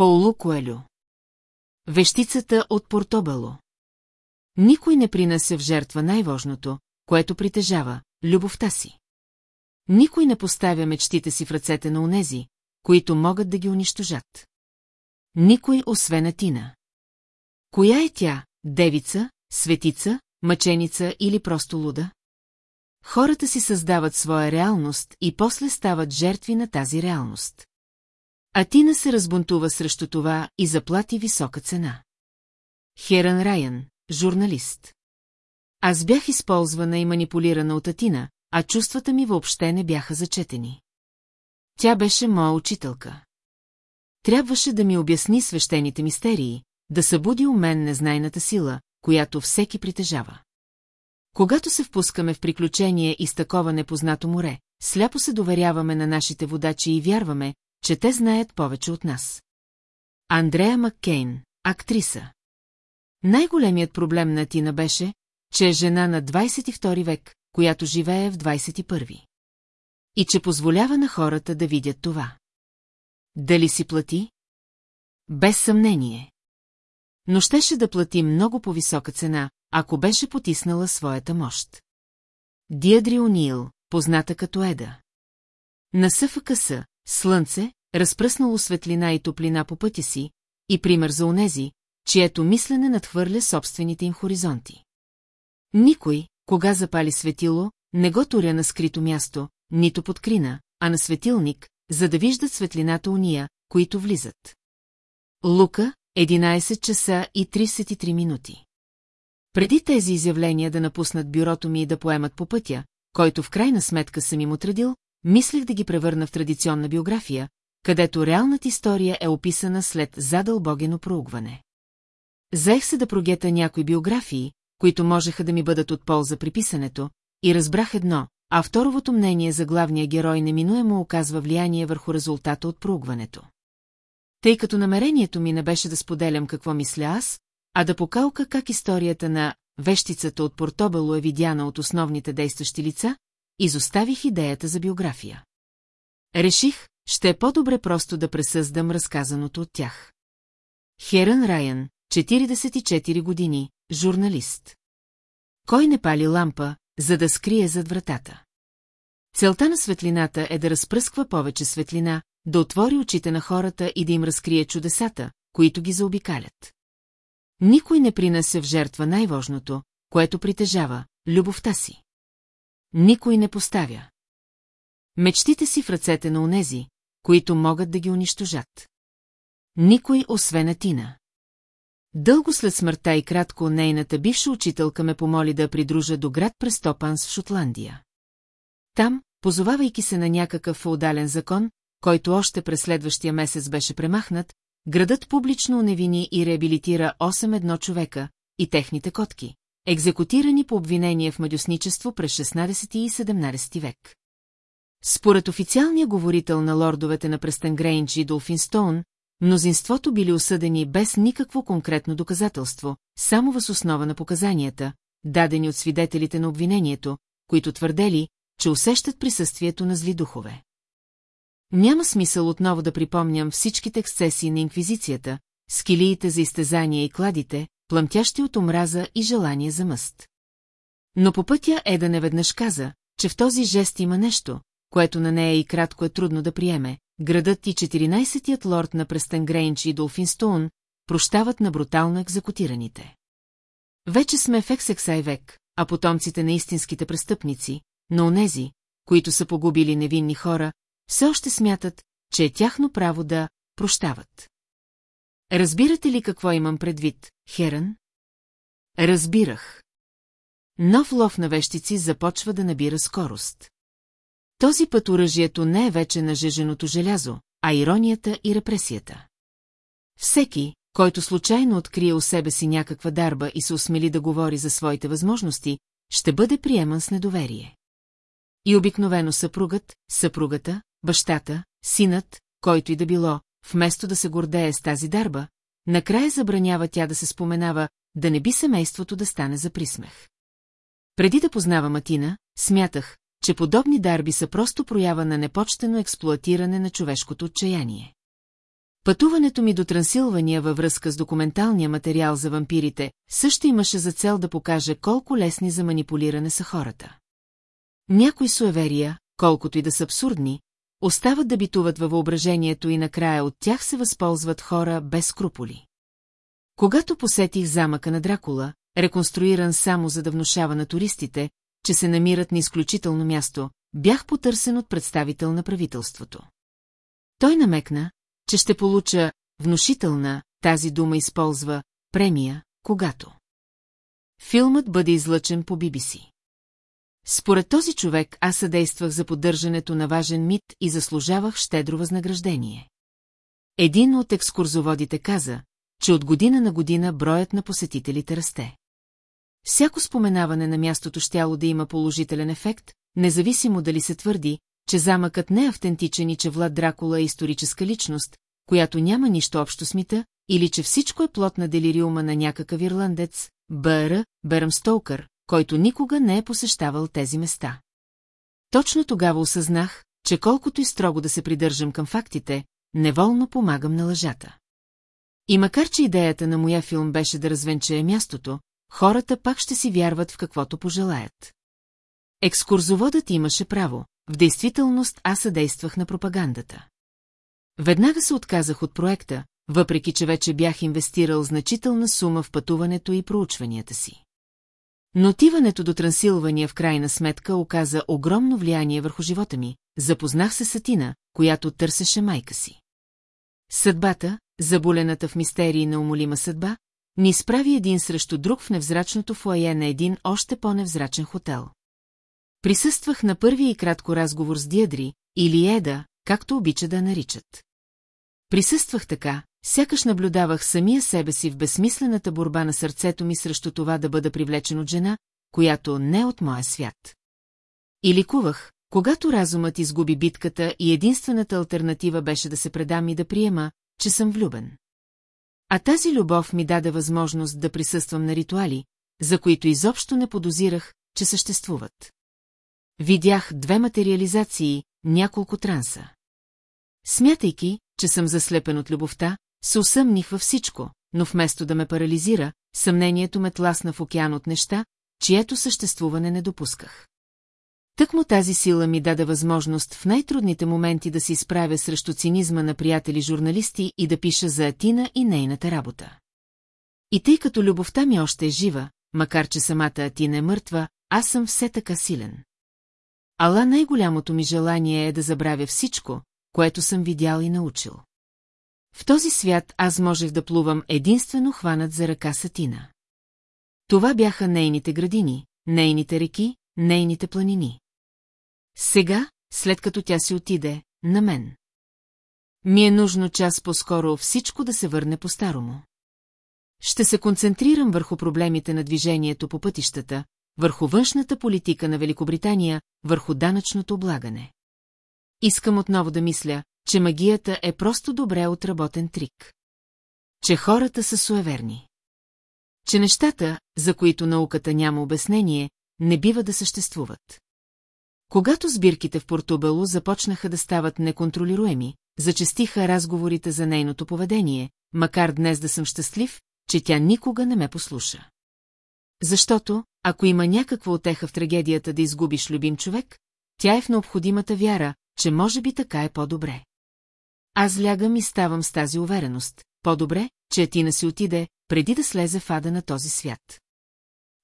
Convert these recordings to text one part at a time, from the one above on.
Пауло Коелю. Вещицата от Портобело. Никой не принася в жертва най-важното, което притежава – любовта си. Никой не поставя мечтите си в ръцете на унези, които могат да ги унищожат. Никой освен Атина. Коя е тя, девица, светица, мъченица или просто луда? Хората си създават своя реалност и после стават жертви на тази реалност. Атина се разбунтува срещу това и заплати висока цена. Херан Райан, журналист. Аз бях използвана и манипулирана от Атина, а чувствата ми въобще не бяха зачетени. Тя беше моя учителка. Трябваше да ми обясни свещените мистерии, да събуди у мен незнайната сила, която всеки притежава. Когато се впускаме в приключение и с такова непознато море, сляпо се доверяваме на нашите водачи и вярваме, че те знаят повече от нас. Андрея Маккейн, актриса. Най-големият проблем на Тина беше, че е жена на 22 век, която живее в 21. И че позволява на хората да видят това. Дали си плати? Без съмнение. Но щеше да плати много по-висока цена, ако беше потиснала своята мощ. Диадри Онил, позната като Еда. На СФКС, слънце, разпръснало светлина и топлина по пътя си, и пример за онези, чието мислене надхвърля собствените им хоризонти. Никой, кога запали светило, не го туря на скрито място, нито под крина, а на светилник, за да виждат светлината уния, които влизат. Лука, 11 часа и 33 минути. Преди тези изявления да напуснат бюрото ми и да поемат по пътя, който в крайна сметка съм им отредил, мислех да ги превърна в традиционна биография, където реалната история е описана след задълбогено проугване. Заех се да прогета някои биографии, които можеха да ми бъдат от полза при писането, и разбрах едно, а второвото мнение за главния герой неминуемо оказва влияние върху резултата от проугването. Тъй като намерението ми не беше да споделям какво мисля аз, а да покалка как историята на вещицата от Портобело е видяна от основните действащи лица, изоставих идеята за биография. Реших, ще е по-добре просто да пресъздам разказаното от тях. Херън Райан, 44 години, журналист. Кой не пали лампа, за да скрие зад вратата? Целта на светлината е да разпръсква повече светлина, да отвори очите на хората и да им разкрие чудесата, които ги заобикалят. Никой не принася в жертва най-важното, което притежава – любовта си. Никой не поставя. Мечтите си в ръцете на онези, които могат да ги унищожат. Никой освен Атина. Дълго след смъртта и кратко нейната бивша учителка ме помоли да придружа до град Престопанс в Шотландия. Там, позовавайки се на някакъв феодален закон, който още през следващия месец беше премахнат, градът публично уневини и реабилитира 8-1 човека и техните котки, екзекутирани по обвинение в мадюсничество през 16 и 17 век. Според официалния говорител на лордовете на Престенгрейндж и Долфинстоун, мнозинството били осъдени без никакво конкретно доказателство, само въз основа на показанията, дадени от свидетелите на обвинението, които твърдели, че усещат присъствието на зли духове. Няма смисъл отново да припомням всичките ексцесии на инквизицията, скилиите за изтезания и кладите, плъмтящи от омраза и желание за мъст. Но по пътя Еда неведнъж каза, че в този жест има нещо, което на нея и кратко е трудно да приеме, градът и 14-тият лорд на Престенгрейнч и Долфинстоун прощават на брутално екзекутираните. Вече сме в Ексексай век, а потомците на истинските престъпници, на онези, които са погубили невинни хора, все още смятат, че е тяхно право да прощават. Разбирате ли какво имам предвид, Херън? Разбирах. Нов лов на вещици започва да набира скорост. Този път оръжието не е вече на жеженото желязо, а иронията и репресията. Всеки, който случайно открие у себе си някаква дарба и се осмели да говори за своите възможности, ще бъде приеман с недоверие. И обикновено съпругът, съпругата, бащата, синът, който и да било, вместо да се гордее с тази дарба, накрая забранява тя да се споменава, да не би семейството да стане за присмех. Преди да познава Матина, смятах, че подобни дарби са просто проява на непочтено експлуатиране на човешкото отчаяние. Пътуването ми до Трансилвания във връзка с документалния материал за вампирите също имаше за цел да покаже колко лесни за манипулиране са хората. Някои суеверия, колкото и да са абсурдни, остават да битуват във въображението и накрая от тях се възползват хора без скруполи. Когато посетих замъка на Дракула, реконструиран само за да внушава на туристите, че се намират на изключително място, бях потърсен от представител на правителството. Той намекна, че ще получа внушителна, тази дума използва, премия, когато. Филмът бъде излъчен по BBC. Според този човек аз съдействах за поддържането на важен мит и заслужавах щедро възнаграждение. Един от екскурзоводите каза, че от година на година броят на посетителите расте. Всяко споменаване на мястото щяло да има положителен ефект, независимо дали се твърди, че замъкът не е автентичен и че Влад Дракула е историческа личност, която няма нищо общо с мита, или че всичко е плод на делириума на някакъв ирландец, Бър, Бъръм Стоукър, който никога не е посещавал тези места. Точно тогава осъзнах, че колкото и строго да се придържам към фактите, неволно помагам на лъжата. И макар, че идеята на моя филм беше да развенчае мястото, хората пак ще си вярват в каквото пожелаят. Екскурзоводът имаше право, в действителност аз съдействах на пропагандата. Веднага се отказах от проекта, въпреки че вече бях инвестирал значителна сума в пътуването и проучванията си. Но отиването до Трансилвания в крайна сметка оказа огромно влияние върху живота ми, запознах се с Атина, която търсеше майка си. Съдбата, заболената в мистерии на умолима съдба, ни изправи един срещу друг в невзрачното фуае на един още по-невзрачен хотел. Присъствах на първия и кратко разговор с Диадри, или Еда, както обича да наричат. Присъствах така, сякаш наблюдавах самия себе си в безсмислената борба на сърцето ми срещу това да бъда привлечен от жена, която не е от моя свят. И ликувах, когато разумът изгуби битката и единствената альтернатива беше да се предам и да приема, че съм влюбен. А тази любов ми даде възможност да присъствам на ритуали, за които изобщо не подозирах, че съществуват. Видях две материализации, няколко транса. Смятайки, че съм заслепен от любовта, се усъмних във всичко, но вместо да ме парализира, съмнението ме тласна в океан от неща, чието съществуване не допусках. Тък му тази сила ми даде възможност в най-трудните моменти да се изправя срещу цинизма на приятели-журналисти и да пиша за Атина и нейната работа. И тъй като любовта ми още е жива, макар че самата Атина е мъртва, аз съм все така силен. Ала най-голямото ми желание е да забравя всичко, което съм видял и научил. В този свят аз можех да плувам единствено хванат за ръка Сатина. Това бяха нейните градини, нейните реки, нейните планини. Сега, след като тя си отиде, на мен. Ми е нужно час по-скоро всичко да се върне по-старому. Ще се концентрирам върху проблемите на движението по пътищата, върху външната политика на Великобритания, върху данъчното облагане. Искам отново да мисля, че магията е просто добре отработен трик. Че хората са суеверни. Че нещата, за които науката няма обяснение, не бива да съществуват. Когато сбирките в Портубело започнаха да стават неконтролируеми, зачестиха разговорите за нейното поведение, макар днес да съм щастлив, че тя никога не ме послуша. Защото, ако има някаква отеха в трагедията да изгубиш любим човек, тя е в необходимата вяра, че може би така е по-добре. Аз лягам и ставам с тази увереност. По-добре, че Атина си отиде, преди да слезе в ада на този свят.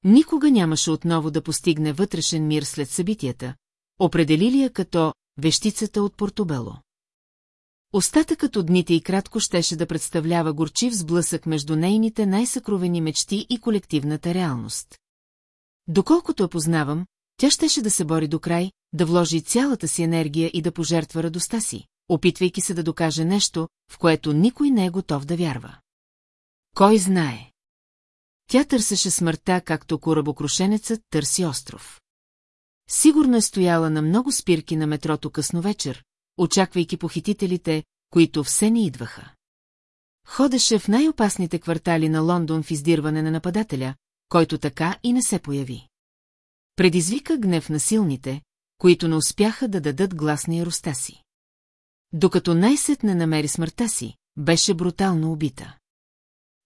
Никога нямаше отново да постигне вътрешен мир след събитията, определили я като вещицата от Портобело. Остатъкът от дните и кратко щеше да представлява горчив сблъсък между нейните най-съкровени мечти и колективната реалност. Доколкото я познавам, тя щеше да се бори до край, да вложи цялата си енергия и да пожертва радостта си, опитвайки се да докаже нещо, в което никой не е готов да вярва. Кой знае? Тя търсеше смъртта, както корабокрушенецът търси остров. Сигурно е стояла на много спирки на метрото късно вечер, очаквайки похитителите, които все не идваха. Ходеше в най-опасните квартали на Лондон в издирване на нападателя, който така и не се появи. Предизвика гнев на силните, които не успяха да дадат глас на яроста си. Докато най-сетне намери смъртта си, беше брутално убита.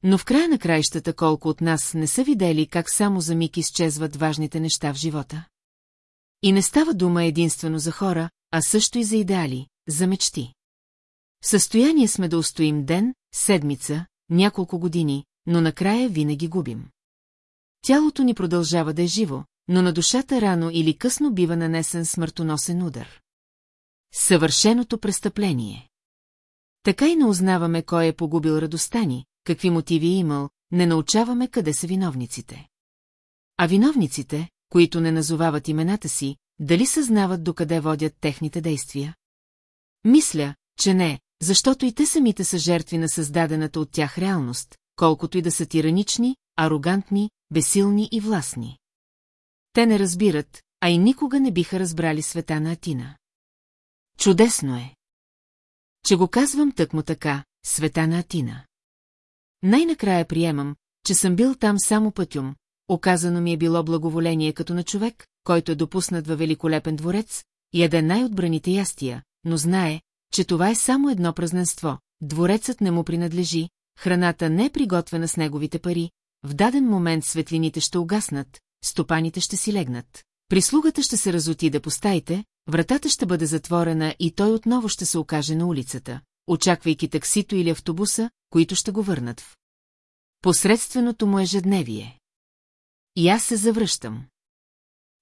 Но в края на краищата колко от нас не са видели как само за миг изчезват важните неща в живота? И не става дума единствено за хора, а също и за идеали, за мечти. В състояние сме да устоим ден, седмица, няколко години, но накрая винаги губим. Тялото ни продължава да е живо, но на душата рано или късно бива нанесен смъртоносен удар. Съвършеното престъпление. Така и не узнаваме кой е погубил радостта ни, какви мотиви е имал, не научаваме къде са виновниците. А виновниците, които не назовават имената си, дали съзнават докъде водят техните действия? Мисля, че не, защото и те самите са жертви на създадената от тях реалност, колкото и да са тиранични, арогантни, бесилни и властни. Те не разбират, а и никога не биха разбрали света на Атина. Чудесно е. Че го казвам тъкмо така, света на Атина. Най-накрая приемам, че съм бил там само пътюм, оказано ми е било благоволение като на човек, който е допуснат във великолепен дворец, яде най-отбраните ястия, но знае, че това е само едно празненство, дворецът не му принадлежи, храната не е приготвена с неговите пари, в даден момент светлините ще угаснат, стопаните ще си легнат. Прислугата ще се разотида по стаите, вратата ще бъде затворена и той отново ще се окаже на улицата, очаквайки таксито или автобуса, които ще го върнат в посредственото му ежедневие. И аз се завръщам.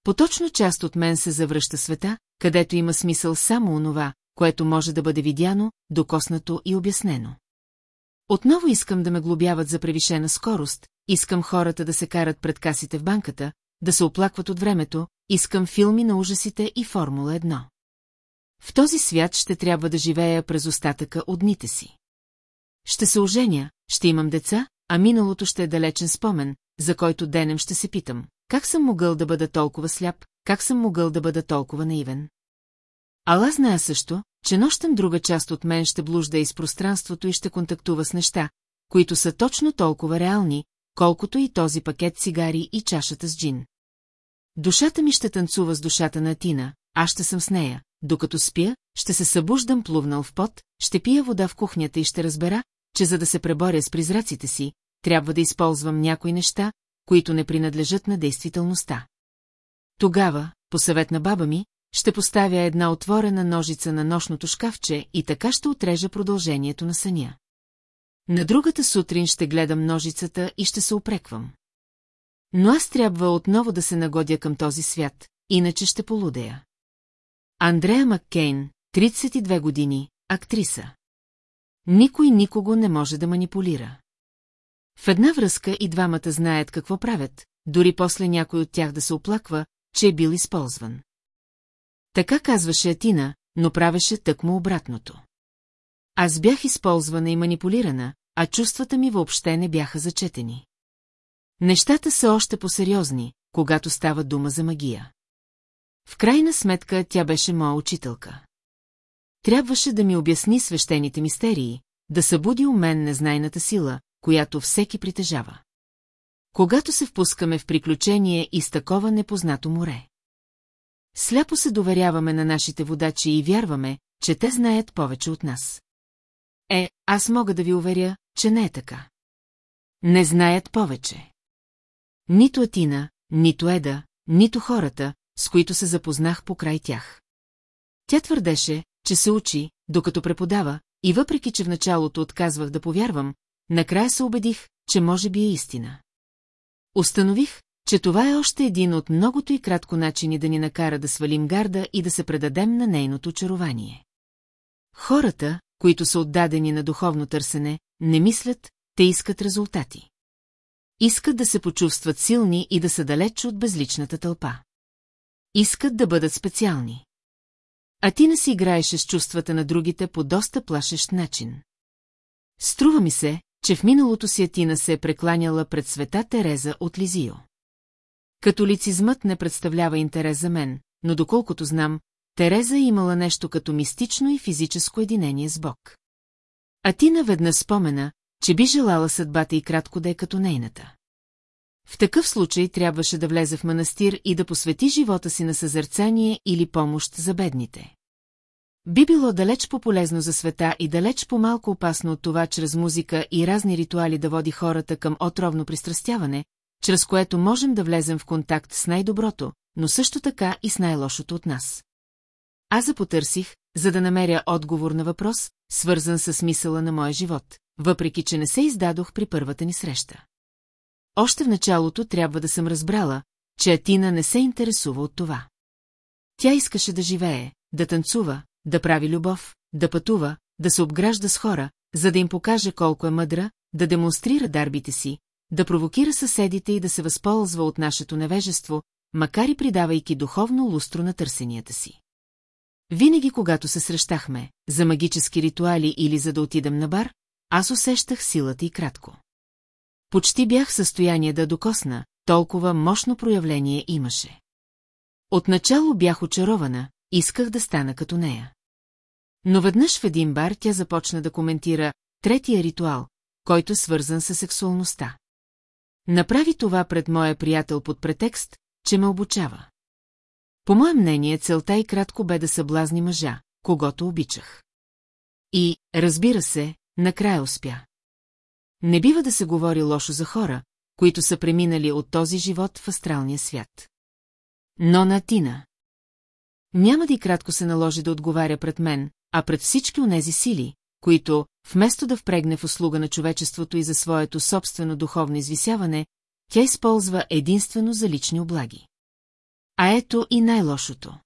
Поточно част от мен се завръща света, където има смисъл само онова, което може да бъде видяно, докоснато и обяснено. Отново искам да ме глобяват за превишена скорост, искам хората да се карат пред касите в банката, да се оплакват от времето, искам филми на ужасите и Формула 1. В този свят ще трябва да живея през остатъка от дните си. Ще се оженя, ще имам деца, а миналото ще е далечен спомен, за който денем ще се питам, как съм могъл да бъда толкова сляп, как съм могъл да бъда толкова наивен. Ала зная също, че нощем друга част от мен ще блужда из пространството и ще контактува с неща, които са точно толкова реални, колкото и този пакет цигари и чашата с джин. Душата ми ще танцува с душата на Атина, аз ще съм с нея, докато спя, ще се събуждам плувнал в пот, ще пия вода в кухнята и ще разбера, че за да се преборя с призраците си, трябва да използвам някои неща, които не принадлежат на действителността. Тогава, по съвет на баба ми, ще поставя една отворена ножица на нощното шкафче и така ще отрежа продължението на съня. На другата сутрин ще гледам ножицата и ще се опреквам. Но аз трябва отново да се нагодя към този свят, иначе ще полудея. Андрея Маккейн, 32 години, актриса. Никой никого не може да манипулира. В една връзка и двамата знаят какво правят, дори после някой от тях да се оплаква, че е бил използван. Така казваше Атина, но правеше тъкмо обратното. Аз бях използвана и манипулирана, а чувствата ми въобще не бяха зачетени. Нещата са още по-сериозни, когато става дума за магия. В крайна сметка тя беше моя учителка. Трябваше да ми обясни свещените мистерии, да събуди у мен незнайната сила, която всеки притежава. Когато се впускаме в приключение и с такова непознато море. Сляпо се доверяваме на нашите водачи и вярваме, че те знаят повече от нас. Е, аз мога да ви уверя, че не е така. Не знаят повече. Нито Атина, нито Еда, нито хората, с които се запознах по край тях. Тя твърдеше, че се учи, докато преподава, и въпреки, че в началото отказвах да повярвам, накрая се убедих, че може би е истина. Установих, че това е още един от многото и кратко начини да ни накара да свалим гарда и да се предадем на нейното очарование. Хората, които са отдадени на духовно търсене, не мислят, те искат резултати. Искат да се почувстват силни и да са далеч от безличната тълпа. Искат да бъдат специални. А ти не си играеше с чувствата на другите по доста плашещ начин. Струва ми се, че в миналото си Атина се е прекланяла пред света Тереза от Лизио. Католицизмът не представлява интерес за мен, но доколкото знам, Тереза е имала нещо като мистично и физическо единение с Бог. А ти наведна спомена, че би желала съдбата и кратко да е като нейната. В такъв случай трябваше да влезе в манастир и да посвети живота си на съзърцание или помощ за бедните. Би било далеч по-полезно за света и далеч по-малко опасно от това чрез музика и разни ритуали да води хората към отровно пристрастяване, чрез което можем да влезем в контакт с най-доброто, но също така и с най-лошото от нас. Аз запотърсих, за да намеря отговор на въпрос, свързан с смисъла на моя живот, въпреки че не се издадох при първата ни среща. Още в началото трябва да съм разбрала, че Атина не се интересува от това. Тя искаше да живее, да танцува, да прави любов, да пътува, да се обгражда с хора, за да им покаже колко е мъдра, да демонстрира дарбите си, да провокира съседите и да се възползва от нашето невежество, макар и придавайки духовно лустро на търсенията си. Винаги, когато се срещахме, за магически ритуали или за да отидем на бар, аз усещах силата и кратко. Почти бях в състояние да докосна, толкова мощно проявление имаше. Отначало бях очарована, исках да стана като нея. Но веднъж в един бар тя започна да коментира третия ритуал, който е свързан с сексуалността. Направи това пред моя приятел под претекст, че ме обучава. По мое мнение, целта и кратко бе да съблазни мъжа, когато обичах. И, разбира се, накрая успя. Не бива да се говори лошо за хора, които са преминали от този живот в астралния свят. Но на Тина. Няма да и кратко се наложи да отговаря пред мен, а пред всички онези сили, които, вместо да впрегне в услуга на човечеството и за своето собствено духовно извисяване, тя използва единствено за лични облаги. А ето и най-лошото.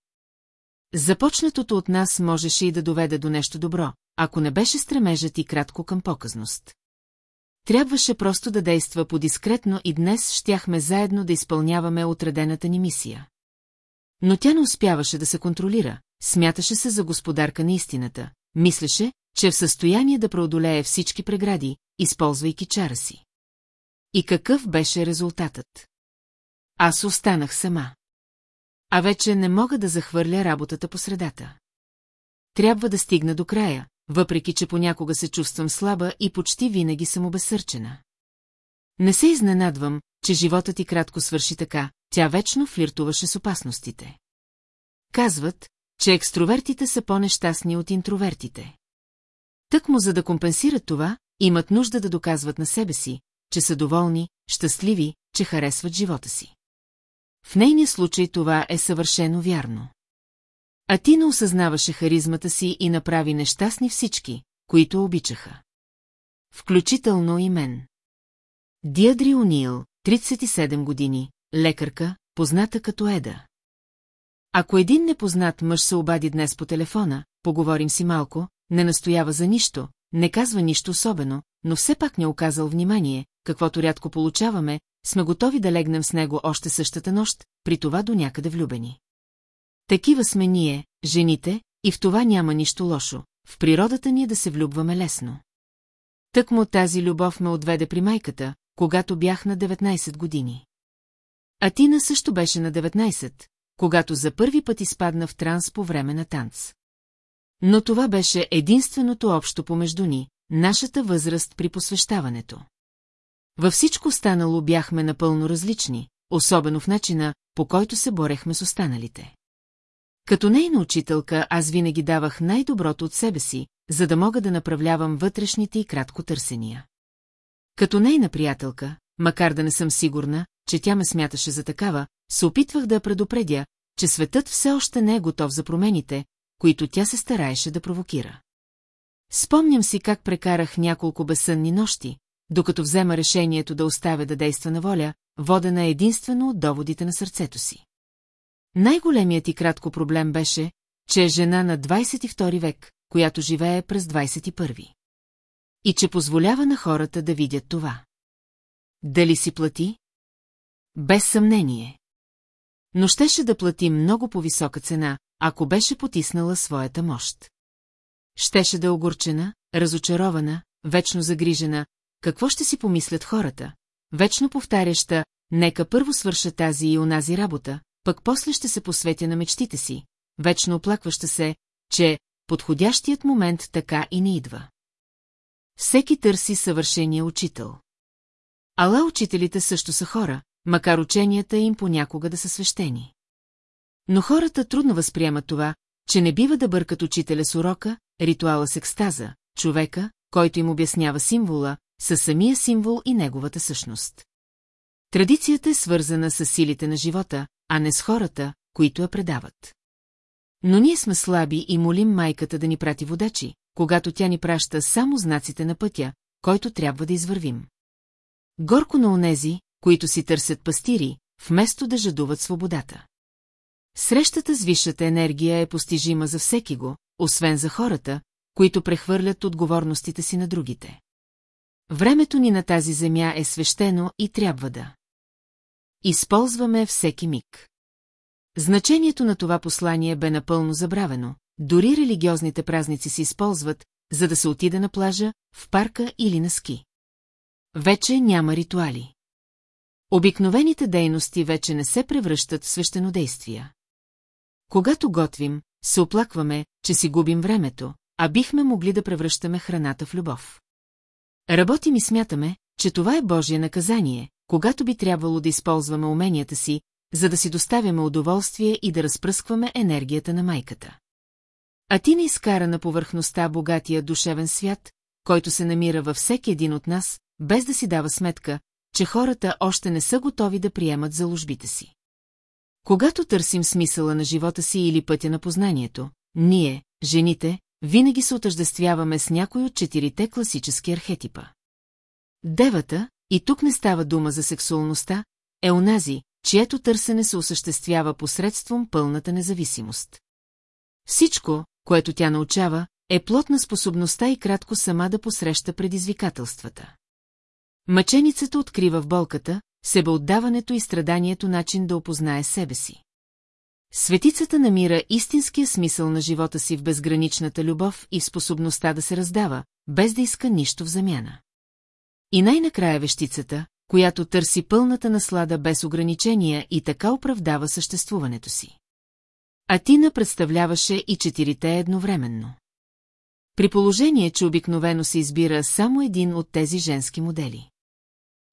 Започнатото от нас можеше и да доведе до нещо добро, ако не беше стремежът и кратко към показност. Трябваше просто да действа по-дискретно и днес щяхме заедно да изпълняваме отредената ни мисия. Но тя не успяваше да се контролира, смяташе се за господарка на истината, мислеше, че е в състояние да преодолее всички прегради, използвайки чара си. И какъв беше резултатът? Аз останах сама. А вече не мога да захвърля работата по средата. Трябва да стигна до края, въпреки че понякога се чувствам слаба и почти винаги съм обесърчена. Не се изненадвам, че животът ти кратко свърши така, тя вечно флиртуваше с опасностите. Казват, че екстровертите са по-нещастни от интровертите. Тък му за да компенсират това, имат нужда да доказват на себе си, че са доволни, щастливи, че харесват живота си. В нейния случай това е съвършено вярно. А ти не осъзнаваше харизмата си и направи нещастни всички, които обичаха. Включително и мен. Диадри Унил, 37 години, лекарка, позната като Еда. Ако един непознат мъж се обади днес по телефона, поговорим си малко, не настоява за нищо, не казва нищо особено, но все пак не оказал внимание, каквото рядко получаваме, сме готови да легнем с него още същата нощ, при това до някъде влюбени. Такива сме ние, жените, и в това няма нищо лошо, в природата ни е да се влюбваме лесно. Тък му тази любов ме отведе при майката, когато бях на 19 години. А Тина също беше на 19, когато за първи път изпадна в транс по време на танц. Но това беше единственото общо помежду ни, нашата възраст при посвещаването. Във всичко останало бяхме напълно различни, особено в начина, по който се борехме с останалите. Като нейна учителка аз винаги давах най-доброто от себе си, за да мога да направлявам вътрешните и кратко търсения. Като нейна приятелка, макар да не съм сигурна, че тя ме смяташе за такава, се опитвах да я предупредя, че светът все още не е готов за промените, които тя се стараеше да провокира. Спомням си как прекарах няколко безсънни нощи, докато взема решението да оставя да действа на воля, водена единствено от доводите на сърцето си. Най-големият и кратко проблем беше, че е жена на 22 век, която живее през 21. И че позволява на хората да видят това. Дали си плати? Без съмнение. Но щеше да плати много по-висока цена, ако беше потиснала своята мощ. Щеше да е огорчена, разочарована, вечно загрижена, какво ще си помислят хората, вечно повтаряща, нека първо свърша тази и онази работа, пък после ще се посветя на мечтите си, вечно оплакваща се, че подходящият момент така и не идва. Всеки търси съвършения учител. Ала учителите също са хора, макар ученията им понякога да са свещени. Но хората трудно възприемат това, че не бива да бъркат учителя с урока, ритуала с екстаза, човека, който им обяснява символа, със самия символ и неговата същност. Традицията е свързана с силите на живота, а не с хората, които я предават. Но ние сме слаби и молим майката да ни прати водачи, когато тя ни праща само знаците на пътя, който трябва да извървим. Горко на онези, които си търсят пастири, вместо да жадуват свободата. Срещата с висшата енергия е постижима за всеки го, освен за хората, които прехвърлят отговорностите си на другите. Времето ни на тази земя е свещено и трябва да. Използваме всеки миг. Значението на това послание бе напълно забравено, дори религиозните празници се използват, за да се отида на плажа, в парка или на ски. Вече няма ритуали. Обикновените дейности вече не се превръщат в свещенодействия. Когато готвим, се оплакваме, че си губим времето, а бихме могли да превръщаме храната в любов. Работим и смятаме, че това е Божие наказание, когато би трябвало да използваме уменията си, за да си доставяме удоволствие и да разпръскваме енергията на майката. А ти не изкара на повърхността богатия душевен свят, който се намира във всеки един от нас, без да си дава сметка, че хората още не са готови да приемат заложбите си. Когато търсим смисъла на живота си или пътя на познанието, ние, жените, винаги се отъждествяваме с някой от четирите класически архетипа. Девата, и тук не става дума за сексуалността, е онази, чието търсене се осъществява посредством пълната независимост. Всичко, което тя научава, е плод на способността и кратко сама да посреща предизвикателствата. Мъченицата открива в болката, себеотдаването и страданието начин да опознае себе си. Светицата намира истинския смисъл на живота си в безграничната любов и способността да се раздава, без да иска нищо в замяна. И най-накрая вещицата, която търси пълната наслада без ограничения и така оправдава съществуването си. Атина представляваше и четирите едновременно. При положение, че обикновено се избира само един от тези женски модели.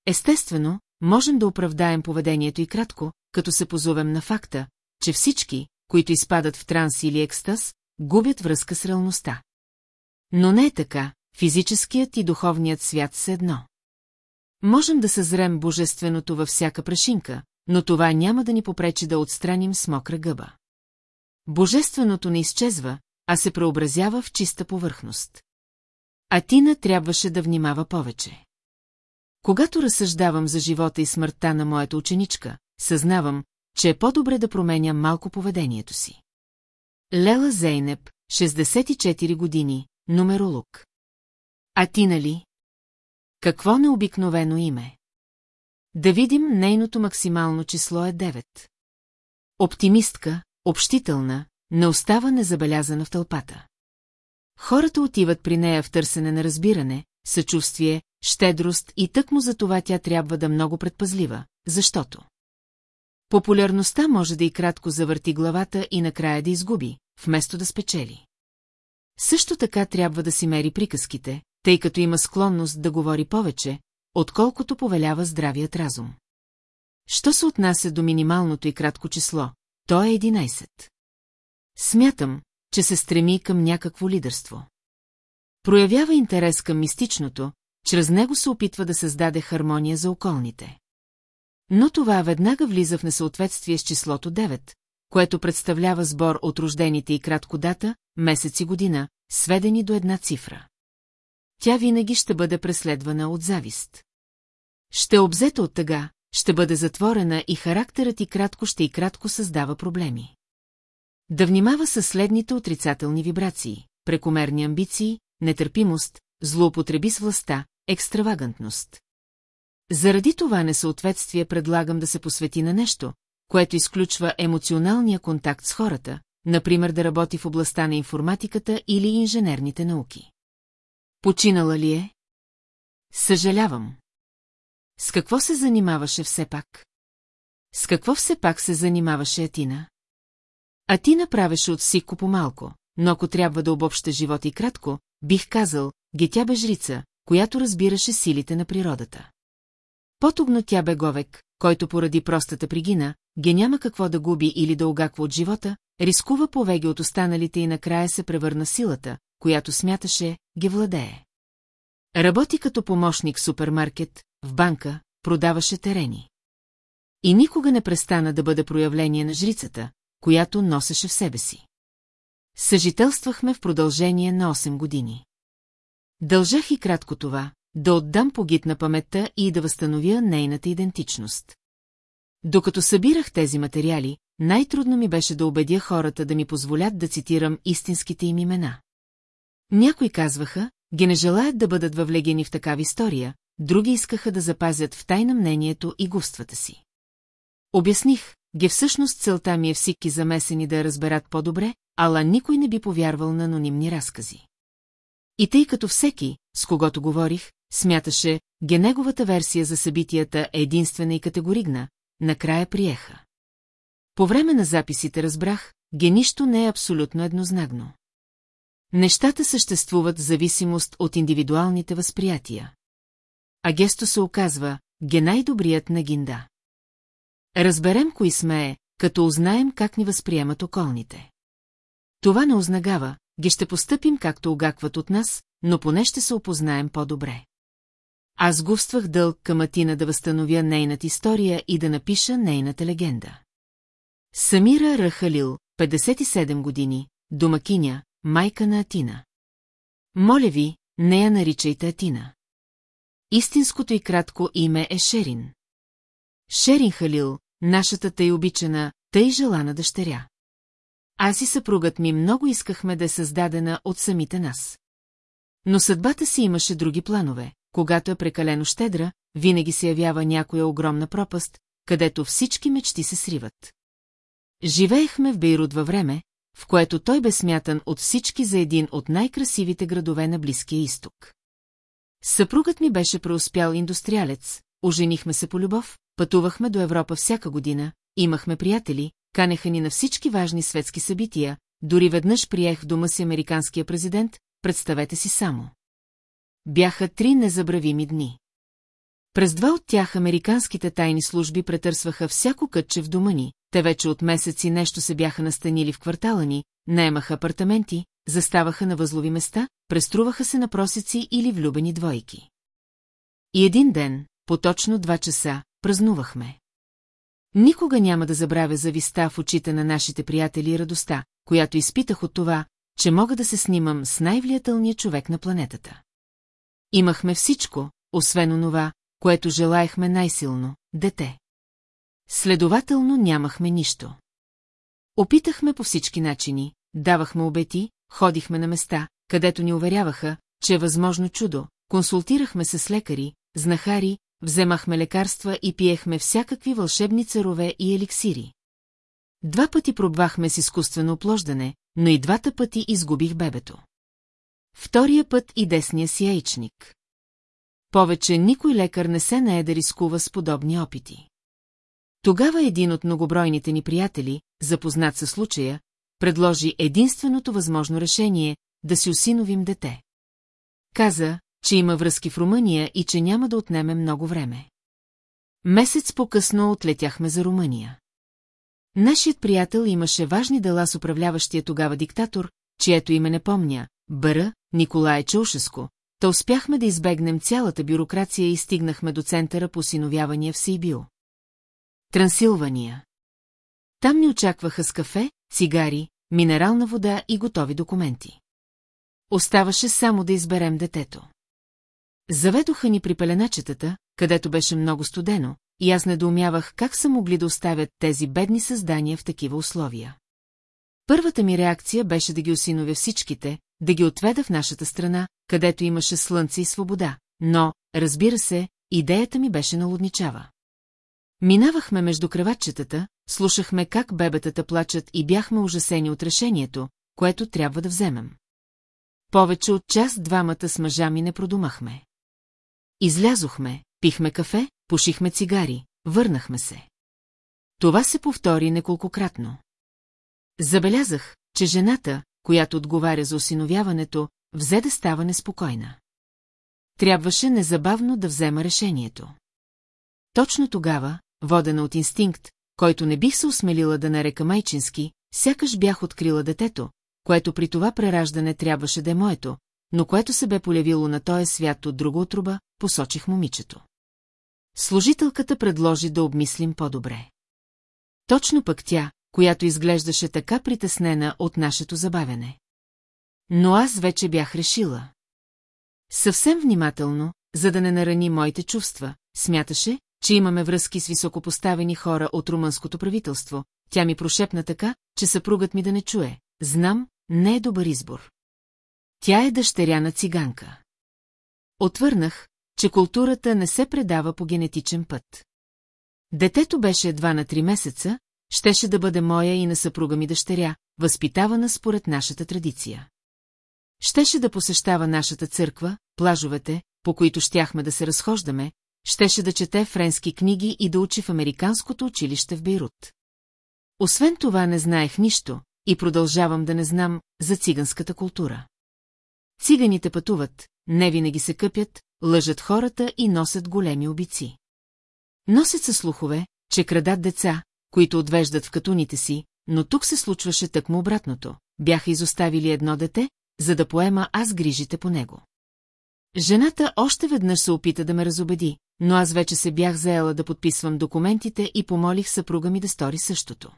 Естествено, можем да оправдаем поведението и кратко, като се позовем на факта, че всички, които изпадат в транс или екстаз, губят връзка с реалността. Но не е така, физическият и духовният свят са едно. Можем да съзрем божественото във всяка прашинка, но това няма да ни попречи да отстраним с мокра гъба. Божественото не изчезва, а се преобразява в чиста повърхност. А Тина трябваше да внимава повече. Когато разсъждавам за живота и смъртта на моята ученичка, съзнавам, че е по-добре да променя малко поведението си. Лела Зейнеп, 64 години, нумеролог. А ти нали? Какво необикновено име? Да видим, нейното максимално число е 9. Оптимистка, общителна, не остава незабелязана в тълпата. Хората отиват при нея в търсене на разбиране, съчувствие, щедрост и тъкмо за това тя трябва да много предпазлива, защото популярността може да и кратко завърти главата и накрая да изгуби, вместо да спечели. Също така трябва да си мери приказките, тъй като има склонност да говори повече, отколкото повелява здравият разум. Що се отнася до минималното и кратко число, то е 11. Смятам, че се стреми към някакво лидерство. Проявява интерес към мистичното, чрез него се опитва да създаде хармония за околните. Но това веднага влиза в несъответствие с числото 9, което представлява сбор от рождените и кратко дата, месец и година, сведени до една цифра. Тя винаги ще бъде преследвана от завист. Ще обзета от тъга, ще бъде затворена и характерът и кратко ще и кратко създава проблеми. Да внимава със следните отрицателни вибрации, прекомерни амбиции, нетърпимост, злоупотреби с властта, екстравагантност. Заради това несъответствие предлагам да се посвети на нещо, което изключва емоционалния контакт с хората, например да работи в областта на информатиката или инженерните науки. Починала ли е? Съжалявам. С какво се занимаваше все пак? С какво все пак се занимаваше Атина? Атина правеше от всичко по-малко, но ако трябва да обобща живота и кратко, бих казал, гетя бе жрица, която разбираше силите на природата. Потугно тя бе говек, който поради простата пригина, ге няма какво да губи или да огаква от живота, рискува повеги от останалите и накрая се превърна силата, която смяташе, ги владее. Работи като помощник в супермаркет, в банка, продаваше терени. И никога не престана да бъде проявление на жрицата, която носеше в себе си. Съжителствахме в продължение на 8 години. Дължах и кратко това, да отдам погит на паметта и да възстановя нейната идентичност. Докато събирах тези материали, най-трудно ми беше да убедя хората да ми позволят да цитирам истинските им имена. Някои казваха, ги не желаят да бъдат въвлегени в такава история, други искаха да запазят в тайна мнението и густвата си. Обясних, ге всъщност целта ми е всички замесени да я разберат по-добре, ала никой не би повярвал на анонимни разкази. И тъй като всеки, с когото говорих, смяташе, ге неговата версия за събитията е единствена и категоригна, накрая приеха. По време на записите разбрах, ге нищо не е абсолютно еднозначно. Нещата съществуват в зависимост от индивидуалните възприятия. А гесто се оказва, ге най-добрият на гинда. Разберем кои сме, като узнаем как ни възприемат околните. Това не ознагава, ги ще постъпим както огакват от нас, но поне ще се опознаем по-добре. Аз густвах дълг към Атина да възстановя нейната история и да напиша нейната легенда. Самира Рахалил, 57 години, домакиня, майка на Атина. Моля ви, не я наричайте Атина. Истинското и кратко име е Шерин. Шерин Халил, нашата тъй обичана, тъй желана дъщеря. Аз и съпругът ми много искахме да е създадена от самите нас. Но съдбата си имаше други планове. Когато е прекалено щедра, винаги се явява някоя огромна пропаст, където всички мечти се сриват. Живеехме в Бейрут във време, в което той бе смятан от всички за един от най-красивите градове на Близкия изток. Съпругът ми беше преуспял индустриалец, оженихме се по любов, пътувахме до Европа всяка година, имахме приятели, канеха ни на всички важни светски събития, дори веднъж приех в дома си американския президент, представете си само. Бяха три незабравими дни. През два от тях американските тайни служби претърсваха всяко кътче в дома ни, те вече от месеци нещо се бяха настанили в квартала ни, наемаха апартаменти, заставаха на възлови места, преструваха се на просеци или влюбени двойки. И един ден, по точно два часа, празнувахме. Никога няма да забравя зависта в очите на нашите приятели и радостта, която изпитах от това, че мога да се снимам с най-влиятелния човек на планетата. Имахме всичко, освен онова, което желаехме най-силно – дете. Следователно нямахме нищо. Опитахме по всички начини, давахме обети, ходихме на места, където ни уверяваха, че е възможно чудо, консултирахме се с лекари, знахари, вземахме лекарства и пиехме всякакви вълшебни царове и еликсири. Два пъти пробвахме с изкуствено оплождане, но и двата пъти изгубих бебето. Втория път и десния си яичник. Повече никой лекар не се нае да рискува с подобни опити. Тогава един от многобройните ни приятели, запознат със случая, предложи единственото възможно решение да си осиновим дете. Каза, че има връзки в Румъния и че няма да отнеме много време. Месец по-късно отлетяхме за Румъния. Нашият приятел имаше важни дела с управляващия тогава диктатор, чието име не помня, Бъра, Николай Чаушеско, та успяхме да избегнем цялата бюрокрация и стигнахме до центъра по синовявания в Сейбио. Трансилвания. Там ни очакваха с кафе, цигари, минерална вода и готови документи. Оставаше само да изберем детето. Заведоха ни при пеленачетата, където беше много студено, и аз недоумявах как са могли да оставят тези бедни създания в такива условия. Първата ми реакция беше да ги осиновя всичките, да ги отведа в нашата страна, където имаше слънце и свобода, но, разбира се, идеята ми беше налудничава. Минавахме между кръватчетата, слушахме как бебетата плачат и бяхме ужасени от решението, което трябва да вземем. Повече от час двамата с мъжа ми не продумахме. Излязохме, пихме кафе, пушихме цигари, върнахме се. Това се повтори неколкократно. Забелязах, че жената, която отговаря за осиновяването, взе да става неспокойна. Трябваше незабавно да взема решението. Точно тогава, водена от инстинкт, който не бих се осмелила да нарека майчински, сякаш бях открила детето, което при това прераждане трябваше да е моето, но което се бе полявило на този свят от друга отруба, посочих момичето. Служителката предложи да обмислим по-добре. Точно пък тя, която изглеждаше така притеснена от нашето забавене. Но аз вече бях решила. Съвсем внимателно, за да не нарани моите чувства, смяташе, че имаме връзки с високопоставени хора от румънското правителство. Тя ми прошепна така, че съпругът ми да не чуе. Знам, не е добър избор. Тя е дъщеря на циганка. Отвърнах, че културата не се предава по генетичен път. Детето беше едва на три месеца, щеше да бъде моя и на съпруга ми дъщеря, възпитавана според нашата традиция. Щеше да посещава нашата църква, плажовете, по които щяхме да се разхождаме, щеше да чете френски книги и да учи в американското училище в Бейрут. Освен това не знаех нищо и продължавам да не знам за циганската култура. Циганите пътуват, не винаги се къпят, лъжат хората и носят големи обици. Носят се слухове, че крадат деца, които отвеждат в катуните си, но тук се случваше тъкмо обратното. Бяха изоставили едно дете, за да поема аз грижите по него. Жената още веднъж се опита да ме разобеди, но аз вече се бях заела да подписвам документите и помолих съпруга ми да стори същото.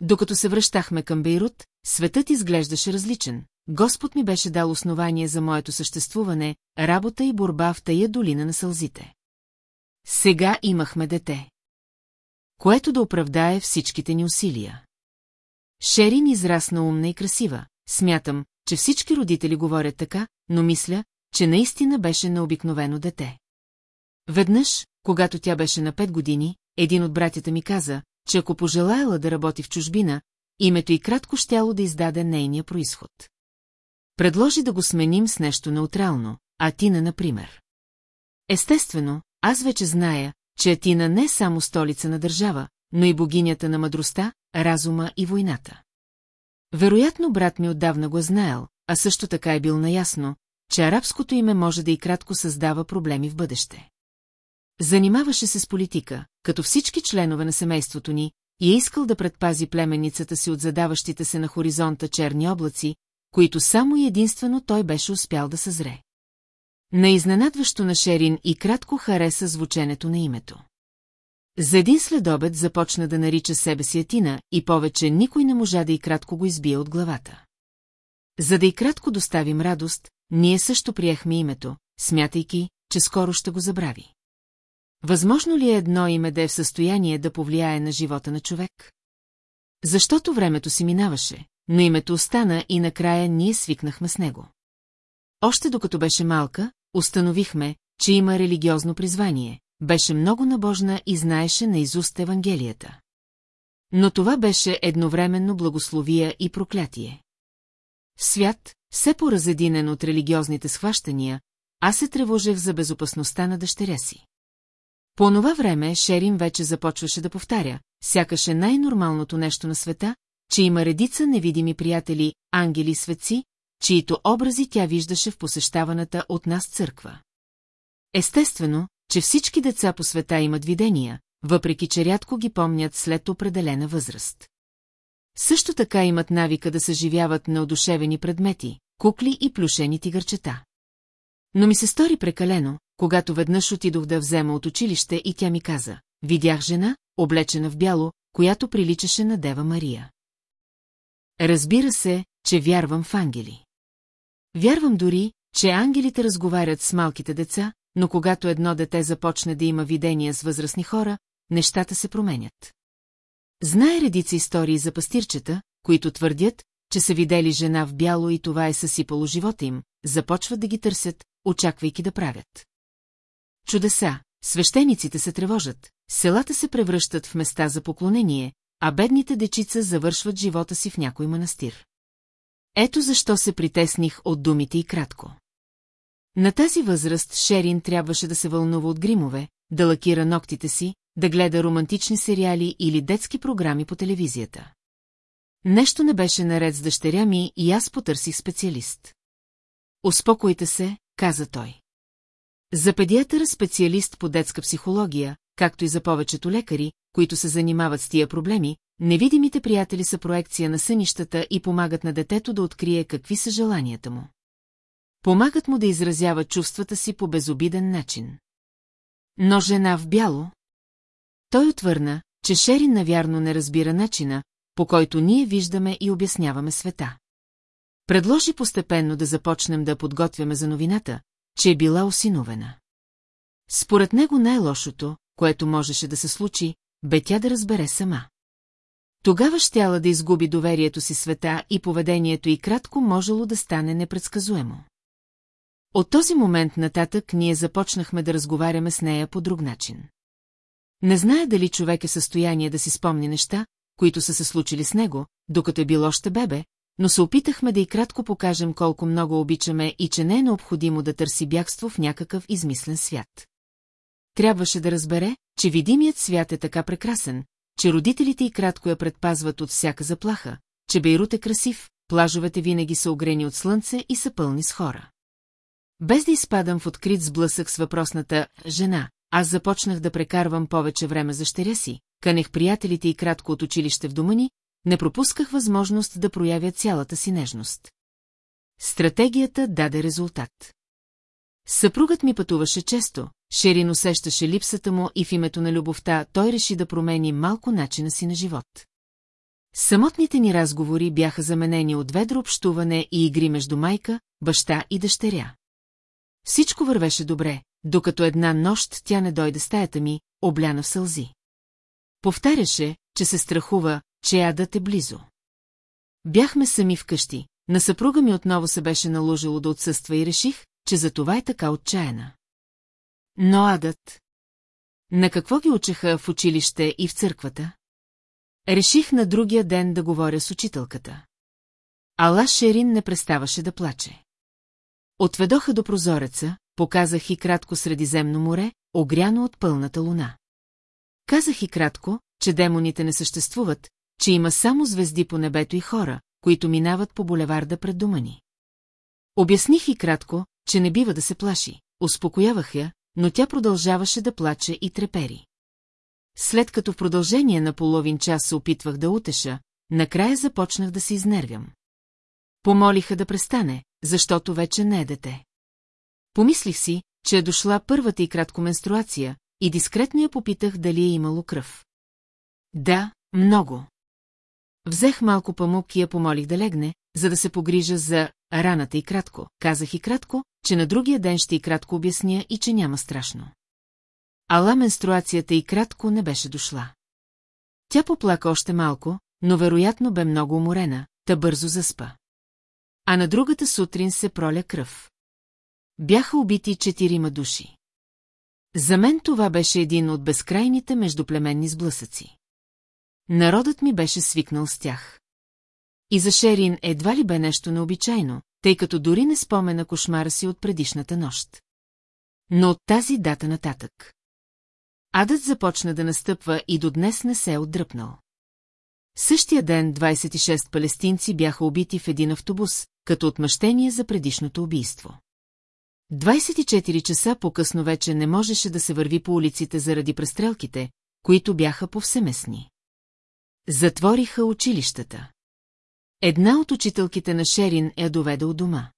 Докато се връщахме към Бейрут, светът изглеждаше различен. Господ ми беше дал основание за моето съществуване, работа и борба в тая долина на сълзите. Сега имахме дете. Което да оправдае всичките ни усилия. Шерин израсна умна и красива. Смятам, че всички родители говорят така, но мисля, че наистина беше необикновено дете. Веднъж, когато тя беше на 5 години, един от братята ми каза, че ако пожелаяла да работи в чужбина, името и кратко щяло да издаде нейния происход. Предложи да го сменим с нещо неутрално, Атина, например. Естествено, аз вече зная, че Атина не е само столица на държава, но и богинята на мъдростта, разума и войната. Вероятно брат ми отдавна го е знаел, а също така е бил наясно, че арабското име може да и кратко създава проблеми в бъдеще. Занимаваше се с политика, като всички членове на семейството ни, и е искал да предпази племенницата си от задаващите се на хоризонта черни облаци, които само и единствено той беше успял да съзре. На изненадващо на Шерин и кратко хареса звученето на името. За един следобед започна да нарича себе си Атина и повече никой не можа да и кратко го избие от главата. За да и кратко доставим радост, ние също приехме името, смятайки, че скоро ще го забрави. Възможно ли е едно име да е в състояние да повлияе на живота на човек? Защото времето си минаваше, но името остана и накрая ние свикнахме с него. Още докато беше малка, установихме, че има религиозно призвание, беше много набожна и знаеше наизуст Евангелията. Но това беше едновременно благословия и проклятие. Свят, все поразединен от религиозните схващания, аз се тревожех за безопасността на дъщеря си. По онова време Шерин вече започваше да повтаря, сякаше най-нормалното нещо на света, че има редица невидими приятели, ангели и светци, чието образи тя виждаше в посещаваната от нас църква. Естествено, че всички деца по света имат видения, въпреки че рядко ги помнят след определена възраст. Също така имат навика да съживяват неодушевени предмети, кукли и плюшени тигърчета. Но ми се стори прекалено, когато веднъж отидох да взема от училище и тя ми каза, видях жена, облечена в бяло, която приличаше на Дева Мария. Разбира се, че вярвам в ангели. Вярвам дори, че ангелите разговарят с малките деца, но когато едно дете започне да има видения с възрастни хора, нещата се променят. Знае редица истории за пастирчета, които твърдят, че са видели жена в бяло и това е съсипало живота им, започват да ги търсят, очаквайки да правят. Чудеса, свещениците се тревожат, селата се превръщат в места за поклонение, а бедните дечица завършват живота си в някой манастир. Ето защо се притесних от думите и кратко. На тази възраст Шерин трябваше да се вълнува от гримове, да лакира ногтите си, да гледа романтични сериали или детски програми по телевизията. Нещо не беше наред с дъщеря ми и аз потърсих специалист. Успокойте се, каза той. За педиатър специалист по детска психология, както и за повечето лекари, които се занимават с тия проблеми, невидимите приятели са проекция на сънищата и помагат на детето да открие какви са желанията му. Помагат му да изразява чувствата си по безобиден начин. Но жена в бяло? Той отвърна, че Шерин навярно не разбира начина, по който ние виждаме и обясняваме света. Предложи постепенно да започнем да подготвяме за новината, че е била осиновена. Според него най-лошото, което можеше да се случи, бе тя да разбере сама. Тогава щяла да изгуби доверието си света и поведението и кратко можело да стане непредсказуемо. От този момент нататък ние започнахме да разговаряме с нея по друг начин. Не зная дали човек е в състояние да си спомни неща, които са се случили с него, докато е бил още бебе, но се опитахме да и кратко покажем колко много обичаме и че не е необходимо да търси бягство в някакъв измислен свят. Трябваше да разбере, че видимият свят е така прекрасен, че родителите и кратко я предпазват от всяка заплаха, че Бейрут е красив, плажовете винаги са огрени от слънце и са пълни с хора. Без да изпадам в открит сблъсък с въпросната «жена», аз започнах да прекарвам повече време за щеря си, канех приятелите и кратко от училище в дома ни, не пропусках възможност да проявя цялата си нежност. Стратегията даде резултат. Съпругът ми пътуваше често, Шерин усещаше липсата му и в името на любовта той реши да промени малко начина си на живот. Самотните ни разговори бяха заменени от ведро общуване и игри между майка, баща и дъщеря. Всичко вървеше добре, докато една нощ тя не дойде стаята ми, обляна в сълзи. Повтаряше, че се страхува, че ядът е близо. Бяхме сами вкъщи, на съпруга ми отново се беше наложило да отсъства и реших, че за това е така отчаяна. Но адът... На какво ги учеха в училище и в църквата? Реших на другия ден да говоря с учителката. Ала Шерин не преставаше да плаче. Отведоха до прозореца, показах и кратко Средиземно море, огряно от пълната луна. Казах и кратко, че демоните не съществуват, че има само звезди по небето и хора, които минават по булеварда пред дома ни. Обясних и кратко, че не бива да се плаши. Успокоявах я, но тя продължаваше да плаче и трепери. След като в продължение на половин час се опитвах да утеша, накрая започнах да се изнервям. Помолиха да престане, защото вече не е дете. Помислих си, че е дошла първата и кратко менструация, и дискретно я попитах дали е имало кръв. Да, много. Взех малко памук и я помолих да легне, за да се погрижа за раната и кратко. Казах и кратко, че на другия ден ще и кратко обясня и че няма страшно. Ала менструацията и кратко не беше дошла. Тя поплака още малко, но вероятно бе много уморена, та бързо заспа. А на другата сутрин се проля кръв. Бяха убити четирима души. За мен това беше един от безкрайните междуплеменни сблъсъци. Народът ми беше свикнал с тях. И за Шерин едва ли бе нещо необичайно, тъй като дори не спомена кошмара си от предишната нощ. Но от тази дата нататък. Адът започна да настъпва и до днес не се е отдръпнал. Същия ден 26 палестинци бяха убити в един автобус, като отмъщение за предишното убийство. 24 часа по-късно вече не можеше да се върви по улиците заради престрелките, които бяха повсеместни. Затвориха училищата. Една от учителките на Шерин я доведе от дома.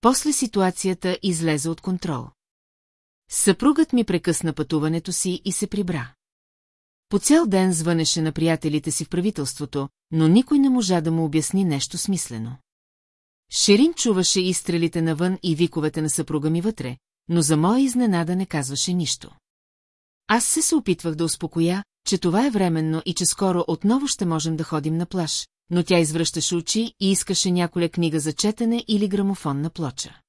После ситуацията излезе от контрол. Съпругът ми прекъсна пътуването си и се прибра. По цял ден звънеше на приятелите си в правителството, но никой не можа да му обясни нещо смислено. Шерин чуваше изстрелите навън и виковете на съпруга ми вътре, но за моя изненада не казваше нищо. Аз се се опитвах да успокоя, че това е временно и че скоро отново ще можем да ходим на плаж, но тя извръщаше очи и искаше няколя книга за четене или грамофон на плоча.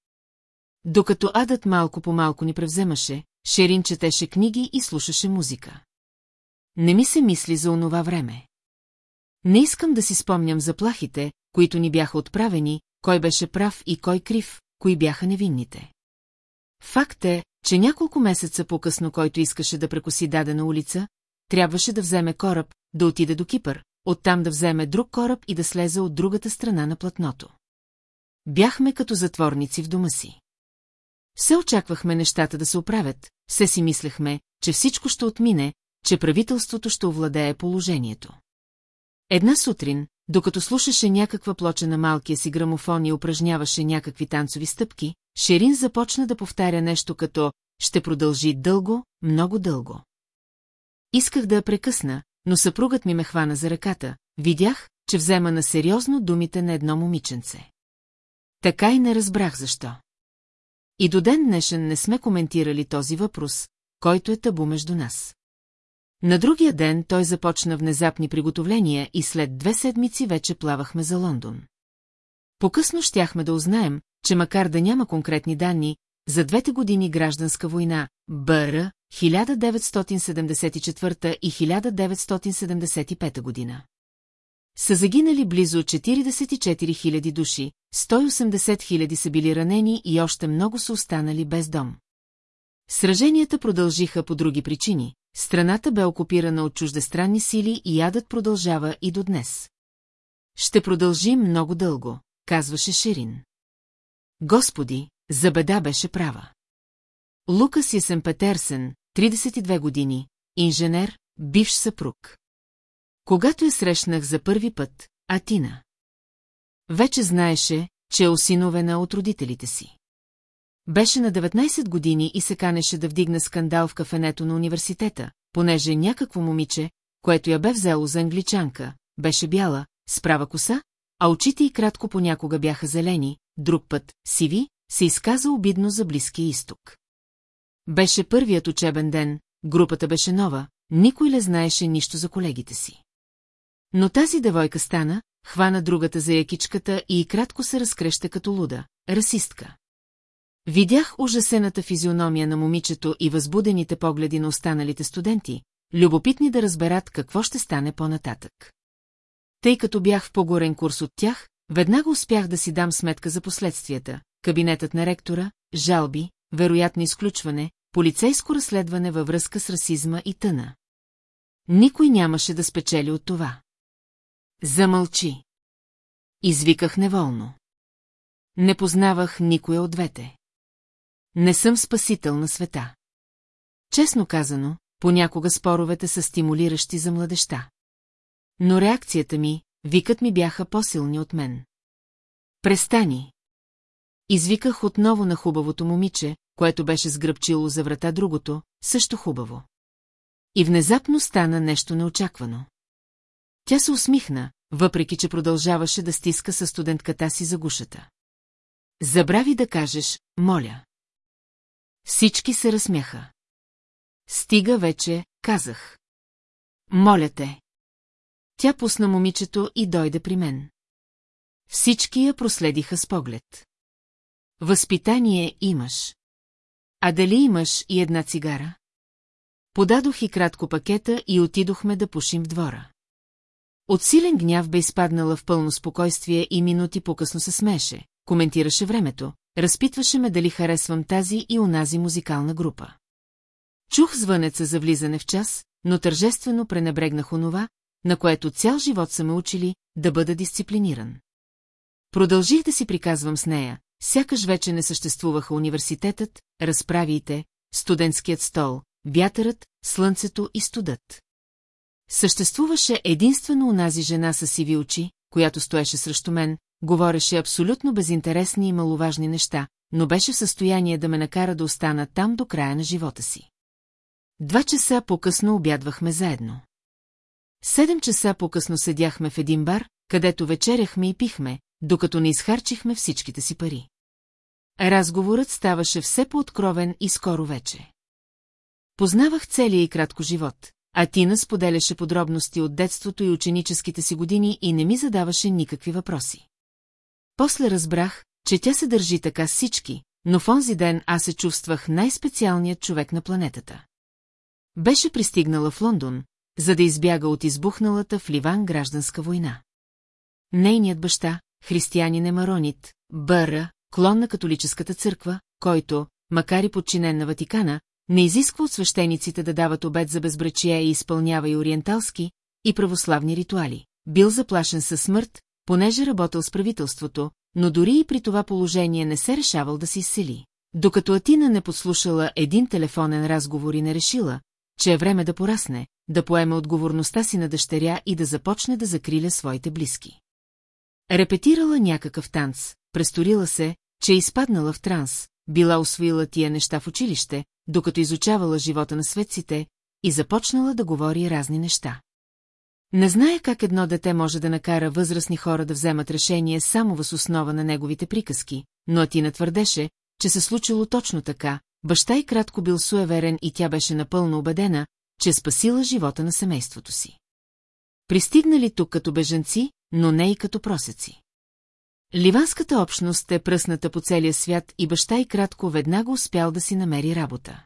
Докато адът малко по малко ни превземаше, Шерин четеше книги и слушаше музика. Не ми се мисли за онова време. Не искам да си спомням заплахите, които ни бяха отправени, кой беше прав и кой крив, кои бяха невинните. Факт е, че няколко месеца по-късно, който искаше да прекоси дадена улица, трябваше да вземе кораб, да отиде до Кипър, оттам да вземе друг кораб и да слезе от другата страна на платното. Бяхме като затворници в дома си. Все очаквахме нещата да се оправят, все си мислехме, че всичко ще отмине, че правителството ще овладее положението. Една сутрин, докато слушаше някаква плоча на малкия си грамофон и упражняваше някакви танцови стъпки, Шерин започна да повтаря нещо като «Ще продължи дълго, много дълго». Исках да я прекъсна, но съпругът ми ме хвана за ръката, видях, че взема на сериозно думите на едно момиченце. Така и не разбрах защо. И до ден днешен не сме коментирали този въпрос, който е табу между нас. На другия ден той започна внезапни приготовления и след две седмици вече плавахме за Лондон. По-късно щяхме да узнаем, че макар да няма конкретни данни, за двете години гражданска война, БР, 1974 и 1975 година. Са загинали близо 44 000 души, 180 000 са били ранени и още много са останали без дом. Сраженията продължиха по други причини, страната бе окупирана от чуждестранни сили и ядът продължава и до днес. Ще продължи много дълго, казваше Шерин. Господи, за беда беше права. Лукас Ясен Петерсен, 32 години, инженер, бивш съпруг. Когато я срещнах за първи път, Атина. Вече знаеше, че е осиновена от родителите си. Беше на 19 години и се канеше да вдигне скандал в кафенето на университета, понеже някакво момиче, което я бе взело за англичанка, беше бяла, с права коса, а очите й кратко понякога бяха зелени, друг път, сиви, се изказа обидно за Близкия изток. Беше първият учебен ден, групата беше нова, никой не знаеше нищо за колегите си. Но тази девойка стана, хвана другата за якичката и кратко се разкреща като луда, расистка. Видях ужасената физиономия на момичето и възбудените погледи на останалите студенти, любопитни да разберат какво ще стане по-нататък. Тъй като бях в по-горен курс от тях, веднага успях да си дам сметка за последствията. Кабинетът на ректора, жалби, вероятно изключване, полицейско разследване във връзка с расизма и тъна. Никой нямаше да спечели от това. Замълчи. Извиках неволно. Не познавах никоя от двете. Не съм спасител на света. Честно казано, понякога споровете са стимулиращи за младеща. Но реакцията ми, викът ми бяха по-силни от мен. Престани! Извиках отново на хубавото момиче, което беше сгръбчило за врата другото, също хубаво. И внезапно стана нещо неочаквано. Тя се усмихна, въпреки че продължаваше да стиска със студентката си за гушата. Забрави да кажеш, моля. Всички се разсмяха. Стига вече, казах. Моля те. Тя пусна момичето и дойде при мен. Всички я проследиха с поглед. Възпитание имаш. А дали имаш и една цигара? Подадох и кратко пакета и отидохме да пушим в двора. От силен гняв бе изпаднала в пълно спокойствие и минути по-късно се смеше, коментираше времето, разпитваше ме дали харесвам тази и онази музикална група. Чух звънеца за влизане в час, но тържествено пренебрегнах онова, на което цял живот са ме учили да бъда дисциплиниран. Продължих да си приказвам с нея, сякаш вече не съществуваха университетът, разправиите, студентският стол, вятърът, слънцето и студът. Съществуваше единствено унази жена с сиви очи, която стоеше срещу мен, говореше абсолютно безинтересни и маловажни неща, но беше в състояние да ме накара да остана там до края на живота си. Два часа по-късно обядвахме заедно. Седем часа по-късно седяхме в един бар, където вечеряхме и пихме, докато не изхарчихме всичките си пари. Разговорът ставаше все по-откровен и скоро вече. Познавах целия и кратко живот, а Тина споделяше подробности от детството и ученическите си години и не ми задаваше никакви въпроси. После разбрах, че тя се държи така всички, но в онзи ден аз се чувствах най-специалният човек на планетата. Беше пристигнала в Лондон, за да избяга от избухналата в Ливан гражданска война. Нейният баща, християнин Емаронит, Бъра, клон на католическата църква, който, макар и подчинен на Ватикана, не изисква от свещениците да дават обед за безбрачие и изпълнява и ориенталски, и православни ритуали. Бил заплашен със смърт, понеже работил с правителството, но дори и при това положение не се решавал да се изсели. Докато Атина не подслушала един телефонен разговор и не решила, че е време да порасне, да поеме отговорността си на дъщеря и да започне да закриля своите близки. Репетирала някакъв танц, престорила се, че е изпаднала в транс, била освоила тия неща в училище, докато изучавала живота на светците и започнала да говори разни неща. Не знае как едно дете може да накара възрастни хора да вземат решение само въз основа на неговите приказки, но Атина твърдеше, че се случило точно така, баща и кратко бил суеверен и тя беше напълно убедена, че е спасила живота на семейството си. Пристигнали тук като беженци, но не и като просеци. Ливанската общност е пръсната по целия свят и баща и кратко веднага успял да си намери работа.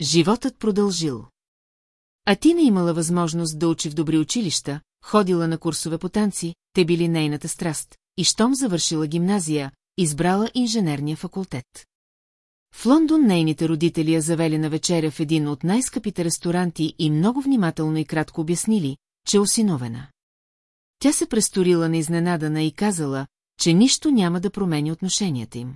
Животът продължил. А ти не имала възможност да учи в добри училища, ходила на курсове по танци, те били нейната страст, и щом завършила гимназия, избрала инженерния факултет. В Лондон нейните родители я завели на вечеря в един от най-скъпите ресторанти и много внимателно и кратко обяснили, че е осиновена. Тя се престорила на изненадана и казала, че нищо няма да промени отношенията им.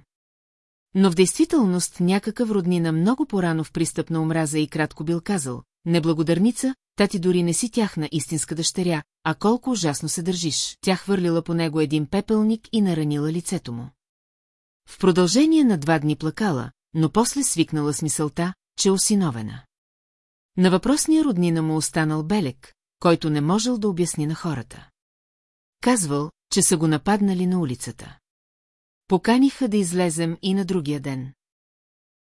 Но в действителност някакъв роднина много порано в пристъпна омраза и кратко бил казал, неблагодарница, тати дори не си тяхна истинска дъщеря, а колко ужасно се държиш. Тя хвърлила по него един пепелник и наранила лицето му. В продължение на два дни плакала, но после свикнала с мисълта, че е осиновена. На въпросния роднина му останал белек, който не можел да обясни на хората. Казвал, че са го нападнали на улицата. Поканиха да излезем и на другия ден.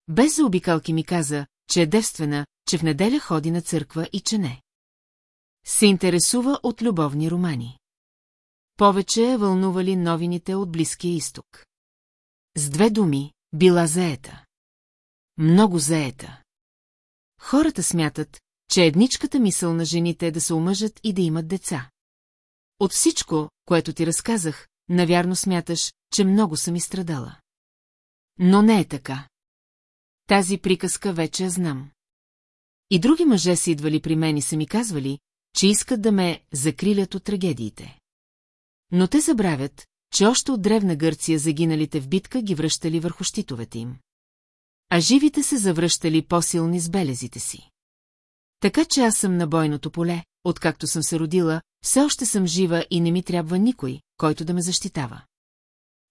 Без заобикалки ми каза, че е девствена, че в неделя ходи на църква и че не. Се интересува от любовни романи. Повече е вълнували новините от Близкия изток. С две думи, била заета. Много заета. Хората смятат, че едничката мисъл на жените е да се омъжат и да имат деца. От всичко, което ти разказах, навярно смяташ, че много съм изстрадала. Но не е така. Тази приказка вече я знам. И други мъже са идвали при мен и са ми казвали, че искат да ме закрилят от трагедиите. Но те забравят, че още от древна Гърция загиналите в битка ги връщали върху щитовете им. А живите се завръщали по-силни с белезите си. Така че аз съм на бойното поле, откакто съм се родила, все още съм жива и не ми трябва никой, който да ме защитава.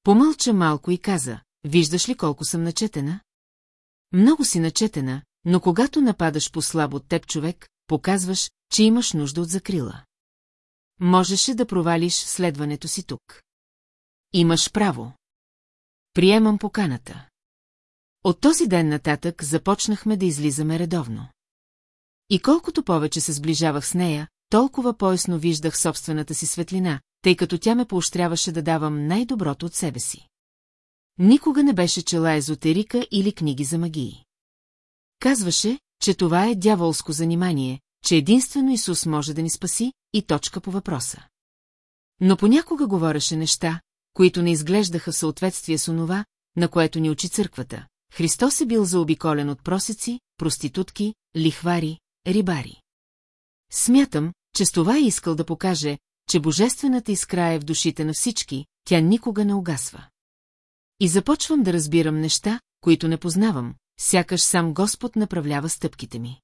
Помълча малко и каза, виждаш ли колко съм начетена? Много си начетена, но когато нападаш по слаб от теб човек, показваш, че имаш нужда от закрила. Можеше да провалиш следването си тук. Имаш право. Приемам поканата. От този ден нататък започнахме да излизаме редовно. И колкото повече се сближавах с нея, толкова поясно виждах собствената си светлина, тъй като тя ме поощряваше да давам най-доброто от себе си. Никога не беше чела езотерика или книги за магии. Казваше, че това е дяволско занимание, че единствено Исус може да ни спаси и точка по въпроса. Но понякога говореше неща, които не изглеждаха в съответствие с онова, на което ни учи църквата. Христос е бил заобиколен от просеци, проститутки, лихвари, рибари. Смятам, че с това е искал да покаже, че божествената искра е в душите на всички, тя никога не угасва. И започвам да разбирам неща, които не познавам, сякаш сам Господ направлява стъпките ми.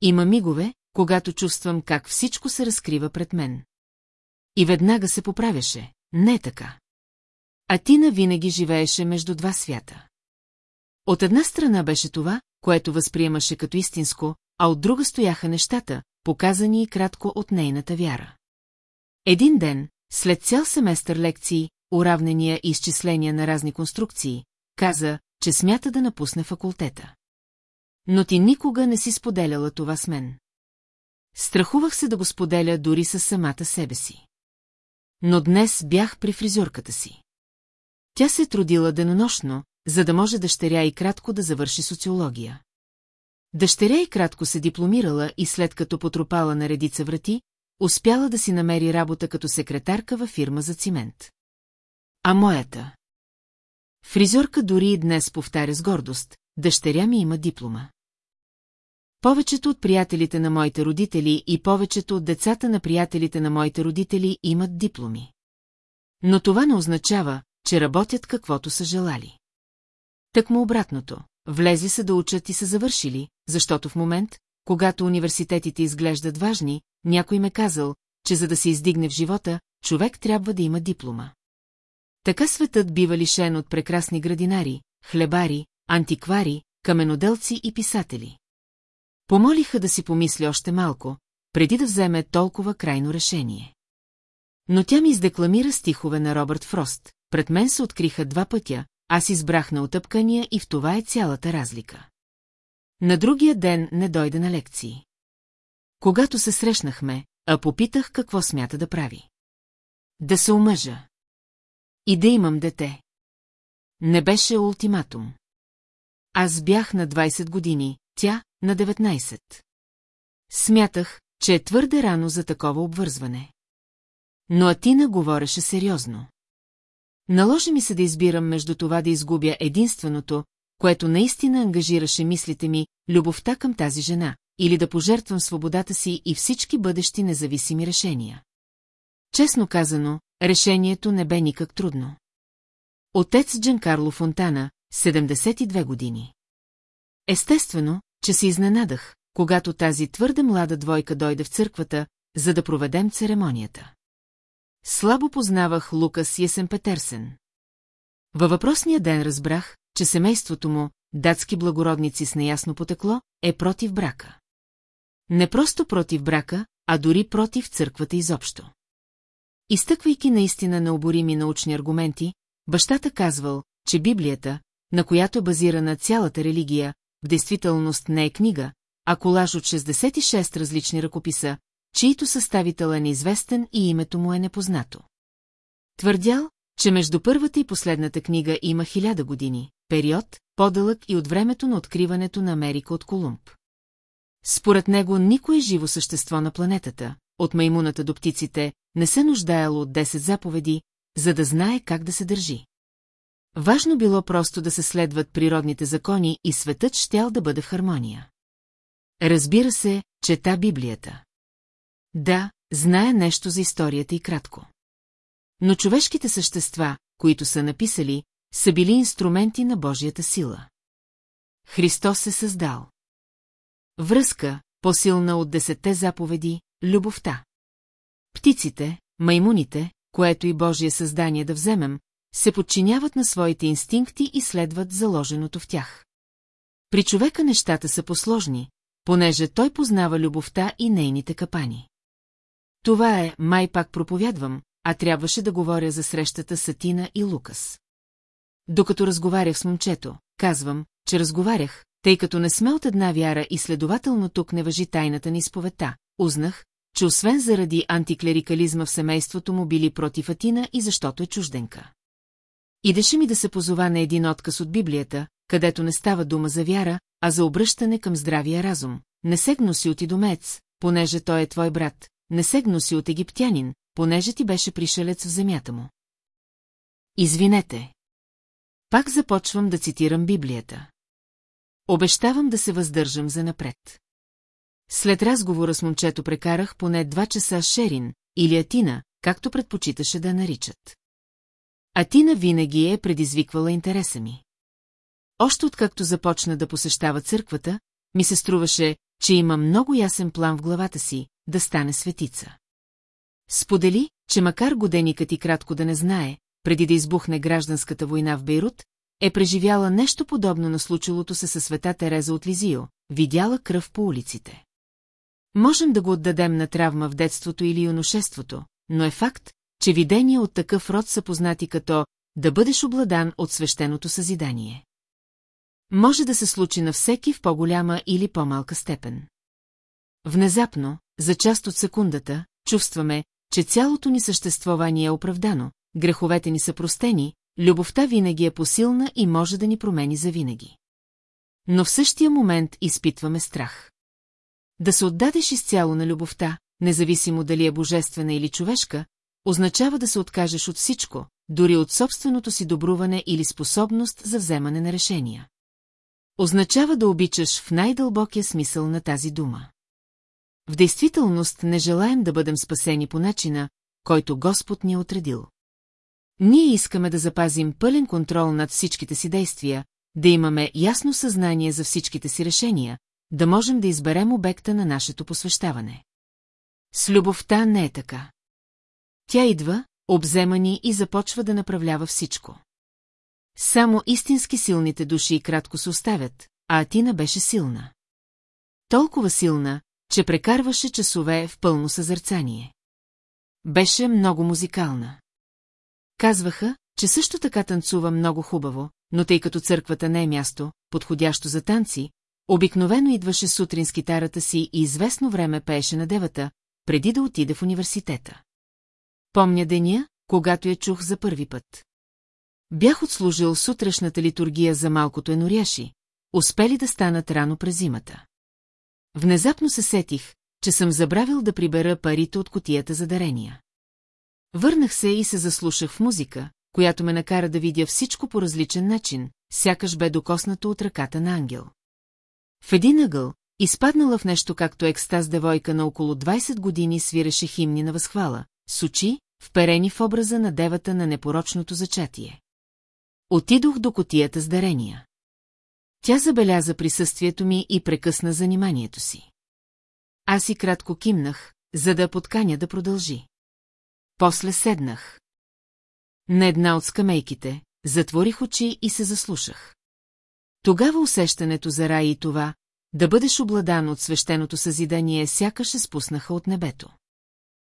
Има мигове, когато чувствам как всичко се разкрива пред мен. И веднага се поправяше, не е така. А Тина винаги живееше между два свята. От една страна беше това, което възприемаше като истинско, а от друга стояха нещата, показани и кратко от нейната вяра. Един ден, след цял семестър лекции, уравнения и изчисления на разни конструкции, каза, че смята да напусне факултета. Но ти никога не си споделяла това с мен. Страхувах се да го споделя дори с самата себе си. Но днес бях при фризюрката си. Тя се трудила денонощно, за да може дъщеря и кратко да завърши социология. Дъщеря и кратко се дипломирала и след като потропала на редица врати, успяла да си намери работа като секретарка във фирма за цимент. А моята? Фризьорка дори и днес повтаря с гордост, дъщеря ми има диплома. Повечето от приятелите на моите родители и повечето от децата на приятелите на моите родители имат дипломи. Но това не означава, че работят каквото са желали. Так му обратното. Влезли са да учат и са завършили, защото в момент, когато университетите изглеждат важни, някой ме казал, че за да се издигне в живота, човек трябва да има диплома. Така светът бива лишен от прекрасни градинари, хлебари, антиквари, каменоделци и писатели. Помолиха да си помисли още малко, преди да вземе толкова крайно решение. Но тя ми издекламира стихове на Робърт Фрост. Пред мен се откриха два пътя, аз избрах на отъпкания и в това е цялата разлика. На другия ден не дойде на лекции. Когато се срещнахме, а попитах какво смята да прави. Да се омъжа. И да имам дете. Не беше ултиматум. Аз бях на 20 години, тя на 19. Смятах, че е твърде рано за такова обвързване. Но Атина говореше сериозно. Наложи ми се да избирам между това да изгубя единственото, което наистина ангажираше мислите ми, любовта към тази жена, или да пожертвам свободата си и всички бъдещи независими решения. Честно казано, решението не бе никак трудно. Отец Джанкарло Фонтана, 72 години. Естествено, че се изненадах, когато тази твърде млада двойка дойде в църквата, за да проведем церемонията. Слабо познавах Лукас Есен Петерсен. Във въпросния ден разбрах, че семейството му, датски благородници с неясно потекло, е против брака. Не просто против брака, а дори против църквата изобщо. Изтъквайки наистина необорими научни аргументи, бащата казвал, че Библията, на която е базирана цялата религия, в действителност не е книга, а колаж от 66 различни ръкописа, чието съставител е неизвестен и името му е непознато. Твърдял, че между първата и последната книга има хиляда години, период, по-дълъг и от времето на откриването на Америка от Колумб. Според него никое живо същество на планетата, от маймуната до птиците, не се нуждаело от 10 заповеди, за да знае как да се държи. Важно било просто да се следват природните закони и светът щял да бъде в хармония. Разбира се, чета Библията. Да, знае нещо за историята и кратко. Но човешките същества, които са написали, са били инструменти на Божията сила. Христос се създал. Връзка, по-силна от десетте заповеди, любовта. Птиците, маймуните, което и Божие създание да вземем, се подчиняват на своите инстинкти и следват заложеното в тях. При човека нещата са посложни, понеже той познава любовта и нейните капани. Това е, май пак проповядвам, а трябваше да говоря за срещата с Атина и Лукас. Докато разговарях с момчето, казвам, че разговарях, тъй като не сме от една вяра и следователно тук не въжи тайната ни сповета, узнах, че освен заради антиклерикализма в семейството му били против Атина и защото е чужденка. Идеше ми да се позова на един отказ от Библията, където не става дума за вяра, а за обръщане към здравия разум. Не се гноси от идомец, понеже той е твой брат, не се гноси от египтянин, понеже ти беше пришелец в земята му. Извинете. Пак започвам да цитирам Библията. Обещавам да се въздържам за напред. След разговора с момчето прекарах поне два часа Шерин, или Атина, както предпочиташе да наричат. Атина винаги е предизвиквала интереса ми. Още откакто започна да посещава църквата, ми се струваше, че има много ясен план в главата си да стане светица. Сподели, че макар годеникът и кратко да не знае, преди да избухне гражданската война в Бейрут, е преживяла нещо подобно на случилото се със света Тереза от Лизио, видяла кръв по улиците. Можем да го отдадем на травма в детството или юношеството, но е факт, че видения от такъв род са познати като да бъдеш обладан от свещеното съзидание. Може да се случи на всеки в по-голяма или по-малка степен. Внезапно, за част от секундата, чувстваме, че цялото ни съществувание е оправдано, греховете ни са простени, любовта винаги е посилна и може да ни промени завинаги. Но в същия момент изпитваме страх. Да се отдадеш изцяло на любовта, независимо дали е божествена или човешка, означава да се откажеш от всичко, дори от собственото си добруване или способност за вземане на решения. Означава да обичаш в най-дълбокия смисъл на тази дума. В действителност не желаем да бъдем спасени по начина, който Господ ни е отредил. Ние искаме да запазим пълен контрол над всичките си действия, да имаме ясно съзнание за всичките си решения, да можем да изберем обекта на нашето посвещаване. С любовта не е така. Тя идва, обзема ни и започва да направлява всичко. Само истински силните души кратко се оставят, а Атина беше силна. Толкова силна, че прекарваше часове в пълно съзърцание. Беше много музикална. Казваха, че също така танцува много хубаво, но тъй като църквата не е място, подходящо за танци, обикновено идваше сутрин с китарата си и известно време пееше на девата, преди да отиде в университета. Помня деня, когато я чух за първи път. Бях отслужил сутрешната литургия за малкото еноряши, успели да станат рано през зимата. Внезапно се сетих, че съм забравил да прибера парите от котията за дарения. Върнах се и се заслушах в музика, която ме накара да видя всичко по различен начин, сякаш бе докоснато от ръката на ангел. В един ъгъл, изпаднала в нещо както екстаз девойка на около 20 години свиреше химни на възхвала, с очи, вперени в образа на девата на непорочното зачатие. Отидох до котията с дарения. Тя забеляза присъствието ми и прекъсна заниманието си. Аз и кратко кимнах, за да подканя да продължи. После седнах. На една от скамейките, затворих очи и се заслушах. Тогава усещането за рай и това, да бъдеш обладан от свещеното съзидание, сякаш се спуснаха от небето.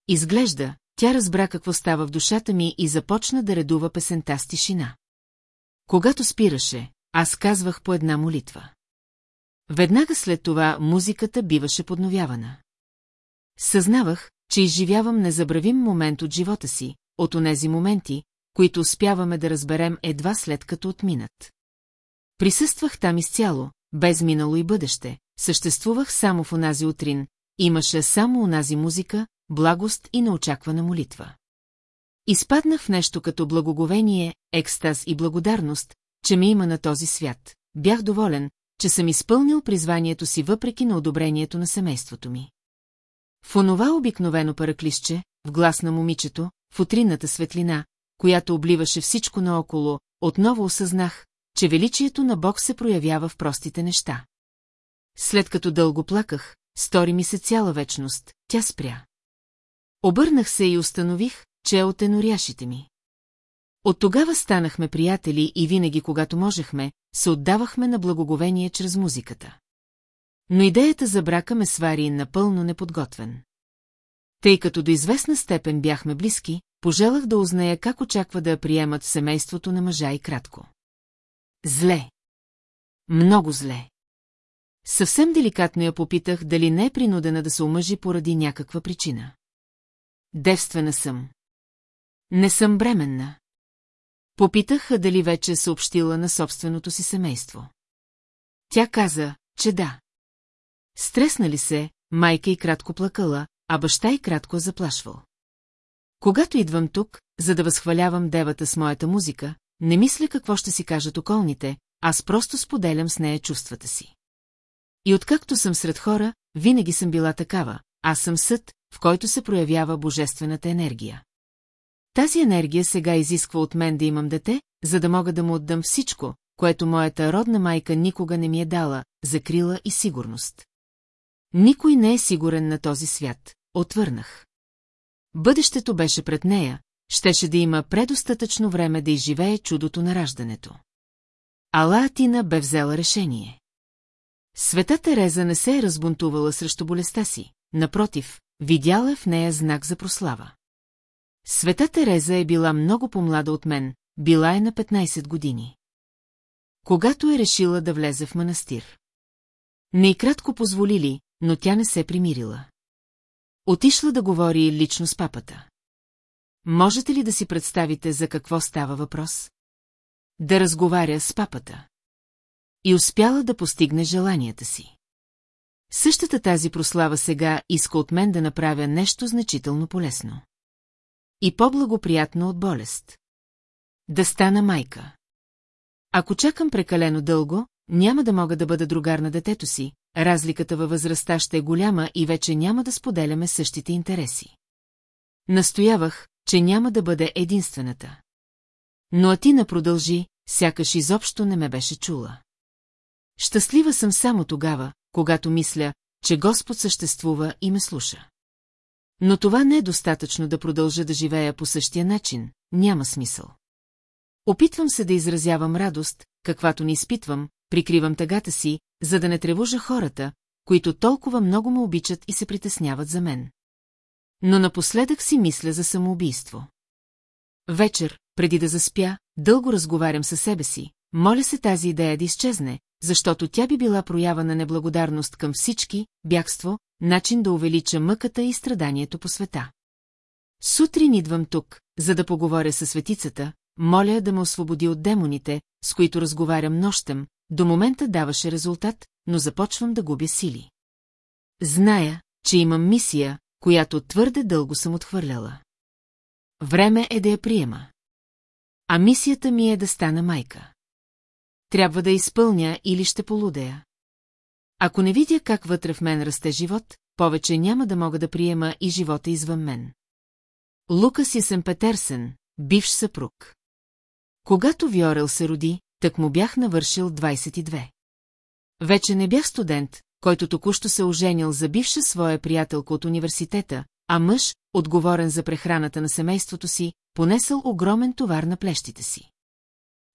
Изглежда, тя разбра какво става в душата ми и започна да редува песента с тишина. Когато спираше, аз казвах по една молитва. Веднага след това музиката биваше подновявана. Съзнавах, че изживявам незабравим момент от живота си, от онези моменти, които успяваме да разберем едва след като отминат. Присъствах там изцяло, без минало и бъдеще, съществувах само в онази утрин, имаше само онази музика, благост и неочаквана молитва. Изпаднах в нещо като благоговение, екстаз и благодарност, че ми има на този свят. Бях доволен, че съм изпълнил призванието си въпреки на одобрението на семейството ми. В онова обикновено параклисче, в глас на момичето, в утринната светлина, която обливаше всичко наоколо, отново осъзнах, че величието на Бог се проявява в простите неща. След като дълго плаках, стори ми се цяла вечност, тя спря. Обърнах се и установих, че е от еноряшите ми. От тогава станахме приятели и винаги, когато можехме, се отдавахме на благоговение чрез музиката. Но идеята за брака ме свари напълно неподготвен. Тъй като до известна степен бяхме близки, пожелах да узная как очаква да я приемат в семейството на мъжа и кратко. Зле. Много зле. Съвсем деликатно я попитах дали не е принудена да се омъжи поради някаква причина. Девствена съм. Не съм бременна. Попитах дали вече съобщила на собственото си семейство. Тя каза, че да. Стресна ли се, майка и кратко плакала, а баща и кратко заплашвал. Когато идвам тук, за да възхвалявам девата с моята музика, не мисля какво ще си кажат околните, аз просто споделям с нея чувствата си. И откакто съм сред хора, винаги съм била такава, аз съм съд, в който се проявява божествената енергия. Тази енергия сега изисква от мен да имам дете, за да мога да му отдам всичко, което моята родна майка никога не ми е дала, закрила и сигурност. Никой не е сигурен на този свят, отвърнах. Бъдещето беше пред нея, щеше да има предостатъчно време да изживее чудото на раждането. Ала Атина бе взела решение. Света Тереза не се е разбунтувала срещу болестта си, напротив, видяла в нея знак за прослава. Света Тереза е била много по-млада от мен, била е на 15 години. Когато е решила да влезе в манастир. Не и кратко позволили, но тя не се примирила. Отишла да говори лично с папата. Можете ли да си представите за какво става въпрос? Да разговаря с папата. И успяла да постигне желанията си. Същата тази прослава сега иска от мен да направя нещо значително полезно. И по-благоприятно от болест. Да стана майка. Ако чакам прекалено дълго, няма да мога да бъда другар на детето си, разликата във възрастта ще е голяма и вече няма да споделяме същите интереси. Настоявах, че няма да бъде единствената. Но Атина продължи, сякаш изобщо не ме беше чула. Щастлива съм само тогава, когато мисля, че Господ съществува и ме слуша. Но това не е достатъчно да продължа да живея по същия начин, няма смисъл. Опитвам се да изразявам радост, каквато не изпитвам, прикривам тъгата си, за да не тревожа хората, които толкова много ме обичат и се притесняват за мен. Но напоследък си мисля за самоубийство. Вечер, преди да заспя, дълго разговарям със себе си, моля се тази идея да изчезне, защото тя би била проява на неблагодарност към всички, бягство, начин да увелича мъката и страданието по света. Сутрин идвам тук, за да поговоря със светицата, моля да ме освободи от демоните, с които разговарям нощем, до момента даваше резултат, но започвам да губя сили. Зная, че имам мисия, която твърде дълго съм отхвърляла. Време е да я приема. А мисията ми е да стана майка. Трябва да изпълня или ще полудея. Ако не видя как вътре в мен расте живот, повече няма да мога да приема и живота извън мен. Лукас Ясен Петерсен, бивш съпруг. Когато Виорел се роди, так му бях навършил 22. Вече не бях студент, който току-що се оженил за бивша своя приятелка от университета, а мъж, отговорен за прехраната на семейството си, понесъл огромен товар на плещите си.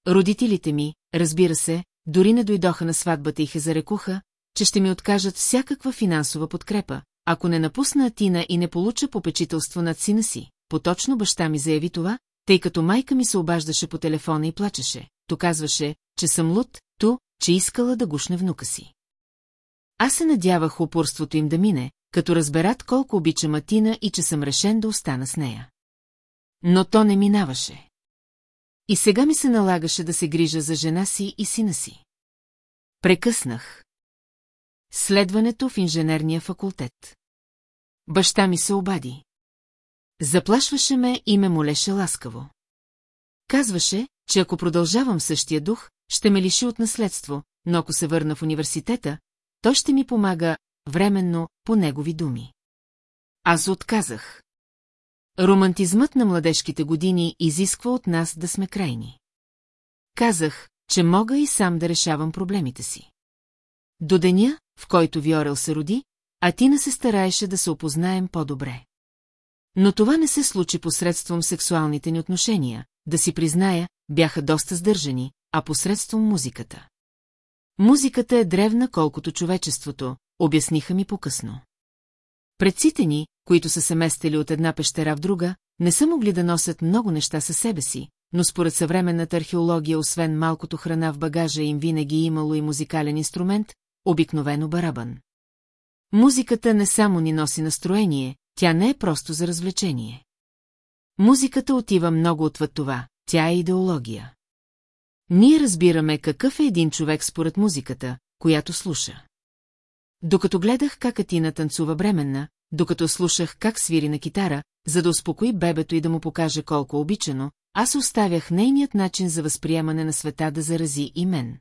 Родителите ми, разбира се, дори не дойдоха на сватбата и хе зарекуха, че ще ми откажат всякаква финансова подкрепа, ако не напусна Атина и не получа попечителство над сина си. Поточно баща ми заяви това, тъй като майка ми се обаждаше по телефона и плачеше. То казваше, че съм луд, то, че искала да гушне внука си. Аз се надявах упорството им да мине, като разберат колко обича Матина и че съм решен да остана с нея. Но то не минаваше. И сега ми се налагаше да се грижа за жена си и сина си. Прекъснах. Следването в инженерния факултет. Баща ми се обади. Заплашваше ме и ме молеше ласкаво. Казваше, че ако продължавам същия дух, ще ме лиши от наследство, но ако се върна в университета, той ще ми помага временно по негови думи. Аз отказах. Романтизмът на младежките години изисква от нас да сме крайни. Казах, че мога и сам да решавам проблемите си. До деня, в който Виорел се роди, а Тина се стараеше да се опознаем по-добре. Но това не се случи посредством сексуалните ни отношения, да си призная, бяха доста сдържани, а посредством музиката. Музиката е древна колкото човечеството, обясниха ми по-късно. Предците ни, които са се местели от една пещера в друга, не са могли да носят много неща със себе си, но според съвременната археология, освен малкото храна в багажа им винаги е имало и музикален инструмент, обикновено барабан. Музиката не само ни носи настроение, тя не е просто за развлечение. Музиката отива много отвъд това, тя е идеология. Ние разбираме какъв е един човек според музиката, която слуша. Докато гледах как Атина танцува бременна, докато слушах как свири на китара, за да успокои бебето и да му покаже колко обичано, аз оставях нейният начин за възприемане на света да зарази и мен.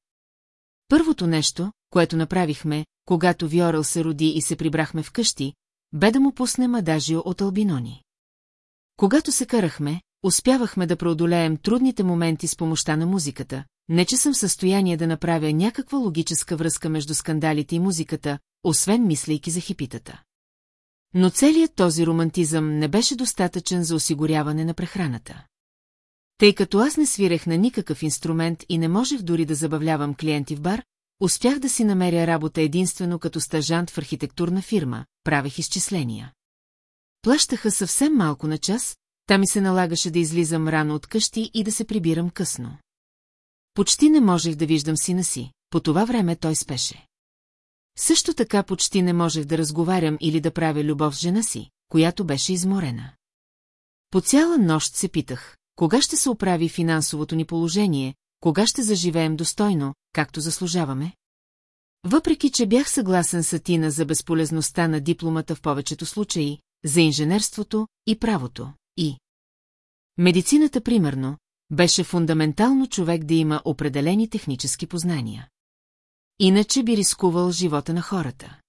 Първото нещо, което направихме, когато Виорел се роди и се прибрахме вкъщи, бе да му пуснем адажио от Албинони. Когато се карахме, успявахме да преодолеем трудните моменти с помощта на музиката, не че съм в състояние да направя някаква логическа връзка между скандалите и музиката, освен мислейки за хипитата. Но целият този романтизъм не беше достатъчен за осигуряване на прехраната. Тъй като аз не свирех на никакъв инструмент и не можех дори да забавлявам клиенти в бар, успях да си намеря работа единствено като стажант в архитектурна фирма, правех изчисления. Плащаха съвсем малко на час, та ми се налагаше да излизам рано от къщи и да се прибирам късно. Почти не можех да виждам сина си, по това време той спеше. Също така почти не можех да разговарям или да правя любов с жена си, която беше изморена. По цяла нощ се питах, кога ще се оправи финансовото ни положение, кога ще заживеем достойно, както заслужаваме? Въпреки, че бях съгласен с Атина за безполезността на дипломата в повечето случаи, за инженерството и правото, и медицината, примерно, беше фундаментално човек да има определени технически познания. Иначе би рискувал живота на хората.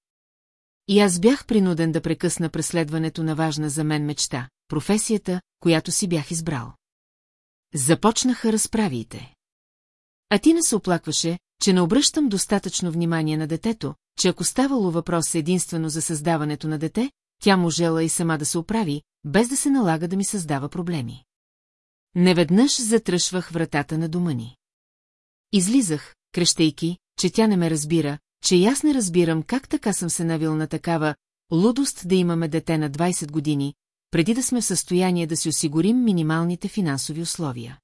И аз бях принуден да прекъсна преследването на важна за мен мечта, професията, която си бях избрал. Започнаха разправиите. А ти не се оплакваше, че не обръщам достатъчно внимание на детето, че ако ставало въпрос единствено за създаването на дете, тя можела и сама да се оправи, без да се налага да ми създава проблеми. Неведнъж затръшвах вратата на дома ни. Излизах, крещейки, че тя не ме разбира, че и аз не разбирам как така съм се навил на такава лудост да имаме дете на 20 години, преди да сме в състояние да си осигурим минималните финансови условия.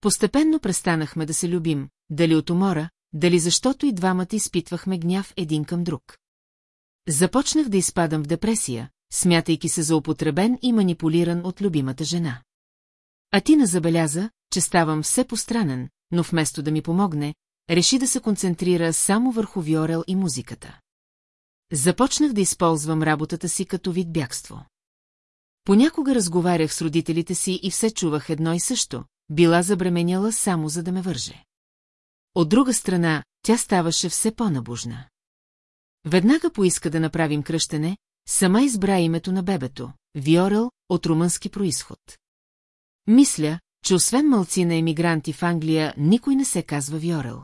Постепенно престанахме да се любим, дали от умора, дали защото и двамата изпитвахме гняв един към друг. Започнах да изпадам в депресия, смятайки се за употребен и манипулиран от любимата жена. А Тина забеляза, че ставам все постранен, но вместо да ми помогне, реши да се концентрира само върху Виорел и музиката. Започнах да използвам работата си като вид бягство. Понякога разговарях с родителите си и все чувах едно и също, била забременяла само за да ме върже. От друга страна, тя ставаше все по-набужна. Веднага поиска да направим кръщене, сама избра името на бебето – Виорел от румънски происход. Мисля, че освен мълци на емигранти в Англия, никой не се казва Виорел.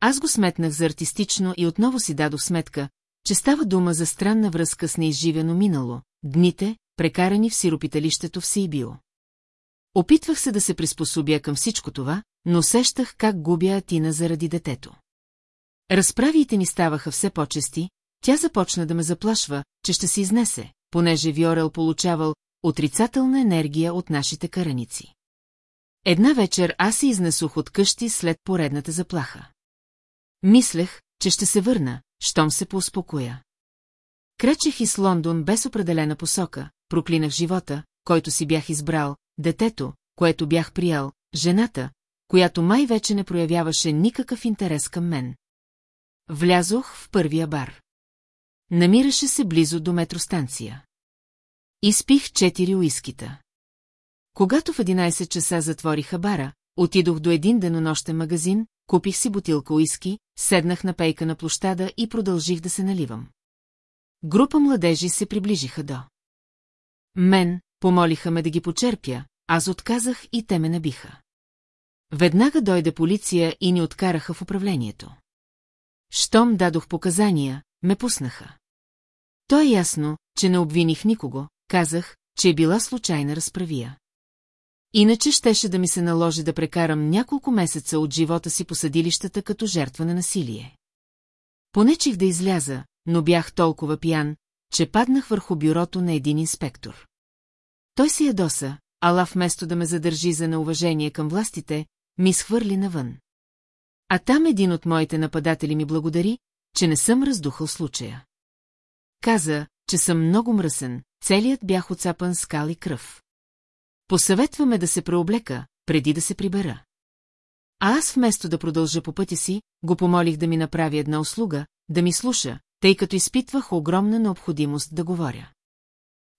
Аз го сметнах за артистично и отново си дадох сметка, че става дума за странна връзка с неизживено минало, дните, прекарани в сиропиталището в Сейбио. Опитвах се да се приспособя към всичко това, но усещах как губя Атина заради детето. Разправиите ни ставаха все по-чести, тя започна да ме заплашва, че ще се изнесе, понеже Виорел получавал отрицателна енергия от нашите караници. Една вечер аз се изнесох от къщи след поредната заплаха. Мислех, че ще се върна, щом се поуспокоя. Кречех из Лондон без определена посока, проклинах живота, който си бях избрал, детето, което бях приял, жената, която май вече не проявяваше никакъв интерес към мен. Влязох в първия бар. Намираше се близо до метростанция. Изпих четири уискита. Когато в 11 часа затвориха бара, отидох до един денонощен магазин, купих си бутилка уиски, седнах на пейка на площада и продължих да се наливам. Група младежи се приближиха до. Мен, помолиха ме да ги почерпя, аз отказах и те ме набиха. Веднага дойде полиция и ни откараха в управлението. Щом дадох показания, ме пуснаха. То е ясно, че не обвиних никого, казах, че е била случайна разправия. Иначе щеше да ми се наложи да прекарам няколко месеца от живота си по съдилищата като жертва на насилие. Понечих да изляза, но бях толкова пиян, че паднах върху бюрото на един инспектор. Той се ядоса, ала вместо да ме задържи за неуважение към властите, ми схвърли навън. А там един от моите нападатели ми благодари, че не съм раздухал случая. Каза, че съм много мръсен, целият бях оцапан скал и кръв. Посъветваме да се преоблека, преди да се прибера. А аз вместо да продължа по пътя си, го помолих да ми направи една услуга, да ми слуша, тъй като изпитвах огромна необходимост да говоря.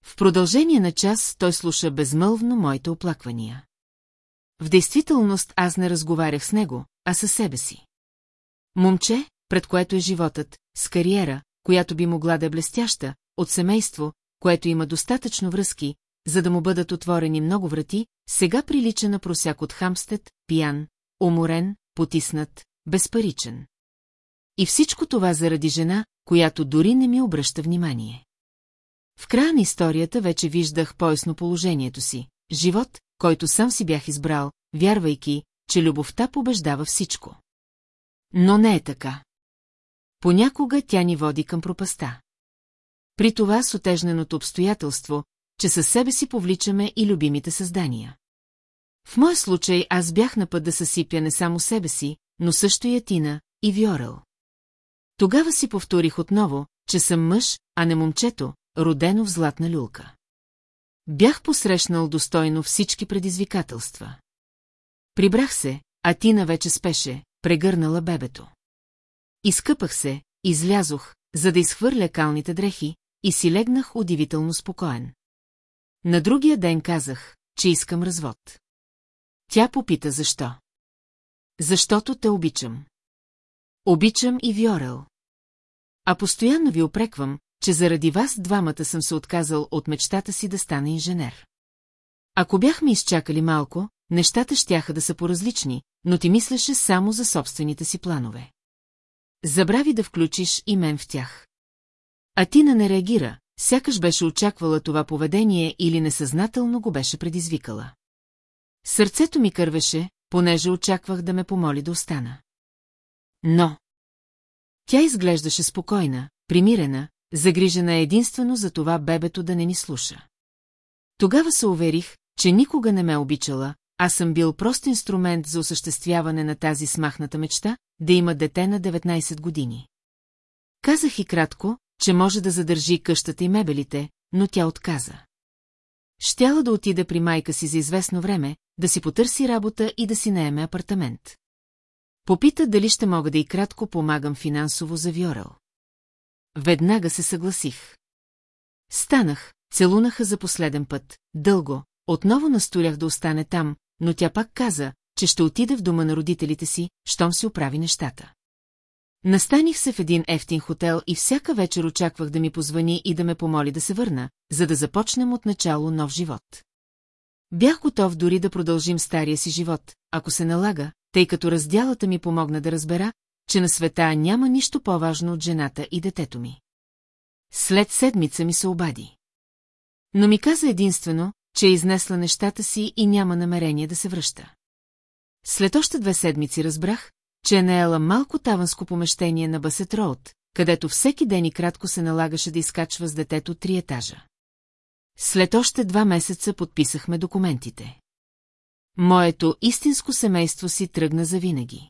В продължение на час той слуша безмълвно моите оплаквания. В действителност аз не разговарях с него, а със себе си. Момче, пред което е животът, с кариера, която би могла да е блестяща, от семейство, което има достатъчно връзки, за да му бъдат отворени много врати, сега прилича на просяк от Хамстед, пиян, уморен, потиснат, безпаричен. И всичко това заради жена, която дори не ми обръща внимание. В края на историята вече виждах поясно положението си. Живот, който сам си бях избрал, вярвайки, че любовта побеждава всичко. Но не е така. Понякога тя ни води към пропаста. При това с отежненото обстоятелство, че със себе си повличаме и любимите създания. В моя случай аз бях на път да съсипя не само себе си, но също и Атина, и Виорел. Тогава си повторих отново, че съм мъж, а не момчето, родено в златна люлка. Бях посрещнал достойно всички предизвикателства. Прибрах се, а Тина вече спеше, прегърнала бебето. Изкъпах се, излязох, за да изхвърля калните дрехи, и си легнах удивително спокоен. На другия ден казах, че искам развод. Тя попита защо. Защото те обичам. Обичам и Виорел. А постоянно ви опреквам, че заради вас двамата съм се отказал от мечтата си да стана инженер. Ако бяхме изчакали малко, нещата щяха да са поразлични, но ти мислеше само за собствените си планове. Забрави да включиш и мен в тях. А Тина не реагира, сякаш беше очаквала това поведение или несъзнателно го беше предизвикала. Сърцето ми кървеше, понеже очаквах да ме помоли да остана. Но... Тя изглеждаше спокойна, примирена, загрижена единствено за това бебето да не ни слуша. Тогава се уверих, че никога не ме обичала, аз съм бил прост инструмент за осъществяване на тази смахната мечта, да има дете на 19 години. Казах и кратко, че може да задържи къщата и мебелите, но тя отказа. Щяла да отиде при майка си за известно време, да си потърси работа и да си наеме апартамент. Попита дали ще мога да и кратко помагам финансово за Вьорел. Веднага се съгласих. Станах, целунаха за последен път, дълго, отново настолях да остане там, но тя пак каза, че ще отиде в дома на родителите си, щом си оправи нещата. Настаних се в един ефтин хотел и всяка вечер очаквах да ми позвани и да ме помоли да се върна, за да започнем от начало нов живот. Бях готов дори да продължим стария си живот, ако се налага, тъй като разделата ми помогна да разбера, че на света няма нищо по-важно от жената и детето ми. След седмица ми се обади. Но ми каза единствено, че е изнесла нещата си и няма намерение да се връща. След още две седмици разбрах, че е наела малко таванско помещение на Басет Роуд, където всеки ден и кратко се налагаше да изкачва с детето три етажа. След още два месеца подписахме документите. Моето истинско семейство си тръгна за винаги.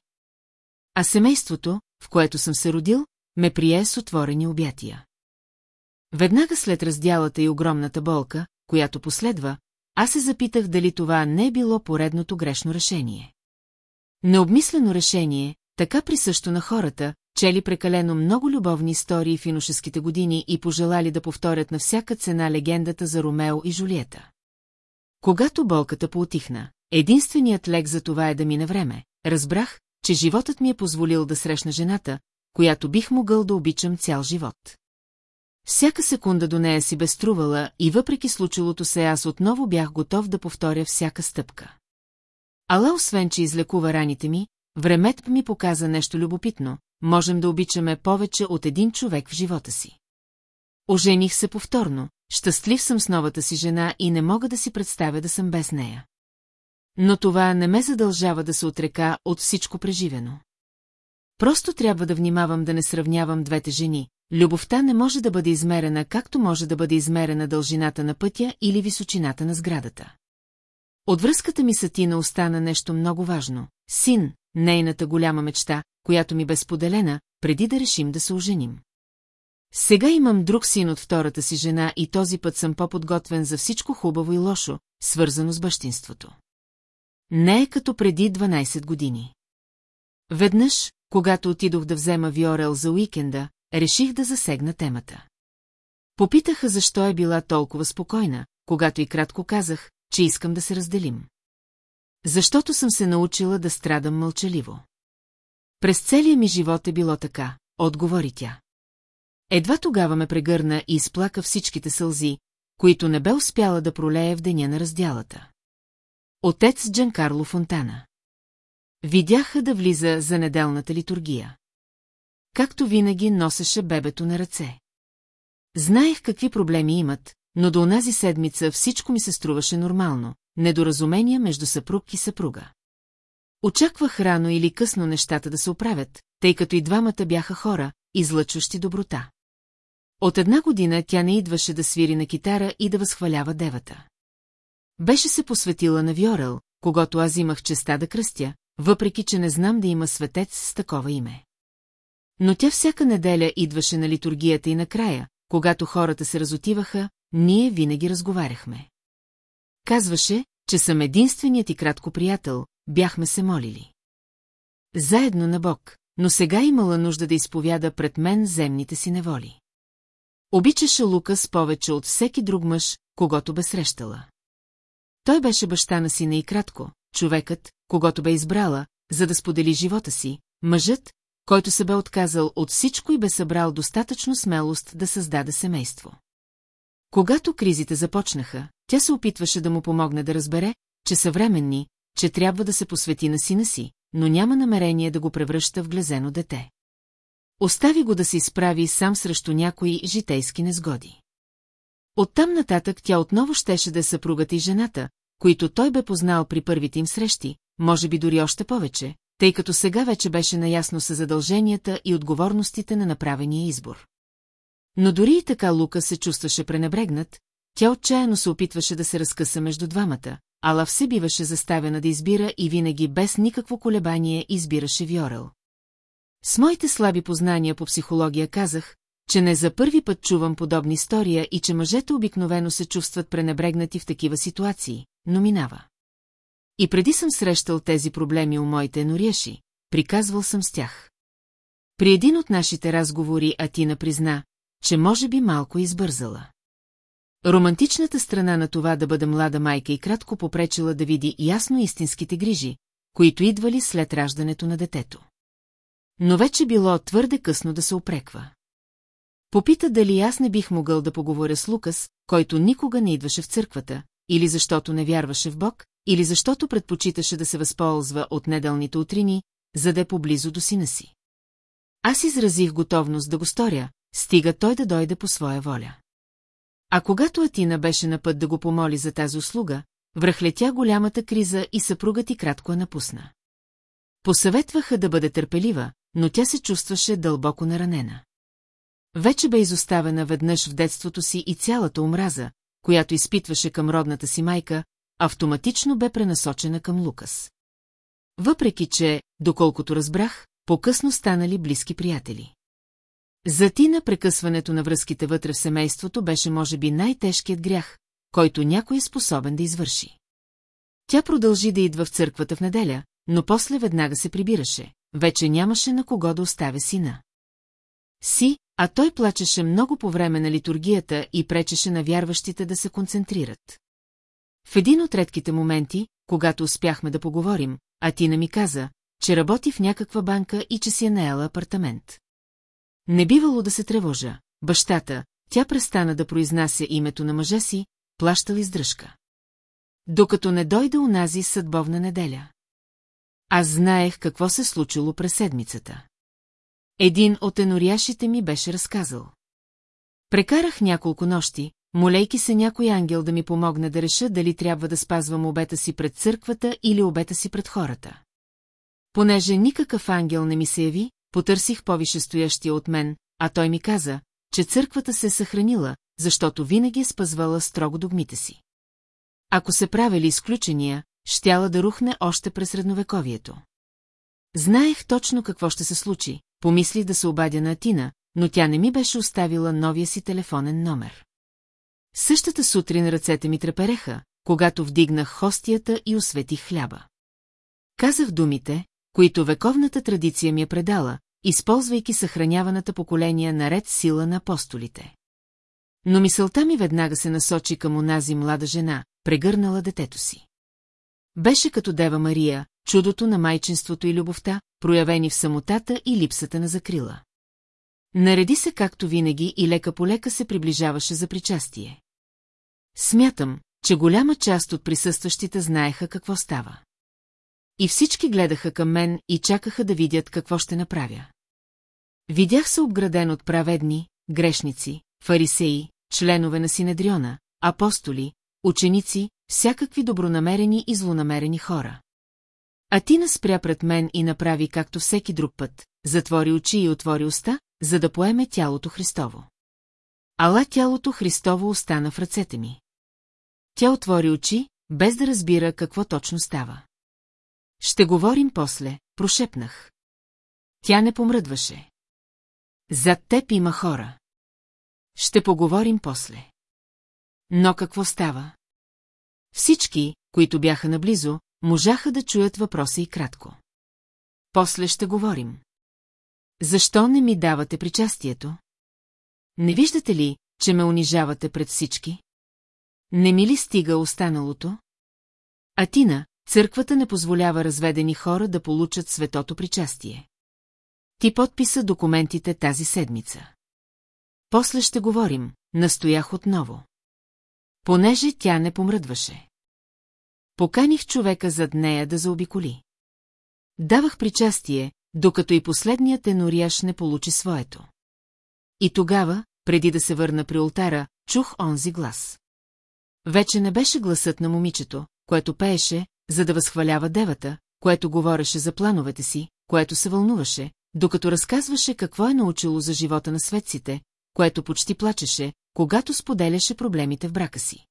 А семейството, в което съм се родил, ме прие с отворени обятия. Веднага след раздялата и огромната болка, която последва, аз се запитах дали това не е било поредното грешно решение. Необмислено решение, така присъщо на хората, чели прекалено много любовни истории в иношеските години и пожелали да повторят на всяка цена легендата за Ромео и Жулиета. Когато болката поотихна, единственият лек за това е да мине време, разбрах, че животът ми е позволил да срещна жената, която бих могъл да обичам цял живот. Всяка секунда до нея си безтрувала и въпреки случилото се аз отново бях готов да повторя всяка стъпка. Ала освен, че излекува раните ми, времето ми показа нещо любопитно, можем да обичаме повече от един човек в живота си. Ожених се повторно, щастлив съм с новата си жена и не мога да си представя да съм без нея. Но това не ме задължава да се отрека от всичко преживено. Просто трябва да внимавам да не сравнявам двете жени. Любовта не може да бъде измерена, както може да бъде измерена дължината на пътя или височината на сградата. От връзката ми с Тина остана нещо много важно. Син, нейната голяма мечта, която ми бе споделена, преди да решим да се оженим. Сега имам друг син от втората си жена и този път съм по-подготвен за всичко хубаво и лошо, свързано с бащинството. Не е като преди 12 години. Веднъж, когато отидох да взема Виорел за уикенда, реших да засегна темата. Попитаха защо е била толкова спокойна, когато и кратко казах, че искам да се разделим. Защото съм се научила да страдам мълчаливо. През целия ми живот е било така, отговори тя. Едва тогава ме прегърна и изплака всичките сълзи, които не бе успяла да пролее в деня на разделата. Отец Джанкарло Фонтана. Видяха да влиза за неделната литургия. Както винаги носеше бебето на ръце. Знаех какви проблеми имат, но до онази седмица всичко ми се струваше нормално, недоразумения между съпруг и съпруга. Очаквах рано или късно нещата да се оправят, тъй като и двамата бяха хора, излъчващи доброта. От една година тя не идваше да свири на китара и да възхвалява девата. Беше се посветила на Вьорел, когато аз имах честа да кръстя, въпреки че не знам да има светец с такова име. Но тя всяка неделя идваше на литургията и накрая, когато хората се разотиваха, ние винаги разговаряхме. Казваше, че съм единственият и кратко приятел, бяхме се молили. Заедно на Бог, но сега имала нужда да изповяда пред мен земните си неволи. Обичаше Лукас повече от всеки друг мъж, когато бе срещала. Той беше баща на сина и кратко, човекът, когато бе избрала, за да сподели живота си, мъжът, който се бе отказал от всичко и бе събрал достатъчно смелост да създаде семейство. Когато кризите започнаха, тя се опитваше да му помогне да разбере, че съвременни, че трябва да се посвети на сина си, но няма намерение да го превръща в глезено дете. Остави го да се изправи сам срещу някои житейски незгоди. Оттам нататък тя отново щеше да е съпругата и жената, които той бе познал при първите им срещи, може би дори още повече, тъй като сега вече беше наясно с задълженията и отговорностите на направения избор. Но дори и така Лука се чувстваше пренебрегнат, тя отчаяно се опитваше да се разкъса между двамата, ала все биваше заставена да избира и винаги без никакво колебание избираше Вьорел. С моите слаби познания по психология казах, че не за първи път чувам подобна история и че мъжете обикновено се чувстват пренебрегнати в такива ситуации, но минава. И преди съм срещал тези проблеми у моите енориеши, приказвал съм с тях. При един от нашите разговори Атина призна, че може би малко избързала. Романтичната страна на това да бъде млада майка и кратко попречила да види ясно истинските грижи, които идвали след раждането на детето. Но вече било твърде късно да се опреква. Попита дали аз не бих могъл да поговоря с Лукас, който никога не идваше в църквата, или защото не вярваше в Бог, или защото предпочиташе да се възползва от неделните утрини, за да е поблизо до сина си. Аз изразих готовност да го сторя, стига той да дойде по своя воля. А когато Атина беше на път да го помоли за тази услуга, връхлетя голямата криза и съпругът и кратко я напусна. Посъветваха да бъде търпелива, но тя се чувстваше дълбоко наранена. Вече бе изоставена веднъж в детството си и цялата омраза, която изпитваше към родната си майка, автоматично бе пренасочена към Лукас. Въпреки, че, доколкото разбрах, по-късно станали близки приятели. За Тина прекъсването на връзките вътре в семейството беше може би най-тежкият грях, който някой е способен да извърши. Тя продължи да идва в църквата в неделя, но после веднага се прибираше, вече нямаше на кого да оставя сина. Си, а той плачеше много по време на литургията и пречеше на вярващите да се концентрират. В един от редките моменти, когато успяхме да поговорим, Атина ми каза, че работи в някаква банка и че си е наела апартамент. Не бивало да се тревожа. Бащата, тя престана да произнася името на мъжа си, плащал издръжка. Докато не дойде унази съдбовна неделя. Аз знаех какво се случило през седмицата. Един от еноряшите ми беше разказал. Прекарах няколко нощи, молейки се някой ангел да ми помогне да реша дали трябва да спазвам обета си пред църквата или обета си пред хората. Понеже никакъв ангел не ми се яви, потърсих повишестоящия от мен, а той ми каза, че църквата се е съхранила, защото винаги е спазвала строго догмите си. Ако се правили изключения, щяла да рухне още през средновековието. Знаех точно какво ще се случи, помисли да се обадя на Атина, но тя не ми беше оставила новия си телефонен номер. Същата сутрин ръцете ми трепереха, когато вдигнах хостията и осветих хляба. Казах думите, които вековната традиция ми е предала, използвайки съхраняваната поколения наред сила на апостолите. Но мисълта ми веднага се насочи към онази млада жена, прегърнала детето си. Беше като Дева Мария, чудото на майчинството и любовта, проявени в самотата и липсата на закрила. Нареди се както винаги и лека по лека се приближаваше за причастие. Смятам, че голяма част от присъстващите знаеха какво става. И всички гледаха към мен и чакаха да видят какво ще направя. Видях се обграден от праведни, грешници, фарисеи, членове на Синедриона, апостоли, ученици, всякакви добронамерени и злонамерени хора. Атина спря пред мен и направи както всеки друг път, затвори очи и отвори уста, за да поеме тялото Христово. Ала тялото Христово остана в ръцете ми. Тя отвори очи, без да разбира какво точно става. Ще говорим после, прошепнах. Тя не помръдваше. Зад теб има хора. Ще поговорим после. Но какво става? Всички, които бяха наблизо, можаха да чуят въпроса и кратко. После ще говорим. Защо не ми давате причастието? Не виждате ли, че ме унижавате пред всички? Не ми ли стига останалото? Атина, църквата не позволява разведени хора да получат светото причастие. Ти подписа документите тази седмица. После ще говорим, настоях отново. Понеже тя не помръдваше. Поканих човека зад нея да заобиколи. Давах причастие, докато и последният енорияш не получи своето. И тогава, преди да се върна при ултара, чух онзи глас. Вече не беше гласът на момичето, което пееше, за да възхвалява девата, което говореше за плановете си, което се вълнуваше, докато разказваше какво е научило за живота на светците, което почти плачеше, когато споделяше проблемите в брака си.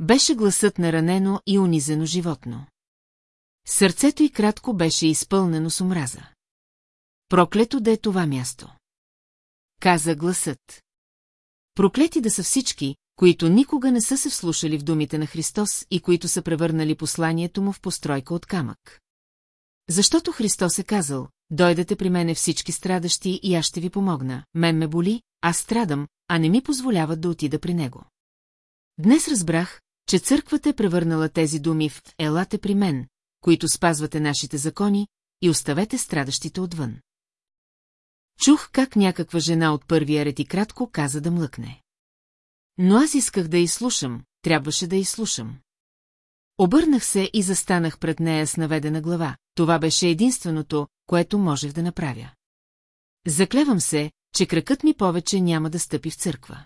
Беше гласът на ранено и унизено животно. Сърцето й кратко беше изпълнено с омраза. Проклето да е това място. Каза гласът. Проклети да са всички, които никога не са се вслушали в думите на Христос и които са превърнали посланието му в постройка от камък. Защото Христос е казал, дойдете при мене всички страдащи и аз ще ви помогна. Мен ме боли, аз страдам, а не ми позволяват да отида при него. Днес разбрах, че църквата е превърнала тези думи в «Елате при мен», които спазвате нашите закони, и оставете страдащите отвън. Чух как някаква жена от първия ред и кратко каза да млъкне. Но аз исках да изслушам, трябваше да изслушам. Обърнах се и застанах пред нея с наведена глава. Това беше единственото, което можех да направя. Заклевам се, че кракът ми повече няма да стъпи в църква.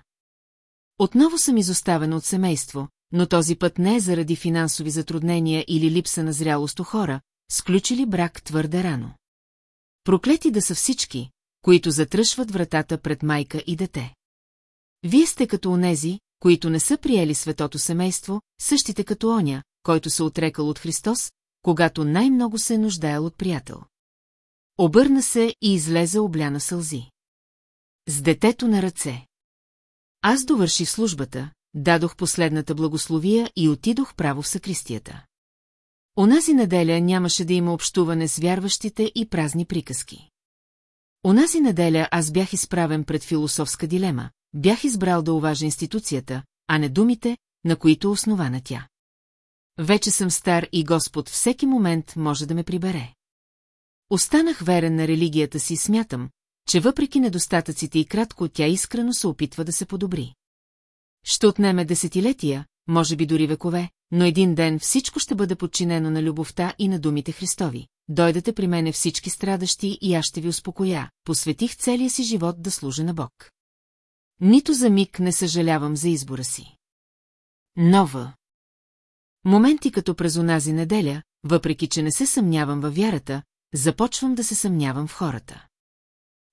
Отново съм изоставена от семейство, но този път не е заради финансови затруднения или липса на зрялост у хора, сключили брак твърде рано. Проклети да са всички, които затръшват вратата пред майка и дете. Вие сте като онези, които не са приели светото семейство, същите като оня, който се отрекал от Христос, когато най-много се е нуждаел от приятел. Обърна се и излезе обляна сълзи. С детето на ръце. Аз довърших службата, дадох последната благословия и отидох право в сакристията. Онази неделя нямаше да има общуване с вярващите и празни приказки. Онази неделя аз бях изправен пред философска дилема, бях избрал да уважа институцията, а не думите, на които основана тя. Вече съм стар и Господ всеки момент може да ме прибере. Останах верен на религията си и смятам, че въпреки недостатъците и кратко тя искрено се опитва да се подобри. Ще отнеме десетилетия, може би дори векове, но един ден всичко ще бъде подчинено на любовта и на думите Христови. Дойдете при мене всички страдащи и аз ще ви успокоя. Посветих целия си живот да служа на Бог. Нито за миг не съжалявам за избора си. Нова. Моменти като през онази неделя, въпреки че не се съмнявам във вярата, започвам да се съмнявам в хората.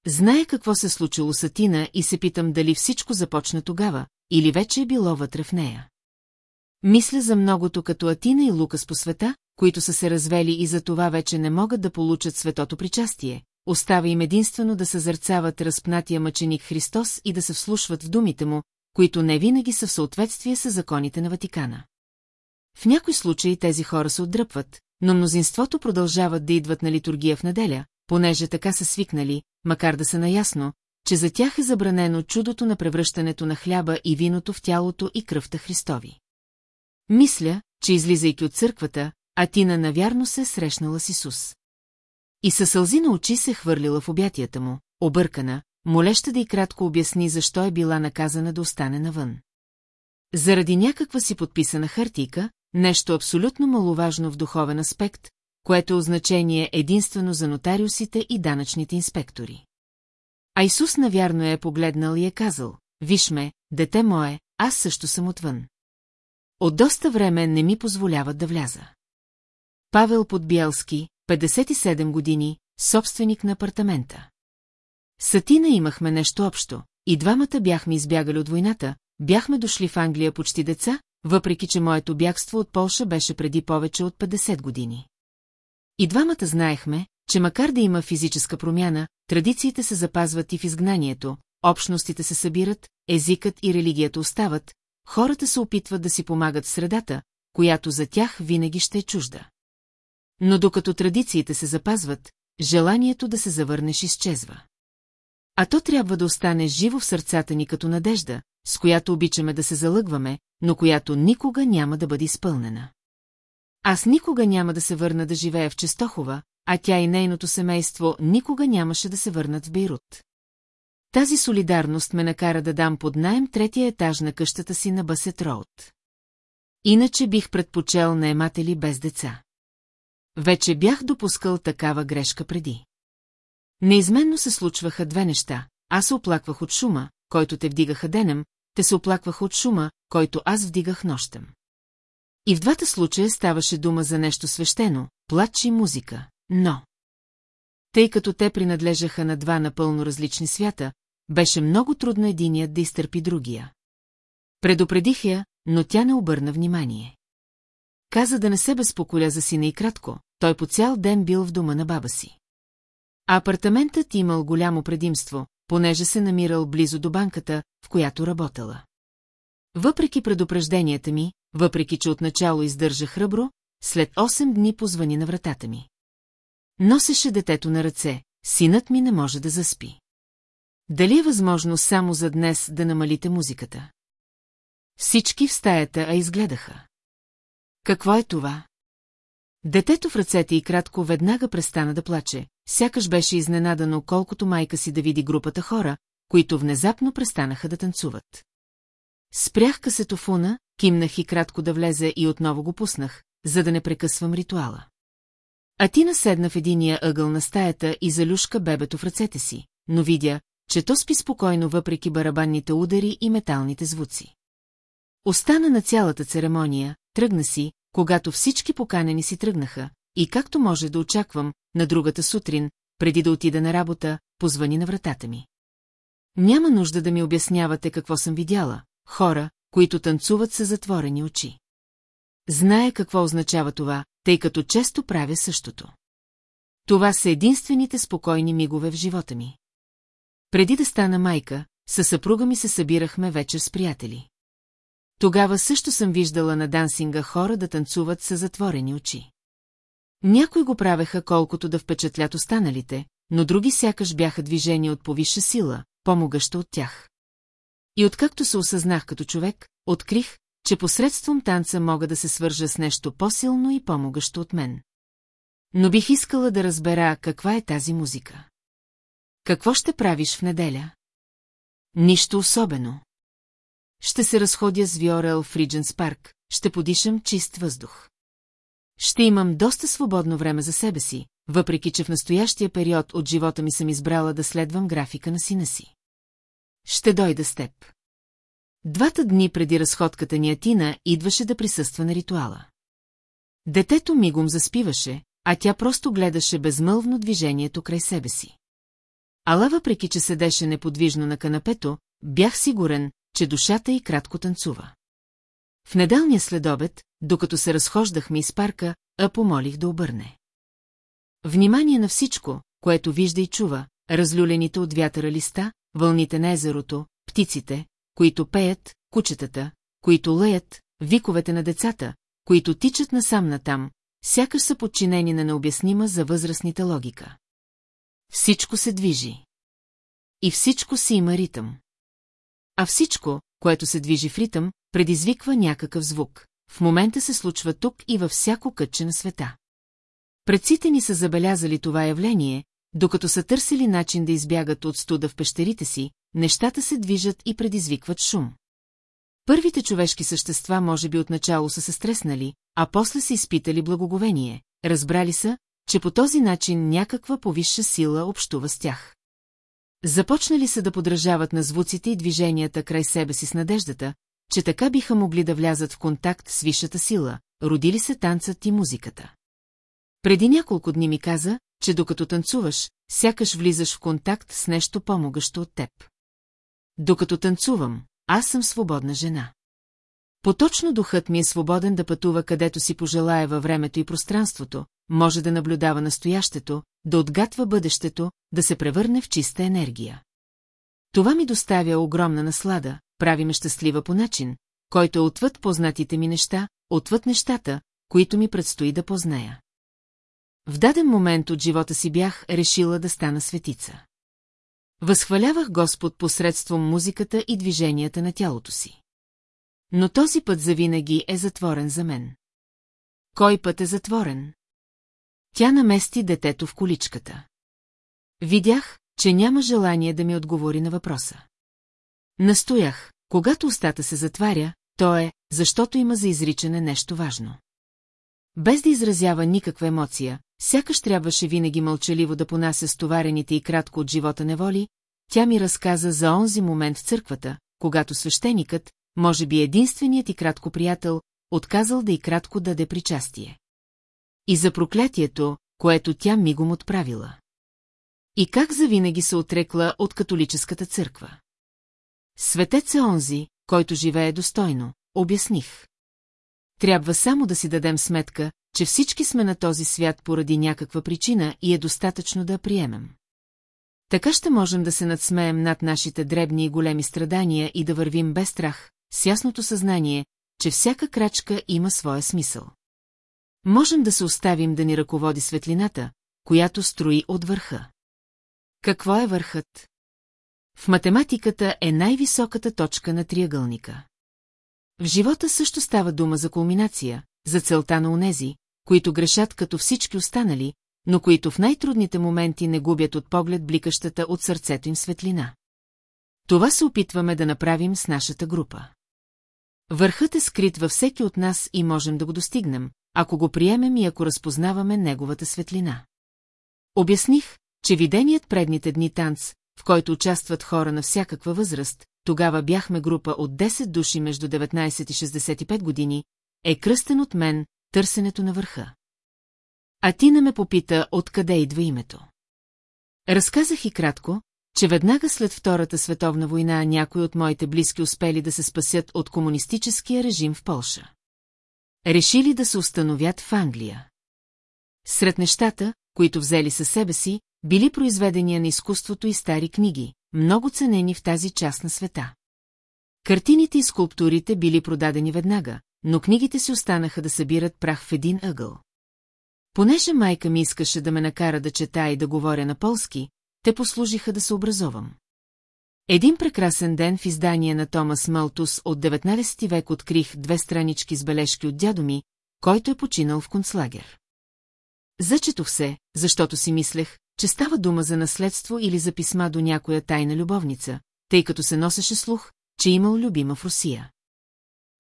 Зная какво се случило с Атина и се питам дали всичко започна тогава, или вече е било вътре в нея. Мисля за многото като Атина и Лукас по света, които са се развели и за това вече не могат да получат светото причастие. Остава им единствено да съзърцават разпнатия мъченик Христос и да се вслушват в думите му, които не винаги са в съответствие с законите на Ватикана. В някои случаи тези хора се отдръпват, но мнозинството продължават да идват на литургия в неделя, понеже така са свикнали, макар да са наясно, че за тях е забранено чудото на превръщането на хляба и виното в тялото и кръвта Христови. Мисля, че излизайки от църквата, Атина навярно се е срещнала с Исус. И със сълзи на очи се хвърлила в обятията му, объркана, молеща да и кратко обясни защо е била наказана да остане навън. Заради някаква си подписана хартийка, нещо абсолютно маловажно в духовен аспект, което е единствено за нотариусите и данъчните инспектори. А Исус навярно е погледнал и е казал, виж ме, дете мое, аз също съм отвън. От доста време не ми позволяват да вляза. Павел Подбиелски, 57 години, собственик на апартамента. Сатина имахме нещо общо, и двамата бяхме избягали от войната, бяхме дошли в Англия почти деца, въпреки че моето бягство от Полша беше преди повече от 50 години. И двамата знаехме, че макар да има физическа промяна, традициите се запазват и в изгнанието, общностите се събират, езикът и религията остават, хората се опитват да си помагат в средата, която за тях винаги ще е чужда. Но докато традициите се запазват, желанието да се завърнеш изчезва. А то трябва да остане живо в сърцата ни като надежда, с която обичаме да се залъгваме, но която никога няма да бъде изпълнена. Аз никога няма да се върна да живея в Честохова, а тя и нейното семейство никога нямаше да се върнат в Бейрут. Тази солидарност ме накара да дам под найем третия етаж на къщата си на Басет Роуд. Иначе бих предпочел наематели без деца. Вече бях допускал такава грешка преди. Неизменно се случваха две неща. Аз се оплаквах от шума, който те вдигаха денем, те се оплакваха от шума, който аз вдигах нощем. И в двата случая ставаше дума за нещо свещено, плач и музика, но... Тъй като те принадлежаха на два напълно различни свята, беше много трудно единият да изтърпи другия. Предупредих я, но тя не обърна внимание. Каза да не се безпоколя за сина и кратко, той по цял ден бил в дома на баба си. Апартаментът имал голямо предимство, понеже се намирал близо до банката, в която работела. Въпреки предупрежденията ми, въпреки че отначало издържах ръбро, след 8 дни позвани на вратата ми. Носеше детето на ръце, синът ми не може да заспи. Дали е възможно само за днес да намалите музиката? Всички в стаята а изгледаха. Какво е това? Детето в ръцете и кратко веднага престана да плаче, сякаш беше изненадано колкото майка си да види групата хора, които внезапно престанаха да танцуват. Спрях касетофона, кимнах и кратко да влезе и отново го пуснах, за да не прекъсвам ритуала. А ти наседна в единия ъгъл на стаята и залюшка бебето в ръцете си, но видя, че то спи спокойно въпреки барабанните удари и металните звуци. Остана на цялата церемония, тръгна си, когато всички поканени си тръгнаха, и както може да очаквам, на другата сутрин, преди да отида на работа, позвани на вратата ми. Няма нужда да ми обяснявате какво съм видяла, хора, които танцуват с затворени очи. Зная какво означава това, тъй като често правя същото. Това са единствените спокойни мигове в живота ми. Преди да стана майка, със съпруга ми се събирахме вечер с приятели. Тогава също съм виждала на дансинга хора да танцуват с затворени очи. Някои го правеха колкото да впечатлят останалите, но други сякаш бяха движени от повисша сила, помогаща от тях. И откакто се осъзнах като човек, открих, че посредством танца мога да се свържа с нещо по-силно и помогащо от мен. Но бих искала да разбера каква е тази музика. Какво ще правиш в неделя? Нищо особено. Ще се разходя с Виорел в Ридженс парк, ще подишам чист въздух. Ще имам доста свободно време за себе си, въпреки че в настоящия период от живота ми съм избрала да следвам графика на сина си. Ще дойда с теб. Двата дни преди разходката ни Атина идваше да присъства на ритуала. Детето мигом заспиваше, а тя просто гледаше безмълвно движението край себе си. Ала въпреки, че седеше неподвижно на канапето, бях сигурен, че душата й кратко танцува. В неделния следобед, докато се разхождахме из парка, а помолих да обърне. Внимание на всичко, което вижда и чува, разлюлените от вятъра листа, вълните на езерото, птиците, които пеят, кучетата, които лъят, виковете на децата, които тичат насам натам, сякаш са подчинени на необяснима за възрастните логика. Всичко се движи. И всичко си има ритъм. А всичко, което се движи в ритъм, предизвиква някакъв звук. В момента се случва тук и във всяко кътче на света. Предците ни са забелязали това явление, докато са търсили начин да избягат от студа в пещерите си, нещата се движат и предизвикват шум. Първите човешки същества може би отначало са се стреснали, а после са изпитали благоговение, разбрали са, че по този начин някаква повисша сила общува с тях. Започнали са да подражават на звуците и движенията край себе си с надеждата, че така биха могли да влязат в контакт с висшата сила, родили се танцът и музиката. Преди няколко дни ми каза, че докато танцуваш, сякаш влизаш в контакт с нещо помогащо от теб. Докато танцувам, аз съм свободна жена. Поточно духът ми е свободен да пътува където си пожелая във времето и пространството, може да наблюдава настоящето, да отгатва бъдещето, да се превърне в чиста енергия. Това ми доставя огромна наслада, прави ме щастлива по начин, който е отвъд познатите ми неща, отвъд нещата, които ми предстои да позная. В даден момент от живота си бях решила да стана светица. Възхвалявах Господ посредством музиката и движенията на тялото си. Но този път завинаги е затворен за мен. Кой път е затворен? Тя намести детето в количката. Видях, че няма желание да ми отговори на въпроса. Настоях, когато устата се затваря, то е защото има за изричане нещо важно. Без да изразява никаква емоция, сякаш трябваше винаги мълчаливо да понася стоварените и кратко от живота неволи, тя ми разказа за онзи момент в църквата, когато свещеникът, може би единственият и кратко приятел, отказал да и кратко даде причастие. И за проклятието, което тя мигом отправила. И как завинаги се отрекла от католическата църква. Светец е онзи, който живее достойно, обясних. Трябва само да си дадем сметка, че всички сме на този свят поради някаква причина и е достатъчно да приемем. Така ще можем да се надсмеем над нашите дребни и големи страдания и да вървим без страх, с ясното съзнание, че всяка крачка има своя смисъл. Можем да се оставим да ни ръководи светлината, която строи от върха. Какво е върхът? В математиката е най-високата точка на триъгълника. В живота също става дума за кулминация, за целта на унези, които грешат като всички останали, но които в най-трудните моменти не губят от поглед бликащата от сърцето им светлина. Това се опитваме да направим с нашата група. Върхът е скрит във всеки от нас и можем да го достигнем, ако го приемем и ако разпознаваме неговата светлина. Обясних, че виденият предните дни танц, в който участват хора на всякаква възраст, тогава бяхме група от 10 души между 19 и 65 години, е кръстен от мен търсенето на върха. А ти не ме попита откъде идва името. Разказах и кратко, че веднага след Втората световна война някои от моите близки успели да се спасят от комунистическия режим в Полша. Решили да се установят в Англия. Сред нещата, които взели със себе си, били произведения на изкуството и стари книги, много ценени в тази част на света. Картините и скулптурите били продадени веднага, но книгите си останаха да събират прах в един ъгъл. Понеже майка ми искаше да ме накара да чета и да говоря на полски, те послужиха да се образовам. Един прекрасен ден в издание на Томас Мълтус от 19 век открих две странички с бележки от дядо ми, който е починал в концлагер. Зачетох се, защото си мислех, че става дума за наследство или за писма до някоя тайна любовница, тъй като се носеше слух, че имал любима в Русия.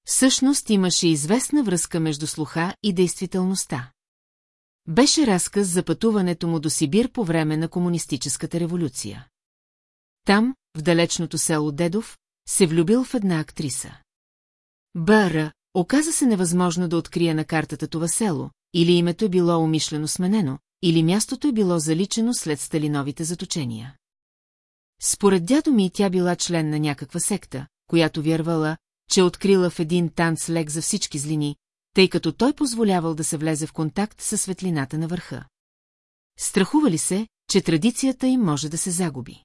Всъщност имаше известна връзка между слуха и действителността. Беше разказ за пътуването му до Сибир по време на комунистическата революция. Там, в далечното село Дедов, се влюбил в една актриса. Бъра, оказа се невъзможно да открие на картата това село, или името е било умишлено сменено, или мястото е било заличено след Сталиновите заточения. Според дядо ми тя била член на някаква секта, която вярвала, че открила в един танц лек за всички злини, тъй като той позволявал да се влезе в контакт със светлината на върха. Страхували се, че традицията им може да се загуби.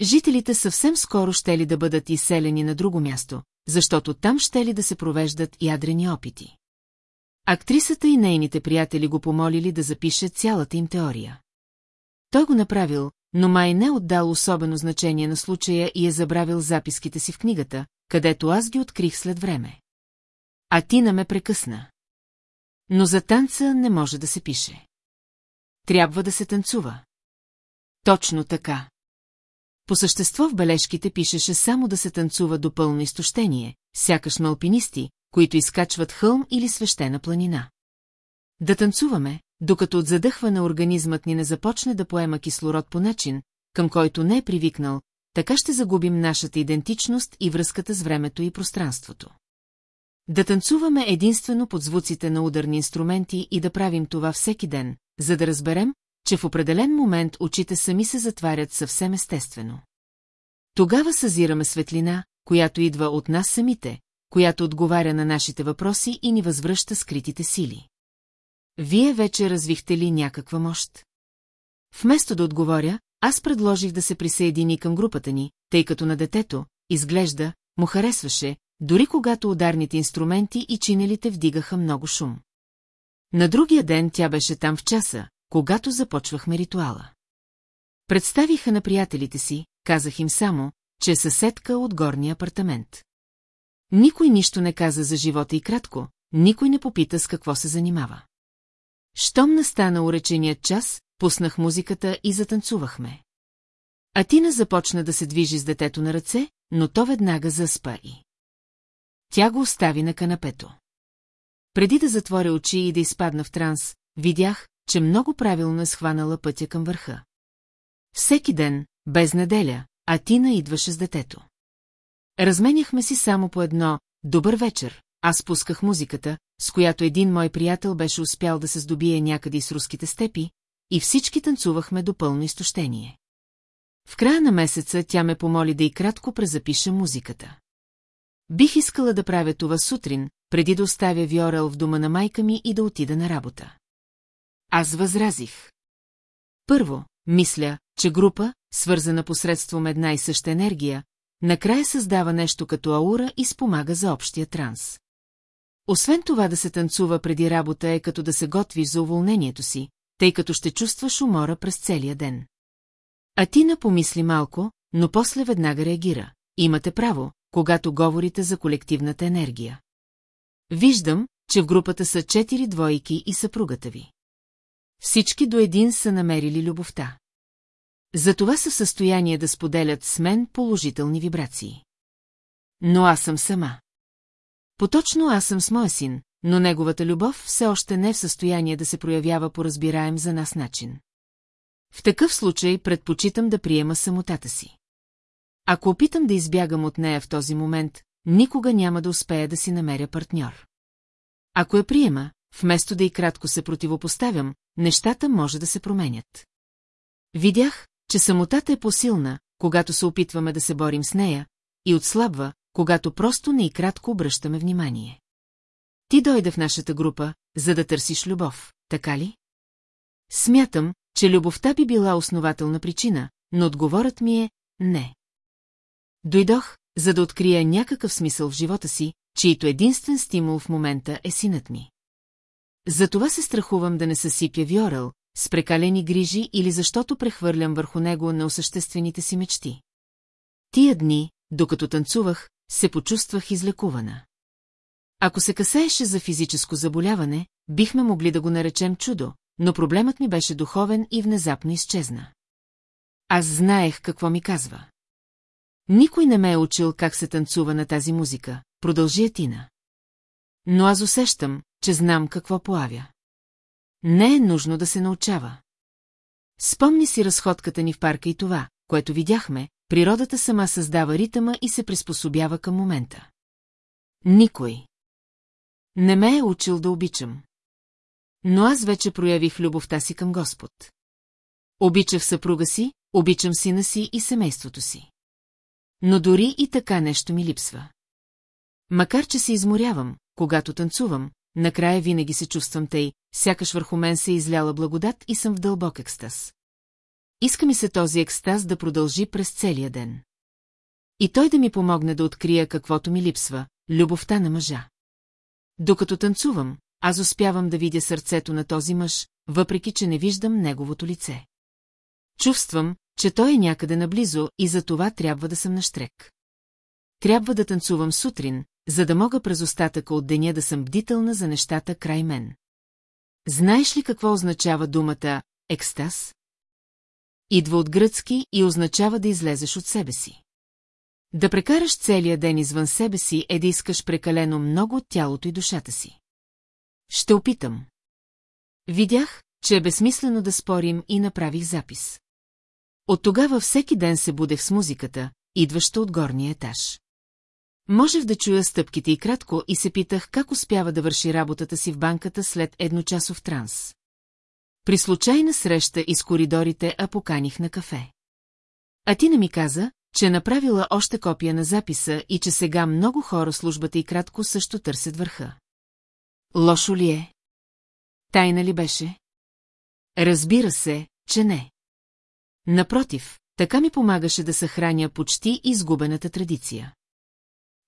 Жителите съвсем скоро ще ли да бъдат изселени на друго място, защото там ще ли да се провеждат ядрени опити. Актрисата и нейните приятели го помолили да запише цялата им теория. Той го направил, но май не отдал особено значение на случая и е забравил записките си в книгата, където аз ги открих след време. А Тина ме прекъсна. Но за танца не може да се пише. Трябва да се танцува. Точно така. По същество в бележките пишеше само да се танцува до пълно изтощение, сякаш на алпинисти, които изкачват хълм или свещена планина. Да танцуваме, докато от задъхване организмът ни не започне да поема кислород по начин, към който не е привикнал, така ще загубим нашата идентичност и връзката с времето и пространството. Да танцуваме единствено под звуците на ударни инструменти и да правим това всеки ден, за да разберем, че в определен момент очите сами се затварят съвсем естествено. Тогава съзираме светлина, която идва от нас самите, която отговаря на нашите въпроси и ни възвръща скритите сили. Вие вече развихте ли някаква мощ? Вместо да отговоря, аз предложих да се присъедини към групата ни, тъй като на детето, изглежда, му харесваше, дори когато ударните инструменти и чинелите вдигаха много шум. На другия ден тя беше там в часа, когато започвахме ритуала. Представиха на приятелите си, казах им само, че съседка от горния апартамент. Никой нищо не каза за живота и кратко, никой не попита с какво се занимава. Щом настана уреченият час, пуснах музиката и затанцувахме. Атина започна да се движи с детето на ръце, но то веднага заспа и. Тя го остави на канапето. Преди да затворя очи и да изпадна в транс, видях, че много правилно е схванала пътя към върха. Всеки ден, без неделя, а Тина идваше с детето. Разменяхме си само по едно «Добър вечер», аз пусках музиката, с която един мой приятел беше успял да се здобие някъде с руските степи, и всички танцувахме до пълно изтощение. В края на месеца тя ме помоли да и кратко презапиша музиката. Бих искала да правя това сутрин, преди да оставя Виорел в дома на майка ми и да отида на работа. Аз възразих. Първо, мисля, че група, свързана посредством една и съща енергия, накрая създава нещо като аура и спомага за общия транс. Освен това да се танцува преди работа е като да се готвиш за уволнението си, тъй като ще чувстваш умора през целия ден. А Тина помисли малко, но после веднага реагира. Имате право, когато говорите за колективната енергия. Виждам, че в групата са четири двойки и съпругата ви. Всички до един са намерили любовта. Затова са в състояние да споделят с мен положителни вибрации. Но аз съм сама. Поточно аз съм с моя син, но неговата любов все още не е в състояние да се проявява по разбираем за нас начин. В такъв случай предпочитам да приема самотата си. Ако опитам да избягам от нея в този момент, никога няма да успея да си намеря партньор. Ако я приема, вместо да и кратко се противопоставям, нещата може да се променят. Видях, че самотата е посилна, когато се опитваме да се борим с нея, и отслабва, когато просто не и кратко обръщаме внимание. Ти дойде в нашата група, за да търсиш любов, така ли? Смятам, че любовта би била основателна причина, но отговорът ми е не. Дойдох, за да открия някакъв смисъл в живота си, чието единствен стимул в момента е синът ми. Затова се страхувам да не съсипя Виорел, с прекалени грижи или защото прехвърлям върху него неосъществените си мечти. Тия дни, докато танцувах, се почувствах излекувана. Ако се касаеше за физическо заболяване, бихме могли да го наречем чудо, но проблемът ми беше духовен и внезапно изчезна. Аз знаех какво ми казва. Никой не ме е учил как се танцува на тази музика, продължи Атина. Но аз усещам, че знам какво поавя. Не е нужно да се научава. Спомни си разходката ни в парка и това, което видяхме, природата сама създава ритъма и се приспособява към момента. Никой. Не ме е учил да обичам. Но аз вече проявих любовта си към Господ. Обичах съпруга си, обичам сина си и семейството си. Но дори и така нещо ми липсва. Макар, че се изморявам, когато танцувам, накрая винаги се чувствам тъй, сякаш върху мен се е изляла благодат и съм в дълбок екстаз. Иска ми се този екстаз да продължи през целия ден. И той да ми помогне да открия каквото ми липсва – любовта на мъжа. Докато танцувам, аз успявам да видя сърцето на този мъж, въпреки че не виждам неговото лице. Чувствам, че той е някъде наблизо и за това трябва да съм нащрек. Трябва да танцувам сутрин, за да мога през остатъка от деня да съм бдителна за нещата край мен. Знаеш ли какво означава думата «екстаз»? Идва от гръцки и означава да излезеш от себе си. Да прекараш целия ден извън себе си е да искаш прекалено много от тялото и душата си. Ще опитам. Видях, че е безсмислено да спорим и направих запис. От тогава всеки ден се будех с музиката, идваща от горния етаж. Можех да чуя стъпките и кратко и се питах как успява да върши работата си в банката след едночасов транс. При случайна среща из коридорите а поканих на кафе. А ти не ми каза, че е направила още копия на записа и че сега много хора службата и кратко също търсят върха. Лошо ли е? Тайна ли беше? Разбира се, че не. Напротив, така ми помагаше да съхраня почти изгубената традиция.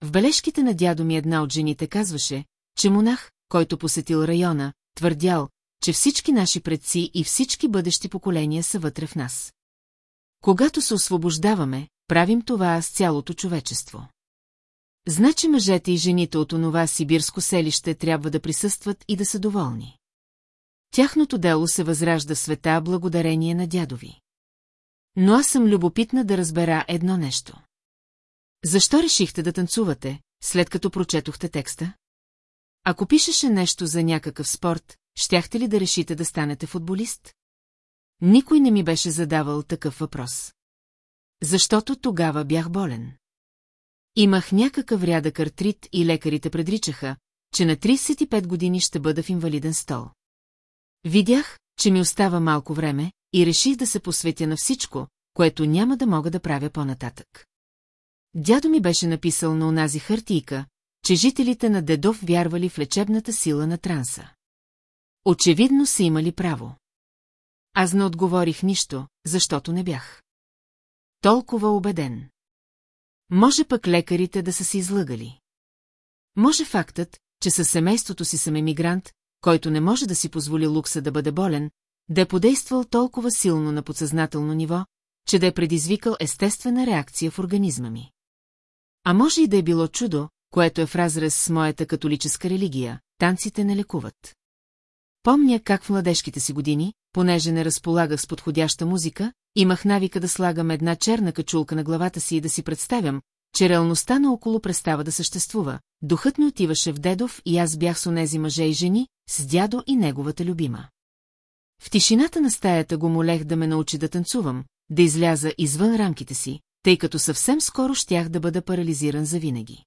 В бележките на дядо ми една от жените казваше, че монах, който посетил района, твърдял, че всички наши предци и всички бъдещи поколения са вътре в нас. Когато се освобождаваме, правим това с цялото човечество. Значи мъжете и жените от онова сибирско селище трябва да присъстват и да са доволни. Тяхното дело се възражда в света благодарение на дядови. Но аз съм любопитна да разбера едно нещо. Защо решихте да танцувате, след като прочетохте текста? Ако пишеше нещо за някакъв спорт, щяхте ли да решите да станете футболист? Никой не ми беше задавал такъв въпрос. Защото тогава бях болен. Имах някакъв рядък артрит и лекарите предричаха, че на 35 години ще бъда в инвалиден стол. Видях, че ми остава малко време и реших да се посветя на всичко, което няма да мога да правя по-нататък. Дядо ми беше написал на онази хартийка, че жителите на Дедов вярвали в лечебната сила на транса. Очевидно са имали право. Аз не отговорих нищо, защото не бях. Толкова убеден. Може пък лекарите да са се излъгали. Може фактът, че със семейството си съм емигрант, който не може да си позволи лукса да бъде болен, да е подействал толкова силно на подсъзнателно ниво, че да е предизвикал естествена реакция в организма ми. А може и да е било чудо, което е в разрез с моята католическа религия, танците не лекуват. Помня как в младежките си години, понеже не разполагах с подходяща музика, имах навика да слагам една черна качулка на главата си и да си представям, че реалността наоколо престава да съществува. Духът ми отиваше в дедов и аз бях с онези мъже и жени, с дядо и неговата любима. В тишината на стаята го молех да ме научи да танцувам, да изляза извън рамките си, тъй като съвсем скоро щях да бъда парализиран завинаги.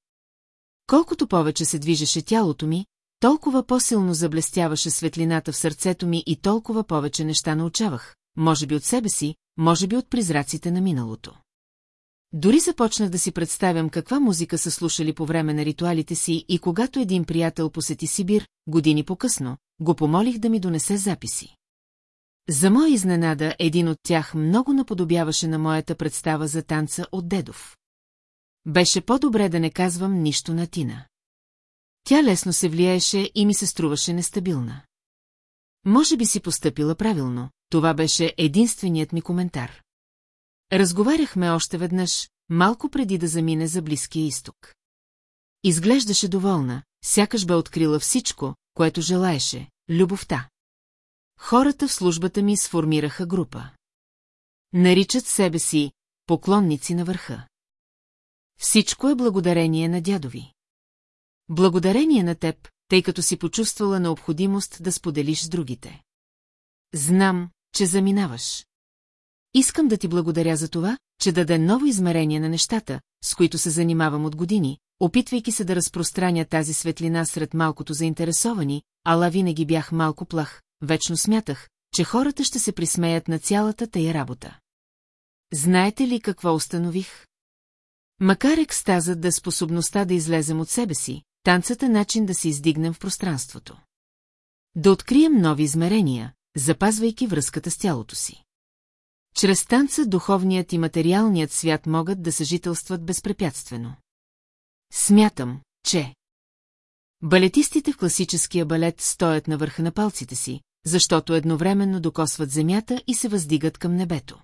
Колкото повече се движеше тялото ми, толкова по-силно заблестяваше светлината в сърцето ми и толкова повече неща научавах, може би от себе си, може би от призраците на миналото. Дори започнах да си представям каква музика са слушали по време на ритуалите си и когато един приятел посети Сибир, години по-късно, го помолих да ми донесе записи. За моя изненада, един от тях много наподобяваше на моята представа за танца от Дедов. Беше по-добре да не казвам нищо на Тина. Тя лесно се влияеше и ми се струваше нестабилна. Може би си постъпила правилно, това беше единственият ми коментар. Разговаряхме още веднъж, малко преди да замине за Близкия изток. Изглеждаше доволна, сякаш бе открила всичко, което желаеше – любовта. Хората в службата ми сформираха група. Наричат себе си поклонници на върха. Всичко е благодарение на дядови. Благодарение на теб, тъй като си почувствала необходимост да споделиш с другите. Знам, че заминаваш. Искам да ти благодаря за това, че даде ново измерение на нещата, с които се занимавам от години, опитвайки се да разпространя тази светлина сред малкото заинтересовани, ала винаги бях малко плах, вечно смятах, че хората ще се присмеят на цялата тая работа. Знаете ли какво установих? Макар екстазът да способността да излезем от себе си, танцът е начин да се издигнем в пространството. Да открием нови измерения, запазвайки връзката с тялото си. Чрез танца духовният и материалният свят могат да съжителстват безпрепятствено. Смятам, че... Балетистите в класическия балет стоят на върха на палците си, защото едновременно докосват земята и се въздигат към небето.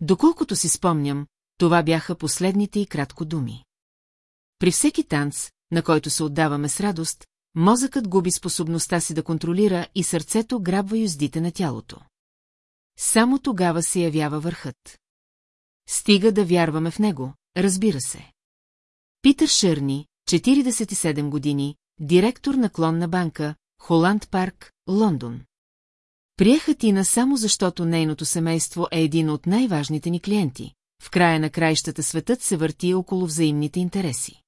Доколкото си спомням, това бяха последните и кратко думи. При всеки танц, на който се отдаваме с радост, мозъкът губи способността си да контролира и сърцето грабва юздите на тялото. Само тогава се явява върхът. Стига да вярваме в него, разбира се. Питър Шърни, 47 години, директор на клонна банка, Холанд Парк, Лондон. Приеха Тина само защото нейното семейство е един от най-важните ни клиенти. В края на краищата светът се върти около взаимните интереси.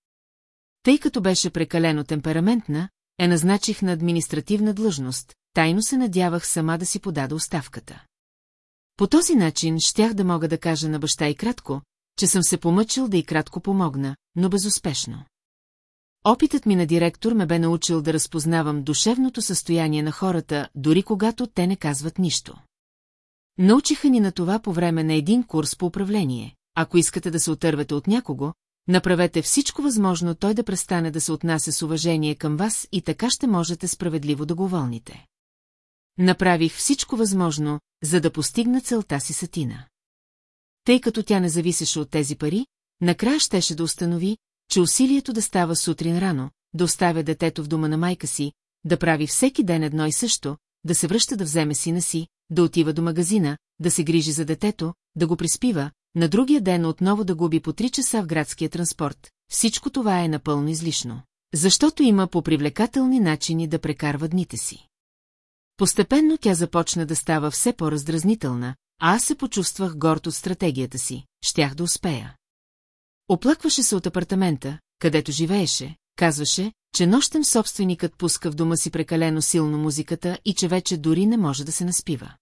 Тъй като беше прекалено темпераментна, е назначих на административна длъжност, тайно се надявах сама да си подаде оставката. По този начин щях да мога да кажа на баща и кратко, че съм се помъчил да и кратко помогна, но безуспешно. Опитът ми на директор ме бе научил да разпознавам душевното състояние на хората, дори когато те не казват нищо. Научиха ни на това по време на един курс по управление. Ако искате да се отървете от някого, направете всичко възможно той да престане да се отнася с уважение към вас и така ще можете справедливо да го волните. Направих всичко възможно, за да постигна целта си Сатина. Тъй като тя не зависеше от тези пари, накрая щеше да установи, че усилието да става сутрин рано, да оставя детето в дома на майка си, да прави всеки ден едно и също, да се връща да вземе сина си, да отива до магазина, да се грижи за детето, да го приспива, на другия ден отново да губи по три часа в градския транспорт, всичко това е напълно излишно. Защото има попривлекателни начини да прекарва дните си. Постепенно тя започна да става все по-раздразнителна, а аз се почувствах горд от стратегията си, щях да успея. Оплакваше се от апартамента, където живееше, казваше, че нощем собственикът пуска в дома си прекалено силно музиката и че вече дори не може да се наспива.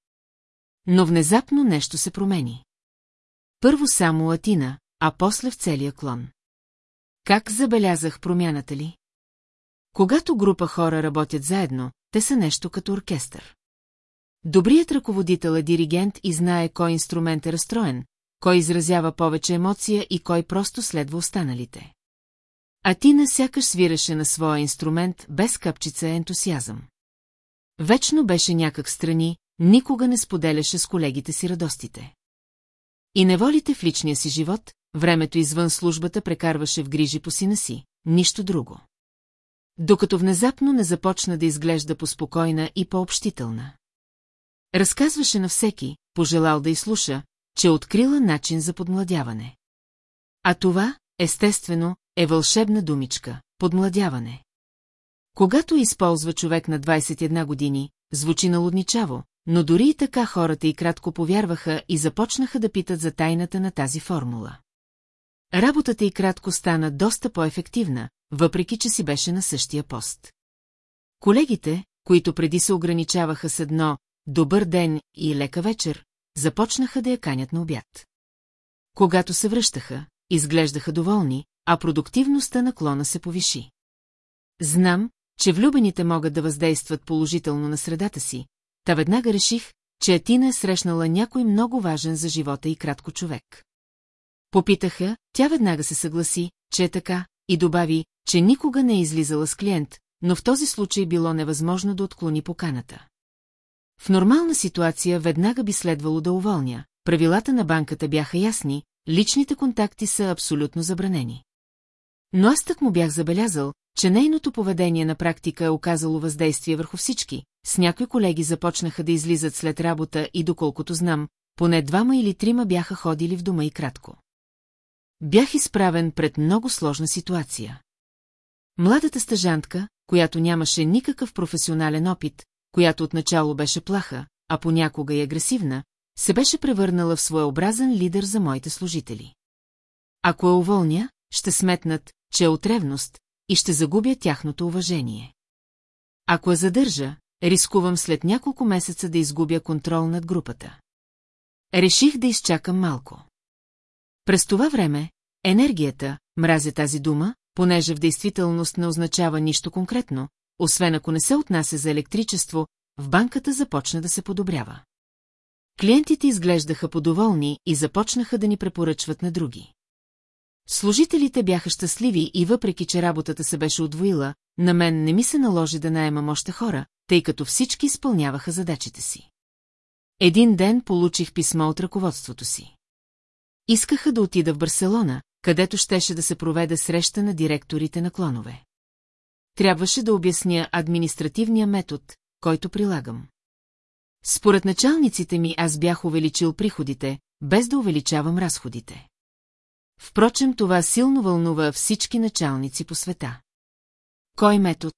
Но внезапно нещо се промени. Първо само Атина, а после в целия клон. Как забелязах промяната ли? Когато група хора работят заедно, те са нещо като оркестър. Добрият ръководител е диригент и знае кой инструмент е разстроен, кой изразява повече емоция и кой просто следва останалите. А Тина сякаш свираше на своя инструмент без капчица ентусиазъм. Вечно беше някак страни, никога не споделяше с колегите си радостите. И неволите в личния си живот, времето извън службата прекарваше в грижи по сина си, нищо друго. Докато внезапно не започна да изглежда поспокойна и по-общителна. Разказваше на всеки, пожелал да изслуша, че е открила начин за подмладяване. А това, естествено, е вълшебна думичка – подмладяване. Когато използва човек на 21 години, звучи налудничаво, но дори и така хората и кратко повярваха и започнаха да питат за тайната на тази формула. Работата и кратко стана доста по-ефективна, въпреки че си беше на същия пост. Колегите, които преди се ограничаваха с едно «добър ден» и «лека вечер», започнаха да я канят на обяд. Когато се връщаха, изглеждаха доволни, а продуктивността на клона се повиши. Знам, че влюбените могат да въздействат положително на средата си, та веднага реших, че Атина е срещнала някой много важен за живота и кратко човек. Попитаха, тя веднага се съгласи, че е така, и добави, че никога не е излизала с клиент, но в този случай било невъзможно да отклони поканата. В нормална ситуация веднага би следвало да уволня, правилата на банката бяха ясни, личните контакти са абсолютно забранени. Но аз так му бях забелязал, че нейното поведение на практика е оказало въздействие върху всички, с някои колеги започнаха да излизат след работа и доколкото знам, поне двама или трима бяха ходили в дома и кратко. Бях изправен пред много сложна ситуация. Младата стъжантка, която нямаше никакъв професионален опит, която отначало беше плаха, а понякога и агресивна, се беше превърнала в своеобразен лидер за моите служители. Ако я уволня, ще сметнат, че е отревност и ще загубя тяхното уважение. Ако я задържа, рискувам след няколко месеца да изгубя контрол над групата. Реших да изчакам малко. През това време, енергията, мразя тази дума, понеже в действителност не означава нищо конкретно, освен ако не се отнася за електричество, в банката започна да се подобрява. Клиентите изглеждаха подоволни и започнаха да ни препоръчват на други. Служителите бяха щастливи и въпреки, че работата се беше удвоила, на мен не ми се наложи да наемам още хора, тъй като всички изпълняваха задачите си. Един ден получих писмо от ръководството си. Искаха да отида в Барселона, където щеше да се проведе среща на директорите на клонове. Трябваше да обясня административния метод, който прилагам. Според началниците ми аз бях увеличил приходите, без да увеличавам разходите. Впрочем, това силно вълнува всички началници по света. Кой метод?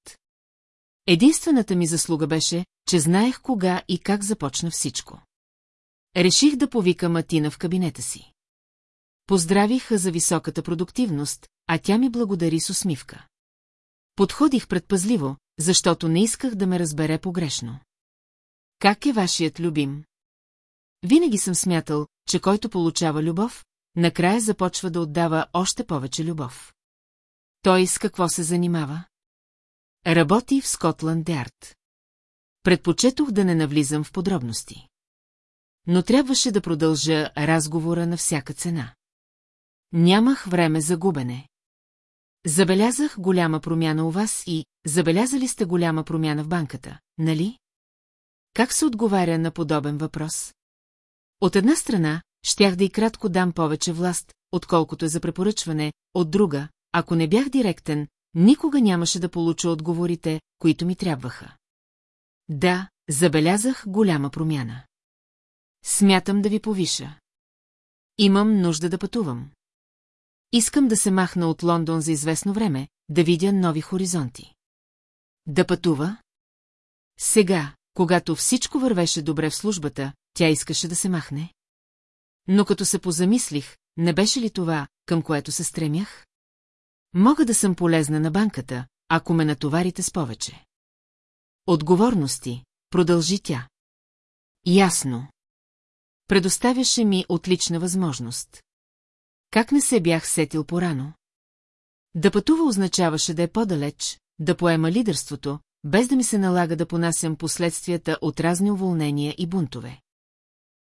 Единствената ми заслуга беше, че знаех кога и как започна всичко. Реших да повика Матина в кабинета си. Поздравих за високата продуктивност, а тя ми благодари с усмивка. Подходих предпазливо, защото не исках да ме разбере погрешно. Как е вашият любим? Винаги съм смятал, че който получава любов, накрая започва да отдава още повече любов. Той с какво се занимава? Работи в Скотланд Ярд. Предпочетох да не навлизам в подробности. Но трябваше да продължа разговора на всяка цена. Нямах време за губене. Забелязах голяма промяна у вас и забелязали сте голяма промяна в банката, нали? Как се отговаря на подобен въпрос? От една страна, щях да и кратко дам повече власт, отколкото е за препоръчване, от друга, ако не бях директен, никога нямаше да получа отговорите, които ми трябваха. Да, забелязах голяма промяна. Смятам да ви повиша. Имам нужда да пътувам. Искам да се махна от Лондон за известно време, да видя нови хоризонти. Да пътува? Сега, когато всичко вървеше добре в службата, тя искаше да се махне. Но като се позамислих, не беше ли това, към което се стремях? Мога да съм полезна на банката, ако ме натоварите с повече. Отговорности, продължи тя. Ясно. Предоставяше ми отлична възможност. Как не се бях сетил порано? Да пътува означаваше да е по-далеч, да поема лидерството, без да ми се налага да понасям последствията от разни уволнения и бунтове.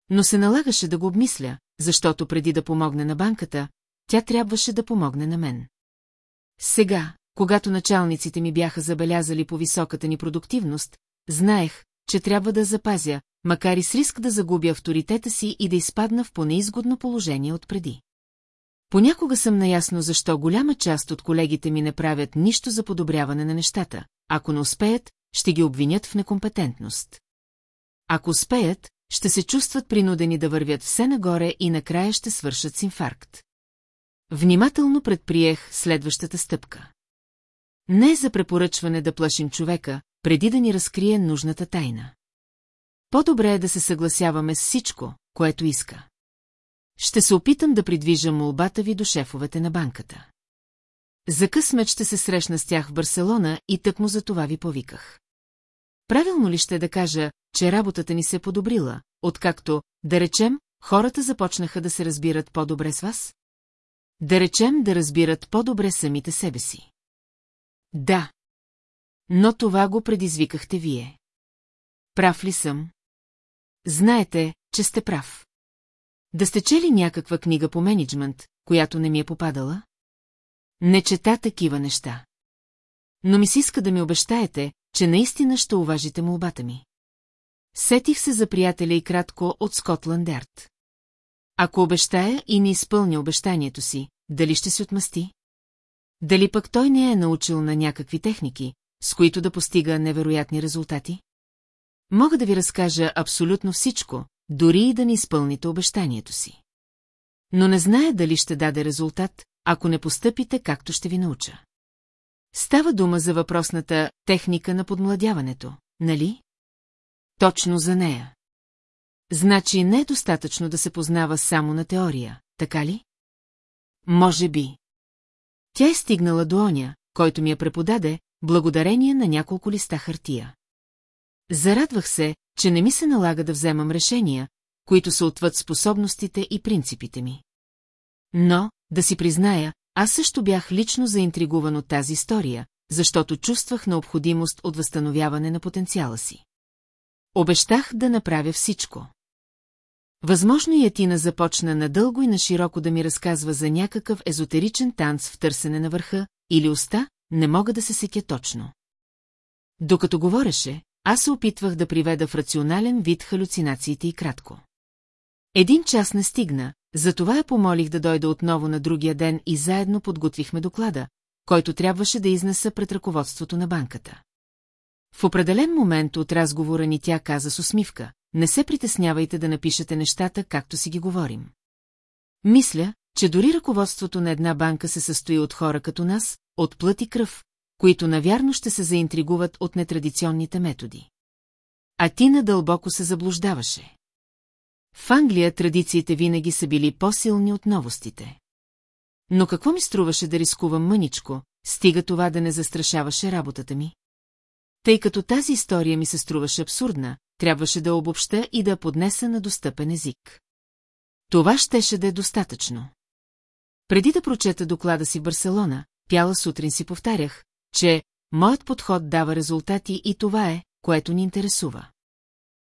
Но се налагаше да го обмисля, защото преди да помогне на банката, тя трябваше да помогне на мен. Сега, когато началниците ми бяха забелязали по високата ни продуктивност, знаех, че трябва да запазя, макар и с риск да загубя авторитета си и да изпадна в понеизгодно положение отпреди. Понякога съм наясно защо голяма част от колегите ми не правят нищо за подобряване на нещата. Ако не успеят, ще ги обвинят в некомпетентност. Ако успеят, ще се чувстват принудени да вървят все нагоре и накрая ще свършат с инфаркт. Внимателно предприех следващата стъпка. Не е за препоръчване да плашим човека, преди да ни разкрие нужната тайна. По-добре е да се съгласяваме с всичко, което иска. Ще се опитам да придвижа молбата ви до шефовете на банката. За късмет ще се срещна с тях в Барселона и тъкмо за това ви повиках. Правилно ли ще да кажа, че работата ни се е подобрила, откакто, да речем, хората започнаха да се разбират по-добре с вас? Да речем да разбират по-добре самите себе си. Да. Но това го предизвикахте вие. Прав ли съм? Знаете, че сте прав. Да сте чели някаква книга по менеджмент, която не ми е попадала? Не чета такива неща. Но ми се иска да ми обещаете, че наистина ще уважите молбата ми. Сетих се за приятеля и кратко от Скотланд Ярд. Ако обещая и не изпълня обещанието си, дали ще се отмъсти? Дали пък той не е научил на някакви техники, с които да постига невероятни резултати? Мога да ви разкажа абсолютно всичко, дори и да не изпълните обещанието си. Но не зная дали ще даде резултат, ако не постъпите както ще ви науча. Става дума за въпросната техника на подмладяването, нали? Точно за нея. Значи не е достатъчно да се познава само на теория, така ли? Може би. Тя е стигнала до оня, който ми я преподаде, благодарение на няколко листа хартия. Зарадвах се, че не ми се налага да вземам решения, които са отвъд способностите и принципите ми. Но, да си призная, аз също бях лично заинтригуван от тази история, защото чувствах необходимост от възстановяване на потенциала си. Обещах да направя всичко. Възможно и Атина започна надълго и на широко да ми разказва за някакъв езотеричен танц в търсене на върха, или уста, не мога да се сетя точно. Докато говореше, аз се опитвах да приведа в рационален вид халюцинациите и кратко. Един час не стигна, затова я помолих да дойда отново на другия ден и заедно подготвихме доклада, който трябваше да изнеса пред ръководството на банката. В определен момент от разговора ни тя каза с усмивка, не се притеснявайте да напишете нещата, както си ги говорим. Мисля, че дори ръководството на една банка се състои от хора като нас, от плът и кръв, които навярно ще се заинтригуват от нетрадиционните методи. А ти надълбоко се заблуждаваше. В Англия традициите винаги са били по-силни от новостите. Но какво ми струваше да рискувам мъничко, стига това да не застрашаваше работата ми? Тъй като тази история ми се струваше абсурдна, трябваше да обобща и да поднеса на достъпен език. Това щеше да е достатъчно. Преди да прочета доклада си в Барселона, пяла сутрин си повтарях, че моят подход дава резултати и това е, което ни интересува.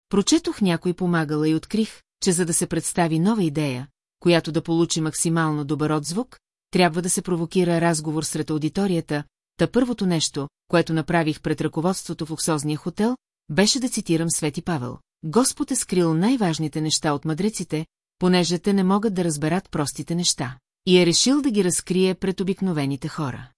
Прочетох някой помагала и открих, че за да се представи нова идея, която да получи максимално добър отзвук, трябва да се провокира разговор сред аудиторията, та първото нещо, което направих пред ръководството в луксозния хотел, беше да цитирам Свети Павел. Господ е скрил най-важните неща от мъдреците, понеже те не могат да разберат простите неща. И е решил да ги разкрие пред обикновените хора.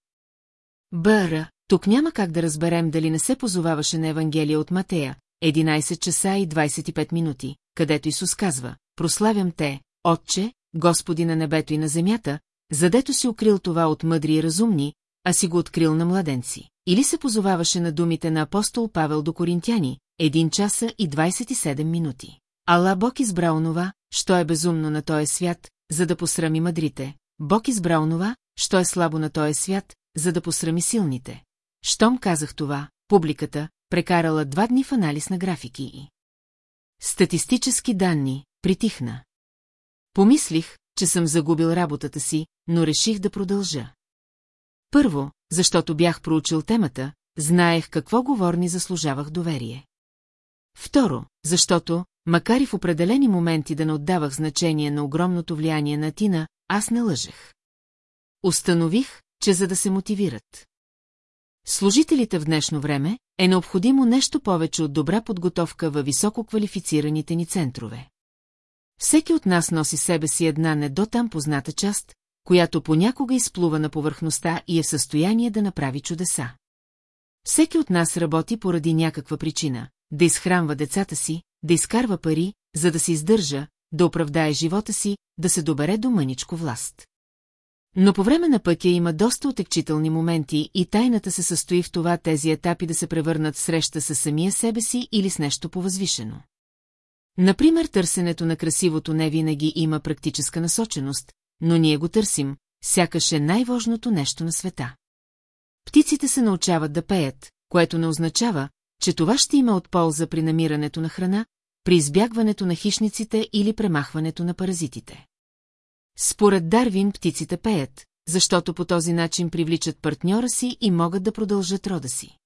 Бъра, тук няма как да разберем дали не се позоваваше на Евангелие от Матея, 11 часа и 25 минути, където Исус казва, прославям те, Отче, Господи на небето и на земята, задето си укрил това от мъдри и разумни, а си го открил на младенци. Или се позоваваше на думите на апостол Павел до Коринтяни, един часа и 27 минути. Ала Бог избра онова, що е безумно на този свят, за да посрами мъдрите. Бог избра онова, що е слабо на този свят, за да посрами силните. Щом казах това, публиката, прекарала два дни в анализ на графики и... Статистически данни, притихна. Помислих, че съм загубил работата си, но реших да продължа. Първо, защото бях проучил темата, знаех какво говорни заслужавах доверие. Второ, защото, макар и в определени моменти да не отдавах значение на огромното влияние на Тина, аз не лъжех. Установих, че за да се мотивират. Служителите в днешно време е необходимо нещо повече от добра подготовка във високо квалифицираните ни центрове. Всеки от нас носи себе си една не до там позната част, която понякога изплува на повърхността и е в състояние да направи чудеса. Всеки от нас работи поради някаква причина, да изхранва децата си, да изкарва пари, за да се издържа, да оправдае живота си, да се добере до мъничко власт. Но по време на пътя има доста отекчителни моменти и тайната се състои в това тези етапи да се превърнат в среща с самия себе си или с нещо повъзвишено. Например, търсенето на красивото не винаги има практическа насоченост, но ние го търсим, сякаш е най-важното нещо на света. Птиците се научават да пеят, което не означава, че това ще има от полза при намирането на храна, при избягването на хищниците или премахването на паразитите. Според Дарвин птиците пеят, защото по този начин привличат партньора си и могат да продължат рода си.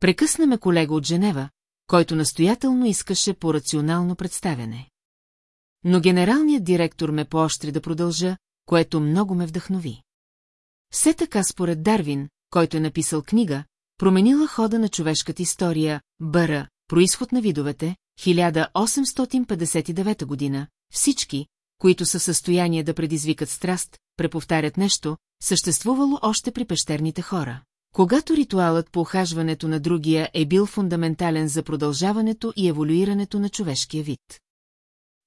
Прекъснаме колега от Женева, който настоятелно искаше по рационално представяне. Но генералният директор ме поощри да продължа, което много ме вдъхнови. Все така според Дарвин, който е написал книга, променила хода на човешката история, Бъра, происход на видовете, 1859 година, всички, които са в състояние да предизвикат страст, преповтарят нещо, съществувало още при пещерните хора. Когато ритуалът по охажването на другия е бил фундаментален за продължаването и еволюирането на човешкия вид.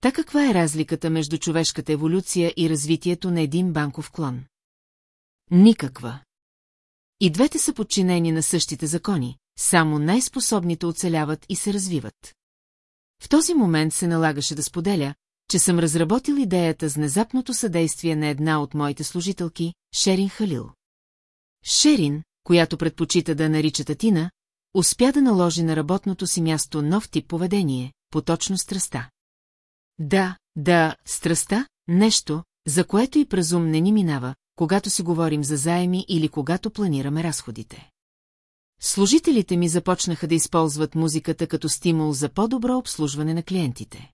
Та каква е разликата между човешката еволюция и развитието на един банков клон? Никаква. И двете са подчинени на същите закони, само най-способните оцеляват и се развиват. В този момент се налагаше да споделя, че съм разработил идеята с внезапното съдействие на една от моите служителки, Шерин Халил. Шерин, която предпочита да нарича Татина, успя да наложи на работното си място нов тип поведение, поточно страста. Да, да, страста, нещо, за което и празум не ни минава, когато си говорим за заеми или когато планираме разходите. Служителите ми започнаха да използват музиката като стимул за по-добро обслужване на клиентите.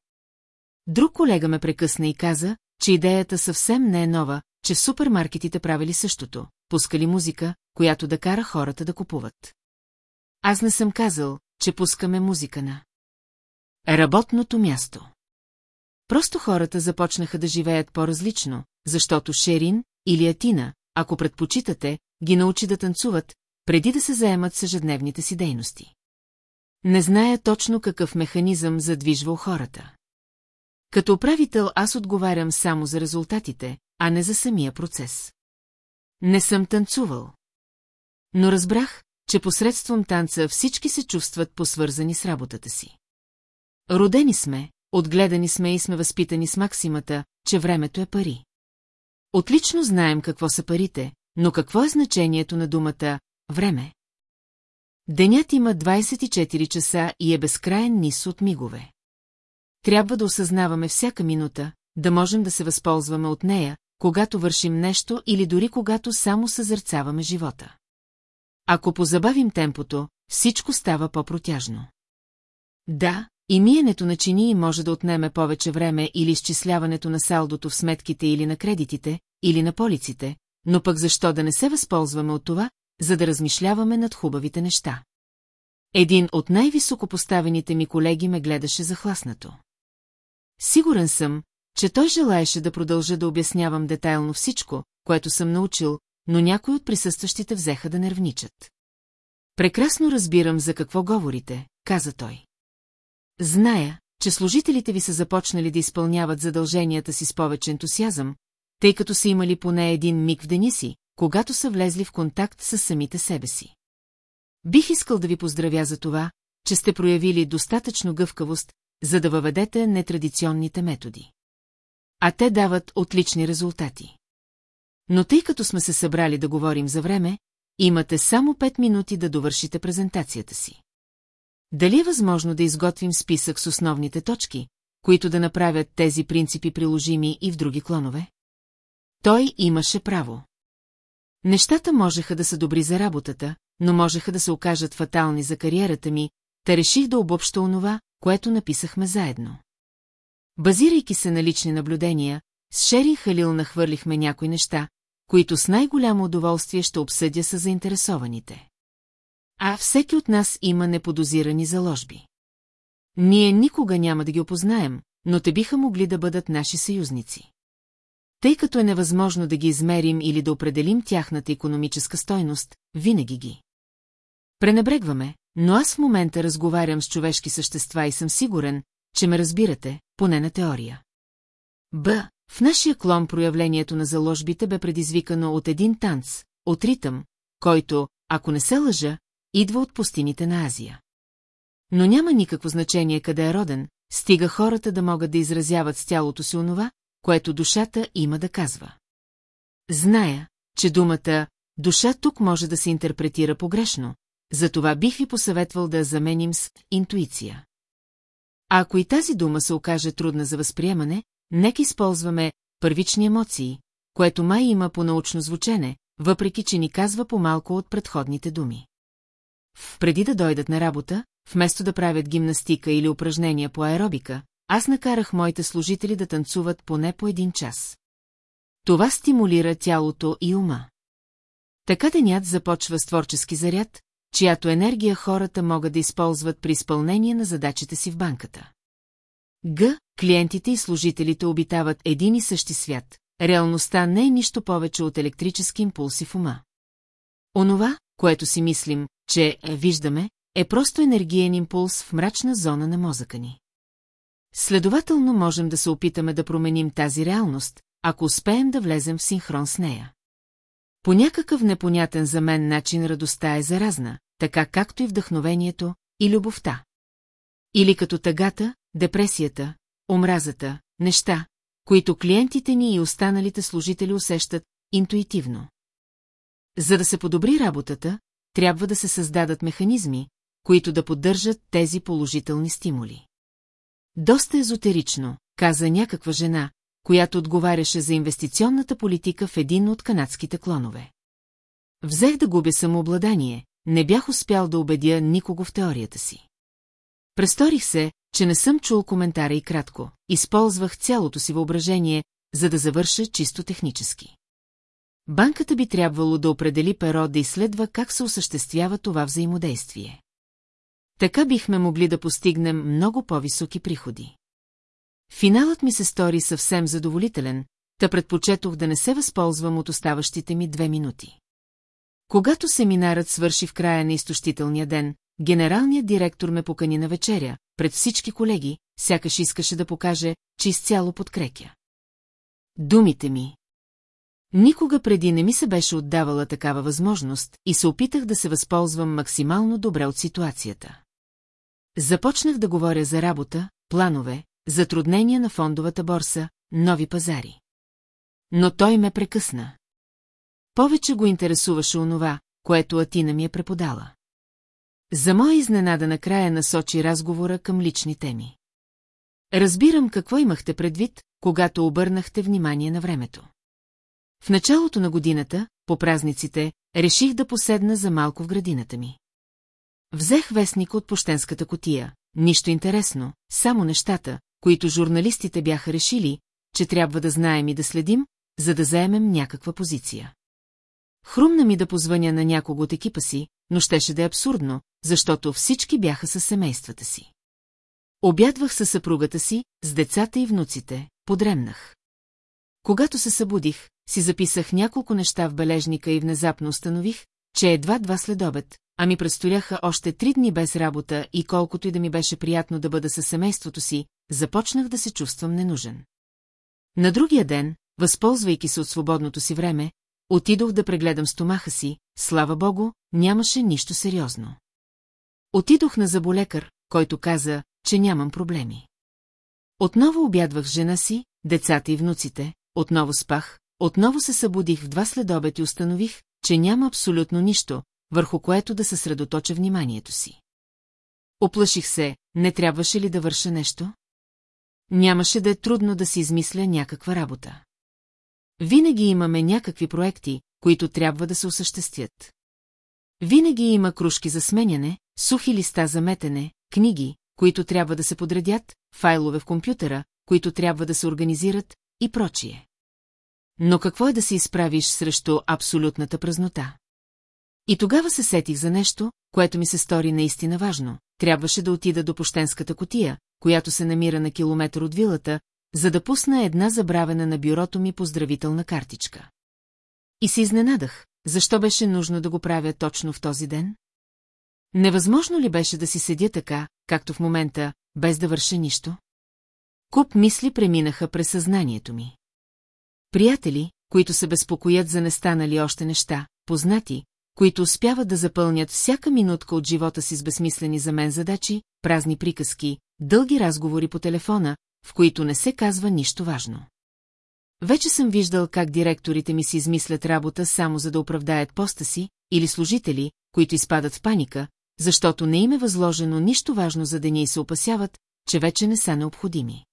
Друг колега ме прекъсна и каза, че идеята съвсем не е нова, че в супермаркетите правили същото, пускали музика, която да кара хората да купуват. Аз не съм казал, че пускаме музика на работното място. Просто хората започнаха да живеят по-различно, защото Шерин или Атина, ако предпочитате, ги научи да танцуват, преди да се заемат с ежедневните си дейности. Не зная точно какъв механизъм задвижва хората. Като управител аз отговарям само за резултатите, а не за самия процес. Не съм танцувал. Но разбрах, че посредством танца всички се чувстват посвързани с работата си. Родени сме, отгледани сме и сме възпитани с максимата, че времето е пари. Отлично знаем какво са парите, но какво е значението на думата «време»? Денят има 24 часа и е безкраен низ от мигове. Трябва да осъзнаваме всяка минута, да можем да се възползваме от нея, когато вършим нещо или дори когато само съзърцаваме живота. Ако позабавим темпото, всичко става по-протяжно. Да, и миенето на чини може да отнеме повече време или изчисляването на салдото в сметките или на кредитите, или на полиците, но пък защо да не се възползваме от това, за да размишляваме над хубавите неща. Един от най-високо поставените ми колеги ме гледаше захласнато. Сигурен съм, че той желаеше да продължа да обяснявам детайлно всичко, което съм научил, но някои от присъстващите взеха да нервничат. Прекрасно разбирам за какво говорите, каза той. Зная, че служителите ви са започнали да изпълняват задълженията си с повече ентусиазъм, тъй като са имали поне един миг в деня си, когато са влезли в контакт с самите себе си. Бих искал да ви поздравя за това, че сте проявили достатъчно гъвкавост, за да въведете нетрадиционните методи. А те дават отлични резултати. Но тъй като сме се събрали да говорим за време, имате само 5 минути да довършите презентацията си. Дали е възможно да изготвим списък с основните точки, които да направят тези принципи приложими и в други клонове? Той имаше право. Нещата можеха да са добри за работата, но можеха да се окажат фатални за кариерата ми, та реших да обобща онова, което написахме заедно. Базирайки се на лични наблюдения, с Шери Халил нахвърлихме някои неща, които с най-голямо удоволствие ще обсъдя с заинтересованите. А всеки от нас има неподозирани заложби. Ние никога няма да ги опознаем, но те биха могли да бъдат наши съюзници. Тъй като е невъзможно да ги измерим или да определим тяхната економическа стойност, винаги ги. Пренебрегваме, но аз в момента разговарям с човешки същества и съм сигурен, че ме разбирате, поне на теория. Б. В нашия клон проявлението на заложбите бе предизвикано от един танц, от ритъм, който, ако не се лъжа, идва от пустините на Азия. Но няма никакво значение къде е роден, стига хората да могат да изразяват с тялото си онова, което душата има да казва. Зная, че думата «душа» тук може да се интерпретира погрешно, затова бих ви посъветвал да заменим с «интуиция». А ако и тази дума се окаже трудна за възприемане, нека използваме първични емоции, което май има по научно звучене, въпреки че ни казва по-малко от предходните думи. Преди да дойдат на работа, вместо да правят гимнастика или упражнения по аеробика, аз накарах моите служители да танцуват поне по един час. Това стимулира тялото и ума. Така денят започва с творчески заряд, чиято енергия хората могат да използват при изпълнение на задачите си в банката. Г. Клиентите и служителите обитават един и същи свят. Реалността не е нищо повече от електрически импулси в ума. Онова, което си мислим, че виждаме, е просто енергиен импулс в мрачна зона на мозъка ни. Следователно можем да се опитаме да променим тази реалност, ако успеем да влезем в синхрон с нея. По някакъв непонятен за мен начин радостта е заразна, така както и вдъхновението и любовта. Или като тъгата, депресията, омразата, неща, които клиентите ни и останалите служители усещат интуитивно. За да се подобри работата, трябва да се създадат механизми, които да поддържат тези положителни стимули. Доста езотерично, каза някаква жена, която отговаряше за инвестиционната политика в един от канадските клонове. Взех да губя самообладание, не бях успял да убедя никого в теорията си. Престорих се, че не съм чул коментара и кратко, използвах цялото си въображение, за да завърша чисто технически. Банката би трябвало да определи перо да изследва как се осъществява това взаимодействие. Така бихме могли да постигнем много по-високи приходи. Финалът ми се стори съвсем задоволителен, та предпочетох да не се възползвам от оставащите ми две минути. Когато семинарът свърши в края на изтощителния ден, генералният директор ме покани на вечеря, пред всички колеги, сякаш искаше да покаже, че изцяло подкрепя. Думите ми. Никога преди не ми се беше отдавала такава възможност и се опитах да се възползвам максимално добре от ситуацията. Започнах да говоря за работа, планове, затруднения на фондовата борса, нови пазари. Но той ме прекъсна. Повече го интересуваше онова, което Атина ми е преподала. За моя изненада накрая насочи разговора към лични теми. Разбирам какво имахте предвид, когато обърнахте внимание на времето. В началото на годината, по празниците, реших да поседна за малко в градината ми. Взех вестник от пощенската котия, нищо интересно, само нещата, които журналистите бяха решили, че трябва да знаем и да следим, за да заемем някаква позиция. Хрумна ми да позвъня на някого от екипа си, но щеше да е абсурдно, защото всички бяха със семействата си. Обядвах със съпругата си, с децата и внуците, подремнах. Когато се събудих, си записах няколко неща в бележника и внезапно установих, че едва два следобед, а ми предстояха още три дни без работа и колкото и да ми беше приятно да бъда със семейството си, започнах да се чувствам ненужен. На другия ден, възползвайки се от свободното си време, отидох да прегледам стомаха си, слава богу, нямаше нищо сериозно. Отидох на заболекар, който каза, че нямам проблеми. Отново обядвах жена си, децата и внуците, отново спах, отново се събудих в два следобед и установих, че няма абсолютно нищо, върху което да съсредоточа вниманието си. Оплаших се, не трябваше ли да върша нещо? Нямаше да е трудно да си измисля някаква работа. Винаги имаме някакви проекти, които трябва да се осъществят. Винаги има кружки за сменяне, сухи листа за метене, книги, които трябва да се подредят, файлове в компютъра, които трябва да се организират и прочие. Но какво е да се изправиш срещу абсолютната празнота? И тогава се сетих за нещо, което ми се стори наистина важно. Трябваше да отида до пощенската котия, която се намира на километър от вилата, за да пусна една забравена на бюрото ми поздравителна картичка. И се изненадах, защо беше нужно да го правя точно в този ден? Невъзможно ли беше да си седя така, както в момента, без да върша нищо? Куп мисли преминаха през съзнанието ми. Приятели, които се безпокоят за нестанали още неща, познати, които успяват да запълнят всяка минутка от живота си с безсмислени за мен задачи, празни приказки, дълги разговори по телефона, в които не се казва нищо важно. Вече съм виждал как директорите ми си измислят работа само за да оправдаят поста си, или служители, които изпадат в паника, защото не им е възложено нищо важно за деня и се опасяват, че вече не са необходими.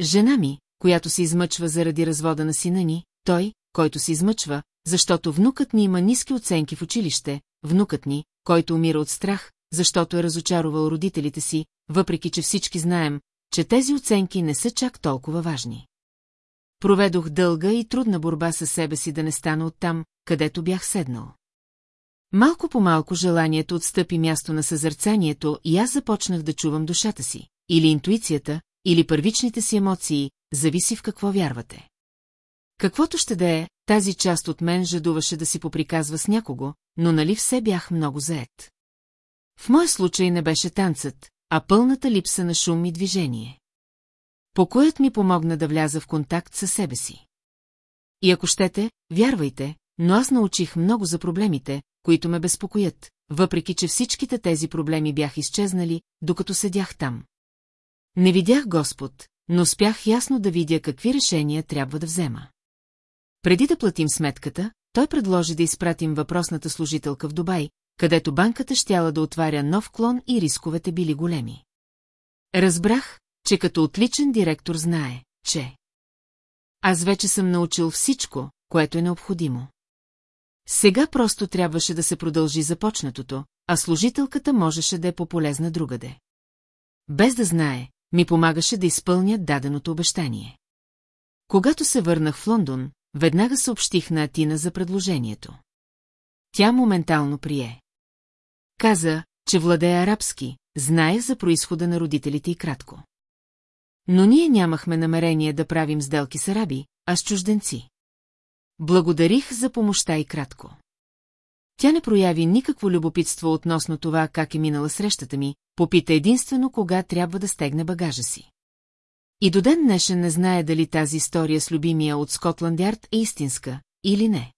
Жена ми, която се измъчва заради развода на сина ни, той, който се измъчва, защото внукът ни има ниски оценки в училище, внукът ни, който умира от страх, защото е разочаровал родителите си, въпреки че всички знаем, че тези оценки не са чак толкова важни. Проведох дълга и трудна борба със себе си да не стана оттам, където бях седнал. Малко по малко желанието отстъпи място на съзърцанието и аз започнах да чувам душата си, или интуицията, или първичните си емоции, зависи в какво вярвате. Каквото ще да е, тази част от мен жадуваше да си поприказва с някого, но нали все бях много заед. В моя случай не беше танцът, а пълната липса на шум и движение. Покоят ми помогна да вляза в контакт със себе си. И ако щете, вярвайте, но аз научих много за проблемите, които ме безпокоят, въпреки че всичките тези проблеми бях изчезнали, докато седях там. Не видях Господ, но спях ясно да видя какви решения трябва да взема. Преди да платим сметката, той предложи да изпратим въпросната служителка в Дубай, където банката щяла да отваря нов клон и рисковете били големи. Разбрах, че като отличен директор знае, че... Аз вече съм научил всичко, което е необходимо. Сега просто трябваше да се продължи започнатото, а служителката можеше да е по-полезна другаде. Без да знае, ми помагаше да изпълня даденото обещание. Когато се върнах в Лондон, веднага съобщих на Атина за предложението. Тя моментално прие. Каза, че владее арабски, знае за происхода на родителите и кратко. Но ние нямахме намерение да правим сделки с араби, а с чужденци. Благодарих за помощта и кратко. Тя не прояви никакво любопитство относно това как е минала срещата ми, попита единствено кога трябва да стегне багажа си. И до ден днешен не знае дали тази история с любимия от Скотланд Ярд е истинска или не.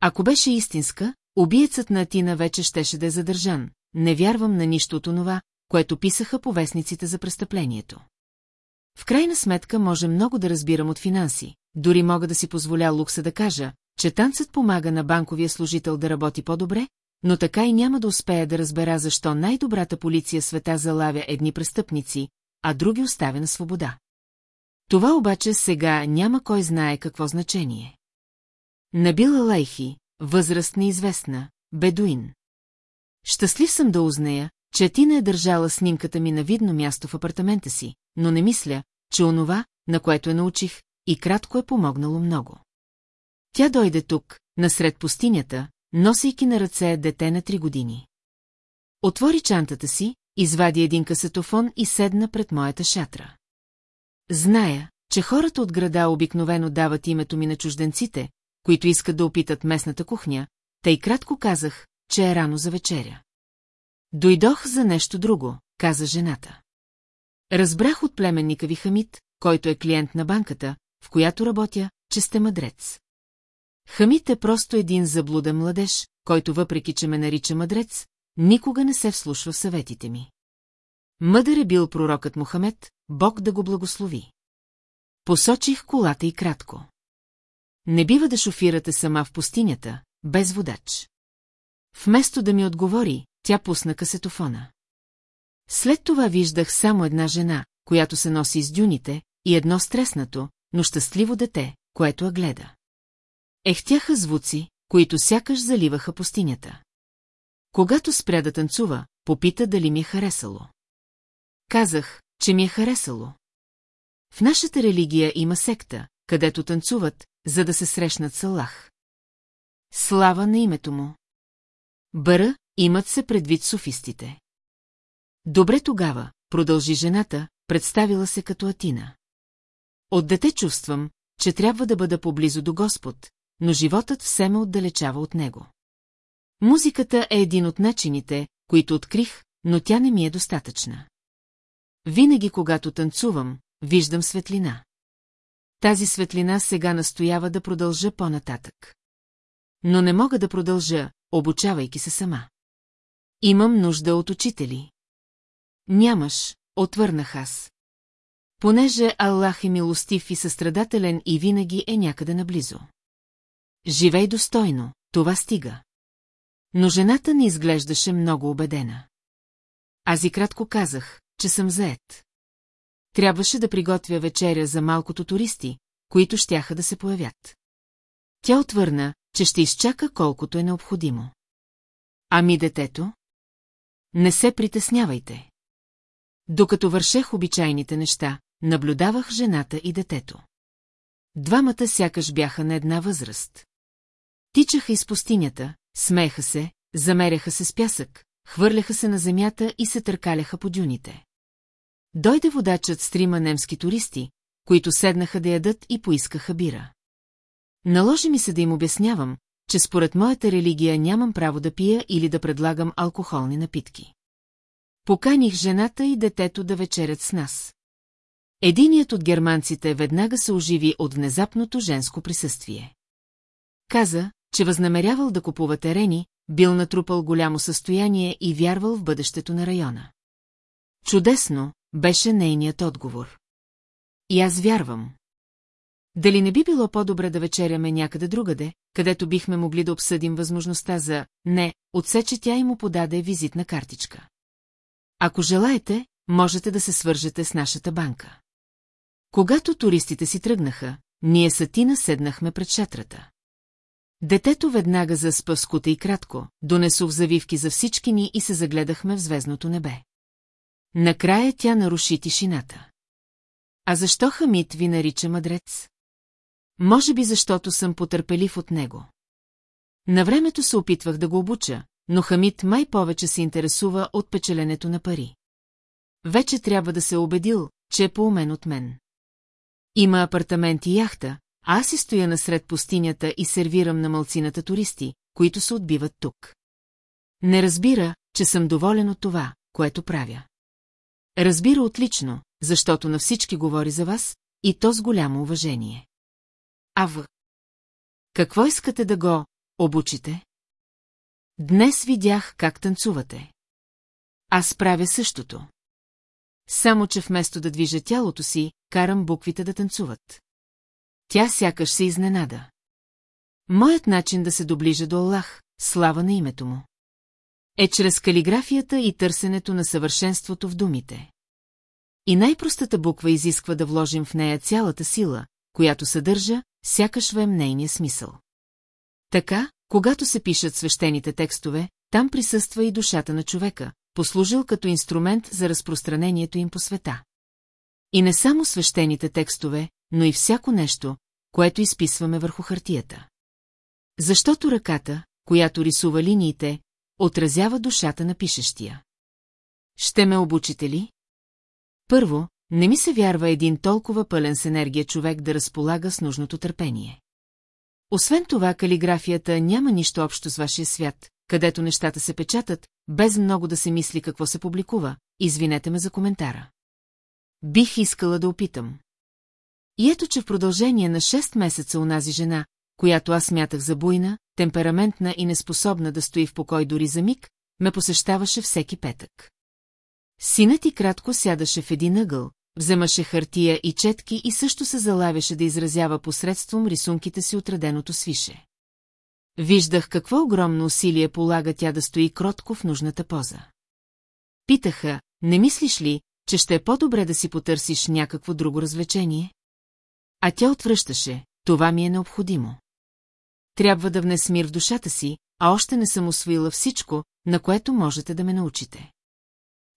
Ако беше истинска, убиецът на Атина вече щеше да е задържан. Не вярвам на нищо от онова, което писаха по вестниците за престъплението. В крайна сметка може много да разбирам от финанси, дори мога да си позволя лукса да кажа, че танцът помага на банковия служител да работи по-добре, но така и няма да успея да разбера защо най-добрата полиция света залавя едни престъпници, а други оставя на свобода. Това обаче сега няма кой знае какво значение. Набила Лайхи, възраст неизвестна, бедуин. Щастлив съм да узная, че Тина е държала снимката ми на видно място в апартамента си, но не мисля, че онова, на което я научих, и кратко е помогнало много. Тя дойде тук, насред пустинята, носейки на ръце дете на три години. Отвори чантата си, извади един касетофон и седна пред моята шатра. Зная, че хората от града обикновено дават името ми на чужденците, които искат да опитат местната кухня, тъй кратко казах, че е рано за вечеря. Дойдох за нещо друго, каза жената. Разбрах от племенника ви Хамид, който е клиент на банката, в която работя, че сте мъдрец. Хамит е просто един заблуден младеж, който въпреки, че ме нарича мъдрец, никога не се вслушва в съветите ми. Мъдър е бил пророкът Мохамед, Бог да го благослови. Посочих колата и кратко. Не бива да шофирате сама в пустинята, без водач. Вместо да ми отговори, тя пусна касетофона. След това виждах само една жена, която се носи из дюните, и едно стреснато, но щастливо дете, което я гледа. Ехтяха звуци, които сякаш заливаха пустинята. Когато спря да танцува, попита дали ми е харесало. Казах, че ми е харесало. В нашата религия има секта, където танцуват, за да се срещнат с Аллах. Слава на името му. Бъра, имат се предвид суфистите. Добре тогава, продължи жената, представила се като Атина. От дете чувствам, че трябва да бъда поблизо до Господ, но животът все ме отдалечава от него. Музиката е един от начините, които открих, но тя не ми е достатъчна. Винаги, когато танцувам, виждам светлина. Тази светлина сега настоява да продължа по-нататък. Но не мога да продължа, обучавайки се сама. Имам нужда от учители. Нямаш, отвърнах аз. Понеже Аллах е милостив и състрадателен и винаги е някъде наблизо. Живей достойно, това стига. Но жената не изглеждаше много убедена. Аз и кратко казах, че съм заед. Трябваше да приготвя вечеря за малкото туристи, които щяха да се появят. Тя отвърна, че ще изчака колкото е необходимо. Ами детето? Не се притеснявайте. Докато вършех обичайните неща, наблюдавах жената и детето. Двамата сякаш бяха на една възраст. Тичаха из пустинята, смееха се, замеряха се с пясък, хвърляха се на земята и се търкаляха по дюните. Дойде водачът с трима немски туристи, които седнаха да ядат и поискаха бира. Наложи ми се да им обяснявам, че според моята религия нямам право да пия или да предлагам алкохолни напитки. Поканих жената и детето да вечерят с нас. Единият от германците веднага се оживи от внезапното женско присъствие. Каза, че възнамерявал да купува терени, бил натрупал голямо състояние и вярвал в бъдещето на района. Чудесно, беше нейният отговор. И аз вярвам. Дали не би било по-добре да вечеряме някъде другаде, където бихме могли да обсъдим възможността за «не», отсече тя и му подаде визитна картичка. Ако желаете, можете да се свържете с нашата банка. Когато туристите си тръгнаха, ние с Атина седнахме пред шатрата. Детето веднага заспа скута и кратко, донесох завивки за всички ни и се загледахме в звездното небе. Накрая тя наруши тишината. А защо Хамид ви нарича мъдрец? Може би защото съм потърпелив от него. На времето се опитвах да го обуча, но Хамид май повече се интересува от печеленето на пари. Вече трябва да се убедил, че е поумен от мен. Има апартамент и яхта, а аз си стоя насред пустинята и сервирам на мълцината туристи, които се отбиват тук. Не разбира, че съм доволен от това, което правя. Разбира отлично, защото на всички говори за вас, и то с голямо уважение. А в... Какво искате да го обучите? Днес видях как танцувате. Аз правя същото. Само, че вместо да движа тялото си, карам буквите да танцуват. Тя сякаш се изненада. Моят начин да се доближа до Аллах, слава на името му. Е чрез калиграфията и търсенето на съвършенството в думите. И най-простата буква изисква да вложим в нея цялата сила, която съдържа, сякаш вем нейния смисъл. Така, когато се пишат свещените текстове, там присъства и душата на човека, послужил като инструмент за разпространението им по света. И не само свещените текстове, но и всяко нещо, което изписваме върху хартията. Защото ръката, която рисува линиите, отразява душата на пишещия. Ще ме обучите ли? Първо, не ми се вярва един толкова пълен с енергия човек да разполага с нужното търпение. Освен това, калиграфията няма нищо общо с вашия свят, където нещата се печатат, без много да се мисли какво се публикува, извинете ме за коментара. Бих искала да опитам. И ето, че в продължение на 6 месеца унази жена, която аз смятах за буйна, темпераментна и неспособна да стои в покой дори за миг, ме посещаваше всеки петък. Синът ти кратко сядаше в един ъгъл, вземаше хартия и четки и също се залавяше да изразява посредством рисунките си отреденото свише. Виждах какво огромно усилие полага тя да стои кротко в нужната поза. Питаха, не мислиш ли, че ще е по-добре да си потърсиш някакво друго развлечение? А тя отвръщаше, това ми е необходимо. Трябва да внес мир в душата си, а още не съм освоила всичко, на което можете да ме научите.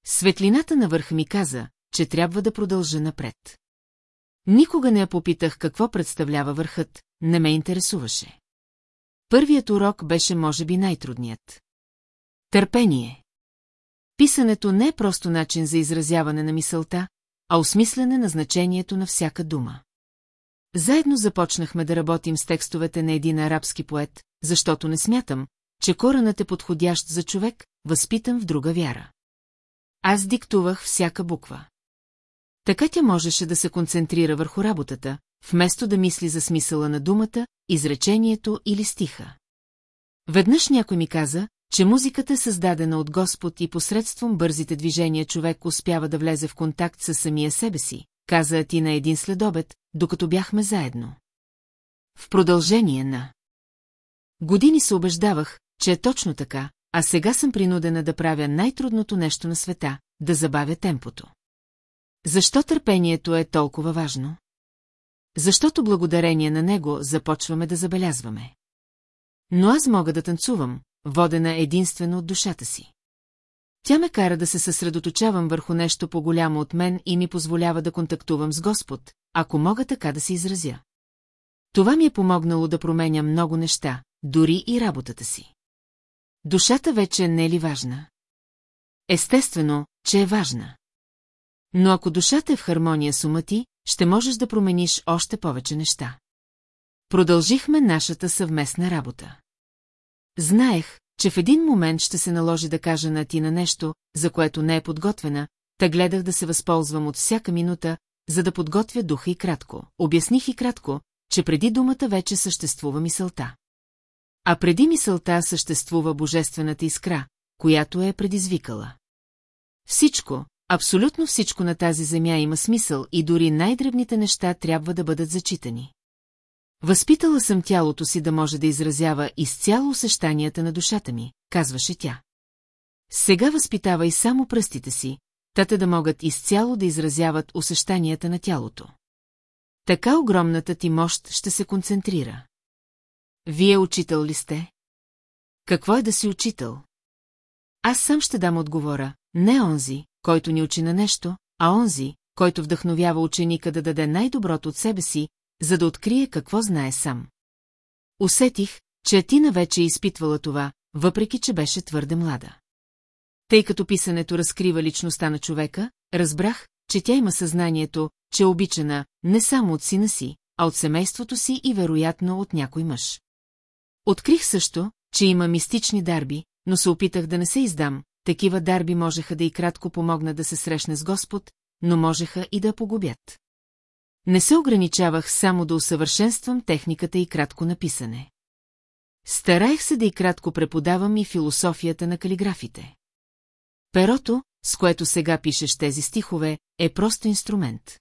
Светлината на върха ми каза, че трябва да продължа напред. Никога не я попитах какво представлява върхът, не ме интересуваше. Първият урок беше може би най-трудният. Търпение. Писането не е просто начин за изразяване на мисълта, а осмислене на значението на всяка дума. Заедно започнахме да работим с текстовете на един арабски поет, защото не смятам, че коранът е подходящ за човек, възпитан в друга вяра. Аз диктувах всяка буква. Така тя можеше да се концентрира върху работата, вместо да мисли за смисъла на думата, изречението или стиха. Веднъж някой ми каза, че музиката е създадена от Господ и посредством бързите движения човек успява да влезе в контакт с самия себе си, каза ти на един следобед, докато бяхме заедно. В продължение на години се убеждавах, че е точно така, а сега съм принудена да правя най-трудното нещо на света – да забавя темпото. Защо търпението е толкова важно? Защото благодарение на него започваме да забелязваме. Но аз мога да танцувам, водена единствено от душата си. Тя ме кара да се съсредоточавам върху нещо по-голямо от мен и ми позволява да контактувам с Господ, ако мога така да се изразя. Това ми е помогнало да променя много неща, дори и работата си. Душата вече не е ли важна? Естествено, че е важна. Но ако душата е в хармония с ума ти, ще можеш да промениш още повече неща. Продължихме нашата съвместна работа. Знаех, че в един момент ще се наложи да кажа на Тина нещо, за което не е подготвена, та гледах да се възползвам от всяка минута, за да подготвя духа и кратко. Обясних и кратко, че преди думата вече съществува мисълта. А преди мисълта съществува божествената искра, която е предизвикала. Всичко, абсолютно всичко на тази земя има смисъл и дори най-дребните неща трябва да бъдат зачитани. Възпитала съм тялото си да може да изразява изцяло усещанията на душата ми, казваше тя. Сега възпитава и само пръстите си, тата да могат изцяло да изразяват усещанията на тялото. Така огромната ти мощ ще се концентрира. Вие учител ли сте? Какво е да си учител? Аз сам ще дам отговора, не онзи, който ни учи на нещо, а онзи, който вдъхновява ученика да даде най-доброто от себе си, за да открие какво знае сам. Усетих, че Атина вече е изпитвала това, въпреки че беше твърде млада. Тъй като писането разкрива личността на човека, разбрах, че тя има съзнанието, че е обичана не само от сина си, а от семейството си и вероятно от някой мъж. Открих също, че има мистични дарби, но се опитах да не се издам, такива дарби можеха да и кратко помогнат да се срещне с Господ, но можеха и да погубят. Не се ограничавах само да усъвършенствам техниката и кратко написане. Стараех се да и кратко преподавам и философията на калиграфите. Перото, с което сега пишеш тези стихове, е просто инструмент.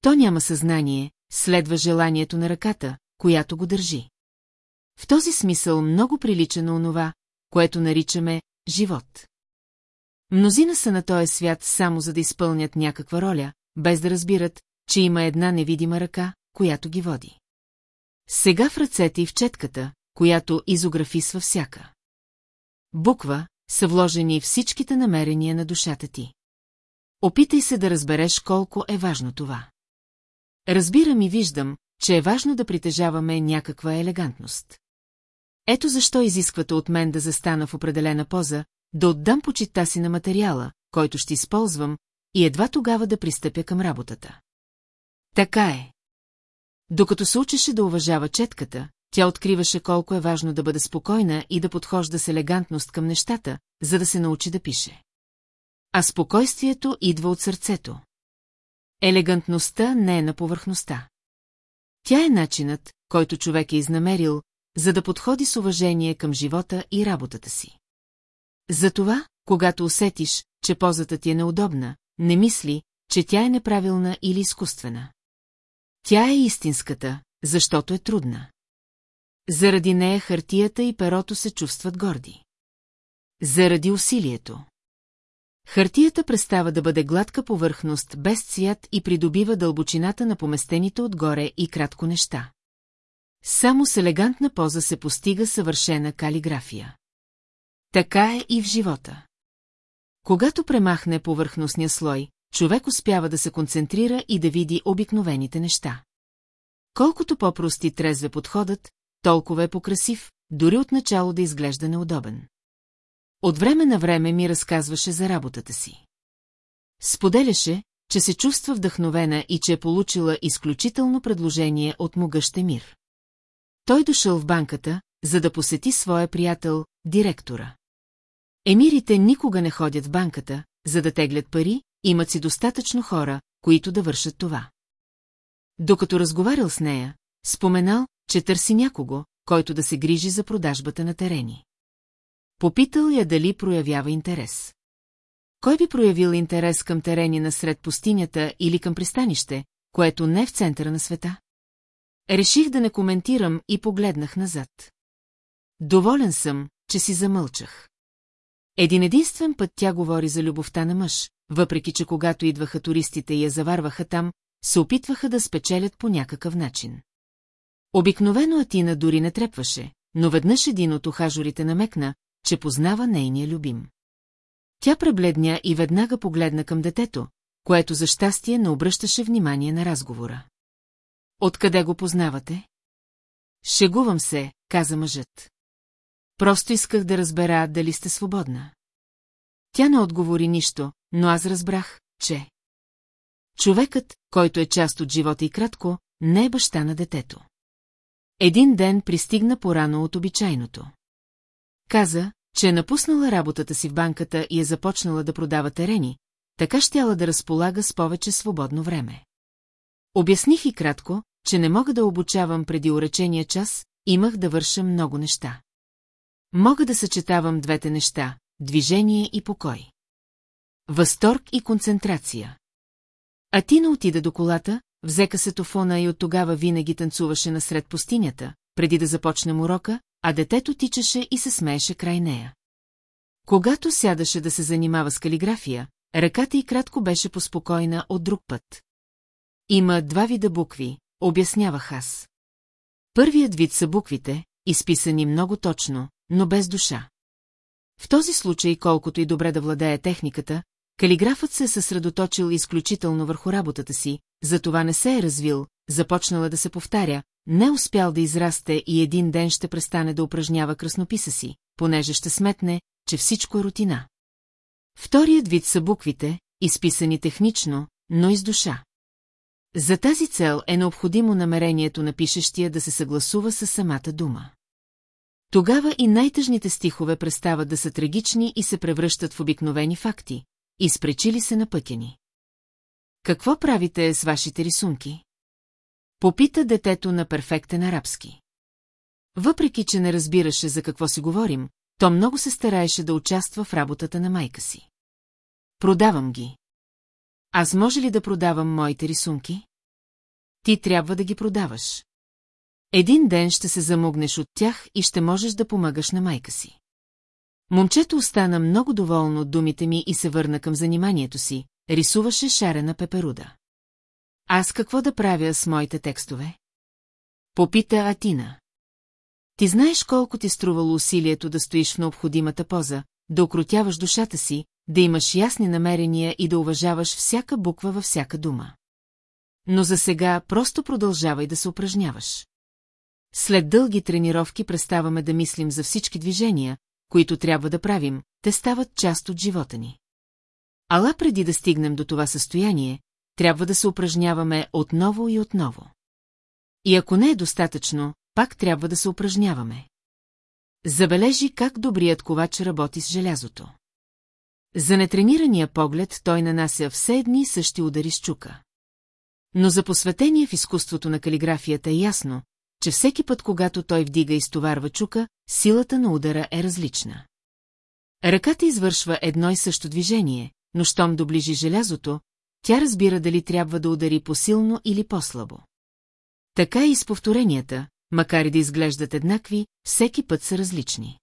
То няма съзнание, следва желанието на ръката, която го държи. В този смисъл много прилича на онова, което наричаме живот. Мнозина са на този свят само за да изпълнят някаква роля, без да разбират, че има една невидима ръка, която ги води. Сега в ръцете и в четката, която изографисва всяка. Буква са вложени всичките намерения на душата ти. Опитай се да разбереш колко е важно това. Разбирам и виждам, че е важно да притежаваме някаква елегантност. Ето защо изисквате от мен да застана в определена поза, да отдам почита си на материала, който ще използвам, и едва тогава да пристъпя към работата. Така е. Докато се учеше да уважава четката, тя откриваше колко е важно да бъде спокойна и да подхожда с елегантност към нещата, за да се научи да пише. А спокойствието идва от сърцето. Елегантността не е на повърхността. Тя е начинът, който човек е изнамерил, за да подходи с уважение към живота и работата си. Затова, когато усетиш, че позата ти е неудобна, не мисли, че тя е неправилна или изкуствена. Тя е истинската, защото е трудна. Заради нея хартията и перото се чувстват горди. Заради усилието. Хартията престава да бъде гладка повърхност без цвят и придобива дълбочината на поместените отгоре и кратко неща. Само с елегантна поза се постига съвършена калиграфия. Така е и в живота. Когато премахне повърхностния слой, човек успява да се концентрира и да види обикновените неща. Колкото по-прости трезве подходът, толкова е покрасив, дори отначало да изглежда неудобен. От време на време ми разказваше за работата си. Споделяше, че се чувства вдъхновена и че е получила изключително предложение от могъщ мир. Той дошъл в банката, за да посети своя приятел, директора. Емирите никога не ходят в банката, за да теглят пари, имат си достатъчно хора, които да вършат това. Докато разговарял с нея, споменал, че търси някого, който да се грижи за продажбата на терени. Попитал я дали проявява интерес. Кой би проявил интерес към терени насред пустинята или към пристанище, което не е в центъра на света? Реших да не коментирам и погледнах назад. Доволен съм, че си замълчах. Един единствен път тя говори за любовта на мъж, въпреки че когато идваха туристите и я заварваха там, се опитваха да спечелят по някакъв начин. Обикновено Атина дори не трепваше, но веднъж един от ухажорите намекна, че познава нейния любим. Тя пребледня и веднага погледна към детето, което за щастие не обръщаше внимание на разговора. Откъде го познавате? Шегувам се, каза мъжът. Просто исках да разбера дали сте свободна. Тя не отговори нищо, но аз разбрах, че... Човекът, който е част от живота и кратко, не е баща на детето. Един ден пристигна порано от обичайното. Каза, че е напуснала работата си в банката и е започнала да продава терени, така щяла да разполага с повече свободно време. Обясних и кратко, че не мога да обучавам преди уречения час, имах да върша много неща. Мога да съчетавам двете неща – движение и покой. Възторг и концентрация. Атина отида до колата, взе касетофона и от тогава винаги танцуваше насред пустинята, преди да започнем урока, а детето тичаше и се смееше край нея. Когато сядаше да се занимава с калиграфия, ръката й кратко беше поспокойна от друг път. Има два вида букви, обяснявах аз. Първият вид са буквите, изписани много точно, но без душа. В този случай, колкото и добре да владее техниката, калиграфът се е съсредоточил изключително върху работата си, затова не се е развил, започнала да се повтаря, не успял да израсте и един ден ще престане да упражнява краснописа си, понеже ще сметне, че всичко е рутина. Вторият вид са буквите, изписани технично, но и с душа. За тази цел е необходимо намерението на пишещия да се съгласува с самата дума. Тогава и най-тъжните стихове престават да са трагични и се превръщат в обикновени факти, изпречили се на пътя ни. Какво правите с вашите рисунки? Попита детето на перфектен арабски. Въпреки, че не разбираше за какво си говорим, то много се стараеше да участва в работата на майка си. Продавам ги. Аз може ли да продавам моите рисунки? Ти трябва да ги продаваш. Един ден ще се замогнеш от тях и ще можеш да помагаш на майка си. Момчето остана много доволно от думите ми и се върна към заниманието си, рисуваше шарена пеперуда. Аз какво да правя с моите текстове? Попита Атина. Ти знаеш колко ти струвало усилието да стоиш в необходимата поза, да окрутяваш душата си, да имаш ясни намерения и да уважаваш всяка буква във всяка дума. Но за сега просто продължавай да се упражняваш. След дълги тренировки преставаме да мислим за всички движения, които трябва да правим, те стават част от живота ни. Ала преди да стигнем до това състояние, трябва да се упражняваме отново и отново. И ако не е достатъчно, пак трябва да се упражняваме. Забележи как добрият ковач работи с желязото. За нетренирания поглед той нанася все едни и същи удари с чука. Но за посветение в изкуството на калиграфията е ясно, че всеки път, когато той вдига и стоварва чука, силата на удара е различна. Ръката извършва едно и също движение, но щом доближи желязото, тя разбира дали трябва да удари по-силно или по-слабо. Така и с повторенията, макар и да изглеждат еднакви, всеки път са различни.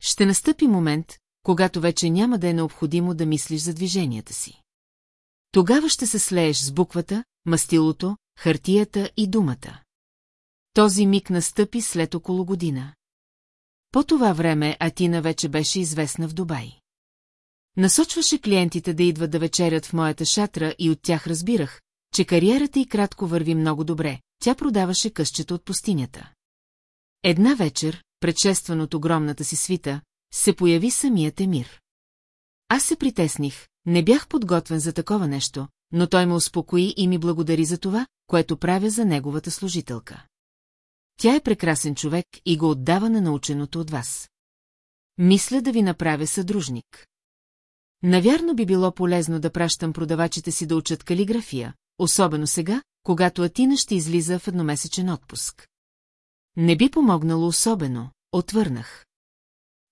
Ще настъпи момент, когато вече няма да е необходимо да мислиш за движенията си. Тогава ще се слееш с буквата, мастилото, хартията и думата. Този миг настъпи след около година. По това време Атина вече беше известна в Дубай. Насочваше клиентите да идват да вечерят в моята шатра и от тях разбирах, че кариерата й кратко върви много добре, тя продаваше къщето от пустинята. Една вечер, предшестван от огромната си свита, се появи самият Емир. Аз се притесних, не бях подготвен за такова нещо, но той ме успокои и ми благодари за това, което правя за неговата служителка. Тя е прекрасен човек и го отдава на наученото от вас. Мисля да ви направя съдружник. Навярно би било полезно да пращам продавачите си да учат калиграфия, особено сега, когато Атина ще излиза в едномесечен отпуск. Не би помогнало особено, отвърнах.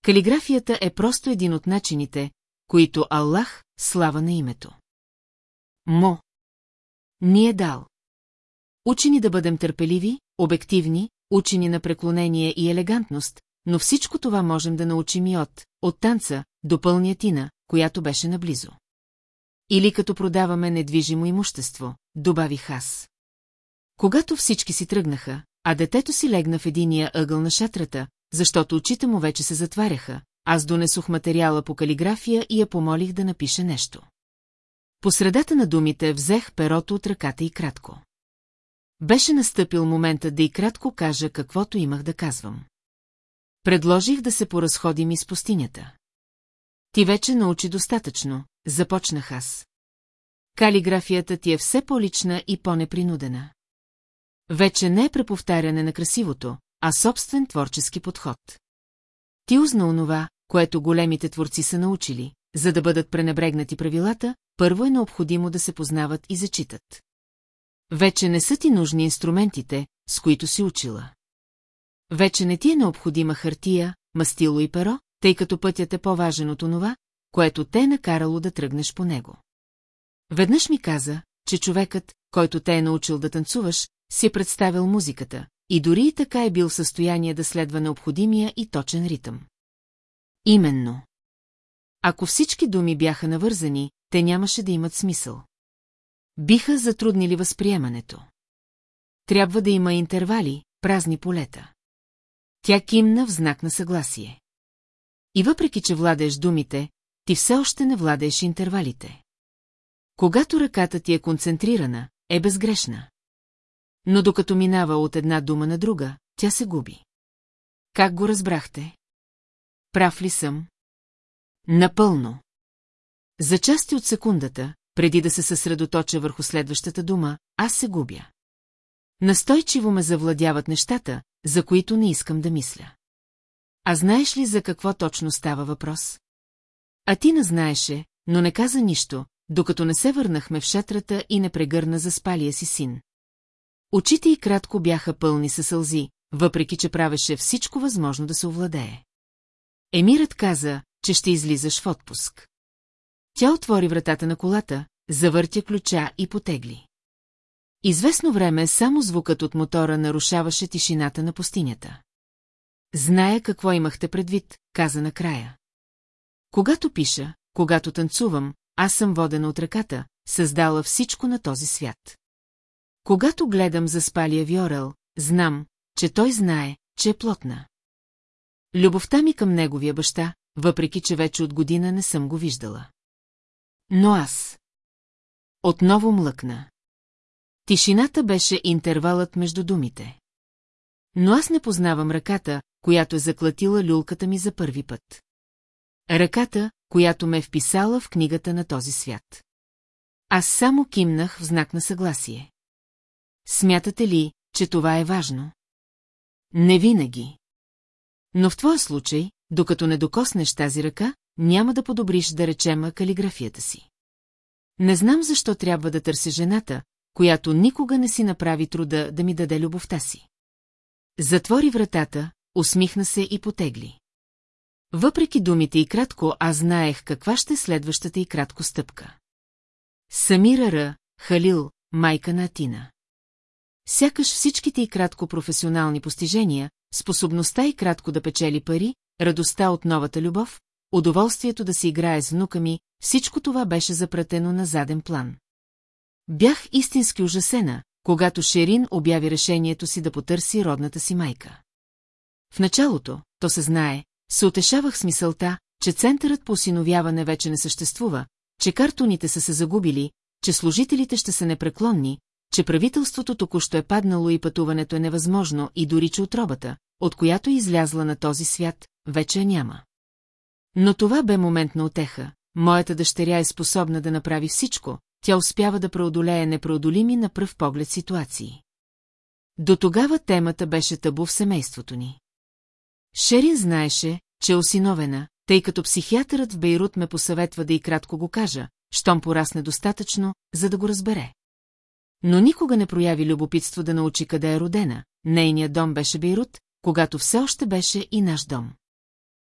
Калиграфията е просто един от начините, които Аллах слава на името. Мо. Ни е дал. Учени да бъдем търпеливи, обективни, учени на преклонение и елегантност, но всичко това можем да научим и от, от танца, допълня Тина, която беше наблизо. Или като продаваме недвижимо имущество, добавих аз. Когато всички си тръгнаха, а детето си легна в единия ъгъл на шатрата, защото очите му вече се затваряха, аз донесох материала по калиграфия и я помолих да напише нещо. По средата на думите взех перото от ръката и кратко. Беше настъпил моментът да и кратко кажа каквото имах да казвам. Предложих да се поразходим из пустинята. Ти вече научи достатъчно, започнах аз. Калиграфията ти е все по-лична и по-непринудена. Вече не е преповтаряне на красивото, а собствен творчески подход. Ти узна онова, което големите творци са научили, за да бъдат пренебрегнати правилата, първо е необходимо да се познават и зачитат. Вече не са ти нужни инструментите, с които си учила. Вече не ти е необходима хартия, мастило и перо, тъй като пътят е по-важен от онова, което те е накарало да тръгнеш по него. Веднъж ми каза, че човекът, който те е научил да танцуваш, си е представил музиката, и дори и така е бил в състояние да следва необходимия и точен ритъм. Именно. Ако всички думи бяха навързани, те нямаше да имат смисъл. Биха затруднили възприемането. Трябва да има интервали, празни полета. Тя кимна в знак на съгласие. И въпреки, че владееш думите, ти все още не владееш интервалите. Когато ръката ти е концентрирана, е безгрешна. Но докато минава от една дума на друга, тя се губи. Как го разбрахте? Прав ли съм? Напълно. За части от секундата, преди да се съсредоточа върху следващата дума, аз се губя. Настойчиво ме завладяват нещата, за които не искам да мисля. А знаеш ли за какво точно става въпрос? А ти не знаеше, но не каза нищо, докато не се върнахме в шатрата и не прегърна за спалия си син. Очите й кратко бяха пълни със сълзи, въпреки че правеше всичко възможно да се овладее. Емирът каза, че ще излизаш в отпуск. Тя отвори вратата на колата, завъртя ключа и потегли. Известно време само звукът от мотора нарушаваше тишината на пустинята. Зная какво имахте предвид, каза накрая. Когато пиша, когато танцувам, аз съм водена от ръката, създала всичко на този свят. Когато гледам за спалия Виорел, знам, че той знае, че е плотна. Любовта ми към неговия баща, въпреки че вече от година не съм го виждала. Но аз... Отново млъкна. Тишината беше интервалът между думите. Но аз не познавам ръката, която е заклатила люлката ми за първи път. Ръката, която ме е вписала в книгата на този свят. Аз само кимнах в знак на съгласие. Смятате ли, че това е важно? Не винаги. Но в твоя случай, докато не докоснеш тази ръка, няма да подобриш, да речем, калиграфията си. Не знам защо трябва да търся жената, която никога не си направи труда да ми даде любовта си. Затвори вратата, усмихна се и потегли. Въпреки думите и кратко, аз знаех каква ще е следващата и кратко стъпка. Самира Р, Халил, майка на Атина. Сякаш всичките и кратко професионални постижения, способността и кратко да печели пари, радостта от новата любов, удоволствието да си играе с внука ми, всичко това беше запратено на заден план. Бях истински ужасена, когато Шерин обяви решението си да потърси родната си майка. В началото, то се знае, се утешавах с мисълта, че центърът по осиновяване вече не съществува, че картоните са се загубили, че служителите ще са непреклонни, че правителството току-що е паднало и пътуването е невъзможно и дори че отробата, от която е излязла на този свят, вече няма. Но това бе момент на отеха. Моята дъщеря е способна да направи всичко, тя успява да преодолее непреодолими на пръв поглед ситуации. До тогава темата беше табу в семейството ни. Шерин знаеше, че е осиновена, тъй като психиатърът в Бейрут ме посъветва да и кратко го кажа, щом порасне достатъчно, за да го разбере. Но никога не прояви любопитство да научи къде е родена, нейният дом беше Бейрут, когато все още беше и наш дом.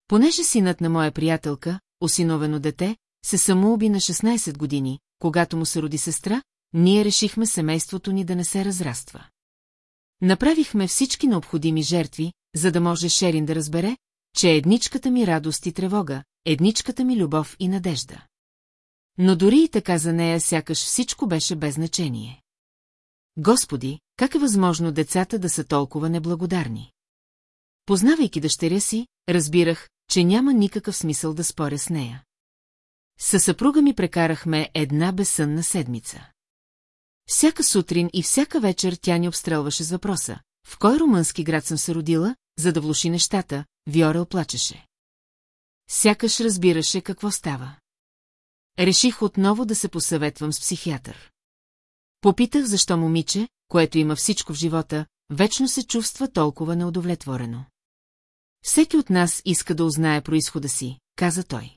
Понеже синът на моя приятелка, осиновено дете, се самоуби на 16 години, когато му се роди сестра, ние решихме семейството ни да не се разраства. Направихме всички необходими жертви, за да може Шерин да разбере, че едничката ми радост и тревога, едничката ми любов и надежда. Но дори и така за нея сякаш всичко беше без значение. Господи, как е възможно децата да са толкова неблагодарни? Познавайки дъщеря си, разбирах, че няма никакъв смисъл да споря с нея. Със съпруга ми прекарахме една безсънна седмица. Всяка сутрин и всяка вечер тя ни обстрелваше с въпроса. В кой румънски град съм се родила, за да влуши нещата, Виорел плачеше. Сякаш разбираше какво става. Реших отново да се посъветвам с психиатър. Попитах защо момиче, което има всичко в живота, вечно се чувства толкова неудовлетворено. Всеки от нас иска да узнае происхода си, каза той.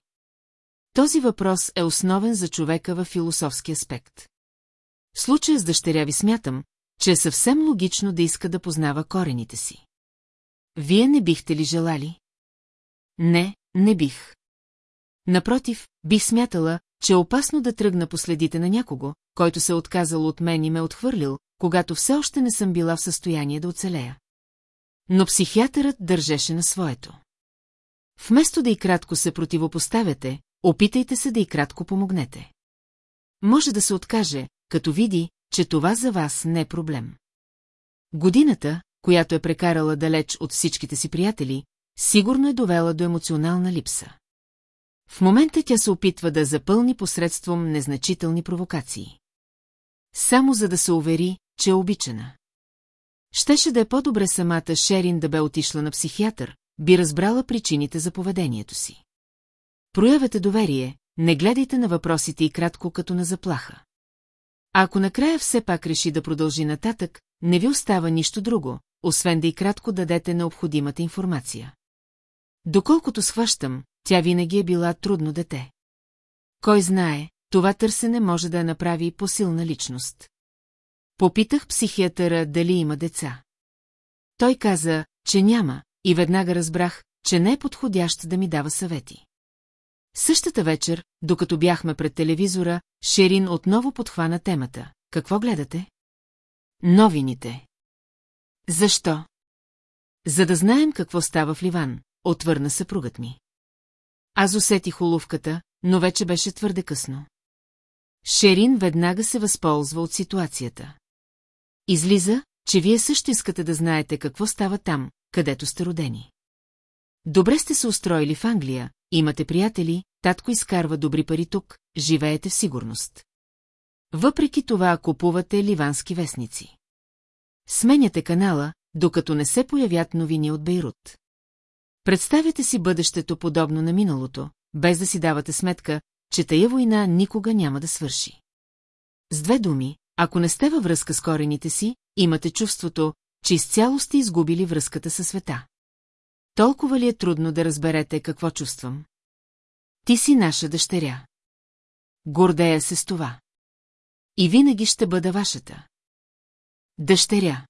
Този въпрос е основен за човека във философски аспект. В случая с дъщеря ви смятам, че е съвсем логично да иска да познава корените си. Вие не бихте ли желали? Не, не бих. Напротив, бих смятала, че е опасно да тръгна по следите на някого, който се е отказал от мен и ме отхвърлил, когато все още не съм била в състояние да оцелея. Но психиатърът държеше на своето. Вместо да и кратко се противопоставяте, опитайте се да и кратко помогнете. Може да се откаже, като види, че това за вас не е проблем. Годината, която е прекарала далеч от всичките си приятели, сигурно е довела до емоционална липса. В момента тя се опитва да запълни посредством незначителни провокации. Само за да се увери, че е обичана. Щеше да е по-добре самата Шерин да бе отишла на психиатър, би разбрала причините за поведението си. Проявете доверие, не гледайте на въпросите и кратко като на заплаха. А ако накрая все пак реши да продължи нататък, не ви остава нищо друго, освен да и кратко дадете необходимата информация. Доколкото схващам, тя винаги е била трудно дете. Кой знае, това търсене може да я направи по-силна личност. Попитах психиатъра дали има деца. Той каза, че няма, и веднага разбрах, че не е подходящ да ми дава съвети. Същата вечер, докато бяхме пред телевизора, Шерин отново подхвана темата. Какво гледате? Новините. Защо? За да знаем какво става в Ливан, отвърна съпругът ми. Аз усетих уловката, но вече беше твърде късно. Шерин веднага се възползва от ситуацията. Излиза, че вие също искате да знаете какво става там, където сте родени. Добре сте се устроили в Англия, имате приятели, татко изкарва добри пари тук, живеете в сигурност. Въпреки това купувате ливански вестници. Сменяте канала, докато не се появят новини от Бейрут. Представете си бъдещето подобно на миналото, без да си давате сметка, че тая война никога няма да свърши. С две думи, ако не сте във връзка с корените си, имате чувството, че изцяло сте изгубили връзката със света. Толкова ли е трудно да разберете какво чувствам? Ти си наша дъщеря. Гордея се с това. И винаги ще бъда вашата. Дъщеря.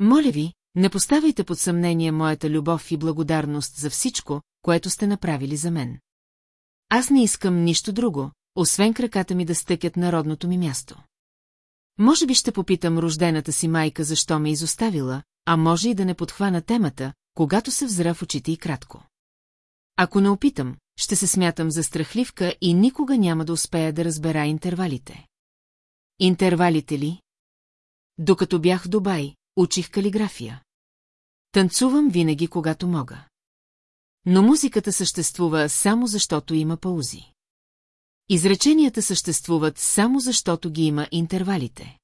Моля ви, не поставяйте под съмнение моята любов и благодарност за всичко, което сте направили за мен. Аз не искам нищо друго, освен краката ми да стъкят на родното ми място. Може би ще попитам рождената си майка защо ме изоставила, а може и да не подхвана темата, когато се взра в очите и кратко. Ако не опитам, ще се смятам за страхливка и никога няма да успея да разбера интервалите. Интервалите ли? Докато бях в Дубай, учих калиграфия. Танцувам винаги, когато мога. Но музиката съществува само защото има паузи. Изреченията съществуват само защото ги има интервалите.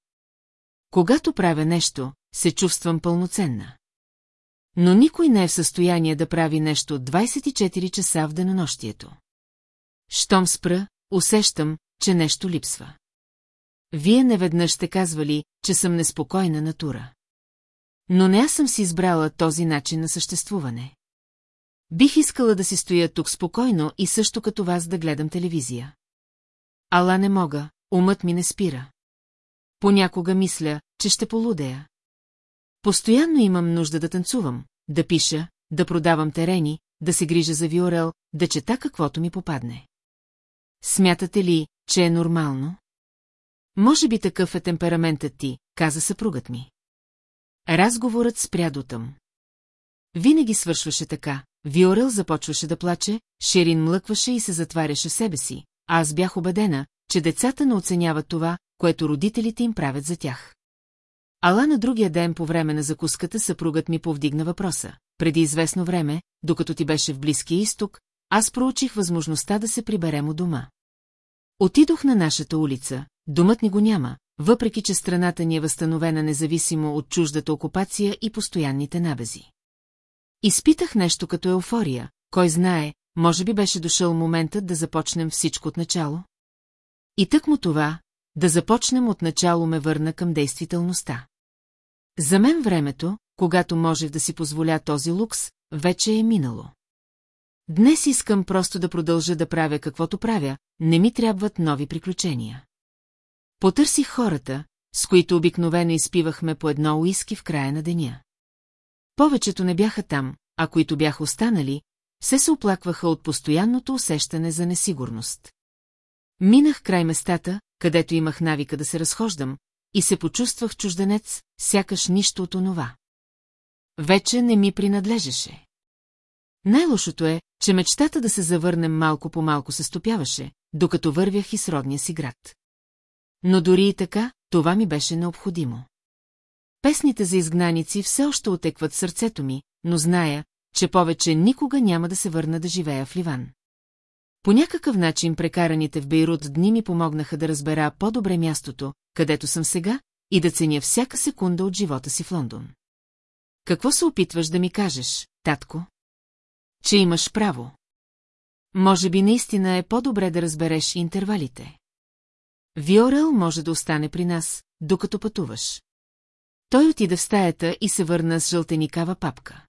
Когато правя нещо, се чувствам пълноценна. Но никой не е в състояние да прави нещо 24 часа в денонощието. Щом спра, усещам, че нещо липсва. Вие неведнъж сте казвали, че съм неспокойна натура. Но не аз съм си избрала този начин на съществуване. Бих искала да си стоя тук спокойно и също като вас да гледам телевизия. Ала не мога, умът ми не спира. Понякога мисля, че ще полудея. Постоянно имам нужда да танцувам, да пиша, да продавам терени, да се грижа за Виорел, да чета каквото ми попадне. Смятате ли, че е нормално? Може би такъв е темпераментът ти, каза съпругът ми. Разговорът спря дотъм. Винаги свършваше така. Виорел започваше да плаче, Шерин млъкваше и се затваряше себе си, аз бях убедена, че децата не оценяват това, което родителите им правят за тях. Ала на другия ден по време на закуската съпругът ми повдигна въпроса. Преди известно време, докато ти беше в Близкия изток, аз проучих възможността да се приберем у дома. Отидох на нашата улица, домът ни го няма, въпреки че страната ни е възстановена независимо от чуждата окупация и постоянните набези. Изпитах нещо като еуфория, кой знае, може би беше дошъл моментът да започнем всичко от начало? И тък му това, да започнем от начало ме върна към действителността. За мен времето, когато можех да си позволя този лукс, вече е минало. Днес искам просто да продължа да правя каквото правя, не ми трябват нови приключения. Потърсих хората, с които обикновено изпивахме по едно уиски в края на деня. Повечето не бяха там, а които бяха останали, се се оплакваха от постоянното усещане за несигурност. Минах край местата, където имах навика да се разхождам, и се почувствах чужденец, сякаш нищо от онова. Вече не ми принадлежеше. Най-лошото е, че мечтата да се завърнем малко по малко се стопяваше, докато вървях и с родния си град. Но дори и така, това ми беше необходимо. Песните за изгнаници все още отекват сърцето ми, но зная, че повече никога няма да се върна да живея в Ливан. По някакъв начин прекараните в Бейрут дни ми помогнаха да разбера по-добре мястото, където съм сега, и да ценя всяка секунда от живота си в Лондон. Какво се опитваш да ми кажеш, татко? Че имаш право. Може би наистина е по-добре да разбереш интервалите. Виорел може да остане при нас, докато пътуваш. Той отида в стаята и се върна с жълтеникава папка.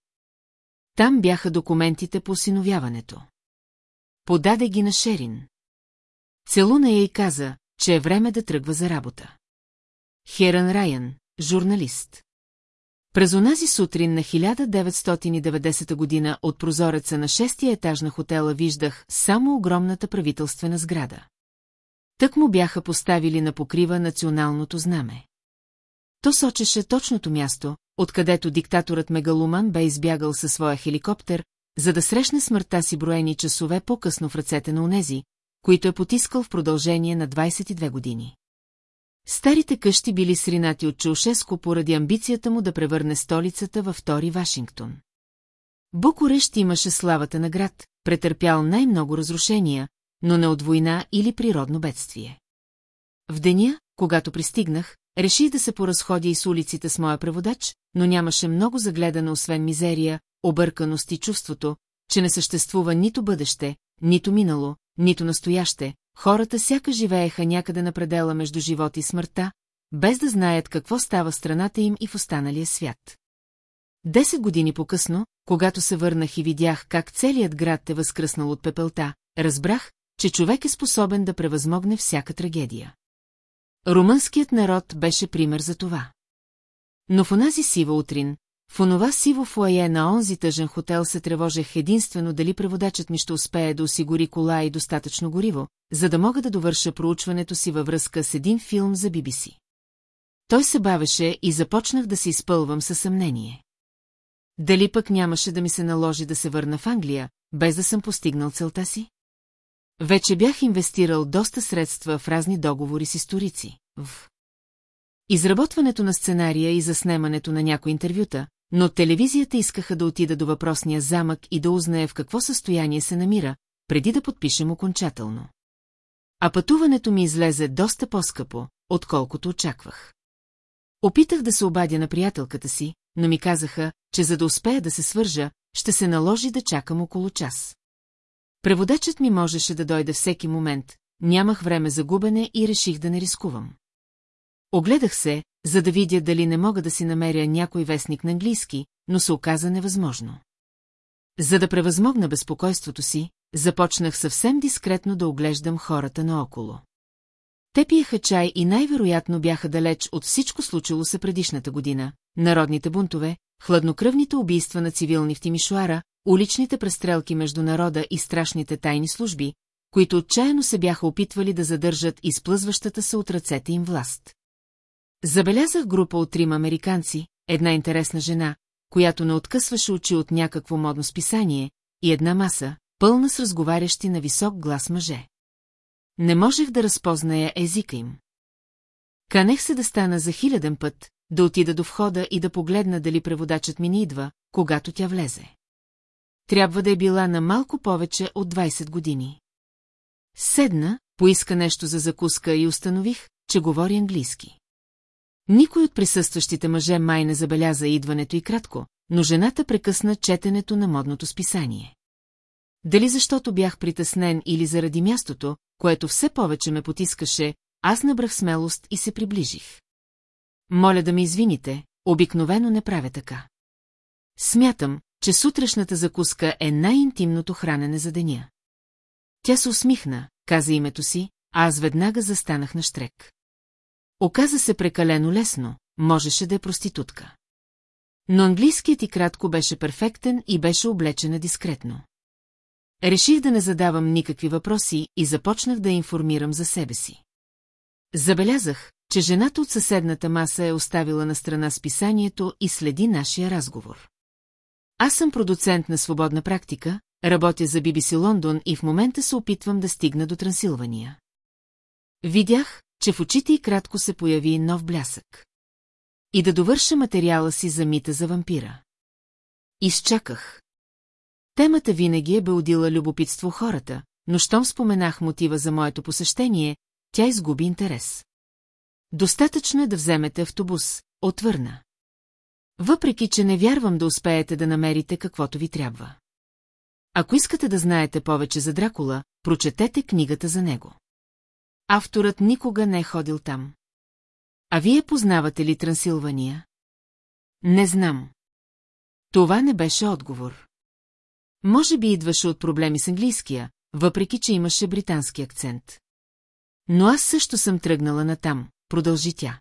Там бяха документите по осиновяването. Подаде ги на Шерин. Целуна я и каза, че е време да тръгва за работа. Херан Райан, журналист. През онази сутрин на 1990 година от прозореца на шестия етаж на хотела виждах само огромната правителствена сграда. Тък му бяха поставили на покрива националното знаме. То сочеше точното място, откъдето диктаторът Мегалуман бе избягал със своя хеликоптер, за да срещне смъртта си броени часове по-късно в ръцете на онези, които е потискал в продължение на 22 години. Старите къщи били сринати от Чаушеско поради амбицията му да превърне столицата във втори Вашингтон. Букурещ имаше славата на град, претърпял най-много разрушения, но не от война или природно бедствие. В деня, когато пристигнах, реших да се поразходя и с улиците с моя преводач, но нямаше много загледана освен мизерия, обърканост и чувството, че не съществува нито бъдеще, нито минало, нито настояще, хората сяка живееха някъде на предела между живот и смъртта, без да знаят какво става страната им и в останалия свят. Десет години по-късно, когато се върнах и видях как целият град е възкръснал от пепелта, разбрах, че човек е способен да превъзмогне всяка трагедия. Румънският народ беше пример за това. Но в онази сива утрин, в онова сиво фуае на онзи тъжен хотел се тревожех единствено дали преводачът ми ще успее да осигури кола и достатъчно гориво, за да мога да довърша проучването си във връзка с един филм за BBC. Той се бавеше и започнах да се изпълвам със съмнение. Дали пък нямаше да ми се наложи да се върна в Англия, без да съм постигнал целта си? Вече бях инвестирал доста средства в разни договори с историци, в изработването на сценария и заснемането на някои интервюта, но телевизията искаха да отида до въпросния замък и да узнае в какво състояние се намира, преди да подпишем окончателно. А пътуването ми излезе доста по-скъпо, отколкото очаквах. Опитах да се обадя на приятелката си, но ми казаха, че за да успея да се свържа, ще се наложи да чакам около час. Преводачът ми можеше да дойде всеки момент, нямах време за губене и реших да не рискувам. Огледах се, за да видя дали не мога да си намеря някой вестник на английски, но се оказа невъзможно. За да превъзмогна безпокойството си, започнах съвсем дискретно да оглеждам хората наоколо. Те пиеха чай и най-вероятно бяха далеч от всичко случило се предишната година, народните бунтове, хладнокръвните убийства на цивилни в Тимишуара, уличните престрелки между народа и страшните тайни служби, които отчаяно се бяха опитвали да задържат изплъзващата се от ръцете им власт. Забелязах група от трима американци, една интересна жена, която не откъсваше очи от някакво модно списание, и една маса, пълна с разговарящи на висок глас мъже. Не можех да разпозная езика им. Канех се да стана за хиляден път, да отида до входа и да погледна дали преводачът ми не идва, когато тя влезе. Трябва да е била на малко повече от 20 години. Седна, поиска нещо за закуска и установих, че говори английски. Никой от присъстващите мъже май не забеляза идването и кратко, но жената прекъсна четенето на модното списание. Дали защото бях притеснен или заради мястото, което все повече ме потискаше, аз набрах смелост и се приближих. Моля да ми извините, обикновено не правя така. Смятам, че сутрешната закуска е най-интимното хранене за деня. Тя се усмихна, каза името си, а аз веднага застанах на штрек. Оказа се прекалено лесно, можеше да е проститутка. Но английският и кратко беше перфектен и беше облечена дискретно. Реших да не задавам никакви въпроси и започнах да информирам за себе си. Забелязах, че жената от съседната маса е оставила на страна списанието и следи нашия разговор. Аз съм продуцент на свободна практика, работя за BBC Лондон и в момента се опитвам да стигна до Трансилвания. Видях, че в очите й кратко се появи нов блясък. И да довърша материала си за мита за вампира. Изчаках. Темата винаги е бълдила любопитство хората, но щом споменах мотива за моето посещение, тя изгуби интерес. Достатъчно е да вземете автобус, отвърна. Въпреки, че не вярвам да успеете да намерите каквото ви трябва. Ако искате да знаете повече за Дракула, прочетете книгата за него. Авторът никога не е ходил там. А вие познавате ли Трансилвания? Не знам. Това не беше отговор. Може би идваше от проблеми с английския, въпреки че имаше британски акцент. Но аз също съм тръгнала натам, продължи тя.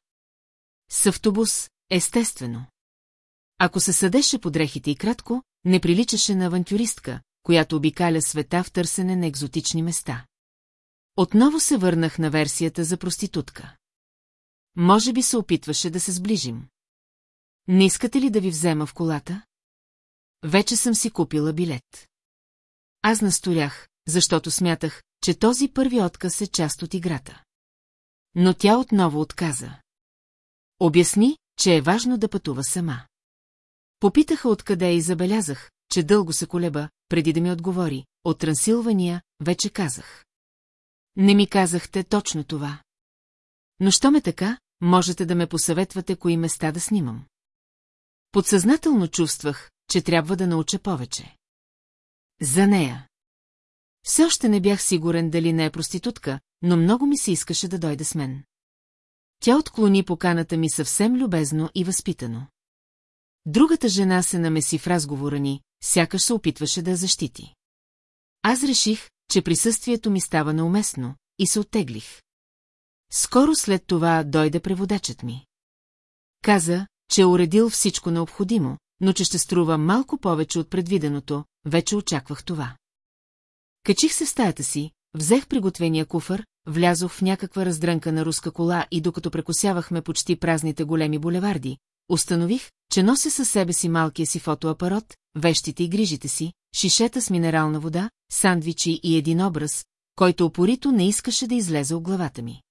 С автобус, естествено. Ако се съдеше по дрехите и кратко, не приличаше на авантюристка, която обикаля света в търсене на екзотични места. Отново се върнах на версията за проститутка. Може би се опитваше да се сближим. Не искате ли да ви взема в колата? Вече съм си купила билет. Аз насторях, защото смятах, че този първи отказ е част от играта. Но тя отново отказа. Обясни, че е важно да пътува сама. Попитаха откъде и забелязах, че дълго се колеба, преди да ми отговори. От Трансилвания вече казах. Не ми казахте точно това. Но що ме така, можете да ме посъветвате кои места да снимам. Подсъзнателно чувствах, че трябва да науча повече. За нея. Все още не бях сигурен дали не е проститутка, но много ми се искаше да дойде с мен. Тя отклони поканата ми съвсем любезно и възпитано. Другата жена се намеси в разговора ни, сякаш се опитваше да я защити. Аз реших, че присъствието ми става неуместно, и се оттеглих. Скоро след това дойде преводачът ми. Каза, че е уредил всичко необходимо, но че ще струва малко повече от предвиденото, вече очаквах това. Качих се в стаята си, взех приготвения куфър, влязох в някаква раздрънка на руска кола и докато прекосявахме почти празните големи булеварди, установих, че нося със себе си малкия си фотоапарат, вещите и грижите си, шишета с минерална вода, сандвичи и един образ, който опорито не искаше да излезе от главата ми.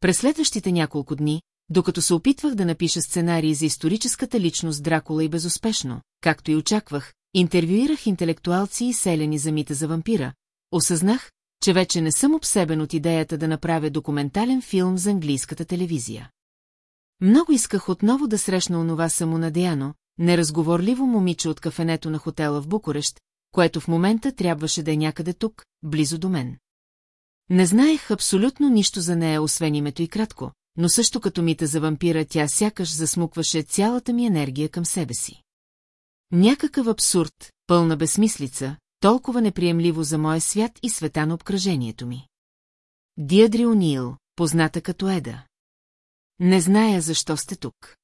През следващите няколко дни, докато се опитвах да напиша сценарий за историческата личност Дракула и безуспешно, както и очаквах, интервюирах интелектуалци и селени за мита за вампира, осъзнах, че вече не съм обсебен от идеята да направя документален филм за английската телевизия. Много исках отново да срещна онова самонадеяно, неразговорливо момиче от кафенето на хотела в Букурещ, което в момента трябваше да е някъде тук, близо до мен. Не знаех абсолютно нищо за нея, освен името и кратко, но също като мита за вампира, тя сякаш засмукваше цялата ми енергия към себе си. Някакъв абсурд, пълна безсмислица, толкова неприемливо за моя свят и света на обкръжението ми. Диадри Онил, позната като Еда. Не зная защо сте тук.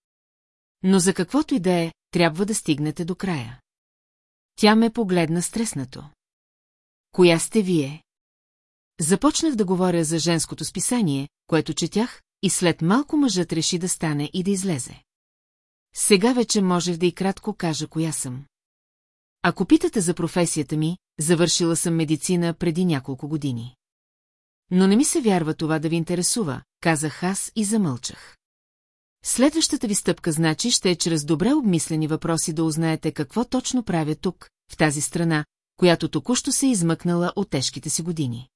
Но за каквото и да е, трябва да стигнете до края. Тя ме погледна стреснато. Коя сте вие? Започнах да говоря за женското списание, което четях, и след малко мъжът реши да стане и да излезе. Сега вече можех да и кратко кажа коя съм. Ако питате за професията ми, завършила съм медицина преди няколко години. Но не ми се вярва това да ви интересува, казах аз и замълчах. Следващата ви стъпка значи ще е чрез добре обмислени въпроси да узнаете какво точно правя тук, в тази страна, която току-що се е измъкнала от тежките си години.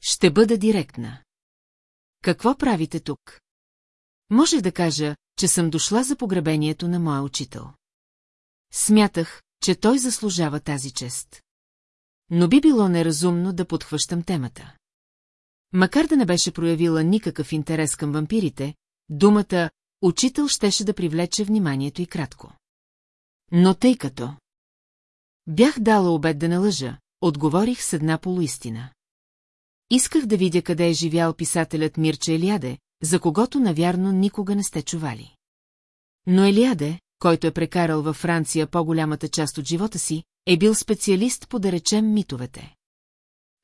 Ще бъда директна. Какво правите тук? Можех да кажа, че съм дошла за погребението на моя учител. Смятах, че той заслужава тази чест. Но би било неразумно да подхващам темата. Макар да не беше проявила никакъв интерес към вампирите, думата «учител» щеше да привлече вниманието и кратко. Но тъй като... Бях дала обед да не лъжа, отговорих с една полуистина. Исках да видя къде е живял писателят Мирче Елиаде, за когото навярно никога не сте чували. Но Елиаде, който е прекарал във Франция по-голямата част от живота си, е бил специалист по да речем митовете.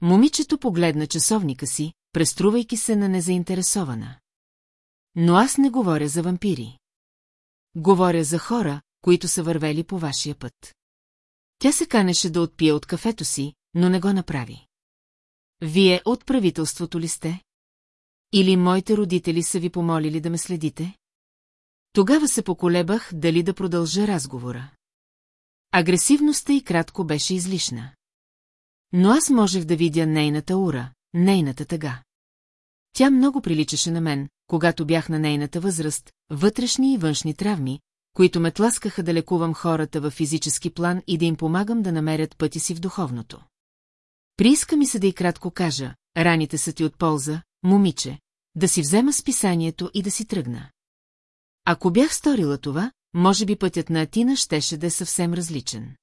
Момичето погледна часовника си, преструвайки се на незаинтересована. Но аз не говоря за вампири. Говоря за хора, които са вървели по вашия път. Тя се канеше да отпие от кафето си, но не го направи. Вие от правителството ли сте? Или моите родители са ви помолили да ме следите? Тогава се поколебах дали да продължа разговора. Агресивността и кратко беше излишна. Но аз можех да видя нейната ура, нейната тъга. Тя много приличаше на мен, когато бях на нейната възраст, вътрешни и външни травми, които ме тласкаха да лекувам хората във физически план и да им помагам да намерят пъти си в духовното. Прииска ми се да и кратко кажа, раните са ти от полза, момиче, да си взема списанието и да си тръгна. Ако бях сторила това, може би пътят на Атина щеше да е съвсем различен.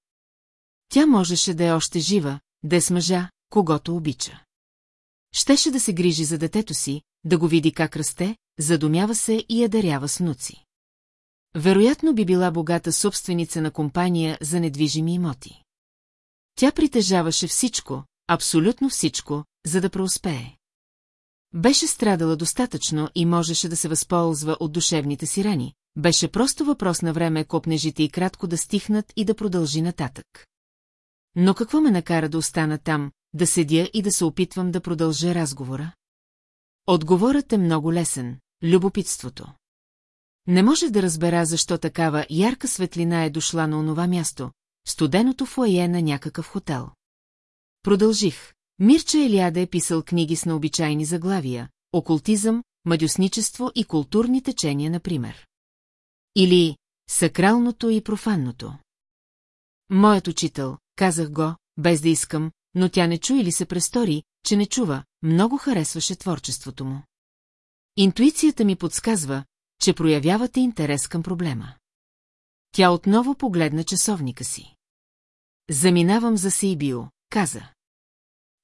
Тя можеше да е още жива, да е с мъжа, когато обича. Щеше да се грижи за детето си, да го види как расте, задумява се и я дарява с внуци. Вероятно би била богата собственица на компания за недвижими имоти. Тя притежаваше всичко, абсолютно всичко, за да преуспее. Беше страдала достатъчно и можеше да се възползва от душевните си рани. Беше просто въпрос на време копнежите и кратко да стихнат и да продължи нататък. Но какво ме накара да остана там, да седя и да се опитвам да продължа разговора? Отговорът е много лесен – любопитството. Не може да разбера защо такава ярка светлина е дошла на онова място, студеното фуае на някакъв хотел. Продължих. Мирча Елиада е писал книги с необичайни заглавия, окултизъм, мадюсничество и културни течения, например. Или сакралното и профанното. Моят учител, казах го, без да искам, но тя не чу или се престори, че не чува, много харесваше творчеството му. Интуицията ми подсказва, че проявявате интерес към проблема. Тя отново погледна часовника си. Заминавам за Сейбио, каза.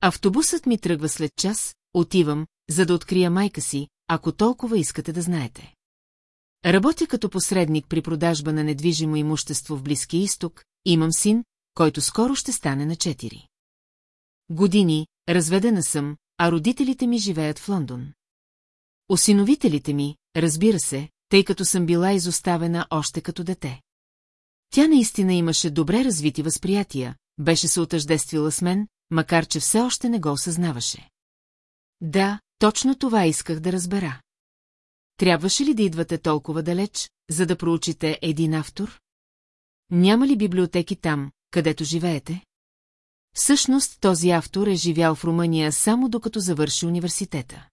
Автобусът ми тръгва след час, отивам, за да открия майка си, ако толкова искате да знаете. Работя като посредник при продажба на недвижимо имущество в Близкия изток, имам син, който скоро ще стане на 4. Години, разведена съм, а родителите ми живеят в Лондон. Осиновителите ми, разбира се, тъй като съм била изоставена още като дете. Тя наистина имаше добре развити възприятия, беше се отъждествила с мен, макар че все още не го осъзнаваше. Да, точно това исках да разбера. Трябваше ли да идвате толкова далеч, за да проучите един автор? Няма ли библиотеки там, където живеете? Всъщност този автор е живял в Румъния само докато завърши университета.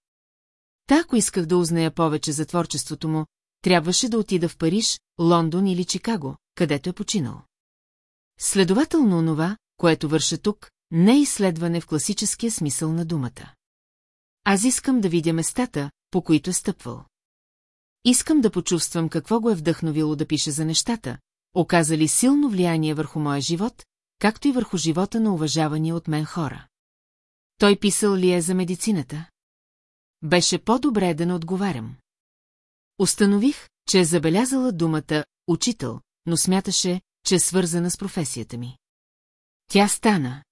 Та, исках да узная повече за творчеството му, трябваше да отида в Париж, Лондон или Чикаго, където е починал. Следователно онова, което върша тук, не е изследване в класическия смисъл на думата. Аз искам да видя местата, по които е стъпвал. Искам да почувствам какво го е вдъхновило да пише за нещата, оказали силно влияние върху моя живот, както и върху живота на уважавани от мен хора. Той писал ли е за медицината? Беше по-добре да не отговарям. Установих, че е забелязала думата «учител», но смяташе, че е свързана с професията ми. Тя стана.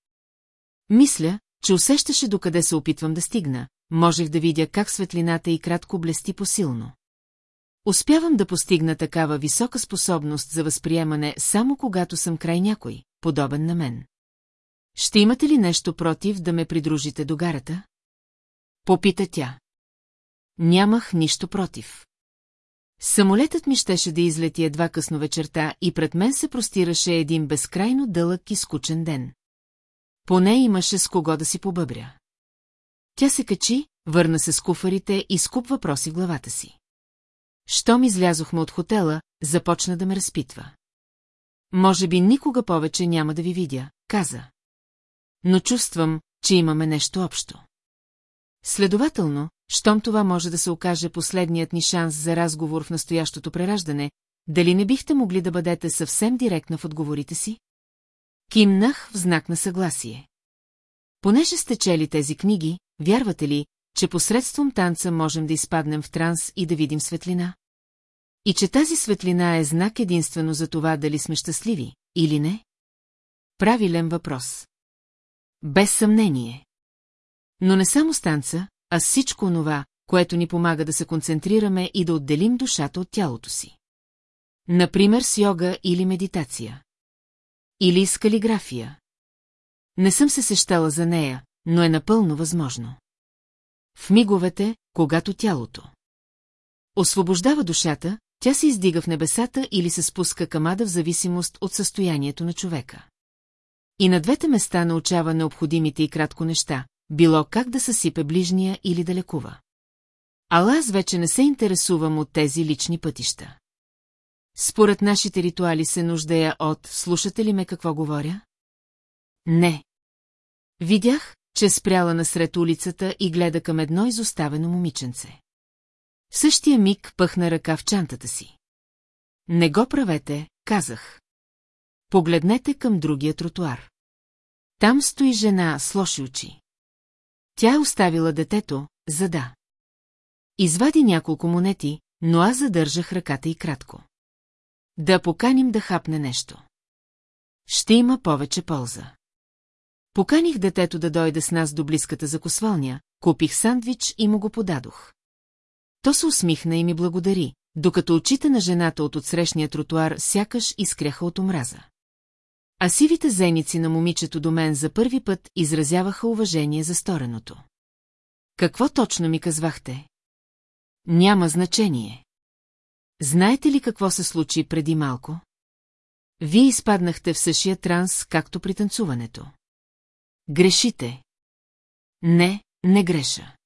Мисля, че усещаше докъде се опитвам да стигна, можех да видя как светлината и кратко блести посилно. Успявам да постигна такава висока способност за възприемане само когато съм край някой, подобен на мен. Ще имате ли нещо против да ме придружите до гарата? Попита тя. Нямах нищо против. Самолетът ми щеше да излети едва късно вечерта и пред мен се простираше един безкрайно дълъг и скучен ден. Поне имаше с кого да си побъбря. Тя се качи, върна се с куфарите и скуп въпроси в главата си. Щом излязохме от хотела, започна да ме разпитва. Може би никога повече няма да ви видя, каза. Но чувствам, че имаме нещо общо. Следователно, щом това може да се окаже последният ни шанс за разговор в настоящото прераждане, дали не бихте могли да бъдете съвсем директна в отговорите си? Кимнах в знак на съгласие. Понеже сте чели тези книги, вярвате ли, че посредством танца можем да изпаднем в транс и да видим светлина? И че тази светлина е знак единствено за това дали сме щастливи, или не? Правилен въпрос. Без съмнение. Но не само с танца, а всичко онова, което ни помага да се концентрираме и да отделим душата от тялото си. Например с йога или медитация. Или с калиграфия. Не съм се сещала за нея, но е напълно възможно. В миговете, когато тялото освобождава душата, тя се издига в небесата или се спуска към ада в зависимост от състоянието на човека. И на двете места научава необходимите и кратко неща, било как да съсипе ближния или да лекува. Ала аз вече не се интересувам от тези лични пътища. Според нашите ритуали се нуждая от «Слушате ли ме какво говоря?» Не. Видях, че спряла насред улицата и гледа към едно изоставено момиченце. В същия миг пъхна ръка в чантата си. Не го правете, казах. Погледнете към другия тротуар. Там стои жена с лоши очи. Тя е оставила детето, за да. Извади няколко монети, но аз задържах ръката и кратко. Да поканим да хапне нещо. Ще има повече полза. Поканих детето да дойде с нас до близката закосвалня, купих сандвич и му го подадох. То се усмихна и ми благодари, докато очите на жената от отсрещния тротуар сякаш изкряха от омраза. А сивите зеници на момичето до мен за първи път изразяваха уважение за стореното. Какво точно ми казвахте? Няма значение. Знаете ли какво се случи преди малко? Вие изпаднахте в същия транс, както при танцуването. Грешите. Не, не греша.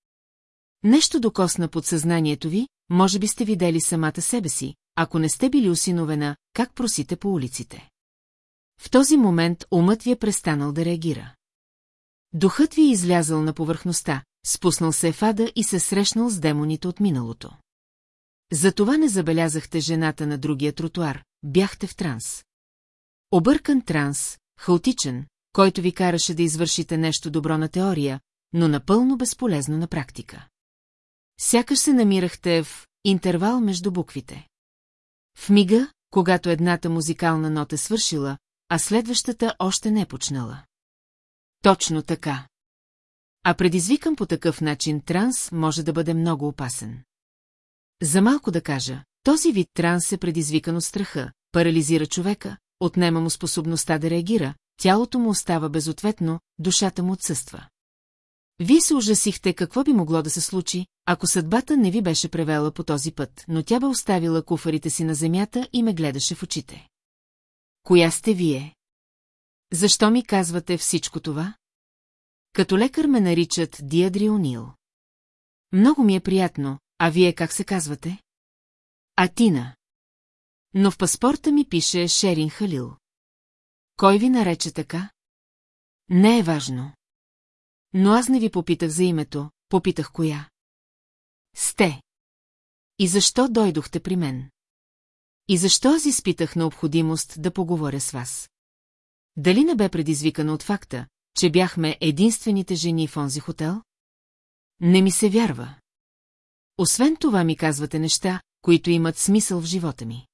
Нещо докосна под съзнанието ви, може би сте видели самата себе си, ако не сте били усиновена, как просите по улиците. В този момент умът ви е престанал да реагира. Духът ви е излязъл на повърхността, спуснал се в ада и се срещнал с демоните от миналото. Затова не забелязахте жената на другия тротуар, бяхте в транс. Объркан транс, хаотичен, който ви караше да извършите нещо добро на теория, но напълно безполезно на практика. Сякаш се намирахте в интервал между буквите. В мига, когато едната музикална нота свършила, а следващата още не е почнала. Точно така. А предизвикан по такъв начин транс може да бъде много опасен. За малко да кажа, този вид транс е предизвикан от страха, парализира човека, отнема му способността да реагира, тялото му остава безответно, душата му отсъства. Вие се ужасихте какво би могло да се случи, ако съдбата не ви беше превела по този път, но тя бе оставила куфарите си на земята и ме гледаше в очите. Коя сте вие? Защо ми казвате всичко това? Като лекар ме наричат Диадри Онил. Много ми е приятно, а вие как се казвате? Атина. Но в паспорта ми пише Шерин Халил. Кой ви нарече така? Не е важно. Но аз не ви попитах за името, попитах коя. Сте. И защо дойдохте при мен? И защо аз изпитах необходимост да поговоря с вас? Дали не бе предизвикано от факта, че бяхме единствените жени в онзи хотел? Не ми се вярва. Освен това ми казвате неща, които имат смисъл в живота ми.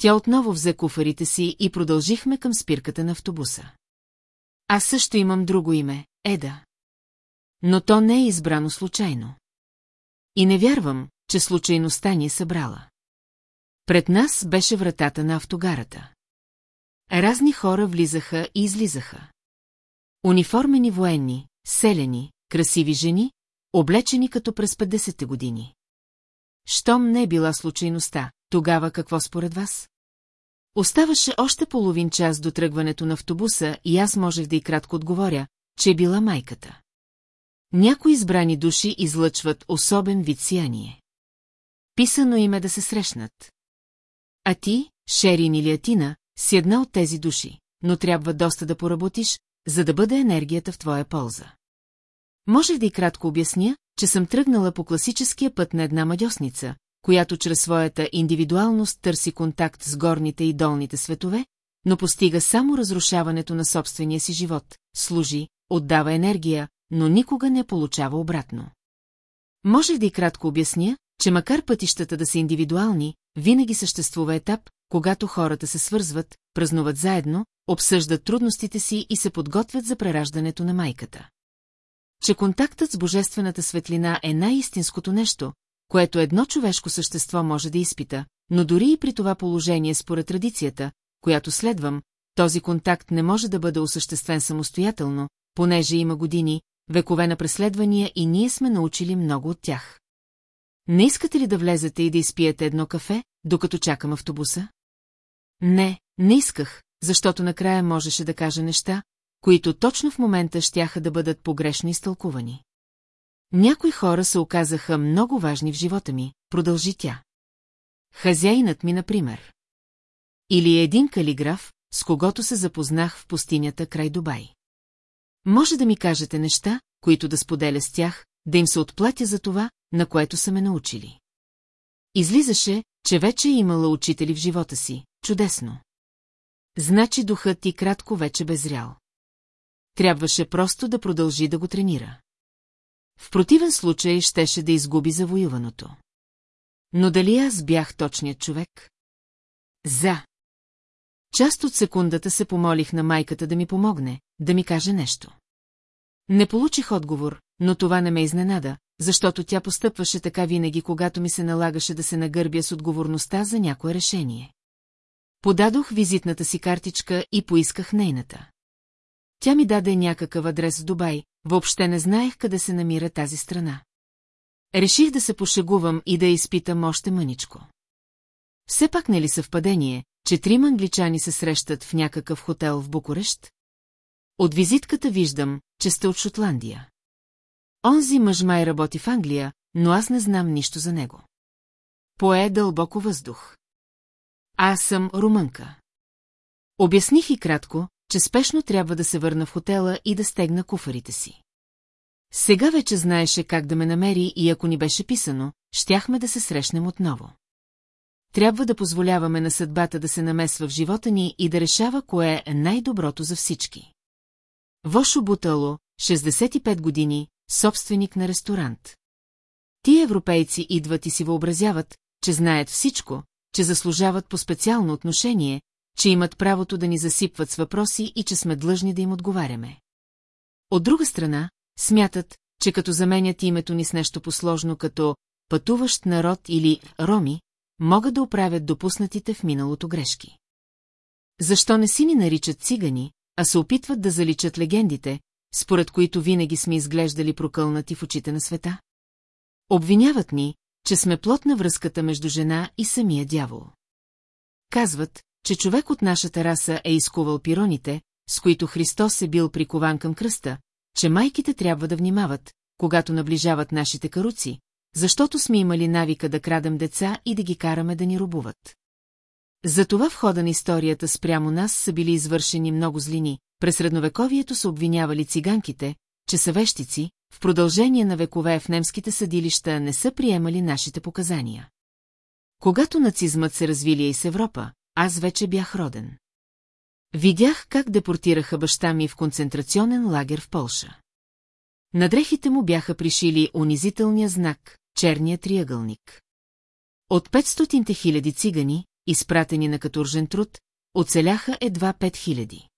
Тя отново взе куфарите си и продължихме към спирката на автобуса. Аз също имам друго име, Еда. Но то не е избрано случайно. И не вярвам, че случайността ни е събрала. Пред нас беше вратата на автогарата. Разни хора влизаха и излизаха. Униформени военни, селени, красиви жени, облечени като през 50-те години. Щом не е била случайността, тогава какво според вас? Оставаше още половин час до тръгването на автобуса и аз можех да и кратко отговоря, че е била майката. Някои избрани души излъчват особен вид сияние. Писано име да се срещнат. А ти, Шерин или Атина, си една от тези души, но трябва доста да поработиш, за да бъде енергията в твоя полза. Можех да и кратко обясня, че съм тръгнала по класическия път на една мадьосница, която чрез своята индивидуалност търси контакт с горните и долните светове, но постига само разрушаването на собствения си живот, служи, отдава енергия, но никога не получава обратно. Можех да и кратко обясня, че макар пътищата да са индивидуални, винаги съществува етап, когато хората се свързват, празнуват заедно, обсъждат трудностите си и се подготвят за прераждането на майката. Че контактът с божествената светлина е най-истинското нещо, което едно човешко същество може да изпита, но дори и при това положение според традицията, която следвам, този контакт не може да бъде осъществен самостоятелно, понеже има години, векове на преследвания и ние сме научили много от тях. Не искате ли да влезете и да изпиете едно кафе, докато чакам автобуса? Не, не исках, защото накрая можеше да кажа неща, които точно в момента щяха да бъдат погрешно изтълкувани. Някои хора се оказаха много важни в живота ми, продължи тя. Хазяинът ми, например. Или един калиграф, с когото се запознах в пустинята край Дубай. Може да ми кажете неща, които да споделя с тях, да им се отплатя за това, на което са ме научили. Излизаше, че вече е имала учители в живота си. Чудесно. Значи духът ти кратко вече безрял. Трябваше просто да продължи да го тренира. В противен случай щеше да изгуби завоюваното. Но дали аз бях точният човек? За. Част от секундата се помолих на майката да ми помогне, да ми каже нещо. Не получих отговор, но това не ме изненада, защото тя постъпваше така винаги, когато ми се налагаше да се нагърбя с отговорността за някое решение. Подадох визитната си картичка и поисках нейната. Тя ми даде някакъв адрес в Дубай, въобще не знаех къде се намира тази страна. Реших да се пошегувам и да изпитам още мъничко. Все пак не ли съвпадение, че трима англичани се срещат в някакъв хотел в Букурещ? От визитката виждам, че сте от Шотландия. Онзи мъж май работи в Англия, но аз не знам нищо за него. Пое дълбоко въздух. Аз съм румънка. Обясних и кратко, че спешно трябва да се върна в хотела и да стегна куфарите си. Сега вече знаеше как да ме намери и ако ни беше писано, щяхме да се срещнем отново. Трябва да позволяваме на съдбата да се намесва в живота ни и да решава кое е най-доброто за всички. Вошо Бутало, 65 години, собственик на ресторант. Тия европейци идват и си въобразяват, че знаят всичко, че заслужават по специално отношение, че имат правото да ни засипват с въпроси и че сме длъжни да им отговаряме. От друга страна, смятат, че като заменят името ни с нещо посложно като пътуващ народ или роми, могат да оправят допуснатите в миналото грешки. Защо не си ни наричат цигани, а се опитват да заличат легендите, според които винаги сме изглеждали прокълнати в очите на света? Обвиняват ни, че сме плод на връзката между жена и самия дявол. Казват, че човек от нашата раса е изкувал пироните, с които Христос е бил прикован към кръста, че майките трябва да внимават, когато наближават нашите каруци, защото сме имали навика да крадем деца и да ги караме да ни рубуват. Затова в хода на историята спрямо нас са били извършени много злини, през средновековието са обвинявали циганките, че са вещици, в продължение на векове в немските съдилища не са приемали нашите показания. Когато нацизмът се развили и с Европа, аз вече бях роден. Видях как депортираха баща ми в концентрационен лагер в Полша. На дрехите му бяха пришили унизителния знак, черния триъгълник. От 500 хиляди цигани, изпратени на катуржен труд, оцеляха едва 5 хиляди.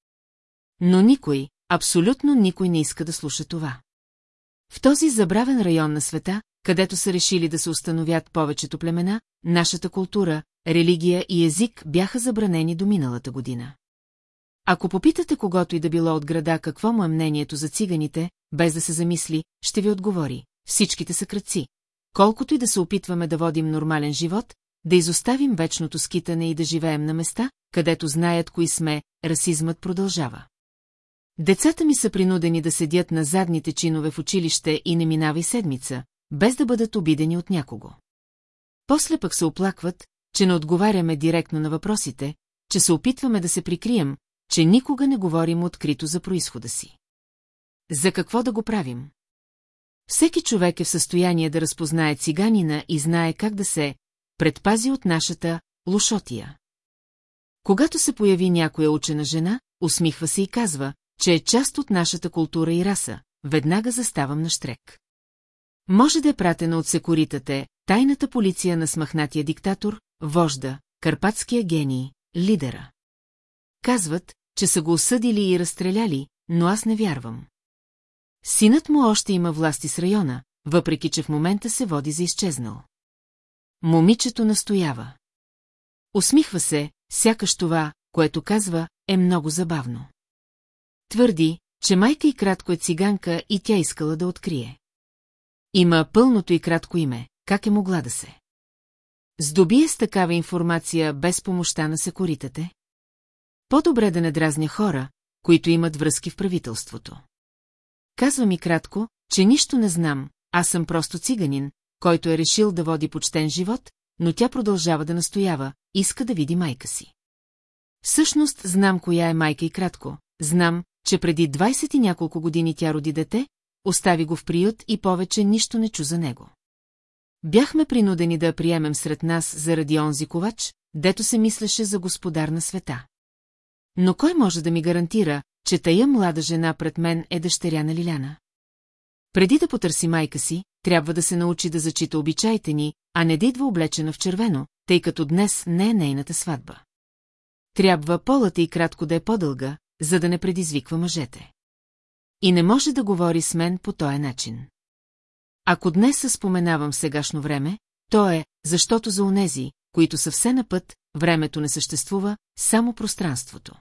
Но никой, абсолютно никой не иска да слуша това. В този забравен район на света, където са решили да се установят повечето племена, нашата култура, религия и език бяха забранени до миналата година. Ако попитате когото и да било от града какво му е мнението за циганите, без да се замисли, ще ви отговори. Всичките са кръци. Колкото и да се опитваме да водим нормален живот, да изоставим вечното скитане и да живеем на места, където знаят кои сме, расизмът продължава. Децата ми са принудени да седят на задните чинове в училище и не минава и седмица, без да бъдат обидени от някого. После пък се оплакват, че не отговаряме директно на въпросите, че се опитваме да се прикрием, че никога не говорим открито за происхода си. За какво да го правим? Всеки човек е в състояние да разпознае циганина и знае как да се предпази от нашата лошотия. Когато се появи някоя учена жена, усмихва се и казва, че е част от нашата култура и раса, веднага заставам на штрек. Може да е пратена от секуритате, тайната полиция на смахнатия диктатор, вожда, карпатския гений, лидера. Казват, че са го осъдили и разстреляли, но аз не вярвам. Синът му още има власти с района, въпреки че в момента се води за изчезнал. Момичето настоява. Усмихва се, сякаш това, което казва, е много забавно. Твърди, че майка и кратко е циганка и тя искала да открие. Има пълното и кратко име, как е могла да се. Здобие с такава информация без помощта на секуритате? По-добре да не дразня хора, които имат връзки в правителството. Казва ми кратко, че нищо не знам, аз съм просто циганин, който е решил да води почтен живот, но тя продължава да настоява, иска да види майка си. Всъщност знам коя е майка и кратко, знам, че преди 20 и няколко години тя роди дете, остави го в приют и повече нищо не чу за него. Бяхме принудени да я приемем сред нас заради онзи ковач, дето се мислеше за господар на света. Но кой може да ми гарантира, че тая млада жена пред мен е дъщеря на Лиляна? Преди да потърси майка си, трябва да се научи да зачита обичаите ни, а не да идва облечена в червено, тъй като днес не е нейната сватба. Трябва полата и кратко да е по-дълга, за да не предизвиква мъжете. И не може да говори с мен по този начин. Ако днес се споменавам сегашно време, то е, защото за онези, които са все на път, времето не съществува, само пространството.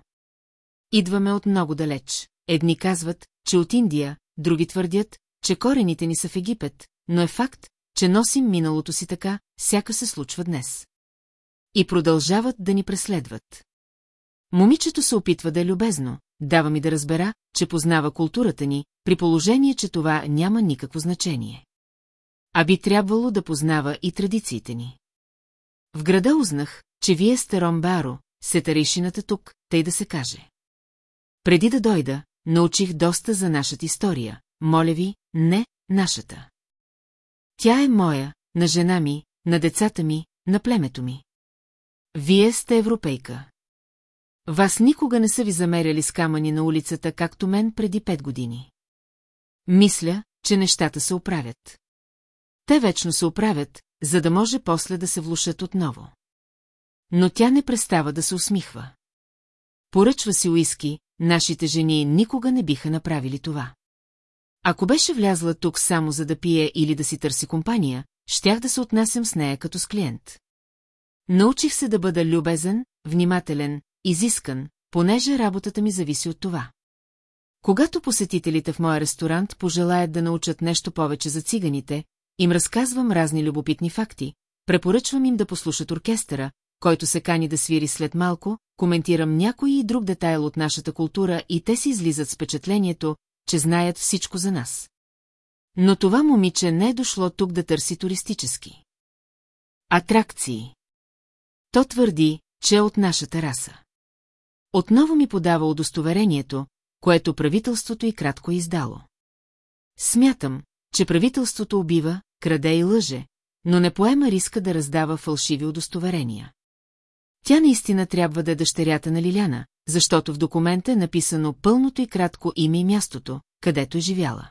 Идваме от много далеч. Едни казват, че от Индия, други твърдят, че корените ни са в Египет, но е факт, че носим миналото си така, сяка се случва днес. И продължават да ни преследват. Момичето се опитва да е любезно, дава ми да разбера, че познава културата ни, при положение, че това няма никакво значение. А би трябвало да познава и традициите ни. В града узнах, че вие сте Ромбаро, сетарейшината тук, тъй да се каже. Преди да дойда, научих доста за нашата история. Моля ви, не нашата. Тя е моя, на жена ми, на децата ми, на племето ми. Вие сте европейка. Вас никога не са ви замеряли с камъни на улицата, както мен преди пет години. Мисля, че нещата се оправят. Те вечно се оправят, за да може после да се влушат отново. Но тя не престава да се усмихва. Поръчва си уиски, нашите жени никога не биха направили това. Ако беше влязла тук само за да пие или да си търси компания, щях да се отнасям с нея като с клиент. Научих се да бъда любезен, внимателен, изискан, понеже работата ми зависи от това. Когато посетителите в моя ресторант пожелаят да научат нещо повече за циганите, им разказвам разни любопитни факти, препоръчвам им да послушат оркестъра, който се кани да свири след малко, коментирам някой и друг детайл от нашата култура и те си излизат с впечатлението, че знаят всичко за нас. Но това момиче не е дошло тук да търси туристически. Атракции. То твърди, че е от нашата раса. Отново ми подава удостоверението, което правителството и кратко е издало. Смятам, че правителството убива, краде и лъже, но не поема риска да раздава фалшиви удостоверения. Тя наистина трябва да е дъщерята на Лиляна, защото в документа е написано пълното и кратко име и мястото, където е живяла.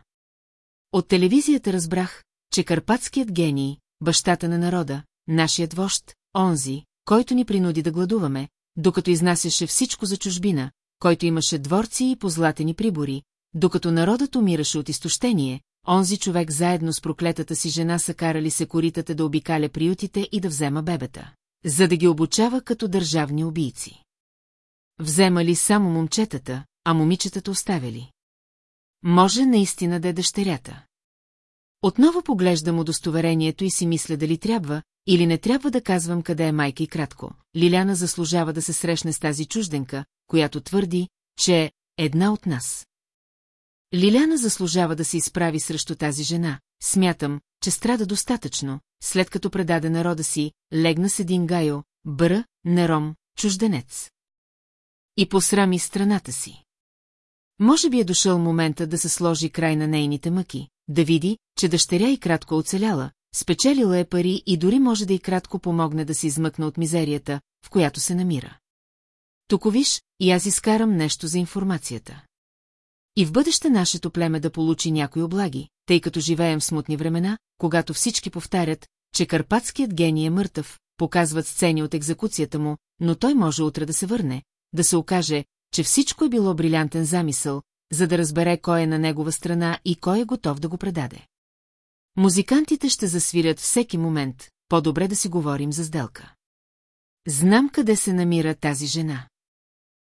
От телевизията разбрах, че карпатският гений, бащата на народа, нашият вожд, онзи, който ни принуди да гладуваме, докато изнасяше всичко за чужбина, който имаше дворци и позлатени прибори, докато народът умираше от изтощение, онзи човек заедно с проклетата си жена са карали се коритата да обикаля приютите и да взема бебета, за да ги обучава като държавни убийци. Вземали само момчетата, а момичетата оставили. Може наистина да е дъщерята. Отново поглеждам удостоверението и си мисля дали трябва, или не трябва да казвам къде е майка и кратко. Лиляна заслужава да се срещне с тази чужденка, която твърди, че е една от нас. Лиляна заслужава да се изправи срещу тази жена. Смятам, че страда достатъчно, след като предаде народа си, легна с един гайо, бъра, нером, чужденец. И посрами страната си. Може би е дошъл момента да се сложи край на нейните мъки, да види, че дъщеря и кратко оцеляла, спечелила е пари и дори може да и кратко помогне да се измъкне от мизерията, в която се намира. Тук виж, и аз изкарам нещо за информацията. И в бъдеще нашето племе да получи някои облаги, тъй като живеем в смутни времена, когато всички повтарят, че карпатският гений е мъртъв, показват сцени от екзекуцията му, но той може утре да се върне, да се окаже, че всичко е било брилянтен замисъл, за да разбере кой е на негова страна и кой е готов да го предаде. Музикантите ще засвирят всеки момент, по-добре да си говорим за сделка. Знам къде се намира тази жена.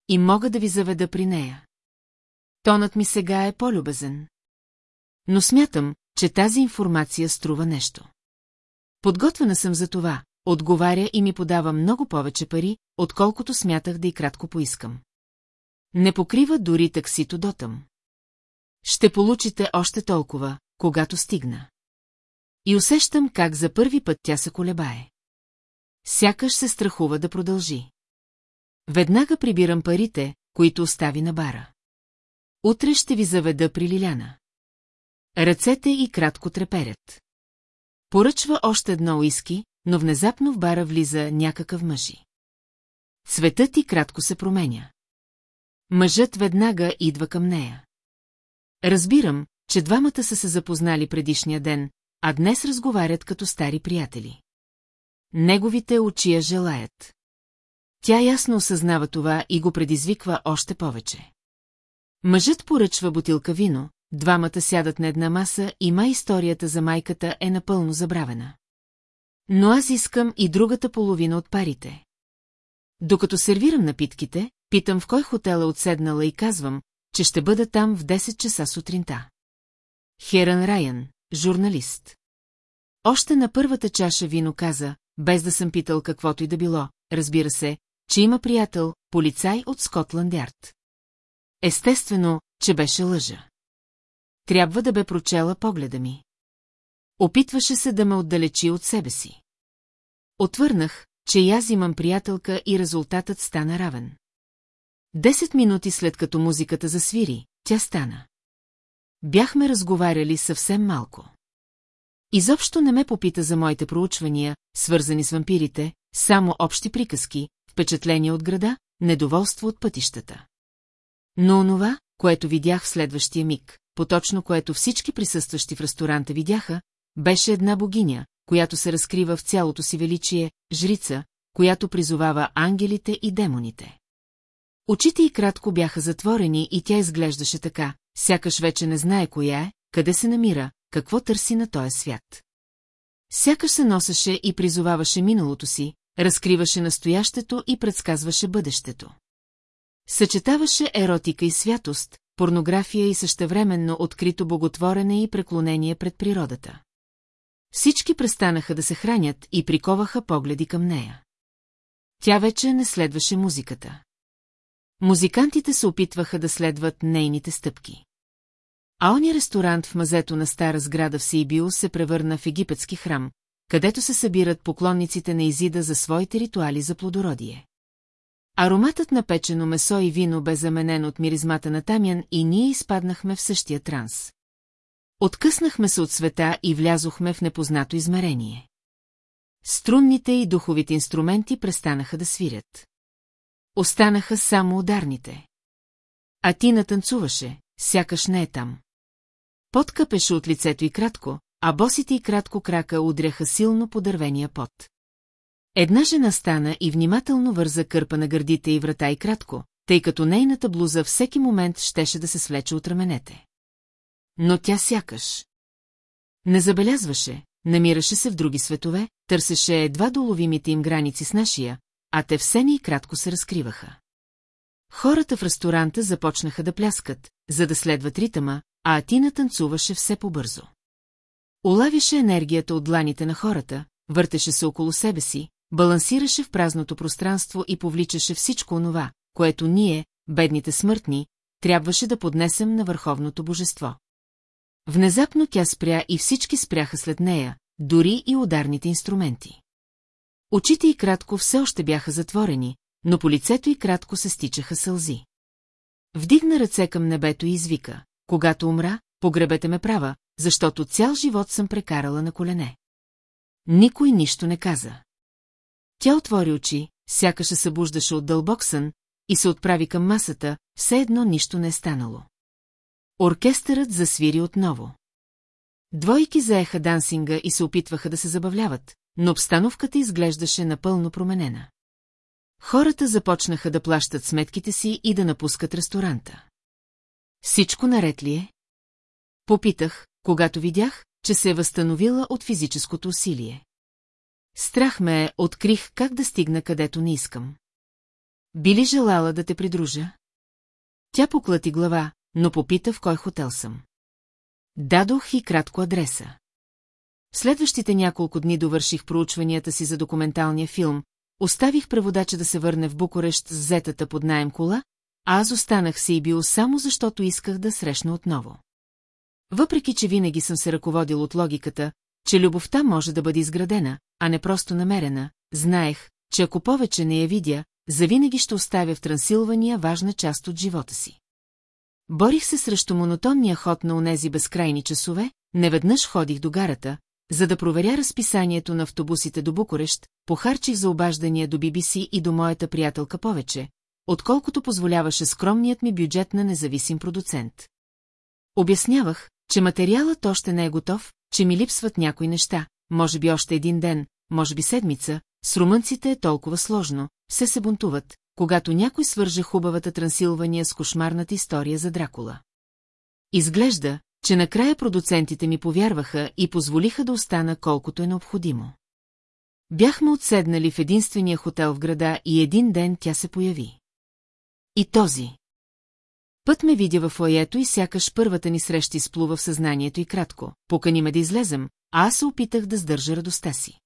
И мога да ви заведа при нея. Тонът ми сега е по-любезен. Но смятам, че тази информация струва нещо. Подготвена съм за това, отговаря и ми подава много повече пари, отколкото смятах да и кратко поискам. Не покрива дори таксито дотъм. Ще получите още толкова, когато стигна. И усещам как за първи път тя се колебае. Сякаш се страхува да продължи. Веднага прибирам парите, които остави на бара. Утре ще ви заведа при Лиляна. Ръцете и кратко треперят. Поръчва още едно уиски, но внезапно в бара влиза някакъв мъжи. Цветът и кратко се променя. Мъжът веднага идва към нея. Разбирам, че двамата са се запознали предишния ден, а днес разговарят като стари приятели. Неговите очи я желаят. Тя ясно осъзнава това и го предизвиква още повече. Мъжът поръчва бутилка вино, двамата сядат на една маса и май историята за майката е напълно забравена. Но аз искам и другата половина от парите. Докато сервирам напитките, питам в кой хотел е отседнала и казвам, че ще бъда там в 10 часа сутринта. Херан Райан, журналист. Още на първата чаша вино каза, без да съм питал каквото и да било, разбира се, че има приятел, полицай от Скотланд Ярд. Естествено, че беше лъжа. Трябва да бе прочела погледа ми. Опитваше се да ме отдалечи от себе си. Отвърнах, че и аз имам приятелка и резултатът стана равен. Десет минути след като музиката засвири, тя стана. Бяхме разговаряли съвсем малко. Изобщо не ме попита за моите проучвания, свързани с вампирите, само общи приказки, впечатление от града, недоволство от пътищата. Но онова, което видях в следващия миг, поточно което всички присъстващи в ресторанта видяха, беше една богиня, която се разкрива в цялото си величие, жрица, която призовава ангелите и демоните. Очите й кратко бяха затворени и тя изглеждаше така, сякаш вече не знае коя е, къде се намира, какво търси на този свят. Сякаш се носеше и призоваваше миналото си, разкриваше настоящето и предсказваше бъдещето. Съчетаваше еротика и святост, порнография и същевременно открито боготворене и преклонение пред природата. Всички престанаха да се хранят и приковаха погледи към нея. Тя вече не следваше музиката. Музикантите се опитваха да следват нейните стъпки. А оня ресторант в мазето на стара сграда в Сейбио се превърна в египетски храм, където се събират поклонниците на Изида за своите ритуали за плодородие. Ароматът на печено месо и вино бе заменен от миризмата на Тамян и ние изпаднахме в същия транс. Откъснахме се от света и влязохме в непознато измерение. Струнните и духовите инструменти престанаха да свирят. Останаха само ударните. А ти натанцуваше, сякаш не е там. Подкъпеше от лицето и кратко, а босите и кратко крака удряха силно по дървения пот. Една жена стана и внимателно върза кърпа на гърдите и врата и кратко, тъй като нейната блуза всеки момент щеше да се свлече от раменете. Но тя сякаш. Не забелязваше, намираше се в други светове, търсеше едва доловимите им граници с нашия, а те все ни кратко се разкриваха. Хората в ресторанта започнаха да пляскат, за да следват ритъма, а Атина танцуваше все по-бързо. Улавяше енергията от дланите на хората, въртеше се около себе си, балансираше в празното пространство и повличаше всичко онова, което ние, бедните смъртни, трябваше да поднесем на върховното божество. Внезапно тя спря и всички спряха след нея, дори и ударните инструменти. Очите й кратко все още бяха затворени, но по лицето й кратко се стичаха сълзи. Вдигна ръце към небето и извика, когато умра, погребете ме права, защото цял живот съм прекарала на колене. Никой нищо не каза. Тя отвори очи, сякаш се събуждаше от дълбок сън, и се отправи към масата, все едно нищо не е станало. Оркестърът засвири отново. Двойки заеха дансинга и се опитваха да се забавляват, но обстановката изглеждаше напълно променена. Хората започнаха да плащат сметките си и да напускат ресторанта. Всичко наред ли е? Попитах, когато видях, че се е възстановила от физическото усилие. Страх ме е, открих как да стигна където не искам. Би ли желала да те придружа? Тя поклати глава, но попита в кой хотел съм. Дадох и кратко адреса. Следващите няколко дни довърших проучванията си за документалния филм, оставих преводача да се върне в Букурещ с взетата под найем кола, а аз останах си и бил само защото исках да срещна отново. Въпреки, че винаги съм се ръководил от логиката, че любовта може да бъде изградена, а не просто намерена, знаех, че ако повече не я видя, завинаги ще оставя в Трансилвания важна част от живота си. Борих се срещу монотонния ход на онези безкрайни часове, неведнъж ходих до гарата, за да проверя разписанието на автобусите до Букурещ, похарчих за обаждания до BBC и до моята приятелка повече, отколкото позволяваше скромният ми бюджет на независим продуцент. Обяснявах, че материалът още не е готов, че ми липсват някои неща, може би още един ден, може би седмица, с румънците е толкова сложно, все се бунтуват, когато някой свърже хубавата Трансилвания с кошмарната история за Дракула. Изглежда, че накрая продуцентите ми повярваха и позволиха да остана колкото е необходимо. Бяхме отседнали в единствения хотел в града и един ден тя се появи. И този. Път ме видя във фоето и сякаш първата ни среща изплува в съзнанието и кратко. Покани ме да излезем, а аз се опитах да сдържа радостта си.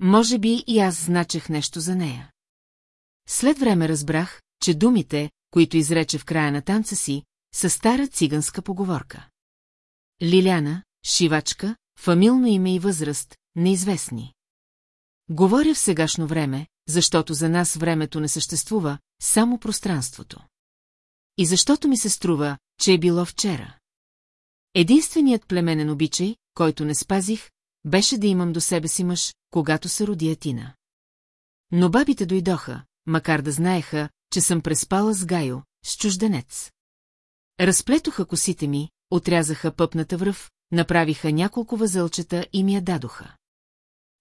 Може би и аз значех нещо за нея. След време разбрах, че думите, които изрече в края на танца си, са стара циганска поговорка. Лиляна, шивачка, фамилно име и възраст, неизвестни. Говоря в сегашно време, защото за нас времето не съществува, само пространството. И защото ми се струва, че е било вчера. Единственият племенен обичай, който не спазих, беше да имам до себе си мъж, когато се роди Атина. Но бабите дойдоха, макар да знаеха, че съм преспала с Гайо, с чужденец. Разплетоха косите ми, отрязаха пъпната връв, направиха няколко възълчета и ми я дадоха.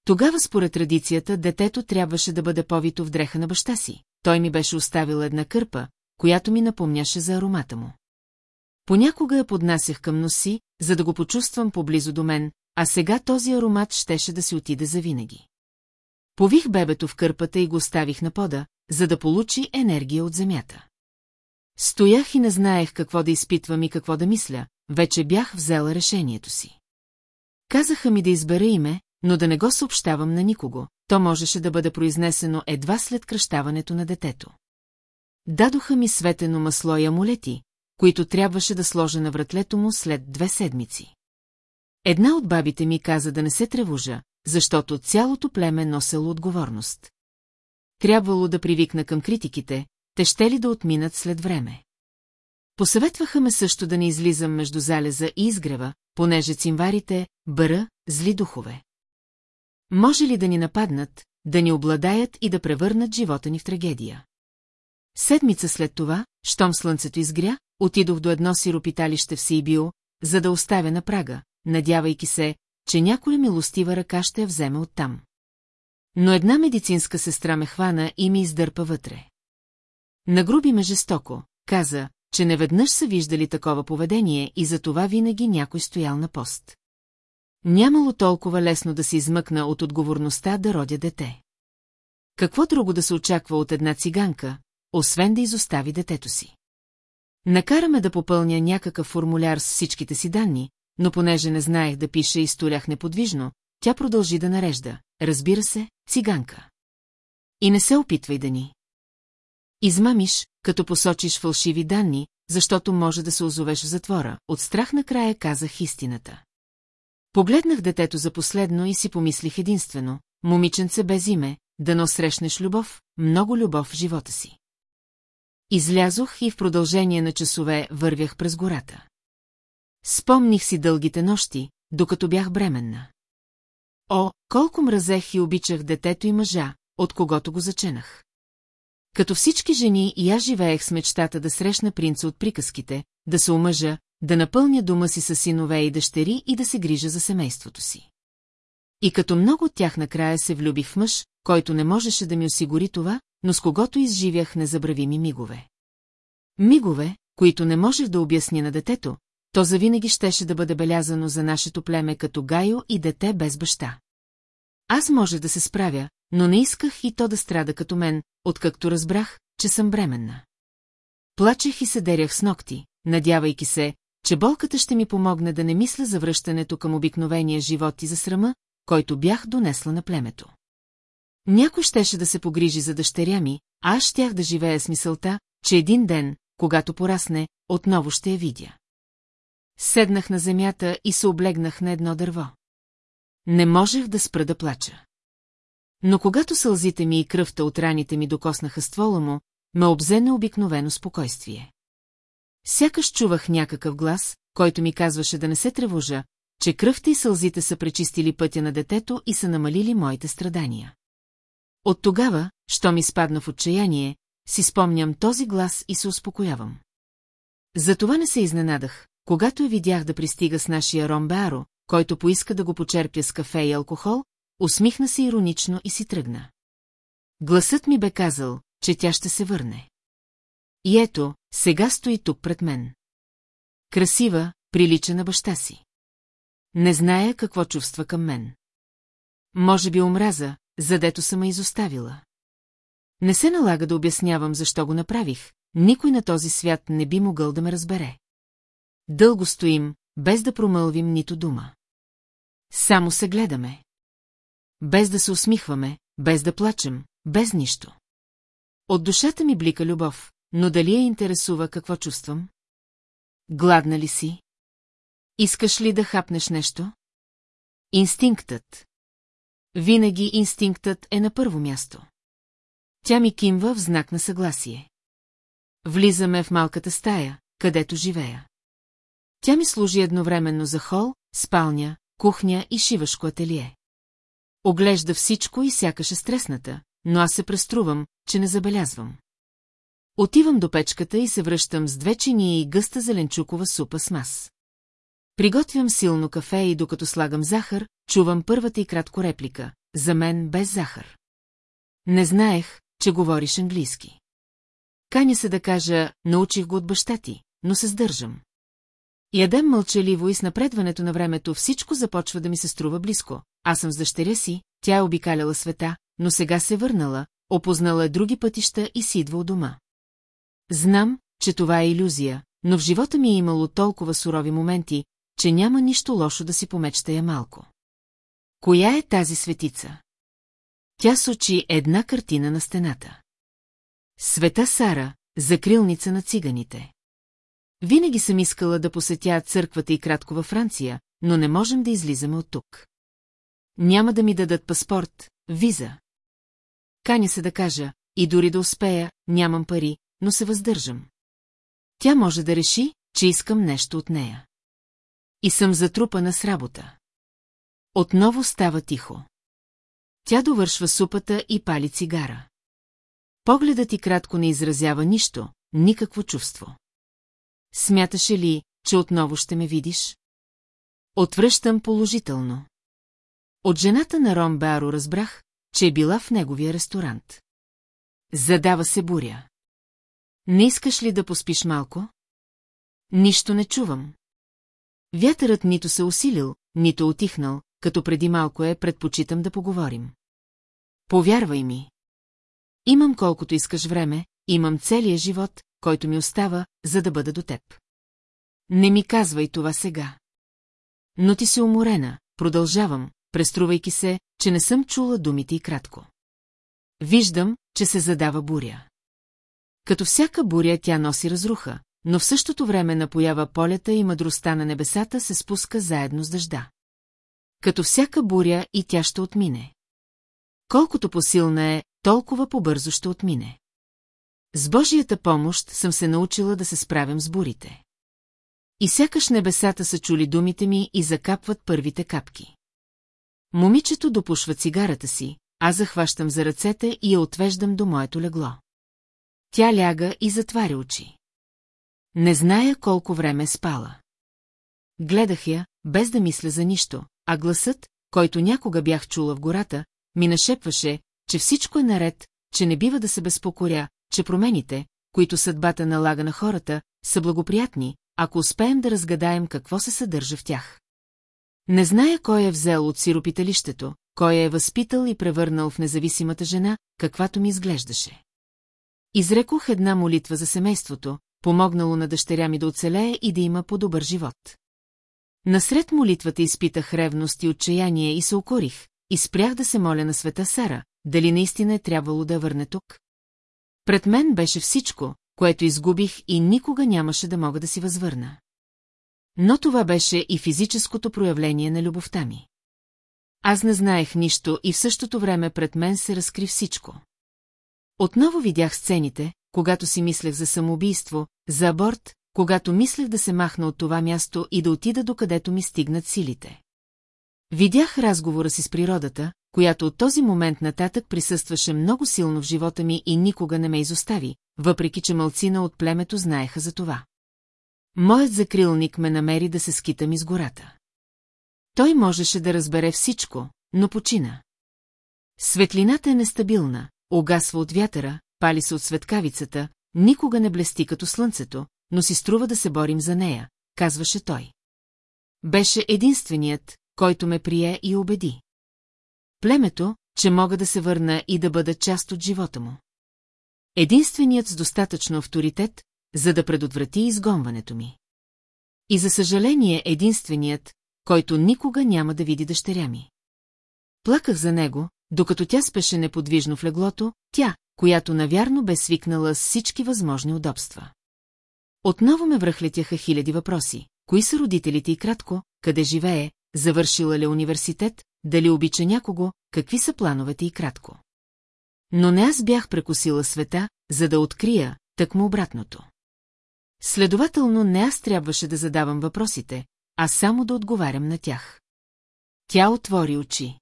Тогава според традицията детето трябваше да бъде повито в дреха на баща си. Той ми беше оставил една кърпа, която ми напомняше за аромата му. Понякога я поднасях към носи, за да го почувствам поблизо до мен, а сега този аромат щеше да си отиде завинаги. Пових бебето в кърпата и го оставих на пода, за да получи енергия от земята. Стоях и не знаех какво да изпитвам и какво да мисля, вече бях взела решението си. Казаха ми да избера име, но да не го съобщавам на никого, то можеше да бъде произнесено едва след кръщаването на детето. Дадоха ми светено масло и амулети, които трябваше да сложа на вратлето му след две седмици. Една от бабите ми каза да не се тревожа, защото цялото племе носело отговорност. Трябвало да привикна към критиките, те ще ли да отминат след време. Посъветваха ме също да не излизам между залеза и изгрева, понеже цимварите, бъра, зли духове. Може ли да ни нападнат, да ни обладаят и да превърнат живота ни в трагедия? Седмица след това, щом слънцето изгря, отидох до едно сиропиталище в Сейбио, за да оставя на прага, надявайки се, че някоя милостива ръка ще я вземе оттам. Но една медицинска сестра ме хвана и ми издърпа вътре. Нагруби ме жестоко, каза, че неведнъж са виждали такова поведение и за това винаги някой стоял на пост. Нямало толкова лесно да се измъкна от отговорността да родя дете. Какво друго да се очаква от една циганка, освен да изостави детето си? Накараме да попълня някакъв формуляр с всичките си данни, но понеже не знаех да пиша и столях неподвижно, тя продължи да нарежда. Разбира се, циганка. И не се опитвай да ни. Измамиш, като посочиш фалшиви данни, защото може да се озовеш в затвора. От страх накрая казах истината. Погледнах детето за последно и си помислих единствено, момиченце без име, да не срещнеш любов, много любов в живота си. Излязох и в продължение на часове вървях през гората. Спомних си дългите нощи, докато бях бременна. О, колко мразех и обичах детето и мъжа, от когото го заченах. Като всички жени и аз живеех с мечтата да срещна принца от приказките, да се омъжа, да напълня дома си с синове и дъщери и да се грижа за семейството си. И като много от тях накрая се влюбих в мъж, който не можеше да ми осигури това, но с когото изживях незабравими мигове. Мигове, които не можех да обясня на детето, то завинаги щеше да бъде белязано за нашето племе като Гайо и дете без баща. Аз може да се справя, но не исках и то да страда като мен, откакто разбрах, че съм бременна. Плачех и се дерях с ногти, надявайки се, че болката ще ми помогне да не мисля за връщането към обикновения живот и за срама, който бях донесла на племето. Някой щеше да се погрижи за дъщеря ми, а аз щях да живея с мисълта, че един ден, когато порасне, отново ще я видя. Седнах на земята и се облегнах на едно дърво. Не можех да спра да плача. Но когато сълзите ми и кръвта от раните ми докоснаха ствола му, ме обзе необикновено спокойствие. Сякаш чувах някакъв глас, който ми казваше да не се тревожа, че кръвта и сълзите са пречистили пътя на детето и са намалили моите страдания. От тогава, що ми спадна в отчаяние, си спомням този глас и се успокоявам. Затова не се изненадах, когато я видях да пристига с нашия Ромбеаро, който поиска да го почерпя с кафе и алкохол, усмихна се иронично и си тръгна. Гласът ми бе казал, че тя ще се върне. И ето, сега стои тук пред мен. Красива, прилича на баща си. Не зная какво чувства към мен. Може би омраза, задето съм ме изоставила. Не се налага да обяснявам защо го направих, никой на този свят не би могъл да ме разбере. Дълго стоим, без да промълвим нито дума. Само се гледаме. Без да се усмихваме, без да плачем, без нищо. От душата ми блика любов, но дали я интересува какво чувствам? Гладна ли си? Искаш ли да хапнеш нещо? Инстинктът. Винаги инстинктът е на първо място. Тя ми кимва в знак на съгласие. Влизаме в малката стая, където живея. Тя ми служи едновременно за хол, спалня, кухня и шивашко ателие. Оглежда всичко и сякаш е стресната, но аз се преструвам, че не забелязвам. Отивам до печката и се връщам с две чини и гъста зеленчукова супа с мас. Приготвям силно кафе и докато слагам захар, чувам първата и кратко реплика. За мен без захар. Не знаех, че говориш английски. Каня се да кажа, научих го от баща ти, но се сдържам. Ядем мълчаливо и с напредването на времето всичко започва да ми се струва близко. Аз съм с дъщеря си, тя е обикаляла света, но сега се върнала, опознала други пътища и си идва у дома. Знам, че това е иллюзия, но в живота ми е имало толкова сурови моменти, че няма нищо лошо да си помечтая малко. Коя е тази светица? Тя сочи една картина на стената. Света Сара, закрилница на циганите. Винаги съм искала да посетя църквата и кратко във Франция, но не можем да излизаме от тук. Няма да ми дадат паспорт, виза. Каня се да кажа, и дори да успея, нямам пари, но се въздържам. Тя може да реши, че искам нещо от нея. И съм затрупана с работа. Отново става тихо. Тя довършва супата и пали цигара. Погледът ти кратко не изразява нищо, никакво чувство. Смяташе ли, че отново ще ме видиш? Отвръщам положително. От жената на Ром Беаро разбрах, че е била в неговия ресторант. Задава се буря. Не искаш ли да поспиш малко? Нищо не чувам. Вятърът нито се усилил, нито отихнал, като преди малко е, предпочитам да поговорим. Повярвай ми. Имам колкото искаш време, имам целия живот, който ми остава, за да бъда до теб. Не ми казвай това сега. Но ти си уморена, продължавам, преструвайки се, че не съм чула думите и кратко. Виждам, че се задава буря. Като всяка буря тя носи разруха, но в същото време напоява полета и мъдростта на небесата се спуска заедно с дъжда. Като всяка буря и тя ще отмине. Колкото посилна е, толкова побързо ще отмине. С Божията помощ съм се научила да се справям с бурите. И сякаш небесата са чули думите ми и закапват първите капки. Момичето допушва цигарата си, аз захващам за ръцете и я отвеждам до моето легло. Тя ляга и затваря очи. Не зная колко време е спала. Гледах я, без да мисля за нищо, а гласът, който някога бях чула в гората, ми нашепваше, че всичко е наред, че не бива да се безпокоря, че промените, които съдбата налага на хората, са благоприятни, ако успеем да разгадаем какво се съдържа в тях. Не зная кой е взел от сиропиталището, кой е възпитал и превърнал в независимата жена, каквато ми изглеждаше. Изрекох една молитва за семейството, помогнало на дъщеря ми да оцелее и да има по-добър живот. Насред молитвата изпитах ревност и отчаяние и се укорих, и спрях да се моля на света Сара, дали наистина е трябвало да върне тук. Пред мен беше всичко, което изгубих и никога нямаше да мога да си възвърна. Но това беше и физическото проявление на любовта ми. Аз не знаех нищо и в същото време пред мен се разкри всичко. Отново видях сцените, когато си мислех за самоубийство, за аборт, когато мислех да се махна от това място и да отида докъдето ми стигнат силите. Видях разговора си с природата, която от този момент нататък присъстваше много силно в живота ми и никога не ме изостави, въпреки че мълцина от племето знаеха за това. Моят закрилник ме намери да се скитам из гората. Той можеше да разбере всичко, но почина. Светлината е нестабилна, огасва от вятъра, пали се от светкавицата, никога не блести като слънцето, но си струва да се борим за нея, казваше той. Беше единственият, който ме прие и убеди. Племето, че мога да се върна и да бъда част от живота му. Единственият с достатъчно авторитет, за да предотврати изгонването ми. И за съжаление единственият, който никога няма да види дъщеря ми. Плаках за него, докато тя спеше неподвижно в леглото, тя, която навярно бе свикнала с всички възможни удобства. Отново ме връхлетяха хиляди въпроси. Кои са родителите и кратко, къде живее, завършила ли университет, дали обича някого, какви са плановете и кратко. Но не аз бях прекусила света, за да открия, так му обратното. Следователно не аз трябваше да задавам въпросите, а само да отговарям на тях. Тя отвори очи.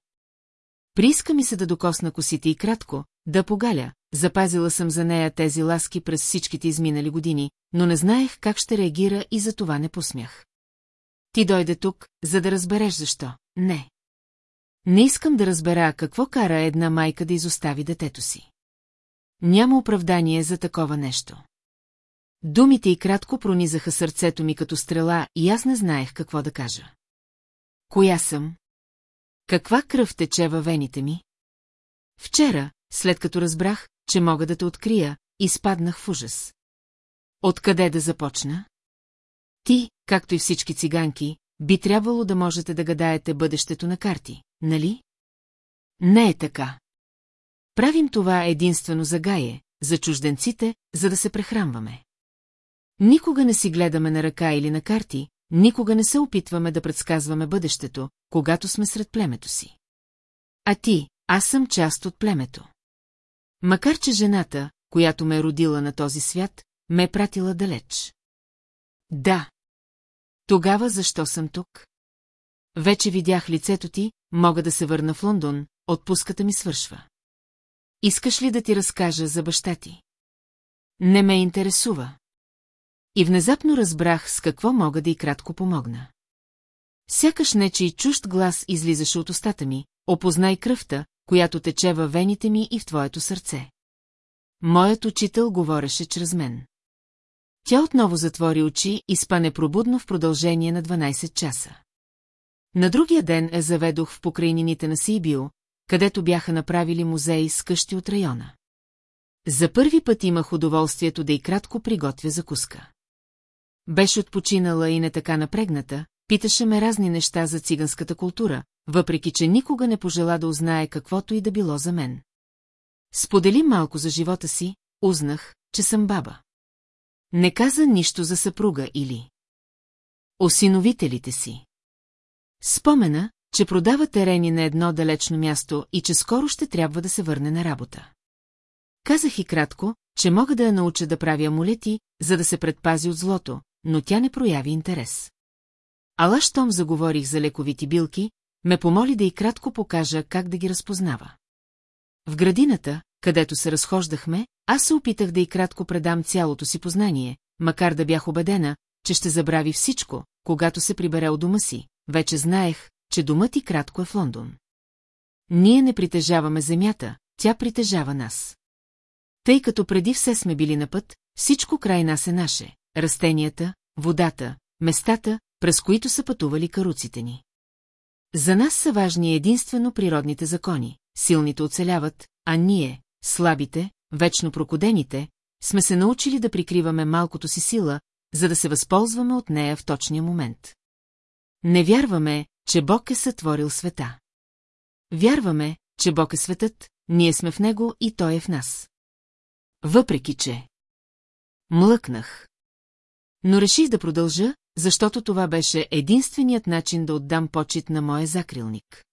Прииска ми се да докосна косите и кратко, да погаля, запазила съм за нея тези ласки през всичките изминали години, но не знаех как ще реагира и за това не посмях. ти дойде тук, за да разбереш защо. Не. Не искам да разбера какво кара една майка да изостави детето си. Няма оправдание за такова нещо. Думите и кратко пронизаха сърцето ми като стрела и аз не знаех какво да кажа. Коя съм? Каква кръв тече във вените ми? Вчера, след като разбрах, че мога да те открия, изпаднах в ужас. Откъде да започна? Ти, както и всички циганки, би трябвало да можете да гадаете бъдещето на карти, нали? Не е така. Правим това единствено за Гае, за чужденците, за да се прехранваме. Никога не си гледаме на ръка или на карти, никога не се опитваме да предсказваме бъдещето, когато сме сред племето си. А ти, аз съм част от племето. Макар че жената, която ме е родила на този свят, ме е пратила далеч. Да. Тогава защо съм тук? Вече видях лицето ти, мога да се върна в Лондон, отпуската ми свършва. Искаш ли да ти разкажа за баща ти? Не ме интересува. И внезапно разбрах с какво мога да и кратко помогна. Сякаш нечи чужд глас излизаше от устата ми, опознай кръвта, която тече във вените ми и в твоето сърце. Моят учител говореше чрез мен. Тя отново затвори очи и спане пробудно в продължение на 12 часа. На другия ден я заведох в покрайнините на Сибио, където бяха направили музеи с къщи от района. За първи път имах удоволствието да и кратко приготвя закуска. Беше отпочинала и не така напрегната, питаше ме разни неща за циганската култура, въпреки че никога не пожела да узнае каквото и да било за мен. Сподели малко за живота си, узнах, че съм баба. Не каза нищо за съпруга или... Осиновителите си. Спомена, че продава терени на едно далечно място и че скоро ще трябва да се върне на работа. Казах и кратко, че мога да я науча да прави амулети, за да се предпази от злото, но тя не прояви интерес. Ала щом заговорих за лековити билки, ме помоли да и кратко покажа как да ги разпознава. В градината, където се разхождахме, аз се опитах да и кратко предам цялото си познание, макар да бях убедена, че ще забрави всичко, когато се прибере от дома си. Вече знаех, че домът и кратко е в Лондон. Ние не притежаваме земята, тя притежава нас. Тъй като преди все сме били на път, всичко край нас е наше – растенията, водата, местата, през които са пътували каруците ни. За нас са важни единствено природните закони, силните оцеляват, а ние, слабите, вечно прокудените, сме се научили да прикриваме малкото си сила, за да се възползваме от нея в точния момент. Не вярваме, че Бог е сътворил света. Вярваме, че Бог е светът, ние сме в него и Той е в нас. Въпреки, че... Млъкнах. Но реших да продължа, защото това беше единственият начин да отдам почет на моя закрилник.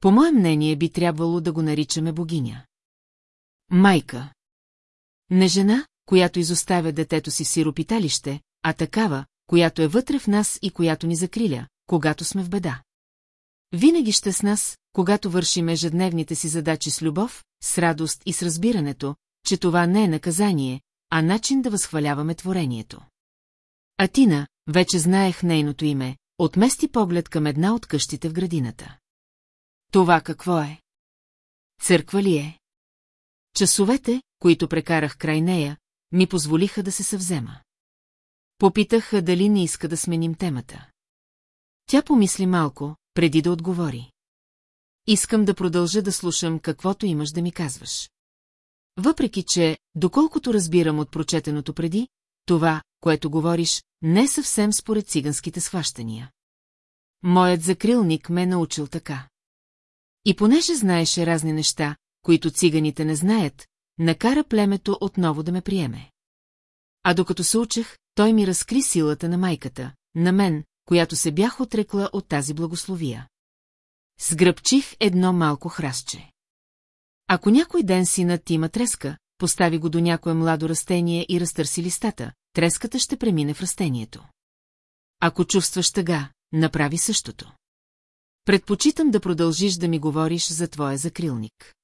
По мое мнение би трябвало да го наричаме богиня. Майка. Не жена, която изоставя детето си в сиропиталище, а такава, която е вътре в нас и която ни закриля, когато сме в беда. Винаги ще с нас, когато вършим ежедневните си задачи с любов, с радост и с разбирането, че това не е наказание, а начин да възхваляваме творението. Атина, вече знаех нейното име, отмести поглед към една от къщите в градината. Това какво е? Църква ли е? Часовете, които прекарах край нея, ми позволиха да се съвзема. Попитах дали не иска да сменим темата. Тя помисли малко, преди да отговори. Искам да продължа да слушам каквото имаш да ми казваш. Въпреки, че, доколкото разбирам от прочетеното преди, това, което говориш, не е съвсем според циганските схващания. Моят закрилник ме е научил така. И понеже знаеше разни неща, които циганите не знаят, накара племето отново да ме приеме. А докато се учех, той ми разкри силата на майката, на мен, която се бях отрекла от тази благословия. Сгръбчих едно малко храстче. Ако някой ден синът има треска, постави го до някое младо растение и разтърси листата, треската ще премине в растението. Ако чувстваш тъга, направи същото. Предпочитам да продължиш да ми говориш за твоя закрилник.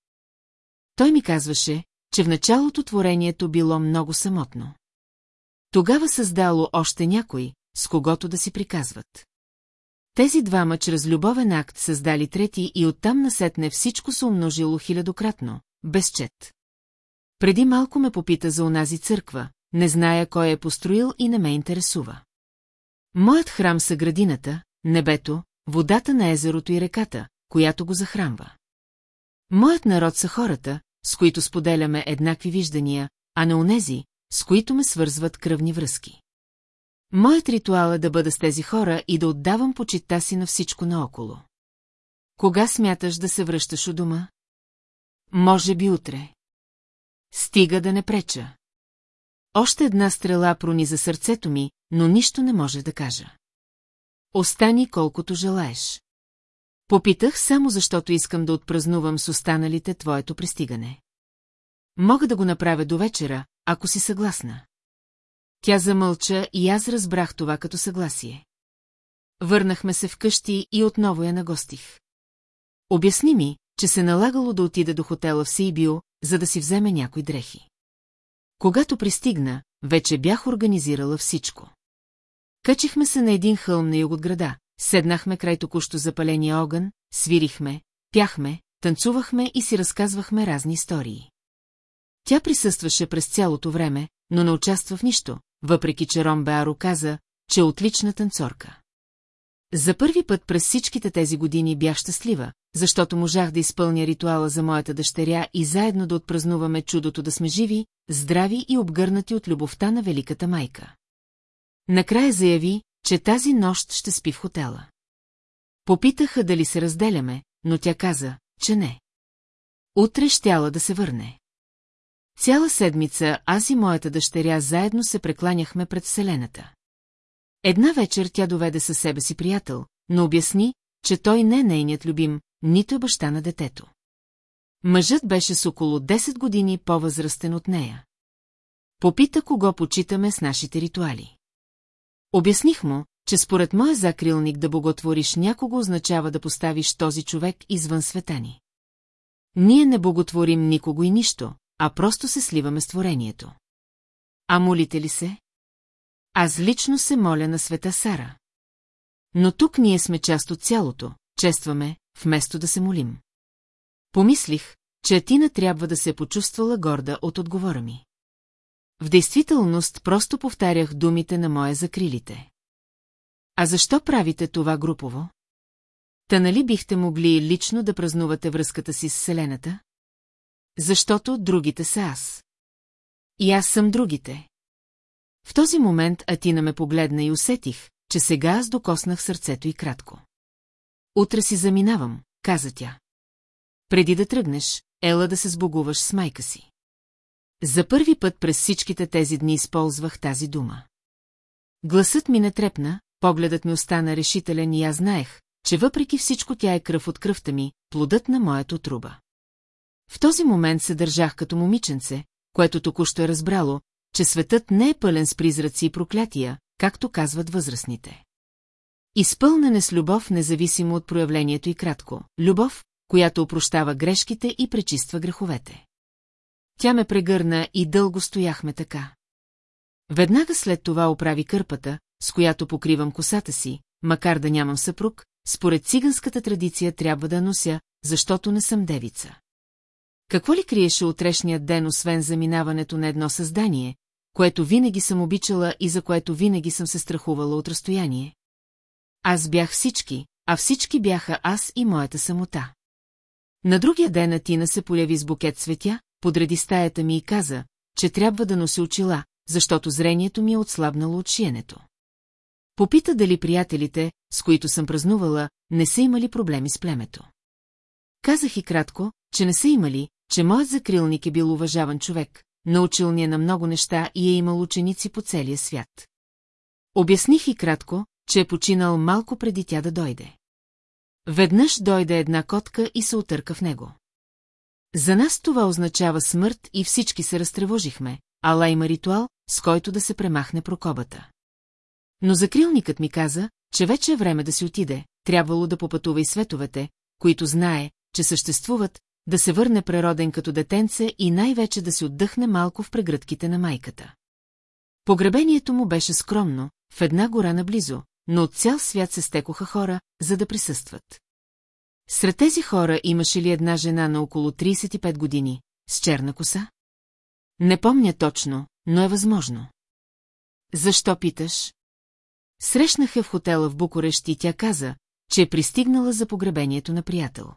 Той ми казваше, че в началото творението било много самотно. Тогава създало още някой, с когото да си приказват. Тези двама чрез любовен акт създали трети и оттам насетне всичко се умножило хилядократно, без чет. Преди малко ме попита за онази църква, не зная кой е построил и не ме интересува. Моят храм са градината, небето, водата на езерото и реката, която го захранва. Моят народ са хората, с които споделяме еднакви виждания, а не онези, с които ме свързват кръвни връзки. Моят ритуал е да бъда с тези хора и да отдавам почита си на всичко наоколо. Кога смяташ да се връщаш у дома? Може би утре. Стига да не преча. Още една стрела прони за сърцето ми, но нищо не може да кажа. Остани колкото желаеш. Попитах само защото искам да отпразнувам с останалите твоето пристигане. Мога да го направя до вечера, ако си съгласна. Тя замълча и аз разбрах това като съгласие. Върнахме се вкъщи и отново я нагостих. Обясни ми, че се налагало да отида до хотела в Сейбио, за да си вземе някой дрехи. Когато пристигна, вече бях организирала всичко. Качихме се на един хълм на юг от града, седнахме край току-що запаления огън, свирихме, пяхме, танцувахме и си разказвахме разни истории. Тя присъстваше през цялото време, но не участва в нищо, въпреки че Ром Беаро каза, че е отлична танцорка. За първи път през всичките тези години бях щастлива, защото можах да изпълня ритуала за моята дъщеря и заедно да отпразнуваме чудото да сме живи, здрави и обгърнати от любовта на великата майка. Накрая заяви, че тази нощ ще спи в хотела. Попитаха дали се разделяме, но тя каза, че не. Утре щяла да се върне. Цяла седмица аз и моята дъщеря заедно се прекланяхме пред Вселената. Една вечер тя доведе със себе си приятел, но обясни, че той не е нейният любим, нито е баща на детето. Мъжът беше с около 10 години по-възрастен от нея. Попита кого почитаме с нашите ритуали. Обясних му, че според моя закрилник да боготвориш някого означава да поставиш този човек извън света ни. Ние не боготворим никого и нищо, а просто се сливаме с творението. А молите ли се? Аз лично се моля на света Сара. Но тук ние сме част от цялото, честваме, вместо да се молим. Помислих, че Атина трябва да се почувствала горда от отговора ми. В действителност просто повтарях думите на моя закрилите. А защо правите това групово? Та нали бихте могли лично да празнувате връзката си с Вселената? Защото другите са аз. И аз съм другите. В този момент Атина ме погледна и усетих, че сега аз докоснах сърцето и кратко. Утре си заминавам, каза тя. Преди да тръгнеш, ела да се сбогуваш с майка си. За първи път през всичките тези дни използвах тази дума. Гласът ми не трепна, погледът ми остана решителен и аз знаех, че въпреки всичко тя е кръв от кръвта ми, плодът на моята отруба. В този момент се държах като момиченце, което току-що е разбрало, че светът не е пълен с призраци и проклятия, както казват възрастните. Изпълнене с любов, независимо от проявлението и кратко. Любов, която опрощава грешките и пречиства греховете. Тя ме прегърна и дълго стояхме така. Веднага след това оправи кърпата, с която покривам косата си, макар да нямам съпруг, според циганската традиция трябва да нося, защото не съм девица. Какво ли криеше утрешният ден, освен заминаването на едно създание, което винаги съм обичала и за което винаги съм се страхувала от разстояние? Аз бях всички, а всички бяха аз и моята самота. На другия ден Атина се появи с букет цветя, подреди стаята ми и каза, че трябва да носи очила, защото зрението ми е отслабнало от шиенето. Попита дали приятелите, с които съм празнувала, не са имали проблеми с племето. Казах и кратко, че не са имали, че моят закрилник е бил уважаван човек, научил ни е на много неща и е имал ученици по целия свят. Обясних и кратко, че е починал малко преди тя да дойде. Веднъж дойде една котка и се отърка в него. За нас това означава смърт и всички се разтревожихме, ала има ритуал, с който да се премахне прокобата. Но закрилникът ми каза, че вече е време да си отиде, трябвало да попътува и световете, които знае, че съществуват, да се върне природен като детенце и най-вече да се отдъхне малко в прегръдките на майката. Погребението му беше скромно, в една гора наблизо, но от цял свят се стекоха хора, за да присъстват. Сред тези хора имаше ли една жена на около 35 години, с черна коса? Не помня точно, но е възможно. Защо питаш? Срещнах я в хотела в Букурещ и тя каза, че е пристигнала за погребението на приятел.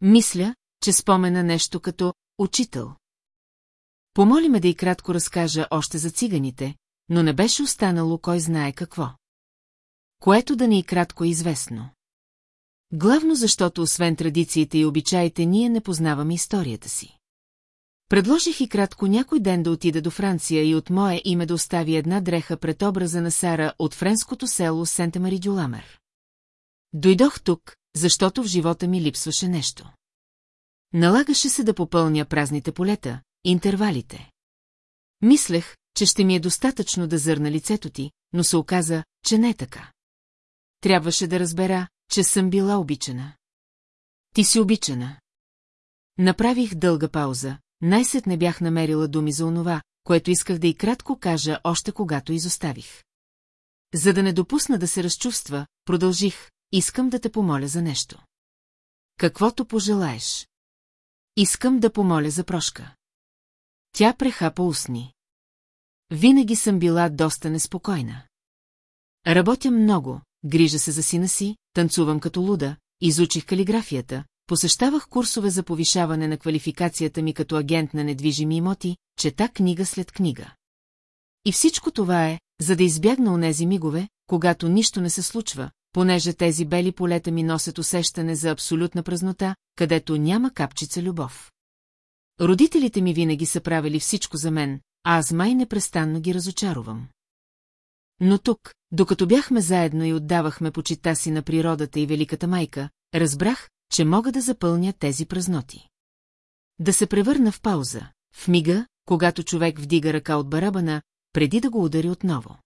Мисля, че спомена нещо като «учител». Помоли ме да и кратко разкажа още за циганите, но не беше останало кой знае какво. Което да ни и кратко е известно. Главно защото освен традициите и обичаите ние не познаваме историята си. Предложих и кратко някой ден да отида до Франция и от мое име да остави една дреха пред образа на Сара от френското село Сента-Мари-Дюламер. Дойдох тук, защото в живота ми липсваше нещо. Налагаше се да попълня празните полета, интервалите. Мислех, че ще ми е достатъчно да зърна лицето ти, но се оказа, че не е така. Трябваше да разбера, че съм била обичана. Ти си обичана. Направих дълга пауза, най-сет не бях намерила думи за онова, което исках да и кратко кажа още когато изоставих. За да не допусна да се разчувства, продължих, искам да те помоля за нещо. Каквото пожелаеш. Искам да помоля за прошка. Тя прехапа устни. Винаги съм била доста неспокойна. Работя много, грижа се за сина си, танцувам като луда, изучих калиграфията, посещавах курсове за повишаване на квалификацията ми като агент на недвижими имоти, чета книга след книга. И всичко това е, за да избягна онези мигове, когато нищо не се случва, понеже тези бели полета ми носят усещане за абсолютна празнота, където няма капчица любов. Родителите ми винаги са правили всичко за мен, а аз май непрестанно ги разочаровам. Но тук, докато бяхме заедно и отдавахме почита си на природата и Великата майка, разбрах, че мога да запълня тези празноти. Да се превърна в пауза, в мига, когато човек вдига ръка от барабана, преди да го удари отново.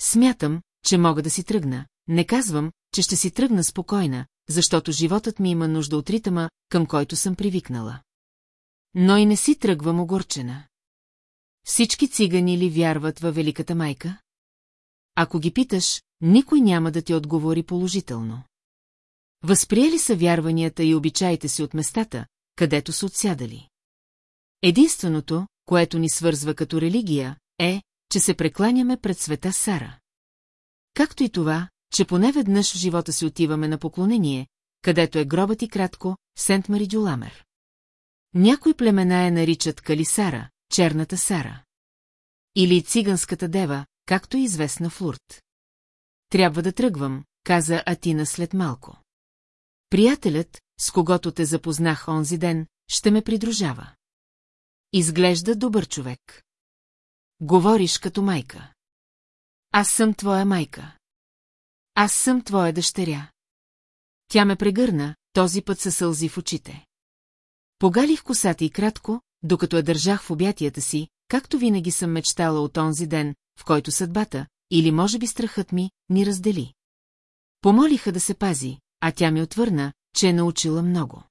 Смятам, че мога да си тръгна, не казвам, че ще си тръгна спокойна, защото животът ми има нужда от ритъма, към който съм привикнала. Но и не си тръгвам огорчена. Всички цигани ли вярват във Великата майка? Ако ги питаш, никой няма да ти отговори положително. Възприели са вярванията и обичаите си от местата, където са отсядали. Единственото, което ни свързва като религия, е, че се прекланяме пред света Сара. Както и това, че поне веднъж в живота си отиваме на поклонение, където е гробът и кратко, Сент Мари Дюламер. Някои племена я наричат Калисара, черната Сара. Или циганската дева, както е известна в Лурд. Трябва да тръгвам, каза Атина след малко. Приятелят, с когото те запознах онзи ден, ще ме придружава. Изглежда добър човек. Говориш като майка. Аз съм твоя майка. Аз съм твоя дъщеря. Тя ме прегърна, този път със сълзи в очите. Погалих косата и кратко, докато я държах в обятията си, както винаги съм мечтала от онзи ден, в който съдбата, или може би страхът ми, ни раздели. Помолиха да се пази, а тя ми отвърна, че е научила много.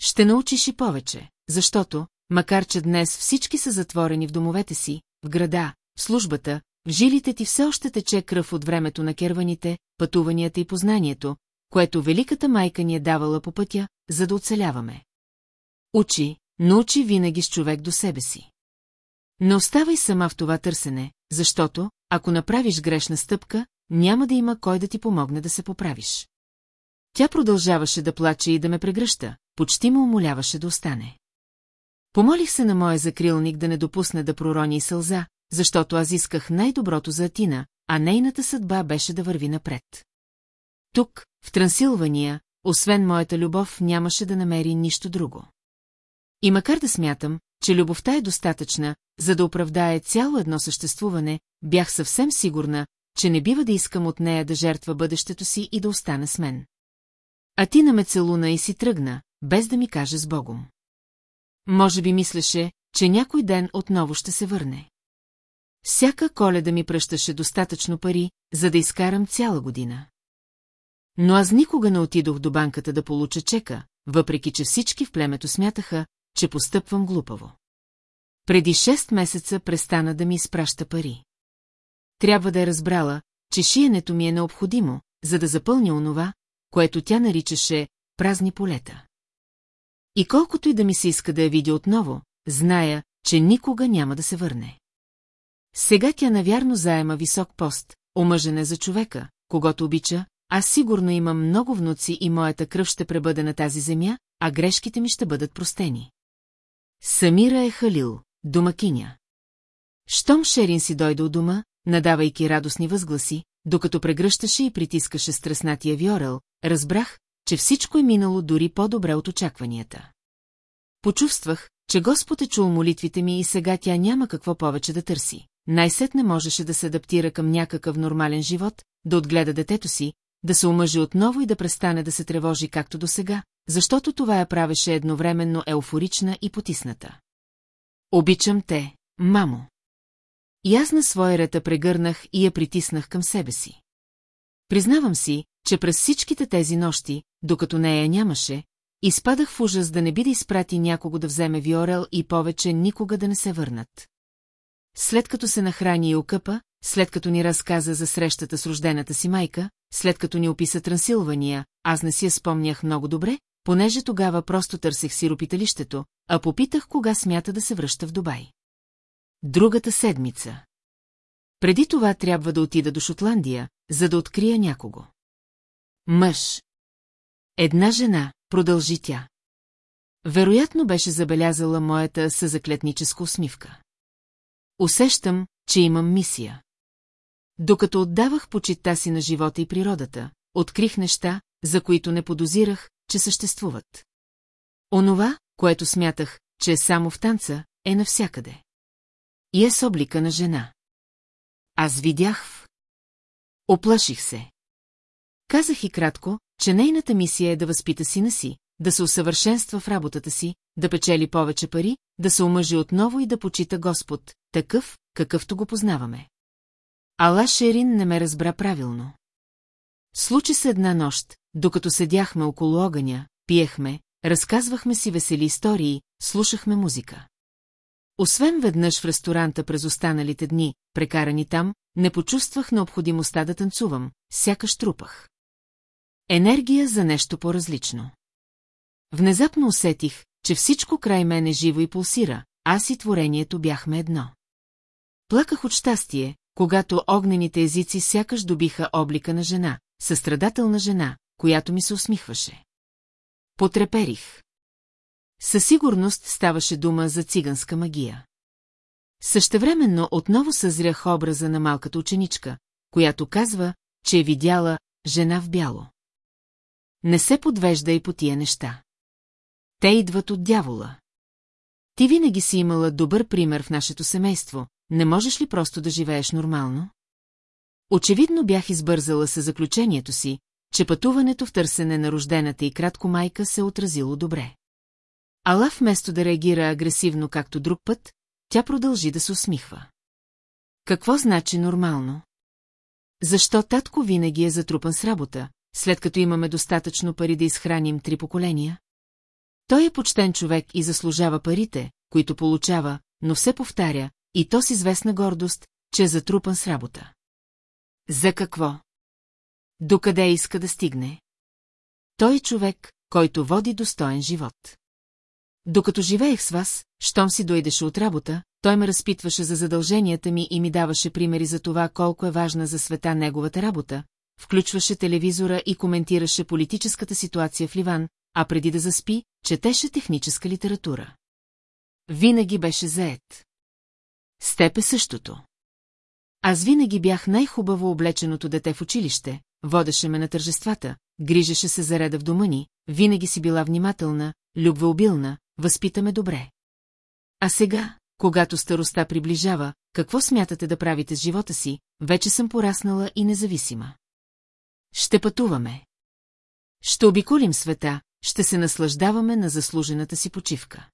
Ще научиш и повече, защото, макар че днес всички са затворени в домовете си, в града, в службата, в жилите ти все още тече кръв от времето на керваните, пътуванията и познанието, което великата майка ни е давала по пътя, за да оцеляваме. Учи, научи винаги с човек до себе си. Не оставай сама в това търсене, защото, ако направиш грешна стъпка, няма да има кой да ти помогне да се поправиш. Тя продължаваше да плаче и да ме прегръща, почти ме умоляваше да остане. Помолих се на моя закрилник да не допусне да пророни и сълза, защото аз исках най-доброто за Атина, а нейната съдба беше да върви напред. Тук, в Трансилвания, освен моята любов, нямаше да намери нищо друго. И макар да смятам, че любовта е достатъчна, за да оправдае цяло едно съществуване, бях съвсем сигурна, че не бива да искам от нея да жертва бъдещето си и да остане с мен. А ти ме целуна и си тръгна, без да ми каже с Богом. Може би мислеше, че някой ден отново ще се върне. Всяка коледа ми пръщаше достатъчно пари, за да изкарам цяла година. Но аз никога не отидох до банката да получа чека, въпреки че всички в племето смятаха, че постъпвам глупаво. Преди шест месеца престана да ми изпраща пари. Трябва да е разбрала, че шиенето ми е необходимо, за да запълня онова, което тя наричаше празни полета. И колкото и да ми се иска да я видя отново, зная, че никога няма да се върне. Сега тя навярно заема висок пост, омъжене за човека, когато обича, аз сигурно имам много внуци и моята кръв ще пребъде на тази земя, а грешките ми ще бъдат простени. Самира е Халил, домакиня. Щом Шерин си дойде от дома, надавайки радостни възгласи, докато прегръщаше и притискаше стреснатия виорел, разбрах, че всичко е минало дори по-добре от очакванията. Почувствах, че Господ е чул молитвите ми и сега тя няма какво повече да търси. Най-сетне можеше да се адаптира към някакъв нормален живот, да отгледа детето си, да се омъжи отново и да престане да се тревожи както до сега, защото това я правеше едновременно еуфорична и потисната. Обичам те, мамо. И аз на своя рета прегърнах и я притиснах към себе си. Признавам си, че през всичките тези нощи, докато нея нямаше, изпадах в ужас да не би да изпрати някого да вземе Виорел и повече никога да не се върнат. След като се нахрани и окъпа, след като ни разказа за срещата с рождената си майка, след като ни описа Трансилвания, аз не си я спомнях много добре, понеже тогава просто търсех сиропиталището, а попитах кога смята да се връща в Дубай. Другата седмица. Преди това трябва да отида до Шотландия, за да открия някого. Мъж. Една жена, продължи тя. Вероятно беше забелязала моята съзаклетническа усмивка. Усещам, че имам мисия. Докато отдавах почита си на живота и природата, открих неща, за които не подозирах, че съществуват. Онова, което смятах, че е само в танца, е навсякъде. И е с облика на жена. Аз видях в... Оплаших се. Казах и кратко, че нейната мисия е да възпита сина си, да се усъвършенства в работата си, да печели повече пари, да се омъжи отново и да почита Господ, такъв, какъвто го познаваме. Ала Шерин не ме разбра правилно. Случи се една нощ, докато седяхме около огъня, пиехме, разказвахме си весели истории, слушахме музика. Освен веднъж в ресторанта през останалите дни, прекарани там, не почувствах необходимостта да танцувам, сякаш трупах. Енергия за нещо по-различно. Внезапно усетих, че всичко край мен е живо и пулсира, аз и творението бяхме едно. Плаках от щастие, когато огнените езици сякаш добиха облика на жена, състрадателна жена, която ми се усмихваше. Потреперих. Със сигурност ставаше дума за циганска магия. Същевременно отново съзрях образа на малката ученичка, която казва, че е видяла жена в бяло. Не се подвежда и по тия неща. Те идват от дявола. Ти винаги си имала добър пример в нашето семейство, не можеш ли просто да живееш нормално? Очевидно бях избързала с заключението си, че пътуването в търсене на рождената и кратко майка се отразило добре. Ала вместо да реагира агресивно както друг път, тя продължи да се усмихва. Какво значи нормално? Защо татко винаги е затрупан с работа, след като имаме достатъчно пари да изхраним три поколения? Той е почтен човек и заслужава парите, които получава, но все повтаря, и то с известна гордост, че е затрупан с работа. За какво? Докъде иска да стигне? Той е човек, който води достоен живот. Докато живеех с вас, щом си дойдеше от работа, той ме разпитваше за задълженията ми и ми даваше примери за това колко е важна за света неговата работа, включваше телевизора и коментираше политическата ситуация в Ливан, а преди да заспи, четеше техническа литература. Винаги беше заед. С теб е същото. Аз винаги бях най-хубаво облеченото дете в училище, водеше ме на тържествата, грижеше се за реда в дома ни, винаги си била внимателна, любвеобилна, възпитаме добре. А сега, когато староста приближава, какво смятате да правите с живота си, вече съм пораснала и независима. Ще пътуваме. Ще обиколим света, ще се наслаждаваме на заслужената си почивка.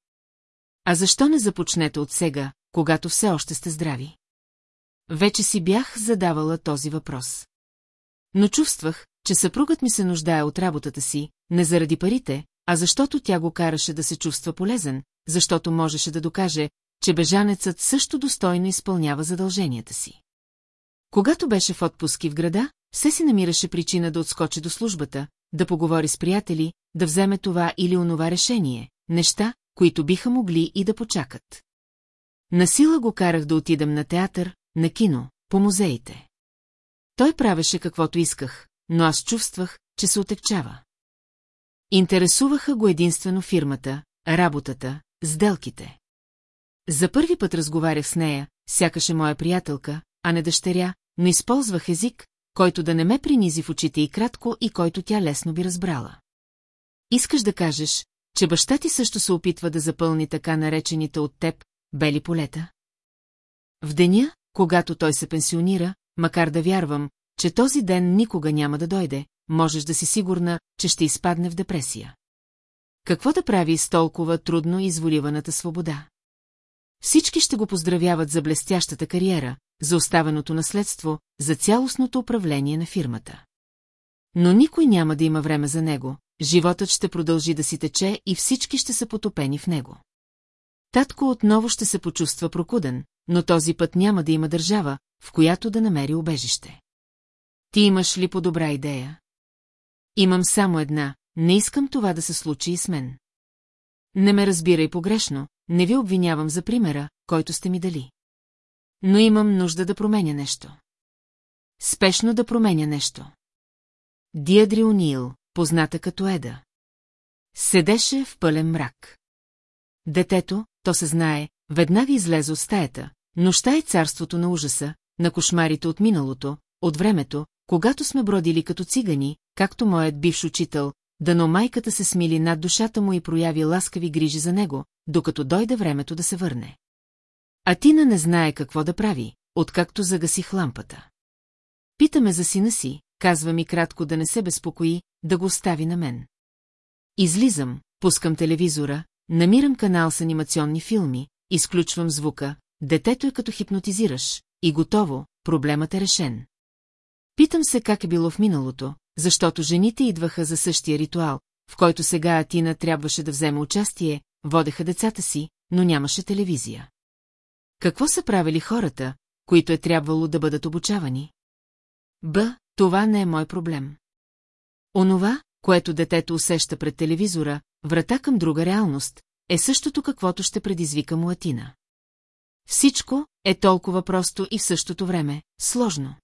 А защо не започнете от сега, когато все още сте здрави? Вече си бях задавала този въпрос. Но чувствах, че съпругът ми се нуждае от работата си, не заради парите, а защото тя го караше да се чувства полезен, защото можеше да докаже, че бежанецът също достойно изпълнява задълженията си. Когато беше в отпуски в града, все си намираше причина да отскочи до службата, да поговори с приятели, да вземе това или онова решение, неща, които биха могли и да почакат. Насила го карах да отидем на театър, на кино, по музеите. Той правеше каквото исках, но аз чувствах, че се отекчава. Интересуваха го единствено фирмата, работата, сделките. За първи път разговарях с нея, сякаше моя приятелка, а не дъщеря, но използвах език, който да не ме принизи в очите и кратко и който тя лесно би разбрала. Искаш да кажеш, че баща ти също се опитва да запълни така наречените от теб бели полета? В деня, когато той се пенсионира, макар да вярвам, че този ден никога няма да дойде, можеш да си сигурна, че ще изпадне в депресия. Какво да прави с толкова трудно изволиваната свобода? Всички ще го поздравяват за блестящата кариера, за оставеното наследство, за цялостното управление на фирмата. Но никой няма да има време за него, животът ще продължи да си тече и всички ще са потопени в него. Татко отново ще се почувства прокуден, но този път няма да има държава, в която да намери убежище. Ти имаш ли по-добра идея? Имам само една, не искам това да се случи и с мен. Не ме разбирай погрешно, не ви обвинявам за примера, който сте ми дали. Но имам нужда да променя нещо. Спешно да променя нещо. Диадри Унил, позната като Еда. Седеше в пълен мрак. Детето, то се знае, веднага излезе от стаята, нощта е царството на ужаса, на кошмарите от миналото, от времето, когато сме бродили като цигани, както моят бивш учител, дано майката се смили над душата му и прояви ласкави грижи за него, докато дойде времето да се върне. А Тина не знае какво да прави, откакто загасих лампата. Питаме за сина си, казва ми кратко да не се безпокои, да го остави на мен. Излизам, пускам телевизора, намирам канал с анимационни филми, изключвам звука, детето е като хипнотизираш, и готово, проблемът е решен. Питам се как е било в миналото, защото жените идваха за същия ритуал, в който сега Атина трябваше да вземе участие, водеха децата си, но нямаше телевизия. Какво са правили хората, които е трябвало да бъдат обучавани? Б, това не е мой проблем. Онова, което детето усеща пред телевизора, врата към друга реалност, е същото каквото ще предизвика му Атина. Всичко е толкова просто и в същото време сложно.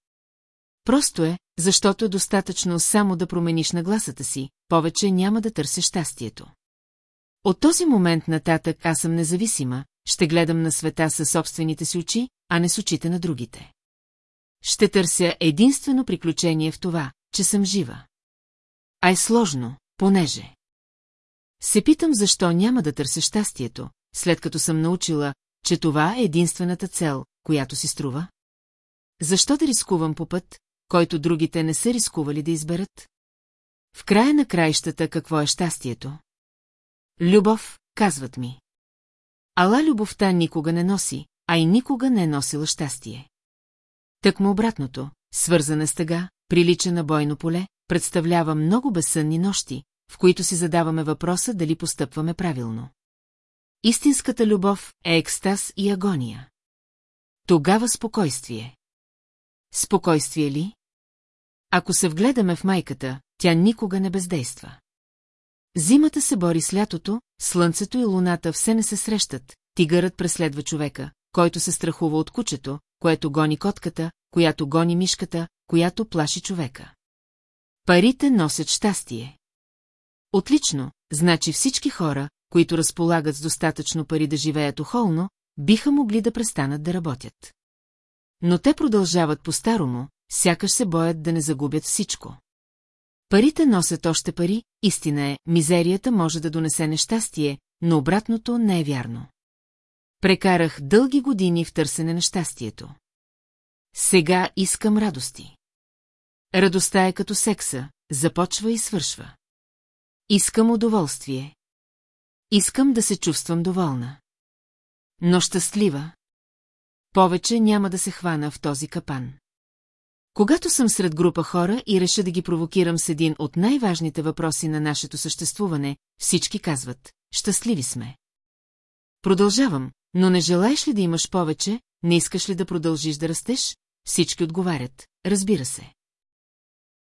Просто е, защото е достатъчно само да промениш нагласата си, повече няма да търсиш щастието. От този момент нататък аз съм независима, ще гледам на света със собствените си очи, а не с очите на другите. Ще търся единствено приключение в това, че съм жива. А е сложно, понеже. Се питам защо няма да търся щастието, след като съм научила, че това е единствената цел, която си струва. Защо да рискувам по път, който другите не са рискували да изберат? В края на краищата какво е щастието? Любов, казват ми. Ала любовта никога не носи, а и никога не е носила щастие. Так му обратното, свързана с тъга, прилича на бойно поле, представлява много безсънни нощи, в които си задаваме въпроса дали постъпваме правилно. Истинската любов е екстаз и агония. Тогава спокойствие. Спокойствие ли? Ако се вгледаме в майката, тя никога не бездейства. Зимата се бори с лятото, слънцето и луната все не се срещат, тигърът преследва човека, който се страхува от кучето, което гони котката, която гони мишката, която плаши човека. Парите носят щастие. Отлично, значи всички хора, които разполагат с достатъчно пари да живеят охолно, биха могли да престанат да работят. Но те продължават по-старому, сякаш се боят да не загубят всичко. Парите носят още пари, истина е, мизерията може да донесе нещастие, но обратното не е вярно. Прекарах дълги години в търсене на щастието. Сега искам радости. Радостта е като секса, започва и свършва. Искам удоволствие. Искам да се чувствам доволна. Но щастлива. Повече няма да се хвана в този капан. Когато съм сред група хора и реша да ги провокирам с един от най-важните въпроси на нашето съществуване, всички казват – щастливи сме. Продължавам, но не желаеш ли да имаш повече, не искаш ли да продължиш да растеш? всички отговарят, разбира се.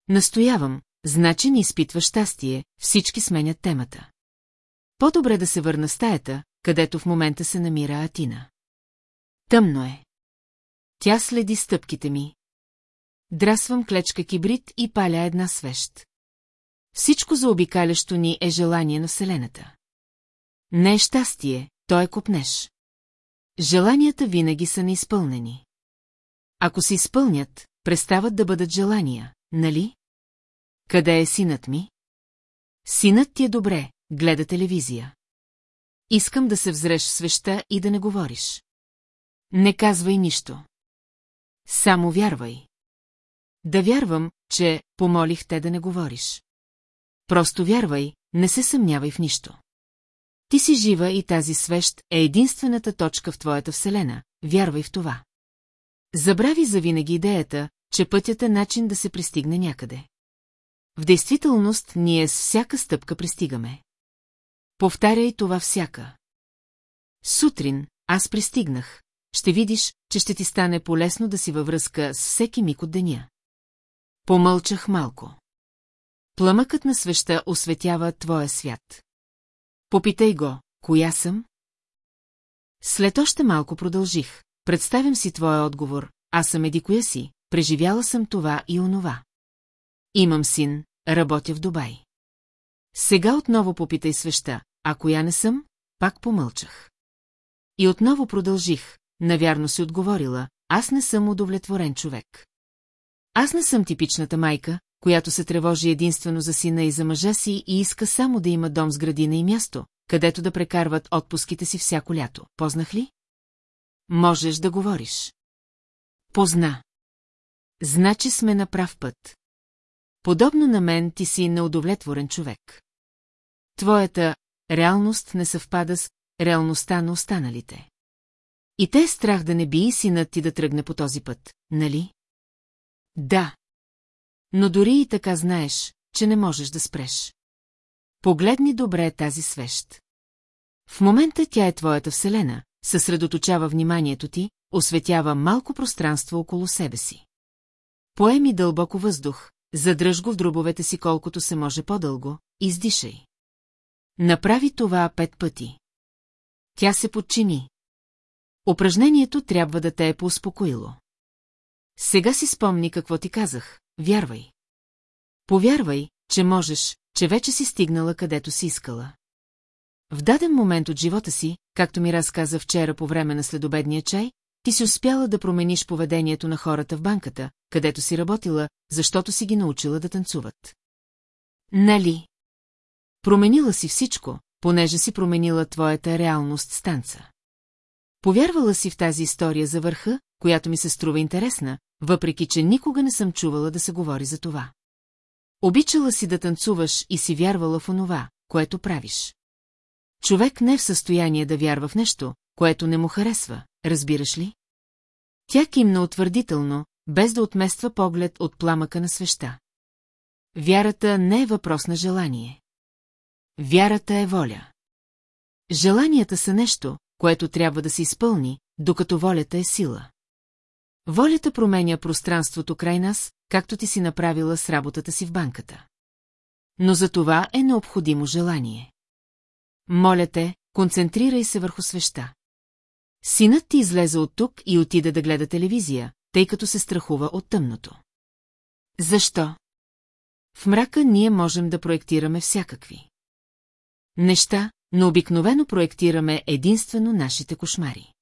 Настоявам, значи не изпитва щастие, всички сменят темата. По-добре да се върна стаята, където в момента се намира Атина. Тъмно е. Тя следи стъпките ми. Драсвам клечка кибрид и паля една свещ. Всичко заобикалящо ни е желание на Вселената. Не е щастие, то е копнеш. Желанията винаги са неизпълнени. Ако се изпълнят, престават да бъдат желания, нали? Къде е синът ми? Синът ти е добре, гледа телевизия. Искам да се взреш в свеща и да не говориш. Не казвай нищо. Само вярвай. Да вярвам, че помолих те да не говориш. Просто вярвай, не се съмнявай в нищо. Ти си жива и тази свещ е единствената точка в твоята вселена, вярвай в това. Забрави завинаги идеята, че пътят е начин да се пристигне някъде. В действителност ние с всяка стъпка пристигаме. Повтаряй това всяка. Сутрин аз пристигнах. Ще видиш, че ще ти стане полезно да си във връзка с всеки миг от деня. Помълчах малко. Пламъкът на свеща осветява твоя свят. Попитай го, коя съм? След още малко продължих. Представям си твоя отговор, аз съм еди коя си, преживяла съм това и онова. Имам син, работя в Дубай. Сега отново попитай свеща, а коя не съм, пак помълчах. И отново продължих, навярно си отговорила, аз не съм удовлетворен човек. Аз не съм типичната майка, която се тревожи единствено за сина и за мъжа си и иска само да има дом с градина и място, където да прекарват отпуските си всяко лято. Познах ли? Можеш да говориш. Позна. Значи сме на прав път. Подобно на мен ти си неудовлетворен човек. Твоята реалност не съвпада с реалността на останалите. И те е страх да не би и синът ти да тръгне по този път, нали? Да. Но дори и така знаеш, че не можеш да спреш. Погледни добре тази свещ. В момента тя е твоята вселена, съсредоточава вниманието ти, осветява малко пространство около себе си. Поеми дълбоко въздух, задръж го в дробовете си колкото се може по-дълго, издишай. Направи това пет пъти. Тя се подчини. Упражнението трябва да те е поуспокоило. Сега си спомни какво ти казах, вярвай. Повярвай, че можеш, че вече си стигнала където си искала. В даден момент от живота си, както ми разказа вчера по време на следобедния чай, ти си успяла да промениш поведението на хората в банката, където си работила, защото си ги научила да танцуват. Нали? Променила си всичко, понеже си променила твоята реалност с танца. Повярвала си в тази история за върха, която ми се струва интересна, въпреки че никога не съм чувала да се говори за това. Обичала си да танцуваш и си вярвала в онова, което правиш. Човек не е в състояние да вярва в нещо, което не му харесва, разбираш ли? Тя кимна утвърдително, без да отмества поглед от пламъка на свеща. Вярата не е въпрос на желание. Вярата е воля. Желанията са нещо, което трябва да се изпълни, докато волята е сила. Волята променя пространството край нас, както ти си направила с работата си в банката. Но за това е необходимо желание. Моля те, концентрирай се върху свеща. Синът ти излезе от тук и отида да гледа телевизия, тъй като се страхува от тъмното. Защо? В мрака ние можем да проектираме всякакви. Неща, но обикновено проектираме единствено нашите кошмари.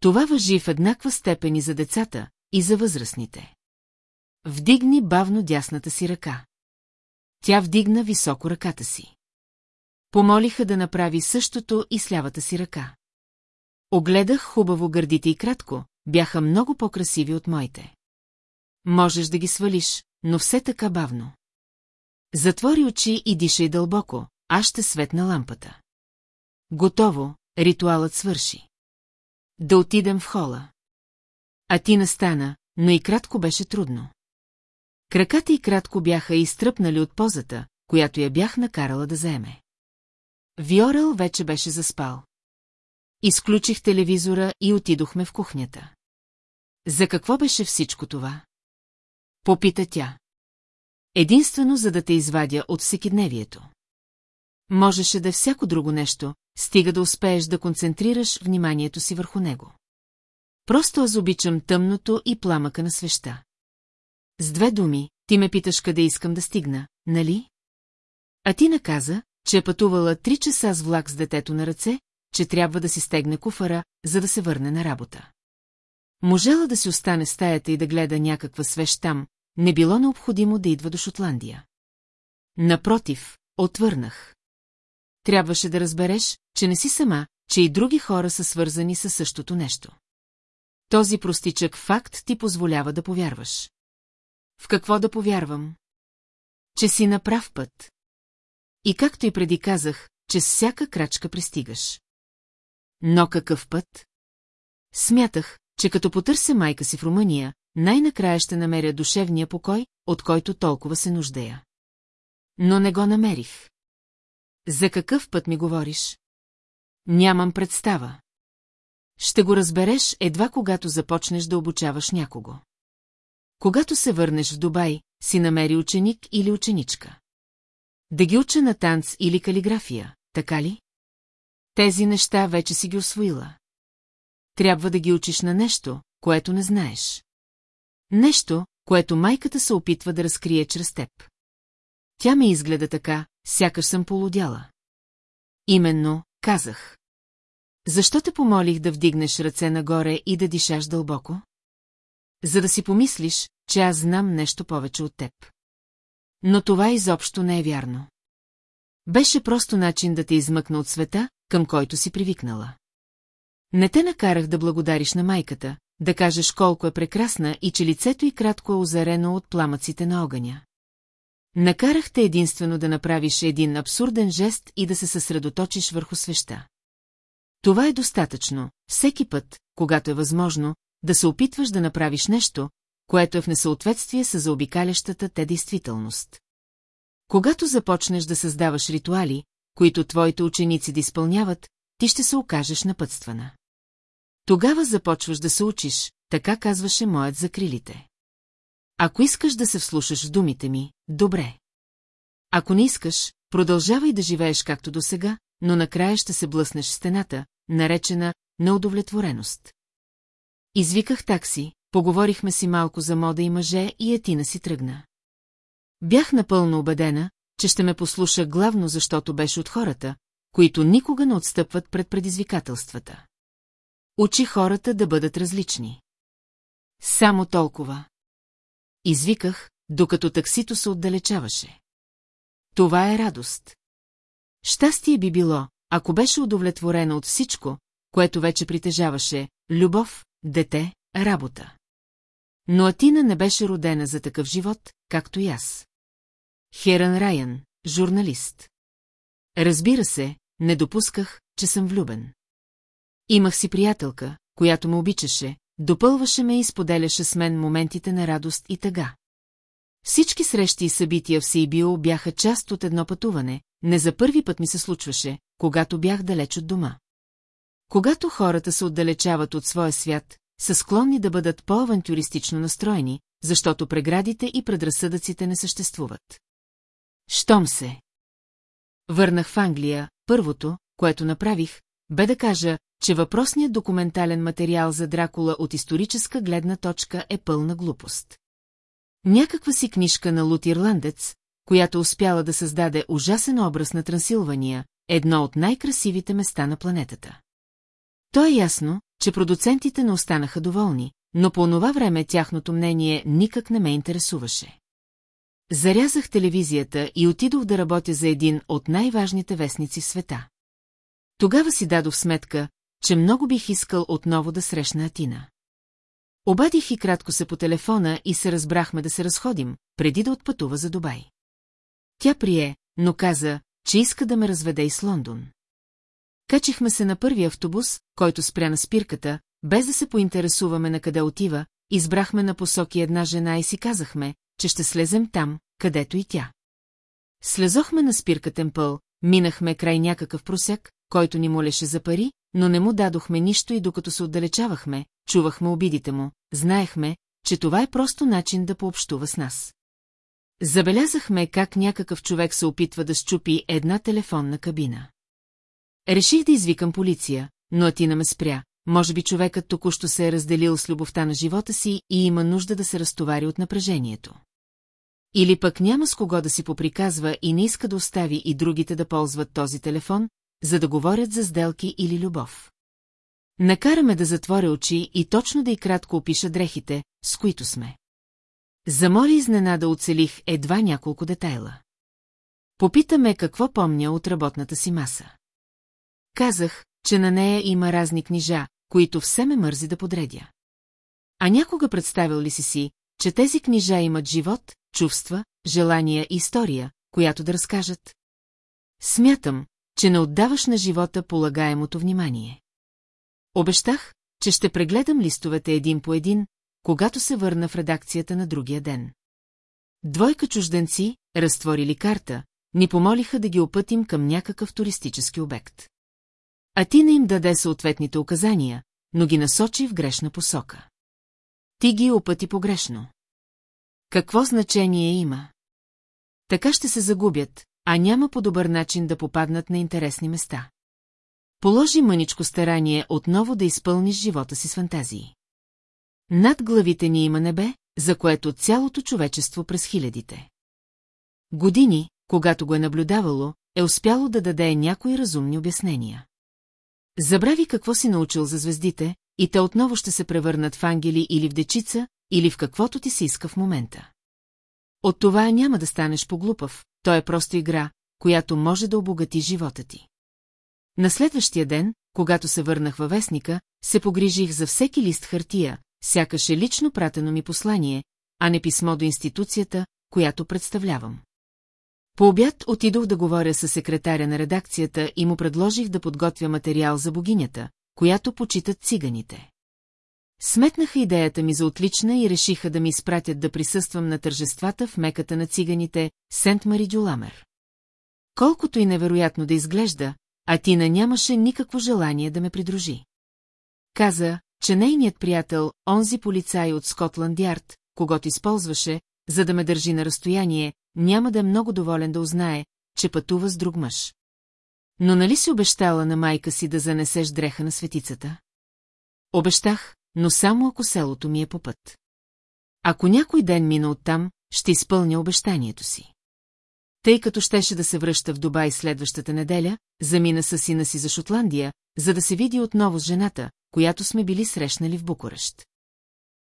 Това въжи в еднаква степен за децата, и за възрастните. Вдигни бавно дясната си ръка. Тя вдигна високо ръката си. Помолиха да направи същото и с лявата си ръка. Огледах хубаво гърдите и кратко, бяха много по-красиви от моите. Можеш да ги свалиш, но все така бавно. Затвори очи и дишай дълбоко, аз ще светна лампата. Готово, ритуалът свърши. Да отидем в хола. А ти настана, но и кратко беше трудно. Краката и кратко бяха изтръпнали от позата, която я бях накарала да заеме. Виорел вече беше заспал. Изключих телевизора и отидохме в кухнята. За какво беше всичко това? Попита тя. Единствено за да те извадя от всекидневието. Можеше да е всяко друго нещо, стига да успееш да концентрираш вниманието си върху него. Просто аз обичам тъмното и пламъка на свеща. С две думи, ти ме питаш къде искам да стигна, нали? А ти наказа, че е пътувала три часа с влак с детето на ръце, че трябва да си стегне куфара, за да се върне на работа. Можела да си остане стаята и да гледа някаква свещ там, не било необходимо да идва до Шотландия. Напротив, отвърнах. Трябваше да разбереш, че не си сама, че и други хора са свързани със същото нещо. Този простичък факт ти позволява да повярваш. В какво да повярвам? Че си на прав път. И както и преди казах, че с всяка крачка пристигаш. Но какъв път? Смятах, че като потърся майка си в Румъния, най-накрая ще намеря душевния покой, от който толкова се нуждея. Но не го намерих. За какъв път ми говориш? Нямам представа. Ще го разбереш едва когато започнеш да обучаваш някого. Когато се върнеш в Дубай, си намери ученик или ученичка. Да ги уча на танц или калиграфия, така ли? Тези неща вече си ги освоила. Трябва да ги учиш на нещо, което не знаеш. Нещо, което майката се опитва да разкрие чрез теб. Тя ме изгледа така, сякаш съм полудяла. Именно, казах. Защо те помолих да вдигнеш ръце нагоре и да дишаш дълбоко? За да си помислиш, че аз знам нещо повече от теб. Но това изобщо не е вярно. Беше просто начин да те измъкна от света, към който си привикнала. Не те накарах да благодариш на майката, да кажеш колко е прекрасна и че лицето й кратко е озарено от пламъците на огъня. Накарах те единствено да направиш един абсурден жест и да се съсредоточиш върху свеща. Това е достатъчно, всеки път, когато е възможно, да се опитваш да направиш нещо, което е в несъответствие с заобикалящата те действителност. Когато започнеш да създаваш ритуали, които твоите ученици да изпълняват, ти ще се окажеш напътствана. Тогава започваш да се учиш, така казваше моят за крилите. Ако искаш да се вслушаш в думите ми, добре. Ако не искаш, продължавай да живееш както до сега, но накрая ще се блъснеш в стената, наречена неудовлетвореност. Извиках такси, поговорихме си малко за мода и мъже и Етина си тръгна. Бях напълно убедена, че ще ме послуша главно защото беше от хората, които никога не отстъпват пред предизвикателствата. Учи хората да бъдат различни. Само толкова. Извиках, докато таксито се отдалечаваше. Това е радост. Щастие би било, ако беше удовлетворена от всичко, което вече притежаваше – любов, дете, работа. Но Атина не беше родена за такъв живот, както и аз. Херан Райан, журналист. Разбира се, не допусках, че съм влюбен. Имах си приятелка, която ме обичаше, допълваше ме и споделяше с мен моментите на радост и тъга. Всички срещи и събития в Сейбио бяха част от едно пътуване, не за първи път ми се случваше, когато бях далеч от дома. Когато хората се отдалечават от своя свят, са склонни да бъдат по-авантюристично настроени, защото преградите и предразсъдъците не съществуват. Щом се. Върнах в Англия, първото, което направих, бе да кажа, че въпросният документален материал за Дракула от историческа гледна точка е пълна глупост. Някаква си книжка на Лут Ирландец, която успяла да създаде ужасен образ на Трансилвания, едно от най-красивите места на планетата. То е ясно, че продуцентите не останаха доволни, но по онова време тяхното мнение никак не ме интересуваше. Зарязах телевизията и отидох да работя за един от най-важните вестници в света. Тогава си дадох сметка, че много бих искал отново да срещна Атина. Обадих и кратко се по телефона и се разбрахме да се разходим, преди да отпътува за Дубай. Тя прие, но каза, че иска да ме разведе и с Лондон. Качихме се на първи автобус, който спря на спирката, без да се поинтересуваме на къде отива, избрахме на посоки една жена и си казахме, че ще слезем там, където и тя. Слезохме на спиркатен пъл, минахме край някакъв просяк, който ни молеше за пари, но не му дадохме нищо и докато се отдалечавахме, чувахме обидите му, знаехме, че това е просто начин да пообщува с нас. Забелязахме как някакъв човек се опитва да щупи една телефонна кабина. Реших да извикам полиция, но Атина ме спря. Може би човекът току-що се е разделил с любовта на живота си и има нужда да се разтовари от напрежението. Или пък няма с кого да си поприказва и не иска да остави и другите да ползват този телефон, за да говорят за сделки или любов. Накараме да затворя очи и точно да и кратко опиша дрехите, с които сме. За моля изненада оцелих едва няколко детайла. Попитаме какво помня от работната си маса. Казах, че на нея има разни книжа, които все ме мързи да подредя. А някога представил ли си си, че тези книжа имат живот, чувства, желания и история, която да разкажат? Смятам, че не отдаваш на живота полагаемото внимание. Обещах, че ще прегледам листовете един по един, когато се върна в редакцията на другия ден. Двойка чужденци, разтворили карта, ни помолиха да ги опътим към някакъв туристически обект. А ти не им даде съответните указания, но ги насочи в грешна посока. Ти ги опъти погрешно. Какво значение има? Така ще се загубят, а няма по-добър начин да попаднат на интересни места. Положи мъничко старание отново да изпълниш живота си с фантазии. Над главите ни има небе, за което цялото човечество през хилядите. Години, когато го е наблюдавало, е успяло да даде някои разумни обяснения. Забрави какво си научил за звездите, и те отново ще се превърнат в ангели или в дечица, или в каквото ти се иска в момента. От това няма да станеш поглупав, то е просто игра, която може да обогати живота ти. На следващия ден, когато се върнах във вестника, се погрижих за всеки лист хартия, сякаш е лично пратено ми послание, а не писмо до институцията, която представлявам. По обяд отидох да говоря с секретаря на редакцията и му предложих да подготвя материал за богинята, която почитат циганите. Сметнаха идеята ми за отлична и решиха да ми изпратят да присъствам на тържествата в меката на циганите Сент Мари Дюламер. Колкото и невероятно да изглежда, Атина нямаше никакво желание да ме придружи. Каза, че нейният приятел, онзи полицай от Скотланд Ярд, когато използваше, за да ме държи на разстояние, няма да е много доволен да узнае, че пътува с друг мъж. Но нали си обещала на майка си да занесеш дреха на светицата? Обещах, но само ако селото ми е по път. Ако някой ден мина оттам, ще изпълня обещанието си. Тъй като щеше да се връща в Дубай следващата неделя, замина със сина си за Шотландия, за да се види отново с жената, която сме били срещнали в Букурещ.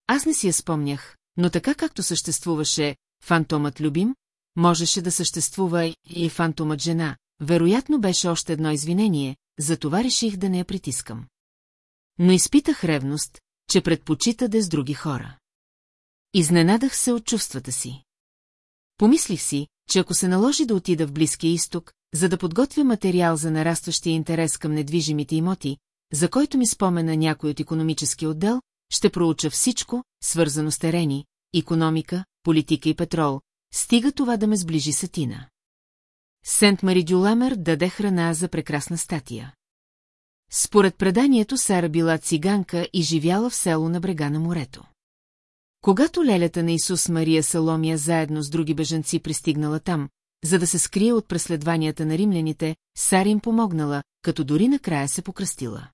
Аз не си я спомнях, но така както съществуваше фантомът любим, можеше да съществува и фантомът жена, вероятно беше още едно извинение, затова реших да не я притискам. Но изпитах ревност, че предпочита да е с други хора. Изненадах се от чувствата си. Помислих си, че ако се наложи да отида в Близкия изток, за да подготвя материал за нарастващия интерес към недвижимите имоти, за който ми спомена някой от економически отдел, ще проуча всичко, свързано с терени, економика, политика и петрол, стига това да ме сближи с Атина. Сент Мари Дюламер даде храна за прекрасна статия. Според преданието Сара била циганка и живяла в село на брега на морето. Когато лелята на Исус Мария Саломия заедно с други бежанци пристигнала там, за да се скрие от преследванията на римляните, Сара им помогнала, като дори накрая се покръстила.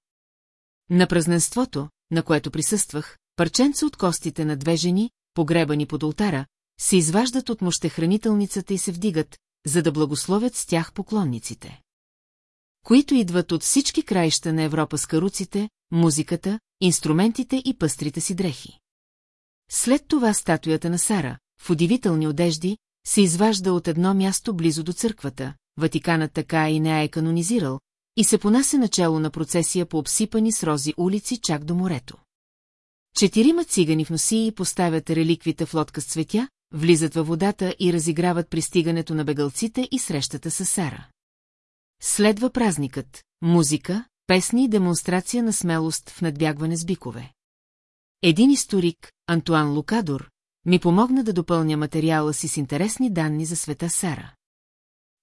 На празненството, на което присъствах, парченца от костите на две жени, погребани под ултара, се изваждат от мощехранителницата и се вдигат, за да благословят с тях поклонниците. Които идват от всички краища на Европа с каруците, музиката, инструментите и пъстрите си дрехи. След това статуята на Сара, в удивителни одежди, се изважда от едно място близо до църквата, Ватиканът така и не е канонизирал, и се понася начало на процесия по обсипани с рози улици чак до морето. Четирима цигани в носии поставят реликвите в лодка с цветя, влизат във водата и разиграват пристигането на бегалците и срещата с Сара. Следва празникът, музика, песни и демонстрация на смелост в надбягване с бикове. Един историк, Антуан Лукадор, ми помогна да допълня материала си с интересни данни за света Сара.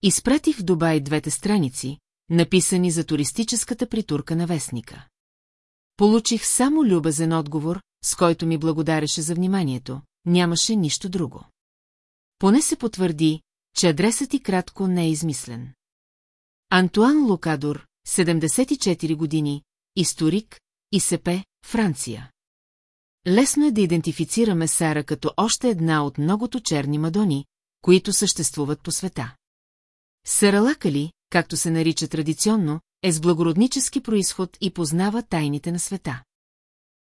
Изпратих в Дубай двете страници, написани за туристическата притурка на вестника. Получих само любезен отговор, с който ми благодареше за вниманието, нямаше нищо друго. Поне се потвърди, че адресът и кратко не е измислен. Антуан Лукадор, 74 години, историк, ИСП, Франция. Лесно е да идентифицираме Сара като още една от многото черни мадони, които съществуват по света. Саралакали, както се нарича традиционно, е с благороднически происход и познава тайните на света.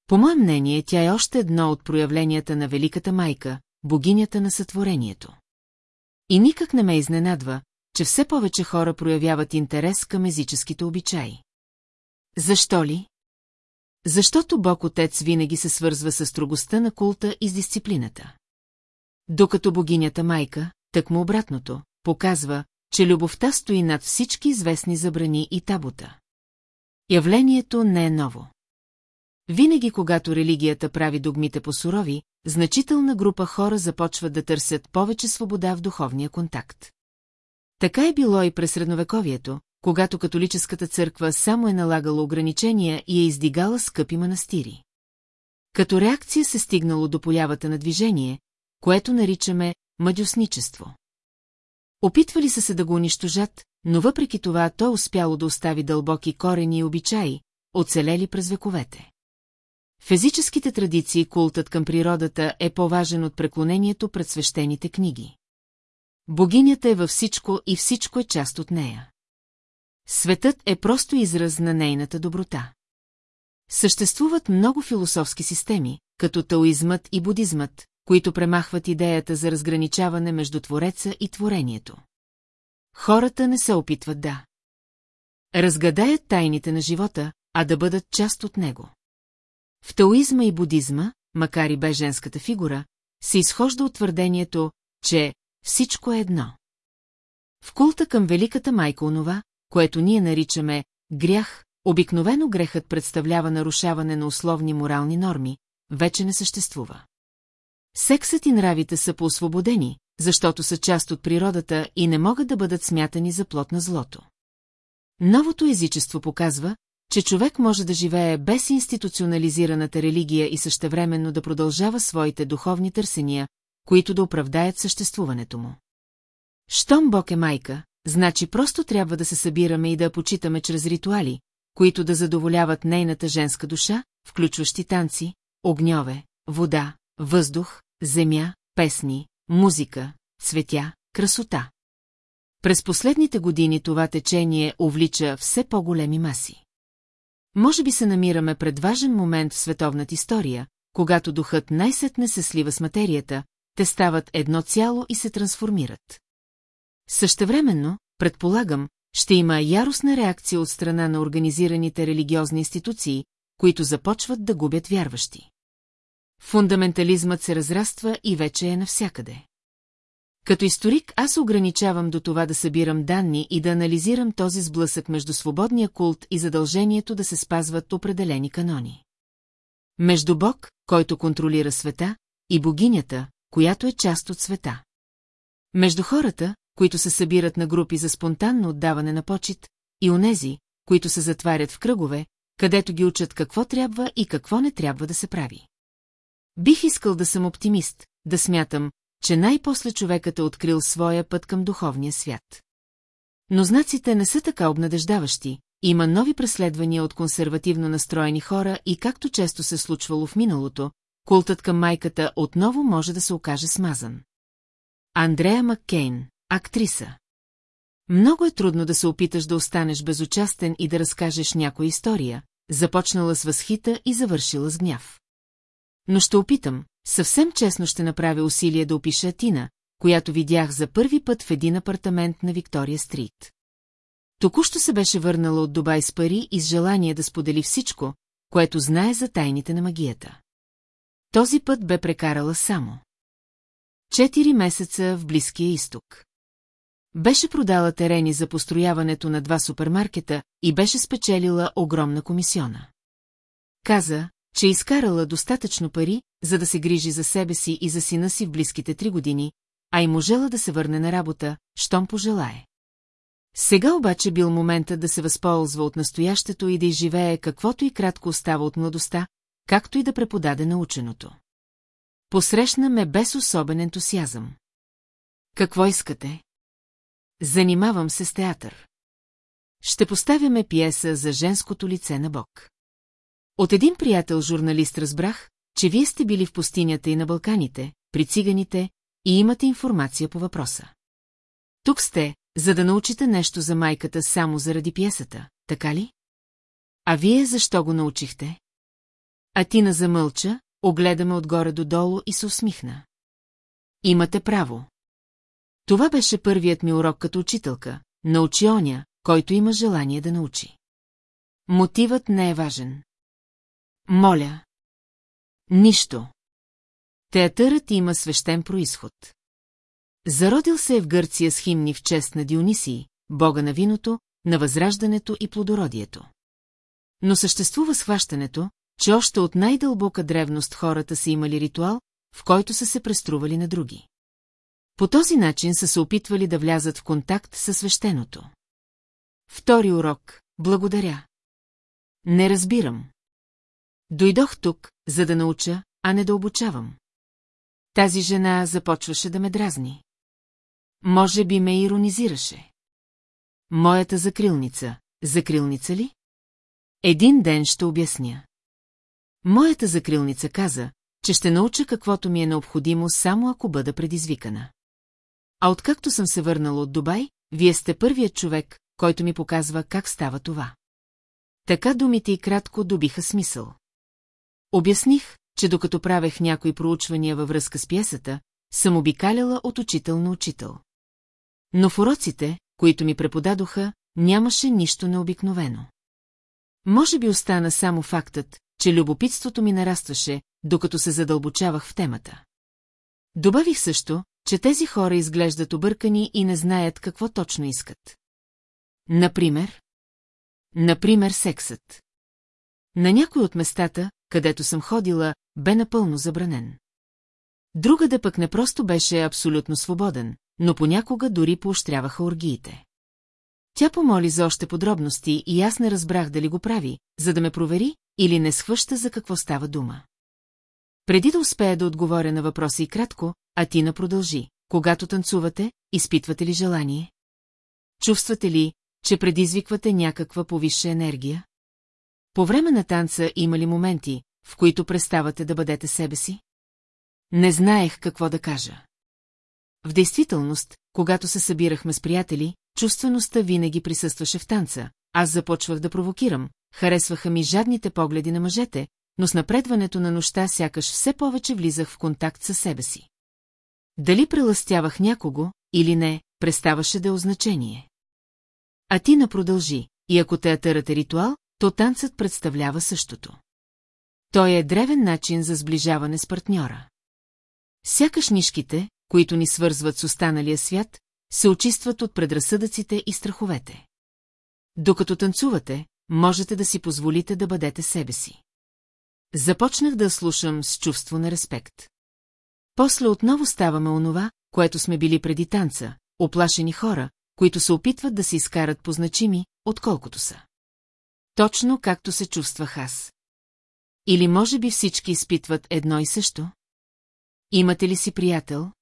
По мое мнение, тя е още едно от проявленията на Великата майка, богинята на сътворението. И никак не ме изненадва, че все повече хора проявяват интерес към езическите обичаи. Защо ли? Защото Бог Отец винаги се свързва с строгостта на култа и с дисциплината. Докато богинята майка, тъкмо обратното, показва, че любовта стои над всички известни забрани и табута. Явлението не е ново. Винаги, когато религията прави догмите по сурови, значителна група хора започват да търсят повече свобода в духовния контакт. Така е било и през средновековието, когато католическата църква само е налагала ограничения и е издигала скъпи манастири. Като реакция се стигнало до полявата на движение, което наричаме мадюсничество. Опитвали са се да го унищожат, но въпреки това то успяло да остави дълбоки корени и обичаи, оцелели през вековете. В езическите традиции култът към природата е по-важен от преклонението пред свещените книги. Богинята е във всичко и всичко е част от нея. Светът е просто израз на нейната доброта. Съществуват много философски системи, като таоизмът и будизмът, които премахват идеята за разграничаване между Твореца и Творението. Хората не се опитват да разгадаят тайните на живота, а да бъдат част от него. В таоизма и будизма, макар и без женската фигура, се изхожда от твърдението, че всичко е едно. В култа към Великата майка онова, което ние наричаме грях, обикновено грехът представлява нарушаване на условни морални норми, вече не съществува. Сексът и нравите са поосвободени, защото са част от природата и не могат да бъдат смятани за плод на злото. Новото езичество показва, че човек може да живее без институционализираната религия и същевременно да продължава своите духовни търсения, които да оправдаят съществуването му. Щом Бог е майка, значи просто трябва да се събираме и да почитаме чрез ритуали, които да задоволяват нейната женска душа, включващи танци, огньове, вода, въздух, земя, песни, музика, цветя, красота. През последните години това течение увлича все по-големи маси. Може би се намираме пред важен момент в световната история, когато духът най-сетне се слива с материята, те стават едно цяло и се трансформират. Същевременно, предполагам, ще има яростна реакция от страна на организираните религиозни институции, които започват да губят вярващи. Фундаментализмът се разраства и вече е навсякъде. Като историк аз ограничавам до това да събирам данни и да анализирам този сблъсък между свободния култ и задължението да се спазват определени канони. Между Бог, който контролира света, и богинята, която е част от света. Между хората, които се събират на групи за спонтанно отдаване на почет, и онези, които се затварят в кръгове, където ги учат какво трябва и какво не трябва да се прави. Бих искал да съм оптимист, да смятам, че най-после човекът е открил своя път към духовния свят. Но знаците не са така обнадеждаващи, има нови преследвания от консервативно настроени хора и както често се случвало в миналото, култът към майката отново може да се окаже смазан. Андрея Маккейн, актриса. Много е трудно да се опиташ да останеш безучастен и да разкажеш някоя история, започнала с възхита и завършила с гняв. Но ще опитам, съвсем честно ще направя усилие да опиша Атина, която видях за първи път в един апартамент на Виктория Стрит. Току-що се беше върнала от Дубай с пари и с желание да сподели всичко, което знае за тайните на магията. Този път бе прекарала само. Четири месеца в Близкия изток. Беше продала терени за построяването на два супермаркета и беше спечелила огромна комисиона. Каза, че изкарала достатъчно пари, за да се грижи за себе си и за сина си в близките три години, а и можела да се върне на работа, щом пожелае. Сега обаче бил момента да се възползва от настоящето и да изживее каквото и кратко остава от младостта, както и да преподаде наученото. Посрещна ме без особен ентусиазъм. Какво искате? Занимавам се с театър. Ще поставяме пиеса за женското лице на Бог. От един приятел-журналист разбрах, че вие сте били в пустинята и на Балканите, при циганите, и имате информация по въпроса. Тук сте, за да научите нещо за майката само заради пиесата, така ли? А вие защо го научихте? А Тина замълча, огледаме отгоре до долу и се усмихна. Имате право. Това беше първият ми урок като учителка, научи оня, който има желание да научи. Мотивът не е важен. Моля. Нищо. Театърът има свещен происход. Зародил се е в Гърция с химни в чест на Дионисий, бога на виното, на възраждането и плодородието. Но съществува схващането, че още от най-дълбока древност хората са имали ритуал, в който са се престрували на други. По този начин са се опитвали да влязат в контакт със свещеното. Втори урок. Благодаря. Не разбирам. Дойдох тук, за да науча, а не да обучавам. Тази жена започваше да ме дразни. Може би ме иронизираше. Моята закрилница. Закрилница ли? Един ден ще обясня. Моята закрилница каза, че ще науча каквото ми е необходимо само ако бъда предизвикана. А откакто съм се върнала от Дубай, вие сте първият човек, който ми показва как става това. Така думите и кратко добиха смисъл. Обясних, че докато правех някои проучвания във връзка с пиесата, съм обикаляла от учител на учител. Но в уроците, които ми преподадоха, нямаше нищо необикновено. Може би остана само фактът, че любопитството ми нарастваше, докато се задълбочавах в темата. Добавих също, че тези хора изглеждат объркани и не знаят какво точно искат. Например? Например, сексът. На някой от местата, където съм ходила, бе напълно забранен. Друга да пък не просто беше абсолютно свободен, но понякога дори поощряваха оргиите. Тя помоли за още подробности и аз не разбрах дали го прави, за да ме провери или не схваща за какво става дума. Преди да успея да отговоря на въпроса и кратко, Атина продължи. Когато танцувате, изпитвате ли желание? Чувствате ли, че предизвиквате някаква повисша енергия? По време на танца има ли моменти, в които преставате да бъдете себе си? Не знаех какво да кажа. В действителност, когато се събирахме с приятели, чувствеността винаги присъстваше в танца, аз започвах да провокирам, харесваха ми жадните погледи на мъжете, но с напредването на нощта сякаш все повече влизах в контакт със себе си. Дали преластявах някого, или не, преставаше да е означение. А Тина продължи, и ако театърът е ритуал, то танцът представлява същото. Той е древен начин за сближаване с партньора. Сякаш нишките, които ни свързват с останалия свят, се очистват от предразсъдъците и страховете. Докато танцувате, можете да си позволите да бъдете себе си. Започнах да слушам с чувство на респект. После отново ставаме онова, което сме били преди танца, оплашени хора, които се опитват да се изкарат по значими, отколкото са. Точно както се чувствах аз. Или може би всички изпитват едно и също? Имате ли си приятел?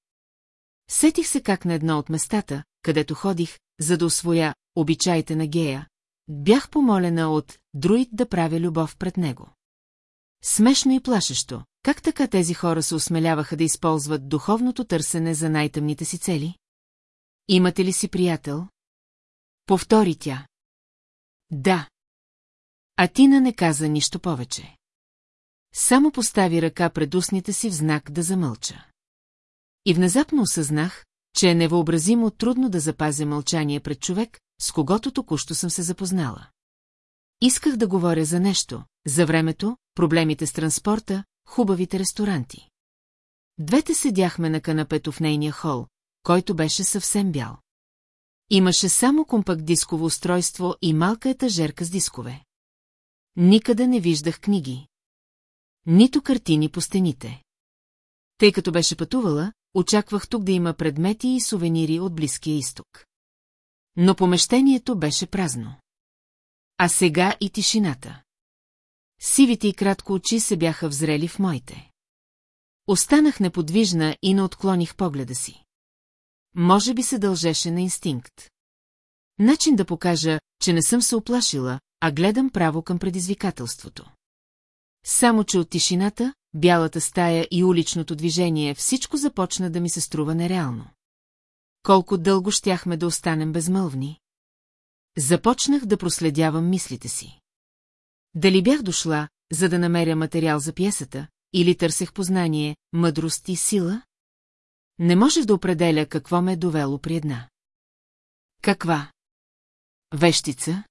Сетих се как на едно от местата, където ходих, за да освоя обичаите на гея, бях помолена от друид да правя любов пред него. Смешно и плашещо, как така тези хора се осмеляваха да използват духовното търсене за най-тъмните си цели? Имате ли си приятел? Повтори тя. Да. А Тина не каза нищо повече. Само постави ръка пред устните си в знак да замълча. И внезапно осъзнах, че е невъобразимо трудно да запазя мълчание пред човек, с когото току-що съм се запознала. Исках да говоря за нещо, за времето, проблемите с транспорта, хубавите ресторанти. Двете седяхме на канапето в нейния хол, който беше съвсем бял. Имаше само компакт дисково устройство и малка етажерка с дискове. Никъде не виждах книги. Нито картини по стените. Тъй като беше пътувала, очаквах тук да има предмети и сувенири от Близкия изток. Но помещението беше празно. А сега и тишината. Сивите и кратко очи се бяха взрели в моите. Останах неподвижна и не отклоних погледа си. Може би се дължеше на инстинкт. Начин да покажа, че не съм се оплашила, а гледам право към предизвикателството. Само, че от тишината, бялата стая и уличното движение всичко започна да ми се струва нереално. Колко дълго щяхме да останем безмълвни? Започнах да проследявам мислите си. Дали бях дошла, за да намеря материал за пиесата, или търсех познание, мъдрост и сила? Не можех да определя какво ме е довело при една. Каква? Вещица?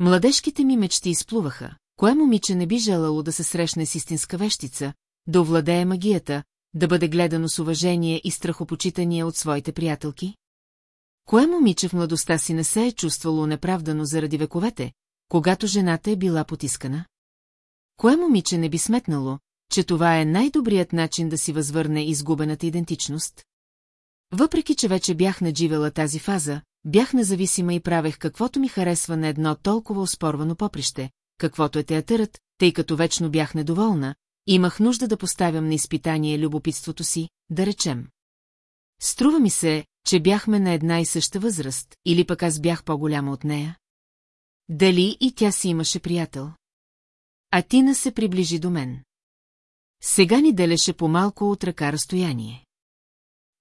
Младежките ми мечти изплуваха. Кое момиче не би желало да се срещне с истинска вещица, да овладее магията, да бъде гледано с уважение и страхопочитание от своите приятелки? Кое момиче в младостта си не се е чувствало неправдано заради вековете, когато жената е била потискана? Кое момиче не би сметнало, че това е най-добрият начин да си възвърне изгубената идентичност? Въпреки, че вече бях надживела тази фаза, бях независима и правех каквото ми харесва на едно толкова оспорвано поприще, каквото е театърът, тъй като вечно бях недоволна, имах нужда да поставям на изпитание любопитството си, да речем. Струва ми се, че бяхме на една и съща възраст, или пък аз бях по-голяма от нея. Дали и тя си имаше приятел? А Тина се приближи до мен. Сега ни делеше по-малко от ръка разстояние.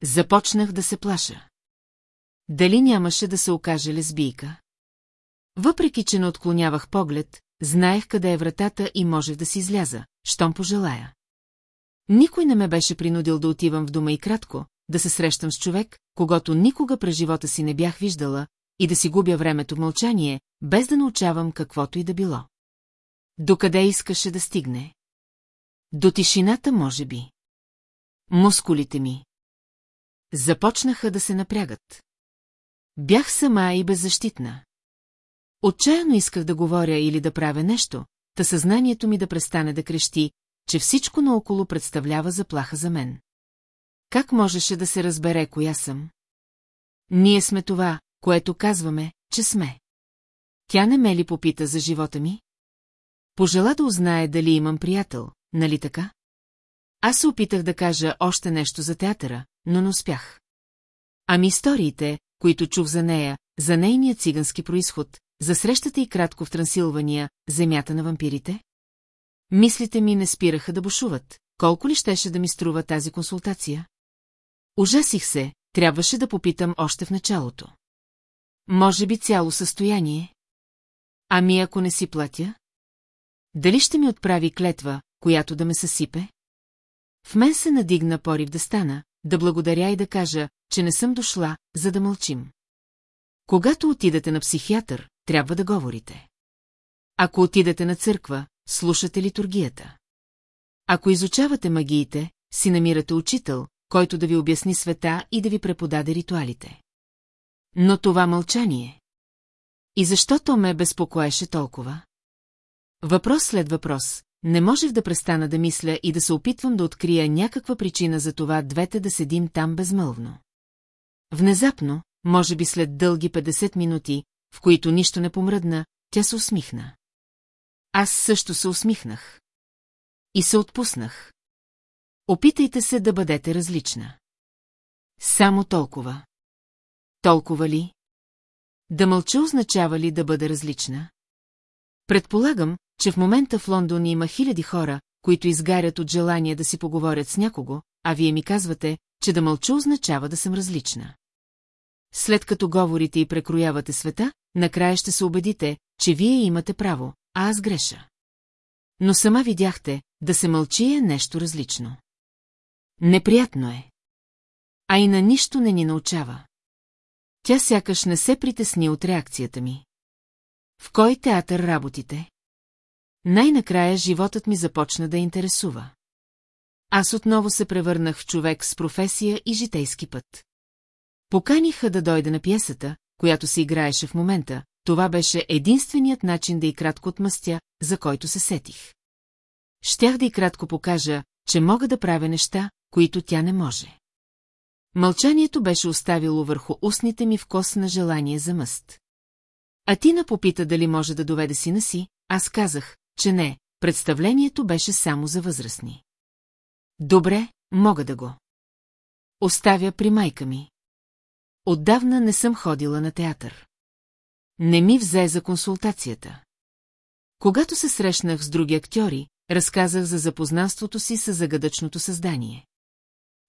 Започнах да се плаша. Дали нямаше да се окаже лесбийка? Въпреки, че не отклонявах поглед, знаех къде е вратата и можех да си изляза, щом пожелая. Никой не ме беше принудил да отивам в дома и кратко, да се срещам с човек, когато никога през живота си не бях виждала, и да си губя времето в мълчание, без да научавам каквото и да било. Докъде искаше да стигне? До тишината, може би. Мускулите ми. Започнаха да се напрягат. Бях сама и беззащитна. Отчаяно исках да говоря или да правя нещо, та съзнанието ми да престане да крещи, че всичко наоколо представлява заплаха за мен. Как можеше да се разбере коя съм? Ние сме това, което казваме, че сме. Тя не ме ли попита за живота ми? Пожела да узнае дали имам приятел, нали така? Аз се опитах да кажа още нещо за театъра, но не успях. Ами историите, които чух за нея, за нейния цигански происход, за срещата и кратко в Трансилвания, земята на вампирите? Мислите ми не спираха да бушуват. Колко ли щеше да ми струва тази консултация? Ужасих се, трябваше да попитам още в началото. Може би цяло състояние? Ами ако не си платя? Дали ще ми отправи клетва, която да ме съсипе? В мен се надигна порив да стана, да благодаря и да кажа, че не съм дошла, за да мълчим. Когато отидете на психиатър, трябва да говорите. Ако отидете на църква, слушате литургията. Ако изучавате магиите, си намирате учител, който да ви обясни света и да ви преподаде ритуалите. Но това мълчание. И защо то ме безпокоеше толкова? Въпрос след въпрос, не можех да престана да мисля и да се опитвам да открия някаква причина за това двете да седим там безмълвно. Внезапно, може би след дълги 50 минути, в които нищо не помръдна, тя се усмихна. Аз също се усмихнах. И се отпуснах. Опитайте се да бъдете различна. Само толкова. Толкова ли? Да мълча означава ли да бъде различна? Предполагам, че в момента в Лондон има хиляди хора, които изгарят от желание да си поговорят с някого, а вие ми казвате, че да мълча означава да съм различна. След като говорите и прекроявате света, накрая ще се убедите, че вие имате право, а аз греша. Но сама видяхте, да се мълчи е нещо различно. Неприятно е. А и на нищо не ни научава. Тя сякаш не се притесни от реакцията ми. В кой театър работите? Най-накрая животът ми започна да интересува. Аз отново се превърнах в човек с професия и житейски път. Поканиха да дойде на пиесата, която се играеше в момента, това беше единственият начин да и кратко отмъстя, за който се сетих. Щях да и кратко покажа, че мога да правя неща, които тя не може. Мълчанието беше оставило върху устните ми вкус на желание за мъст. А Тина попита дали може да доведе сина си, аз казах, че не, представлението беше само за възрастни. Добре, мога да го. Оставя при майка ми. Отдавна не съм ходила на театър. Не ми взе за консултацията. Когато се срещнах с други актьори, разказах за запознанството си с загадъчното създание.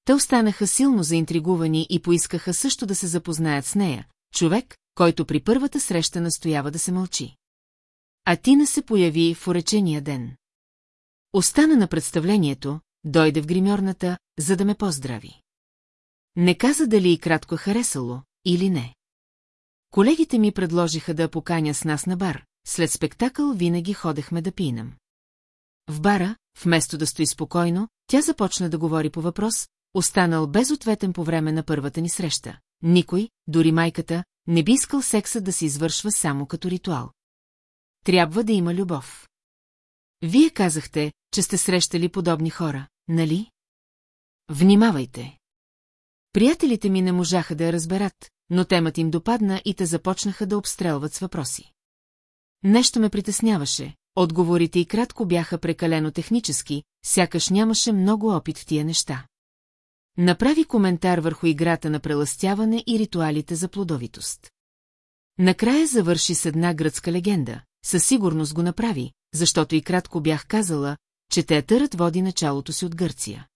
Те останаха силно заинтригувани и поискаха също да се запознаят с нея, човек, който при първата среща настоява да се мълчи. А Тина се появи в уречения ден. Остана на представлението, дойде в гримьорната, за да ме поздрави. Не каза дали и кратко харесало, или не. Колегите ми предложиха да поканя с нас на бар, след спектакъл винаги ходехме да пинам. В бара, вместо да стои спокойно, тя започна да говори по въпрос, останал безответен по време на първата ни среща. Никой, дори майката, не би искал секса да се извършва само като ритуал. Трябва да има любов. Вие казахте, че сте срещали подобни хора, нали? Внимавайте. Приятелите ми не можаха да я разберат, но темата им допадна и те започнаха да обстрелват с въпроси. Нещо ме притесняваше, отговорите и кратко бяха прекалено технически, сякаш нямаше много опит в тия неща. Направи коментар върху играта на преластяване и ритуалите за плодовитост. Накрая завърши с една гръцка легенда, със сигурност го направи, защото и кратко бях казала, че театърът води началото си от Гърция.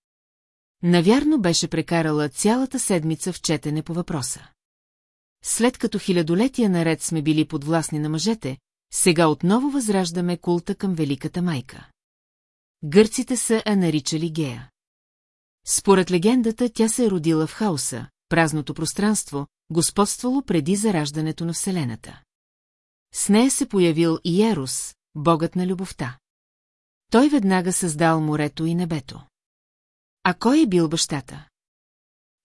Навярно беше прекарала цялата седмица в четене по въпроса. След като хилядолетия наред сме били подвластни на мъжете, сега отново възраждаме култа към Великата майка. Гърците са я наричали Гея. Според легендата тя се е родила в хаоса, празното пространство, господствало преди зараждането на Вселената. С нея се появил и Ерус, богът на любовта. Той веднага създал морето и небето. А кой е бил бащата?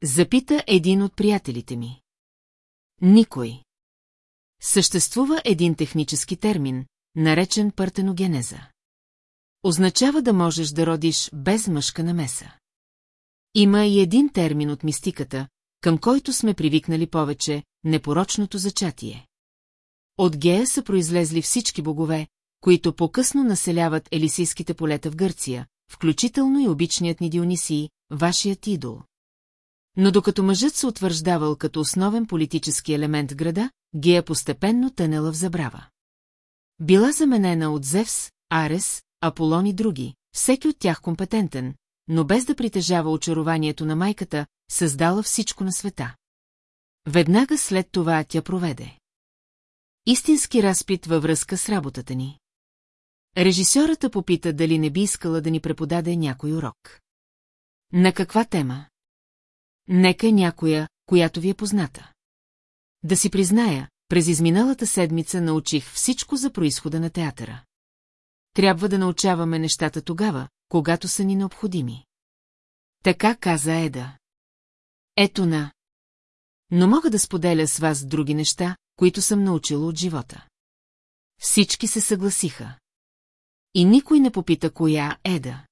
Запита един от приятелите ми. Никой. Съществува един технически термин, наречен партеногенеза. Означава да можеш да родиш без мъжка намеса. Има и един термин от мистиката, към който сме привикнали повече – непорочното зачатие. От Гея са произлезли всички богове, които по-късно населяват елисийските полета в Гърция, включително и обичният ни Дионисий, вашият идол. Но докато мъжът се утвърждавал като основен политически елемент града, Гея постепенно тънела в забрава. Била заменена от Зевс, Арес, Аполон и други, всеки от тях компетентен, но без да притежава очарованието на майката, създала всичко на света. Веднага след това тя проведе. Истински разпит във връзка с работата ни. Режисьората попита дали не би искала да ни преподаде някой урок. На каква тема? Нека някоя, която ви е позната. Да си призная, през изминалата седмица научих всичко за происхода на театъра. Трябва да научаваме нещата тогава, когато са ни необходими. Така каза Еда. Ето на. Но мога да споделя с вас други неща, които съм научила от живота. Всички се съгласиха. И никой не попита коя Еда.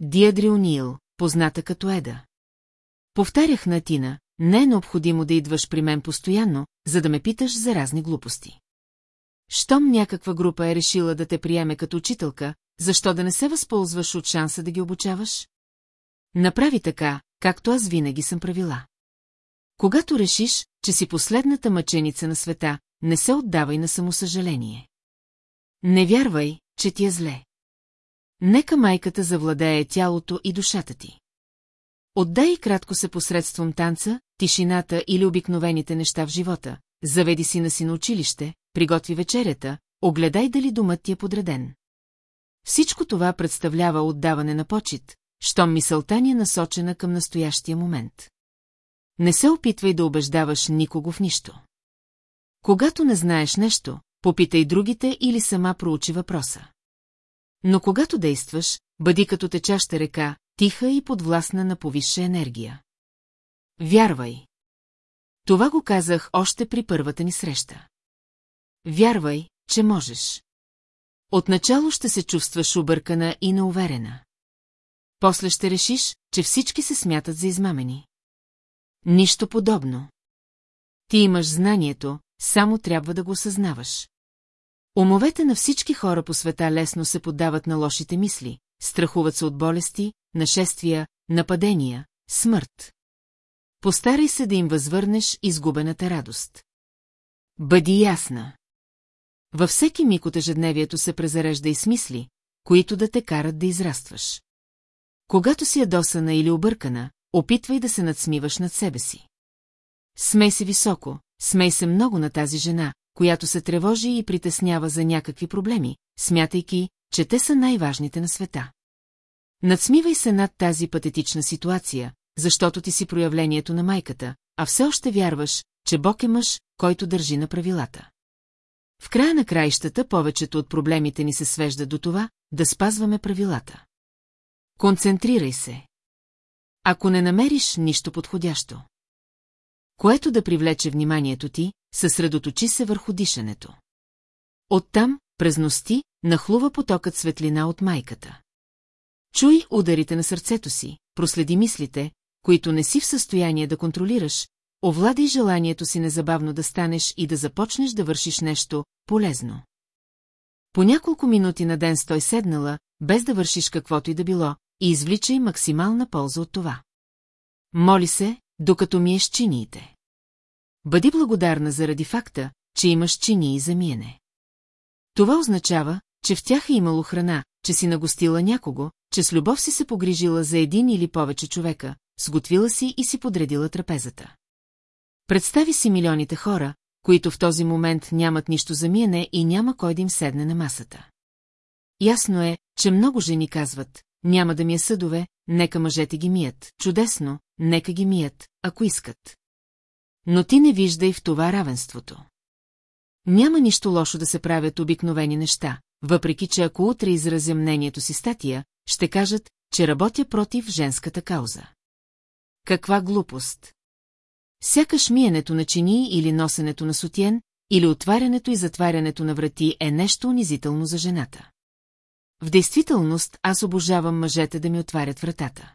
Диадри Онил, позната като Еда. Повтарях на Тина, не е необходимо да идваш при мен постоянно, за да ме питаш за разни глупости. Щом някаква група е решила да те приеме като учителка, защо да не се възползваш от шанса да ги обучаваш? Направи така, както аз винаги съм правила. Когато решиш, че си последната мъченица на света, не се отдавай на самосъжаление. Не вярвай, че ти е зле. Нека майката завладее тялото и душата ти. Отдай кратко се посредством танца, тишината или обикновените неща в живота, заведи си на си на училище, приготви вечерята, огледай дали домът ти е подреден. Всичко това представлява отдаване на почет, щом мисълта ни е насочена към настоящия момент. Не се опитвай да убеждаваш никого в нищо. Когато не знаеш нещо, попитай другите или сама проучи въпроса. Но когато действаш, бъди като течаща река, тиха и подвластна на повисша енергия. Вярвай. Това го казах още при първата ни среща. Вярвай, че можеш. Отначало ще се чувстваш объркана и неуверена. После ще решиш, че всички се смятат за измамени. Нищо подобно. Ти имаш знанието, само трябва да го осъзнаваш. Умовете на всички хора по света лесно се поддават на лошите мисли, страхуват се от болести, нашествия, нападения, смърт. Постарай се да им възвърнеш изгубената радост. Бъди ясна. Във всеки миг от ежедневието се презарежда и смисли, които да те карат да израстваш. Когато си ядосана или объркана, опитвай да се надсмиваш над себе си. Смей се високо, смей се много на тази жена, която се тревожи и притеснява за някакви проблеми, смятайки, че те са най-важните на света. Надсмивай се над тази патетична ситуация, защото ти си проявлението на майката, а все още вярваш, че Бог е мъж, който държи на правилата. В края на краищата повечето от проблемите ни се свежда до това, да спазваме правилата. Концентрирай се. Ако не намериш нищо подходящо, което да привлече вниманието ти, съсредоточи се върху дишането. Оттам, през ности, нахлува потокът светлина от майката. Чуй ударите на сърцето си, проследи мислите, които не си в състояние да контролираш, овладай желанието си незабавно да станеш и да започнеш да вършиш нещо полезно. По няколко минути на ден стой седнала, без да вършиш каквото и да било, и извличай максимална полза от това. Моли се, докато миеш чиниите. Бъди благодарна заради факта, че имаш чинии за миене. Това означава, че в тях е имало храна, че си нагостила някого, че с любов си се погрижила за един или повече човека, сготвила си и си подредила трапезата. Представи си милионите хора, които в този момент нямат нищо за миене и няма кой да им седне на масата. Ясно е, че много жени казват, няма да ми е съдове, нека мъжете ги мият, чудесно, нека ги мият, ако искат. Но ти не виждай в това равенството. Няма нищо лошо да се правят обикновени неща, въпреки че ако утре изразя мнението си статия, ще кажат, че работя против женската кауза. Каква глупост! Сякаш миенето на чини или носенето на сутиен, или отварянето и затварянето на врати е нещо унизително за жената. В действителност аз обожавам мъжете да ми отварят вратата.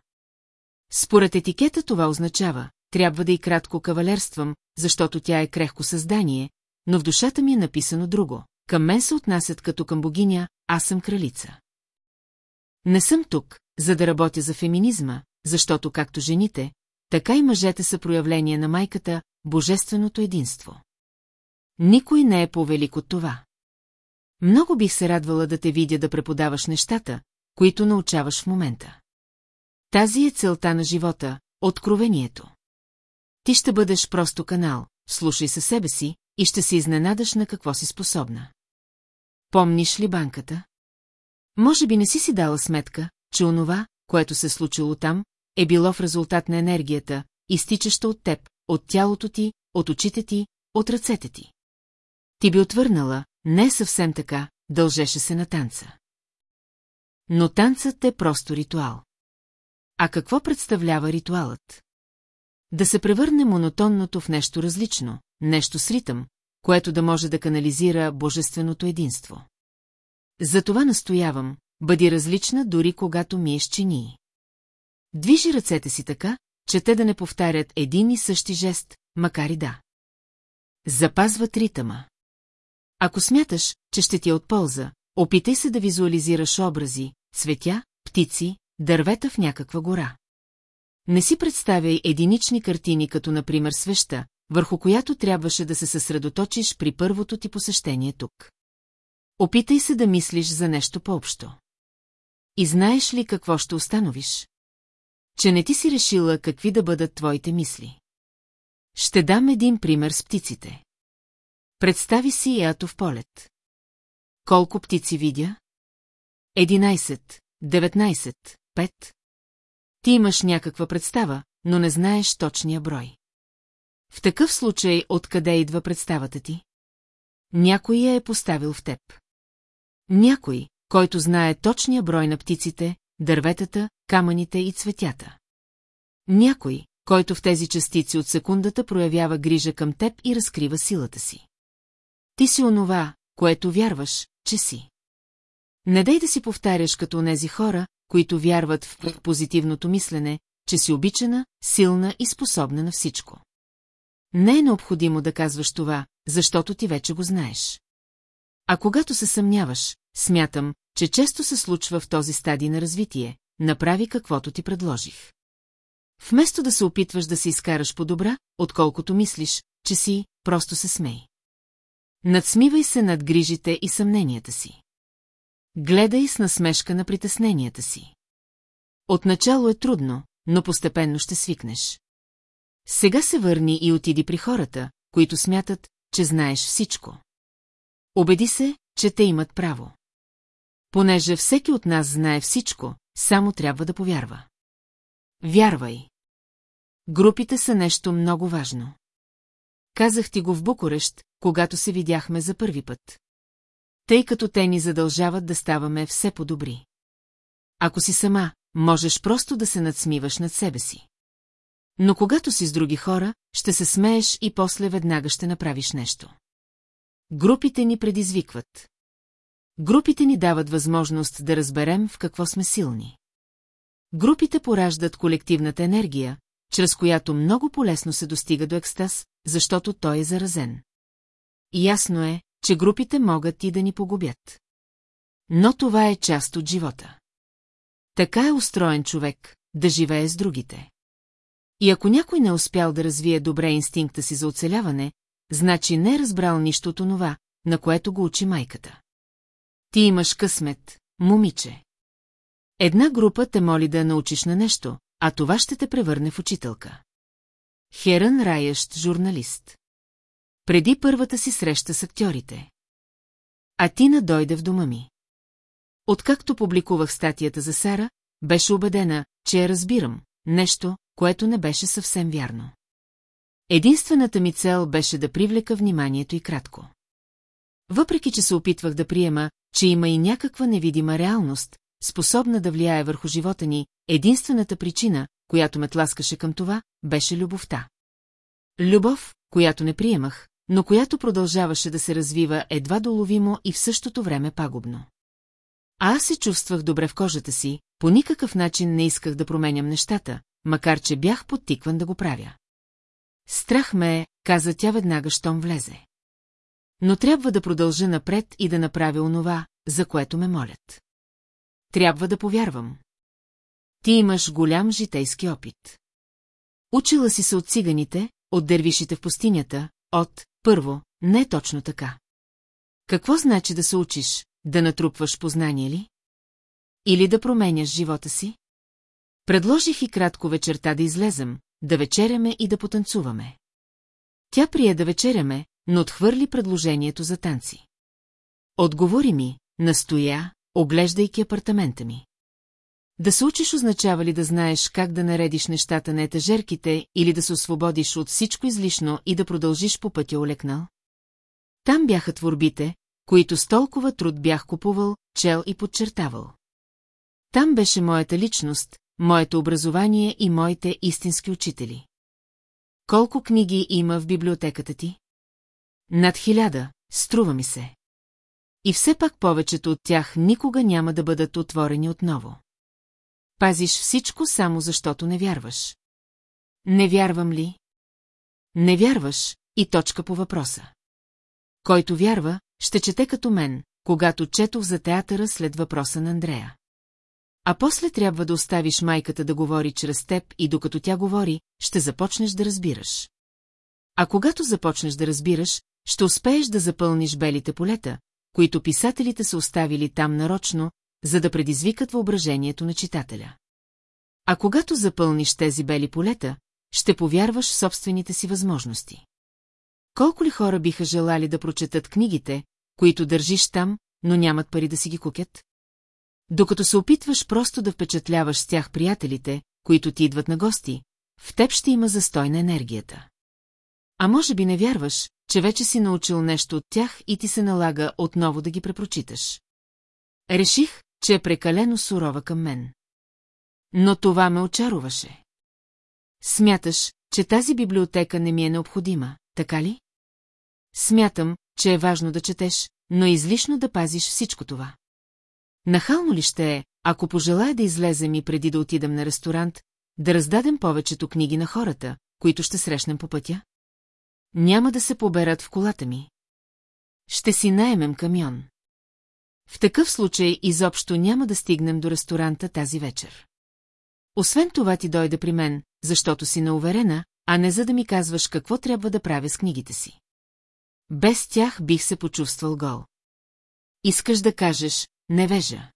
Според етикета това означава, трябва да и кратко кавалерствам, защото тя е крехко създание, но в душата ми е написано друго. Към мен се отнасят като към богиня, аз съм кралица. Не съм тук, за да работя за феминизма, защото както жените, така и мъжете са проявление на майката, божественото единство. Никой не е по-велик от това. Много бих се радвала да те видя да преподаваш нещата, които научаваш в момента. Тази е целта на живота, откровението. Ти ще бъдеш просто канал, слушай със себе си и ще се изненадаш на какво си способна. Помниш ли банката? Може би не си си дала сметка, че онова, което се случило там, е било в резултат на енергията, изтичаща от теб, от тялото ти, от очите ти, от ръцете ти. Ти би отвърнала, не е съвсем така, дължеше се на танца. Но танцът е просто ритуал. А какво представлява ритуалът? Да се превърне монотонното в нещо различно, нещо с ритъм, което да може да канализира божественото единство. Затова настоявам, бъди различна дори когато миеш чинии. Движи ръцете си така, че те да не повтарят един и същи жест, макар и да. Запазват ритъма. Ако смяташ, че ще ти е от полза, опитай се да визуализираш образи, цветя, птици, дървета в някаква гора. Не си представяй единични картини, като например свеща, върху която трябваше да се съсредоточиш при първото ти посещение тук. Опитай се да мислиш за нещо по-общо. И знаеш ли какво ще установиш? Че не ти си решила какви да бъдат твоите мисли. Ще дам един пример с птиците. Представи си ято в полет. Колко птици видя? Единайсет, деветнайсет, пет. Ти имаш някаква представа, но не знаеш точния брой. В такъв случай откъде идва представата ти? Някой я е поставил в теб. Някой, който знае точния брой на птиците, дърветата, камъните и цветята. Някой, който в тези частици от секундата проявява грижа към теб и разкрива силата си. Ти си онова, което вярваш, че си. Не дай да си повтаряш като онези хора, които вярват в позитивното мислене, че си обичана, силна и способна на всичко. Не е необходимо да казваш това, защото ти вече го знаеш. А когато се съмняваш, смятам, че често се случва в този стадий на развитие, направи каквото ти предложих. Вместо да се опитваш да се изкараш по-добра, отколкото мислиш, че си, просто се смей. Надсмивай се над грижите и съмненията си. Гледай с насмешка на притесненията си. Отначало е трудно, но постепенно ще свикнеш. Сега се върни и отиди при хората, които смятат, че знаеш всичко. Обеди се, че те имат право. Понеже всеки от нас знае всичко, само трябва да повярва. Вярвай. Групите са нещо много важно. Казах ти го в Букурещ, когато се видяхме за първи път. Тъй като те ни задължават да ставаме все по-добри. Ако си сама, можеш просто да се надсмиваш над себе си. Но когато си с други хора, ще се смееш и после веднага ще направиш нещо. Групите ни предизвикват. Групите ни дават възможност да разберем в какво сме силни. Групите пораждат колективната енергия, чрез която много полезно се достига до екстаз, защото той е заразен. Ясно е, че групите могат и да ни погубят. Но това е част от живота. Така е устроен човек, да живее с другите. И ако някой не успял да развие добре инстинкта си за оцеляване, значи не е разбрал нищо от онова, на което го учи майката. Ти имаш късмет, момиче. Една група те моли да научиш на нещо, а това ще те превърне в учителка. Херън Раящ, журналист. Преди първата си среща с актьорите. А Тина дойде в дома ми. Откакто публикувах статията за Сара, беше убедена, че я разбирам, нещо, което не беше съвсем вярно. Единствената ми цел беше да привлека вниманието и кратко. Въпреки, че се опитвах да приема, че има и някаква невидима реалност, способна да влияе върху живота ни, единствената причина, която ме тласкаше към това, беше любовта. Любов, която не приемах, но която продължаваше да се развива едва доловимо и в същото време пагубно. А аз се чувствах добре в кожата си, по никакъв начин не исках да променям нещата, макар че бях подтикван да го правя. Страх ме е, каза тя веднага, щом влезе. Но трябва да продължа напред и да направя онова, за което ме молят. Трябва да повярвам. Ти имаш голям житейски опит. Учила си се от циганите, от дервишите в пустинята, от, първо, не е точно така. Какво значи да се учиш, да натрупваш познание ли? Или да променяш живота си? Предложих и кратко вечерта да излезем, да вечеряме и да потанцуваме. Тя прие да вечеряме, но отхвърли предложението за танци. Отговори ми, настоя, оглеждайки апартамента ми. Да се учиш означава ли да знаеш как да наредиш нещата на етажерките или да се освободиш от всичко излишно и да продължиш по пътя олекнал? Там бяха творбите, които с толкова труд бях купувал, чел и подчертавал. Там беше моята личност, моето образование и моите истински учители. Колко книги има в библиотеката ти? Над хиляда, струва ми се. И все пак повечето от тях никога няма да бъдат отворени отново. Пазиш всичко само защото не вярваш. Не вярвам ли? Не вярваш и точка по въпроса. Който вярва, ще чете като мен, когато четох за театъра след въпроса на Андрея. А после трябва да оставиш майката да говори чрез теб и докато тя говори, ще започнеш да разбираш. А когато започнеш да разбираш, ще успееш да запълниш белите полета, които писателите са оставили там нарочно, за да предизвикат въображението на читателя. А когато запълниш тези бели полета, ще повярваш в собствените си възможности. Колко ли хора биха желали да прочетат книгите, които държиш там, но нямат пари да си ги кукят? Докато се опитваш просто да впечатляваш с тях приятелите, които ти идват на гости, в теб ще има застой на енергията. А може би не вярваш, че вече си научил нещо от тях и ти се налага отново да ги препрочиташ. Реших, че е прекалено сурова към мен. Но това ме очаруваше. Смяташ, че тази библиотека не ми е необходима, така ли? Смятам, че е важно да четеш, но излишно да пазиш всичко това. Нахално ли ще е, ако пожелая да излезем и преди да отидем на ресторант, да раздадем повечето книги на хората, които ще срещнем по пътя? Няма да се поберат в колата ми. Ще си наемем камион. В такъв случай изобщо няма да стигнем до ресторанта тази вечер. Освен това ти дойде при мен, защото си науверена, а не за да ми казваш какво трябва да правя с книгите си. Без тях бих се почувствал гол. Искаш да кажеш невежа.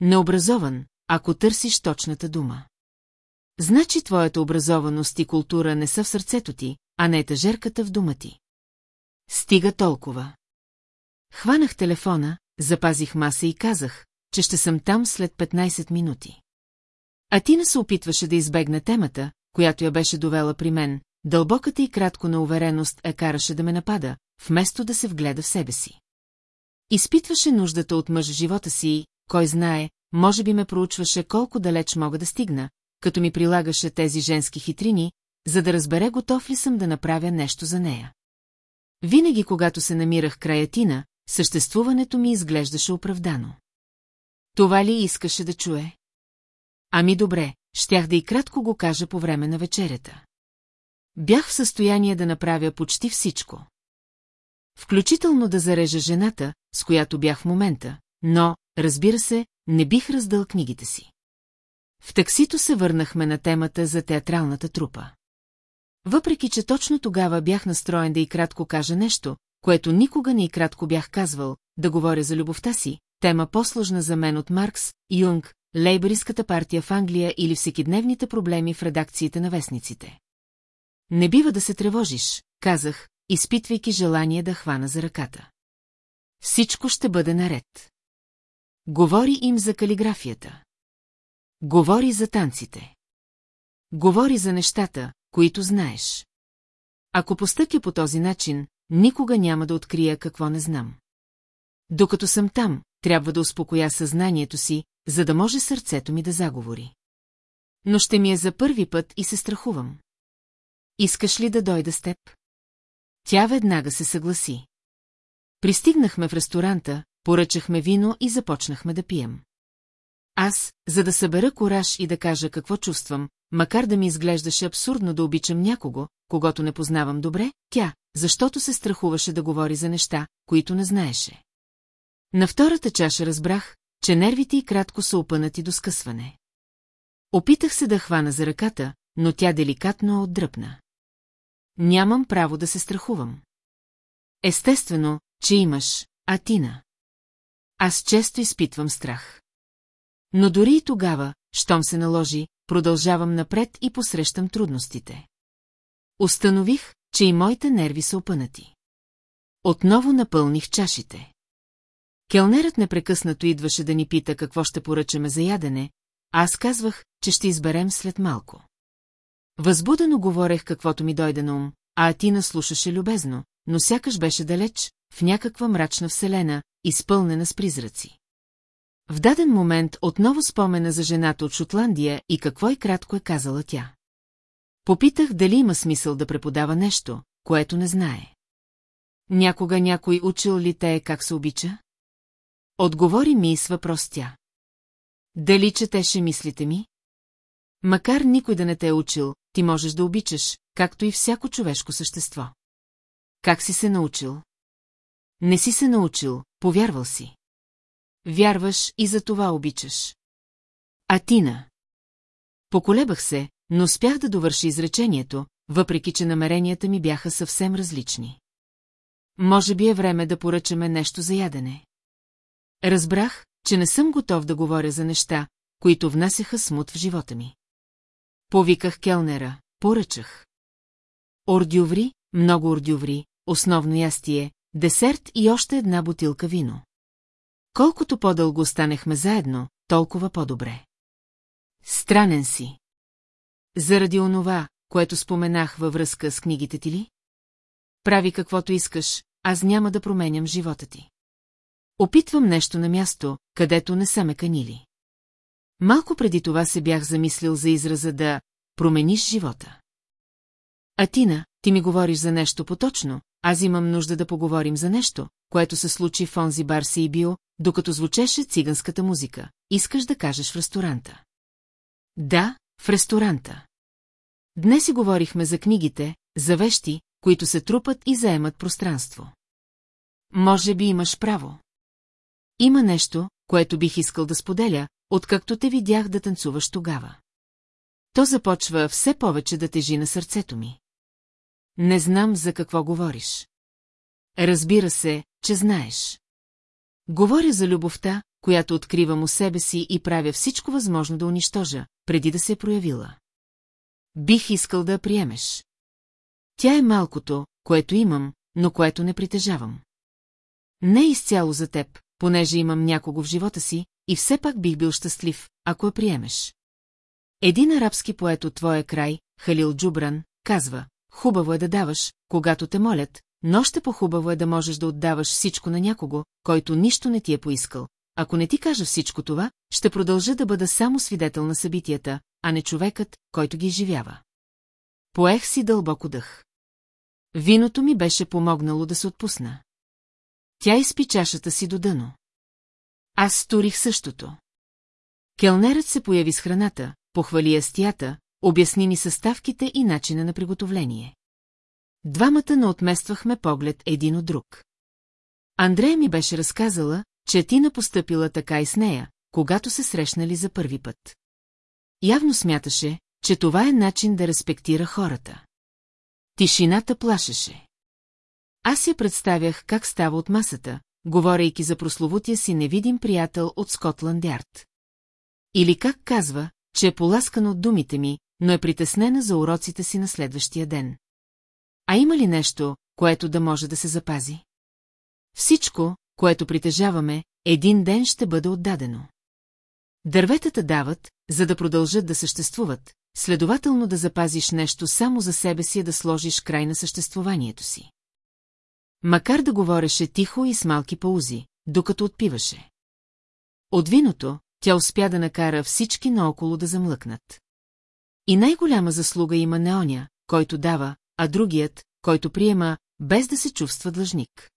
Необразован, ако търсиш точната дума. Значи твоята образованост и култура не са в сърцето ти, а не етажерката в дома ти. Стига толкова. Хванах телефона, запазих маса и казах, че ще съм там след 15 минути. А Тина се опитваше да избегне темата, която я беше довела при мен, дълбоката и кратко на увереност е караше да ме напада, вместо да се вгледа в себе си. Изпитваше нуждата от мъж живота си кой знае, може би ме проучваше колко далеч мога да стигна, като ми прилагаше тези женски хитрини, за да разбере готов ли съм да направя нещо за нея. Винаги, когато се намирах края Тина, съществуването ми изглеждаше оправдано. Това ли искаше да чуе? Ами добре, щях да и кратко го кажа по време на вечерята. Бях в състояние да направя почти всичко. Включително да зарежа жената, с която бях в момента, но, разбира се, не бих раздал книгите си. В таксито се върнахме на темата за театралната трупа. Въпреки, че точно тогава бях настроен да и кратко кажа нещо, което никога не и кратко бях казвал, да говоря за любовта си, тема по-сложна за мен от Маркс, Юнг, лейбористската партия в Англия или всекидневните проблеми в редакциите на вестниците. Не бива да се тревожиш, казах, изпитвайки желание да хвана за ръката. Всичко ще бъде наред. Говори им за калиграфията. Говори за танците. Говори за нещата, които знаеш. Ако постъпя по този начин, никога няма да открия какво не знам. Докато съм там, трябва да успокоя съзнанието си, за да може сърцето ми да заговори. Но ще ми е за първи път и се страхувам. Искаш ли да дойда с теб? Тя веднага се съгласи. Пристигнахме в ресторанта, поръчахме вино и започнахме да пием. Аз, за да събера кораж и да кажа какво чувствам, макар да ми изглеждаше абсурдно да обичам някого, когато не познавам добре, тя, защото се страхуваше да говори за неща, които не знаеше. На втората чаша разбрах, че нервите й кратко са опънати до скъсване. Опитах се да хвана за ръката, но тя деликатно отдръпна. Нямам право да се страхувам. Естествено, че имаш, Атина. Аз често изпитвам страх. Но дори и тогава, щом се наложи, продължавам напред и посрещам трудностите. Установих, че и моите нерви са опънати. Отново напълних чашите. Келнерът непрекъснато идваше да ни пита какво ще поръчаме за ядене, а аз казвах, че ще изберем след малко. Възбудено говорех каквото ми дойде на ум, а Атина слушаше любезно, но сякаш беше далеч, в някаква мрачна вселена, изпълнена с призраци. В даден момент отново спомена за жената от Шотландия и какво и кратко е казала тя. Попитах дали има смисъл да преподава нещо, което не знае. Някога някой учил ли те как се обича? Отговори ми с въпрос тя. Дали четеше мислите ми? Макар никой да не те е учил, ти можеш да обичаш, както и всяко човешко същество. Как си се научил? Не си се научил, повярвал си. Вярваш и за това обичаш. А Тина? Поколебах се, но спях да довърши изречението, въпреки че намеренията ми бяха съвсем различни. Може би е време да поръчаме нещо за ядене. Разбрах, че не съм готов да говоря за неща, които внасяха смут в живота ми. Повиках келнера, поръчах. Ордюври, много ордюври, основно ястие, десерт и още една бутилка вино. Колкото по-дълго останехме заедно, толкова по-добре. Странен си. Заради онова, което споменах във връзка с книгите ти ли? Прави каквото искаш, аз няма да променям живота ти. Опитвам нещо на място, където не са ме канили. Малко преди това се бях замислил за израза да промениш живота. Атина, ти ми говориш за нещо поточно, аз имам нужда да поговорим за нещо, което се случи в онзи бар си и био, докато звучеше циганската музика. Искаш да кажеш в ресторанта. Да, в ресторанта. Днес си говорихме за книгите, за вещи, които се трупат и заемат пространство. Може би имаш право. Има нещо, което бих искал да споделя, откакто те видях да танцуваш тогава. То започва все повече да тежи на сърцето ми. Не знам за какво говориш. Разбира се, че знаеш. Говоря за любовта, която откривам у себе си и правя всичко възможно да унищожа, преди да се е проявила. Бих искал да я приемеш. Тя е малкото, което имам, но което не притежавам. Не изцяло за теб, понеже имам някого в живота си, и все пак бих бил щастлив, ако я приемеш. Един арабски поет от твоя край, Халил Джубран, казва, хубаво е да даваш, когато те молят, но още по-хубаво е да можеш да отдаваш всичко на някого, който нищо не ти е поискал. Ако не ти кажа всичко това, ще продължа да бъда само свидетел на събитията, а не човекът, който ги изживява. Поех си дълбоко дъх. Виното ми беше помогнало да се отпусна. Тя изпи чашата си до дъно. Аз сторих същото. Келнерът се появи с храната, похвали астията, обясни ни съставките и начина на приготовление. Двамата не отмествахме поглед един от друг. Андрея ми беше разказала, че Тина постъпила така и с нея, когато се срещнали за първи път. Явно смяташе, че това е начин да респектира хората. Тишината плашеше. Аз я представях как става от масата, говорейки за прословутия си невидим приятел от Скотланд Ярд. Или как казва, че е поласкана от думите ми, но е притеснена за уроците си на следващия ден. А има ли нещо, което да може да се запази? Всичко, което притежаваме, един ден ще бъде отдадено. Дърветата дават, за да продължат да съществуват, следователно да запазиш нещо само за себе си е да сложиш край на съществуванието си. Макар да говореше тихо и с малки паузи, докато отпиваше. От виното, тя успя да накара всички наоколо да замлъкнат. И най-голяма заслуга има не оня, който дава, а другият, който приема, без да се чувства длъжник.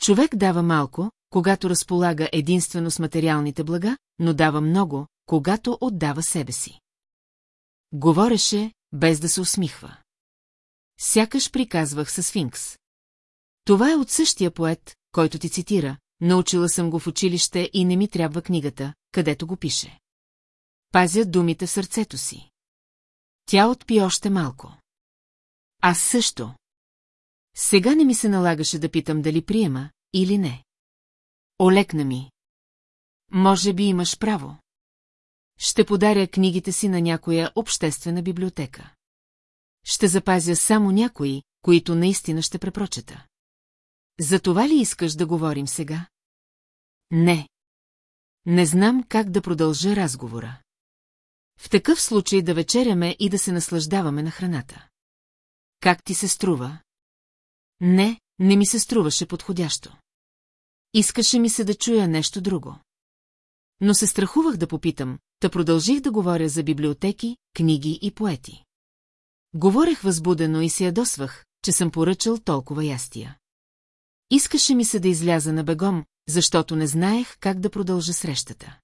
Човек дава малко, когато разполага единствено с материалните блага, но дава много, когато отдава себе си. Говореше, без да се усмихва. Сякаш приказвах със сфинкс. Това е от същия поет, който ти цитира, научила съм го в училище и не ми трябва книгата, където го пише. Пазя думите в сърцето си. Тя отпи още малко. Аз също. Сега не ми се налагаше да питам дали приема или не. Олекна ми. Може би имаш право. Ще подаря книгите си на някоя обществена библиотека. Ще запазя само някои, които наистина ще препрочета. За това ли искаш да говорим сега? Не. Не знам как да продължа разговора. В такъв случай да вечеряме и да се наслаждаваме на храната. Как ти се струва? Не, не ми се струваше подходящо. Искаше ми се да чуя нещо друго. Но се страхувах да попитам, та продължих да говоря за библиотеки, книги и поети. Говорех възбудено и се ядосвах, че съм поръчал толкова ястия. Искаше ми се да изляза на бегом, защото не знаех как да продължа срещата.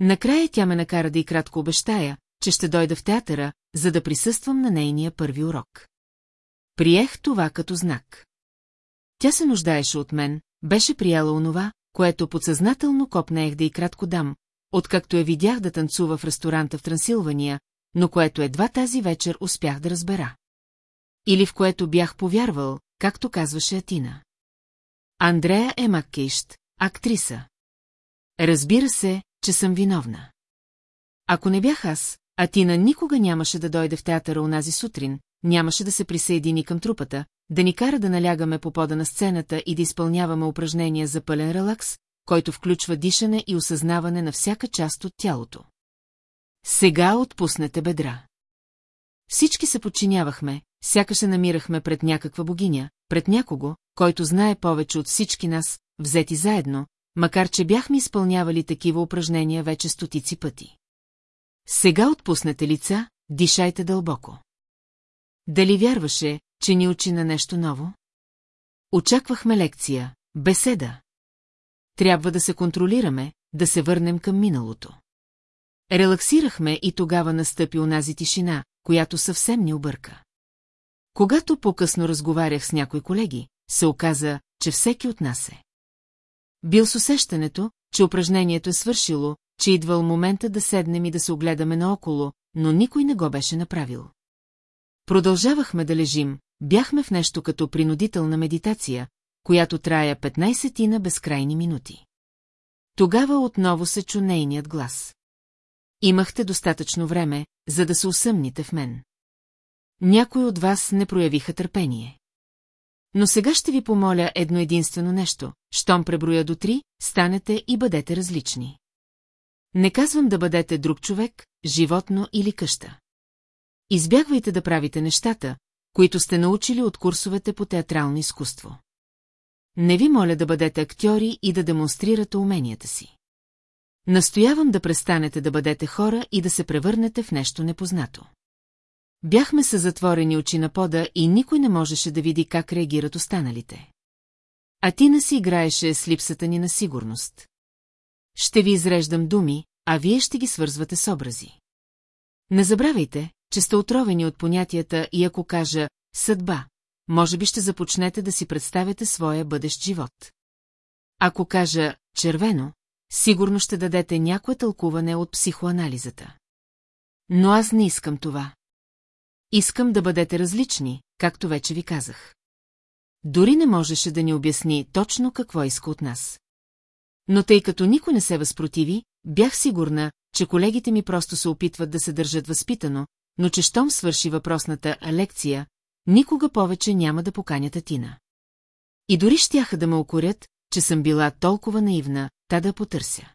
Накрая тя ме накара да и кратко обещая, че ще дойда в театъра, за да присъствам на нейния първи урок. Приех това като знак. Тя се нуждаеше от мен, беше прияла онова, което подсъзнателно копнеех да и кратко дам, откакто я видях да танцува в ресторанта в Трансилвания, но което едва тази вечер успях да разбера. Или в което бях повярвал, както казваше Атина. Андрея е Маккейщ, актриса. Разбира се, че съм виновна. Ако не бях аз, Атина никога нямаше да дойде в театъра унази сутрин, нямаше да се присъедини към трупата, да ни кара да налягаме по пода на сцената и да изпълняваме упражнения за пълен релакс, който включва дишане и осъзнаване на всяка част от тялото. Сега отпуснете бедра. Всички се подчинявахме, сякаш се намирахме пред някаква богиня, пред някого, който знае повече от всички нас, взети заедно, макар че бяхме изпълнявали такива упражнения вече стотици пъти. Сега отпуснете лица, дишайте дълбоко. Дали вярваше, че ни учи на нещо ново? Очаквахме лекция, беседа. Трябва да се контролираме, да се върнем към миналото. Релаксирахме и тогава настъпи онази тишина, която съвсем ни обърка. Когато по-късно разговарях с някои колеги, се оказа, че всеки от нас е. Бил с усещането, че упражнението е свършило, че идвал момента да седнем и да се огледаме наоколо, но никой не го беше направил. Продължавахме да лежим, бяхме в нещо като принудителна медитация, която трая 15 на безкрайни минути. Тогава отново се чу нейният глас. Имахте достатъчно време, за да се усъмните в мен. Някои от вас не проявиха търпение. Но сега ще ви помоля едно единствено нещо. Щом преброя до три, станете и бъдете различни. Не казвам да бъдете друг човек, животно или къща. Избягвайте да правите нещата, които сте научили от курсовете по театрално изкуство. Не ви моля да бъдете актьори и да демонстрирате уменията си. Настоявам да престанете да бъдете хора и да се превърнете в нещо непознато. Бяхме с затворени очи на пода и никой не можеше да види как реагират останалите. А Тина си играеше с липсата ни на сигурност. Ще ви изреждам думи, а вие ще ги свързвате с образи. Не забравяйте, че сте отровени от понятията и ако кажа «съдба», може би ще започнете да си представяте своя бъдещ живот. Ако кажа «червено», сигурно ще дадете някое тълкуване от психоанализата. Но аз не искам това. Искам да бъдете различни, както вече ви казах. Дори не можеше да ни обясни точно какво иска от нас. Но тъй като никой не се възпротиви, бях сигурна, че колегите ми просто се опитват да се държат възпитано, но че щом свърши въпросната лекция, никога повече няма да поканят Атина. И дори щяха да ме окорят, че съм била толкова наивна, та да потърся.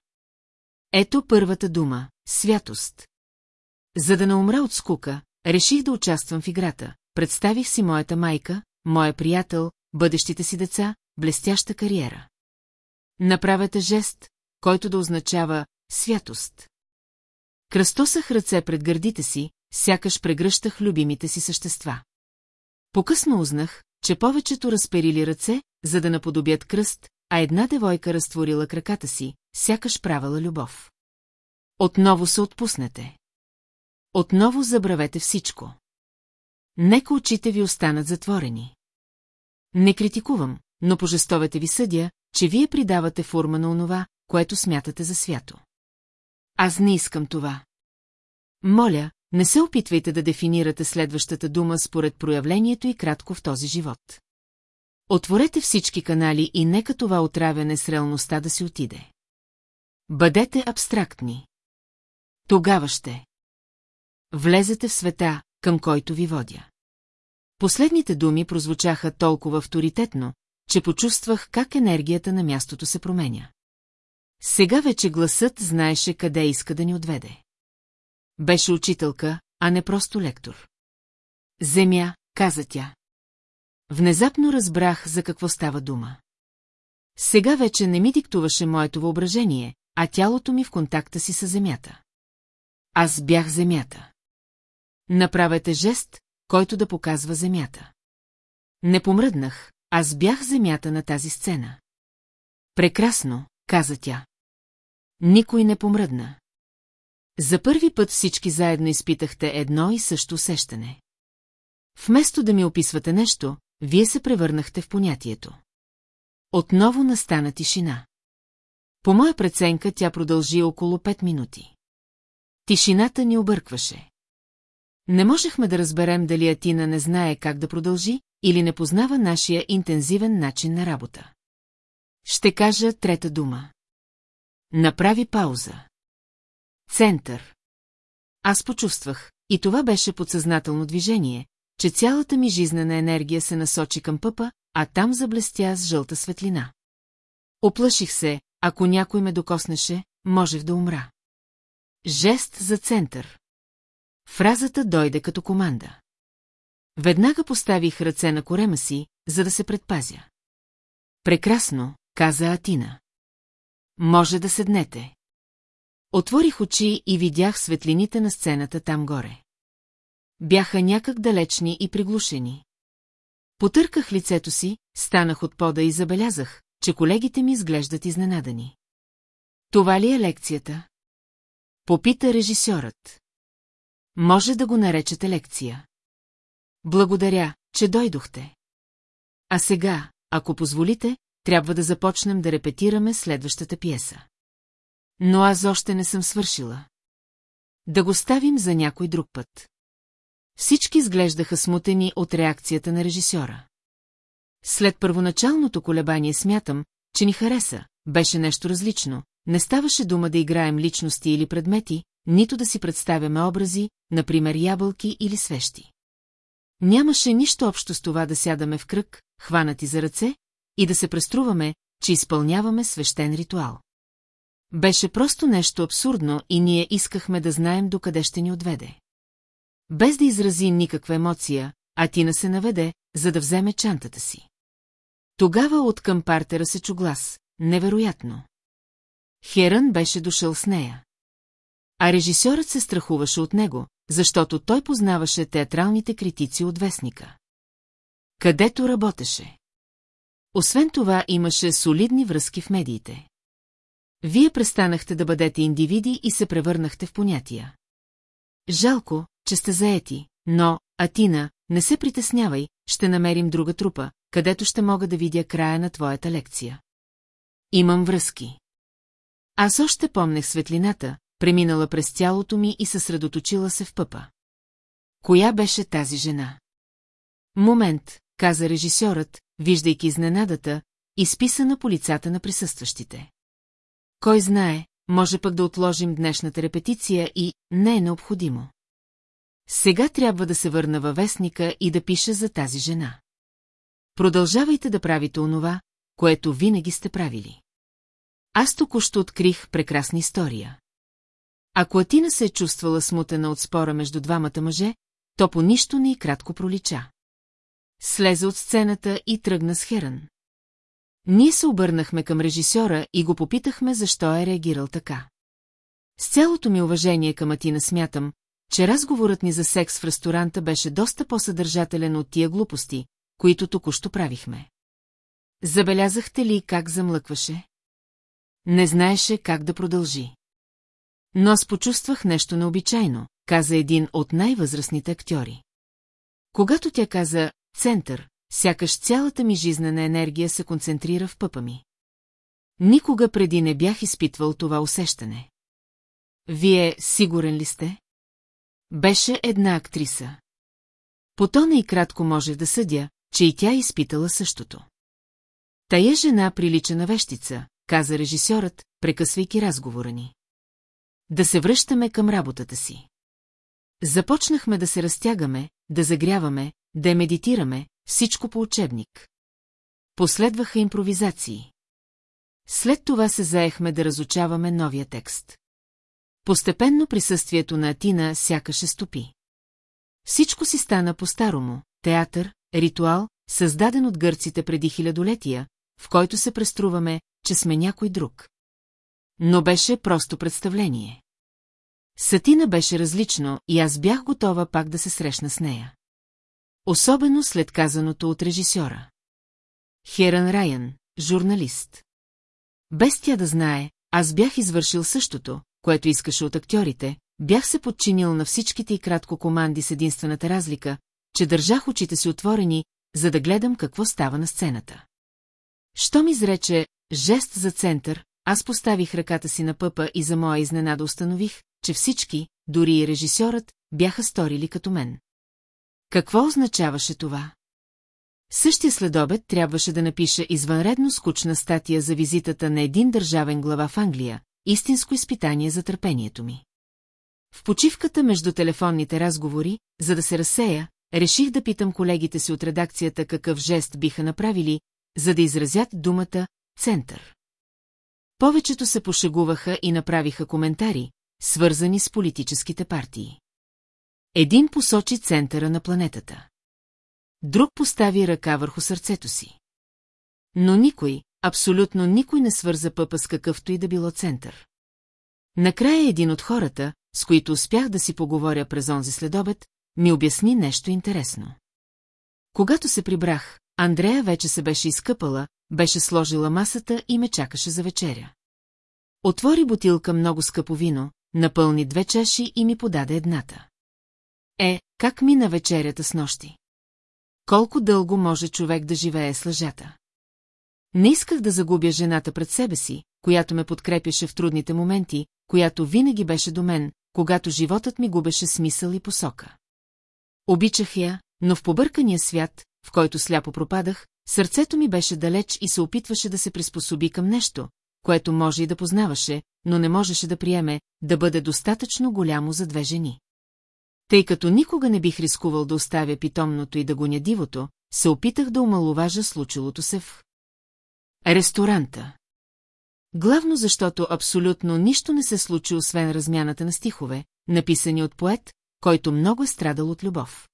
Ето първата дума – святост. За да не умра от скука, реших да участвам в играта. Представих си моята майка, моя приятел, бъдещите си деца, блестяща кариера. Направете жест, който да означава святост. Кръстосах ръце пред гърдите си, сякаш прегръщах любимите си същества. Покъсно узнах, че повечето разперили ръце, за да наподобят кръст, а една девойка разтворила краката си, сякаш правила любов. Отново се отпуснете. Отново забравете всичко. Нека очите ви останат затворени. Не критикувам, но по жестовете ви съдя, че вие придавате форма на онова, което смятате за свято. Аз не искам това. Моля, не се опитвайте да дефинирате следващата дума според проявлението и кратко в този живот. Отворете всички канали и нека това отравяне с реалността да си отиде. Бъдете абстрактни. Тогава ще. Влезете в света, към който ви водя. Последните думи прозвучаха толкова авторитетно, че почувствах как енергията на мястото се променя. Сега вече гласът знаеше къде иска да ни отведе. Беше учителка, а не просто лектор. Земя, каза тя. Внезапно разбрах за какво става дума. Сега вече не ми диктуваше моето въображение, а тялото ми в контакта си с земята. Аз бях земята. Направете жест, който да показва земята. Не помръднах, аз бях земята на тази сцена. Прекрасно, каза тя. Никой не помръдна. За първи път всички заедно изпитахте едно и също усещане. Вместо да ми описвате нещо, вие се превърнахте в понятието. Отново настана тишина. По моя преценка тя продължи около пет минути. Тишината ни объркваше. Не можехме да разберем дали Атина не знае как да продължи или не познава нашия интензивен начин на работа. Ще кажа трета дума. Направи пауза. Център. Аз почувствах, и това беше подсъзнателно движение, че цялата ми жизнена енергия се насочи към пъпа, а там заблестя с жълта светлина. Оплаших се, ако някой ме докоснеше, можех да умра. Жест за център. Фразата дойде като команда. Веднага поставих ръце на корема си, за да се предпазя. Прекрасно, каза Атина. Може да седнете. Отворих очи и видях светлините на сцената там горе. Бяха някак далечни и приглушени. Потърках лицето си, станах от пода и забелязах, че колегите ми изглеждат изненадани. Това ли е лекцията? Попита режисьорът. Може да го наречете лекция. Благодаря, че дойдохте. А сега, ако позволите, трябва да започнем да репетираме следващата пиеса. Но аз още не съм свършила. Да го ставим за някой друг път. Всички изглеждаха смутени от реакцията на режисьора. След първоначалното колебание смятам, че ни хареса, беше нещо различно, не ставаше дума да играем личности или предмети, нито да си представяме образи, например ябълки или свещи. Нямаше нищо общо с това да сядаме в кръг, хванати за ръце, и да се преструваме, че изпълняваме свещен ритуал. Беше просто нещо абсурдно и ние искахме да знаем докъде ще ни отведе. Без да изрази никаква емоция, Атина се наведе, за да вземе чантата си. Тогава от към партера се чу глас. Невероятно. Херън беше дошъл с нея. А режисьорът се страхуваше от него, защото той познаваше театралните критици от вестника. Където работеше. Освен това имаше солидни връзки в медиите. Вие престанахте да бъдете индивиди и се превърнахте в понятия. Жалко, че сте заети, но, Атина, не се притеснявай, ще намерим друга трупа, където ще мога да видя края на твоята лекция. Имам връзки. Аз още помнех светлината, преминала през тялото ми и съсредоточила се в пъпа. Коя беше тази жена? Момент, каза режисьорът, виждайки изненадата, изписана по лицата на присъстващите. Кой знае, може пък да отложим днешната репетиция и не е необходимо. Сега трябва да се върна във вестника и да пиша за тази жена. Продължавайте да правите онова, което винаги сте правили. Аз току-що открих прекрасна история. Ако Атина се е чувствала смутена от спора между двамата мъже, то по нищо не и кратко пролича. Слезе от сцената и тръгна с Херън. Ние се обърнахме към режисьора и го попитахме защо е реагирал така. С цялото ми уважение към Атина смятам, че разговорът ни за секс в ресторанта беше доста по-съдържателен от тия глупости, които току-що правихме. Забелязахте ли как замлъкваше? Не знаеше как да продължи. Но аз почувствах нещо необичайно, каза един от най-възрастните актьори. Когато тя каза «център», сякаш цялата ми жизнена енергия се концентрира в пъпа ми. Никога преди не бях изпитвал това усещане. Вие сигурен ли сте? Беше една актриса. По тона и кратко можех да съдя, че и тя изпитала същото. Тая жена прилича на вещица, каза режисьорът, прекъсвайки разговора ни. Да се връщаме към работата си. Започнахме да се разтягаме, да загряваме, да медитираме, всичко по учебник. Последваха импровизации. След това се заехме да разучаваме новия текст. Постепенно присъствието на Атина сякаше стопи. Всичко си стана по-старому, театър, ритуал, създаден от гърците преди хилядолетия, в който се преструваме, че сме някой друг. Но беше просто представление. Сатина беше различно и аз бях готова пак да се срещна с нея. Особено след казаното от режисьора. Херан Райан, журналист. Без тя да знае, аз бях извършил същото, което искаше от актьорите, бях се подчинил на всичките и кратко команди с единствената разлика, че държах очите си отворени, за да гледам какво става на сцената. Що ми изрече жест за център, аз поставих ръката си на пъпа и за моя изненада установих, че всички, дори и режисьорът, бяха сторили като мен. Какво означаваше това? Същия следобед трябваше да напише извънредно скучна статия за визитата на един държавен глава в Англия, истинско изпитание за търпението ми. В почивката между телефонните разговори, за да се разсея, реших да питам колегите си от редакцията какъв жест биха направили, за да изразят думата «център». Повечето се пошегуваха и направиха коментари, свързани с политическите партии. Един посочи центъра на планетата. Друг постави ръка върху сърцето си. Но никой, абсолютно никой не свърза пъпа с какъвто и да било център. Накрая един от хората, с които успях да си поговоря през онзи следобед, ми обясни нещо интересно. Когато се прибрах, Андрея вече се беше изкъпала, беше сложила масата и ме чакаше за вечеря. Отвори бутилка много скъпо вино, напълни две чаши и ми подаде едната. Е, как мина вечерята с нощи? Колко дълго може човек да живее с лъжата? Не исках да загубя жената пред себе си, която ме подкрепяше в трудните моменти, която винаги беше до мен, когато животът ми губеше смисъл и посока. Обичах я, но в побъркания свят, в който сляпо пропадах, сърцето ми беше далеч и се опитваше да се приспособи към нещо, което може и да познаваше, но не можеше да приеме, да бъде достатъчно голямо за две жени. Тъй като никога не бих рискувал да оставя питомното и да гоня дивото, се опитах да омалуважа случилото се в ресторанта. Главно защото абсолютно нищо не се случи, освен размяната на стихове, написани от поет, който много е страдал от любов.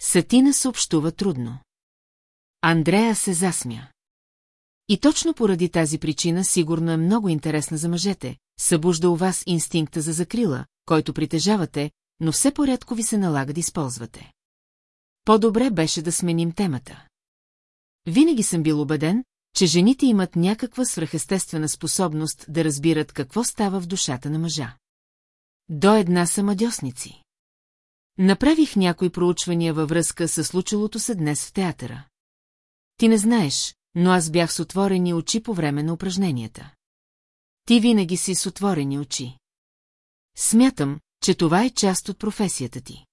Сатина съобщува трудно. Андрея се засмя. И точно поради тази причина сигурно е много интересна за мъжете, събужда у вас инстинкта за закрила, който притежавате, но все порядко ви се налага да използвате. По-добре беше да сменим темата. Винаги съм бил убеден, че жените имат някаква свръхестествена способност да разбират какво става в душата на мъжа. До една са мадьосници. Направих някои проучвания във връзка с случилото се днес в театъра. Ти не знаеш, но аз бях с отворени очи по време на упражненията. Ти винаги си с отворени очи. Смятам, че това е част от професията ти.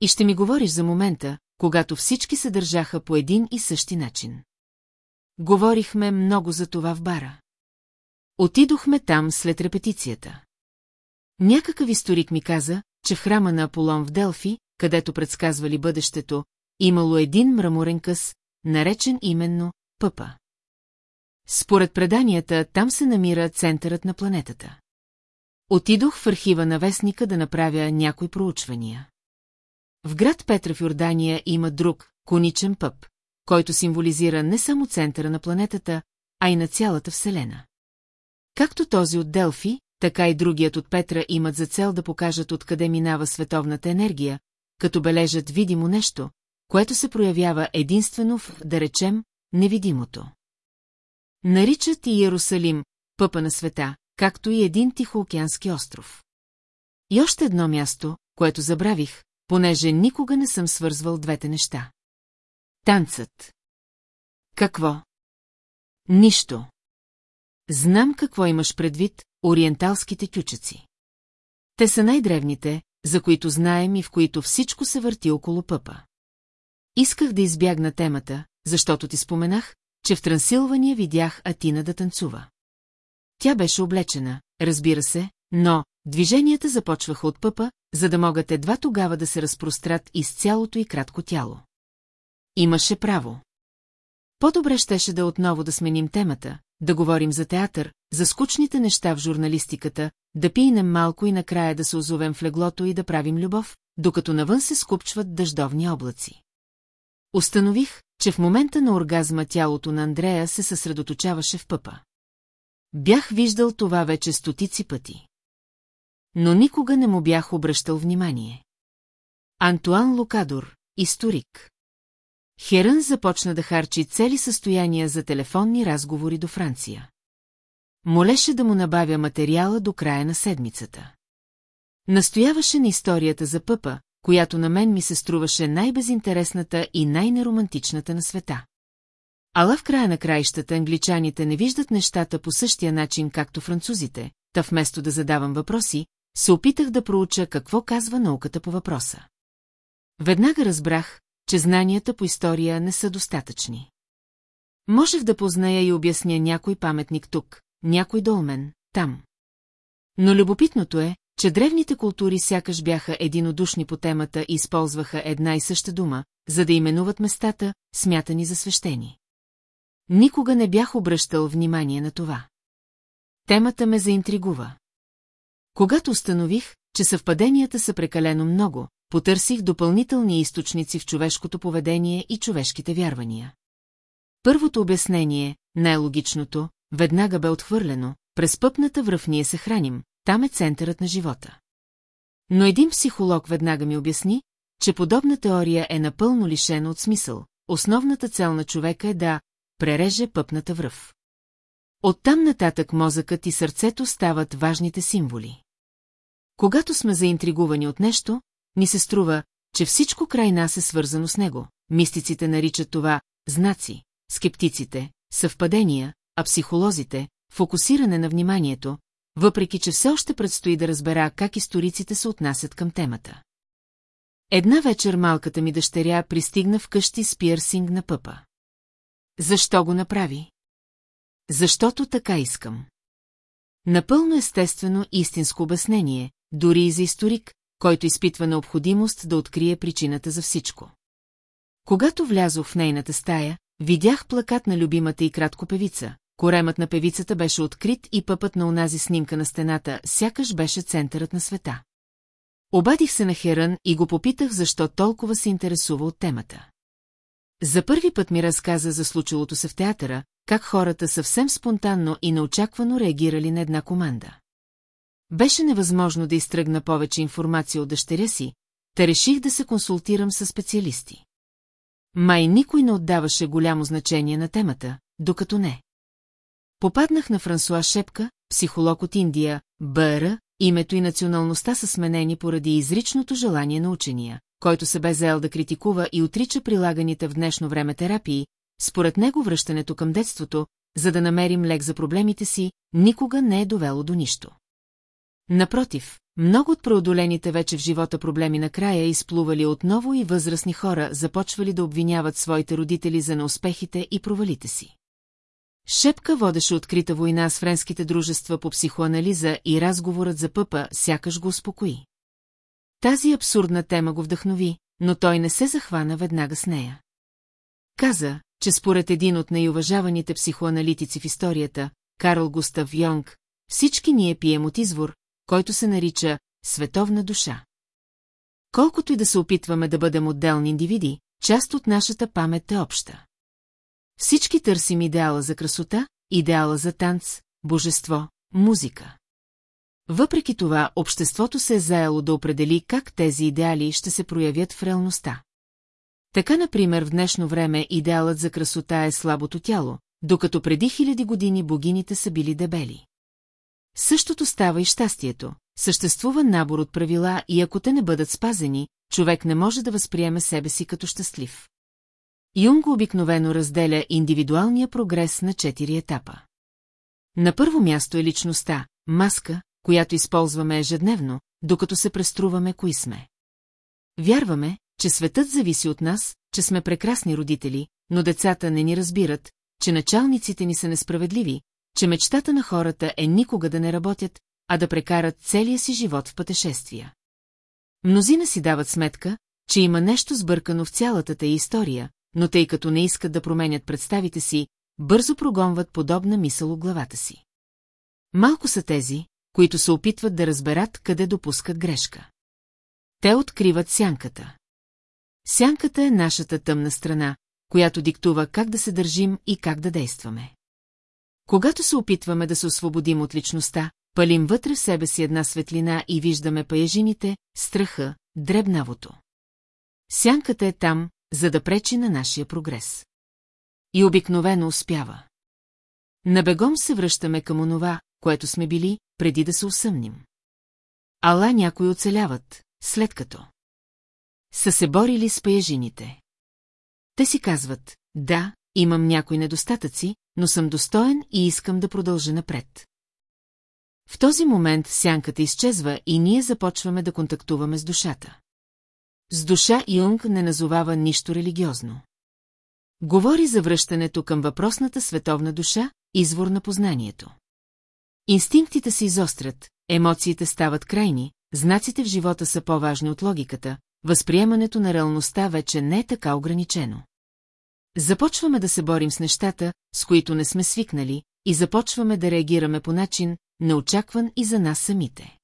И ще ми говориш за момента, когато всички се държаха по един и същи начин. Говорихме много за това в бара. Отидохме там след репетицията. Някакъв историк ми каза, че в храма на Аполон в Делфи, където предсказвали бъдещето, имало един мраморен къс, наречен именно Пъпа. Според преданията, там се намира центърът на планетата. Отидох в архива на вестника да направя някои проучвания. В град Петра в Йордания има друг, коничен пъп, който символизира не само центъра на планетата, а и на цялата Вселена. Както този от Делфи, така и другият от Петра имат за цел да покажат откъде минава световната енергия, като бележат видимо нещо, което се проявява единствено в, да речем, невидимото. Наричат и Иерусалим пъпа на света, както и един тихоокеански остров. И още едно място, което забравих, понеже никога не съм свързвал двете неща. Танцът. Какво? Нищо. Знам какво имаш предвид, ориенталските кючеци. Те са най-древните, за които знаем и в които всичко се върти около пъпа. Исках да избягна темата, защото ти споменах, че в Трансилвания видях Атина да танцува. Тя беше облечена, разбира се, но движенията започваха от пъпа, за да могат едва тогава да се разпрострат из цялото и кратко тяло. Имаше право. По-добре щеше да отново да сменим темата, да говорим за театър, за скучните неща в журналистиката, да пинем малко и накрая да се озовем в леглото и да правим любов, докато навън се скупчват дъждовни облаци. Установих, че в момента на оргазма тялото на Андрея се съсредоточаваше в пъпа. Бях виждал това вече стотици пъти. Но никога не му бях обръщал внимание. Антуан Лукадор, историк. Херън започна да харчи цели състояния за телефонни разговори до Франция. Молеше да му набавя материала до края на седмицата. Настояваше на историята за пъпа, която на мен ми се струваше най-безинтересната и най-неромантичната на света. Ала в края на краищата англичаните не виждат нещата по същия начин, както французите, та вместо да задавам въпроси, се опитах да проуча какво казва науката по въпроса. Веднага разбрах, че знанията по история не са достатъчни. Можех да позная и обясня някой паметник тук, някой долмен, там. Но любопитното е, че древните култури сякаш бяха единодушни по темата и използваха една и съща дума, за да именуват местата, смятани за свещени. Никога не бях обръщал внимание на това. Темата ме заинтригува. Когато установих, че съвпаденията са прекалено много, потърсих допълнителни източници в човешкото поведение и човешките вярвания. Първото обяснение, най-логичното, веднага бе отхвърлено, през пъпната връв ние се храним, там е центърът на живота. Но един психолог веднага ми обясни, че подобна теория е напълно лишена от смисъл. Основната цел на човека е да пререже пъпната връв. Оттам нататък мозъкът и сърцето стават важните символи. Когато сме заинтригувани от нещо, ни се струва, че всичко край нас е свързано с него. Мистиците наричат това знаци, скептиците, съвпадения, а психолозите – фокусиране на вниманието, въпреки че все още предстои да разбера как историците се отнасят към темата. Една вечер малката ми дъщеря пристигна вкъщи с пирсинг на пъпа. Защо го направи? Защото така искам. Напълно естествено истинско обяснение, дори и за историк, който изпитва необходимост да открие причината за всичко. Когато влязох в нейната стая, видях плакат на любимата и кратко певица. Коремът на певицата беше открит и пъпът на онази снимка на стената, сякаш беше центърът на света. Обадих се на Херън и го попитах, защо толкова се интересува от темата. За първи път ми разказа за случилото се в театъра, как хората съвсем спонтанно и неочаквано реагирали на една команда. Беше невъзможно да изтръгна повече информация от дъщеря си, та реших да се консултирам с специалисти. Май никой не отдаваше голямо значение на темата, докато не. Попаднах на Франсуа Шепка, психолог от Индия, БР, името и националността са сменени поради изричното желание на учения, който се бе заел да критикува и отрича прилаганите в днешно време терапии, според него връщането към детството, за да намерим лек за проблемите си, никога не е довело до нищо. Напротив, много от преодолените вече в живота проблеми накрая изплували отново и възрастни хора започвали да обвиняват своите родители за неуспехите и провалите си. Шепка водеше открита война с френските дружества по психоанализа и разговорът за пъпа сякаш го успокои. Тази абсурдна тема го вдъхнови, но той не се захвана веднага с нея. Каза, че според един от най-уважаваните психоаналитици в историята, Карл Густав Йонг, всички ние пием от извор, който се нарича световна душа. Колкото и да се опитваме да бъдем отделни индивиди, част от нашата памет е обща. Всички търсим идеала за красота, идеала за танц, божество, музика. Въпреки това, обществото се е заело да определи как тези идеали ще се проявят в реалността. Така, например, в днешно време идеалът за красота е слабото тяло, докато преди хиляди години богините са били дебели. Същото става и щастието. Съществува набор от правила и ако те не бъдат спазени, човек не може да възприеме себе си като щастлив. Юнг обикновено разделя индивидуалния прогрес на четири етапа. На първо място е личността, маска, която използваме ежедневно, докато се преструваме кои сме. Вярваме, че светът зависи от нас, че сме прекрасни родители, но децата не ни разбират, че началниците ни са несправедливи, че мечтата на хората е никога да не работят, а да прекарат целия си живот в пътешествия. Мнозина си дават сметка, че има нещо сбъркано в цялата тая история, но тъй като не искат да променят представите си, бързо прогонват подобна мисъл от главата си. Малко са тези, които се опитват да разберат къде допускат грешка. Те откриват сянката. Сянката е нашата тъмна страна, която диктува как да се държим и как да действаме. Когато се опитваме да се освободим от личността, палим вътре в себе си една светлина и виждаме паяжините, страха, дребнавото. Сянката е там, за да пречи на нашия прогрес. И обикновено успява. Набегом се връщаме към онова, което сме били, преди да се усъмним. Ала някои оцеляват, след като са се борили с паяжините. Те си казват, да, имам някои недостатъци, но съм достоен и искам да продължа напред. В този момент сянката изчезва и ние започваме да контактуваме с душата. С душа Юнг не назовава нищо религиозно. Говори за връщането към въпросната световна душа, извор на познанието. Инстинктите се изострят, емоциите стават крайни, знаците в живота са по-важни от логиката, възприемането на реалността вече не е така ограничено. Започваме да се борим с нещата, с които не сме свикнали, и започваме да реагираме по начин, неочакван и за нас самите.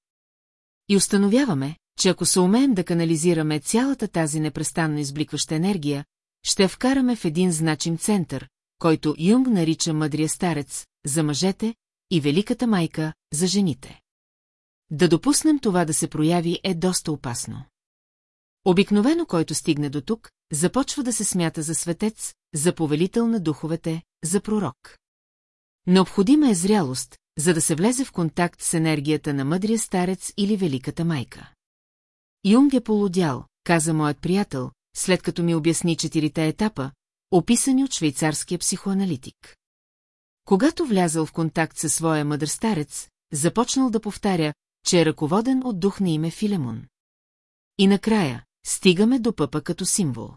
И установяваме, че ако се умеем да канализираме цялата тази непрестанно избликваща енергия, ще вкараме в един значим център, който Юнг нарича мъдрия старец, за мъжете, и великата майка, за жените. Да допуснем това да се прояви е доста опасно. Обикновено, който стигне до тук, започва да се смята за светец, за повелител на духовете, за пророк. Необходима е зрялост, за да се влезе в контакт с енергията на мъдрия старец или великата майка. Юнг е полудял, каза моят приятел, след като ми обясни четирите етапа, описани от швейцарския психоаналитик. Когато влязъл в контакт със своя мъдър старец, започнал да повтаря, че е ръководен от дух на име Филемон. И накрая, стигаме до пъпа като символ.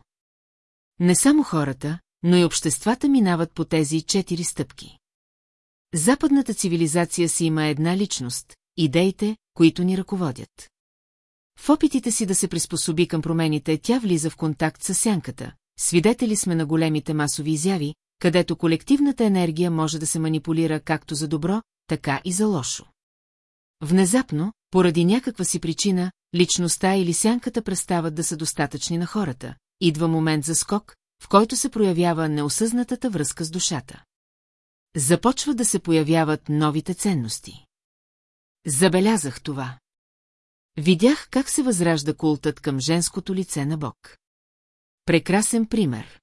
Не само хората, но и обществата минават по тези четири стъпки. Западната цивилизация си има една личност – идеите, които ни ръководят. В опитите си да се приспособи към промените, тя влиза в контакт с сянката. Свидетели сме на големите масови изяви, където колективната енергия може да се манипулира както за добро, така и за лошо. Внезапно, поради някаква си причина, личността или сянката престават да са достатъчни на хората. Идва момент за скок, в който се проявява неосъзнатата връзка с душата. Започват да се появяват новите ценности. Забелязах това. Видях как се възражда култът към женското лице на Бог. Прекрасен пример.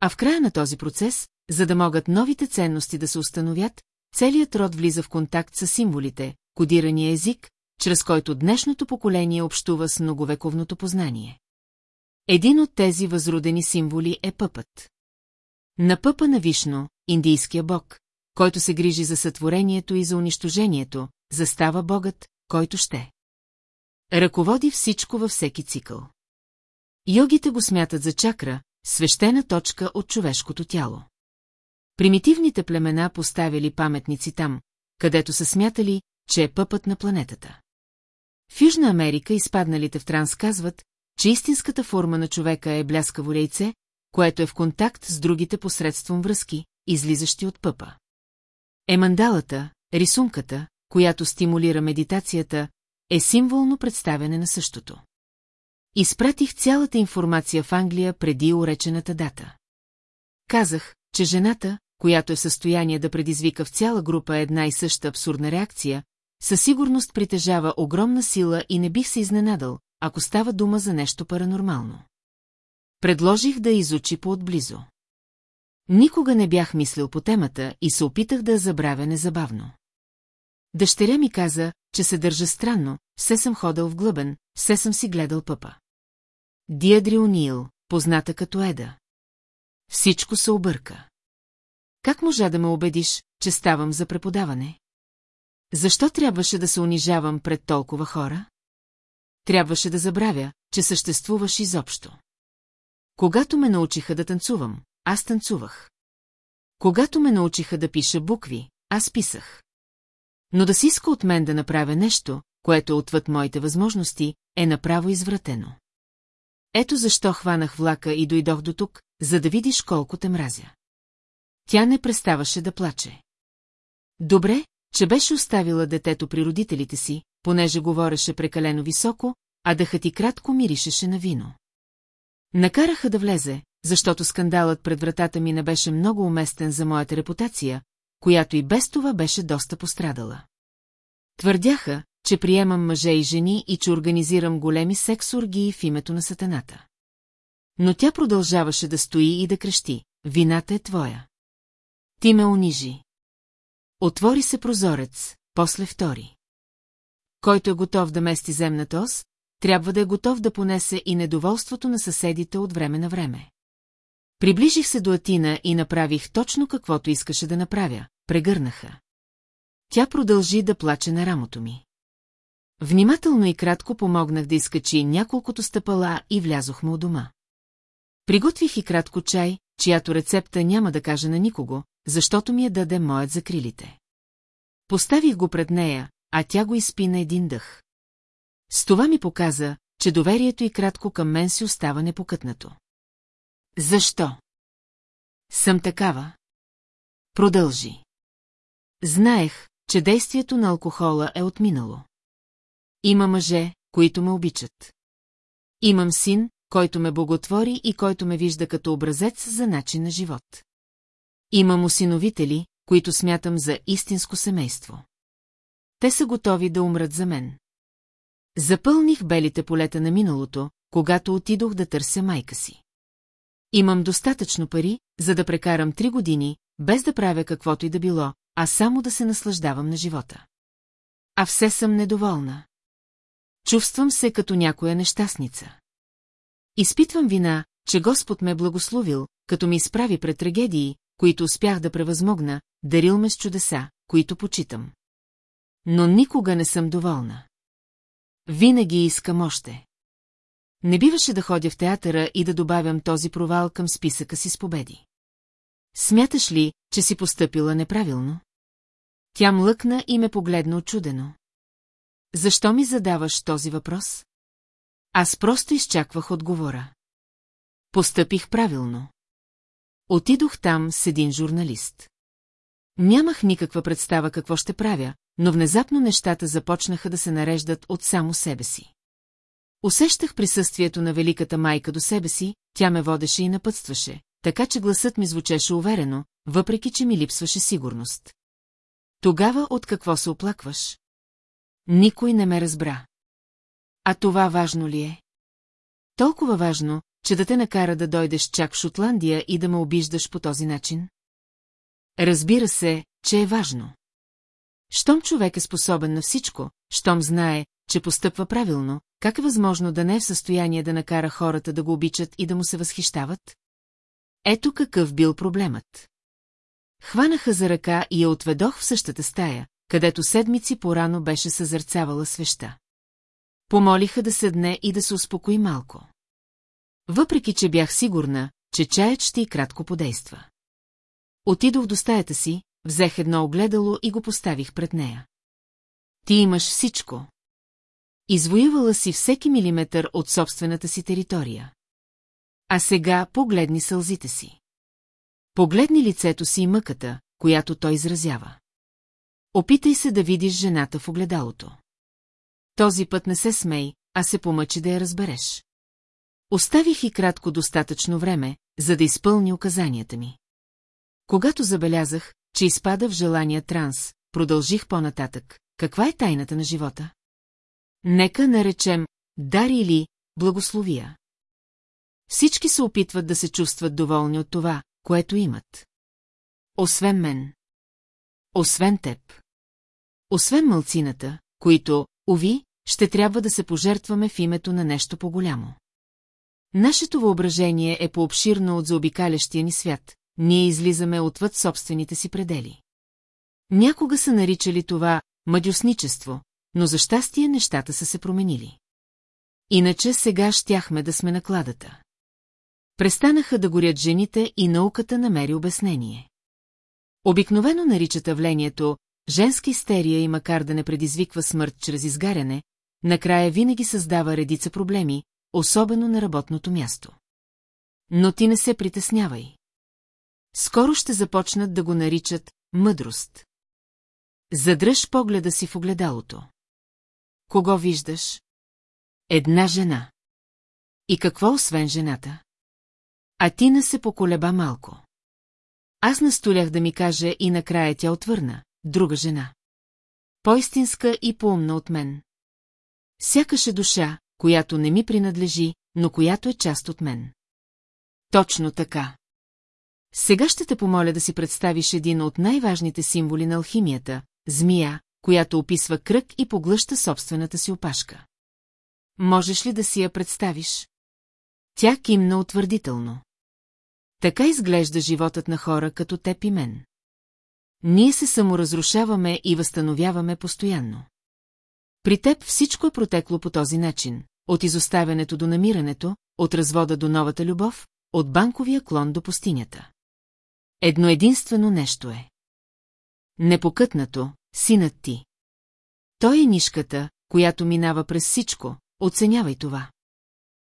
А в края на този процес, за да могат новите ценности да се установят, целият род влиза в контакт с символите, кодирания език, чрез който днешното поколение общува с многовековното познание. Един от тези възродени символи е пъпът. На пъпа на Вишно, индийския бог, който се грижи за сътворението и за унищожението, застава богът, който ще. Ръководи всичко във всеки цикъл. Йогите го смятат за чакра, свещена точка от човешкото тяло. Примитивните племена поставили паметници там, където са смятали, че е пъпът на планетата. В Южна Америка изпадналите в транс казват, че истинската форма на човека е бляскаво лейце, което е в контакт с другите посредством връзки, излизащи от пъпа. Емандалата, рисунката, която стимулира медитацията, е символно представяне на същото. Изпратих цялата информация в Англия преди уречената дата. Казах, че жената, която е в състояние да предизвика в цяла група една и съща абсурдна реакция, със сигурност притежава огромна сила и не бих се изненадал, ако става дума за нещо паранормално. Предложих да изучи по-отблизо. Никога не бях мислил по темата и се опитах да я забравя незабавно. Дъщеря ми каза, че се държа странно, все съм ходил в глъбен, все съм си гледал пъпа. Диадри Унил, позната като Еда. Всичко се обърка. Как можа да ме убедиш, че ставам за преподаване? Защо трябваше да се унижавам пред толкова хора? Трябваше да забравя, че съществуваш изобщо. Когато ме научиха да танцувам, аз танцувах. Когато ме научиха да пиша букви, аз писах. Но да си иска от мен да направя нещо, което е отвъд моите възможности, е направо извратено. Ето защо хванах влака и дойдох до тук, за да видиш колко те мразя. Тя не преставаше да плаче. Добре, че беше оставила детето при родителите си, понеже говореше прекалено високо, а дъхът и кратко миришеше на вино. Накараха да влезе, защото скандалът пред вратата ми не беше много уместен за моята репутация, която и без това беше доста пострадала. Твърдяха, че приемам мъже и жени и че организирам големи секс-оргии в името на сатаната. Но тя продължаваше да стои и да крещи. Вината е твоя. Ти ме унижи. Отвори се прозорец, после втори. Който е готов да мести земната ос, трябва да е готов да понесе и недоволството на съседите от време на време. Приближих се до Атина и направих точно каквото искаше да направя, прегърнаха. Тя продължи да плаче на рамото ми. Внимателно и кратко помогнах да изкачи няколкото стъпала и влязохме у дома. Приготвих и кратко чай, чиято рецепта няма да кажа на никого, защото ми я даде моят за крилите. Поставих го пред нея, а тя го изпи на един дъх. С това ми показа, че доверието и кратко към мен си остава непокътнато. Защо? Съм такава. Продължи. Знаех, че действието на алкохола е отминало. Има мъже, които ме обичат. Имам син, който ме боготвори и който ме вижда като образец за начин на живот. Имам усиновители, които смятам за истинско семейство. Те са готови да умрат за мен. Запълних белите полета на миналото, когато отидох да търся майка си. Имам достатъчно пари, за да прекарам три години, без да правя каквото и да било, а само да се наслаждавам на живота. А все съм недоволна. Чувствам се като някоя нещастница. Изпитвам вина, че Господ ме благословил, като ми изправи пред трагедии, които успях да превъзмогна, дарил ме с чудеса, които почитам. Но никога не съм доволна. Винаги искам още. Не биваше да ходя в театъра и да добавям този провал към списъка си с победи. Смяташ ли, че си постъпила неправилно? Тя млъкна и ме погледна очудено. Защо ми задаваш този въпрос? Аз просто изчаквах отговора. Постъпих правилно. Отидох там с един журналист. Нямах никаква представа какво ще правя, но внезапно нещата започнаха да се нареждат от само себе си. Усещах присъствието на великата майка до себе си, тя ме водеше и напътстваше, така че гласът ми звучеше уверено, въпреки че ми липсваше сигурност. Тогава от какво се оплакваш? Никой не ме разбра. А това важно ли е? Толкова важно, че да те накара да дойдеш чак в Шотландия и да ме обиждаш по този начин? Разбира се, че е важно. Щом човек е способен на всичко, щом знае, че постъпва правилно, как е възможно да не е в състояние да накара хората да го обичат и да му се възхищават? Ето какъв бил проблемът. Хванаха за ръка и я отведох в същата стая, където седмици порано беше съзърцавала свеща. Помолиха да седне и да се успокои малко. Въпреки, че бях сигурна, че чаят ще и кратко подейства. Отидох до стаята си, взех едно огледало и го поставих пред нея. Ти имаш всичко. Извоювала си всеки милиметър от собствената си територия. А сега погледни сълзите си. Погледни лицето си и мъката, която той изразява. Опитай се да видиш жената в огледалото. Този път не се смей, а се помъчи да я разбереш. Оставих и кратко достатъчно време, за да изпълни указанията ми. Когато забелязах, че изпада в желания транс, продължих по-нататък. Каква е тайната на живота? Нека наречем дар или благословия. Всички се опитват да се чувстват доволни от това, което имат. Освен мен. Освен теб. Освен мълцината, които, уви, ще трябва да се пожертваме в името на нещо по-голямо. Нашето въображение е по-обширно от заобикалящия ни свят, ние излизаме отвъд собствените си предели. Някога са наричали това мадюсничество, но за щастие нещата са се променили. Иначе сега щяхме да сме накладата. Престанаха да горят жените и науката намери обяснение. Обикновено наричат явлението женска истерия и макар да не предизвиква смърт чрез изгаряне, накрая винаги създава редица проблеми, особено на работното място. Но ти не се притеснявай. Скоро ще започнат да го наричат мъдрост. Задръж погледа си в огледалото. Кого виждаш? Една жена. И какво освен жената? А Тина се поколеба малко. Аз настолях да ми каже и накрая тя отвърна, друга жена. По-истинска и по-умна от мен. Сякаше душа, която не ми принадлежи, но която е част от мен. Точно така. Сега ще те помоля да си представиш един от най-важните символи на алхимията – змия, която описва кръг и поглъща собствената си опашка. Можеш ли да си я представиш? Тя кимна утвърдително. Така изглежда животът на хора като теб и мен. Ние се саморазрушаваме и възстановяваме постоянно. При теб всичко е протекло по този начин, от изоставянето до намирането, от развода до новата любов, от банковия клон до пустинята. Едно единствено нещо е. Непокътнато, синът ти. Той е нишката, която минава през всичко, оценявай това.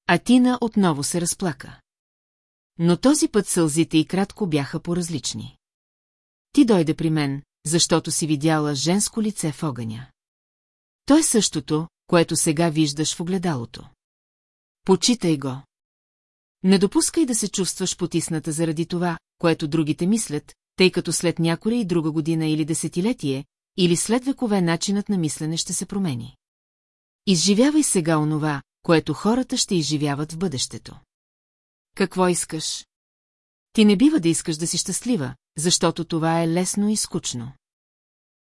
А Тина отново се разплака. Но този път сълзите и кратко бяха по-различни. Ти дойде при мен, защото си видяла женско лице в огъня. То е същото, което сега виждаш в огледалото. Почитай го. Не допускай да се чувстваш потисната заради това, което другите мислят, тъй като след някоя и друга година или десетилетие, или след векове начинът на мислене ще се промени. Изживявай сега онова, което хората ще изживяват в бъдещето. Какво искаш? Ти не бива да искаш да си щастлива, защото това е лесно и скучно.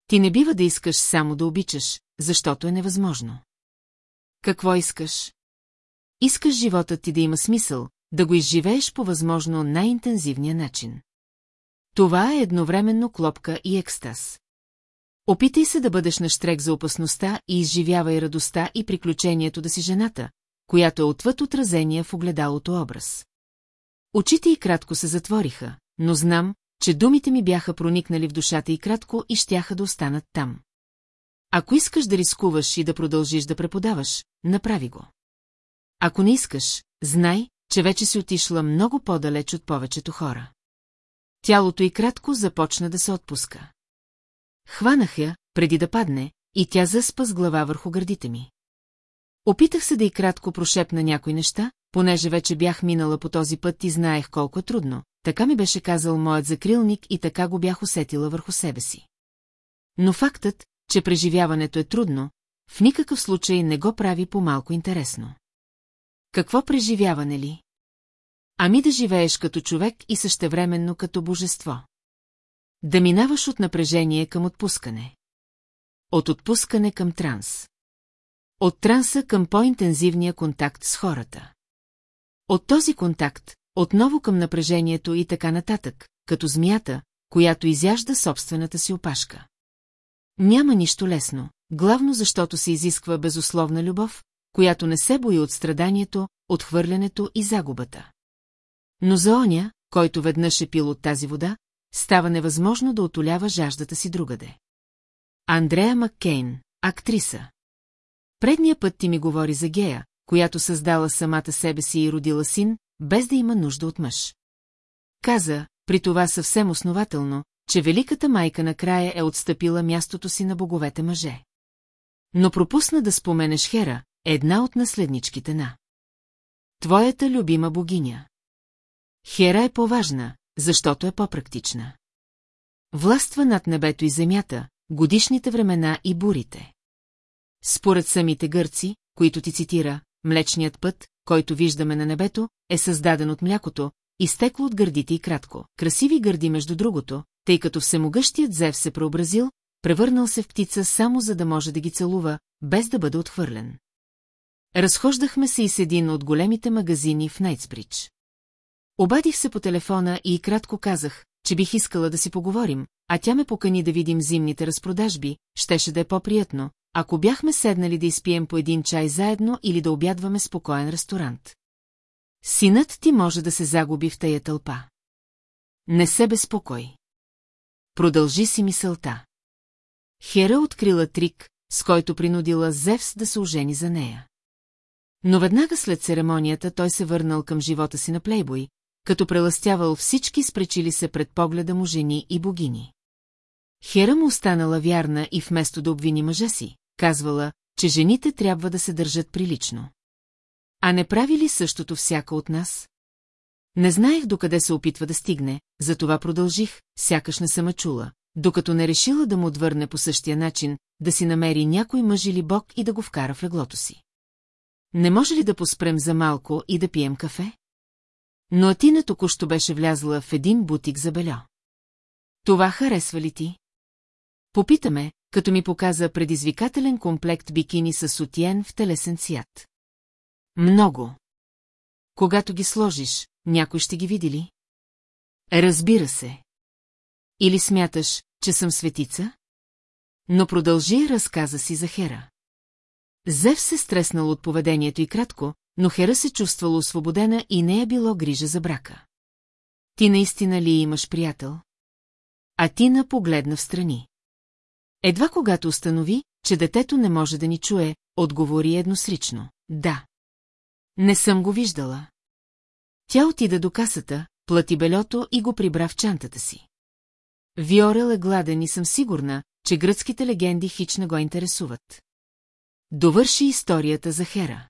Ти не бива да искаш само да обичаш, защото е невъзможно. Какво искаш? Искаш живота ти да има смисъл, да го изживееш по възможно най-интензивния начин. Това е едновременно клопка и екстаз. Опитай се да бъдеш на штрек за опасността и изживявай радостта и приключението да си жената, която е отвъд отразения в огледалото образ. Очите и кратко се затвориха, но знам, че думите ми бяха проникнали в душата и кратко и щяха да останат там. Ако искаш да рискуваш и да продължиш да преподаваш, направи го. Ако не искаш, знай, че вече си отишла много по-далеч от повечето хора. Тялото й кратко започна да се отпуска. Хванах я, преди да падне, и тя заспа с глава върху гърдите ми. Опитах се да и кратко прошепна някои неща, понеже вече бях минала по този път и знаех колко е трудно, така ми беше казал моят закрилник и така го бях усетила върху себе си. Но фактът, че преживяването е трудно, в никакъв случай не го прави по-малко интересно. Какво преживяване ли? Ами да живееш като човек и същевременно като божество. Да минаваш от напрежение към отпускане. От отпускане към транс. От транса към по-интензивния контакт с хората. От този контакт, отново към напрежението и така нататък, като змията, която изяжда собствената си опашка. Няма нищо лесно, главно защото се изисква безусловна любов, която не се бои от страданието, отхвърлянето и загубата. Но за оня, който веднъж е пил от тази вода, става невъзможно да отолява жаждата си другаде. Андрея Маккейн, актриса. Предния път ти ми говори за Гея, която създала самата себе си и родила син, без да има нужда от мъж. Каза, при това съвсем основателно, че великата майка накрая е отстъпила мястото си на боговете мъже. Но пропусна да споменеш Хера, една от наследничките на. Твоята любима богиня. Хера е по-важна, защото е по-практична. Властва над небето и земята, годишните времена и бурите. Според самите гърци, които ти цитира, млечният път, който виждаме на небето, е създаден от млякото, изтекло от гърдите и кратко, красиви гърди между другото, тъй като всемогъщият Зев се преобразил, превърнал се в птица само за да може да ги целува, без да бъде отхвърлен. Разхождахме се и с един от големите магазини в Найтсбридж. Обадих се по телефона и кратко казах, че бих искала да си поговорим, а тя ме покани да видим зимните разпродажби, щеше да е по-приятно, ако бяхме седнали да изпием по един чай заедно или да обядваме спокоен ресторант. Синът ти може да се загуби в тая тълпа. Не се безпокой. Продължи си мисълта. Хера открила трик, с който принудила Зевс да се ожени за нея. Но веднага след церемонията той се върнал към живота си на плейбой, като преластявал всички спречили се пред погледа му жени и богини. Хера му останала вярна и вместо да обвини мъжа си, казвала, че жените трябва да се държат прилично. А не прави ли същото всяка от нас? Не знаех докъде се опитва да стигне, затова продължих, сякаш не съм чула, докато не решила да му отвърне по същия начин, да си намери някой мъж или бог и да го вкара в леглото си. Не може ли да поспрем за малко и да пием кафе? Но Атина току-що беше влязла в един бутик за бельо. Това харесва ли ти? Попитаме, като ми показа предизвикателен комплект бикини с сутиен в телесен цвят. Много. Когато ги сложиш, някой ще ги види ли? Разбира се. Или смяташ, че съм светица? Но продължи разказа си за Хера. Зев се стреснал от поведението и кратко, но Хера се чувствала освободена и не е било грижа за брака. Ти наистина ли имаш приятел? А Тина погледна в страни. Едва когато установи, че детето не може да ни чуе, отговори едносрично. Да. Не съм го виждала. Тя отида до касата, плати белето и го прибра в чантата си. Виорел е гладен и съм сигурна, че гръцките легенди хич не го интересуват. Довърши историята за Хера.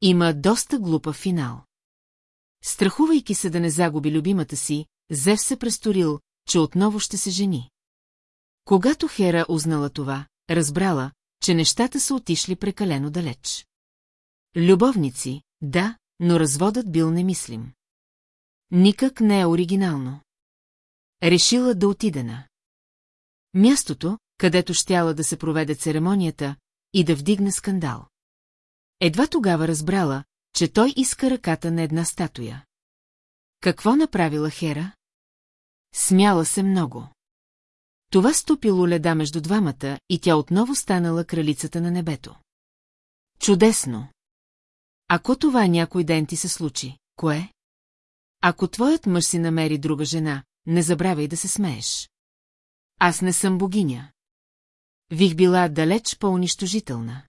Има доста глупав финал. Страхувайки се да не загуби любимата си, Зев се престорил, че отново ще се жени. Когато Хера узнала това, разбрала, че нещата са отишли прекалено далеч. Любовници, да, но разводът бил немислим. Никак не е оригинално. Решила да отиде на. Мястото, където щяла да се проведе церемонията и да вдигне скандал. Едва тогава разбрала, че той иска ръката на една статуя. Какво направила Хера? Смяла се много. Това стопило леда между двамата и тя отново станала кралицата на небето. Чудесно! Ако това някой ден ти се случи, кое? Ако твоят мъж си намери друга жена, не забравяй да се смееш. Аз не съм богиня. Вих била далеч по-унищожителна.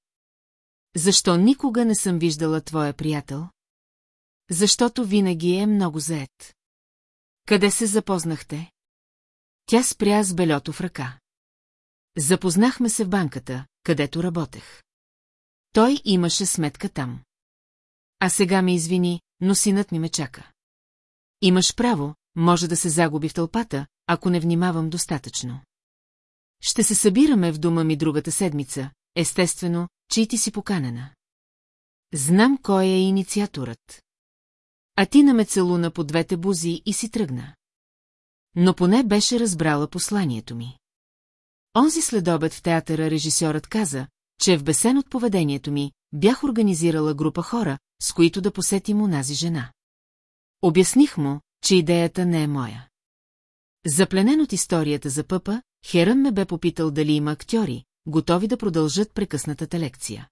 Защо никога не съм виждала твоя приятел? Защото винаги е много заед. Къде се запознахте? Тя спря с белето в ръка. Запознахме се в банката, където работех. Той имаше сметка там. А сега ме извини, но синът ми ме чака. Имаш право, може да се загуби в тълпата, ако не внимавам достатъчно. Ще се събираме в дома ми другата седмица, естествено, че и ти си поканена. Знам кой е инициаторът. А ти ме целуна по двете бузи и си тръгна. Но поне беше разбрала посланието ми. Онзи следобед в театъра режисьорът каза, че в бесен от поведението ми, бях организирала група хора, с които да посетим унази жена. Обясних му, че идеята не е моя. Запленен от историята за пъпа, Херън ме бе попитал дали има актьори, готови да продължат прекъснатата лекция.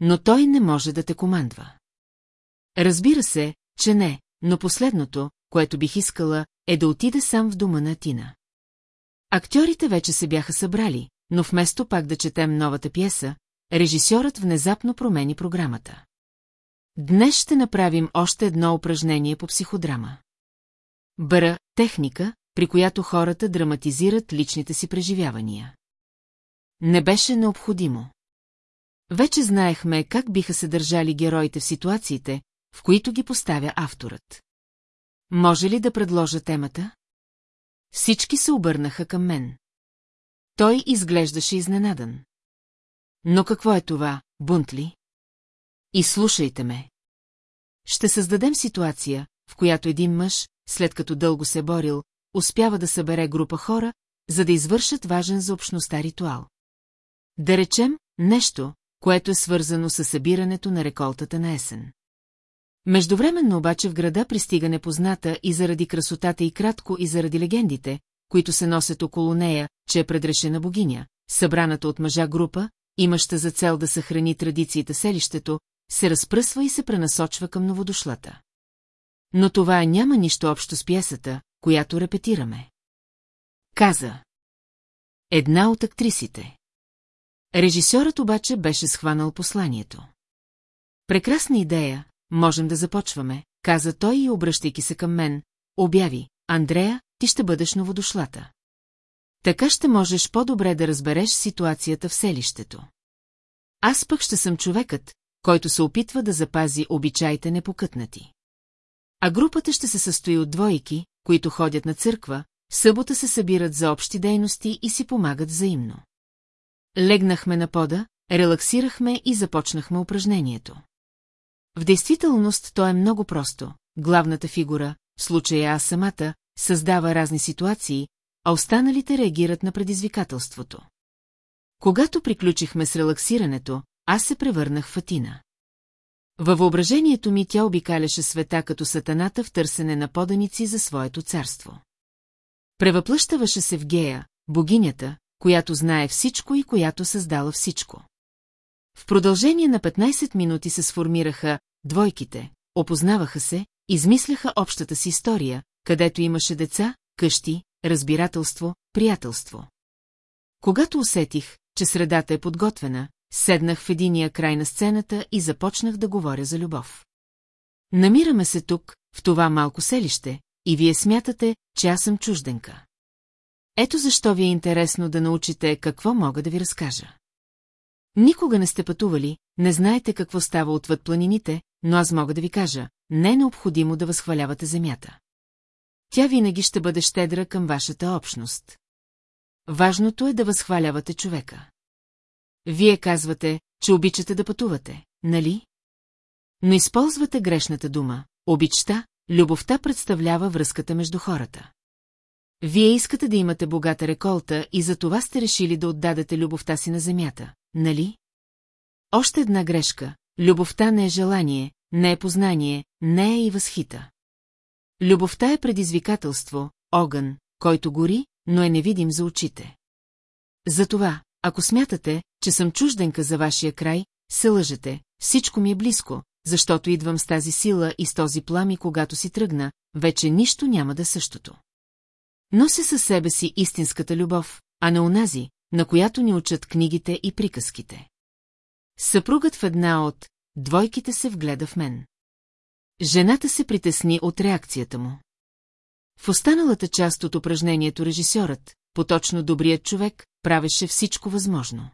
Но той не може да те командва. Разбира се, че не, но последното, което бих искала, е да отида сам в дома на Атина. Актьорите вече се бяха събрали, но вместо пак да четем новата пиеса, режисьорът внезапно промени програмата. Днес ще направим още едно упражнение по психодрама. Бъра – техника, при която хората драматизират личните си преживявания. Не беше необходимо. Вече знаехме как биха се държали героите в ситуациите, в които ги поставя авторът. Може ли да предложа темата? Всички се обърнаха към мен. Той изглеждаше изненадан. Но какво е това, бунт ли? И слушайте ме. Ще създадем ситуация, в която един мъж, след като дълго се борил, успява да събере група хора, за да извършат важен за общността ритуал. Да речем, нещо, което е свързано с събирането на реколтата на есен. Междувременно обаче в града пристига непозната и заради красотата и кратко и заради легендите, които се носят около нея, че е предрешена богиня, събраната от мъжа група, имаща за цел да съхрани традициите селището, се разпръсва и се пренасочва към новодошлата. Но това няма нищо общо с пиесата, която репетираме. Каза. Една от актрисите. Режисьорът обаче беше схванал посланието. Прекрасна идея, можем да започваме, каза той и обръщайки се към мен, обяви, Андрея, ти ще бъдеш новодошлата. Така ще можеш по-добре да разбереш ситуацията в селището. Аз пък ще съм човекът, който се опитва да запази обичаите непокътнати. А групата ще се състои от двойки, които ходят на църква, в събота се събират за общи дейности и си помагат взаимно. Легнахме на пода, релаксирахме и започнахме упражнението. В действителност то е много просто. Главната фигура, в случая аз самата, създава разни ситуации, а останалите реагират на предизвикателството. Когато приключихме с релаксирането, аз се превърнах в Атина. Във въображението ми тя обикаляше света като сатаната в търсене на поданици за своето царство. Превъплъщаваше се в Гея, богинята, която знае всичко и която създала всичко. В продължение на 15 минути се сформираха двойките, опознаваха се, измисляха общата си история, където имаше деца, къщи, разбирателство, приятелство. Когато усетих, че средата е подготвена, седнах в единия край на сцената и започнах да говоря за любов. Намираме се тук, в това малко селище, и вие смятате, че аз съм чужденка. Ето защо ви е интересно да научите какво мога да ви разкажа. Никога не сте пътували, не знаете какво става отвъд планините, но аз мога да ви кажа, не е необходимо да възхвалявате земята. Тя винаги ще бъде щедра към вашата общност. Важното е да възхвалявате човека. Вие казвате, че обичате да пътувате, нали? Но използвате грешната дума. Обичта, любовта представлява връзката между хората. Вие искате да имате богата реколта и за това сте решили да отдадете любовта си на земята, нали? Още една грешка. Любовта не е желание, не е познание, не е и възхита. Любовта е предизвикателство, огън, който гори, но е невидим за очите. Затова, ако смятате, че съм чужденка за вашия край, се лъжете, всичко ми е близко, защото идвам с тази сила и с този плам и когато си тръгна, вече нищо няма да е същото. Нося със себе си истинската любов, а не онази, на която ни учат книгите и приказките. Съпругът в една от двойките се вгледа в мен. Жената се притесни от реакцията му. В останалата част от упражнението режисьорът, поточно добрият човек, правеше всичко възможно.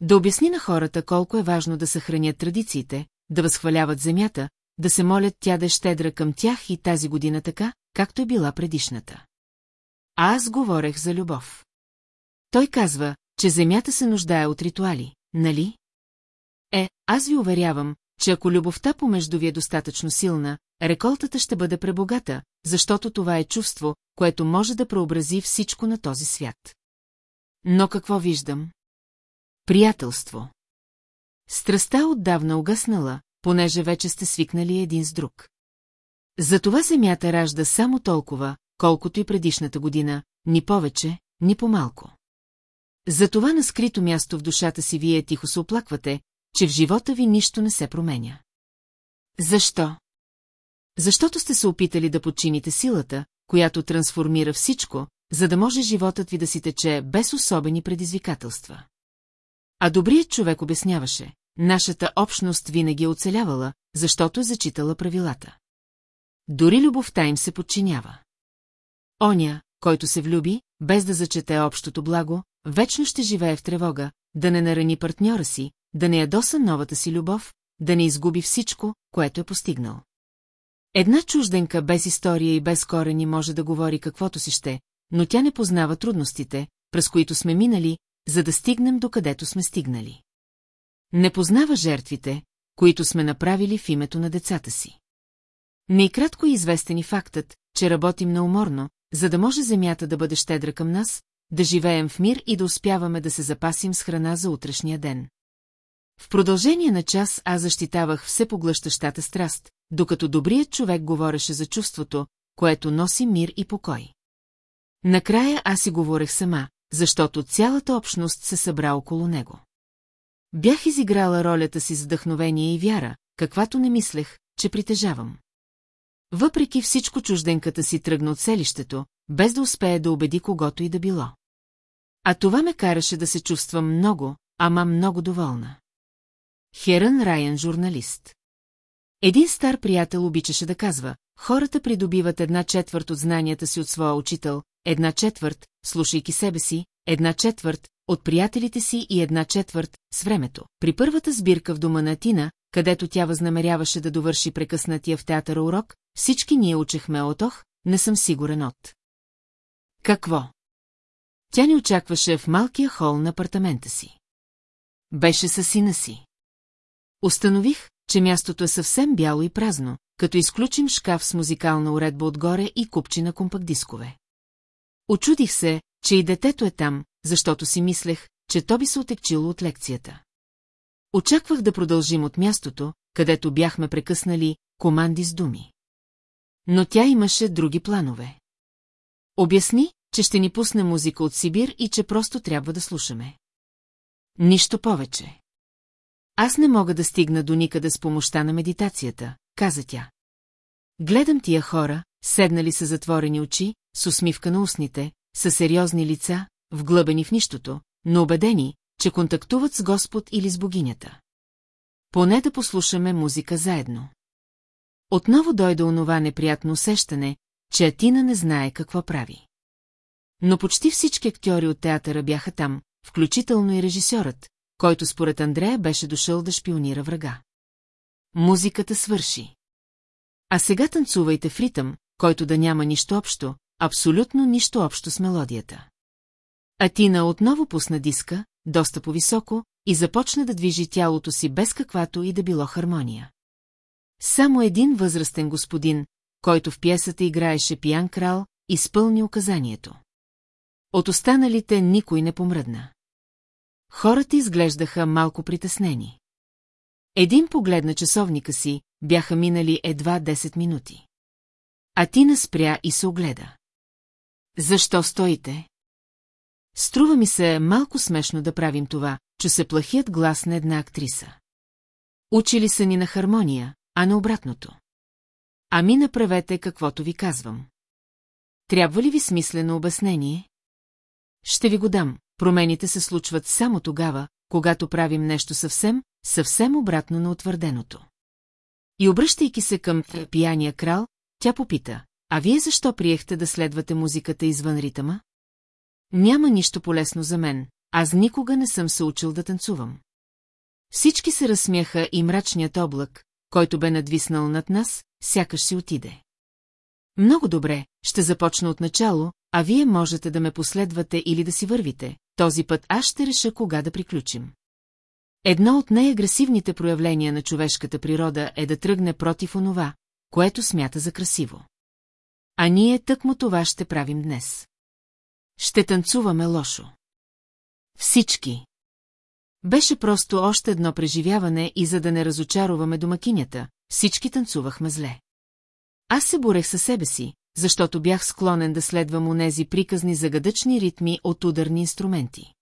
Да обясни на хората колко е важно да съхранят традициите, да възхваляват земята, да се молят тя да е щедра към тях и тази година така, както е била предишната. А аз говорех за любов. Той казва, че земята се нуждае от ритуали, нали? Аз ви уверявам, че ако любовта помежду ви е достатъчно силна, реколтата ще бъде пребогата, защото това е чувство, което може да преобрази всичко на този свят. Но какво виждам? Приятелство. Страстта отдавна угаснала, понеже вече сте свикнали един с друг. Затова земята ражда само толкова, колкото и предишната година, ни повече, ни по-малко. Затова на скрито място в душата си вие тихо се оплаквате, че в живота ви нищо не се променя. Защо? Защото сте се опитали да подчините силата, която трансформира всичко, за да може животът ви да си тече без особени предизвикателства. А добрият човек обясняваше, нашата общност винаги е оцелявала, защото е зачитала правилата. Дори любовта им се подчинява. Оня, който се влюби, без да зачете общото благо, вечно ще живее в тревога, да не нарани партньора си, да не ядоса новата си любов, да не изгуби всичко, което е постигнал. Една чужденка без история и без корени може да говори каквото си ще, но тя не познава трудностите, през които сме минали, за да стигнем до където сме стигнали. Не познава жертвите, които сме направили в името на децата си. Нейкратко е известен и фактът, че работим неуморно, за да може земята да бъде щедра към нас, да живеем в мир и да успяваме да се запасим с храна за утрешния ден. В продължение на час аз защитавах все поглъщащата страст, докато добрият човек говореше за чувството, което носи мир и покой. Накрая аз си говорех сама, защото цялата общност се събра около него. Бях изиграла ролята си с вдъхновение и вяра, каквато не мислех, че притежавам. Въпреки всичко чужденката си тръгна от селището, без да успее да убеди когото и да било. А това ме караше да се чувствам много, ама много доволна. Херън Райан журналист. Един стар приятел обичаше да казва, хората придобиват една четвърт от знанията си от своя учител, една четвърт, слушайки себе си, една четвърт, от приятелите си и една четвърт, с времето. При първата сбирка в дома на Тина, където тя възнамеряваше да довърши прекъснатия в театъра урок, всички ние учехме от ох, не съм сигурен от. Какво? Тя ни очакваше в малкия хол на апартамента си. Беше със сина си. Установих, че мястото е съвсем бяло и празно, като изключим шкаф с музикална уредба отгоре и купчи на компакт-дискове. Очудих се, че и детето е там, защото си мислех, че то би се отекчило от лекцията. Очаквах да продължим от мястото, където бяхме прекъснали команди с думи. Но тя имаше други планове. Обясни, че ще ни пусне музика от Сибир и че просто трябва да слушаме. Нищо повече. Аз не мога да стигна до никъде с помощта на медитацията, каза тя. Гледам тия хора, седнали са затворени очи, с усмивка на устните, са сериозни лица, вглъбени в нищото, но убедени, че контактуват с Господ или с богинята. Поне да послушаме музика заедно. Отново дойде онова неприятно усещане, че Атина не знае какво прави. Но почти всички актьори от театъра бяха там, включително и режисьорът, който според Андрея беше дошъл да шпионира врага. Музиката свърши. А сега танцувайте в ритъм, който да няма нищо общо, абсолютно нищо общо с мелодията. Атина отново пусна диска, доста по-високо, и започна да движи тялото си без каквато и да било хармония. Само един възрастен господин, който в пиесата играеше пиян крал, изпълни указанието. От останалите никой не помръдна. Хората изглеждаха малко притеснени. Един поглед на часовника си, бяха минали едва 10 минути. А ти наспря и се огледа. Защо стоите? Струва ми се малко смешно да правим това, че се плахият глас на една актриса. Учили са ни на хармония, а на обратното. Ами направете каквото ви казвам. Трябва ли ви смислено обяснение? Ще ви го дам. Промените се случват само тогава, когато правим нещо съвсем, съвсем обратно на утвърденото. И обръщайки се към пияния крал, тя попита, а вие защо приехте да следвате музиката извън ритъма? Няма нищо полезно за мен, аз никога не съм се учил да танцувам. Всички се разсмяха и мрачният облак, който бе надвиснал над нас, сякаш си отиде. Много добре, ще започна от начало, а вие можете да ме последвате или да си вървите. Този път аз ще реша кога да приключим. Едно от най-агресивните проявления на човешката природа е да тръгне против онова, което смята за красиво. А ние тъкмо това ще правим днес. Ще танцуваме лошо. Всички. Беше просто още едно преживяване и за да не разочароваме домакинята, всички танцувахме зле. Аз се борех със себе си, защото бях склонен да следвам онези приказни загадъчни ритми от ударни инструменти.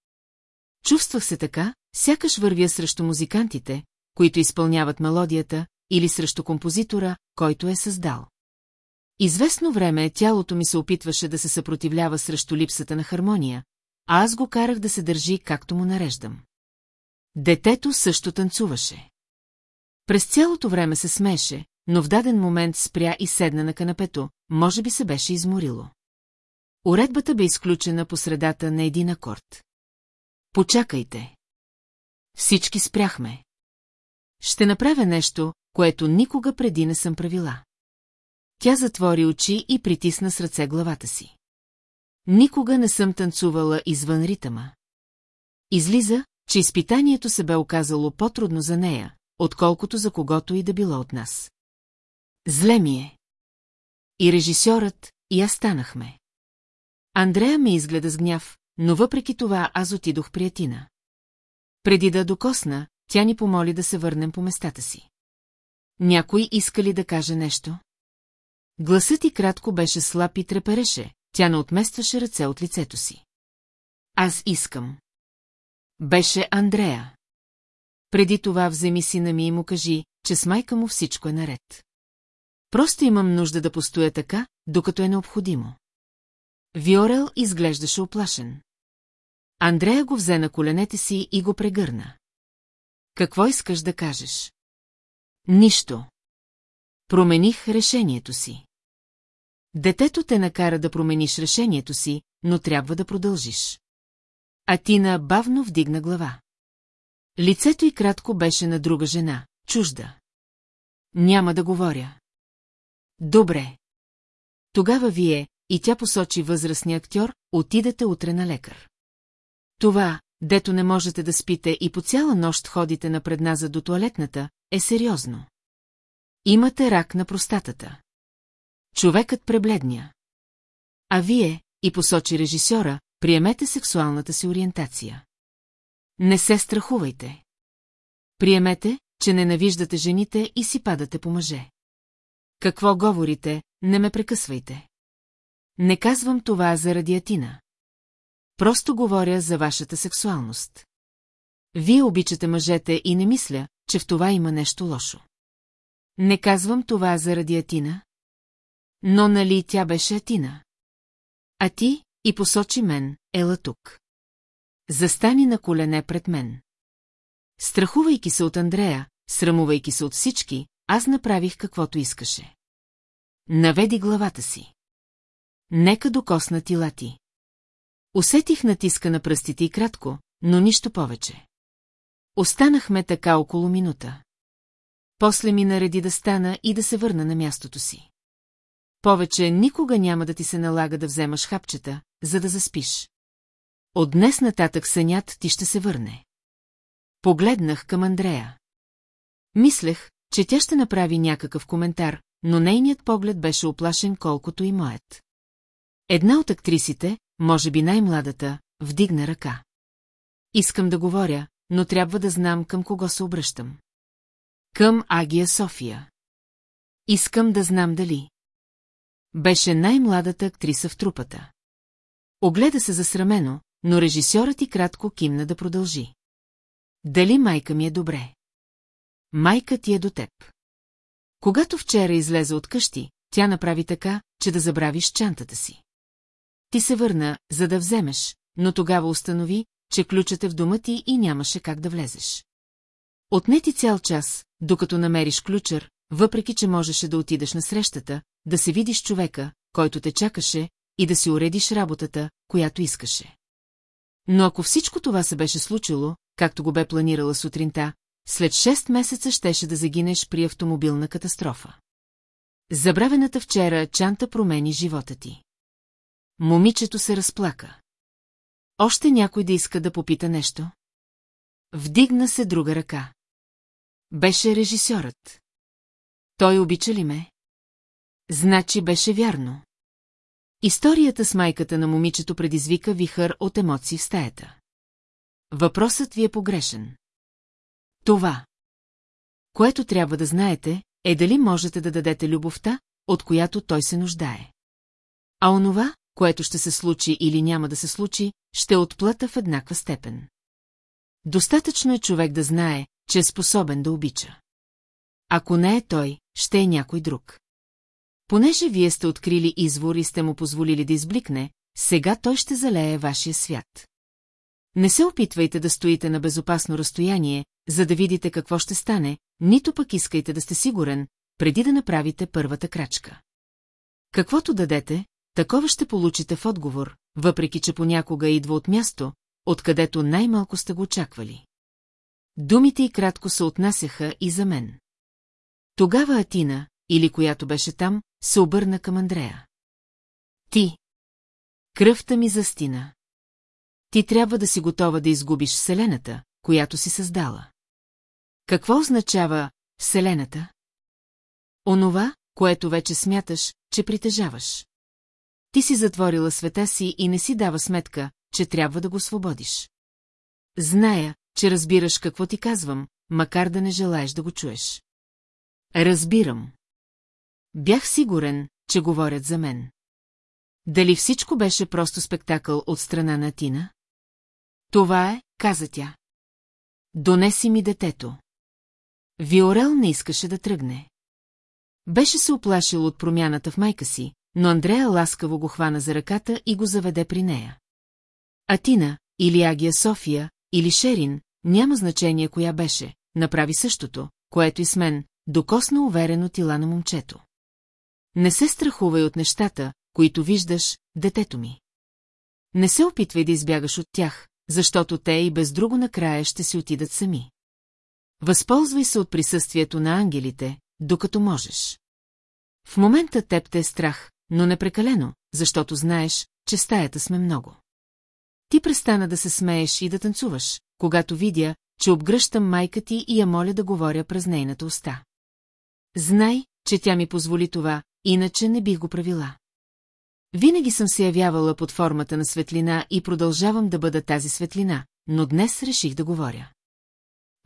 Чувствах се така, сякаш вървя срещу музикантите, които изпълняват мелодията, или срещу композитора, който е създал. Известно време тялото ми се опитваше да се съпротивлява срещу липсата на хармония, а аз го карах да се държи както му нареждам. Детето също танцуваше. През цялото време се смеше, но в даден момент спря и седна на канапето, може би се беше изморило. Уредбата бе изключена по средата на един акорд. Почакайте. Всички спряхме. Ще направя нещо, което никога преди не съм правила. Тя затвори очи и притисна с ръце главата си. Никога не съм танцувала извън ритъма. Излиза, че изпитанието се бе оказало по-трудно за нея, отколкото за когото и да било от нас. Зле ми е. И режисьорът, и аз станахме. Андрея ме изгледа с гняв, но въпреки това аз отидох при Атина. Преди да докосна, тя ни помоли да се върнем по местата си. Някой иска ли да каже нещо? Гласът и кратко беше слаб и трепереше, тя не отместваше ръце от лицето си. Аз искам. Беше Андрея. Преди това вземи сина ми и му кажи, че с майка му всичко е наред. Просто имам нужда да постоя така, докато е необходимо. Виорел изглеждаше оплашен. Андрея го взе на коленете си и го прегърна. Какво искаш да кажеш? Нищо. Промених решението си. Детето те накара да промениш решението си, но трябва да продължиш. А Тина бавно вдигна глава. Лицето й кратко беше на друга жена, чужда. Няма да говоря. Добре. Тогава вие, и тя посочи възрастния актьор, отидете утре на лекар. Това, дето не можете да спите и по цяла нощ ходите напредназа до туалетната, е сериозно. Имате рак на простатата. Човекът пребледня. А вие, и посочи режисьора, приемете сексуалната си ориентация. Не се страхувайте. Приемете, че ненавиждате жените и си падате по мъже. Какво говорите, не ме прекъсвайте. Не казвам това заради Атина. Просто говоря за вашата сексуалност. Вие обичате мъжете и не мисля, че в това има нещо лошо. Не казвам това заради Атина. Но нали тя беше Атина? А ти, и посочи мен, ела тук. Застани на колене пред мен. Страхувайки се от Андрея, срамувайки се от всички, аз направих каквото искаше. Наведи главата си. Нека докосна тила ти. Усетих натиска на пръстите и кратко, но нищо повече. Останахме така около минута. После ми нареди да стана и да се върна на мястото си. Повече никога няма да ти се налага да вземаш хапчета, за да заспиш. От днес нататък сънят ти ще се върне. Погледнах към Андрея. Мислех, че тя ще направи някакъв коментар, но нейният поглед беше оплашен колкото и моят. Една от актрисите, може би най-младата, вдигна ръка. Искам да говоря, но трябва да знам към кого се обръщам. Към Агия София. Искам да знам дали. Беше най-младата актриса в трупата. Огледа се засрамено, но режисьорът и кратко кимна да продължи. Дали майка ми е добре? Майка ти е до теб. Когато вчера излезе от къщи, тя направи така, че да забравиш чантата си. Ти се върна, за да вземеш, но тогава установи, че ключът е в дома ти и нямаше как да влезеш. Отне ти цял час, докато намериш ключър, въпреки че можеше да отидеш на срещата, да се видиш човека, който те чакаше, и да си уредиш работата, която искаше. Но ако всичко това се беше случило, както го бе планирала сутринта, след 6 месеца щеше да загинеш при автомобилна катастрофа. Забравената вчера чанта промени живота ти. Момичето се разплака. Още някой да иска да попита нещо? Вдигна се друга ръка. Беше режисьорът. Той обича ли ме? Значи беше вярно. Историята с майката на момичето предизвика вихър от емоции в стаята. Въпросът ви е погрешен. Това, което трябва да знаете, е дали можете да дадете любовта, от която той се нуждае. А онова, което ще се случи или няма да се случи, ще отплата в еднаква степен. Достатъчно е човек да знае, че е способен да обича. Ако не е той, ще е някой друг. Понеже вие сте открили извор и сте му позволили да избликне, сега той ще залее вашия свят. Не се опитвайте да стоите на безопасно разстояние, за да видите какво ще стане, нито пък искайте да сте сигурен, преди да направите първата крачка. Каквото дадете, такова ще получите в отговор, въпреки че понякога идва от място, откъдето най-малко сте го очаквали. Думите и кратко се отнасяха и за мен. Тогава Атина, или която беше там, се обърна към Андрея. Ти. Кръвта ми застина. Ти трябва да си готова да изгубиш Вселената, която си създала. Какво означава Вселената? Онова, което вече смяташ, че притежаваш. Ти си затворила света си и не си дава сметка, че трябва да го свободиш. Зная, че разбираш какво ти казвам, макар да не желаеш да го чуеш. Разбирам. Бях сигурен, че говорят за мен. Дали всичко беше просто спектакъл от страна на Тина? Това е, каза тя. Донеси ми детето. Виорел не искаше да тръгне. Беше се оплашил от промяната в майка си, но Андрея ласкаво го хвана за ръката и го заведе при нея. Атина, или Агия София, или Шерин, няма значение коя беше, направи същото, което и с мен, докосна уверено тила на момчето. Не се страхувай от нещата, които виждаш, детето ми. Не се опитвай да избягаш от тях, защото те и без друго накрая ще си отидат сами. Възползвай се от присъствието на ангелите, докато можеш. В момента теб те е страх, но не прекалено, защото знаеш, че стаята сме много. Ти престана да се смееш и да танцуваш, когато видя, че обгръщам майка ти и я моля да говоря през нейната уста. Знай, че тя ми позволи това, иначе не бих го правила. Винаги съм се явявала под формата на светлина и продължавам да бъда тази светлина, но днес реших да говоря.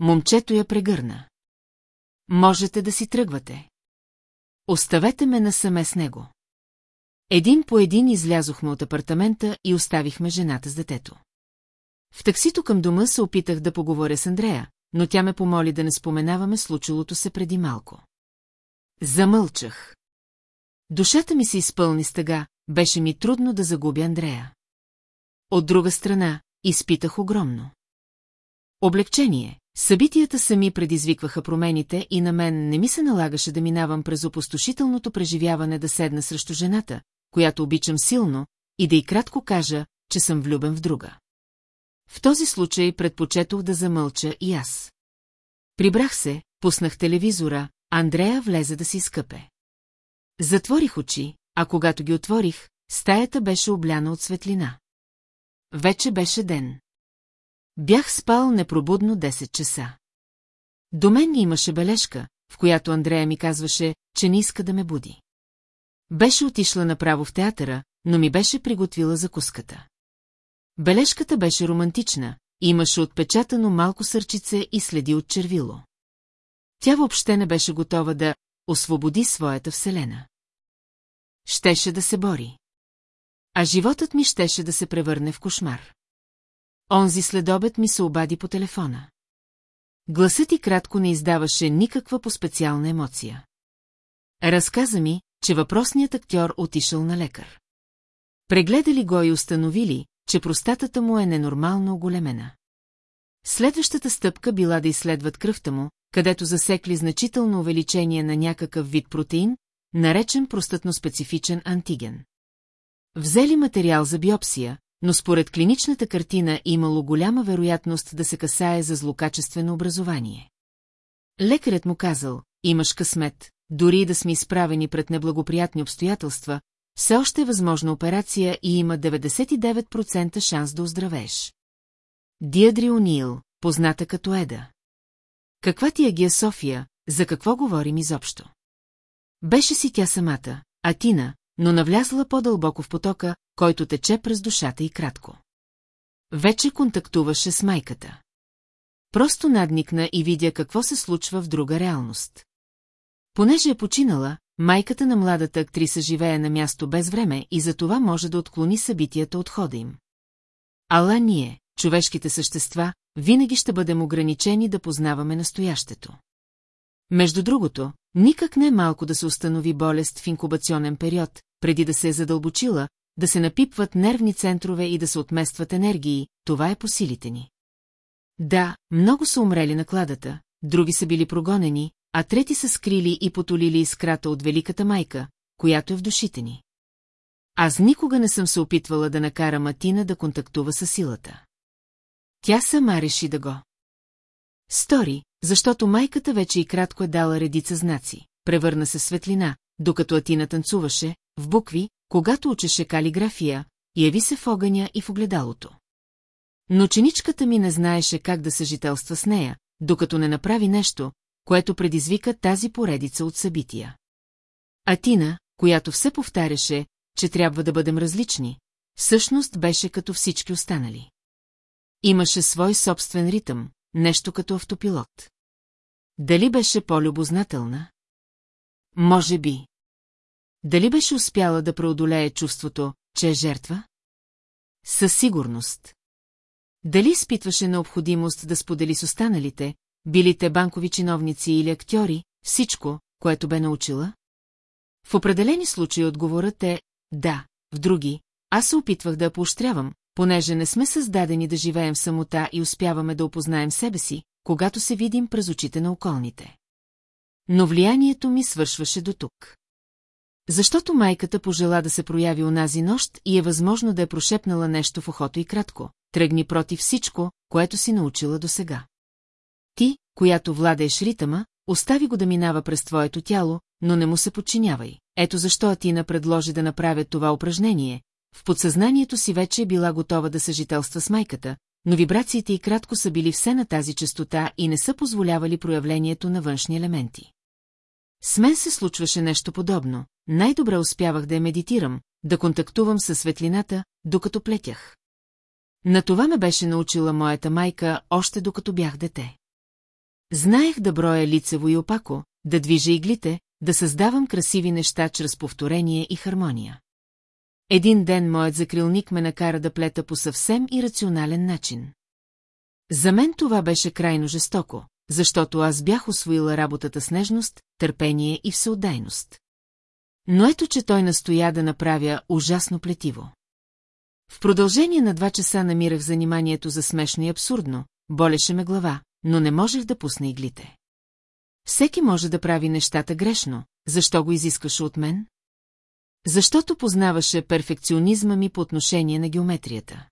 Момчето я прегърна. Можете да си тръгвате. Оставете ме насаме с него. Един по един излязохме от апартамента и оставихме жената с детето. В таксито към дома се опитах да поговоря с Андрея, но тя ме помоли да не споменаваме случилото се преди малко. Замълчах. Душата ми се изпълни с тъга, беше ми трудно да загубя Андрея. От друга страна, изпитах огромно. Облегчение. Събитията сами предизвикваха промените и на мен не ми се налагаше да минавам през опустошителното преживяване да седна срещу жената, която обичам силно, и да й кратко кажа, че съм влюбен в друга. В този случай предпочетох да замълча и аз. Прибрах се, пуснах телевизора, Андрея влезе да си изкъпе. Затворих очи, а когато ги отворих, стаята беше обляна от светлина. Вече беше ден. Бях спал непробудно 10 часа. До мен имаше бележка, в която Андрея ми казваше, че не иска да ме буди. Беше отишла направо в театъра, но ми беше приготвила закуската. Бележката беше романтична, имаше отпечатано малко сърчице и следи от червило. Тя въобще не беше готова да освободи своята вселена. Щеше да се бори. А животът ми щеше да се превърне в кошмар. Онзи следобед ми се обади по телефона. Гласът и кратко не издаваше никаква по-специална емоция. Разказа ми, че въпросният актьор отишъл на лекар. Прегледали го и установили, че простатата му е ненормално оголемена. Следващата стъпка била да изследват кръвта му, където засекли значително увеличение на някакъв вид протеин, наречен простатно-специфичен антиген. Взели материал за биопсия, но според клиничната картина имало голяма вероятност да се касае за злокачествено образование. Лекарят му казал, имаш късмет, дори да сме изправени пред неблагоприятни обстоятелства, все още е възможна операция и има 99% шанс да оздравееш. Диадри Унил, позната като Еда. Каква ти е Гия София, за какво говорим изобщо? Беше си тя самата, Атина, но навлязла по-дълбоко в потока, който тече през душата и кратко. Вече контактуваше с майката. Просто надникна и видя какво се случва в друга реалност. Понеже е починала, майката на младата актриса живее на място без време и за това може да отклони събитията от хода им. Ала ние, човешките същества, винаги ще бъдем ограничени да познаваме настоящето. Между другото, никак не е малко да се установи болест в инкубационен период, преди да се е задълбочила, да се напипват нервни центрове и да се отместват енергии, това е по силите ни. Да, много са умрели на кладата, други са били прогонени, а трети са скрили и потолили искрата от великата майка, която е в душите ни. Аз никога не съм се опитвала да накара Матина да контактува с силата. Тя сама реши да го. Стори, защото майката вече и кратко е дала редица знаци, превърна се светлина, докато Атина танцуваше, в букви, когато учеше калиграфия, яви се в огъня и в огледалото. Но чиничката ми не знаеше как да съжителства с нея, докато не направи нещо, което предизвика тази поредица от събития. Атина, която все повтаряше, че трябва да бъдем различни, всъщност беше като всички останали. Имаше свой собствен ритъм, нещо като автопилот. Дали беше по-любознателна? Може би. Дали беше успяла да преодолее чувството, че е жертва? Със сигурност. Дали изпитваше необходимост да сподели с останалите, били те банкови чиновници или актьори, всичко, което бе научила? В определени случаи отговорът е «да», в други аз се опитвах да я поощрявам, понеже не сме създадени да живеем в самота и успяваме да опознаем себе си, когато се видим през очите на околните. Но влиянието ми свършваше до тук. Защото майката пожела да се прояви онази нощ и е възможно да е прошепнала нещо в ухото и кратко. Тръгни против всичко, което си научила досега. Ти, която владееш ритъма, остави го да минава през твоето тяло, но не му се подчинявай. Ето защо Атина предложи да направя това упражнение. В подсъзнанието си вече е била готова да съжителства с майката, но вибрациите и кратко са били все на тази частота и не са позволявали проявлението на външни елементи. С мен се случваше нещо подобно. Най-добре успявах да я медитирам, да контактувам със светлината, докато плетях. На това ме беше научила моята майка, още докато бях дете. Знаех да броя лицево и опако, да движа иглите, да създавам красиви неща чрез повторение и хармония. Един ден моят закрилник ме накара да плета по съвсем ирационален начин. За мен това беше крайно жестоко, защото аз бях освоила работата с нежност, търпение и всеотдайност. Но ето, че той настоя да направя ужасно плетиво. В продължение на два часа намирах заниманието за смешно и абсурдно, болеше ме глава, но не можех да пусна иглите. Всеки може да прави нещата грешно, защо го изискаше от мен? Защото познаваше перфекционизма ми по отношение на геометрията.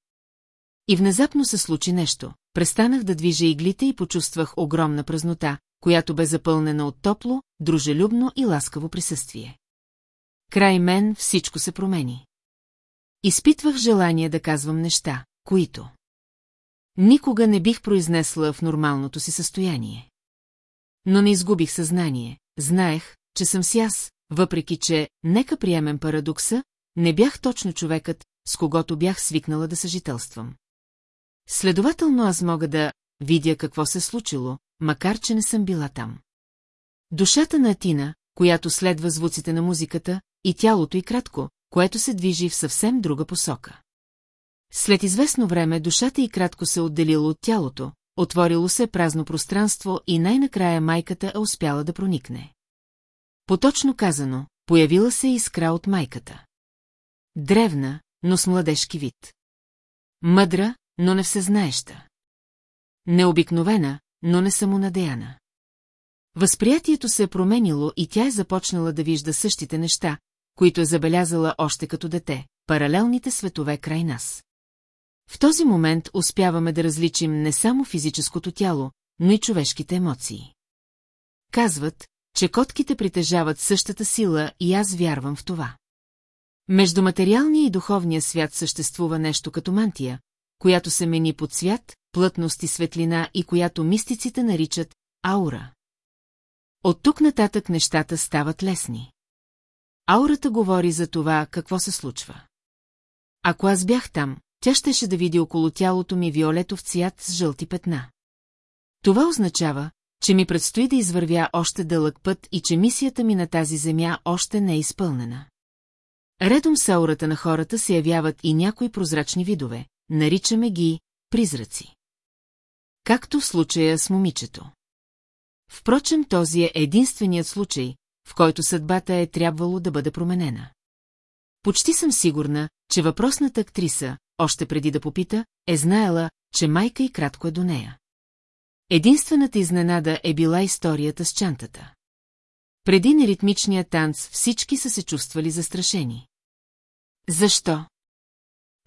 И внезапно се случи нещо. Престанах да движа иглите и почувствах огромна празнота, която бе запълнена от топло, дружелюбно и ласкаво присъствие. Край мен всичко се промени. Изпитвах желание да казвам неща, които никога не бих произнесла в нормалното си състояние. Но не изгубих съзнание, знаех, че съм си аз, въпреки че, нека приемем парадокса, не бях точно човекът, с когото бях свикнала да съжителствам. Следователно аз мога да видя какво се случило, макар че не съм била там. Душата на Атина, която следва звуците на музиката, и тялото и кратко, което се движи в съвсем друга посока. След известно време душата и кратко се отделила от тялото, отворило се празно пространство и най-накрая майката е успяла да проникне. Поточно казано, появила се искра от майката. Древна, но с младежки вид. Мъдра, но не всезнаеща. Необикновена, но не самонадеяна. Възприятието се е променило и тя е започнала да вижда същите неща, които е забелязала още като дете, паралелните светове край нас. В този момент успяваме да различим не само физическото тяло, но и човешките емоции. Казват, че котките притежават същата сила и аз вярвам в това. Между материалния и духовния свят съществува нещо като мантия, която се мени под цвят, плътност и светлина и която мистиците наричат аура. От тук нататък нещата стават лесни. Аурата говори за това, какво се случва. Ако аз бях там, тя щеше да види около тялото ми виолетов цвят с жълти петна. Това означава, че ми предстои да извървя още дълъг път и че мисията ми на тази земя още не е изпълнена. Редом с аурата на хората се явяват и някои прозрачни видове, наричаме ги призраци. Както в случая с момичето. Впрочем, този е единственият случай, в който съдбата е трябвало да бъде променена. Почти съм сигурна, че въпросната актриса, още преди да попита, е знаела, че майка и кратко е до нея. Единствената изненада е била историята с чантата. Преди неритмичния танц всички са се чувствали застрашени. Защо?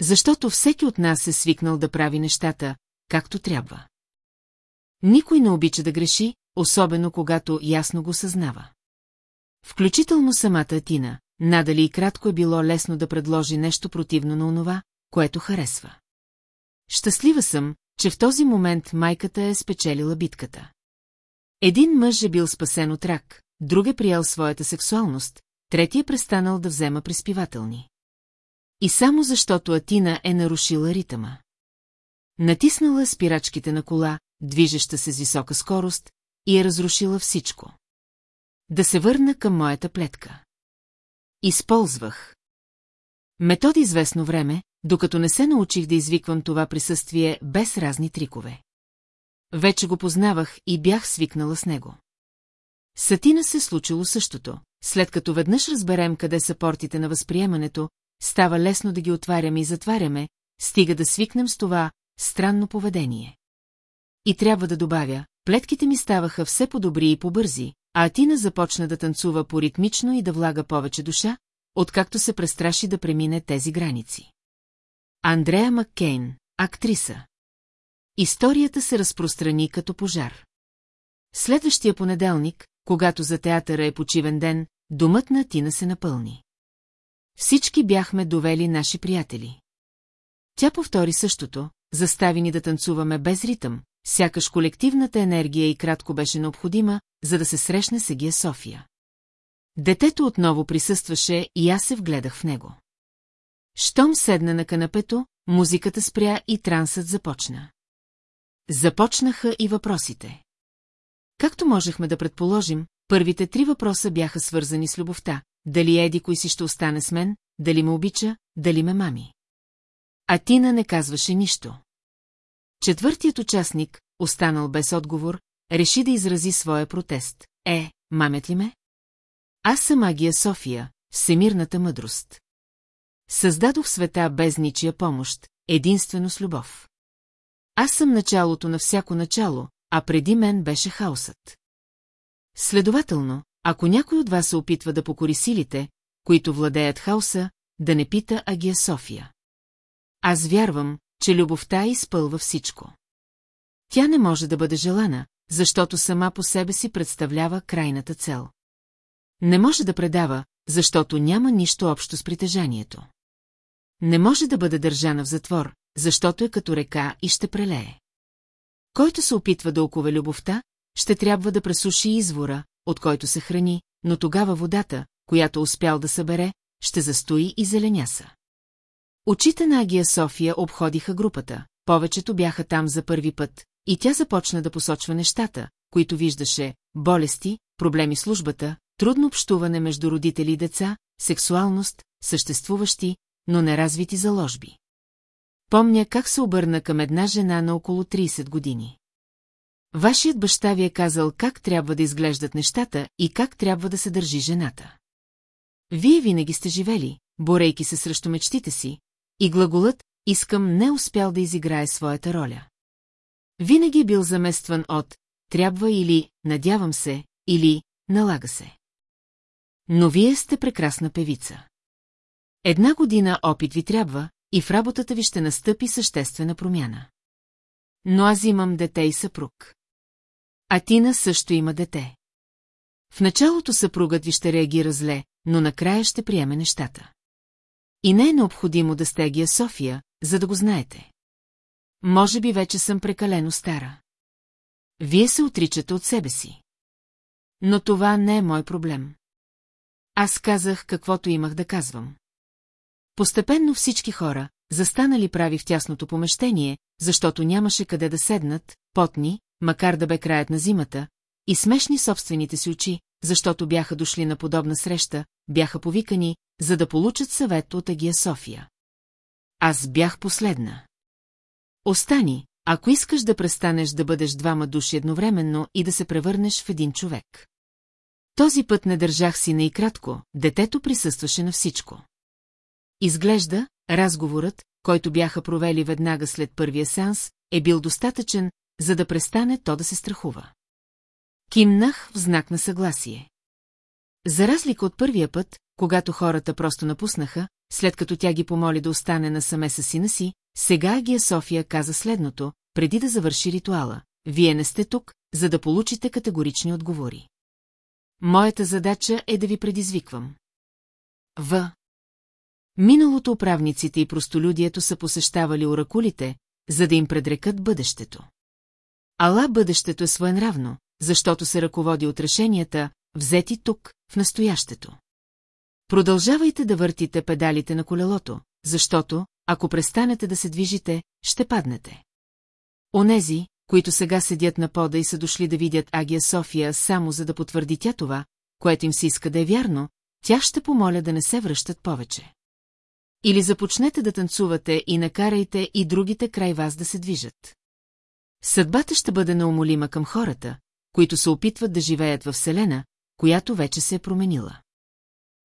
Защото всеки от нас е свикнал да прави нещата, както трябва. Никой не обича да греши, особено когато ясно го съзнава. Включително самата Атина, надали и кратко е било лесно да предложи нещо противно на онова, което харесва. Щастлива съм, че в този момент майката е спечелила битката. Един мъж е бил спасен от рак, друг е приял своята сексуалност, третия престанал да взема приспивателни. И само защото Атина е нарушила ритъма. Натиснала спирачките на кола, движеща се с висока скорост, и е разрушила всичко. Да се върна към моята плетка. Използвах. Методи известно време, докато не се научих да извиквам това присъствие без разни трикове. Вече го познавах и бях свикнала с него. Сатина се случило същото. След като веднъж разберем къде са портите на възприемането, става лесно да ги отваряме и затваряме, стига да свикнем с това странно поведение. И трябва да добавя, плетките ми ставаха все по-добри и по-бързи, а Атина започна да танцува по-ритмично и да влага повече душа, откакто се престраши да премине тези граници. Андрея Маккейн, актриса. Историята се разпространи като пожар. Следващия понеделник, когато за театъра е почивен ден, домът на Тина се напълни. Всички бяхме довели наши приятели. Тя повтори същото, застави ни да танцуваме без ритъм, сякаш колективната енергия и кратко беше необходима, за да се срещне с Егия София. Детето отново присъстваше и аз се вгледах в него. Щом седна на канапето, музиката спря и трансът започна. Започнаха и въпросите. Както можехме да предположим, първите три въпроса бяха свързани с любовта. Дали Еди кой си ще остане с мен, дали ме обича, дали ме мами. А Тина не казваше нищо. Четвъртият участник, останал без отговор, реши да изрази своя протест. Е, мамят ли ме? Аз съм магия София, всемирната мъдрост. Създадох света без ничия помощ, единствено с любов. Аз съм началото на всяко начало, а преди мен беше хаосът. Следователно, ако някой от вас се опитва да покори силите, които владеят хаоса, да не пита Агия София. Аз вярвам, че любовта изпълва всичко. Тя не може да бъде желана, защото сама по себе си представлява крайната цел. Не може да предава, защото няма нищо общо с притежанието. Не може да бъде държана в затвор, защото е като река и ще прелее. Който се опитва да окове любовта, ще трябва да пресуши извора, от който се храни, но тогава водата, която успял да събере, ще застои и зеленяса. Очите на Агия София обходиха групата, повечето бяха там за първи път, и тя започна да посочва нещата, които виждаше, болести, проблеми службата, трудно общуване между родители и деца, сексуалност, съществуващи, но неразвити заложби. Помня как се обърна към една жена на около 30 години. Вашият баща ви е казал как трябва да изглеждат нещата и как трябва да се държи жената. Вие винаги сте живели, борейки се срещу мечтите си, и глаголът «искам» не успял да изиграе своята роля. Винаги е бил заместван от «трябва» или «надявам се» или «налага се». Но вие сте прекрасна певица. Една година опит ви трябва и в работата ви ще настъпи съществена промяна. Но аз имам дете и съпруг. А Тина също има дете. В началото съпругът ви ще реагира зле, но накрая ще приеме нещата. И не е необходимо да сте Агия София, за да го знаете. Може би вече съм прекалено стара. Вие се отричате от себе си. Но това не е мой проблем. Аз казах каквото имах да казвам. Постепенно всички хора, застанали прави в тясното помещение, защото нямаше къде да седнат, потни, макар да бе краят на зимата, и смешни собствените си очи, защото бяха дошли на подобна среща, бяха повикани, за да получат съвет от Агия София. Аз бях последна. Остани, ако искаш да престанеш да бъдеш двама души едновременно и да се превърнеш в един човек. Този път не държах си и кратко, детето присъстваше на всичко. Изглежда, разговорът, който бяха провели веднага след първия сеанс, е бил достатъчен, за да престане то да се страхува. Кимнах в знак на съгласие. За разлика от първия път, когато хората просто напуснаха, след като тя ги помоли да остане насаме с сина си, сега Агия София каза следното, преди да завърши ритуала. Вие не сте тук, за да получите категорични отговори. Моята задача е да ви предизвиквам. В. Миналото управниците и простолюдието са посещавали оракулите, за да им предрекат бъдещето. Ала бъдещето е своенравно, защото се ръководи от решенията, взети тук, в настоящето. Продължавайте да въртите педалите на колелото, защото, ако престанете да се движите, ще паднете. Онези, които сега седят на пода и са дошли да видят Агия София само за да потвърди тя това, което им се иска да е вярно, тя ще помоля да не се връщат повече. Или започнете да танцувате и накарайте и другите край вас да се движат. Съдбата ще бъде неумолима към хората, които се опитват да живеят във Вселена, която вече се е променила.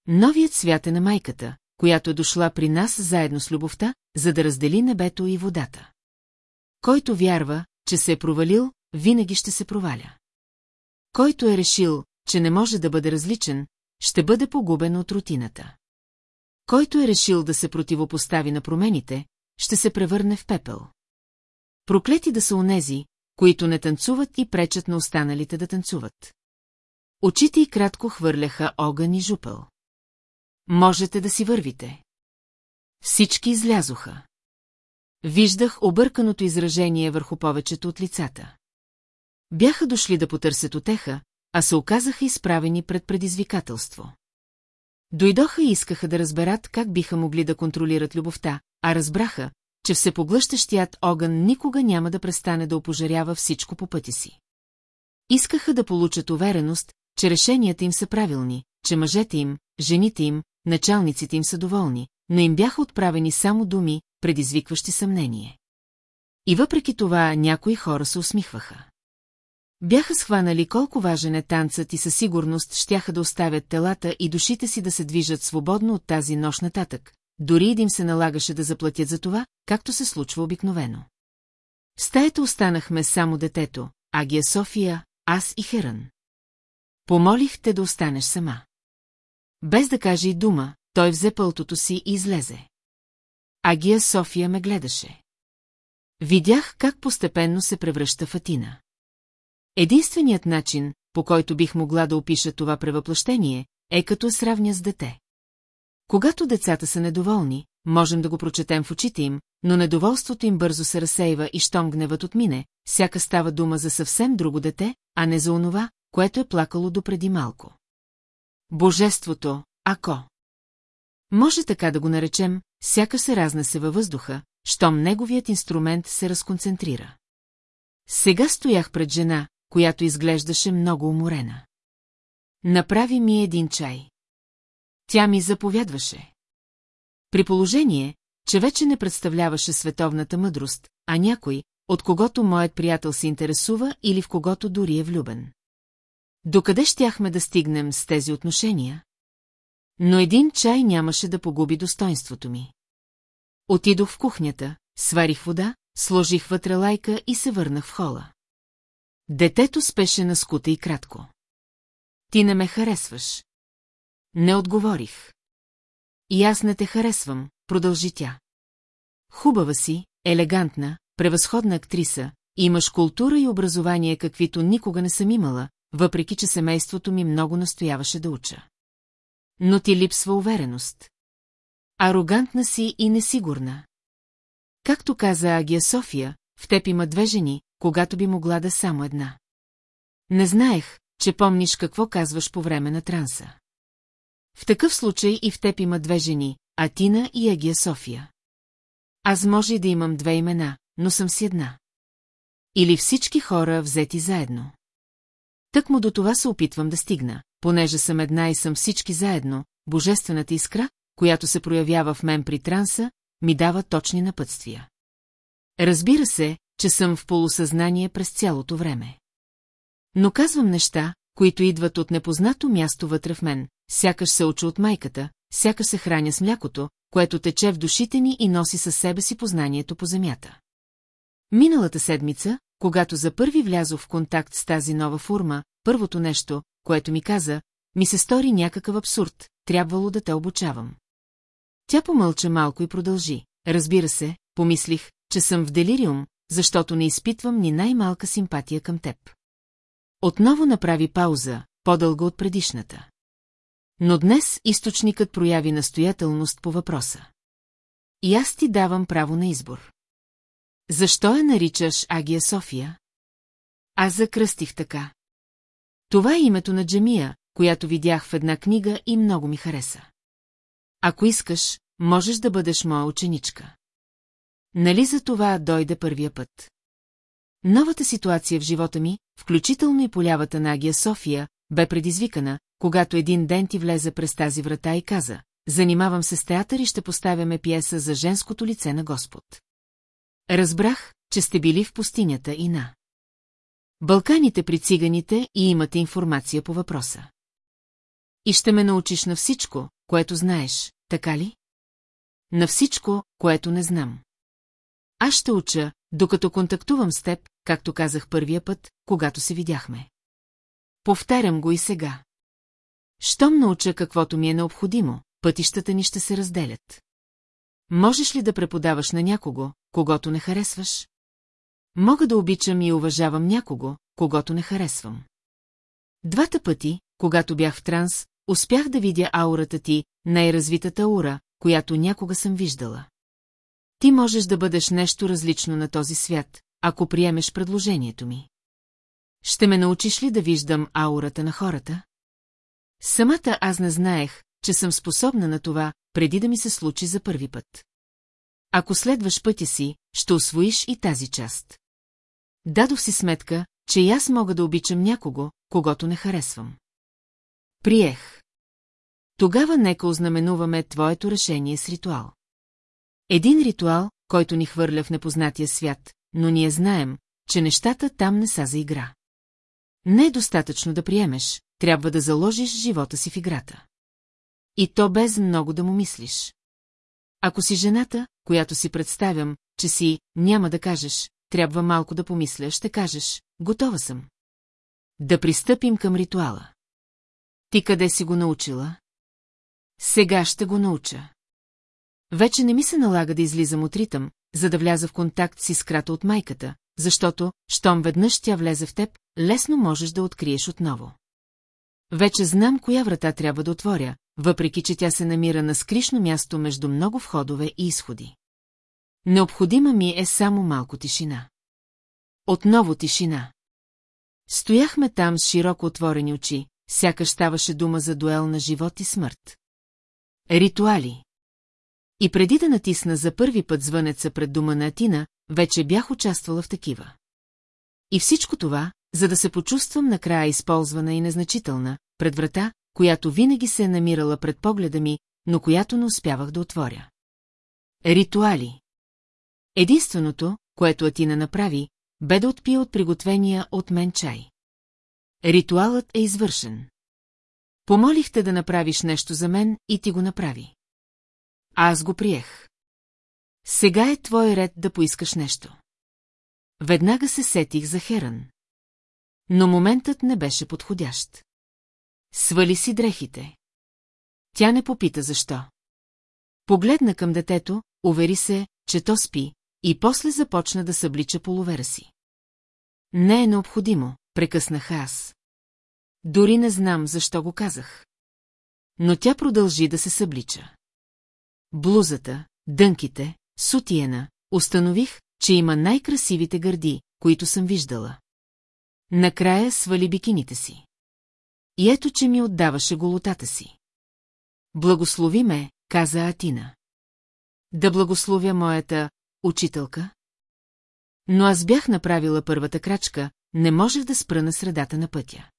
Новият свят е на майката, която е дошла при нас заедно с любовта, за да раздели небето и водата. Който вярва, че се е провалил, винаги ще се проваля. Който е решил, че не може да бъде различен, ще бъде погубен от рутината. Който е решил да се противопостави на промените, ще се превърне в пепел. Проклети да са онези, които не танцуват и пречат на останалите да танцуват. Очите й кратко хвърляха огън и жупел. Можете да си вървите. Всички излязоха. Виждах обърканото изражение върху повечето от лицата. Бяха дошли да потърсят отеха, а се оказаха изправени пред предизвикателство. Дойдоха и искаха да разберат как биха могли да контролират любовта, а разбраха, че всепоглъщащият огън никога няма да престане да опожарява всичко по пъти си. Искаха да получат увереност, че решенията им са правилни, че мъжете им, жените им, началниците им са доволни, но им бяха отправени само думи, предизвикващи съмнение. И въпреки това някои хора се усмихваха. Бяха схванали колко важен е танцът и със сигурност щяха да оставят телата и душите си да се движат свободно от тази нощ нататък, дори и да им се налагаше да заплатят за това, както се случва обикновено. В стаята останахме само детето, Агия София, аз и Херън. Помолих те да останеш сама. Без да каже и дума, той взе пълтото си и излезе. Агия София ме гледаше. Видях как постепенно се превръща в Атина. Единственият начин, по който бих могла да опиша това превъплъщение, е като сравня с дете. Когато децата са недоволни, можем да го прочетем в очите им, но недоволството им бързо се разсейва и щом гневът отмине, сяка става дума за съвсем друго дете, а не за онова, което е плакало допреди малко. Божеството, ако... Може така да го наречем, сяка се разнесе във въздуха, щом неговият инструмент се разконцентрира. Сега стоях пред жена, която изглеждаше много уморена. Направи ми един чай. Тя ми заповядваше. При положение, че вече не представляваше световната мъдрост, а някой, от когото моят приятел се интересува или в когото дори е влюбен. Докъде щяхме да стигнем с тези отношения? Но един чай нямаше да погуби достоинството ми. Отидох в кухнята, сварих вода, сложих вътре лайка и се върнах в хола. Детето спеше на скута и кратко. Ти не ме харесваш. Не отговорих. И аз не те харесвам, продължи тя. Хубава си, елегантна, превъзходна актриса, имаш култура и образование, каквито никога не съм имала, въпреки че семейството ми много настояваше да уча. Но ти липсва увереност. Арогантна си и несигурна. Както каза Агия София, в теб има две жени, когато би могла да само една. Не знаех, че помниш какво казваш по време на транса. В такъв случай и в теб има две жени, Атина и Агия София. Аз може и да имам две имена, но съм си една. Или всички хора взети заедно. Тък му до това се опитвам да стигна, понеже съм една и съм всички заедно, божествената искра, която се проявява в мен при транса, ми дава точни напътствия. Разбира се, че съм в полусъзнание през цялото време. Но казвам неща, които идват от непознато място вътре в мен, сякаш се уча от майката, сякаш се храня с млякото, което тече в душите ни и носи със себе си познанието по земята. Миналата седмица, когато за първи влязох в контакт с тази нова форма, първото нещо, което ми каза, ми се стори някакъв абсурд, трябвало да те обучавам. Тя помълча малко и продължи. Разбира се, помислих, че съм в делириум, защото не изпитвам ни най-малка симпатия към теб. Отново направи пауза, по-дълга от предишната. Но днес източникът прояви настоятелност по въпроса. И аз ти давам право на избор. Защо я наричаш Агия София? Аз закръстих така. Това е името на Джемия, която видях в една книга и много ми хареса. Ако искаш, можеш да бъдеш моя ученичка. Нали за това дойде първия път? Новата ситуация в живота ми, включително и полявата на Агия София, бе предизвикана, когато един ден ти влезе през тази врата и каза, занимавам се с театър и ще поставяме пиеса за женското лице на Господ. Разбрах, че сте били в пустинята и на. Балканите при циганите и имате информация по въпроса. И ще ме научиш на всичко, което знаеш, така ли? На всичко, което не знам. Аз ще уча, докато контактувам с теб, както казах първия път, когато се видяхме. Повтарям го и сега. Щом науча каквото ми е необходимо, пътищата ни ще се разделят. Можеш ли да преподаваш на някого, когато не харесваш? Мога да обичам и уважавам някого, когато не харесвам. Двата пъти, когато бях в транс, успях да видя аурата ти, най-развитата аура, която някога съм виждала. Ти можеш да бъдеш нещо различно на този свят, ако приемеш предложението ми. Ще ме научиш ли да виждам аурата на хората? Самата аз не знаех, че съм способна на това, преди да ми се случи за първи път. Ако следваш пътя си, ще освоиш и тази част. Дадох си сметка, че и аз мога да обичам някого, когато не харесвам. Приех. Тогава нека ознаменуваме твоето решение с ритуал. Един ритуал, който ни хвърля в непознатия свят, но ние знаем, че нещата там не са за игра. Не е достатъчно да приемеш, трябва да заложиш живота си в играта. И то без много да му мислиш. Ако си жената, която си представям, че си, няма да кажеш, трябва малко да помисля, ще кажеш, готова съм. Да пристъпим към ритуала. Ти къде си го научила? Сега ще го науча. Вече не ми се налага да излизам от ритъм, за да вляза в контакт с искрата от майката, защото, щом веднъж тя влезе в теб, лесно можеш да откриеш отново. Вече знам коя врата трябва да отворя, въпреки че тя се намира на скришно място между много входове и изходи. Необходима ми е само малко тишина. Отново тишина. Стояхме там с широко отворени очи, сякаш ставаше дума за дуел на живот и смърт. Ритуали. И преди да натисна за първи път звънеца пред дома на Атина, вече бях участвала в такива. И всичко това, за да се почувствам накрая използвана и незначителна, пред врата, която винаги се е намирала пред погледа ми, но която не успявах да отворя. Ритуали. Единственото, което Атина направи, бе да отпие от приготвения от мен чай. Ритуалът е извършен. Помолих те да направиш нещо за мен и ти го направи. Аз го приех. Сега е твой ред да поискаш нещо. Веднага се сетих за Херън. Но моментът не беше подходящ. Свали си дрехите. Тя не попита защо. Погледна към детето, увери се, че то спи, и после започна да съблича половера си. Не е необходимо, прекъснах аз. Дори не знам защо го казах. Но тя продължи да се съблича. Блузата, дънките, сутиена, установих, че има най-красивите гърди, които съм виждала. Накрая свали бикините си. И ето, че ми отдаваше голотата си. Благослови ме, каза Атина. Да благословя моята учителка? Но аз бях направила първата крачка, не можех да спра на средата на пътя.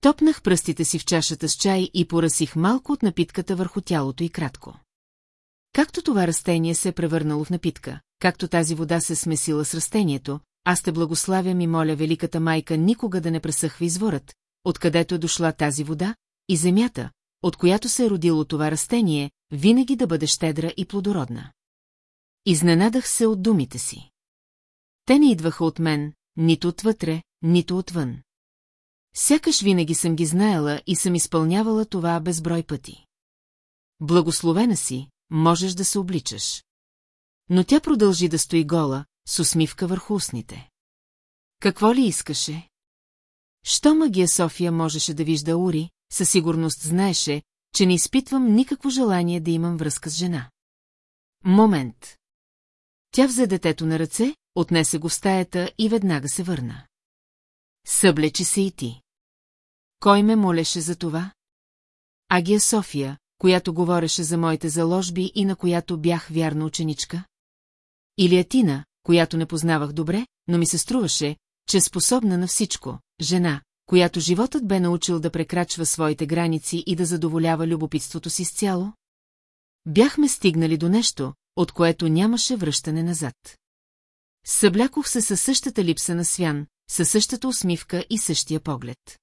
Топнах пръстите си в чашата с чай и поръсих малко от напитката върху тялото и кратко. Както това растение се е превърнало в напитка, както тази вода се смесила с растението, аз те благославям и моля Великата майка никога да не пресъхва изворът, откъдето е дошла тази вода, и земята, от която се е родило това растение, винаги да бъде щедра и плодородна. Изненадах се от думите си. Те не идваха от мен, нито отвътре, нито отвън. Сякаш винаги съм ги знаела и съм изпълнявала това безброй пъти. Благословена си, можеш да се обличаш. Но тя продължи да стои гола, с усмивка върху устните. Какво ли искаше? Що магия София можеше да вижда Ури, със сигурност знаеше, че не изпитвам никакво желание да имам връзка с жена. Момент. Тя взе детето на ръце, отнесе го в стаята и веднага се върна. Съблечи се и ти. Кой ме молеше за това? Агия София, която говореше за моите заложби и на която бях вярна ученичка? Или Атина, която не познавах добре, но ми се струваше, че способна на всичко, жена, която животът бе научил да прекрачва своите граници и да задоволява любопитството си с цяло? Бяхме стигнали до нещо, от което нямаше връщане назад. Съблякох се със същата липса на свян, със същата усмивка и същия поглед.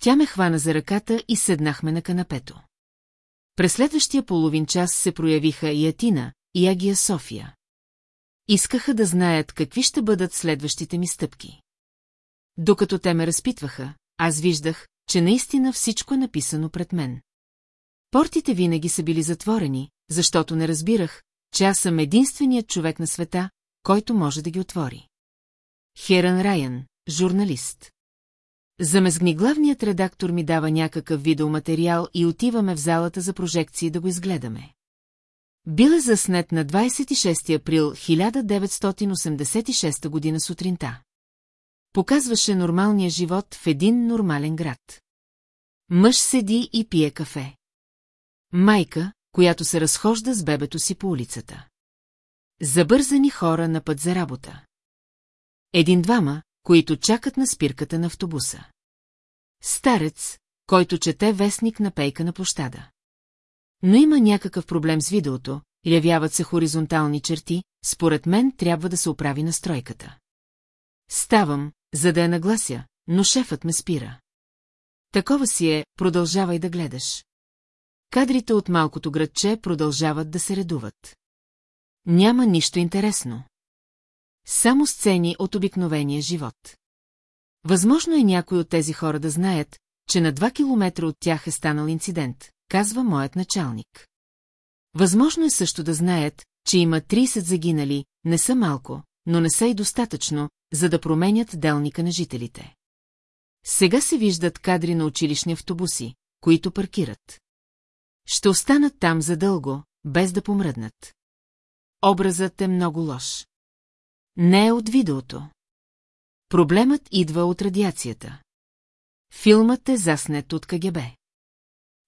Тя ме хвана за ръката и седнахме на канапето. През следващия половин час се проявиха и Атина, и Агия София. Искаха да знаят какви ще бъдат следващите ми стъпки. Докато те ме разпитваха, аз виждах, че наистина всичко е написано пред мен. Портите винаги са били затворени, защото не разбирах, че аз съм единственият човек на света, който може да ги отвори. Херан Райан, журналист. Замезгни главният редактор ми дава някакъв видеоматериал и отиваме в залата за прожекции да го изгледаме. Бил е заснет на 26 април 1986 година сутринта. Показваше нормалния живот в един нормален град. Мъж седи и пие кафе. Майка, която се разхожда с бебето си по улицата. Забързани хора на път за работа. Един-двама, които чакат на спирката на автобуса. Старец, който чете вестник на пейка на площада. Но има някакъв проблем с видеото, явяват се хоризонтални черти, според мен трябва да се оправи настройката. Ставам, за да я наглася, но шефът ме спира. Такова си е, продължавай да гледаш. Кадрите от малкото градче продължават да се редуват. Няма нищо интересно. Само сцени от обикновения живот. Възможно е някой от тези хора да знаят, че на два километра от тях е станал инцидент, казва моят началник. Възможно е също да знаят, че има 30 загинали, не са малко, но не са и достатъчно, за да променят делника на жителите. Сега се виждат кадри на училищни автобуси, които паркират. Ще останат там задълго, без да помръднат. Образът е много лош. Не е от видеото. Проблемът идва от радиацията. Филмът е заснет от КГБ.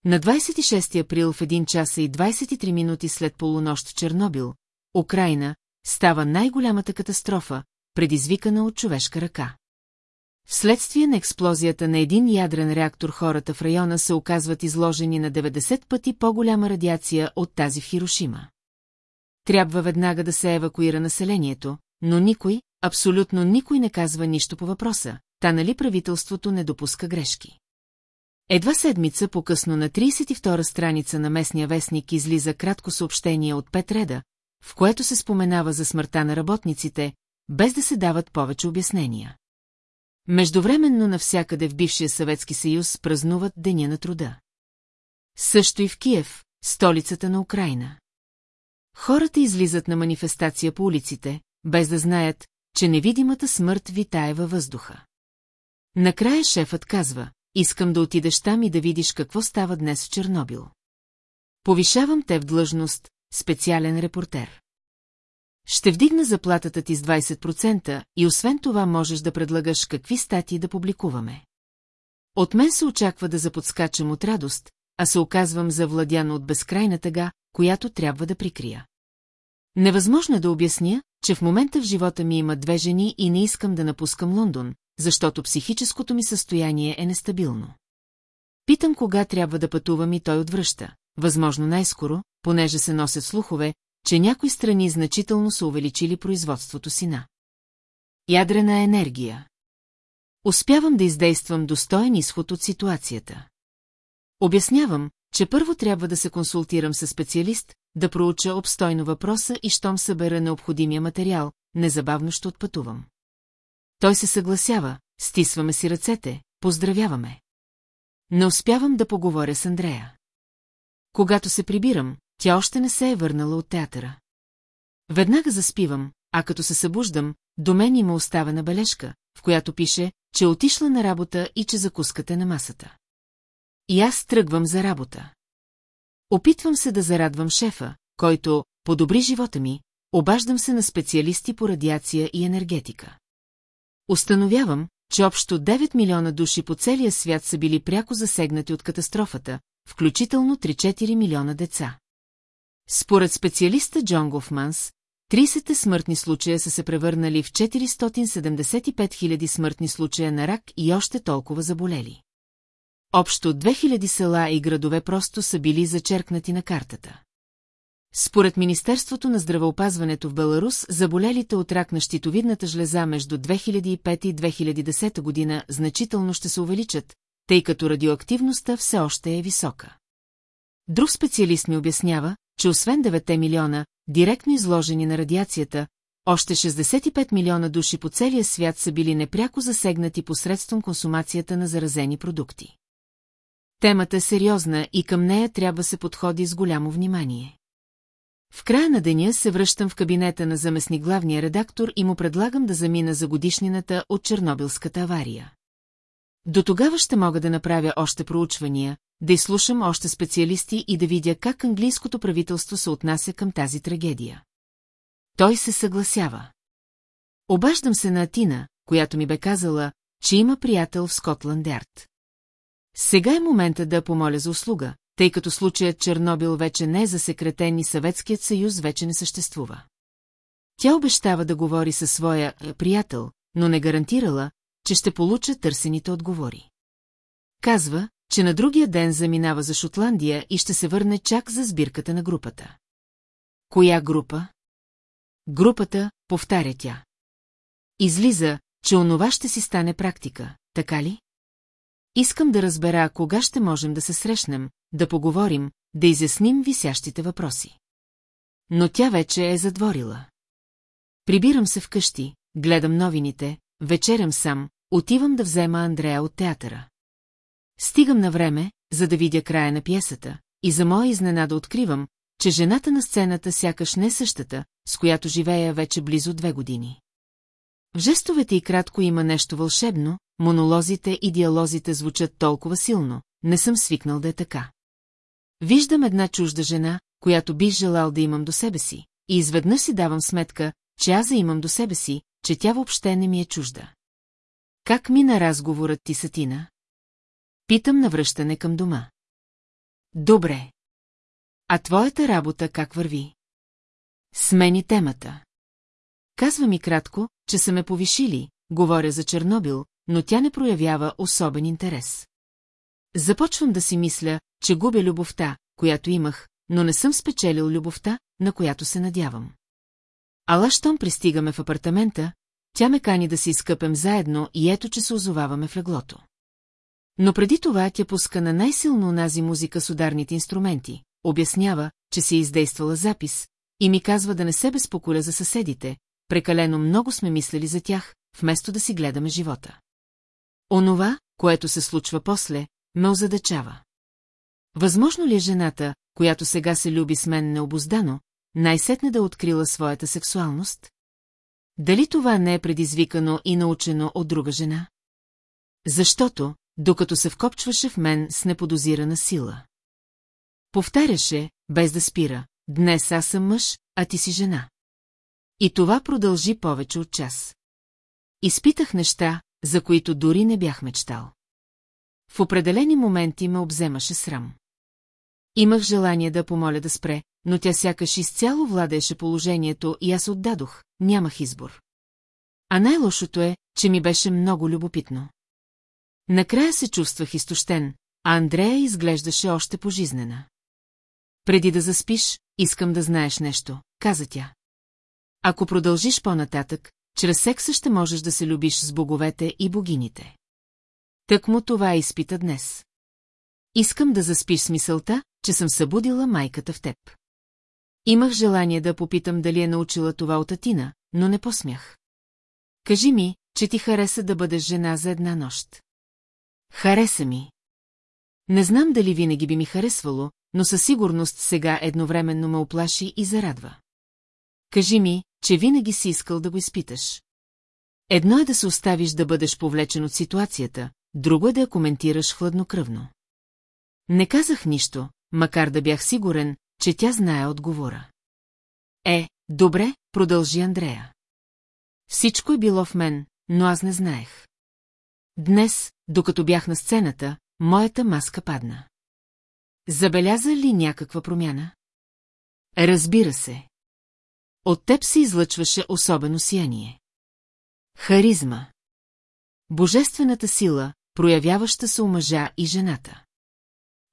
На 26 април в 1 часа и 23 минути след полунощ Чернобил, Украина, става най-голямата катастрофа, предизвикана от човешка ръка. Вследствие на експлозията на един ядрен реактор хората в района се оказват изложени на 90 пъти по-голяма радиация от тази в Хирошима. Трябва веднага да се евакуира населението, но никой, абсолютно никой не казва нищо по въпроса, та нали правителството не допуска грешки. Едва седмица по-късно на 32-а страница на местния вестник излиза кратко съобщение от пет реда, в което се споменава за смъртта на работниците, без да се дават повече обяснения. Междувременно навсякъде в бившия Съветски съюз празнуват Деня на труда. Също и в Киев, столицата на Украина. Хората излизат на манифестация по улиците, без да знаят, че невидимата смърт витае във въздуха. Накрая шефът казва, искам да отидеш там и да видиш какво става днес в Чернобил. Повишавам те в длъжност, специален репортер. Ще вдигна заплатата ти с 20% и освен това можеш да предлагаш какви статии да публикуваме. От мен се очаква да заподскачам от радост, а се оказвам завладяна от безкрайна тъга, която трябва да прикрия. Невъзможно е да обясня, че в момента в живота ми има две жени и не искам да напускам Лондон, защото психическото ми състояние е нестабилно. Питам кога трябва да пътувам и той отвръща. Възможно най-скоро, понеже се носят слухове, че някои страни значително са увеличили производството си на ядрена енергия. Успявам да издействам достоен изход от ситуацията. Обяснявам, че първо трябва да се консултирам с специалист, да проуча обстойно въпроса и щом събера необходимия материал, незабавно ще отпътувам. Той се съгласява, стисваме си ръцете, поздравяваме. Не успявам да поговоря с Андрея. Когато се прибирам, тя още не се е върнала от театъра. Веднага заспивам, а като се събуждам, до мен има оставена бележка, в която пише, че е отишла на работа и че закускате на масата. И аз тръгвам за работа. Опитвам се да зарадвам шефа, който подобри живота ми, обаждам се на специалисти по радиация и енергетика. Установявам, че общо 9 милиона души по целия свят са били пряко засегнати от катастрофата, включително 3-4 милиона деца. Според специалиста Джон Гофманс, 30 смъртни случая са се превърнали в 475 000 смъртни случая на рак и още толкова заболели. Общо 2000 села и градове просто са били зачеркнати на картата. Според Министерството на здравеопазването в Беларус, заболелите от рак на щитовидната жлеза между 2005 и 2010 година значително ще се увеличат, тъй като радиоактивността все още е висока. Друг специалист ми обяснява, че освен 9 милиона, директно изложени на радиацията, още 65 милиона души по целия свят са били непряко засегнати посредством консумацията на заразени продукти. Темата е сериозна и към нея трябва се подходи с голямо внимание. В края на деня се връщам в кабинета на заместник главния редактор и му предлагам да замина за годишнината от Чернобилската авария. До тогава ще мога да направя още проучвания, да изслушам още специалисти и да видя как английското правителство се отнася към тази трагедия. Той се съгласява. Обаждам се на Атина, която ми бе казала, че има приятел в Скотланд Ярд. Сега е момента да помоля за услуга, тъй като случаят Чернобил вече не е засекретен и Съветският съюз вече не съществува. Тя обещава да говори със своя е, приятел, но не гарантирала, че ще получа търсените отговори. Казва, че на другия ден заминава за Шотландия и ще се върне чак за сбирката на групата. Коя група? Групата, повтаря тя. Излиза, че онова ще си стане практика, така ли? Искам да разбера кога ще можем да се срещнем, да поговорим, да изясним висящите въпроси. Но тя вече е задворила. Прибирам се вкъщи, гледам новините, вечерям сам, отивам да взема Андрея от театъра. Стигам на време, за да видя края на пиесата, и за моя изненада откривам, че жената на сцената сякаш не е същата, с която живея вече близо две години. Жестовете и кратко има нещо вълшебно, монолозите и диалозите звучат толкова силно, не съм свикнал да е така. Виждам една чужда жена, която бих желал да имам до себе си, и изведнъж си давам сметка, че аз имам до себе си, че тя въобще не ми е чужда. Как мина разговорът ти, Сатина? Питам на връщане към дома. Добре. А твоята работа как върви? Смени темата. Казва ми кратко, че са ме повишили, говоря за Чернобил, но тя не проявява особен интерес. Започвам да си мисля, че губя любовта, която имах, но не съм спечелил любовта, на която се надявам. Ала щом пристигаме в апартамента, тя ме кани да си изкъпем заедно и ето, че се озоваваме в леглото. Но преди това тя пуска на най-силно онази музика с ударните инструменти, обяснява, че си е издействала запис, и ми казва да не се безпоколя за съседите, прекалено много сме мислили за тях, вместо да си гледаме живота. Онова, което се случва после, ме озадачава. Възможно ли е жената, която сега се люби с мен необоздано, най-сетне да открила своята сексуалност? Дали това не е предизвикано и научено от друга жена? Защото, докато се вкопчваше в мен с неподозирана сила. Повтаряше, без да спира, днес аз съм мъж, а ти си жена. И това продължи повече от час. Изпитах неща, за които дори не бях мечтал. В определени моменти ме обземаше срам. Имах желание да помоля да спре, но тя сякаш изцяло владееше положението и аз отдадох, нямах избор. А най-лошото е, че ми беше много любопитно. Накрая се чувствах изтощен, а Андрея изглеждаше още пожизнена. Преди да заспиш, искам да знаеш нещо, каза тя. Ако продължиш по-нататък, чрез секса ще можеш да се любиш с боговете и богините. Тък му това изпита днес. Искам да заспиш с мисълта, че съм събудила майката в теб. Имах желание да попитам дали е научила това от Атина, но не посмях. Кажи ми, че ти хареса да бъдеш жена за една нощ. Хареса ми. Не знам дали винаги би ми харесвало, но със сигурност сега едновременно ме оплаши и зарадва. Кажи ми, че винаги си искал да го изпиташ. Едно е да се оставиш да бъдеш повлечен от ситуацията, друго е да я коментираш хладнокръвно. Не казах нищо, макар да бях сигурен, че тя знае отговора. Е, добре, продължи Андрея. Всичко е било в мен, но аз не знаех. Днес, докато бях на сцената, моята маска падна. Забеляза ли някаква промяна? Разбира се. От теб се излъчваше особено сияние. Харизма. Божествената сила, проявяваща се у мъжа и жената.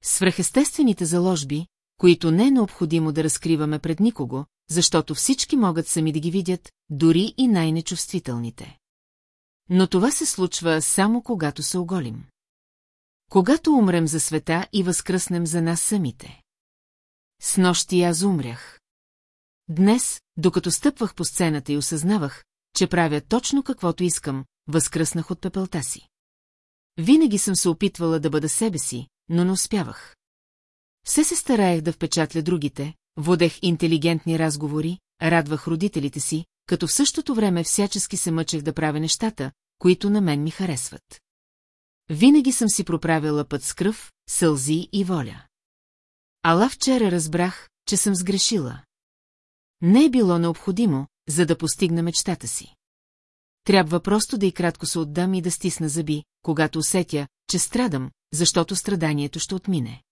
Свръхестествените заложби, които не е необходимо да разкриваме пред никого, защото всички могат сами да ги видят, дори и най-нечувствителните. Но това се случва само когато се оголим. Когато умрем за света и възкръснем за нас самите. С нощи аз умрях. Днес, докато стъпвах по сцената и осъзнавах, че правя точно каквото искам, възкръснах от пепелта си. Винаги съм се опитвала да бъда себе си, но не успявах. Все се стараех да впечатля другите, водех интелигентни разговори, радвах родителите си, като в същото време всячески се мъчех да правя нещата, които на мен ми харесват. Винаги съм си проправила път с кръв, сълзи и воля. Ала вчера разбрах, че съм сгрешила. Не е било необходимо, за да постигна мечтата си. Трябва просто да и кратко се отдам и да стисна зъби, когато усетя, че страдам, защото страданието ще отмине.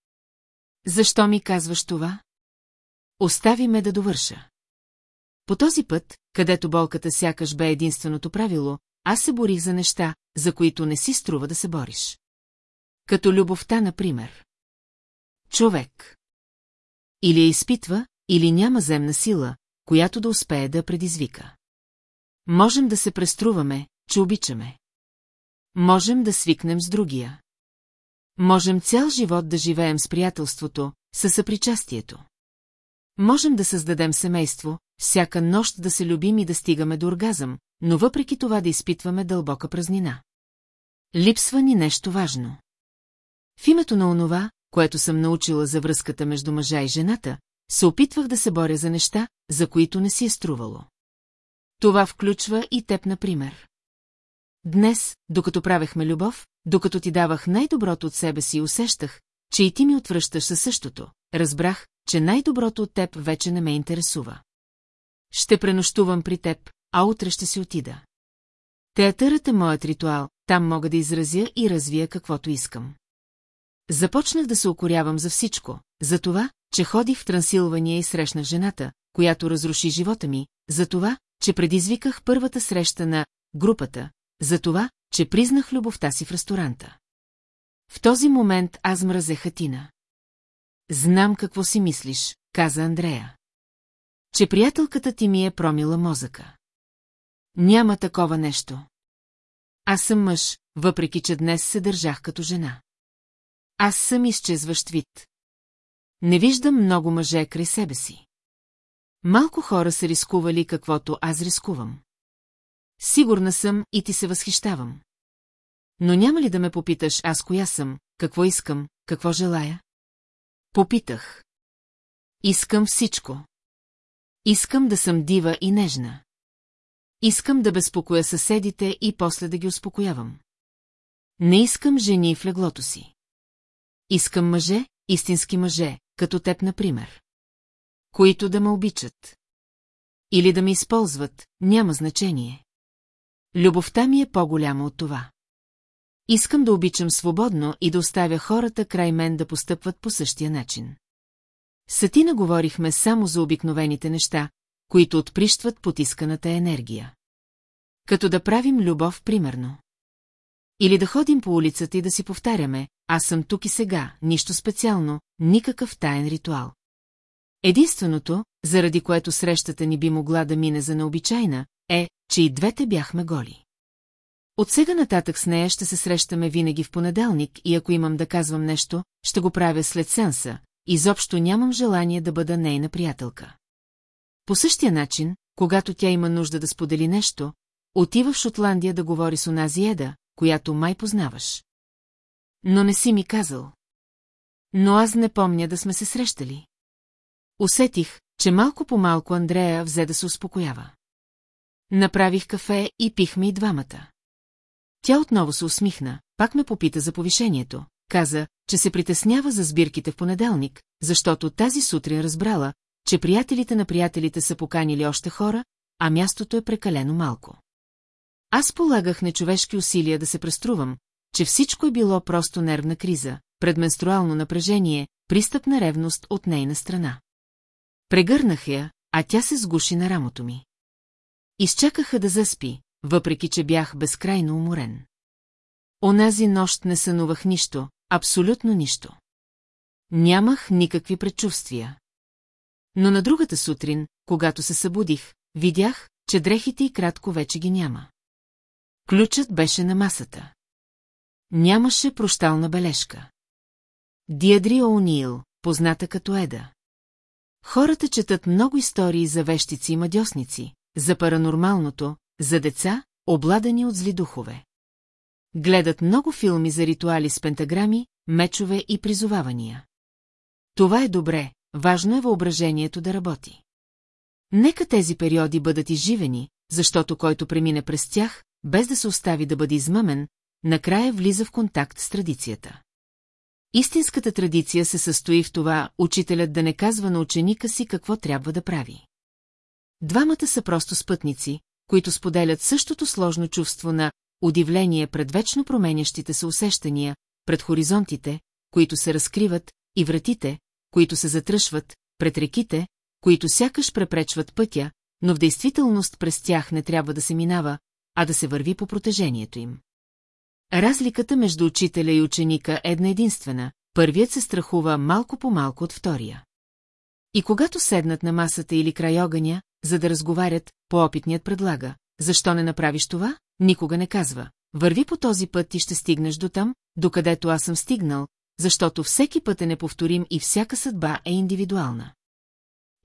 Защо ми казваш това? Остави ме да довърша. По този път, където болката сякаш бе единственото правило, аз се борих за неща, за които не си струва да се бориш. Като любовта, например. Човек. Или я изпитва, или няма земна сила, която да успее да предизвика. Можем да се преструваме, че обичаме. Можем да свикнем с другия. Можем цял живот да живеем с приятелството, със съпричастието. Можем да създадем семейство, всяка нощ да се любим и да стигаме до оргазъм, но въпреки това да изпитваме дълбока празнина. Липсва ни нещо важно. В името на онова, което съм научила за връзката между мъжа и жената, се опитвах да се боря за неща, за които не си е струвало. Това включва и теб, например. Днес, докато правехме любов, докато ти давах най-доброто от себе си и усещах, че и ти ми отвръщаш със същото, разбрах, че най-доброто от теб вече не ме интересува. Ще пренощувам при теб, а утре ще си отида. Театърът е моят ритуал, там мога да изразя и развия каквото искам. Започнах да се окорявам за всичко, за това, че ходих в Трансилвания и срещнах жената, която разруши живота ми, за това, че предизвиках първата среща на групата, за това, че признах любовта си в ресторанта. В този момент аз мразеха Тина. Знам какво си мислиш, каза Андрея. Че приятелката ти ми е промила мозъка. Няма такова нещо. Аз съм мъж, въпреки че днес се държах като жена. Аз съм изчезващ вид. Не виждам много мъже край себе си. Малко хора са рискували каквото аз рискувам. Сигурна съм и ти се възхищавам. Но няма ли да ме попиташ аз коя съм, какво искам, какво желая? Попитах. Искам всичко. Искам да съм дива и нежна. Искам да безпокоя съседите и после да ги успокоявам. Не искам жени в леглото си. Искам мъже, истински мъже, като теб, например. Които да ме обичат. Или да ме използват, няма значение. Любовта ми е по-голяма от това. Искам да обичам свободно и да оставя хората край мен да постъпват по същия начин. Сатина говорихме само за обикновените неща, които отприщват потисканата енергия. Като да правим любов, примерно. Или да ходим по улицата и да си повтаряме, аз съм тук и сега, нищо специално, никакъв таен ритуал. Единственото, заради което срещата ни би могла да мине за необичайна, е, че и двете бяхме голи. От сега нататък с нея ще се срещаме винаги в понеделник и ако имам да казвам нещо, ще го правя след сенса, изобщо нямам желание да бъда нейна приятелка. По същия начин, когато тя има нужда да сподели нещо, отива в Шотландия да говори с онази Еда, която май познаваш. Но не си ми казал. Но аз не помня да сме се срещали. Усетих, че малко по малко Андрея взе да се успокоява. Направих кафе и пихме и двамата. Тя отново се усмихна, пак ме попита за повишението. Каза, че се притеснява за сбирките в понеделник, защото тази сутрин разбрала, че приятелите на приятелите са поканили още хора, а мястото е прекалено малко. Аз полагах нечовешки усилия да се преструвам, че всичко е било просто нервна криза, предменструално напрежение, пристъп на ревност от нейна страна. Прегърнах я, а тя се сгуши на рамото ми. Изчакаха да заспи, въпреки че бях безкрайно уморен. Онази нощ не сънувах нищо, абсолютно нищо. Нямах никакви предчувствия. Но на другата сутрин, когато се събудих, видях, че дрехите и кратко вече ги няма. Ключът беше на масата. Нямаше прощална бележка. Диадри О'Нил, позната като Еда. Хората четат много истории за вещици и мадьосници, за паранормалното, за деца, обладани от зли духове. Гледат много филми за ритуали с пентаграми, мечове и призовавания. Това е добре, важно е въображението да работи. Нека тези периоди бъдат изживени, защото който премине през тях, без да се остави да бъде измъмен, накрая влиза в контакт с традицията. Истинската традиция се състои в това учителят да не казва на ученика си какво трябва да прави. Двамата са просто спътници, които споделят същото сложно чувство на удивление пред вечно променящите се усещания, пред хоризонтите, които се разкриват, и вратите, които се затръшват, пред реките, които сякаш препречват пътя, но в действителност през тях не трябва да се минава, а да се върви по протежението им. Разликата между учителя и ученика е една единствена, първият се страхува малко по малко от втория. И когато седнат на масата или край огъня, за да разговарят, по-опитният предлага. Защо не направиш това? Никога не казва. Върви по този път и ще стигнеш до там, докъдето аз съм стигнал, защото всеки път е неповторим и всяка съдба е индивидуална.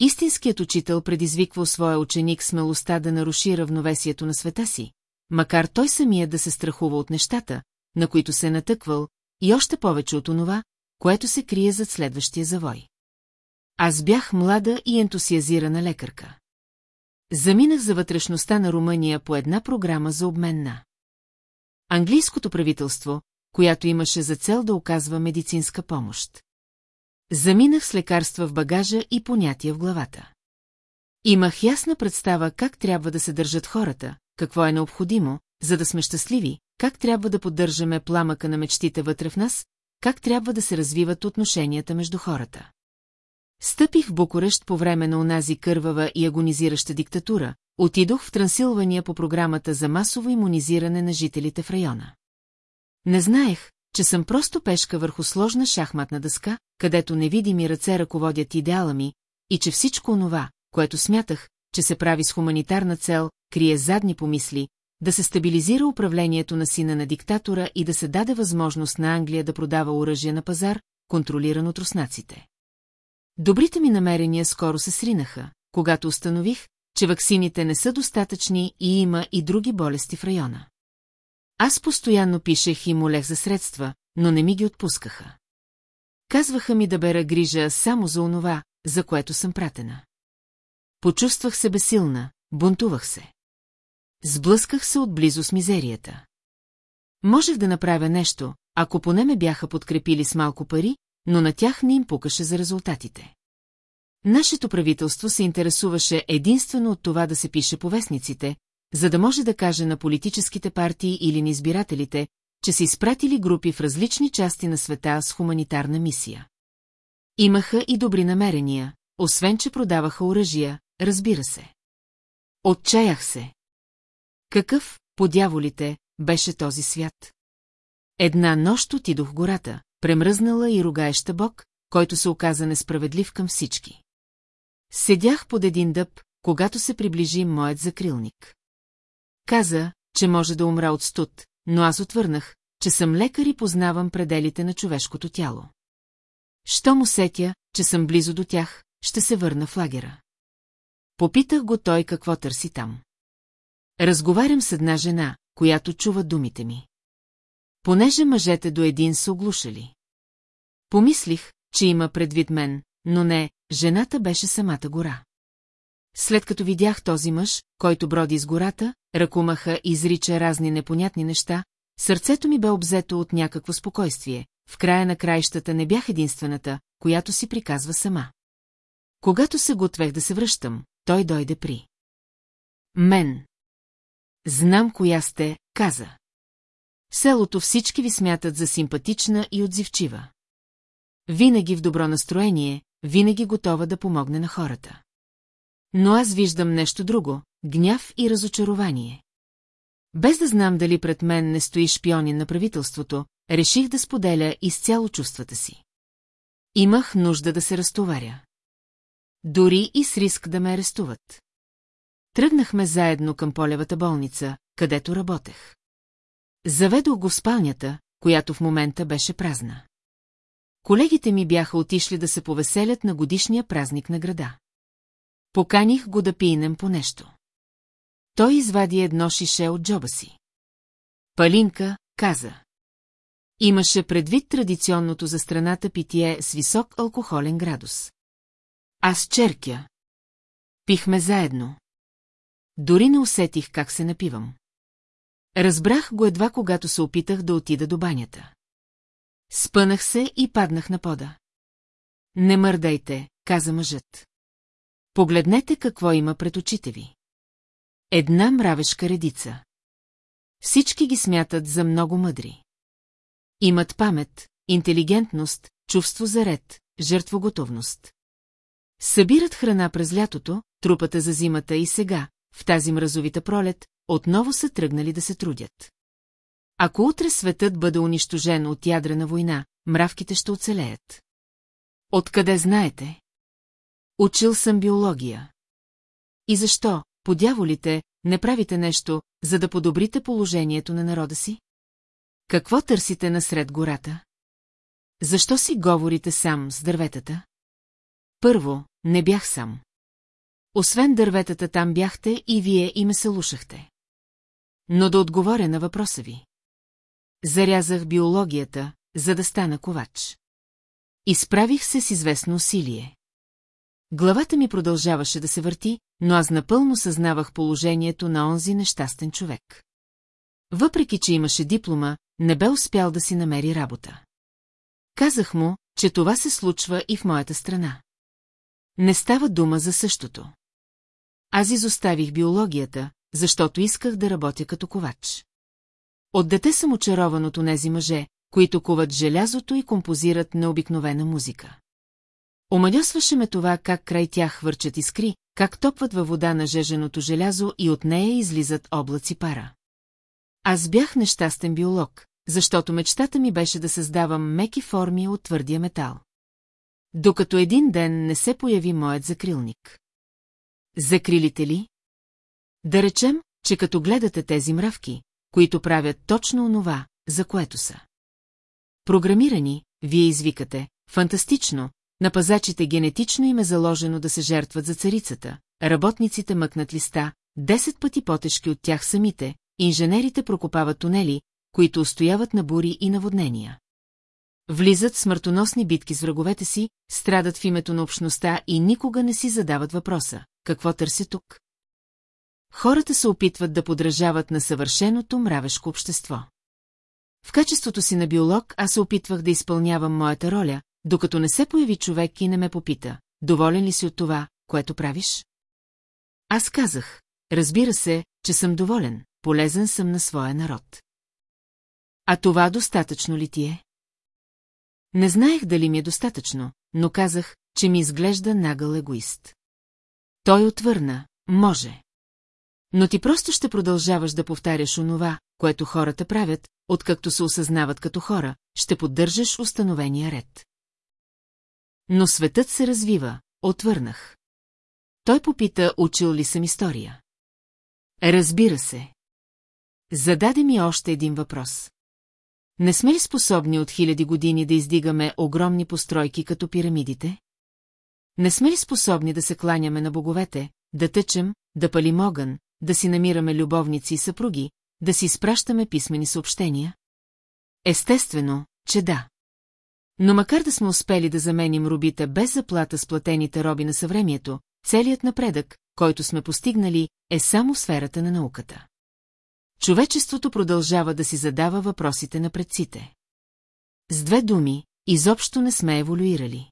Истинският учител предизвиква своя ученик смелостта да наруши равновесието на света си, макар той самия да се страхува от нещата, на които се е натъквал, и още повече от онова, което се крие зад следващия завой. Аз бях млада и ентусиазирана лекарка. Заминах за вътрешността на Румъния по една програма за обмен на английското правителство, която имаше за цел да оказва медицинска помощ. Заминах с лекарства в багажа и понятия в главата. Имах ясна представа как трябва да се държат хората, какво е необходимо, за да сме щастливи, как трябва да поддържаме пламъка на мечтите вътре в нас, как трябва да се развиват отношенията между хората. Стъпих в Букурещ по време на онази кървава и агонизираща диктатура, отидох в Трансилвания по програмата за масово иммунизиране на жителите в района. Не знаех, че съм просто пешка върху сложна шахматна дъска, където невидими ръце ръководят идеала ми, и че всичко онова, което смятах, че се прави с хуманитарна цел, крие задни помисли, да се стабилизира управлението на сина на диктатора и да се даде възможност на Англия да продава оръжие на пазар, контролиран от руснаците. Добрите ми намерения скоро се сринаха, когато установих, че ваксините не са достатъчни и има и други болести в района. Аз постоянно пишех и молех за средства, но не ми ги отпускаха. Казваха ми да бера грижа само за онова, за което съм пратена. Почувствах се безсилна, бунтувах се. Сблъсках се отблизо с мизерията. Можех да направя нещо, ако поне ме бяха подкрепили с малко пари, но на тях не им пукаше за резултатите. Нашето правителство се интересуваше единствено от това да се пише по вестниците, за да може да каже на политическите партии или на избирателите, че са изпратили групи в различни части на света с хуманитарна мисия. Имаха и добри намерения, освен че продаваха оръжия, разбира се. Отчаях се. Какъв, по дяволите, беше този свят? Една нощ отидох гората, премръзнала и ругаеща бог, който се оказа несправедлив към всички. Седях под един дъб, когато се приближи моят закрилник. Каза, че може да умра от студ, но аз отвърнах, че съм лекар и познавам пределите на човешкото тяло. Що му сетя, че съм близо до тях, ще се върна в лагера. Попитах го той какво търси там. Разговарям с една жена, която чува думите ми. Понеже мъжете до един са оглушали. Помислих, че има предвид мен, но не, жената беше самата гора. След като видях този мъж, който броди из гората, ръкомаха и изрича разни непонятни неща, сърцето ми бе обзето от някакво спокойствие. В края на краищата не бях единствената, която си приказва сама. Когато се готвех да се връщам, той дойде при. Мен. Знам коя сте, каза. селото всички ви смятат за симпатична и отзивчива. Винаги в добро настроение, винаги готова да помогне на хората. Но аз виждам нещо друго – гняв и разочарование. Без да знам дали пред мен не стои шпионин на правителството, реших да споделя изцяло чувствата си. Имах нужда да се разтоваря. Дори и с риск да ме арестуват. Тръгнахме заедно към полевата болница, където работех. Заведох го в спалнята, която в момента беше празна. Колегите ми бяха отишли да се повеселят на годишния празник на града. Поканих го да пинем по нещо. Той извади едно шише от джоба си. Палинка, каза. Имаше предвид традиционното за страната питие с висок алкохолен градус. Аз черкя. Пихме заедно. Дори не усетих как се напивам. Разбрах го едва когато се опитах да отида до банята. Спънах се и паднах на пода. Не мърдайте, каза мъжът. Погледнете какво има пред очите ви. Една мравешка редица. Всички ги смятат за много мъдри. Имат памет, интелигентност, чувство за ред, жертвоготовност. Събират храна през лятото, трупата за зимата и сега, в тази мразовита пролет, отново са тръгнали да се трудят. Ако утре светът бъде унищожен от ядрена война, мравките ще оцелеят. Откъде знаете? Учил съм биология. И защо, по дяволите, не правите нещо, за да подобрите положението на народа си? Какво търсите насред гората? Защо си говорите сам с дърветата? Първо, не бях сам. Освен дърветата там бяхте и вие и ме се лушахте. Но да отговоря на въпроса ви. Зарязах биологията, за да стана ковач. Изправих се с известно усилие. Главата ми продължаваше да се върти, но аз напълно съзнавах положението на онзи нещастен човек. Въпреки, че имаше диплома, не бе успял да си намери работа. Казах му, че това се случва и в моята страна. Не става дума за същото. Аз изоставих биологията, защото исках да работя като ковач. От дете съм очарован от онези мъже, които куват желязото и композират необикновена музика. Омадьосваше ме това как край тях хвърчат искри, как топват във вода на жеженото желязо и от нея излизат облаци пара. Аз бях нещастен биолог, защото мечтата ми беше да създавам меки форми от твърдия метал. Докато един ден не се появи моят закрилник. Закрилите ли? Да речем, че като гледате тези мравки, които правят точно онова, за което са. Програмирани, вие извикате, фантастично, на пазачите генетично им е заложено да се жертват за царицата, работниците мъкнат листа, 10 пъти потежки от тях самите, инженерите прокопават тунели, които устояват на бури и наводнения. Влизат смъртоносни битки с враговете си, страдат в името на общността и никога не си задават въпроса, какво търси тук? Хората се опитват да подражават на съвършеното мравешко общество. В качеството си на биолог аз се опитвах да изпълнявам моята роля, докато не се появи човек и не ме попита, доволен ли си от това, което правиш? Аз казах, разбира се, че съм доволен, полезен съм на своя народ. А това достатъчно ли ти е? Не знаех дали ми е достатъчно, но казах, че ми изглежда нагъл егоист. Той отвърна, може. Но ти просто ще продължаваш да повтаряш онова, което хората правят, откакто се осъзнават като хора, ще поддържаш установения ред. Но светът се развива, отвърнах. Той попита, учил ли съм история. Разбира се. Зададе ми още един въпрос. Не сме ли способни от хиляди години да издигаме огромни постройки като пирамидите? Не сме ли способни да се кланяме на боговете, да тъчем, да палим огън, да си намираме любовници и съпруги, да си изпращаме писмени съобщения? Естествено, че да. Но макар да сме успели да заменим робите без заплата с платените роби на съвремието, целият напредък, който сме постигнали, е само сферата на науката. Човечеството продължава да си задава въпросите на предците. С две думи, изобщо не сме еволюирали.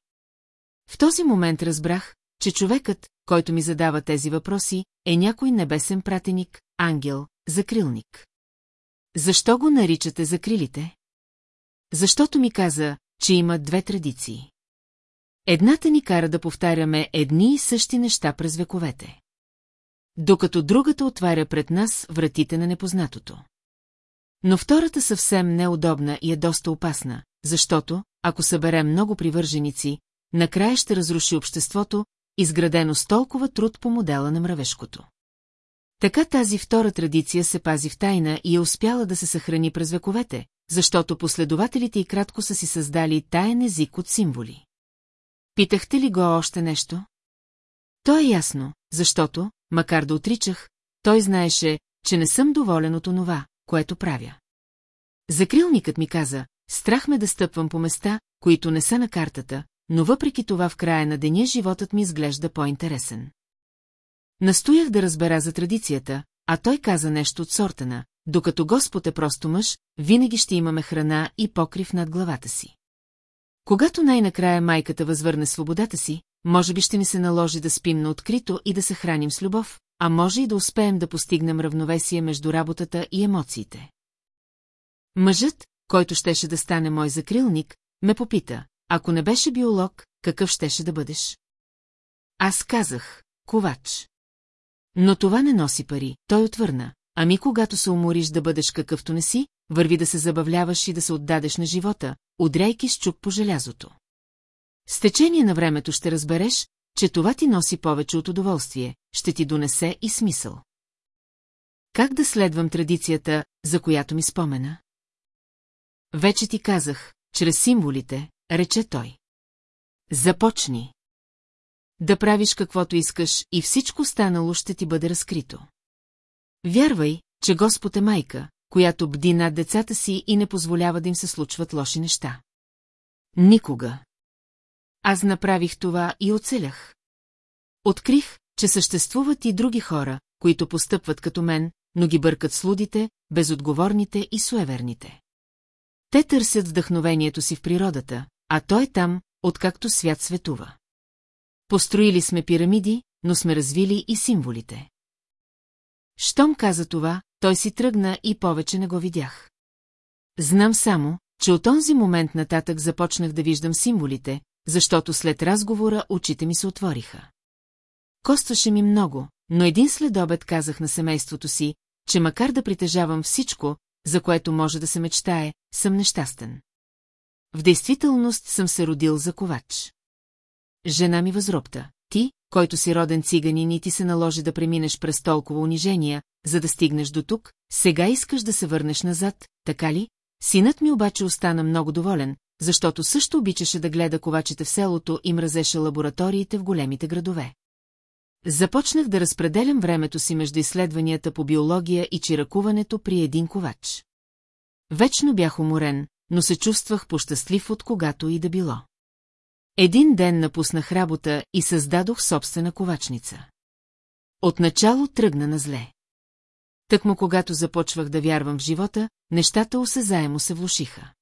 В този момент разбрах, че човекът, който ми задава тези въпроси, е някой небесен пратеник, ангел, закрилник. Защо го наричате закрилите? Защото ми каза, че има две традиции. Едната ни кара да повтаряме едни и същи неща през вековете. Докато другата отваря пред нас вратите на непознатото. Но втората съвсем неудобна и е доста опасна, защото, ако съберем много привърженици, накрая ще разруши обществото, изградено с толкова труд по модела на мравешкото. Така тази втора традиция се пази в тайна и е успяла да се съхрани през вековете, защото последователите и кратко са си създали таен език от символи. Питахте ли го още нещо? То е ясно, защото, макар да отричах, той знаеше, че не съм доволен от онова, което правя. Закрилникът ми каза, страх ме да стъпвам по места, които не са на картата, но въпреки това в края на деня животът ми изглежда по-интересен. Настоях да разбера за традицията, а той каза нещо от сорта на, докато Господ е просто мъж, винаги ще имаме храна и покрив над главата си. Когато най-накрая майката възвърне свободата си, може би ще ни се наложи да спим на открито и да се храним с любов, а може и да успеем да постигнем равновесие между работата и емоциите. Мъжът, който щеше да стане мой закрилник, ме попита, ако не беше биолог, какъв щеше да бъдеш? Аз казах, ковач. Но това не носи пари, той отвърна. Ами когато се умориш да бъдеш какъвто не си, върви да се забавляваш и да се отдадеш на живота, удряйки с чук по желязото. С течение на времето ще разбереш, че това ти носи повече от удоволствие, ще ти донесе и смисъл. Как да следвам традицията, за която ми спомена? Вече ти казах, чрез символите, рече той. Започни. Да правиш каквото искаш и всичко станало ще ти бъде разкрито. Вярвай, че Господ е майка, която бди над децата си и не позволява да им се случват лоши неща. Никога. Аз направих това и оцелях. Открих, че съществуват и други хора, които постъпват като мен, но ги бъркат с лудите, безотговорните и суеверните. Те търсят вдъхновението си в природата, а той е там, откакто свят светува. Построили сме пирамиди, но сме развили и символите. Щом каза това, той си тръгна и повече не го видях. Знам само, че от онзи момент нататък започнах да виждам символите, защото след разговора очите ми се отвориха. Костваше ми много, но един следобед казах на семейството си, че макар да притежавам всичко, за което може да се мечтае, съм нещастен. В действителност съм се родил за ковач. Жена ми възробта. Ти, който си роден циганин и ти се наложи да преминеш през толкова унижения, за да стигнеш до тук, сега искаш да се върнеш назад, така ли? Синът ми обаче остана много доволен, защото също обичаше да гледа ковачите в селото и мразеше лабораториите в големите градове. Започнах да разпределям времето си между изследванията по биология и чиракуването при един ковач. Вечно бях уморен, но се чувствах пощастлив от когато и да било. Един ден напуснах работа и създадох собствена ковачница. Отначало тръгна на зле. Тъкмо когато започвах да вярвам в живота, нещата осезаемо се влушиха.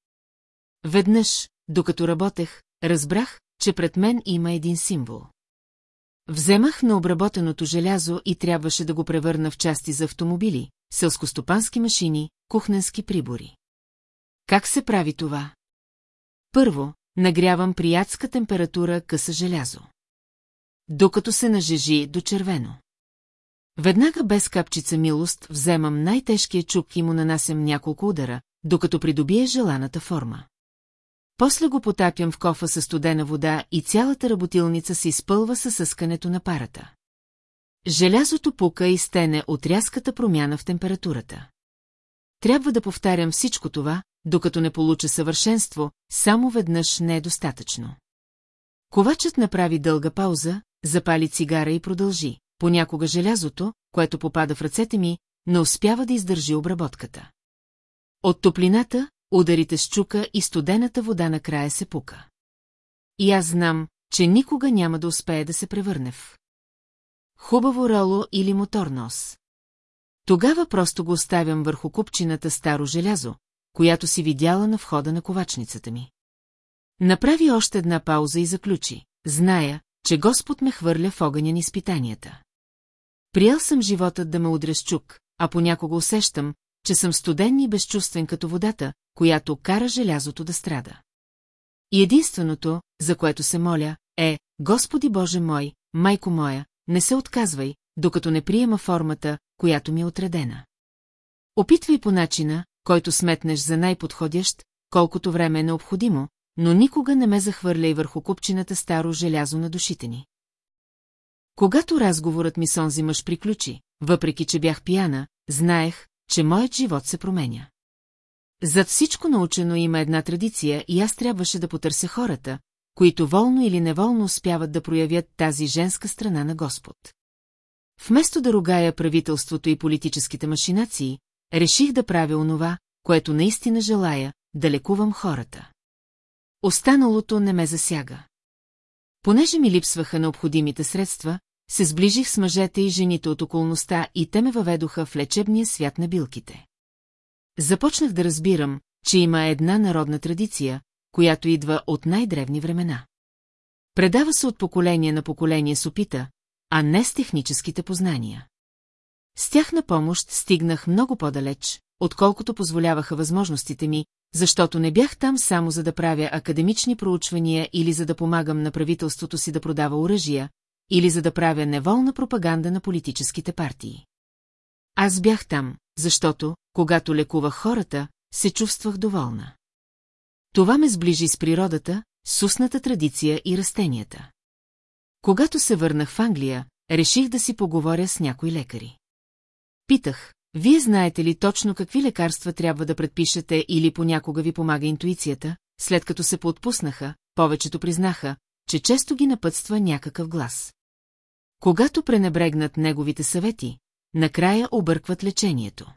Веднъж, докато работех, разбрах, че пред мен има един символ. Вземах на обработеното желязо и трябваше да го превърна в части за автомобили, селскостопански машини, кухненски прибори. Как се прави това? Първо, нагрявам при ядска температура къса желязо. Докато се нажежи до червено. Веднага без капчица милост вземам най-тежкия чук и му нанасям няколко удара, докато придобие желаната форма. После го потапям в кофа със студена вода и цялата работилница се изпълва със съскането на парата. Желязото пука и стене от рязката промяна в температурата. Трябва да повтарям всичко това, докато не получа съвършенство, само веднъж не е достатъчно. Ковачът направи дълга пауза, запали цигара и продължи. Понякога желязото, което попада в ръцете ми, не успява да издържи обработката. От топлината, ударите с чука и студената вода накрая се пука. И аз знам, че никога няма да успее да се превърне в хубаво роло или мотор нос. Тогава просто го оставям върху купчината старо желязо, която си видяла на входа на ковачницата ми. Направи още една пауза и заключи. Зная, че Господ ме хвърля в огъня на изпитанията. Приял съм живота да ме удря чук, а понякога усещам, че съм студен и безчувствен като водата, която кара желязото да страда. И единственото, за което се моля, е, Господи Боже мой, майко моя, не се отказвай, докато не приема формата, която ми е отредена. Опитвай по начина, който сметнеш за най-подходящ, колкото време е необходимо, но никога не ме захвърляй върху купчината старо желязо на душите ни. Когато разговорът ми с онзи мъж приключи, въпреки че бях пияна, знаех, че моят живот се променя. Зад всичко научено има една традиция и аз трябваше да потърся хората, които волно или неволно успяват да проявят тази женска страна на Господ. Вместо да ругая правителството и политическите машинации, реших да правя онова, което наистина желая, да лекувам хората. Останалото не ме засяга. Понеже ми липсваха необходимите средства, се сближих с мъжете и жените от околността и те ме въведоха в лечебния свят на билките. Започнах да разбирам, че има една народна традиция, която идва от най-древни времена. Предава се от поколение на поколение с опита, а не с техническите познания. С тях на помощ стигнах много по-далеч, отколкото позволяваха възможностите ми, защото не бях там само за да правя академични проучвания или за да помагам на правителството си да продава оръжия, или за да правя неволна пропаганда на политическите партии. Аз бях там, защото, когато лекувах хората, се чувствах доволна. Това ме сближи с природата, с устната традиция и растенията. Когато се върнах в Англия, реших да си поговоря с някои лекари. Питах, вие знаете ли точно какви лекарства трябва да предпишете или понякога ви помага интуицията, след като се поотпуснаха, повечето признаха, че често ги напътства някакъв глас. Когато пренебрегнат неговите съвети, накрая объркват лечението.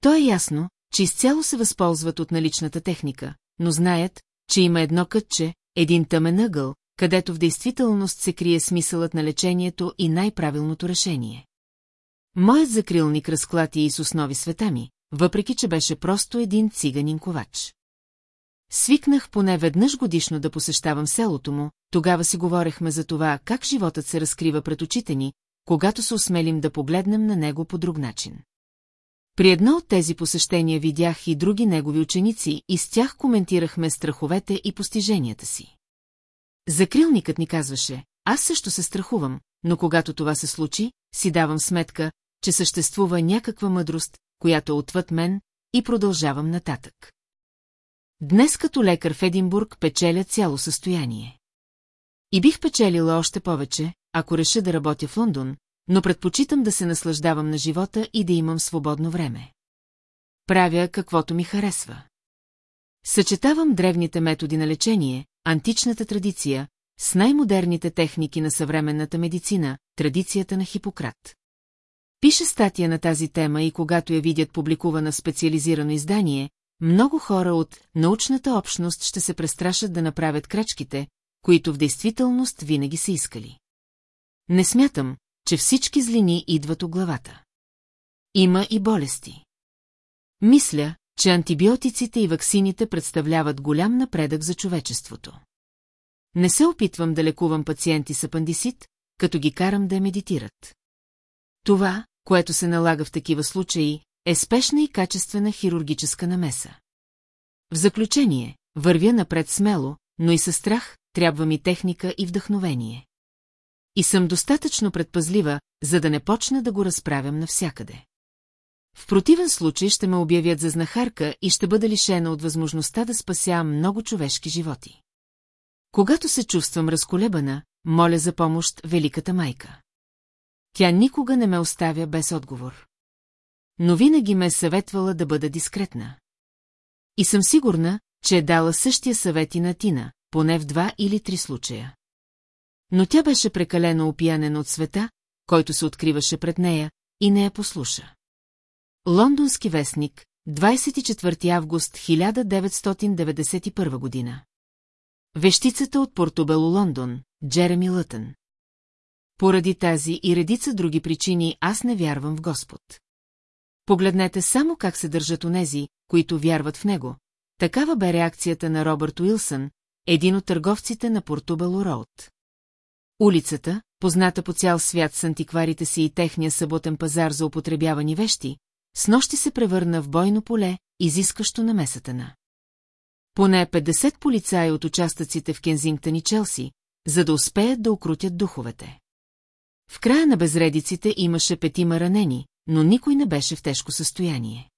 То е ясно, че изцяло се възползват от наличната техника, но знаят, че има едно кътче, един тъмен ъгъл, където в действителност се крие смисълът на лечението и най-правилното решение. Моят закрилник разклати и с основи света ми, въпреки че беше просто един циганин ковач. Свикнах поне веднъж годишно да посещавам селото му, тогава си говорехме за това, как животът се разкрива пред очите ни, когато се осмелим да погледнем на него по друг начин. При едно от тези посещения видях и други негови ученици и с тях коментирахме страховете и постиженията си. Закрилникът ни казваше, аз също се страхувам, но когато това се случи, си давам сметка, че съществува някаква мъдрост, която е отвъд мен, и продължавам нататък. Днес като лекар в Единбург печеля цяло състояние. И бих печелила още повече, ако реша да работя в Лондон, но предпочитам да се наслаждавам на живота и да имам свободно време. Правя каквото ми харесва. Съчетавам древните методи на лечение, античната традиция, с най-модерните техники на съвременната медицина, традицията на Хипократ. Пише статия на тази тема и когато я видят публикувана в специализирано издание, много хора от научната общност ще се престрашат да направят крачките, които в действителност винаги са искали. Не смятам, че всички злини идват от главата. Има и болести. Мисля, че антибиотиците и ваксините представляват голям напредък за човечеството. Не се опитвам да лекувам пациенти с апандисит, като ги карам да медитират. Това, което се налага в такива случаи, е спешна и качествена хирургическа намеса. В заключение, вървя напред смело, но и със страх, трябва ми техника и вдъхновение. И съм достатъчно предпазлива, за да не почна да го разправям навсякъде. В противен случай ще ме обявят за знахарка и ще бъда лишена от възможността да спася много човешки животи. Когато се чувствам разколебана, моля за помощ Великата майка. Тя никога не ме оставя без отговор. Но винаги ме е съветвала да бъда дискретна. И съм сигурна, че е дала същия съвет и на Тина, поне в два или три случая. Но тя беше прекалено опиянена от света, който се откриваше пред нея, и не я послуша. Лондонски вестник, 24 август 1991 година. Вещицата от Портобело Лондон, Джереми Лътън. Поради тази и редица други причини аз не вярвам в Господ. Погледнете само как се държат онези, които вярват в него. Такава бе реакцията на Робърт Уилсън, един от търговците на Портобело Роуд. Улицата, позната по цял свят с антикварите си и техния съботен пазар за употребявани вещи, с нощи се превърна в бойно поле, изискащо намесата на. Поне 50 полицаи от участъците в Кензингтън и Челси, за да успеят да окрутят духовете. В края на безредиците имаше петима ранени, но никой не беше в тежко състояние.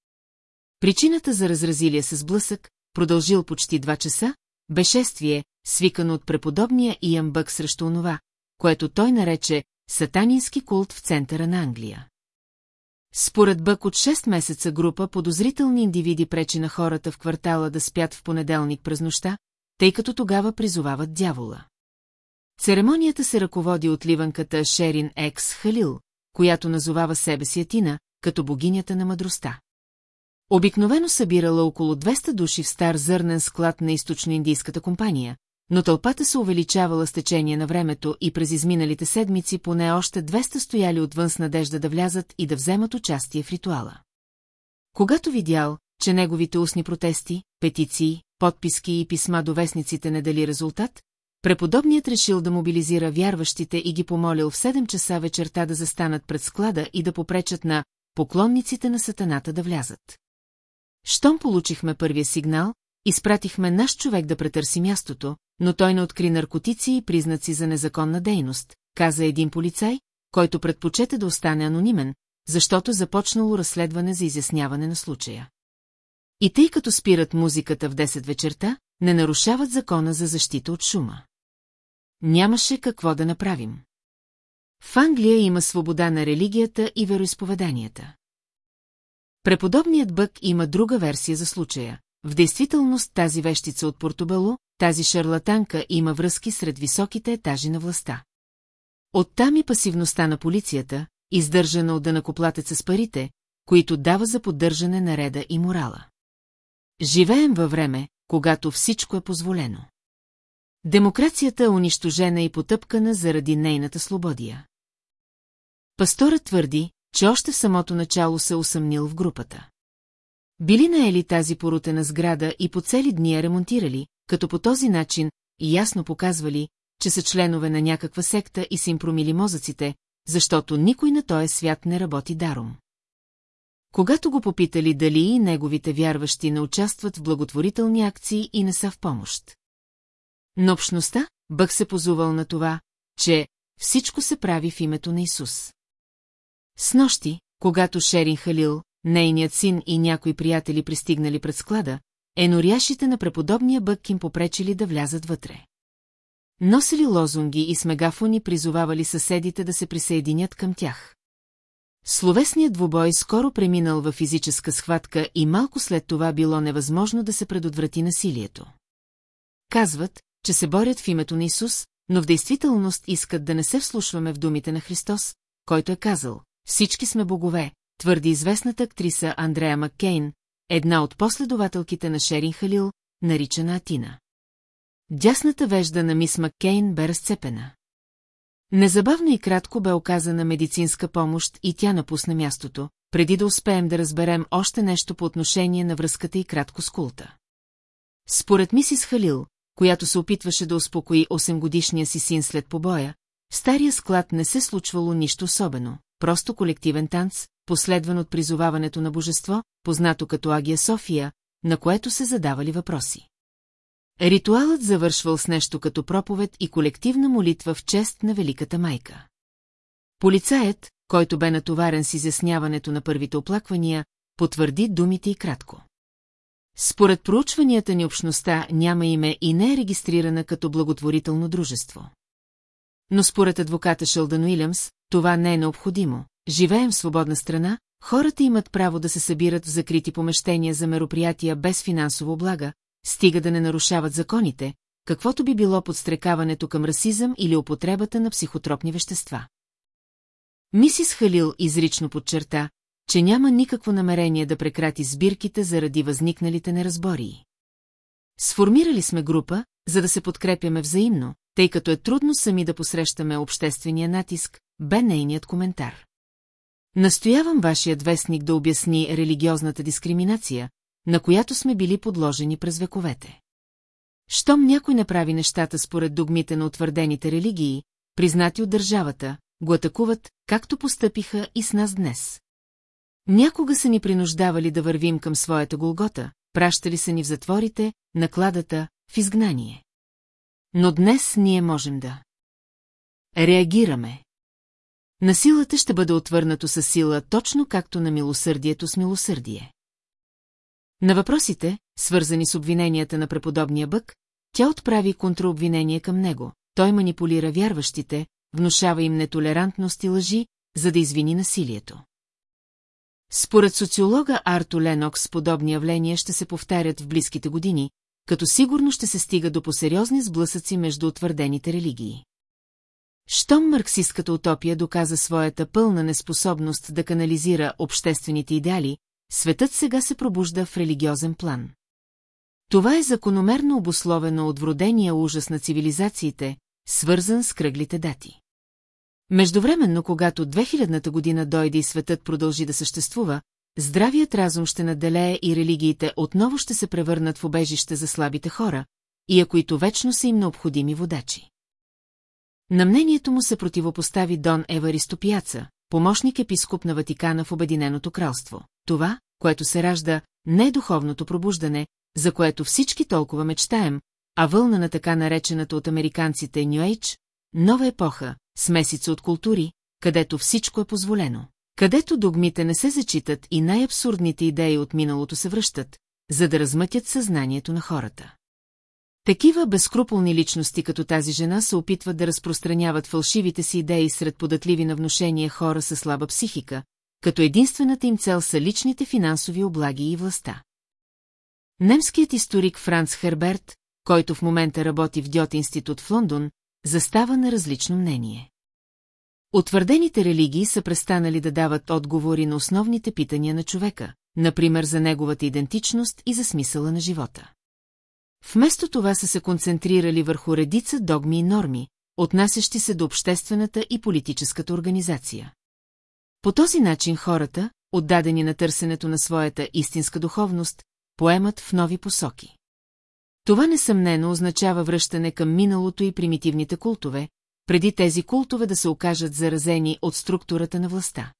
Причината за разразилия с блъсък, продължил почти два часа, бешествие, свикано от преподобния Иан Бък срещу онова, което той нарече сатанински култ в центъра на Англия. Според Бък от 6 месеца група подозрителни индивиди пречи на хората в квартала да спят в понеделник през нощта, тъй като тогава призовават дявола. Церемонията се ръководи от ливанката Шерин Екс Халил, която назовава себе си Атина, като богинята на мъдростта. Обикновено събирала около 200 души в стар зърнен склад на източно-индийската компания, но тълпата се увеличавала с течение на времето и през изминалите седмици поне още 200 стояли отвън с надежда да влязат и да вземат участие в ритуала. Когато видял, че неговите устни протести, петиции, подписки и писма до вестниците не дали резултат, преподобният решил да мобилизира вярващите и ги помолил в 7 часа вечерта да застанат пред склада и да попречат на поклонниците на сатаната да влязат. Щом получихме първия сигнал, изпратихме наш човек да претърси мястото, но той не откри наркотици и признаци за незаконна дейност, каза един полицай, който предпочете да остане анонимен, защото започнало разследване за изясняване на случая. И тъй като спират музиката в 10 вечерта, не нарушават закона за защита от шума. Нямаше какво да направим. В Англия има свобода на религията и вероисповеданията. Преподобният бък има друга версия за случая. В действителност тази вещица от Портобело, тази шарлатанка има връзки сред високите етажи на властта. Оттам и пасивността на полицията, издържана от дънакоплатеца с парите, които дава за поддържане на реда и морала. Живеем във време, когато всичко е позволено. Демокрацията е унищожена и потъпкана заради нейната слободия. Пасторът твърди, че още в самото начало се усъмнил в групата. Били наели тази порутена сграда и по цели дни я ремонтирали, като по този начин ясно показвали, че са членове на някаква секта и са им промили мозъците, защото никой на този свят не работи даром. Когато го попитали дали и неговите вярващи не участват в благотворителни акции и не са в помощ. На общността Бък се позувал на това, че всичко се прави в името на Исус. С нощи, когато Шерин Халил, нейният син и някои приятели пристигнали пред склада, еноряшите на преподобния Бък им попречили да влязат вътре. Носили лозунги и с мегафони призовавали съседите да се присъединят към тях. Словесният двубой скоро преминал във физическа схватка и малко след това било невъзможно да се предотврати насилието. Казват, че се борят в името на Исус, но в действителност искат да не се вслушваме в думите на Христос, който е казал «Всички сме богове», твърди известната актриса Андрея Маккейн, една от последователките на Шерин Халил, наричана Атина. Дясната вежда на мис Маккейн бе разцепена. Незабавно и кратко бе оказана медицинска помощ и тя напусна мястото, преди да успеем да разберем още нещо по отношение на връзката и кратко с култа. Според мисис Халил, която се опитваше да успокои 8-годишния си син след побоя, в стария склад не се случвало нищо особено, просто колективен танц, последван от призоваването на божество, познато като Агия София, на което се задавали въпроси. Ритуалът завършвал с нещо като проповед и колективна молитва в чест на Великата майка. Полицаят, който бе натоварен с изясняването на първите оплаквания, потвърди думите и кратко. Според проучванията ни общността няма име и не е регистрирана като благотворително дружество. Но според адвоката Шелдън Уилямс, това не е необходимо. Живеем в свободна страна, хората имат право да се събират в закрити помещения за мероприятия без финансово облага, стига да не нарушават законите, каквото би било подстрекаването към расизъм или употребата на психотропни вещества. Мисис Халил изрично подчерта, че няма никакво намерение да прекрати сбирките заради възникналите неразбории. Сформирали сме група, за да се подкрепяме взаимно, тъй като е трудно сами да посрещаме обществения натиск, бе нейният коментар. Настоявам вашият вестник да обясни религиозната дискриминация, на която сме били подложени през вековете. Щом някой не прави нещата според догмите на утвърдените религии, признати от държавата, го атакуват, както постъпиха и с нас днес. Някога са ни принуждавали да вървим към своята голгота, пращали са ни в затворите, накладата, в изгнание. Но днес ние можем да. Реагираме. Насилата ще бъде отвърнато с сила, точно както на милосърдието с милосърдие. На въпросите, свързани с обвиненията на преподобния бък, тя отправи контраобвинение към него. Той манипулира вярващите, внушава им нетолерантност и лъжи, за да извини насилието. Според социолога Арто Ленокс подобни явления ще се повтарят в близките години, като сигурно ще се стига до посериозни сблъсъци между утвърдените религии. Щом марксистката утопия доказа своята пълна неспособност да канализира обществените идеали, светът сега се пробужда в религиозен план. Това е закономерно обусловено от вродения ужас на цивилизациите, свързан с кръглите дати. Междувременно, когато 2000-та година дойде и светът продължи да съществува, здравият разум ще наделее и религиите отново ще се превърнат в обежище за слабите хора, и ако и вечно са им необходими водачи. На мнението му се противопостави Дон Еваристопияца, помощник епископ на Ватикана в Обединеното кралство. Това, което се ражда, не е духовното пробуждане, за което всички толкова мечтаем, а вълна на така наречената от американците Нью Ейдж, нова епоха, смесица от култури, където всичко е позволено, където догмите не се зачитат и най-абсурдните идеи от миналото се връщат, за да размътят съзнанието на хората. Такива безкруполни личности като тази жена се опитват да разпространяват фалшивите си идеи сред податливи на внушение хора със слаба психика, като единствената им цел са личните финансови облаги и властта. Немският историк Франц Херберт, който в момента работи в Дьот институт в Лондон, застава на различно мнение. Утвърдените религии са престанали да дават отговори на основните питания на човека, например за неговата идентичност и за смисъла на живота. Вместо това са се концентрирали върху редица догми и норми, отнасящи се до обществената и политическата организация. По този начин хората, отдадени на търсенето на своята истинска духовност, поемат в нови посоки. Това несъмнено означава връщане към миналото и примитивните култове, преди тези култове да се окажат заразени от структурата на властта.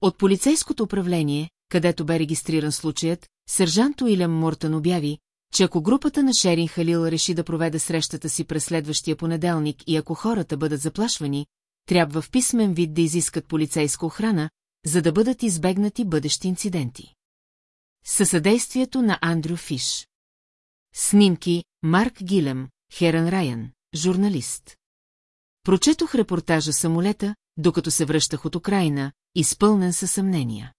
От полицейското управление, където бе регистриран случаят, сержант Уилям Мортън обяви, че ако групата на Шерин Халил реши да проведе срещата си през следващия понеделник и ако хората бъдат заплашвани, трябва в писмен вид да изискат полицейска охрана, за да бъдат избегнати бъдещи инциденти. Със съдействието на Андрю Фиш. Снимки Марк Гилем, Херан Райан, журналист. Прочетох репортажа самолета, докато се връщах от Украина, изпълнен със съмнения.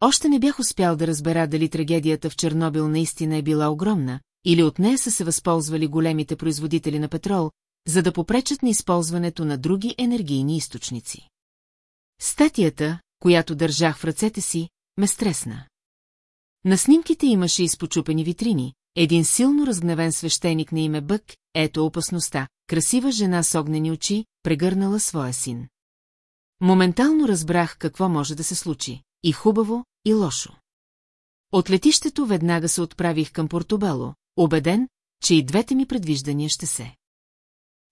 Още не бях успял да разбера дали трагедията в Чернобил наистина е била огромна, или от нея са се възползвали големите производители на петрол, за да попречат на използването на други енергийни източници. Статията, която държах в ръцете си, ме стресна. На снимките имаше изпочупени витрини, един силно разгневен свещеник на име Бък, ето опасността, красива жена с огнени очи, прегърнала своя син. Моментално разбрах какво може да се случи, и хубаво, и лошо. От летището веднага се отправих към Портобело, убеден, че и двете ми предвиждания ще се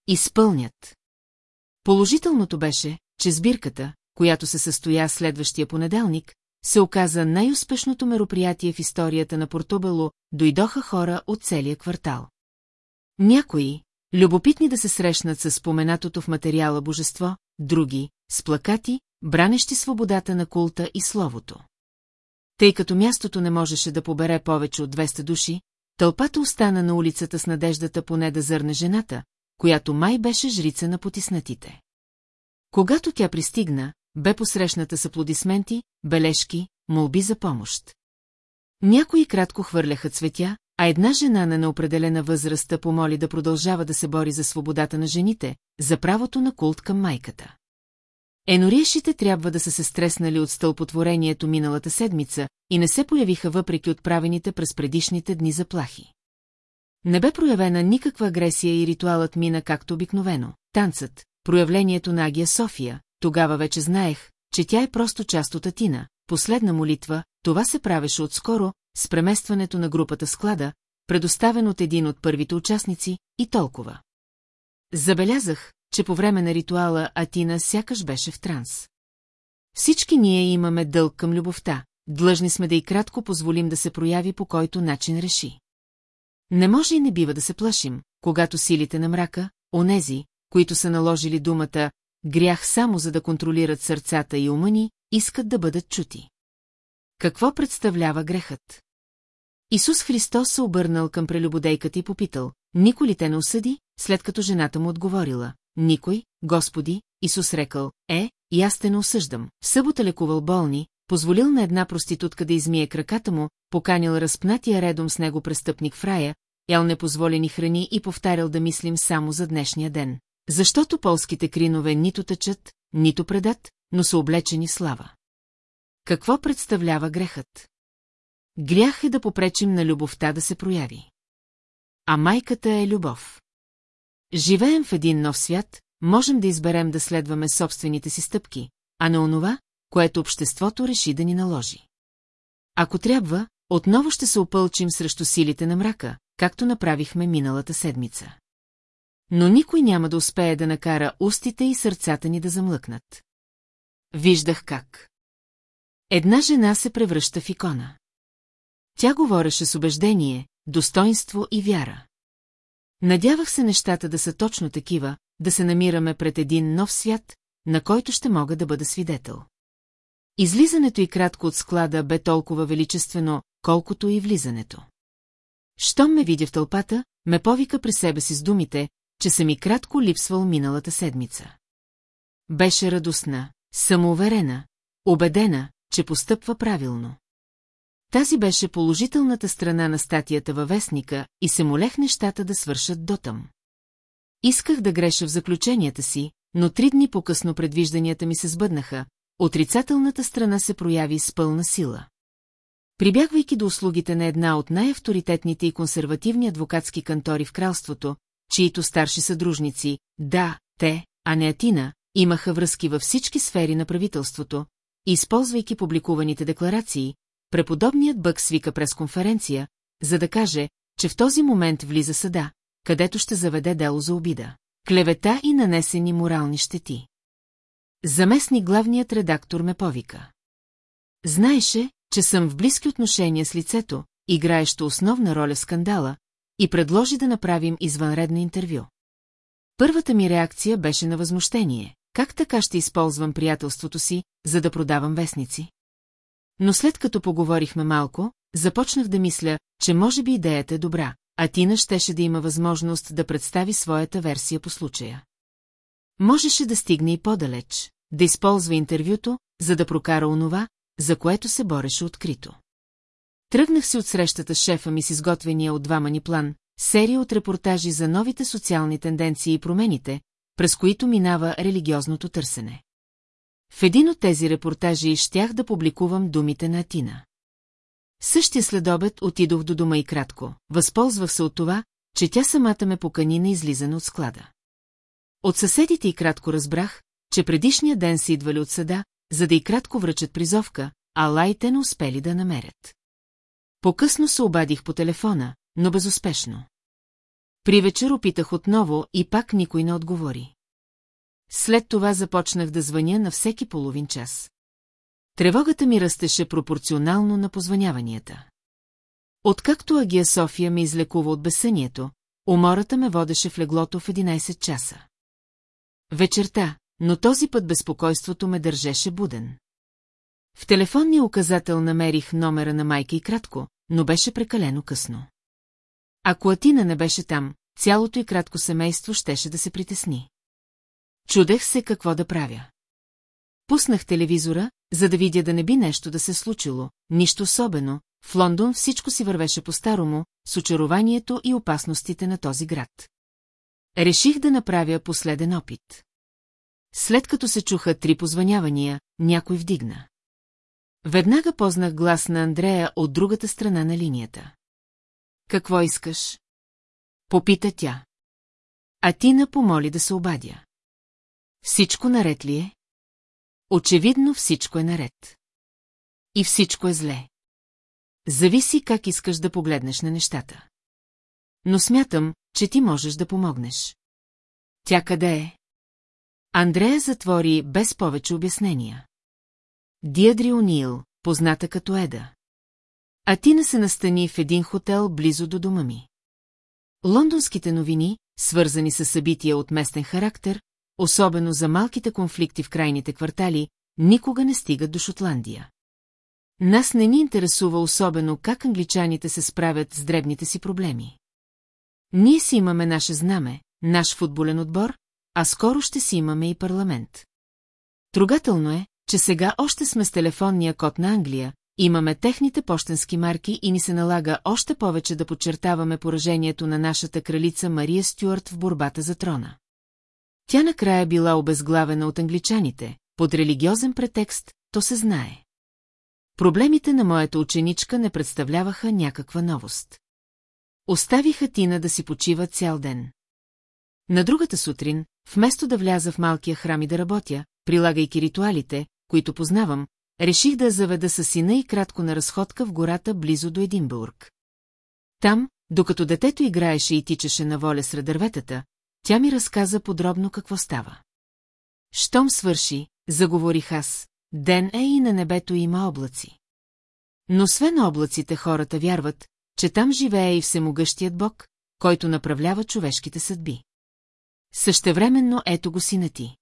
изпълнят. Положителното беше, че сбирката, която се състоя следващия понеделник, се оказа най-успешното мероприятие в историята на Портобело, дойдоха хора от целия квартал. Някои, любопитни да се срещнат с споменатото в материала божество, други, с плакати, бранещи свободата на култа и словото. Тъй като мястото не можеше да побере повече от 200 души, тълпата остана на улицата с надеждата поне да зърне жената, която май беше жрица на потиснатите. Когато тя пристигна, бе посрещната с аплодисменти, бележки, молби за помощ. Някои кратко хвърляха цветя, а една жена на неопределена възраст помоли да продължава да се бори за свободата на жените, за правото на култ към майката. Енориешите трябва да са се стреснали от стълпотворението миналата седмица и не се появиха въпреки отправените през предишните дни заплахи. Не бе проявена никаква агресия и ритуалът мина както обикновено. Танцът, проявлението на Агия София, тогава вече знаех, че тя е просто част от Атина, последна молитва, това се правеше отскоро, с преместването на групата склада, предоставен от един от първите участници, и толкова. Забелязах, че по време на ритуала Атина сякаш беше в транс. Всички ние имаме дълг към любовта, длъжни сме да и кратко позволим да се прояви по който начин реши. Не може и не бива да се плашим, когато силите на мрака, онези, които са наложили думата грях само за да контролират сърцата и ума ни, искат да бъдат чути. Какво представлява грехът? Исус Христос се обърнал към прелюбодейката и попитал, никой ли те не осъди, след като жената му отговорила, никой, Господи, Исус рекал, е, и аз те не осъждам. Събота лекувал болни, позволил на една проститутка да измие краката му, поканил разпнатия редом с него престъпник в рая, ял непозволени храни и повтарял да мислим само за днешния ден. Защото полските кринове нито тъчат, нито предат, но са облечени слава. Какво представлява грехът? Грях е да попречим на любовта да се прояви. А майката е любов. Живеем в един нов свят, можем да изберем да следваме собствените си стъпки, а не онова, което обществото реши да ни наложи. Ако трябва, отново ще се опълчим срещу силите на мрака, както направихме миналата седмица. Но никой няма да успее да накара устите и сърцата ни да замлъкнат. Виждах как. Една жена се превръща в икона. Тя говореше с убеждение, достоинство и вяра. Надявах се нещата да са точно такива, да се намираме пред един нов свят, на който ще мога да бъда свидетел. Излизането и кратко от склада бе толкова величествено, колкото и влизането. Щом ме видя в тълпата, ме повика при себе си с думите, че съм и кратко липсвал миналата седмица. Беше радостна, самоуверена, убедена, че постъпва правилно. Тази беше положителната страна на статията във вестника и се молех нещата да свършат дотъм. Исках да греша в заключенията си, но три дни по-късно предвижданията ми се сбъднаха, отрицателната страна се прояви с пълна сила. Прибягвайки до услугите на една от най-авторитетните и консервативни адвокатски кантори в кралството, чието старши съдружници, да, те, а не Атина, имаха връзки във всички сфери на правителството, използвайки публикуваните декларации, преподобният бък свика пресконференция, за да каже, че в този момент влиза съда, където ще заведе дело за обида, клевета и нанесени морални щети. Заместник главният редактор ме повика. Знаеше, че съм в близки отношения с лицето, играещо основна роля в скандала, и предложи да направим извънредно интервю. Първата ми реакция беше на възмущение. Как така ще използвам приятелството си, за да продавам вестници? Но след като поговорихме малко, започнах да мисля, че може би идеята е добра, а Тина щеше да има възможност да представи своята версия по случая. Можеше да стигне и по-далеч, да използва интервюто, за да прокара онова, за което се бореше открито. Тръгнах си от срещата с шефа ми с изготвения от двама ни план, серия от репортажи за новите социални тенденции и промените, през които минава религиозното търсене. В един от тези репортажи щях да публикувам думите на Атина. Същия следобед отидох до дома и кратко, възползвах се от това, че тя самата ме покани на излизане от склада. От съседите и кратко разбрах, че предишния ден са идвали от съда, за да и кратко връчат призовка, а лайте не успели да намерят. По-късно се обадих по телефона, но безуспешно. При вечер опитах отново и пак никой не отговори. След това започнах да звъня на всеки половин час. Тревогата ми растеше пропорционално на позваняванията. Откакто Агия София ме излекува от безсънието, умората ме водеше в леглото в 11 часа. Вечерта, но този път безпокойството ме държеше буден. В телефонния указател намерих номера на майка и кратко, но беше прекалено късно. Ако Атина не беше там, цялото и кратко семейство щеше да се притесни. Чудех се какво да правя. Пуснах телевизора, за да видя да не би нещо да се случило, нищо особено, в Лондон всичко си вървеше по-старому, с очарованието и опасностите на този град. Реших да направя последен опит. След като се чуха три позванявания, някой вдигна. Веднага познах глас на Андрея от другата страна на линията. Какво искаш? Попита тя. А Тина помоли да се обадя. Всичко наред ли е? Очевидно всичко е наред. И всичко е зле. Зависи как искаш да погледнеш на нещата. Но смятам, че ти можеш да помогнеш. Тя къде е? Андрея затвори без повече обяснения. Диадри Онил, позната като Еда. А Тина се настани в един хотел близо до дома ми. Лондонските новини, свързани с събития от местен характер, особено за малките конфликти в крайните квартали, никога не стигат до Шотландия. Нас не ни интересува особено как англичаните се справят с дребните си проблеми. Ние си имаме наше знаме, наш футболен отбор, а скоро ще си имаме и парламент. Трогателно е, че сега още сме с телефонния код на Англия, имаме техните почтенски марки и ни се налага още повече да подчертаваме поражението на нашата кралица Мария Стюарт в борбата за трона. Тя накрая била обезглавена от англичаните, под религиозен претекст, то се знае. Проблемите на моята ученичка не представляваха някаква новост. Оставиха Тина да си почива цял ден. На другата сутрин, вместо да вляза в малкия храм и да работя, прилагайки ритуалите, които познавам, реших да заведа със сина и кратко на разходка в гората близо до Единбург. Там, докато детето играеше и тичаше на воля сред дърветата, тя ми разказа подробно какво става. Щом свърши, заговорих аз, ден е и на небето има облаци. Но освен облаците хората вярват, че там живее и всемогъщият Бог, който направлява човешките съдби. Същевременно ето го сина ти.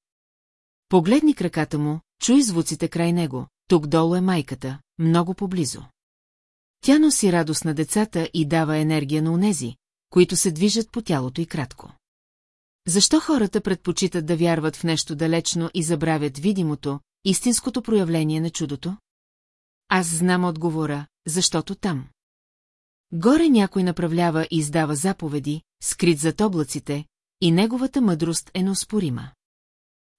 Погледни краката му, чуй звуците край него, тук долу е майката, много поблизо. Тя носи радост на децата и дава енергия на унези, които се движат по тялото и кратко. Защо хората предпочитат да вярват в нещо далечно и забравят видимото, истинското проявление на чудото? Аз знам отговора, защото там. Горе някой направлява и издава заповеди, скрит зад облаците, и неговата мъдрост е неоспорима.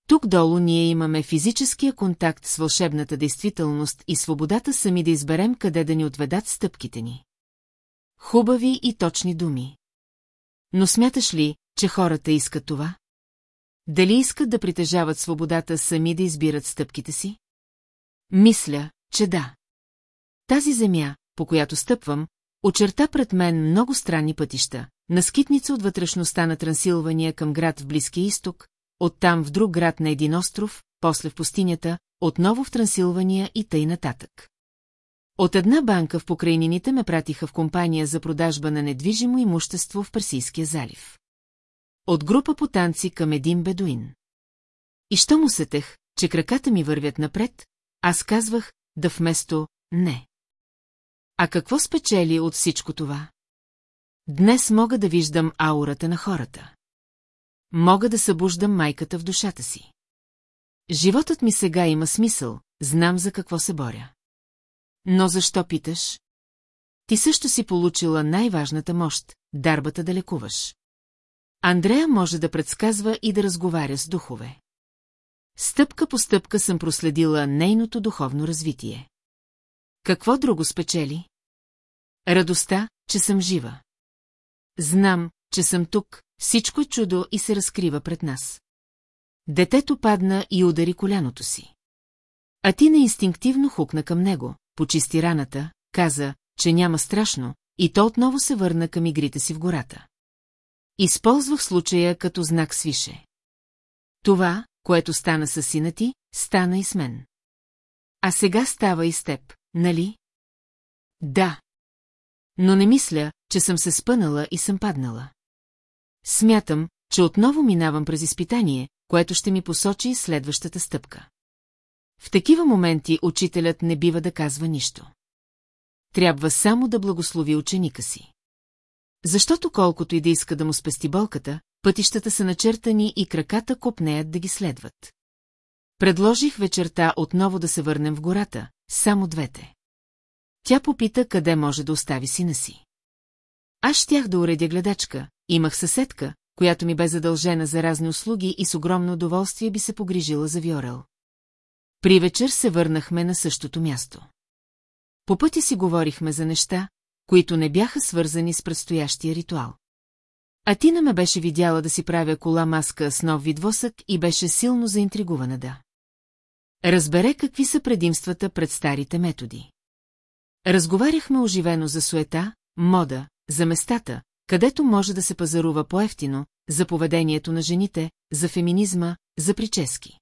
Тук долу ние имаме физическия контакт с вълшебната действителност и свободата сами да изберем къде да ни отведат стъпките ни. Хубави и точни думи. Но смяташ ли, че хората искат това? Дали искат да притежават свободата сами да избират стъпките си? Мисля, че да. Тази земя, по която стъпвам, очерта пред мен много странни пътища, на скитница от вътрешността на Трансилвания към град в Близкия изток, оттам в друг град на един остров, после в пустинята, отново в Трансилвания и тъй нататък. От една банка в покрайнините ме пратиха в компания за продажба на недвижимо имущество в Персийския залив. От група по танци към един бедуин. И що му сетех, че краката ми вървят напред, аз казвах да вместо «не». А какво спечели от всичко това? Днес мога да виждам аурата на хората. Мога да събуждам майката в душата си. Животът ми сега има смисъл, знам за какво се боря. Но защо питаш? Ти също си получила най-важната мощ, дарбата да лекуваш. Андрея може да предсказва и да разговаря с духове. Стъпка по стъпка съм проследила нейното духовно развитие. Какво друго спечели? Радостта, че съм жива. Знам, че съм тук, всичко е чудо и се разкрива пред нас. Детето падна и удари коляното си. А ти не инстинктивно хукна към него, почисти раната, каза, че няма страшно, и то отново се върна към игрите си в гората. Използвах случая като знак свише. Това, което стана с сина ти, стана и с мен. А сега става и с теб, нали? Да. Но не мисля, че съм се спънала и съм паднала. Смятам, че отново минавам през изпитание, което ще ми посочи следващата стъпка. В такива моменти учителят не бива да казва нищо. Трябва само да благослови ученика си. Защото колкото и да иска да му спести болката, пътищата са начертани и краката копнеят да ги следват. Предложих вечерта отново да се върнем в гората, само двете. Тя попита къде може да остави сина си. Аз щях да уредя гледачка, имах съседка, която ми бе задължена за разни услуги и с огромно удоволствие би се погрижила за Виорел. При вечер се върнахме на същото място. По пътя си говорихме за неща, които не бяха свързани с предстоящия ритуал. А Тина ме беше видяла да си правя кола маска с нов вид восък и беше силно заинтригувана да. Разбере какви са предимствата пред старите методи. Разговаряхме оживено за суета, мода, за местата, където може да се пазарува по-ефтино, за поведението на жените, за феминизма, за прически.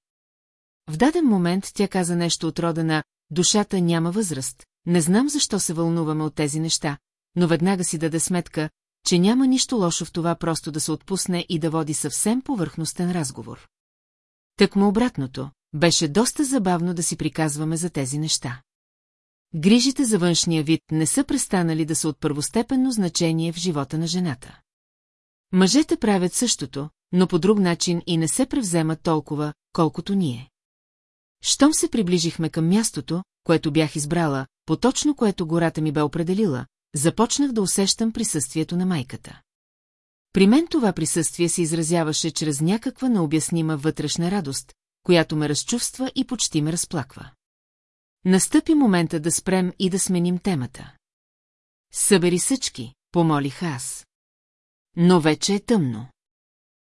В даден момент тя каза нещо от рода на «Душата няма възраст», не знам защо се вълнуваме от тези неща, но веднага си даде сметка, че няма нищо лошо в това просто да се отпусне и да води съвсем повърхностен разговор. Так му обратното, беше доста забавно да си приказваме за тези неща. Грижите за външния вид не са престанали да са от първостепенно значение в живота на жената. Мъжете правят същото, но по друг начин и не се превземат толкова, колкото ние. Щом се приближихме към мястото, което бях избрала, по точно което гората ми бе определила, започнах да усещам присъствието на майката. При мен това присъствие се изразяваше чрез някаква необяснима вътрешна радост, която ме разчувства и почти ме разплаква. Настъпи момента да спрем и да сменим темата. Събери съчки, помолих аз. Но вече е тъмно.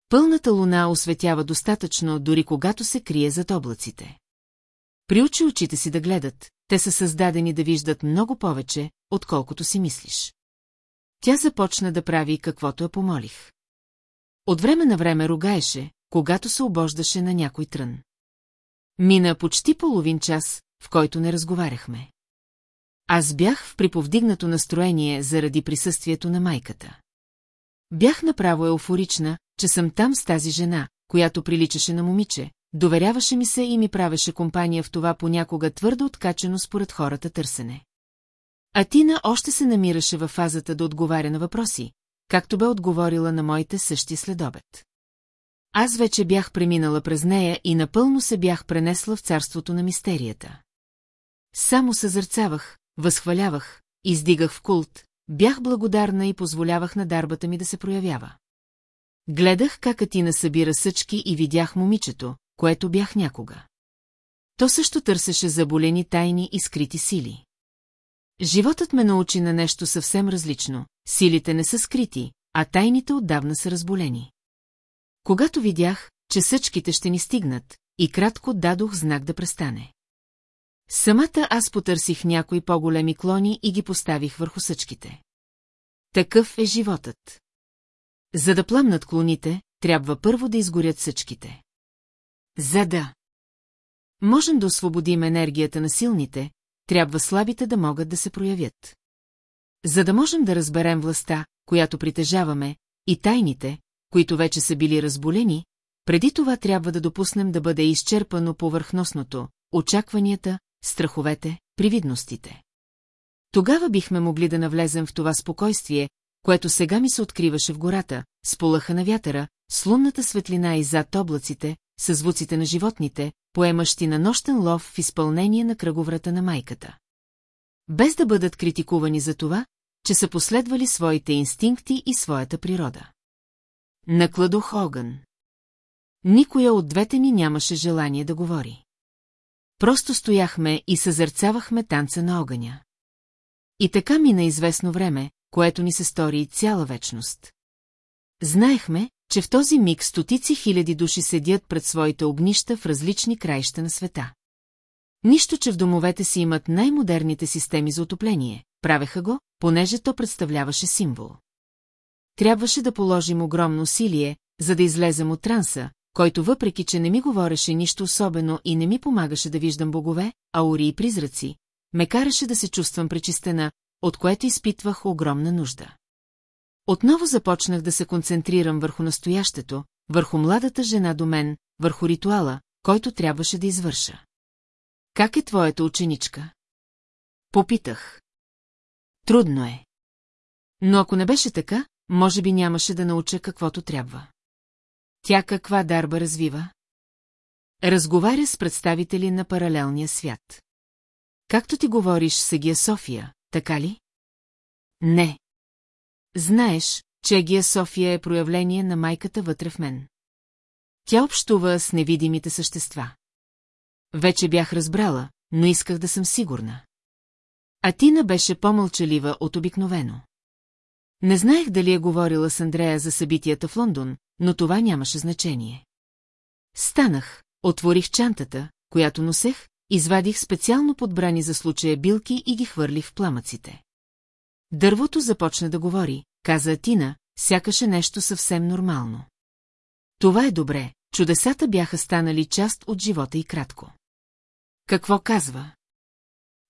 Пълната луна осветява достатъчно, дори когато се крие зад облаците. Приучи очите си да гледат, те са създадени да виждат много повече, отколкото си мислиш. Тя започна да прави каквото я помолих. От време на време ругаеше, когато се обождаше на някой трън. Мина почти половин час, в който не разговаряхме. Аз бях в приповдигнато настроение заради присъствието на майката. Бях направо еуфорична, че съм там с тази жена, която приличаше на момиче, доверяваше ми се и ми правеше компания в това понякога твърдо откачено според хората търсене. А Тина още се намираше във фазата да отговаря на въпроси, както бе отговорила на моите същи следобед. Аз вече бях преминала през нея и напълно се бях пренесла в царството на мистерията. Само съзърцавах, възхвалявах, издигах в култ, бях благодарна и позволявах на дарбата ми да се проявява. Гледах как Атина събира съчки и видях момичето, което бях някога. То също търсеше заболени тайни и скрити сили. Животът ме научи на нещо съвсем различно. Силите не са скрити, а тайните отдавна са разболени. Когато видях, че съчките ще ни стигнат, и кратко дадох знак да престане. Самата аз потърсих някои по-големи клони и ги поставих върху съчките. Такъв е животът. За да пламнат клоните, трябва първо да изгорят съчките. За да. Можем да освободим енергията на силните, трябва слабите да могат да се проявят. За да можем да разберем властта, която притежаваме, и тайните, които вече са били разболени, преди това трябва да допуснем да бъде изчерпано повърхностното, очакванията, страховете, привидностите. Тогава бихме могли да навлезем в това спокойствие, което сега ми се откриваше в гората, с полъха на вятъра, с лунната светлина и зад облаците, с звуците на животните, поемащи на нощен лов в изпълнение на кръговрата на майката. Без да бъдат критикувани за това, че са последвали своите инстинкти и своята природа. Накладох огън. Никоя от двете ни нямаше желание да говори. Просто стояхме и съзърцавахме танца на огъня. И така мина известно време, което ни се стори цяла вечност. Знаехме, че в този миг стотици хиляди души седят пред своите огнища в различни краища на света. Нищо, че в домовете си имат най-модерните системи за отопление, правеха го, понеже то представляваше символ. Трябваше да положим огромно усилие, за да излезем от транса, който въпреки, че не ми говореше нищо особено и не ми помагаше да виждам богове, аури и призраци, ме караше да се чувствам пречистена, от което изпитвах огромна нужда. Отново започнах да се концентрирам върху настоящето, върху младата жена до мен, върху ритуала, който трябваше да извърша. Как е твоята ученичка? Попитах. Трудно е. Но ако не беше така, може би нямаше да науча каквото трябва. Тя каква дарба развива? Разговаря с представители на паралелния свят. Както ти говориш с Агия София, така ли? Не. Знаеш, че Агия София е проявление на майката вътре в мен. Тя общува с невидимите същества. Вече бях разбрала, но исках да съм сигурна. А Тина беше по-мълчалива от обикновено. Не знаех дали е говорила с Андрея за събитията в Лондон, но това нямаше значение. Станах, отворих чантата, която носех, извадих специално подбрани за случая билки и ги хвърлих в пламъците. Дървото започна да говори, каза Атина, сякаше нещо съвсем нормално. Това е добре, чудесата бяха станали част от живота и кратко. Какво казва?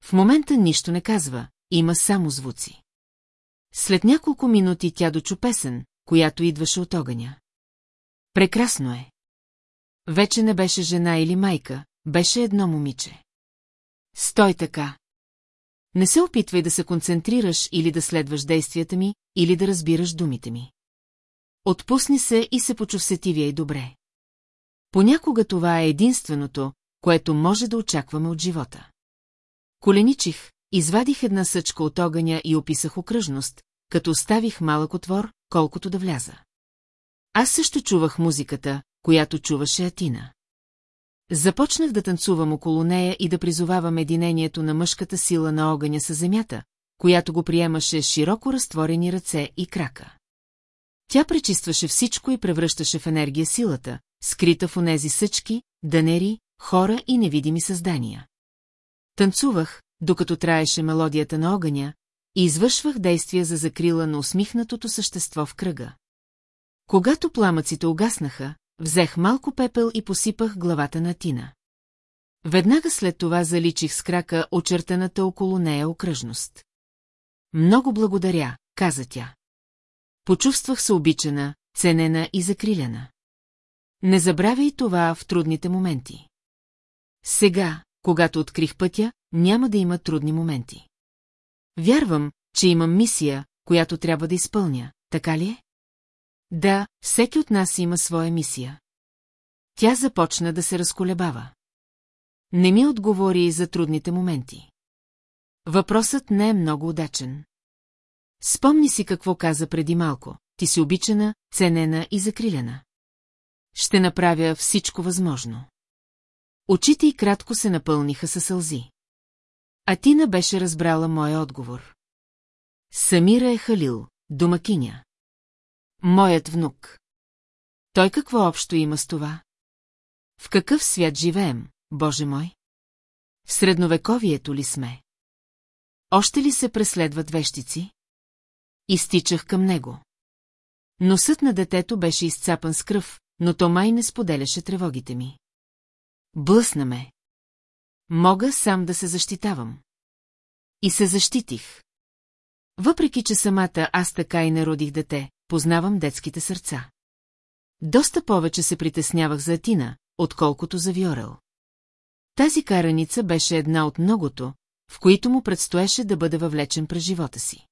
В момента нищо не казва, има само звуци. След няколко минути тя дочу песен, която идваше от огъня. Прекрасно е. Вече не беше жена или майка, беше едно момиче. Стой така. Не се опитвай да се концентрираш или да следваш действията ми, или да разбираш думите ми. Отпусни се и се почув сетивия и добре. Понякога това е единственото, което може да очакваме от живота. Коленичих, извадих една съчка от огъня и описах окръжност, като оставих малък отвор, колкото да вляза. Аз също чувах музиката, която чуваше Атина. Започнах да танцувам около нея и да призовавам единението на мъжката сила на огъня с земята, която го приемаше широко разтворени ръце и крака. Тя пречистваше всичко и превръщаше в енергия силата, скрита в онези съчки, данери, хора и невидими създания. Танцувах, докато траеше мелодията на огъня, и извършвах действия за закрила на усмихнатото същество в кръга. Когато пламъците угаснаха, взех малко пепел и посипах главата на Тина. Веднага след това заличих с крака очертаната около нея окръжност. Много благодаря, каза тя. Почувствах се обичана, ценена и закриляна. Не забравяй това в трудните моменти. Сега, когато открих пътя, няма да има трудни моменти. Вярвам, че имам мисия, която трябва да изпълня, така ли е? Да, всеки от нас има своя мисия. Тя започна да се разколебава. Не ми отговори за трудните моменти. Въпросът не е много удачен. Спомни си какво каза преди малко. Ти си обичана, ценена и закрилена. Ще направя всичко възможно. Очите й кратко се напълниха със сълзи. А Тина беше разбрала моя отговор. Самира е Халил, домакиня. Моят внук. Той какво общо има с това? В какъв свят живеем, Боже мой? В средновековието ли сме? Още ли се преследват вещици? Изтичах към него. Носът на детето беше изцапан с кръв, но то май не споделяше тревогите ми. Блъсна ме. Мога сам да се защитавам. И се защитих. Въпреки, че самата аз така и не родих дете, познавам детските сърца. Доста повече се притеснявах за Атина, отколкото за Виорел. Тази караница беше една от многото, в които му предстоеше да бъде въвлечен през живота си.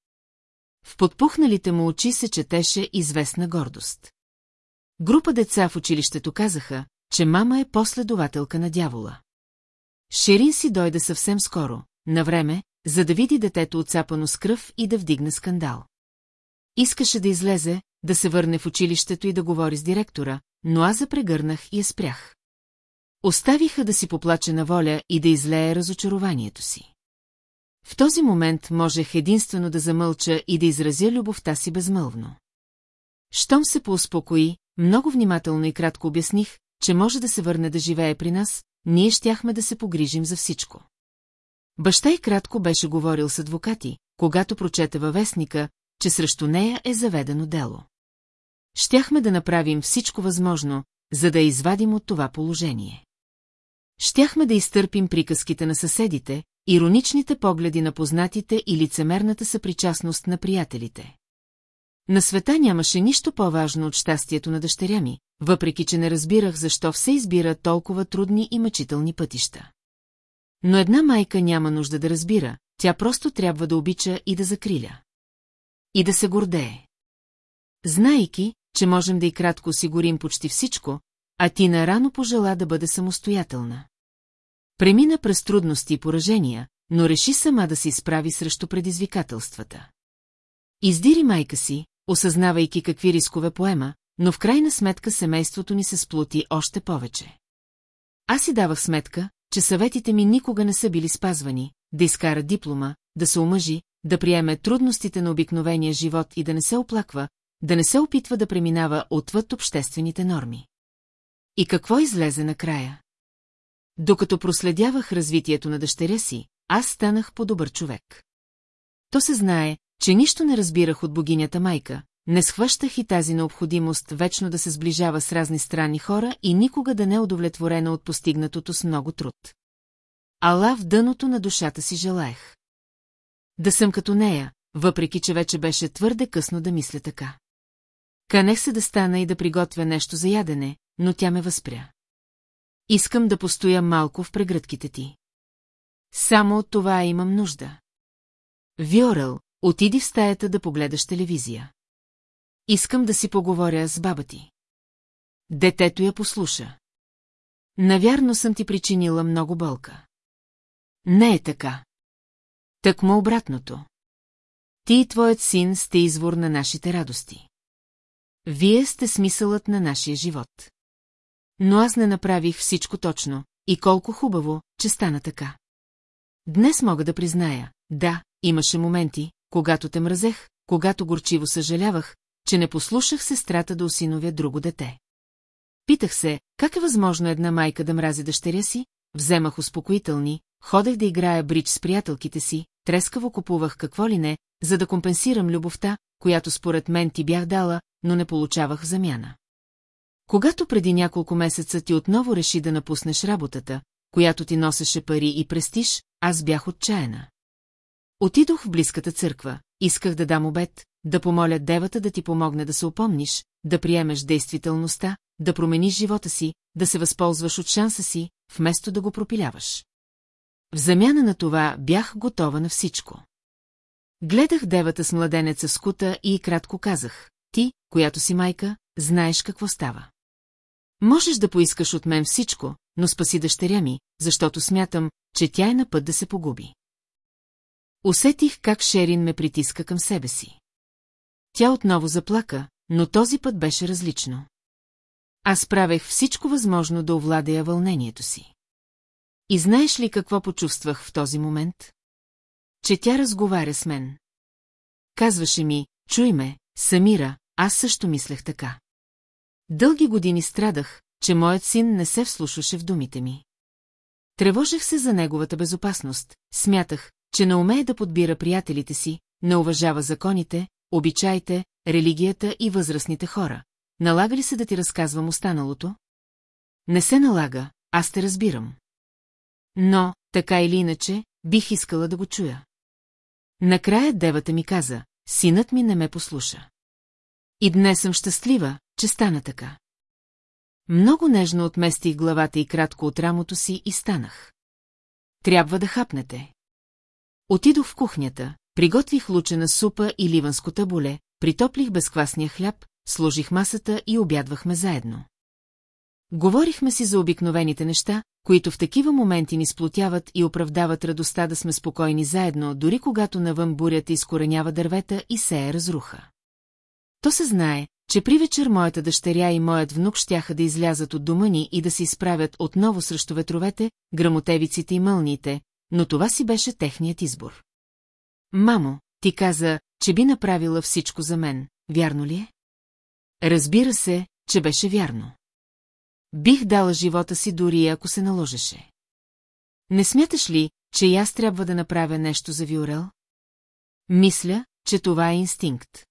В подпухналите му очи се четеше известна гордост. Група деца в училището казаха, че мама е последователка на дявола. Шерин си дойде съвсем скоро, на време, за да види детето отцапано с кръв и да вдигне скандал. Искаше да излезе, да се върне в училището и да говори с директора, но аз запрегърнах и я спрях. Оставиха да си поплаче на воля и да излее разочарованието си. В този момент можех единствено да замълча и да изразя любовта си безмълвно. Щом се поуспокои, много внимателно и кратко обясних, че може да се върне да живее при нас, ние щяхме да се погрижим за всичко. Баща и кратко беше говорил с адвокати, когато прочете във вестника, че срещу нея е заведено дело. Щяхме да направим всичко възможно, за да извадим от това положение. Щяхме да изтърпим приказките на съседите, ироничните погледи на познатите и лицемерната съпричастност на приятелите. На света нямаше нищо по-важно от щастието на дъщеря ми, въпреки че не разбирах защо все избира толкова трудни и мъчителни пътища. Но една майка няма нужда да разбира, тя просто трябва да обича и да закриля. И да се гордее. Знайки, че можем да и кратко осигурим почти всичко, а ти нарано пожела да бъде самостоятелна. Премина през трудности и поражения, но реши сама да се изправи срещу предизвикателствата. Издири майка си, осъзнавайки какви рискове поема, но в крайна сметка семейството ни се сплоти още повече. Аз си давах сметка, че съветите ми никога не са били спазвани, да изкара диплома, да се омъжи, да приеме трудностите на обикновения живот и да не се оплаква, да не се опитва да преминава отвъд обществените норми. И какво излезе накрая? Докато проследявах развитието на дъщеря си, аз станах по-добър човек. То се знае, че нищо не разбирах от богинята майка, не схващах и тази необходимост вечно да се сближава с разни странни хора и никога да не е удовлетворена от постигнатото с много труд. Ала в дъното на душата си желаех. Да съм като нея, въпреки че вече беше твърде късно да мисля така. Канех се да стана и да приготвя нещо за ядене, но тя ме възпря. Искам да постоя малко в прегръдките ти. Само от това имам нужда. Виорел, отиди в стаята да погледаш телевизия. Искам да си поговоря с баба ти. Детето я послуша. Навярно съм ти причинила много болка. Не е така. Так му обратното. Ти и твоят син сте извор на нашите радости. Вие сте смисълът на нашия живот. Но аз не направих всичко точно, и колко хубаво, че стана така. Днес мога да призная, да, имаше моменти, когато те мразех, когато горчиво съжалявах, че не послушах сестрата да осиновя друго дете. Питах се, как е възможно една майка да мрази дъщеря си, вземах успокоителни, ходех да играя брич с приятелките си, трескаво купувах какво ли не, за да компенсирам любовта, която според мен ти бях дала, но не получавах замяна. Когато преди няколко месеца ти отново реши да напуснеш работата, която ти носеше пари и престиж, аз бях отчаяна. Отидох в близката църква, исках да дам обед, да помоля девата да ти помогне да се опомниш, да приемеш действителността, да промениш живота си, да се възползваш от шанса си, вместо да го пропиляваш. В замяна на това бях готова на всичко. Гледах девата с младенеца с кута и кратко казах, ти, която си майка, знаеш какво става. Можеш да поискаш от мен всичко, но спаси дъщеря ми, защото смятам, че тя е на път да се погуби. Усетих как Шерин ме притиска към себе си. Тя отново заплака, но този път беше различно. Аз правех всичко възможно да овладея вълнението си. И знаеш ли какво почувствах в този момент? Че тя разговаря с мен. Казваше ми, чуй ме, Самира, аз също мислех така. Дълги години страдах, че моят син не се вслушваше в думите ми. Тревожех се за неговата безопасност, смятах, че не умее да подбира приятелите си, не уважава законите, обичаите, религията и възрастните хора. Налага ли се да ти разказвам останалото? Не се налага, аз те разбирам. Но, така или иначе, бих искала да го чуя. Накрая девата ми каза, синът ми не ме послуша. И днес съм щастлива, че стана така. Много нежно отместих главата и кратко от рамото си и станах. Трябва да хапнете. Отидох в кухнята, приготвих лучена супа и ливанско табуле, притоплих безквасния хляб, сложих масата и обядвахме заедно. Говорихме си за обикновените неща, които в такива моменти ни сплотяват и оправдават радостта да сме спокойни заедно, дори когато навън бурята изкоренява дървета и сее разруха. То се знае, че при вечер моята дъщеря и моят внук щяха да излязат от дома ни и да се изправят отново срещу ветровете, грамотевиците и мълниите, но това си беше техният избор. Мамо, ти каза, че би направила всичко за мен, вярно ли е? Разбира се, че беше вярно. Бих дала живота си дори ако се наложеше. Не смяташ ли, че и аз трябва да направя нещо за Виорел? Мисля, че това е инстинкт.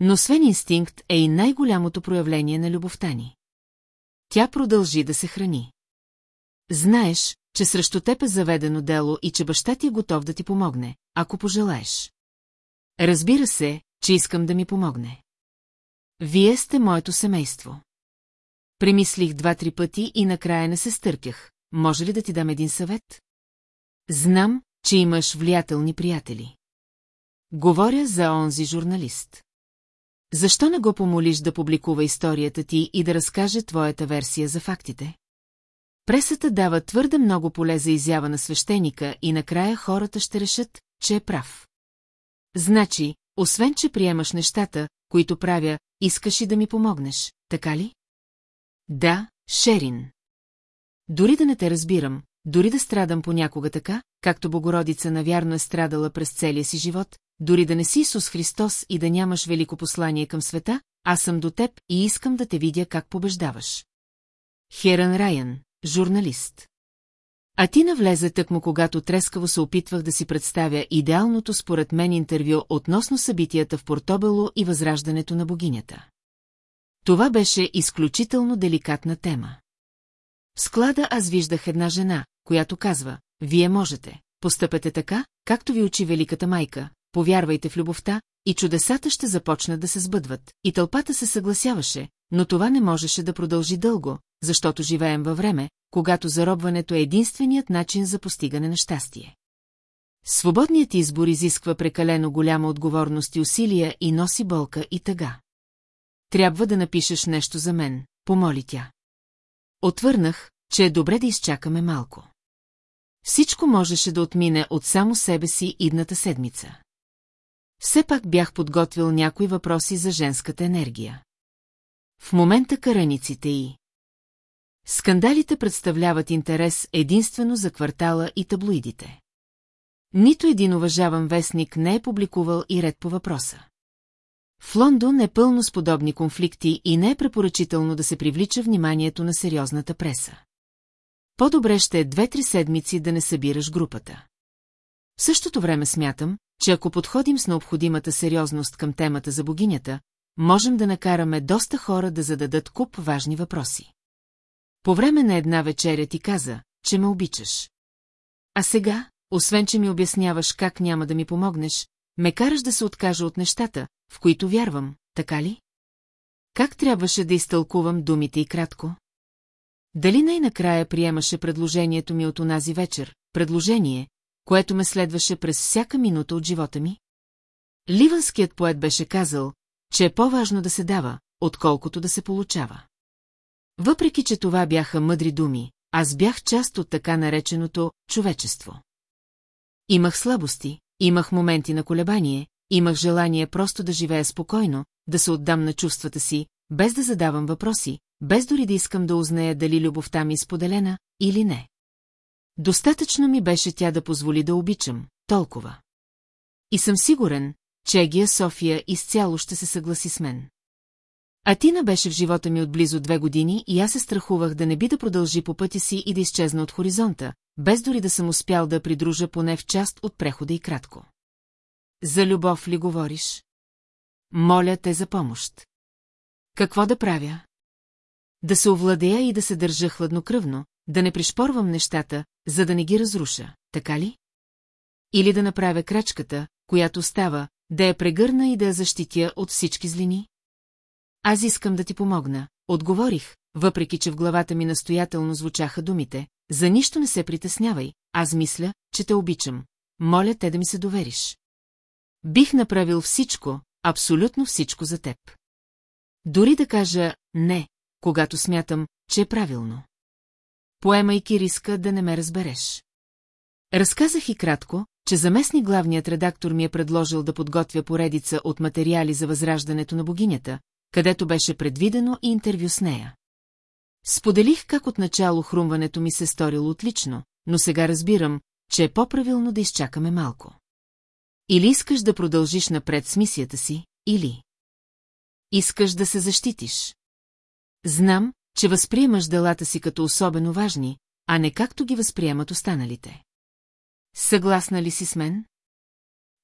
Но освен инстинкт е и най-голямото проявление на любовта ни. Тя продължи да се храни. Знаеш, че срещу теб е заведено дело и че баща ти е готов да ти помогне, ако пожелаеш. Разбира се, че искам да ми помогне. Вие сте моето семейство. Премислих два-три пъти и накрая не се стърпях. Може ли да ти дам един съвет? Знам, че имаш влиятелни приятели. Говоря за онзи журналист. Защо не го помолиш да публикува историята ти и да разкаже твоята версия за фактите? Пресата дава твърде много поле за изява на свещеника и накрая хората ще решат, че е прав. Значи, освен че приемаш нещата, които правя, искаш и да ми помогнеш, така ли? Да, Шерин. Дори да не те разбирам, дори да страдам понякога така, както Богородица навярно е страдала през целия си живот, дори да не си Исус Христос и да нямаш велико послание към света, аз съм до теб и искам да те видя как побеждаваш. Херан Райан, журналист. А ти навлезе тъкмо, когато трескаво се опитвах да си представя идеалното според мен интервю относно събитията в Портобело и възраждането на богинята. Това беше изключително деликатна тема. В склада аз виждах една жена, която казва, вие можете, постъпете така, както ви учи великата майка, повярвайте в любовта, и чудесата ще започнат да се сбъдват. И тълпата се съгласяваше, но това не можеше да продължи дълго, защото живеем във време, когато заробването е единственият начин за постигане на щастие. Свободният избор изисква прекалено голяма отговорност и усилия и носи болка и тъга. Трябва да напишеш нещо за мен, помоли тя. Отвърнах, че е добре да изчакаме малко. Всичко можеше да отмине от само себе си идната седмица. Все пак бях подготвил някои въпроси за женската енергия. В момента караниците и... Скандалите представляват интерес единствено за квартала и таблоидите. Нито един уважаван вестник не е публикувал и ред по въпроса. В Лондон е пълно с подобни конфликти и не е препоръчително да се привлича вниманието на сериозната преса. По-добре ще е две-три седмици да не събираш групата. В същото време смятам, че ако подходим с необходимата сериозност към темата за богинята, можем да накараме доста хора да зададат куп важни въпроси. По време на една вечеря ти каза, че ме обичаш. А сега, освен че ми обясняваш как няма да ми помогнеш, ме караш да се откажа от нещата, в които вярвам, така ли? Как трябваше да изтълкувам думите и кратко? Дали най-накрая приемаше предложението ми от онази вечер, предложение, което ме следваше през всяка минута от живота ми? Ливанският поет беше казал, че е по-важно да се дава, отколкото да се получава. Въпреки, че това бяха мъдри думи, аз бях част от така нареченото човечество. Имах слабости, имах моменти на колебание, имах желание просто да живея спокойно, да се отдам на чувствата си, без да задавам въпроси, без дори да искам да узная дали любовта ми е споделена или не. Достатъчно ми беше тя да позволи да обичам, толкова. И съм сигурен, че Егия София изцяло ще се съгласи с мен. Атина беше в живота ми от близо две години и аз се страхувах да не би да продължи по пътя си и да изчезна от хоризонта, без дори да съм успял да придружа поне в част от прехода и кратко. За любов ли говориш? Моля те за помощ. Какво да правя? Да се овладея и да се държа хладнокръвно, да не пришпорвам нещата, за да не ги разруша, така ли? Или да направя крачката, която става, да я прегърна и да я защитя от всички злини? Аз искам да ти помогна, отговорих, въпреки че в главата ми настоятелно звучаха думите. За нищо не се притеснявай, аз мисля, че те обичам. Моля те да ми се довериш. Бих направил всичко, абсолютно всичко за теб. Дори да кажа «не», когато смятам, че е правилно. Поемайки риска да не ме разбереш. Разказах и кратко, че заместник главният редактор ми е предложил да подготвя поредица от материали за възраждането на богинята, където беше предвидено и интервю с нея. Споделих как отначало хрумването ми се сторило отлично, но сега разбирам, че е по-правилно да изчакаме малко. Или искаш да продължиш напред с мисията си, или... Искаш да се защитиш. Знам, че възприемаш делата си като особено важни, а не както ги възприемат останалите. Съгласна ли си с мен?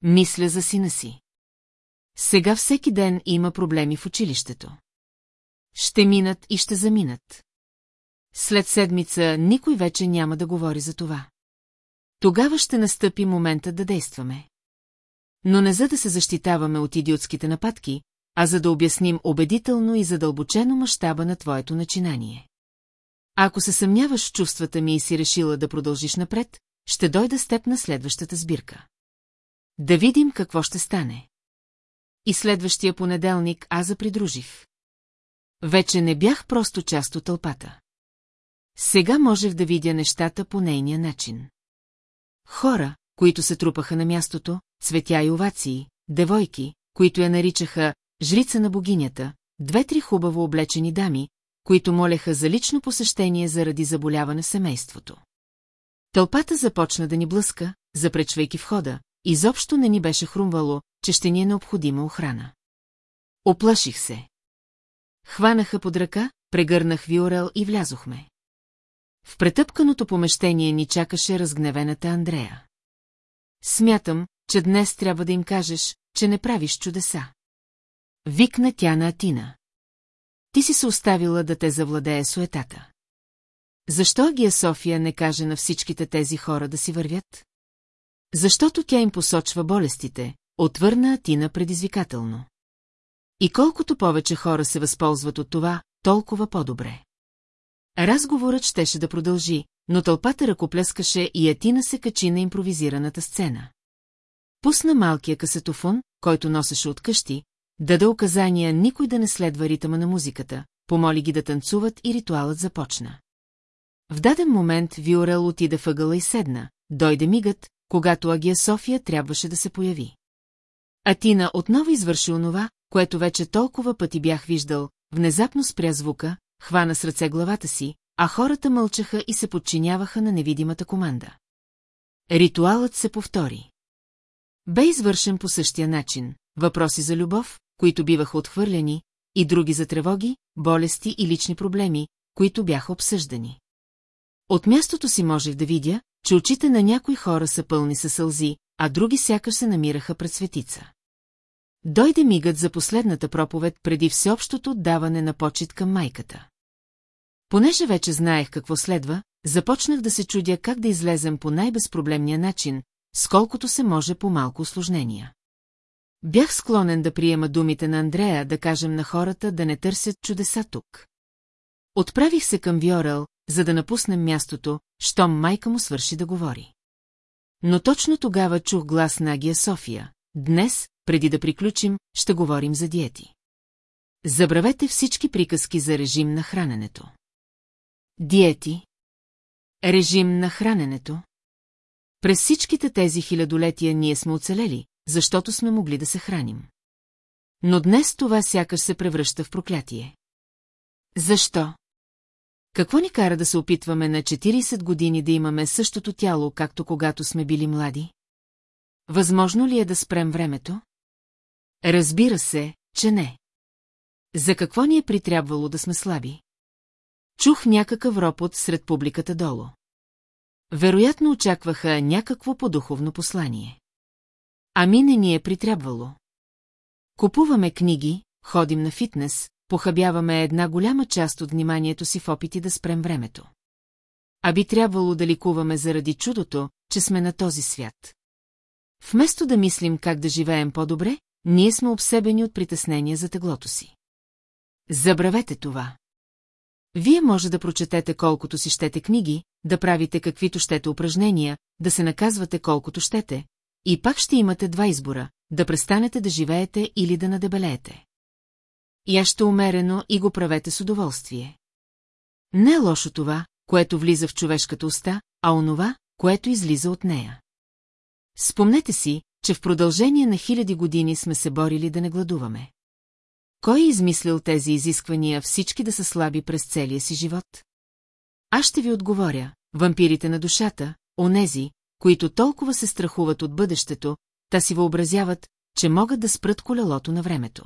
Мисля за сина си. Сега всеки ден има проблеми в училището. Ще минат и ще заминат. След седмица никой вече няма да говори за това. Тогава ще настъпи момента да действаме. Но не за да се защитаваме от идиотските нападки, а за да обясним убедително и задълбочено мащаба на твоето начинание. Ако се съмняваш в чувствата ми и си решила да продължиш напред, ще дойда с теб на следващата сбирка. Да видим какво ще стане. И следващия понеделник аз запридружих. Вече не бях просто част от тълпата. Сега можех да видя нещата по нейния начин. Хора, които се трупаха на мястото, цветя и овации, девойки, които я наричаха жрица на богинята, две-три хубаво облечени дами, които молеха за лично посещение заради заболяване семейството. Тълпата започна да ни блъска, запречвайки входа, изобщо не ни беше хрумвало, че ще ни е необходима охрана. Оплаших се. Хванаха под ръка, прегърнах Виорел и влязохме. В претъпканото помещение ни чакаше разгневената Андрея. Смятам, че днес трябва да им кажеш, че не правиш чудеса. Викна тя на Атина. Ти си се оставила да те завладее суетата. Защо Агия София не каже на всичките тези хора да си вървят? Защото тя им посочва болестите, отвърна Атина предизвикателно. И колкото повече хора се възползват от това, толкова по-добре. Разговорът щеше да продължи, но тълпата ръкопляскаше и Атина се качи на импровизираната сцена. Пусна малкия касетофон, който носеше от къщи, даде указания никой да не следва ритъма на музиката, помоли ги да танцуват и ритуалът започна. В даден момент Виорел отида въгъла и седна, дойде мигът, когато Агия София трябваше да се появи. Атина отново извърши онова, което вече толкова пъти бях виждал, внезапно спря звука, хвана с ръце главата си, а хората мълчаха и се подчиняваха на невидимата команда. Ритуалът се повтори. Бе извършен по същия начин. Въпроси за любов, които биваха отхвърлени, и други за тревоги, болести и лични проблеми, които бяха обсъждани. От мястото си можех да видя, че очите на някои хора са пълни със сълзи, а други сякаш се намираха пред светица. Дойде мигът за последната проповед преди всеобщото отдаване на почет към майката. Понеже вече знаех какво следва, започнах да се чудя как да излезем по най-безпроблемния начин, сколкото се може по малко осложнения. Бях склонен да приема думите на Андрея да кажем на хората да не търсят чудеса тук. Отправих се към Виорел, за да напуснем мястото, щом майка му свърши да говори. Но точно тогава чух глас на Агия София. Днес, преди да приключим, ще говорим за диети. Забравете всички приказки за режим на храненето. Диети. Режим на храненето. През всичките тези хилядолетия ние сме оцелели, защото сме могли да се храним. Но днес това сякаш се превръща в проклятие. Защо? Какво ни кара да се опитваме на 40 години да имаме същото тяло, както когато сме били млади? Възможно ли е да спрем времето? Разбира се, че не. За какво ни е притрябвало да сме слаби? Чух някакъв ропот сред публиката долу. Вероятно очакваха някакво подуховно послание. Ами не ни е притрябвало. Купуваме книги, ходим на фитнес, похабяваме една голяма част от вниманието си в опити да спрем времето. а би трябвало да ликуваме заради чудото, че сме на този свят. Вместо да мислим как да живеем по-добре, ние сме обсебени от притеснения за теглото си. Забравете това. Вие може да прочетете колкото си щете книги, да правите каквито щете упражнения, да се наказвате колкото щете, и пак ще имате два избора – да престанете да живеете или да надебелеете. Яще умерено и го правете с удоволствие. Не е лошо това, което влиза в човешката уста, а онова, което излиза от нея. Спомнете си, че в продължение на хиляди години сме се борили да не гладуваме. Кой е измислил тези изисквания всички да са слаби през целия си живот? Аз ще ви отговоря, вампирите на душата, онези, които толкова се страхуват от бъдещето, та си въобразяват, че могат да спрат колелото на времето.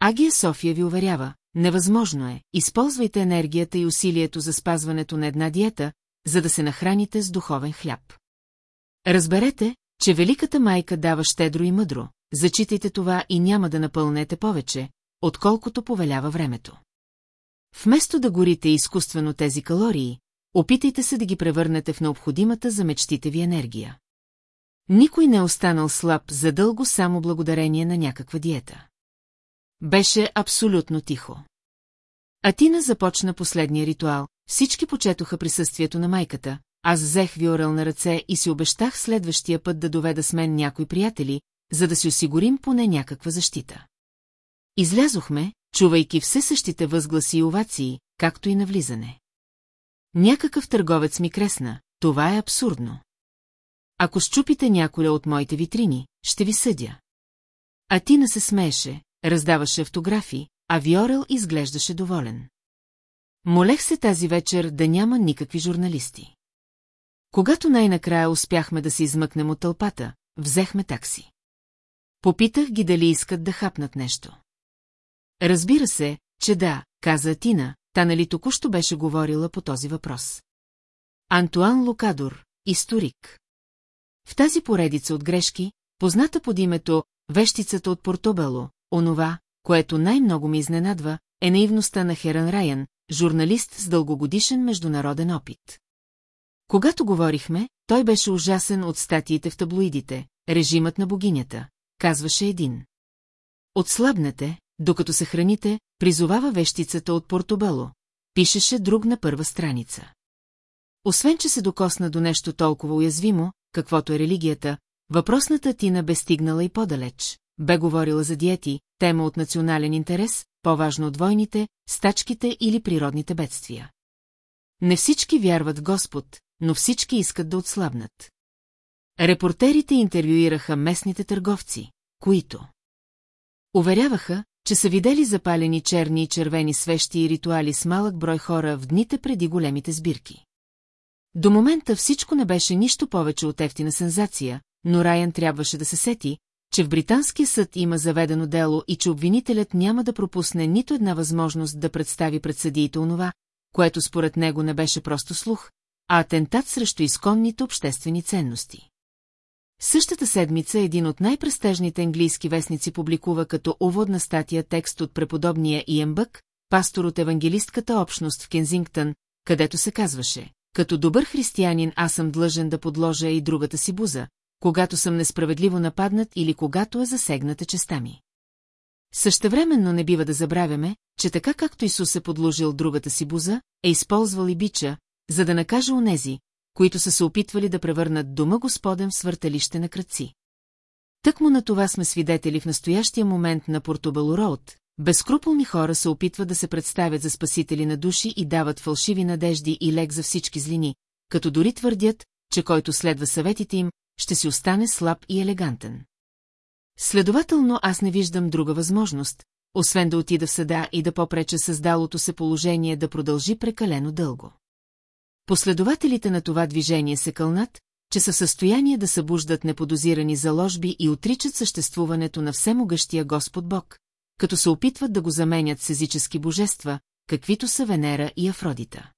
Агия София ви уверява, невъзможно е, използвайте енергията и усилието за спазването на една диета, за да се нахраните с духовен хляб. Разберете, че Великата майка дава щедро и мъдро, зачитайте това и няма да напълнете повече, отколкото повелява времето. Вместо да горите изкуствено тези калории, опитайте се да ги превърнете в необходимата за мечтите ви енергия. Никой не е останал слаб задълго само благодарение на някаква диета. Беше абсолютно тихо. Атина започна последния ритуал, всички почетоха присъствието на майката, аз взех Виорел на ръце и си обещах следващия път да доведа с мен някои приятели, за да си осигурим поне някаква защита. Излязохме, чувайки все същите възгласи и овации, както и на влизане. Някакъв търговец ми кресна, това е абсурдно. Ако щупите няколя от моите витрини, ще ви съдя. А Тина се смееше, раздаваше автографи, а Виорел изглеждаше доволен. Молех се тази вечер да няма никакви журналисти. Когато най-накрая успяхме да се измъкнем от тълпата, взехме такси. Попитах ги дали искат да хапнат нещо. Разбира се, че да, каза Атина, та нали току-що беше говорила по този въпрос. Антуан Лукадор, историк. В тази поредица от грешки, позната под името «Вещицата от Портобело», онова, което най-много ми изненадва, е наивността на Херан Райан, журналист с дългогодишен международен опит. Когато говорихме, той беше ужасен от статиите в таблоидите, режимът на богинята, казваше един. Отслабнете, докато се храните, призовава вещицата от Портобело, пишеше друг на първа страница. Освен, че се докосна до нещо толкова уязвимо, каквото е религията, въпросната Тина бе стигнала и по-далеч. Бе говорила за диети, тема от национален интерес, по-важно от войните, стачките или природните бедствия. Не всички вярват Господ, но всички искат да отслабнат. Репортерите интервюираха местните търговци, които уверяваха, че са видели запалени черни и червени свещи и ритуали с малък брой хора в дните преди големите сбирки. До момента всичко не беше нищо повече от ефтина сензация, но Райан трябваше да се сети, че в британския съд има заведено дело и че обвинителят няма да пропусне нито една възможност да представи пред съдиите онова, което според него не беше просто слух, а атентат срещу изконните обществени ценности. Същата седмица един от най-престежните английски вестници публикува като уводна статия текст от преподобния Иен Бък, пастор от евангелистката общност в Кензингтън, където се казваше «Като добър християнин аз съм длъжен да подложа и другата си буза, когато съм несправедливо нападнат или когато е засегната честа ми». Същевременно не бива да забравяме, че така както Исус е подложил другата си буза, е използвал и бича, за да накаже онези, които са се опитвали да превърнат дома Господен в свърталище на кръци. Тъкмо на това сме свидетели в настоящия момент на Портобело Роуд. Безкруполни хора се опитват да се представят за спасители на души и дават фалшиви надежди и лек за всички злини, като дори твърдят, че който следва съветите им, ще си остане слаб и елегантен. Следователно аз не виждам друга възможност, освен да отида в съда и да попреча създалото се положение да продължи прекалено дълго. Последователите на това движение се кълнат, че са в състояние да събуждат неподозирани заложби и отричат съществуването на всемогъщия Господ Бог, като се опитват да го заменят с езически божества, каквито са Венера и Афродита.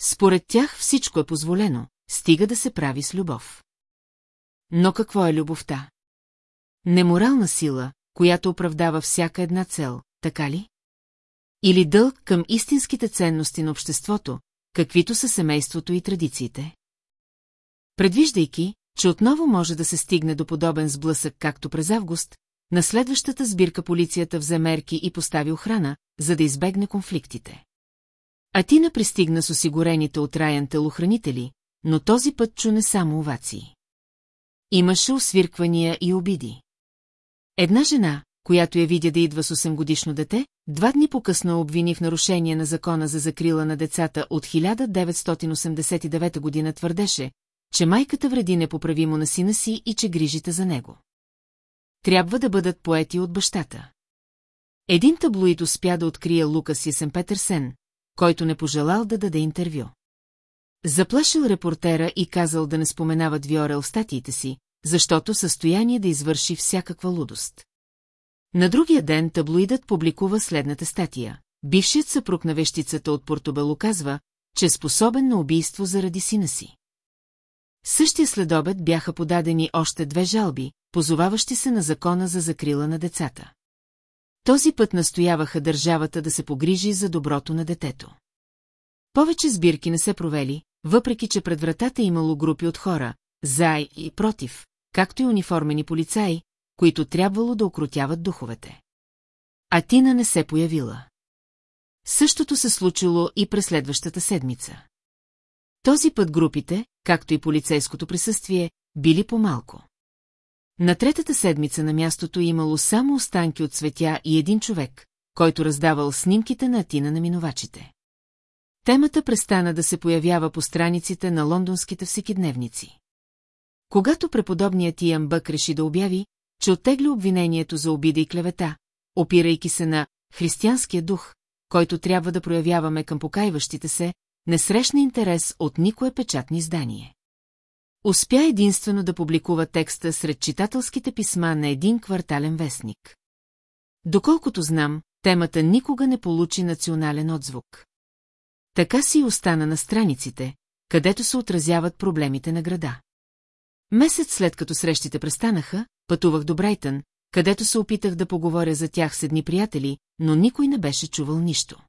Според тях всичко е позволено, стига да се прави с любов. Но какво е любовта? Неморална сила, която оправдава всяка една цел, така ли? Или дълг към истинските ценности на обществото, каквито са семейството и традициите. Предвиждайки, че отново може да се стигне до подобен сблъсък както през август, на следващата сбирка полицията взе мерки и постави охрана, за да избегне конфликтите. Атина пристигна с осигурените от Райан телохранители, но този път чу не само овации. Имаше освирквания и обиди. Една жена, която я видя да идва с 8-годишно дете, два дни по-късно обвини в нарушение на закона за закрила на децата от 1989 година твърдеше, че майката вреди непоправимо на сина си и че грижите за него. Трябва да бъдат поети от бащата. Един таблоид успя да открие Лукас Исен Петърсен, който не пожелал да даде интервю. Заплашил репортера и казал да не споменават Виорел в статиите си, защото състояние да извърши всякаква лудост. На другия ден таблоидът публикува следната статия. Бившият съпруг на вещицата от Портобело казва, че е способен на убийство заради сина си. Същия следобед бяха подадени още две жалби, позоваващи се на закона за закрила на децата. Този път настояваха държавата да се погрижи за доброто на детето. Повече сбирки не се провели, въпреки че пред вратата имало групи от хора, за и против, както и униформени полицаи, които трябвало да окрутяват духовете. А Тина не се появила. Същото се случило и през следващата седмица. Този път групите, както и полицейското присъствие, били по-малко. На третата седмица на мястото имало само останки от светя и един човек, който раздавал снимките на Атина на минувачите. Темата престана да се появява по страниците на лондонските всекидневници. Когато преподобният Иан Бък реши да обяви, че оттегли обвинението за обида и клевета, опирайки се на християнския дух, който трябва да проявяваме към покайващите се, не срещна интерес от никое печатни издание. Успя единствено да публикува текста сред читателските писма на един квартален вестник. Доколкото знам, темата никога не получи национален отзвук. Така си остана на страниците, където се отразяват проблемите на града. Месец след като срещите престанаха, пътувах до Брайтън, където се опитах да поговоря за тях с едни приятели, но никой не беше чувал нищо.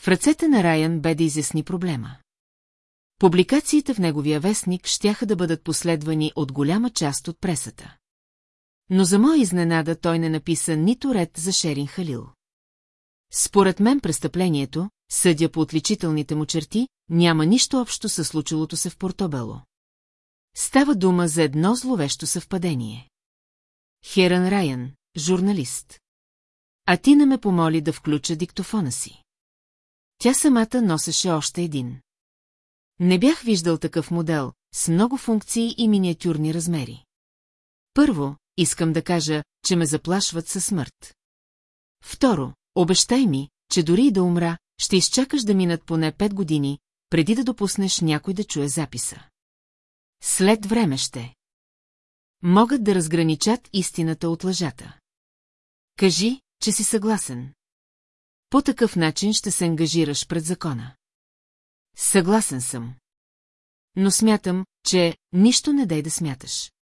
В ръцете на Райан бе да изясни проблема. Публикациите в неговия вестник щяха да бъдат последвани от голяма част от пресата. Но за моя изненада той не написа нито ред за Шерин Халил. Според мен престъплението, съдя по отличителните му черти, няма нищо общо със случилото се в Портобело. Става дума за едно зловещо съвпадение. Херан Райан, журналист. А Тина ме помоли да включа диктофона си. Тя самата носеше още един. Не бях виждал такъв модел, с много функции и миниатюрни размери. Първо, искам да кажа, че ме заплашват със смърт. Второ, обещай ми, че дори и да умра, ще изчакаш да минат поне пет години, преди да допуснеш някой да чуе записа. След време ще. Могат да разграничат истината от лъжата. Кажи, че си съгласен. По такъв начин ще се ангажираш пред закона. Съгласен съм. Но смятам, че нищо не дай да смяташ.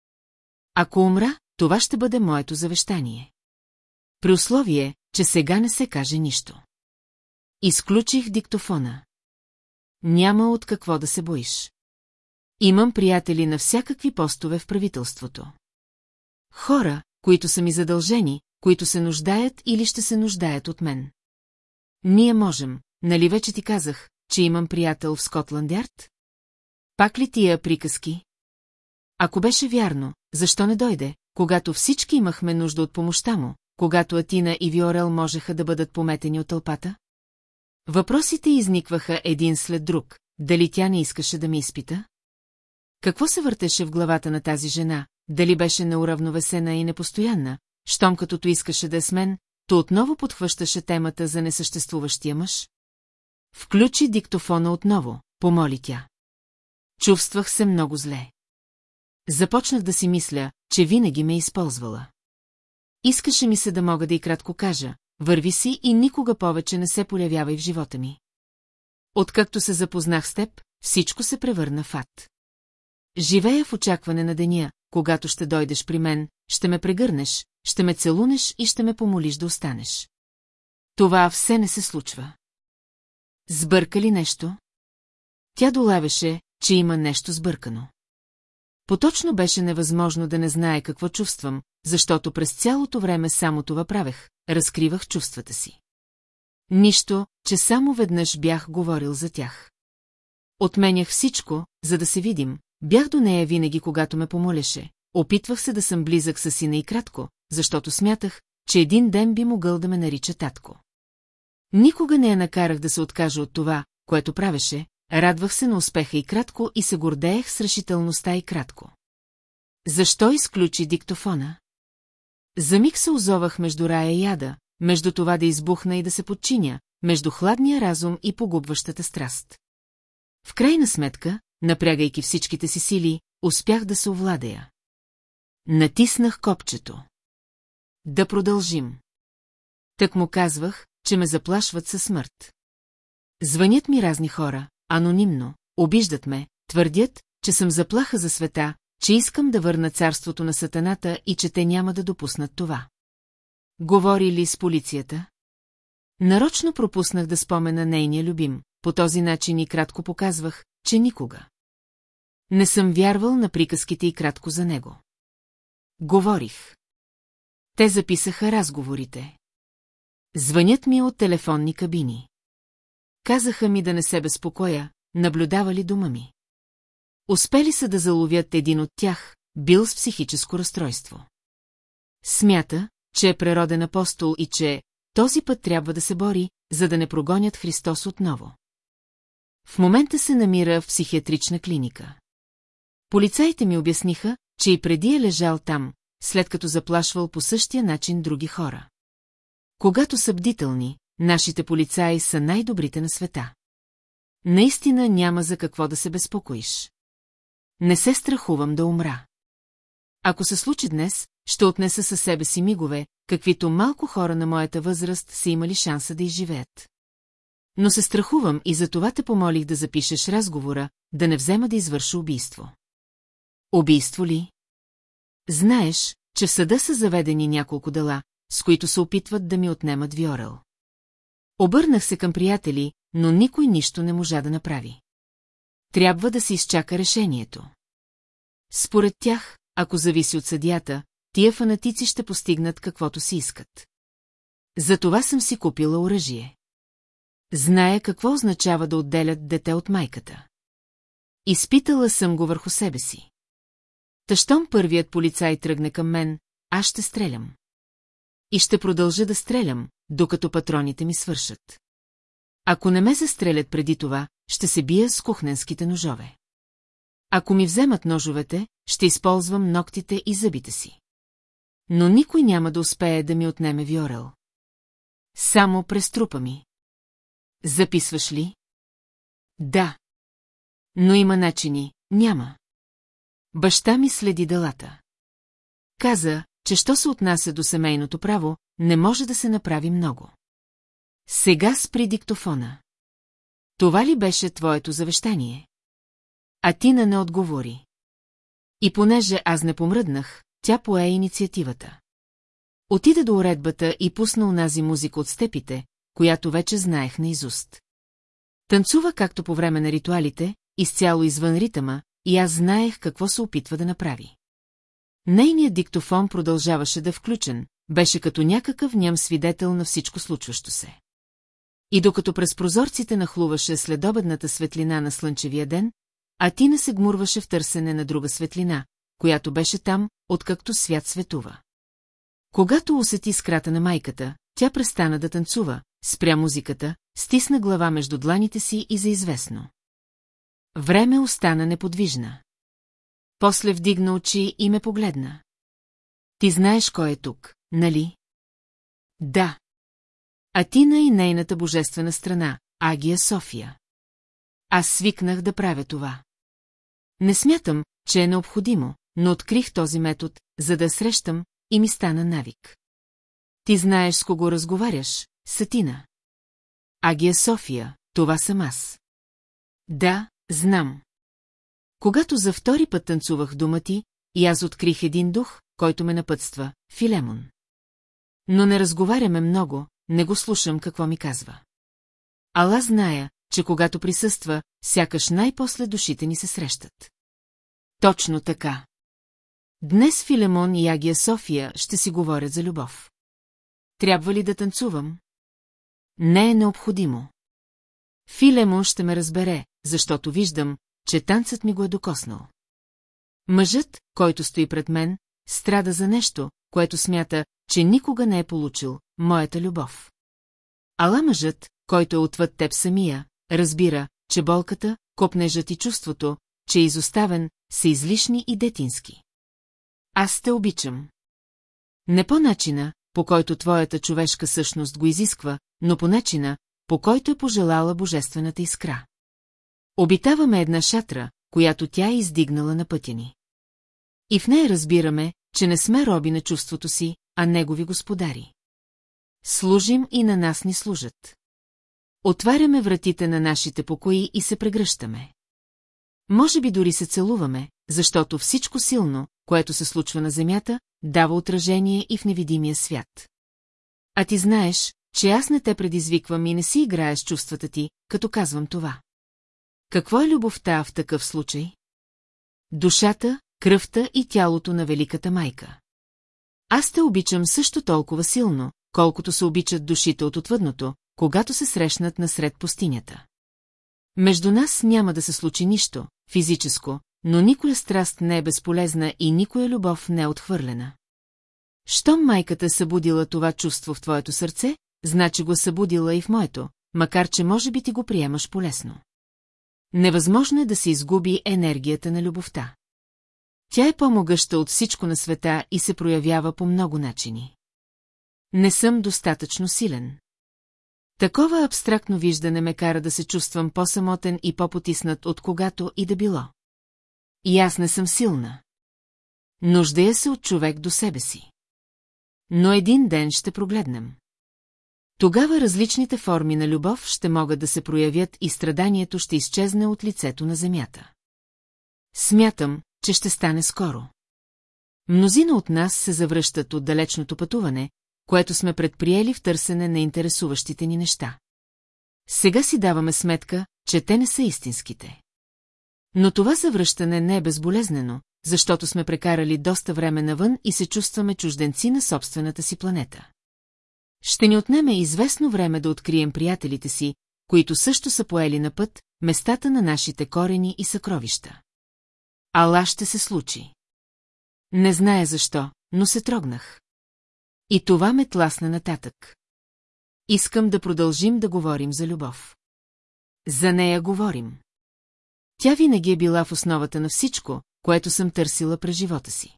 Ако умра, това ще бъде моето завещание. При условие, че сега не се каже нищо. Изключих диктофона. Няма от какво да се боиш. Имам приятели на всякакви постове в правителството. Хора, които са ми задължени, които се нуждаят или ще се нуждаят от мен. Ние можем, нали вече ти казах, че имам приятел в Скотланд Ярд? Пак ли тия приказки? Ако беше вярно, защо не дойде, когато всички имахме нужда от помощта му, когато Атина и Виорел можеха да бъдат пометени от тълпата? Въпросите изникваха един след друг, дали тя не искаше да ми изпита? Какво се въртеше в главата на тази жена, дали беше неуравновесена и непостоянна, щом като искаше да е с мен, то отново подхващаше темата за несъществуващия мъж? Включи диктофона отново, помоли тя. Чувствах се много зле. Започнах да си мисля, че винаги ме е използвала. Искаше ми се да мога да и кратко кажа, върви си и никога повече не се появявай в живота ми. Откакто се запознах с теб, всичко се превърна в ад. Живея в очакване на деня, когато ще дойдеш при мен, ще ме прегърнеш, ще ме целунеш и ще ме помолиш да останеш. Това все не се случва. Сбърка ли нещо? тя долавеше, че има нещо сбъркано. Поточно беше невъзможно да не знае какво чувствам, защото през цялото време само това правех, разкривах чувствата си. Нищо, че само веднъж бях говорил за тях. Отменях всичко, за да се видим, бях до нея винаги, когато ме помолеше. Опитвах се да съм близък с сина и кратко, защото смятах, че един ден би могъл да ме нарича татко. Никога не я накарах да се откаже от това, което правеше, радвах се на успеха и кратко и се гордеех с решителността и кратко. Защо изключи диктофона? За миг се озовах между рая и яда, между това да избухна и да се подчиня, между хладния разум и погубващата страст. В крайна сметка, напрягайки всичките си сили, успях да се овладея. Натиснах копчето. Да продължим. Так му казвах, че ме заплашват със смърт. Звънят ми разни хора, анонимно, обиждат ме, твърдят, че съм заплаха за света, че искам да върна царството на сатаната и че те няма да допуснат това. Говори ли с полицията? Нарочно пропуснах да спомена нейния любим, по този начин и кратко показвах, че никога. Не съм вярвал на приказките и кратко за него. Говорих. Те записаха разговорите. Звънят ми от телефонни кабини. Казаха ми да не се безпокоя, наблюдавали дома ми. Успели са да заловят един от тях, бил с психическо разстройство. Смята, че е природен апостол и че този път трябва да се бори, за да не прогонят Христос отново. В момента се намира в психиатрична клиника. Полицаите ми обясниха, че и преди е лежал там, след като заплашвал по същия начин други хора. Когато са бдителни, нашите полицаи са най-добрите на света. Наистина няма за какво да се безпокоиш. Не се страхувам да умра. Ако се случи днес, ще отнеса със себе си мигове, каквито малко хора на моята възраст са имали шанса да изживеят. Но се страхувам и за това те помолих да запишеш разговора, да не взема да извърша убийство. Убийство ли? Знаеш, че в съда са заведени няколко дела, с които се опитват да ми отнемат Виорел. Обърнах се към приятели, но никой нищо не можа да направи. Трябва да се изчака решението. Според тях, ако зависи от съдията, тия фанатици ще постигнат каквото си искат. Затова съм си купила оръжие. Зная какво означава да отделят дете от майката. Изпитала съм го върху себе си. Тъщом първият полицай тръгне към мен, аз ще стрелям. И ще продължа да стрелям, докато патроните ми свършат. Ако не ме застрелят преди това, ще се бия с кухненските ножове. Ако ми вземат ножовете, ще използвам ногтите и зъбите си. Но никой няма да успее да ми отнеме Виорел. Само през трупа ми. Записваш ли? Да. Но има начини, няма. Баща ми следи делата. Каза, че що се отнася до семейното право, не може да се направи много. Сега спри диктофона. Това ли беше твоето завещание? А Тина не отговори. И понеже аз не помръднах, тя пое инициативата. Отида до уредбата и пусна унази музика от степите, която вече знаех наизуст. Танцува както по време на ритуалите, изцяло извън ритъма, и аз знаех какво се опитва да направи. Нейният диктофон продължаваше да е включен, беше като някакъв ням свидетел на всичко случващо се. И докато през прозорците нахлуваше следобедната светлина на слънчевия ден, а Тина се гмурваше в търсене на друга светлина, която беше там, откакто свят светува. Когато усети скрата на майката, тя престана да танцува, спря музиката, стисна глава между дланите си и заизвестно. Време остана неподвижна. После вдигна очи и ме погледна. Ти знаеш кой е тук, нали? Да. Атина и нейната божествена страна, Агия София. Аз свикнах да правя това. Не смятам, че е необходимо, но открих този метод, за да срещам, и ми стана навик. Ти знаеш с кого разговаряш, Сатина. Агия София, това съм аз. Да, знам. Когато за втори път танцувах дома ти, и аз открих един дух, който ме напътства, Филемон. Но не разговаряме много, не го слушам какво ми казва. Ала зная, че когато присъства, сякаш най-после душите ни се срещат. Точно така. Днес Филемон и Агия София ще си говорят за любов. Трябва ли да танцувам? Не е необходимо. Филемон ще ме разбере, защото виждам, че танцът ми го е докоснал. Мъжът, който стои пред мен, страда за нещо, което смята, че никога не е получил – моята любов. Ала мъжът, който е отвъд теб самия, разбира, че болката, копнежът и чувството, че е изоставен, са излишни и детински. Аз те обичам. Не по начина, по който твоята човешка същност го изисква, но по начина, по който е пожелала божествената искра. Обитаваме една шатра, която тя е издигнала на пътя ни. И в нея разбираме, че не сме роби на чувството си, а негови господари. Служим и на нас ни служат. Отваряме вратите на нашите покои и се прегръщаме. Може би дори се целуваме, защото всичко силно, което се случва на земята, дава отражение и в невидимия свят. А ти знаеш, че аз не те предизвиквам и не си играя с чувствата ти, като казвам това. Какво е любовта в такъв случай? Душата, кръвта и тялото на Великата майка. Аз те обичам също толкова силно, колкото се обичат душите от отвъдното, когато се срещнат насред пустинята. Между нас няма да се случи нищо, физическо, но никоя страст не е безполезна и никоя любов не е отхвърлена. Щом майката събудила това чувство в твоето сърце, значи го събудила и в моето, макар че може би ти го приемаш полесно. Невъзможно е да се изгуби енергията на любовта. Тя е по-могъща от всичко на света и се проявява по много начини. Не съм достатъчно силен. Такова абстрактно виждане ме кара да се чувствам по-самотен и по-потиснат от когато и да било. И аз не съм силна. Нуждая се от човек до себе си. Но един ден ще прогледнем. Тогава различните форми на любов ще могат да се проявят и страданието ще изчезне от лицето на земята. Смятам, че ще стане скоро. Мнозина от нас се завръщат от далечното пътуване, което сме предприели в търсене на интересуващите ни неща. Сега си даваме сметка, че те не са истинските. Но това завръщане не е безболезнено, защото сме прекарали доста време навън и се чувстваме чужденци на собствената си планета. Ще ни отнеме известно време да открием приятелите си, които също са поели на път, местата на нашите корени и съкровища. Ала ще се случи. Не зная защо, но се трогнах. И това ме тласна нататък. Искам да продължим да говорим за любов. За нея говорим. Тя винаги е била в основата на всичко, което съм търсила през живота си.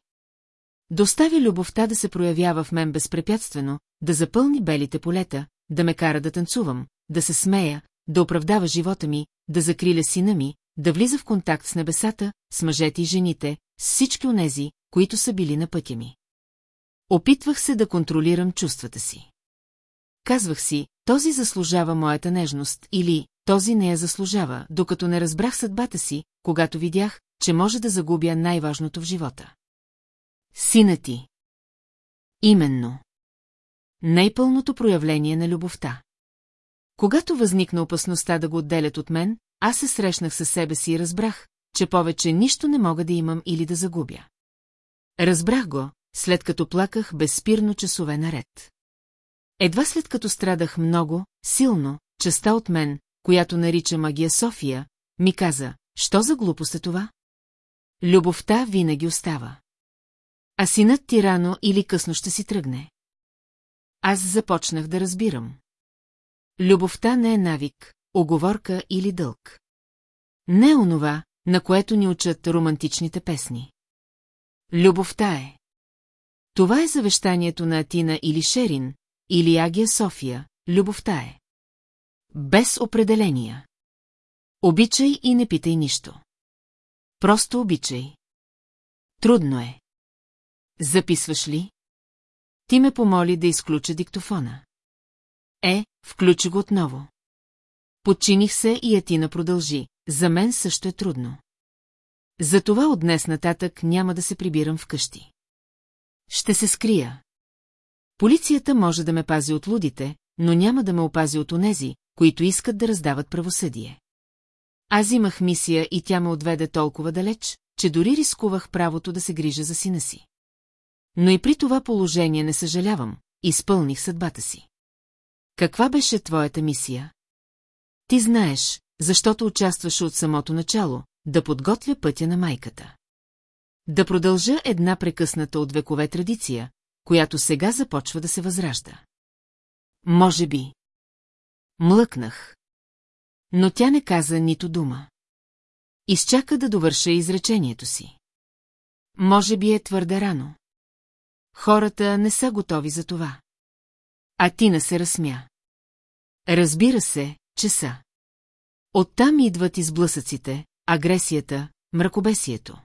Доставя любовта да се проявява в мен безпрепятствено, да запълни белите полета, да ме кара да танцувам, да се смея, да оправдава живота ми, да закриля сина ми, да влиза в контакт с небесата, с мъжете и жените, с всички онези, които са били на пътя ми. Опитвах се да контролирам чувствата си. Казвах си, този заслужава моята нежност или този не я заслужава, докато не разбрах съдбата си, когато видях, че може да загубя най-важното в живота. Сина ти. Именно. Най-пълното проявление на любовта. Когато възникна опасността да го отделят от мен, аз се срещнах със себе си и разбрах, че повече нищо не мога да имам или да загубя. Разбрах го, след като плаках безспирно часове наред. Едва след като страдах много, силно, частта от мен, която нарича магия София, ми каза, що за глупост е това? Любовта винаги остава. А синът ти рано или късно ще си тръгне. Аз започнах да разбирам. Любовта не е навик, оговорка или дълг. Не е онова, на което ни учат романтичните песни. Любовта е. Това е завещанието на Атина или Шерин, или Агия София, любовта е. Без определения. Обичай и не питай нищо. Просто обичай. Трудно е. Записваш ли? Ти ме помоли да изключа диктофона. Е, включи го отново. Подчиних се и Атина продължи. За мен също е трудно. Затова от днес нататък няма да се прибирам вкъщи. Ще се скрия. Полицията може да ме пази от лудите, но няма да ме опази от онези, които искат да раздават правосъдие. Аз имах мисия и тя ме отведе толкова далеч, че дори рискувах правото да се грижа за сина си. Но и при това положение не съжалявам, изпълних съдбата си. Каква беше твоята мисия? Ти знаеш, защото участваше от самото начало, да подготвя пътя на майката. Да продължа една прекъсната от векове традиция, която сега започва да се възражда. Може би. Млъкнах. Но тя не каза нито дума. Изчака да довърша изречението си. Може би е твърде рано. Хората не са готови за това. А Тина се разсмя. Разбира се, че са. Оттам идват изблъсъците, агресията, мракобесието.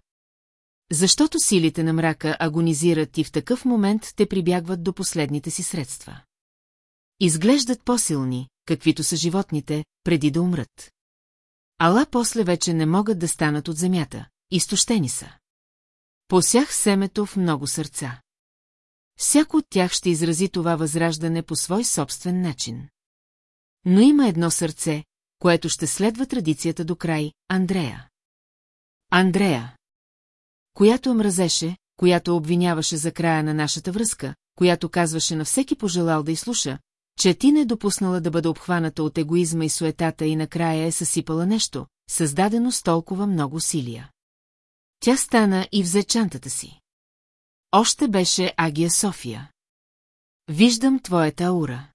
Защото силите на мрака агонизират и в такъв момент те прибягват до последните си средства. Изглеждат по-силни, каквито са животните, преди да умрат. Ала после вече не могат да станат от земята, изтощени са. Посях семето в много сърца. Всяко от тях ще изрази това възраждане по свой собствен начин. Но има едно сърце, което ще следва традицията до край – Андрея. Андрея. Която мразеше, която обвиняваше за края на нашата връзка, която казваше на всеки пожелал да изслуша, че ти не е допуснала да бъде обхваната от егоизма и суетата и накрая е съсипала нещо, създадено с толкова много усилия. Тя стана и взе чантата си. Още беше Агия София. Виждам твоята аура.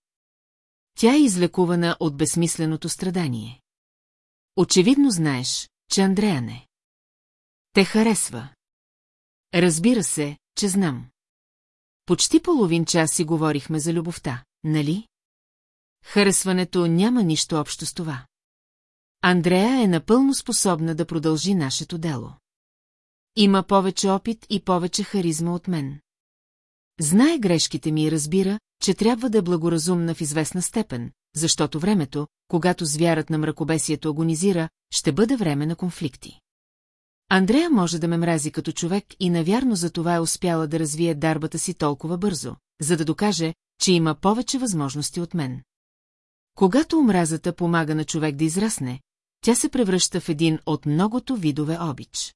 Тя е излекувана от безсмисленото страдание. Очевидно знаеш, че Андрея не. Те харесва. Разбира се, че знам. Почти половин час си говорихме за любовта, нали? Харесването няма нищо общо с това. Андрея е напълно способна да продължи нашето дело. Има повече опит и повече харизма от мен. Знае грешките ми и разбира, че трябва да е благоразумна в известна степен, защото времето, когато звярат на мракобесието агонизира, ще бъде време на конфликти. Андрея може да ме мрази като човек и навярно за това е успяла да развие дарбата си толкова бързо, за да докаже, че има повече възможности от мен. Когато омразата помага на човек да израсне, тя се превръща в един от многото видове обич.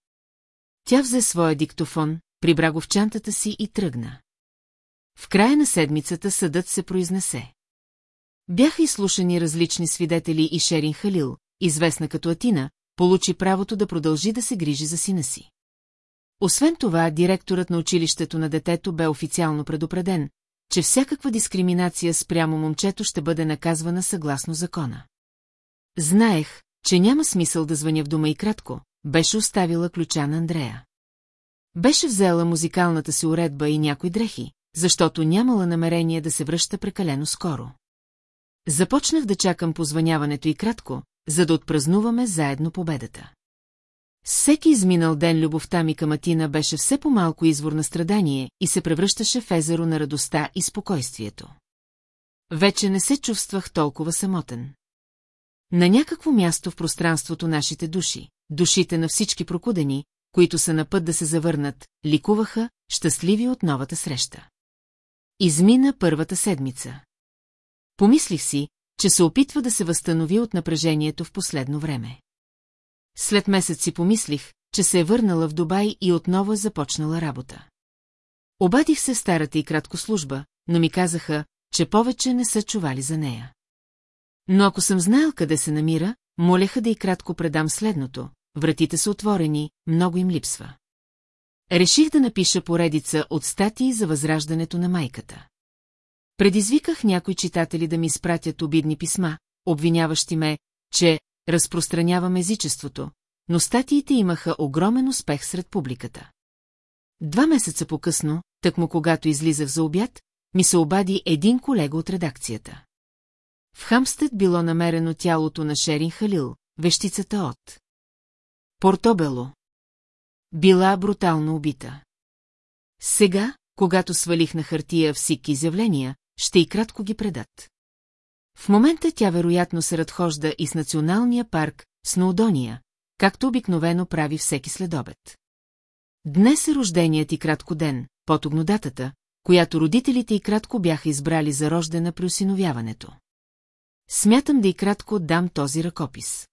Тя взе своя диктофон, прибра го в чантата си и тръгна. В края на седмицата съдът се произнесе. Бяха изслушани различни свидетели и Шерин Халил, известна като Атина, получи правото да продължи да се грижи за сина си. Освен това, директорът на училището на детето бе официално предупреден, че всякаква дискриминация спрямо момчето ще бъде наказвана съгласно закона. Знаех, че няма смисъл да звъня в дома и кратко, беше оставила ключа на Андрея. Беше взела музикалната си уредба и някои дрехи, защото нямала намерение да се връща прекалено скоро. Започнах да чакам позваняването и кратко, за да отпразнуваме заедно победата. Всеки изминал ден любовта ми към Атина беше все по-малко извор на страдание и се превръщаше в езеро на радостта и спокойствието. Вече не се чувствах толкова самотен. На някакво място в пространството нашите души, душите на всички прокудени, които са на път да се завърнат, ликуваха, щастливи от новата среща. Измина първата седмица. Помислих си, че се опитва да се възстанови от напрежението в последно време. След месец си помислих, че се е върнала в Дубай и отново е започнала работа. Обадих се старата и кратко служба, но ми казаха, че повече не са чували за нея. Но ако съм знаел къде се намира, молеха да и кратко предам следното. Вратите са отворени, много им липсва. Реших да напиша поредица от статии за възраждането на майката. Предизвиках някои читатели да ми спратят обидни писма, обвиняващи ме, че разпространявам езичеството, но статиите имаха огромен успех сред публиката. Два месеца по-късно, тъкмо когато излизах за обяд, ми се обади един колега от редакцията. В Хамстед било намерено тялото на Шерин Халил, вещицата от Портобело. Била брутално убита. Сега, когато свалих на хартия всики изявления, ще и кратко ги предат. В момента тя вероятно се разхожда и с националния парк Сноудония, както обикновено прави всеки следобед. Днес е рожденият и кратко ден, потогно датата, която родителите и кратко бяха избрали за рождена при осиновяването. Смятам да и кратко дам този ръкопис.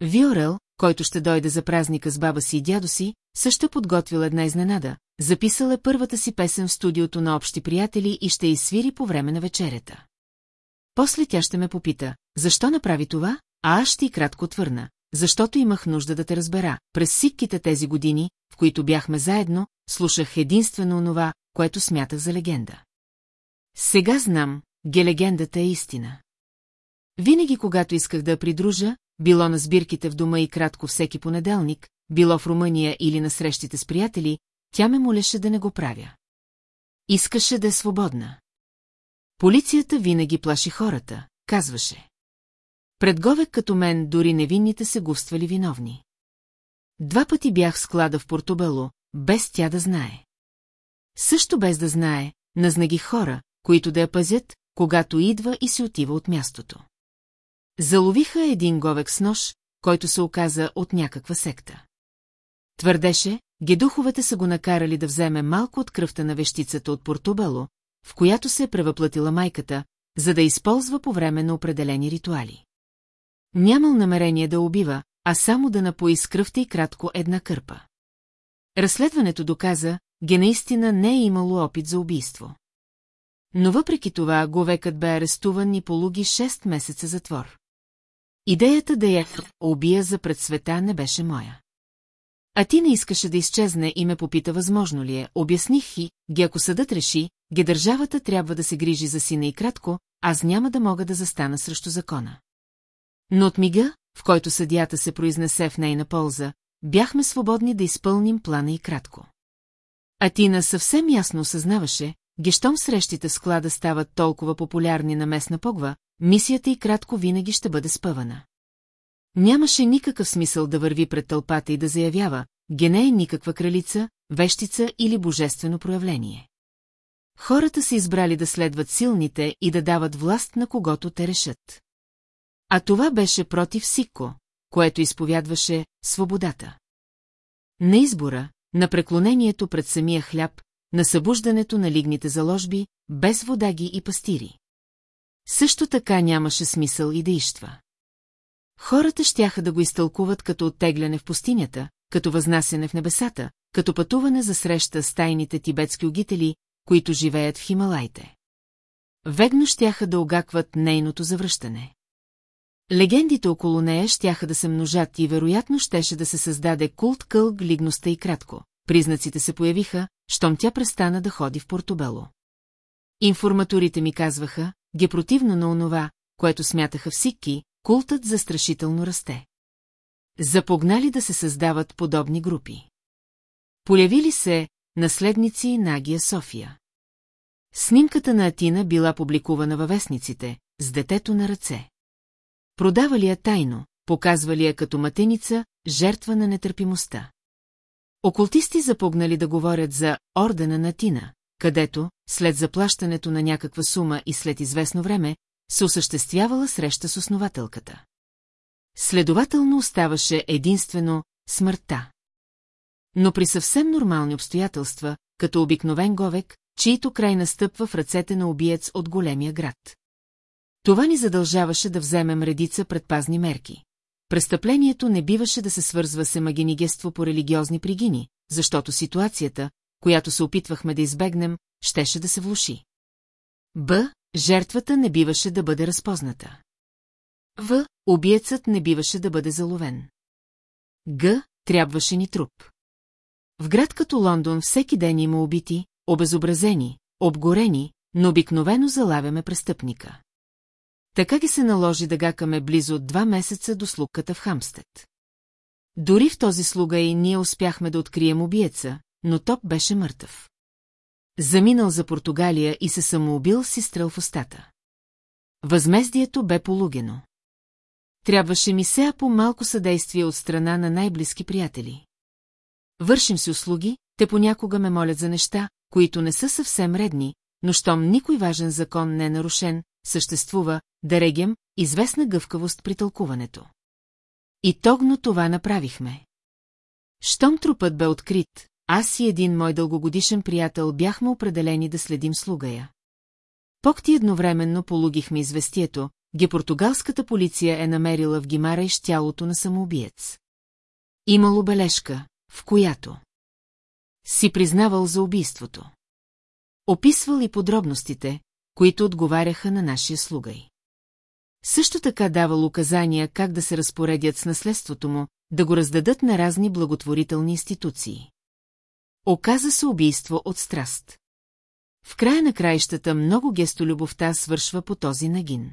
Виорел, който ще дойде за празника с баба си и дядо си, също подготвил една изненада. Записал е първата си песен в студиото на общи приятели и ще изсвири по време на вечерята. После тя ще ме попита, защо направи това, а аз ще и кратко отвърна, защото имах нужда да те разбера. През всичките тези години, в които бяхме заедно, слушах единствено онова, което смятах за легенда. Сега знам, ге легендата е истина. Винаги, когато исках да я придружа, било на сбирките в дома и кратко всеки понеделник, било в Румъния или на срещите с приятели, тя ме молеше да не го правя. Искаше да е свободна. Полицията винаги плаши хората, казваше. Пред говек като мен дори невинните се густвали виновни. Два пъти бях в склада в Портобело, без тя да знае. Също без да знае, назнаги хора, които да я пазят, когато идва и се отива от мястото. Заловиха един говек с нож, който се оказа от някаква секта. Твърдеше, гедуховете са го накарали да вземе малко от кръвта на вещицата от Портубело, в която се е превъплатила майката, за да използва по време на определени ритуали. Нямал намерение да убива, а само да напои с кръвта и кратко една кърпа. Разследването доказа, ге наистина не е имало опит за убийство. Но въпреки това говекът бе арестуван и полуги 6 месеца затвор. Идеята да я убия за пред света не беше моя. А ти не искаше да изчезне и ме попита възможно ли е, обясних хи, ги ако съдът реши, ге държавата трябва да се грижи за сина и кратко, аз няма да мога да застана срещу закона. Но от мига, в който съдията се произнесе в нейна полза, бяхме свободни да изпълним плана и кратко. А Тина съвсем ясно осъзнаваше, гещом срещите в склада стават толкова популярни на местна погва, мисията и кратко винаги ще бъде спъвана. Нямаше никакъв смисъл да върви пред тълпата и да заявява, гене е никаква кралица, вещица или божествено проявление. Хората са избрали да следват силните и да дават власт на когото те решат. А това беше против Сико, което изповядваше свободата. На избора, на преклонението пред самия хляб, на събуждането на лигните заложби, без водаги и пастири. Също така нямаше смисъл и да ищва. Хората щяха да го изтълкуват като оттегляне в пустинята, като възнасяне в небесата, като пътуване за среща с тайните тибетски огители, които живеят в Хималайте. Вегно щяха да огакват нейното завръщане. Легендите около нея щяха да се множат и вероятно щеше да се създаде култ къл глигността и кратко. Признаците се появиха, щом тя престана да ходи в Портобело. Информаторите ми казваха, ге противно на онова, което смятаха всички, култът застрашително расте. Запогнали да се създават подобни групи. Полявили се наследници на Агия София. Снимката на Атина била публикувана във вестниците, с детето на ръце. Продавали я тайно, показвали я като матеница, жертва на нетърпимостта. Окултисти запогнали да говорят за ордена на Тина, където, след заплащането на някаква сума и след известно време, се осъществявала среща с основателката. Следователно оставаше единствено смъртта. Но при съвсем нормални обстоятелства, като обикновен говек, чието край настъпва в ръцете на убиец от големия град. Това ни задължаваше да вземем редица предпазни мерки. Престъплението не биваше да се свързва с емагенигество по религиозни пригини, защото ситуацията, която се опитвахме да избегнем, щеше да се влуши. Б. Жертвата не биваше да бъде разпозната. В. Убиецът не биваше да бъде заловен. Г. Трябваше ни труп. В град като Лондон всеки ден има убити, обезобразени, обгорени, но обикновено залавяме престъпника. Така ги се наложи да гакаме близо два месеца до слугката в Хамстед. Дори в този слуга и ние успяхме да открием убиеца, но Топ беше мъртъв. Заминал за Португалия и се самоубил си стрел в устата. Възмездието бе полугено. Трябваше ми се по малко съдействие от страна на най-близки приятели. Вършим си услуги, те понякога ме молят за неща, които не са съвсем редни, но щом никой важен закон не е нарушен, съществува, да регем, известна гъвкавост при тълкуването. И тогно това направихме. Щом трупът бе открит, аз и един мой дългогодишен приятел бяхме определени да следим слугая. Покти едновременно полугихме известието, ге португалската полиция е намерила в Гимарайш тялото на самоубиец. Имало бележка, в която си признавал за убийството. Описвал и подробностите, които отговаряха на нашия слугай. Също така давал указания как да се разпоредят с наследството му, да го раздадат на разни благотворителни институции. Оказа се убийство от страст. В края на краищата много гестолюбовта свършва по този нагин.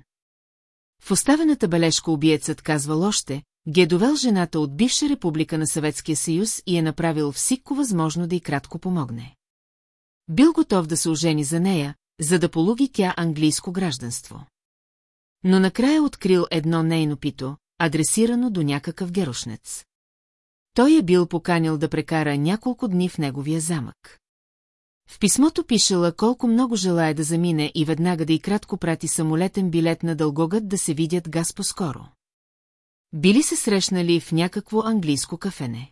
В оставената бележка убиецът казвал още, ги е довел жената от бивша република на Съветския съюз и е направил всичко възможно да й кратко помогне. Бил готов да се ожени за нея, за да полуги тя английско гражданство. Но накрая открил едно нейно пито, адресирано до някакъв герошнец. Той е бил поканил да прекара няколко дни в неговия замък. В писмото пишела колко много желая да замине и веднага да и кратко прати самолетен билет на дългогът да се видят газ по-скоро. Били се срещнали в някакво английско кафене.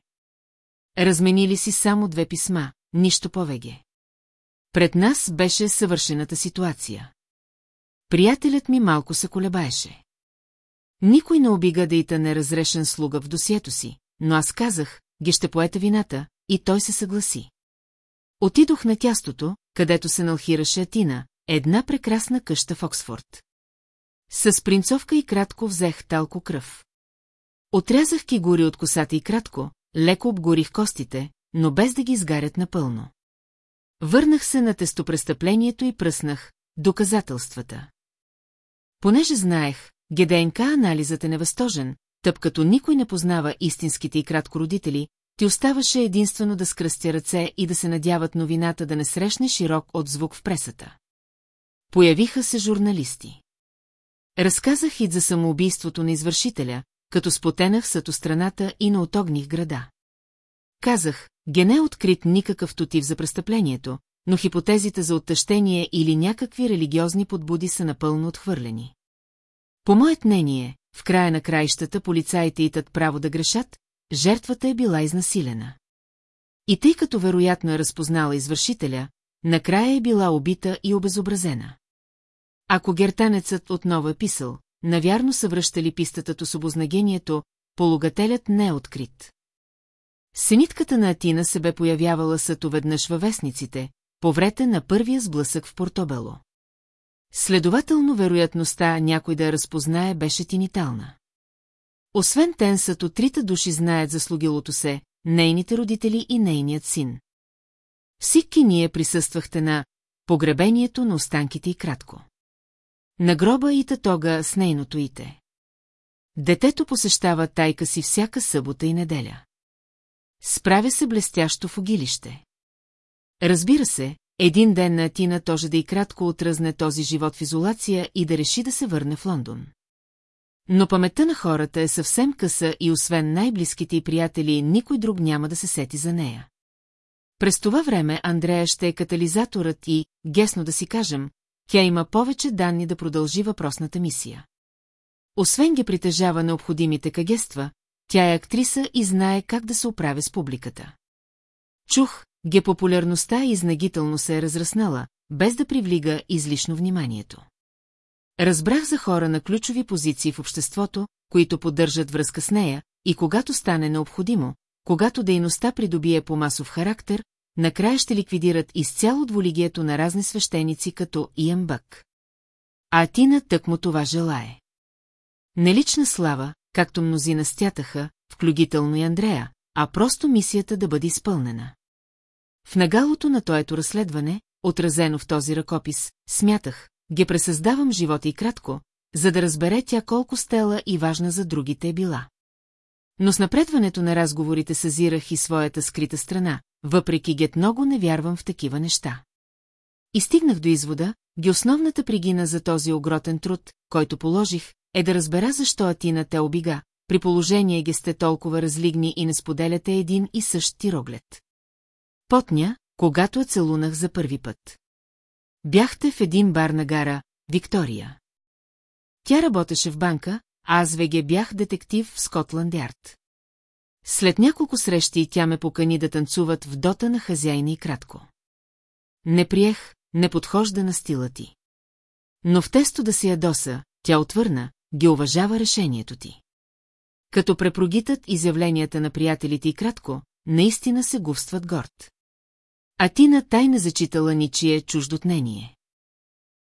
Разменили си само две писма, нищо повеге. Пред нас беше съвършената ситуация. Приятелят ми малко се колебаеше. Никой не обига да ита неразрешен слуга в досието си, но аз казах, ги ще поета вината, и той се съгласи. Отидох на тястото, където се налхираше Атина, една прекрасна къща в Оксфорд. С принцовка и кратко взех талко кръв. Отрязах кигури от косата и кратко, леко обгорих костите, но без да ги изгарят напълно. Върнах се на тестопрестъплението и пръснах доказателствата. Понеже знаех, ГДНК анализът е невъстожен, тъп като никой не познава истинските и кратко родители, ти оставаше единствено да скръстя ръце и да се надяват новината да не срещне широк отзвук в пресата. Появиха се журналисти. Разказах и за самоубийството на извършителя, като спотенах страната и на отогних града. Казах, ге не е открит никакъв тотив за престъплението, но хипотезите за оттъщение или някакви религиозни подбуди са напълно отхвърлени. По моят мнение, в края на краищата полицаите итат право да грешат, жертвата е била изнасилена. И тъй като вероятно е разпознала извършителя, накрая е била убита и обезобразена. Ако гертанецът отново е писал, навярно са връщали пистата с обознагението, полугателят не е открит. Сенитката на Атина се бе появявала съто веднъж във вестниците, поврете на първия сблъсък в Портобело. Следователно, вероятността някой да я разпознае беше тинитална. Освен Тенсът трите души знаят за слугилото се, нейните родители и нейният син. Всички ние присъствахте на погребението на останките и кратко. На гроба и татога с нейното ите. Детето посещава тайка си всяка събота и неделя. Справя се блестящо в огилище. Разбира се, един ден на Атина тоже да и кратко отръзне този живот в изолация и да реши да се върне в Лондон. Но паметта на хората е съвсем къса и освен най-близките й приятели, никой друг няма да се сети за нея. През това време Андрея ще е катализаторът и, гесно да си кажем, тя има повече данни да продължи въпросната мисия. Освен ги притежава необходимите кагества, тя е актриса и знае как да се оправя с публиката. Чух, ге популярността изнагително се е разраснала, без да привлига излишно вниманието. Разбрах за хора на ключови позиции в обществото, които поддържат връзка с нея, и когато стане необходимо, когато дейността придобие по масов характер, накрая ще ликвидират изцяло дволигието на разни свещеници като Иен Бък. А Тина тък му това желае. Нелична слава, както мнозина стятаха, включително и Андрея, а просто мисията да бъде изпълнена. В нагалото на тоето разследване, отразено в този ръкопис, смятах, ги пресъздавам живота и кратко, за да разбере тя колко стела и важна за другите е била. Но с напредването на разговорите съзирах и своята скрита страна, въпреки гет много не вярвам в такива неща. И стигнах до извода, ги основната пригина за този огротен труд, който положих, е да разбера защо Атина те обига, при положение ге сте толкова разлигни и не споделяте един и същ тироглед. Потня, когато целунах за първи път. Бяхте в един бар на гара, Виктория. Тя работеше в банка, а аз веге бях детектив в Скотланд Ярд. След няколко срещи тя ме покани да танцуват в дота на хазяйна и кратко. Не приех, не подхожда на стила ти. Но в тесто да си ядоса, тя отвърна, ги уважава решението ти. Като препрогитат изявленията на приятелите и кратко, наистина се гувстват горд. А Тина тайна зачитала ничие чуждотнение.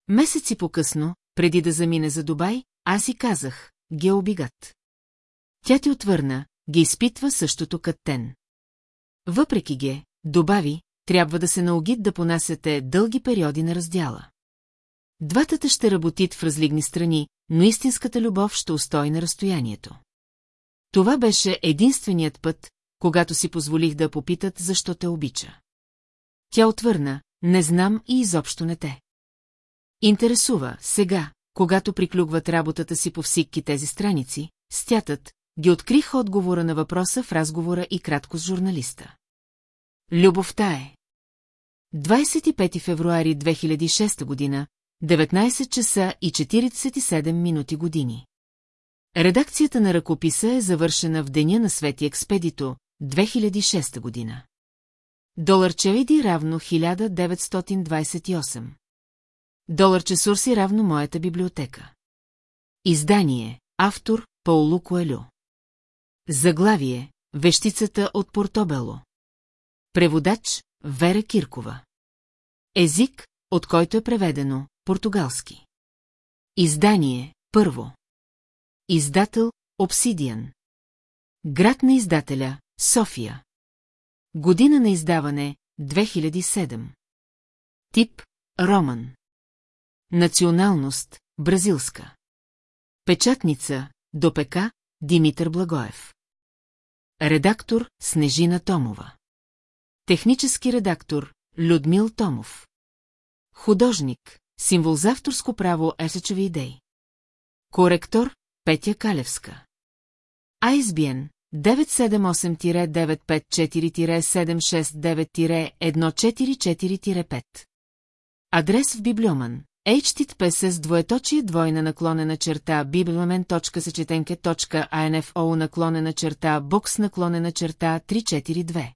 Месеци по-късно, преди да замине за Дубай, аз и казах, ги обигат. Тя ти отвърна, ги изпитва същото каттен. Въпреки ге, добави, трябва да се наогид да понасяте дълги периоди на раздяла. Дватата ще работит в разлигни страни, но истинската любов ще устои на разстоянието. Това беше единственият път, когато си позволих да попитат, защо те обича. Тя отвърна, не знам и изобщо не те. Интересува, сега, когато приклюгват работата си по всички тези страници, стятът, ги открих отговора на въпроса в разговора и кратко с журналиста. Любовта е. 25 февруари 2006 година, 19 часа и 47 минути години. Редакцията на ръкописа е завършена в деня на Свети Експедито, 2006 година. Доларчевиди равно 1928. Доларче Сурси равно моята библиотека. Издание. Автор Паулу Коелю. Заглавие. Вещицата от Портобело. Преводач Вера Киркова. Език, от който е преведено португалски. Издание първо. Издател Обсидиан. Град на издателя София. Година на издаване 2007. Тип Роман. Националност Бразилска. Печатница ДОПК Димитър Благоев. Редактор Снежина Томова. Технически редактор Людмил Томов. Художник Символ за авторско право Есечеви идеи. Коректор Петя Калевска. ISBN 978-954-769-144-5. Адрес в Библиоман. HTTPS с двоеточие двойна наклонена черта bibliamen.сечетенке.info наклонена черта бокс наклонена черта 342.